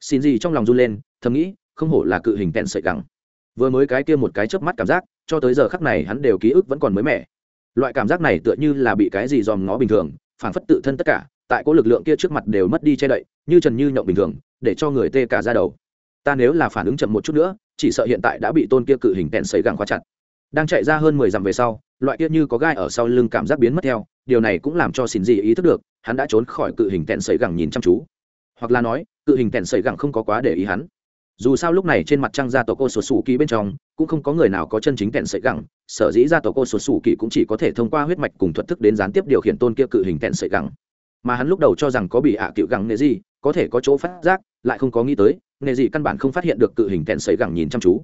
Xin gì trong lòng run lên, thầm nghĩ, không hổ là cự hình tẹn sợi gắng vừa mới cái kia một cái chớp mắt cảm giác, cho tới giờ khắc này hắn đều ký ức vẫn còn mới mẻ. Loại cảm giác này tựa như là bị cái gì dòm ngó bình thường, phảng phất tự thân tất cả, tại có lực lượng kia trước mặt đều mất đi che đậy, như trần như nhộng bình thường, để cho người tê cả ra đầu ta nếu là phản ứng chậm một chút nữa, chỉ sợ hiện tại đã bị tôn kia cự hình tẹn xấy gẳng khóa chặt. Đang chạy ra hơn mười dặm về sau, loại kia như có gai ở sau lưng cảm giác biến mất theo, điều này cũng làm cho xin dị ý thức được, hắn đã trốn khỏi cự hình tẹn xấy gẳng nhìn chăm chú. Hoặc là nói, cự hình tẹn xấy gẳng không có quá để ý hắn. Dù sao lúc này trên mặt trăng gia tộc cô sổ sủ kỳ bên trong, cũng không có người nào có chân chính tẹn sợi gẳng, sở dĩ gia tộc cô sổ sủ kỳ cũng chỉ có thể thông qua huyết mạch cùng thuật thức đến gián tiếp điều khiển tôn kia cự hình tẹn sợi gẳng. Mà hắn lúc đầu cho rằng có bị ạ à cựu gẳng nệ gì có thể có chỗ phát giác, lại không có nghĩ tới nghề gì căn bản không phát hiện được cự hình tẹn sấy gẳng nhìn chăm chú.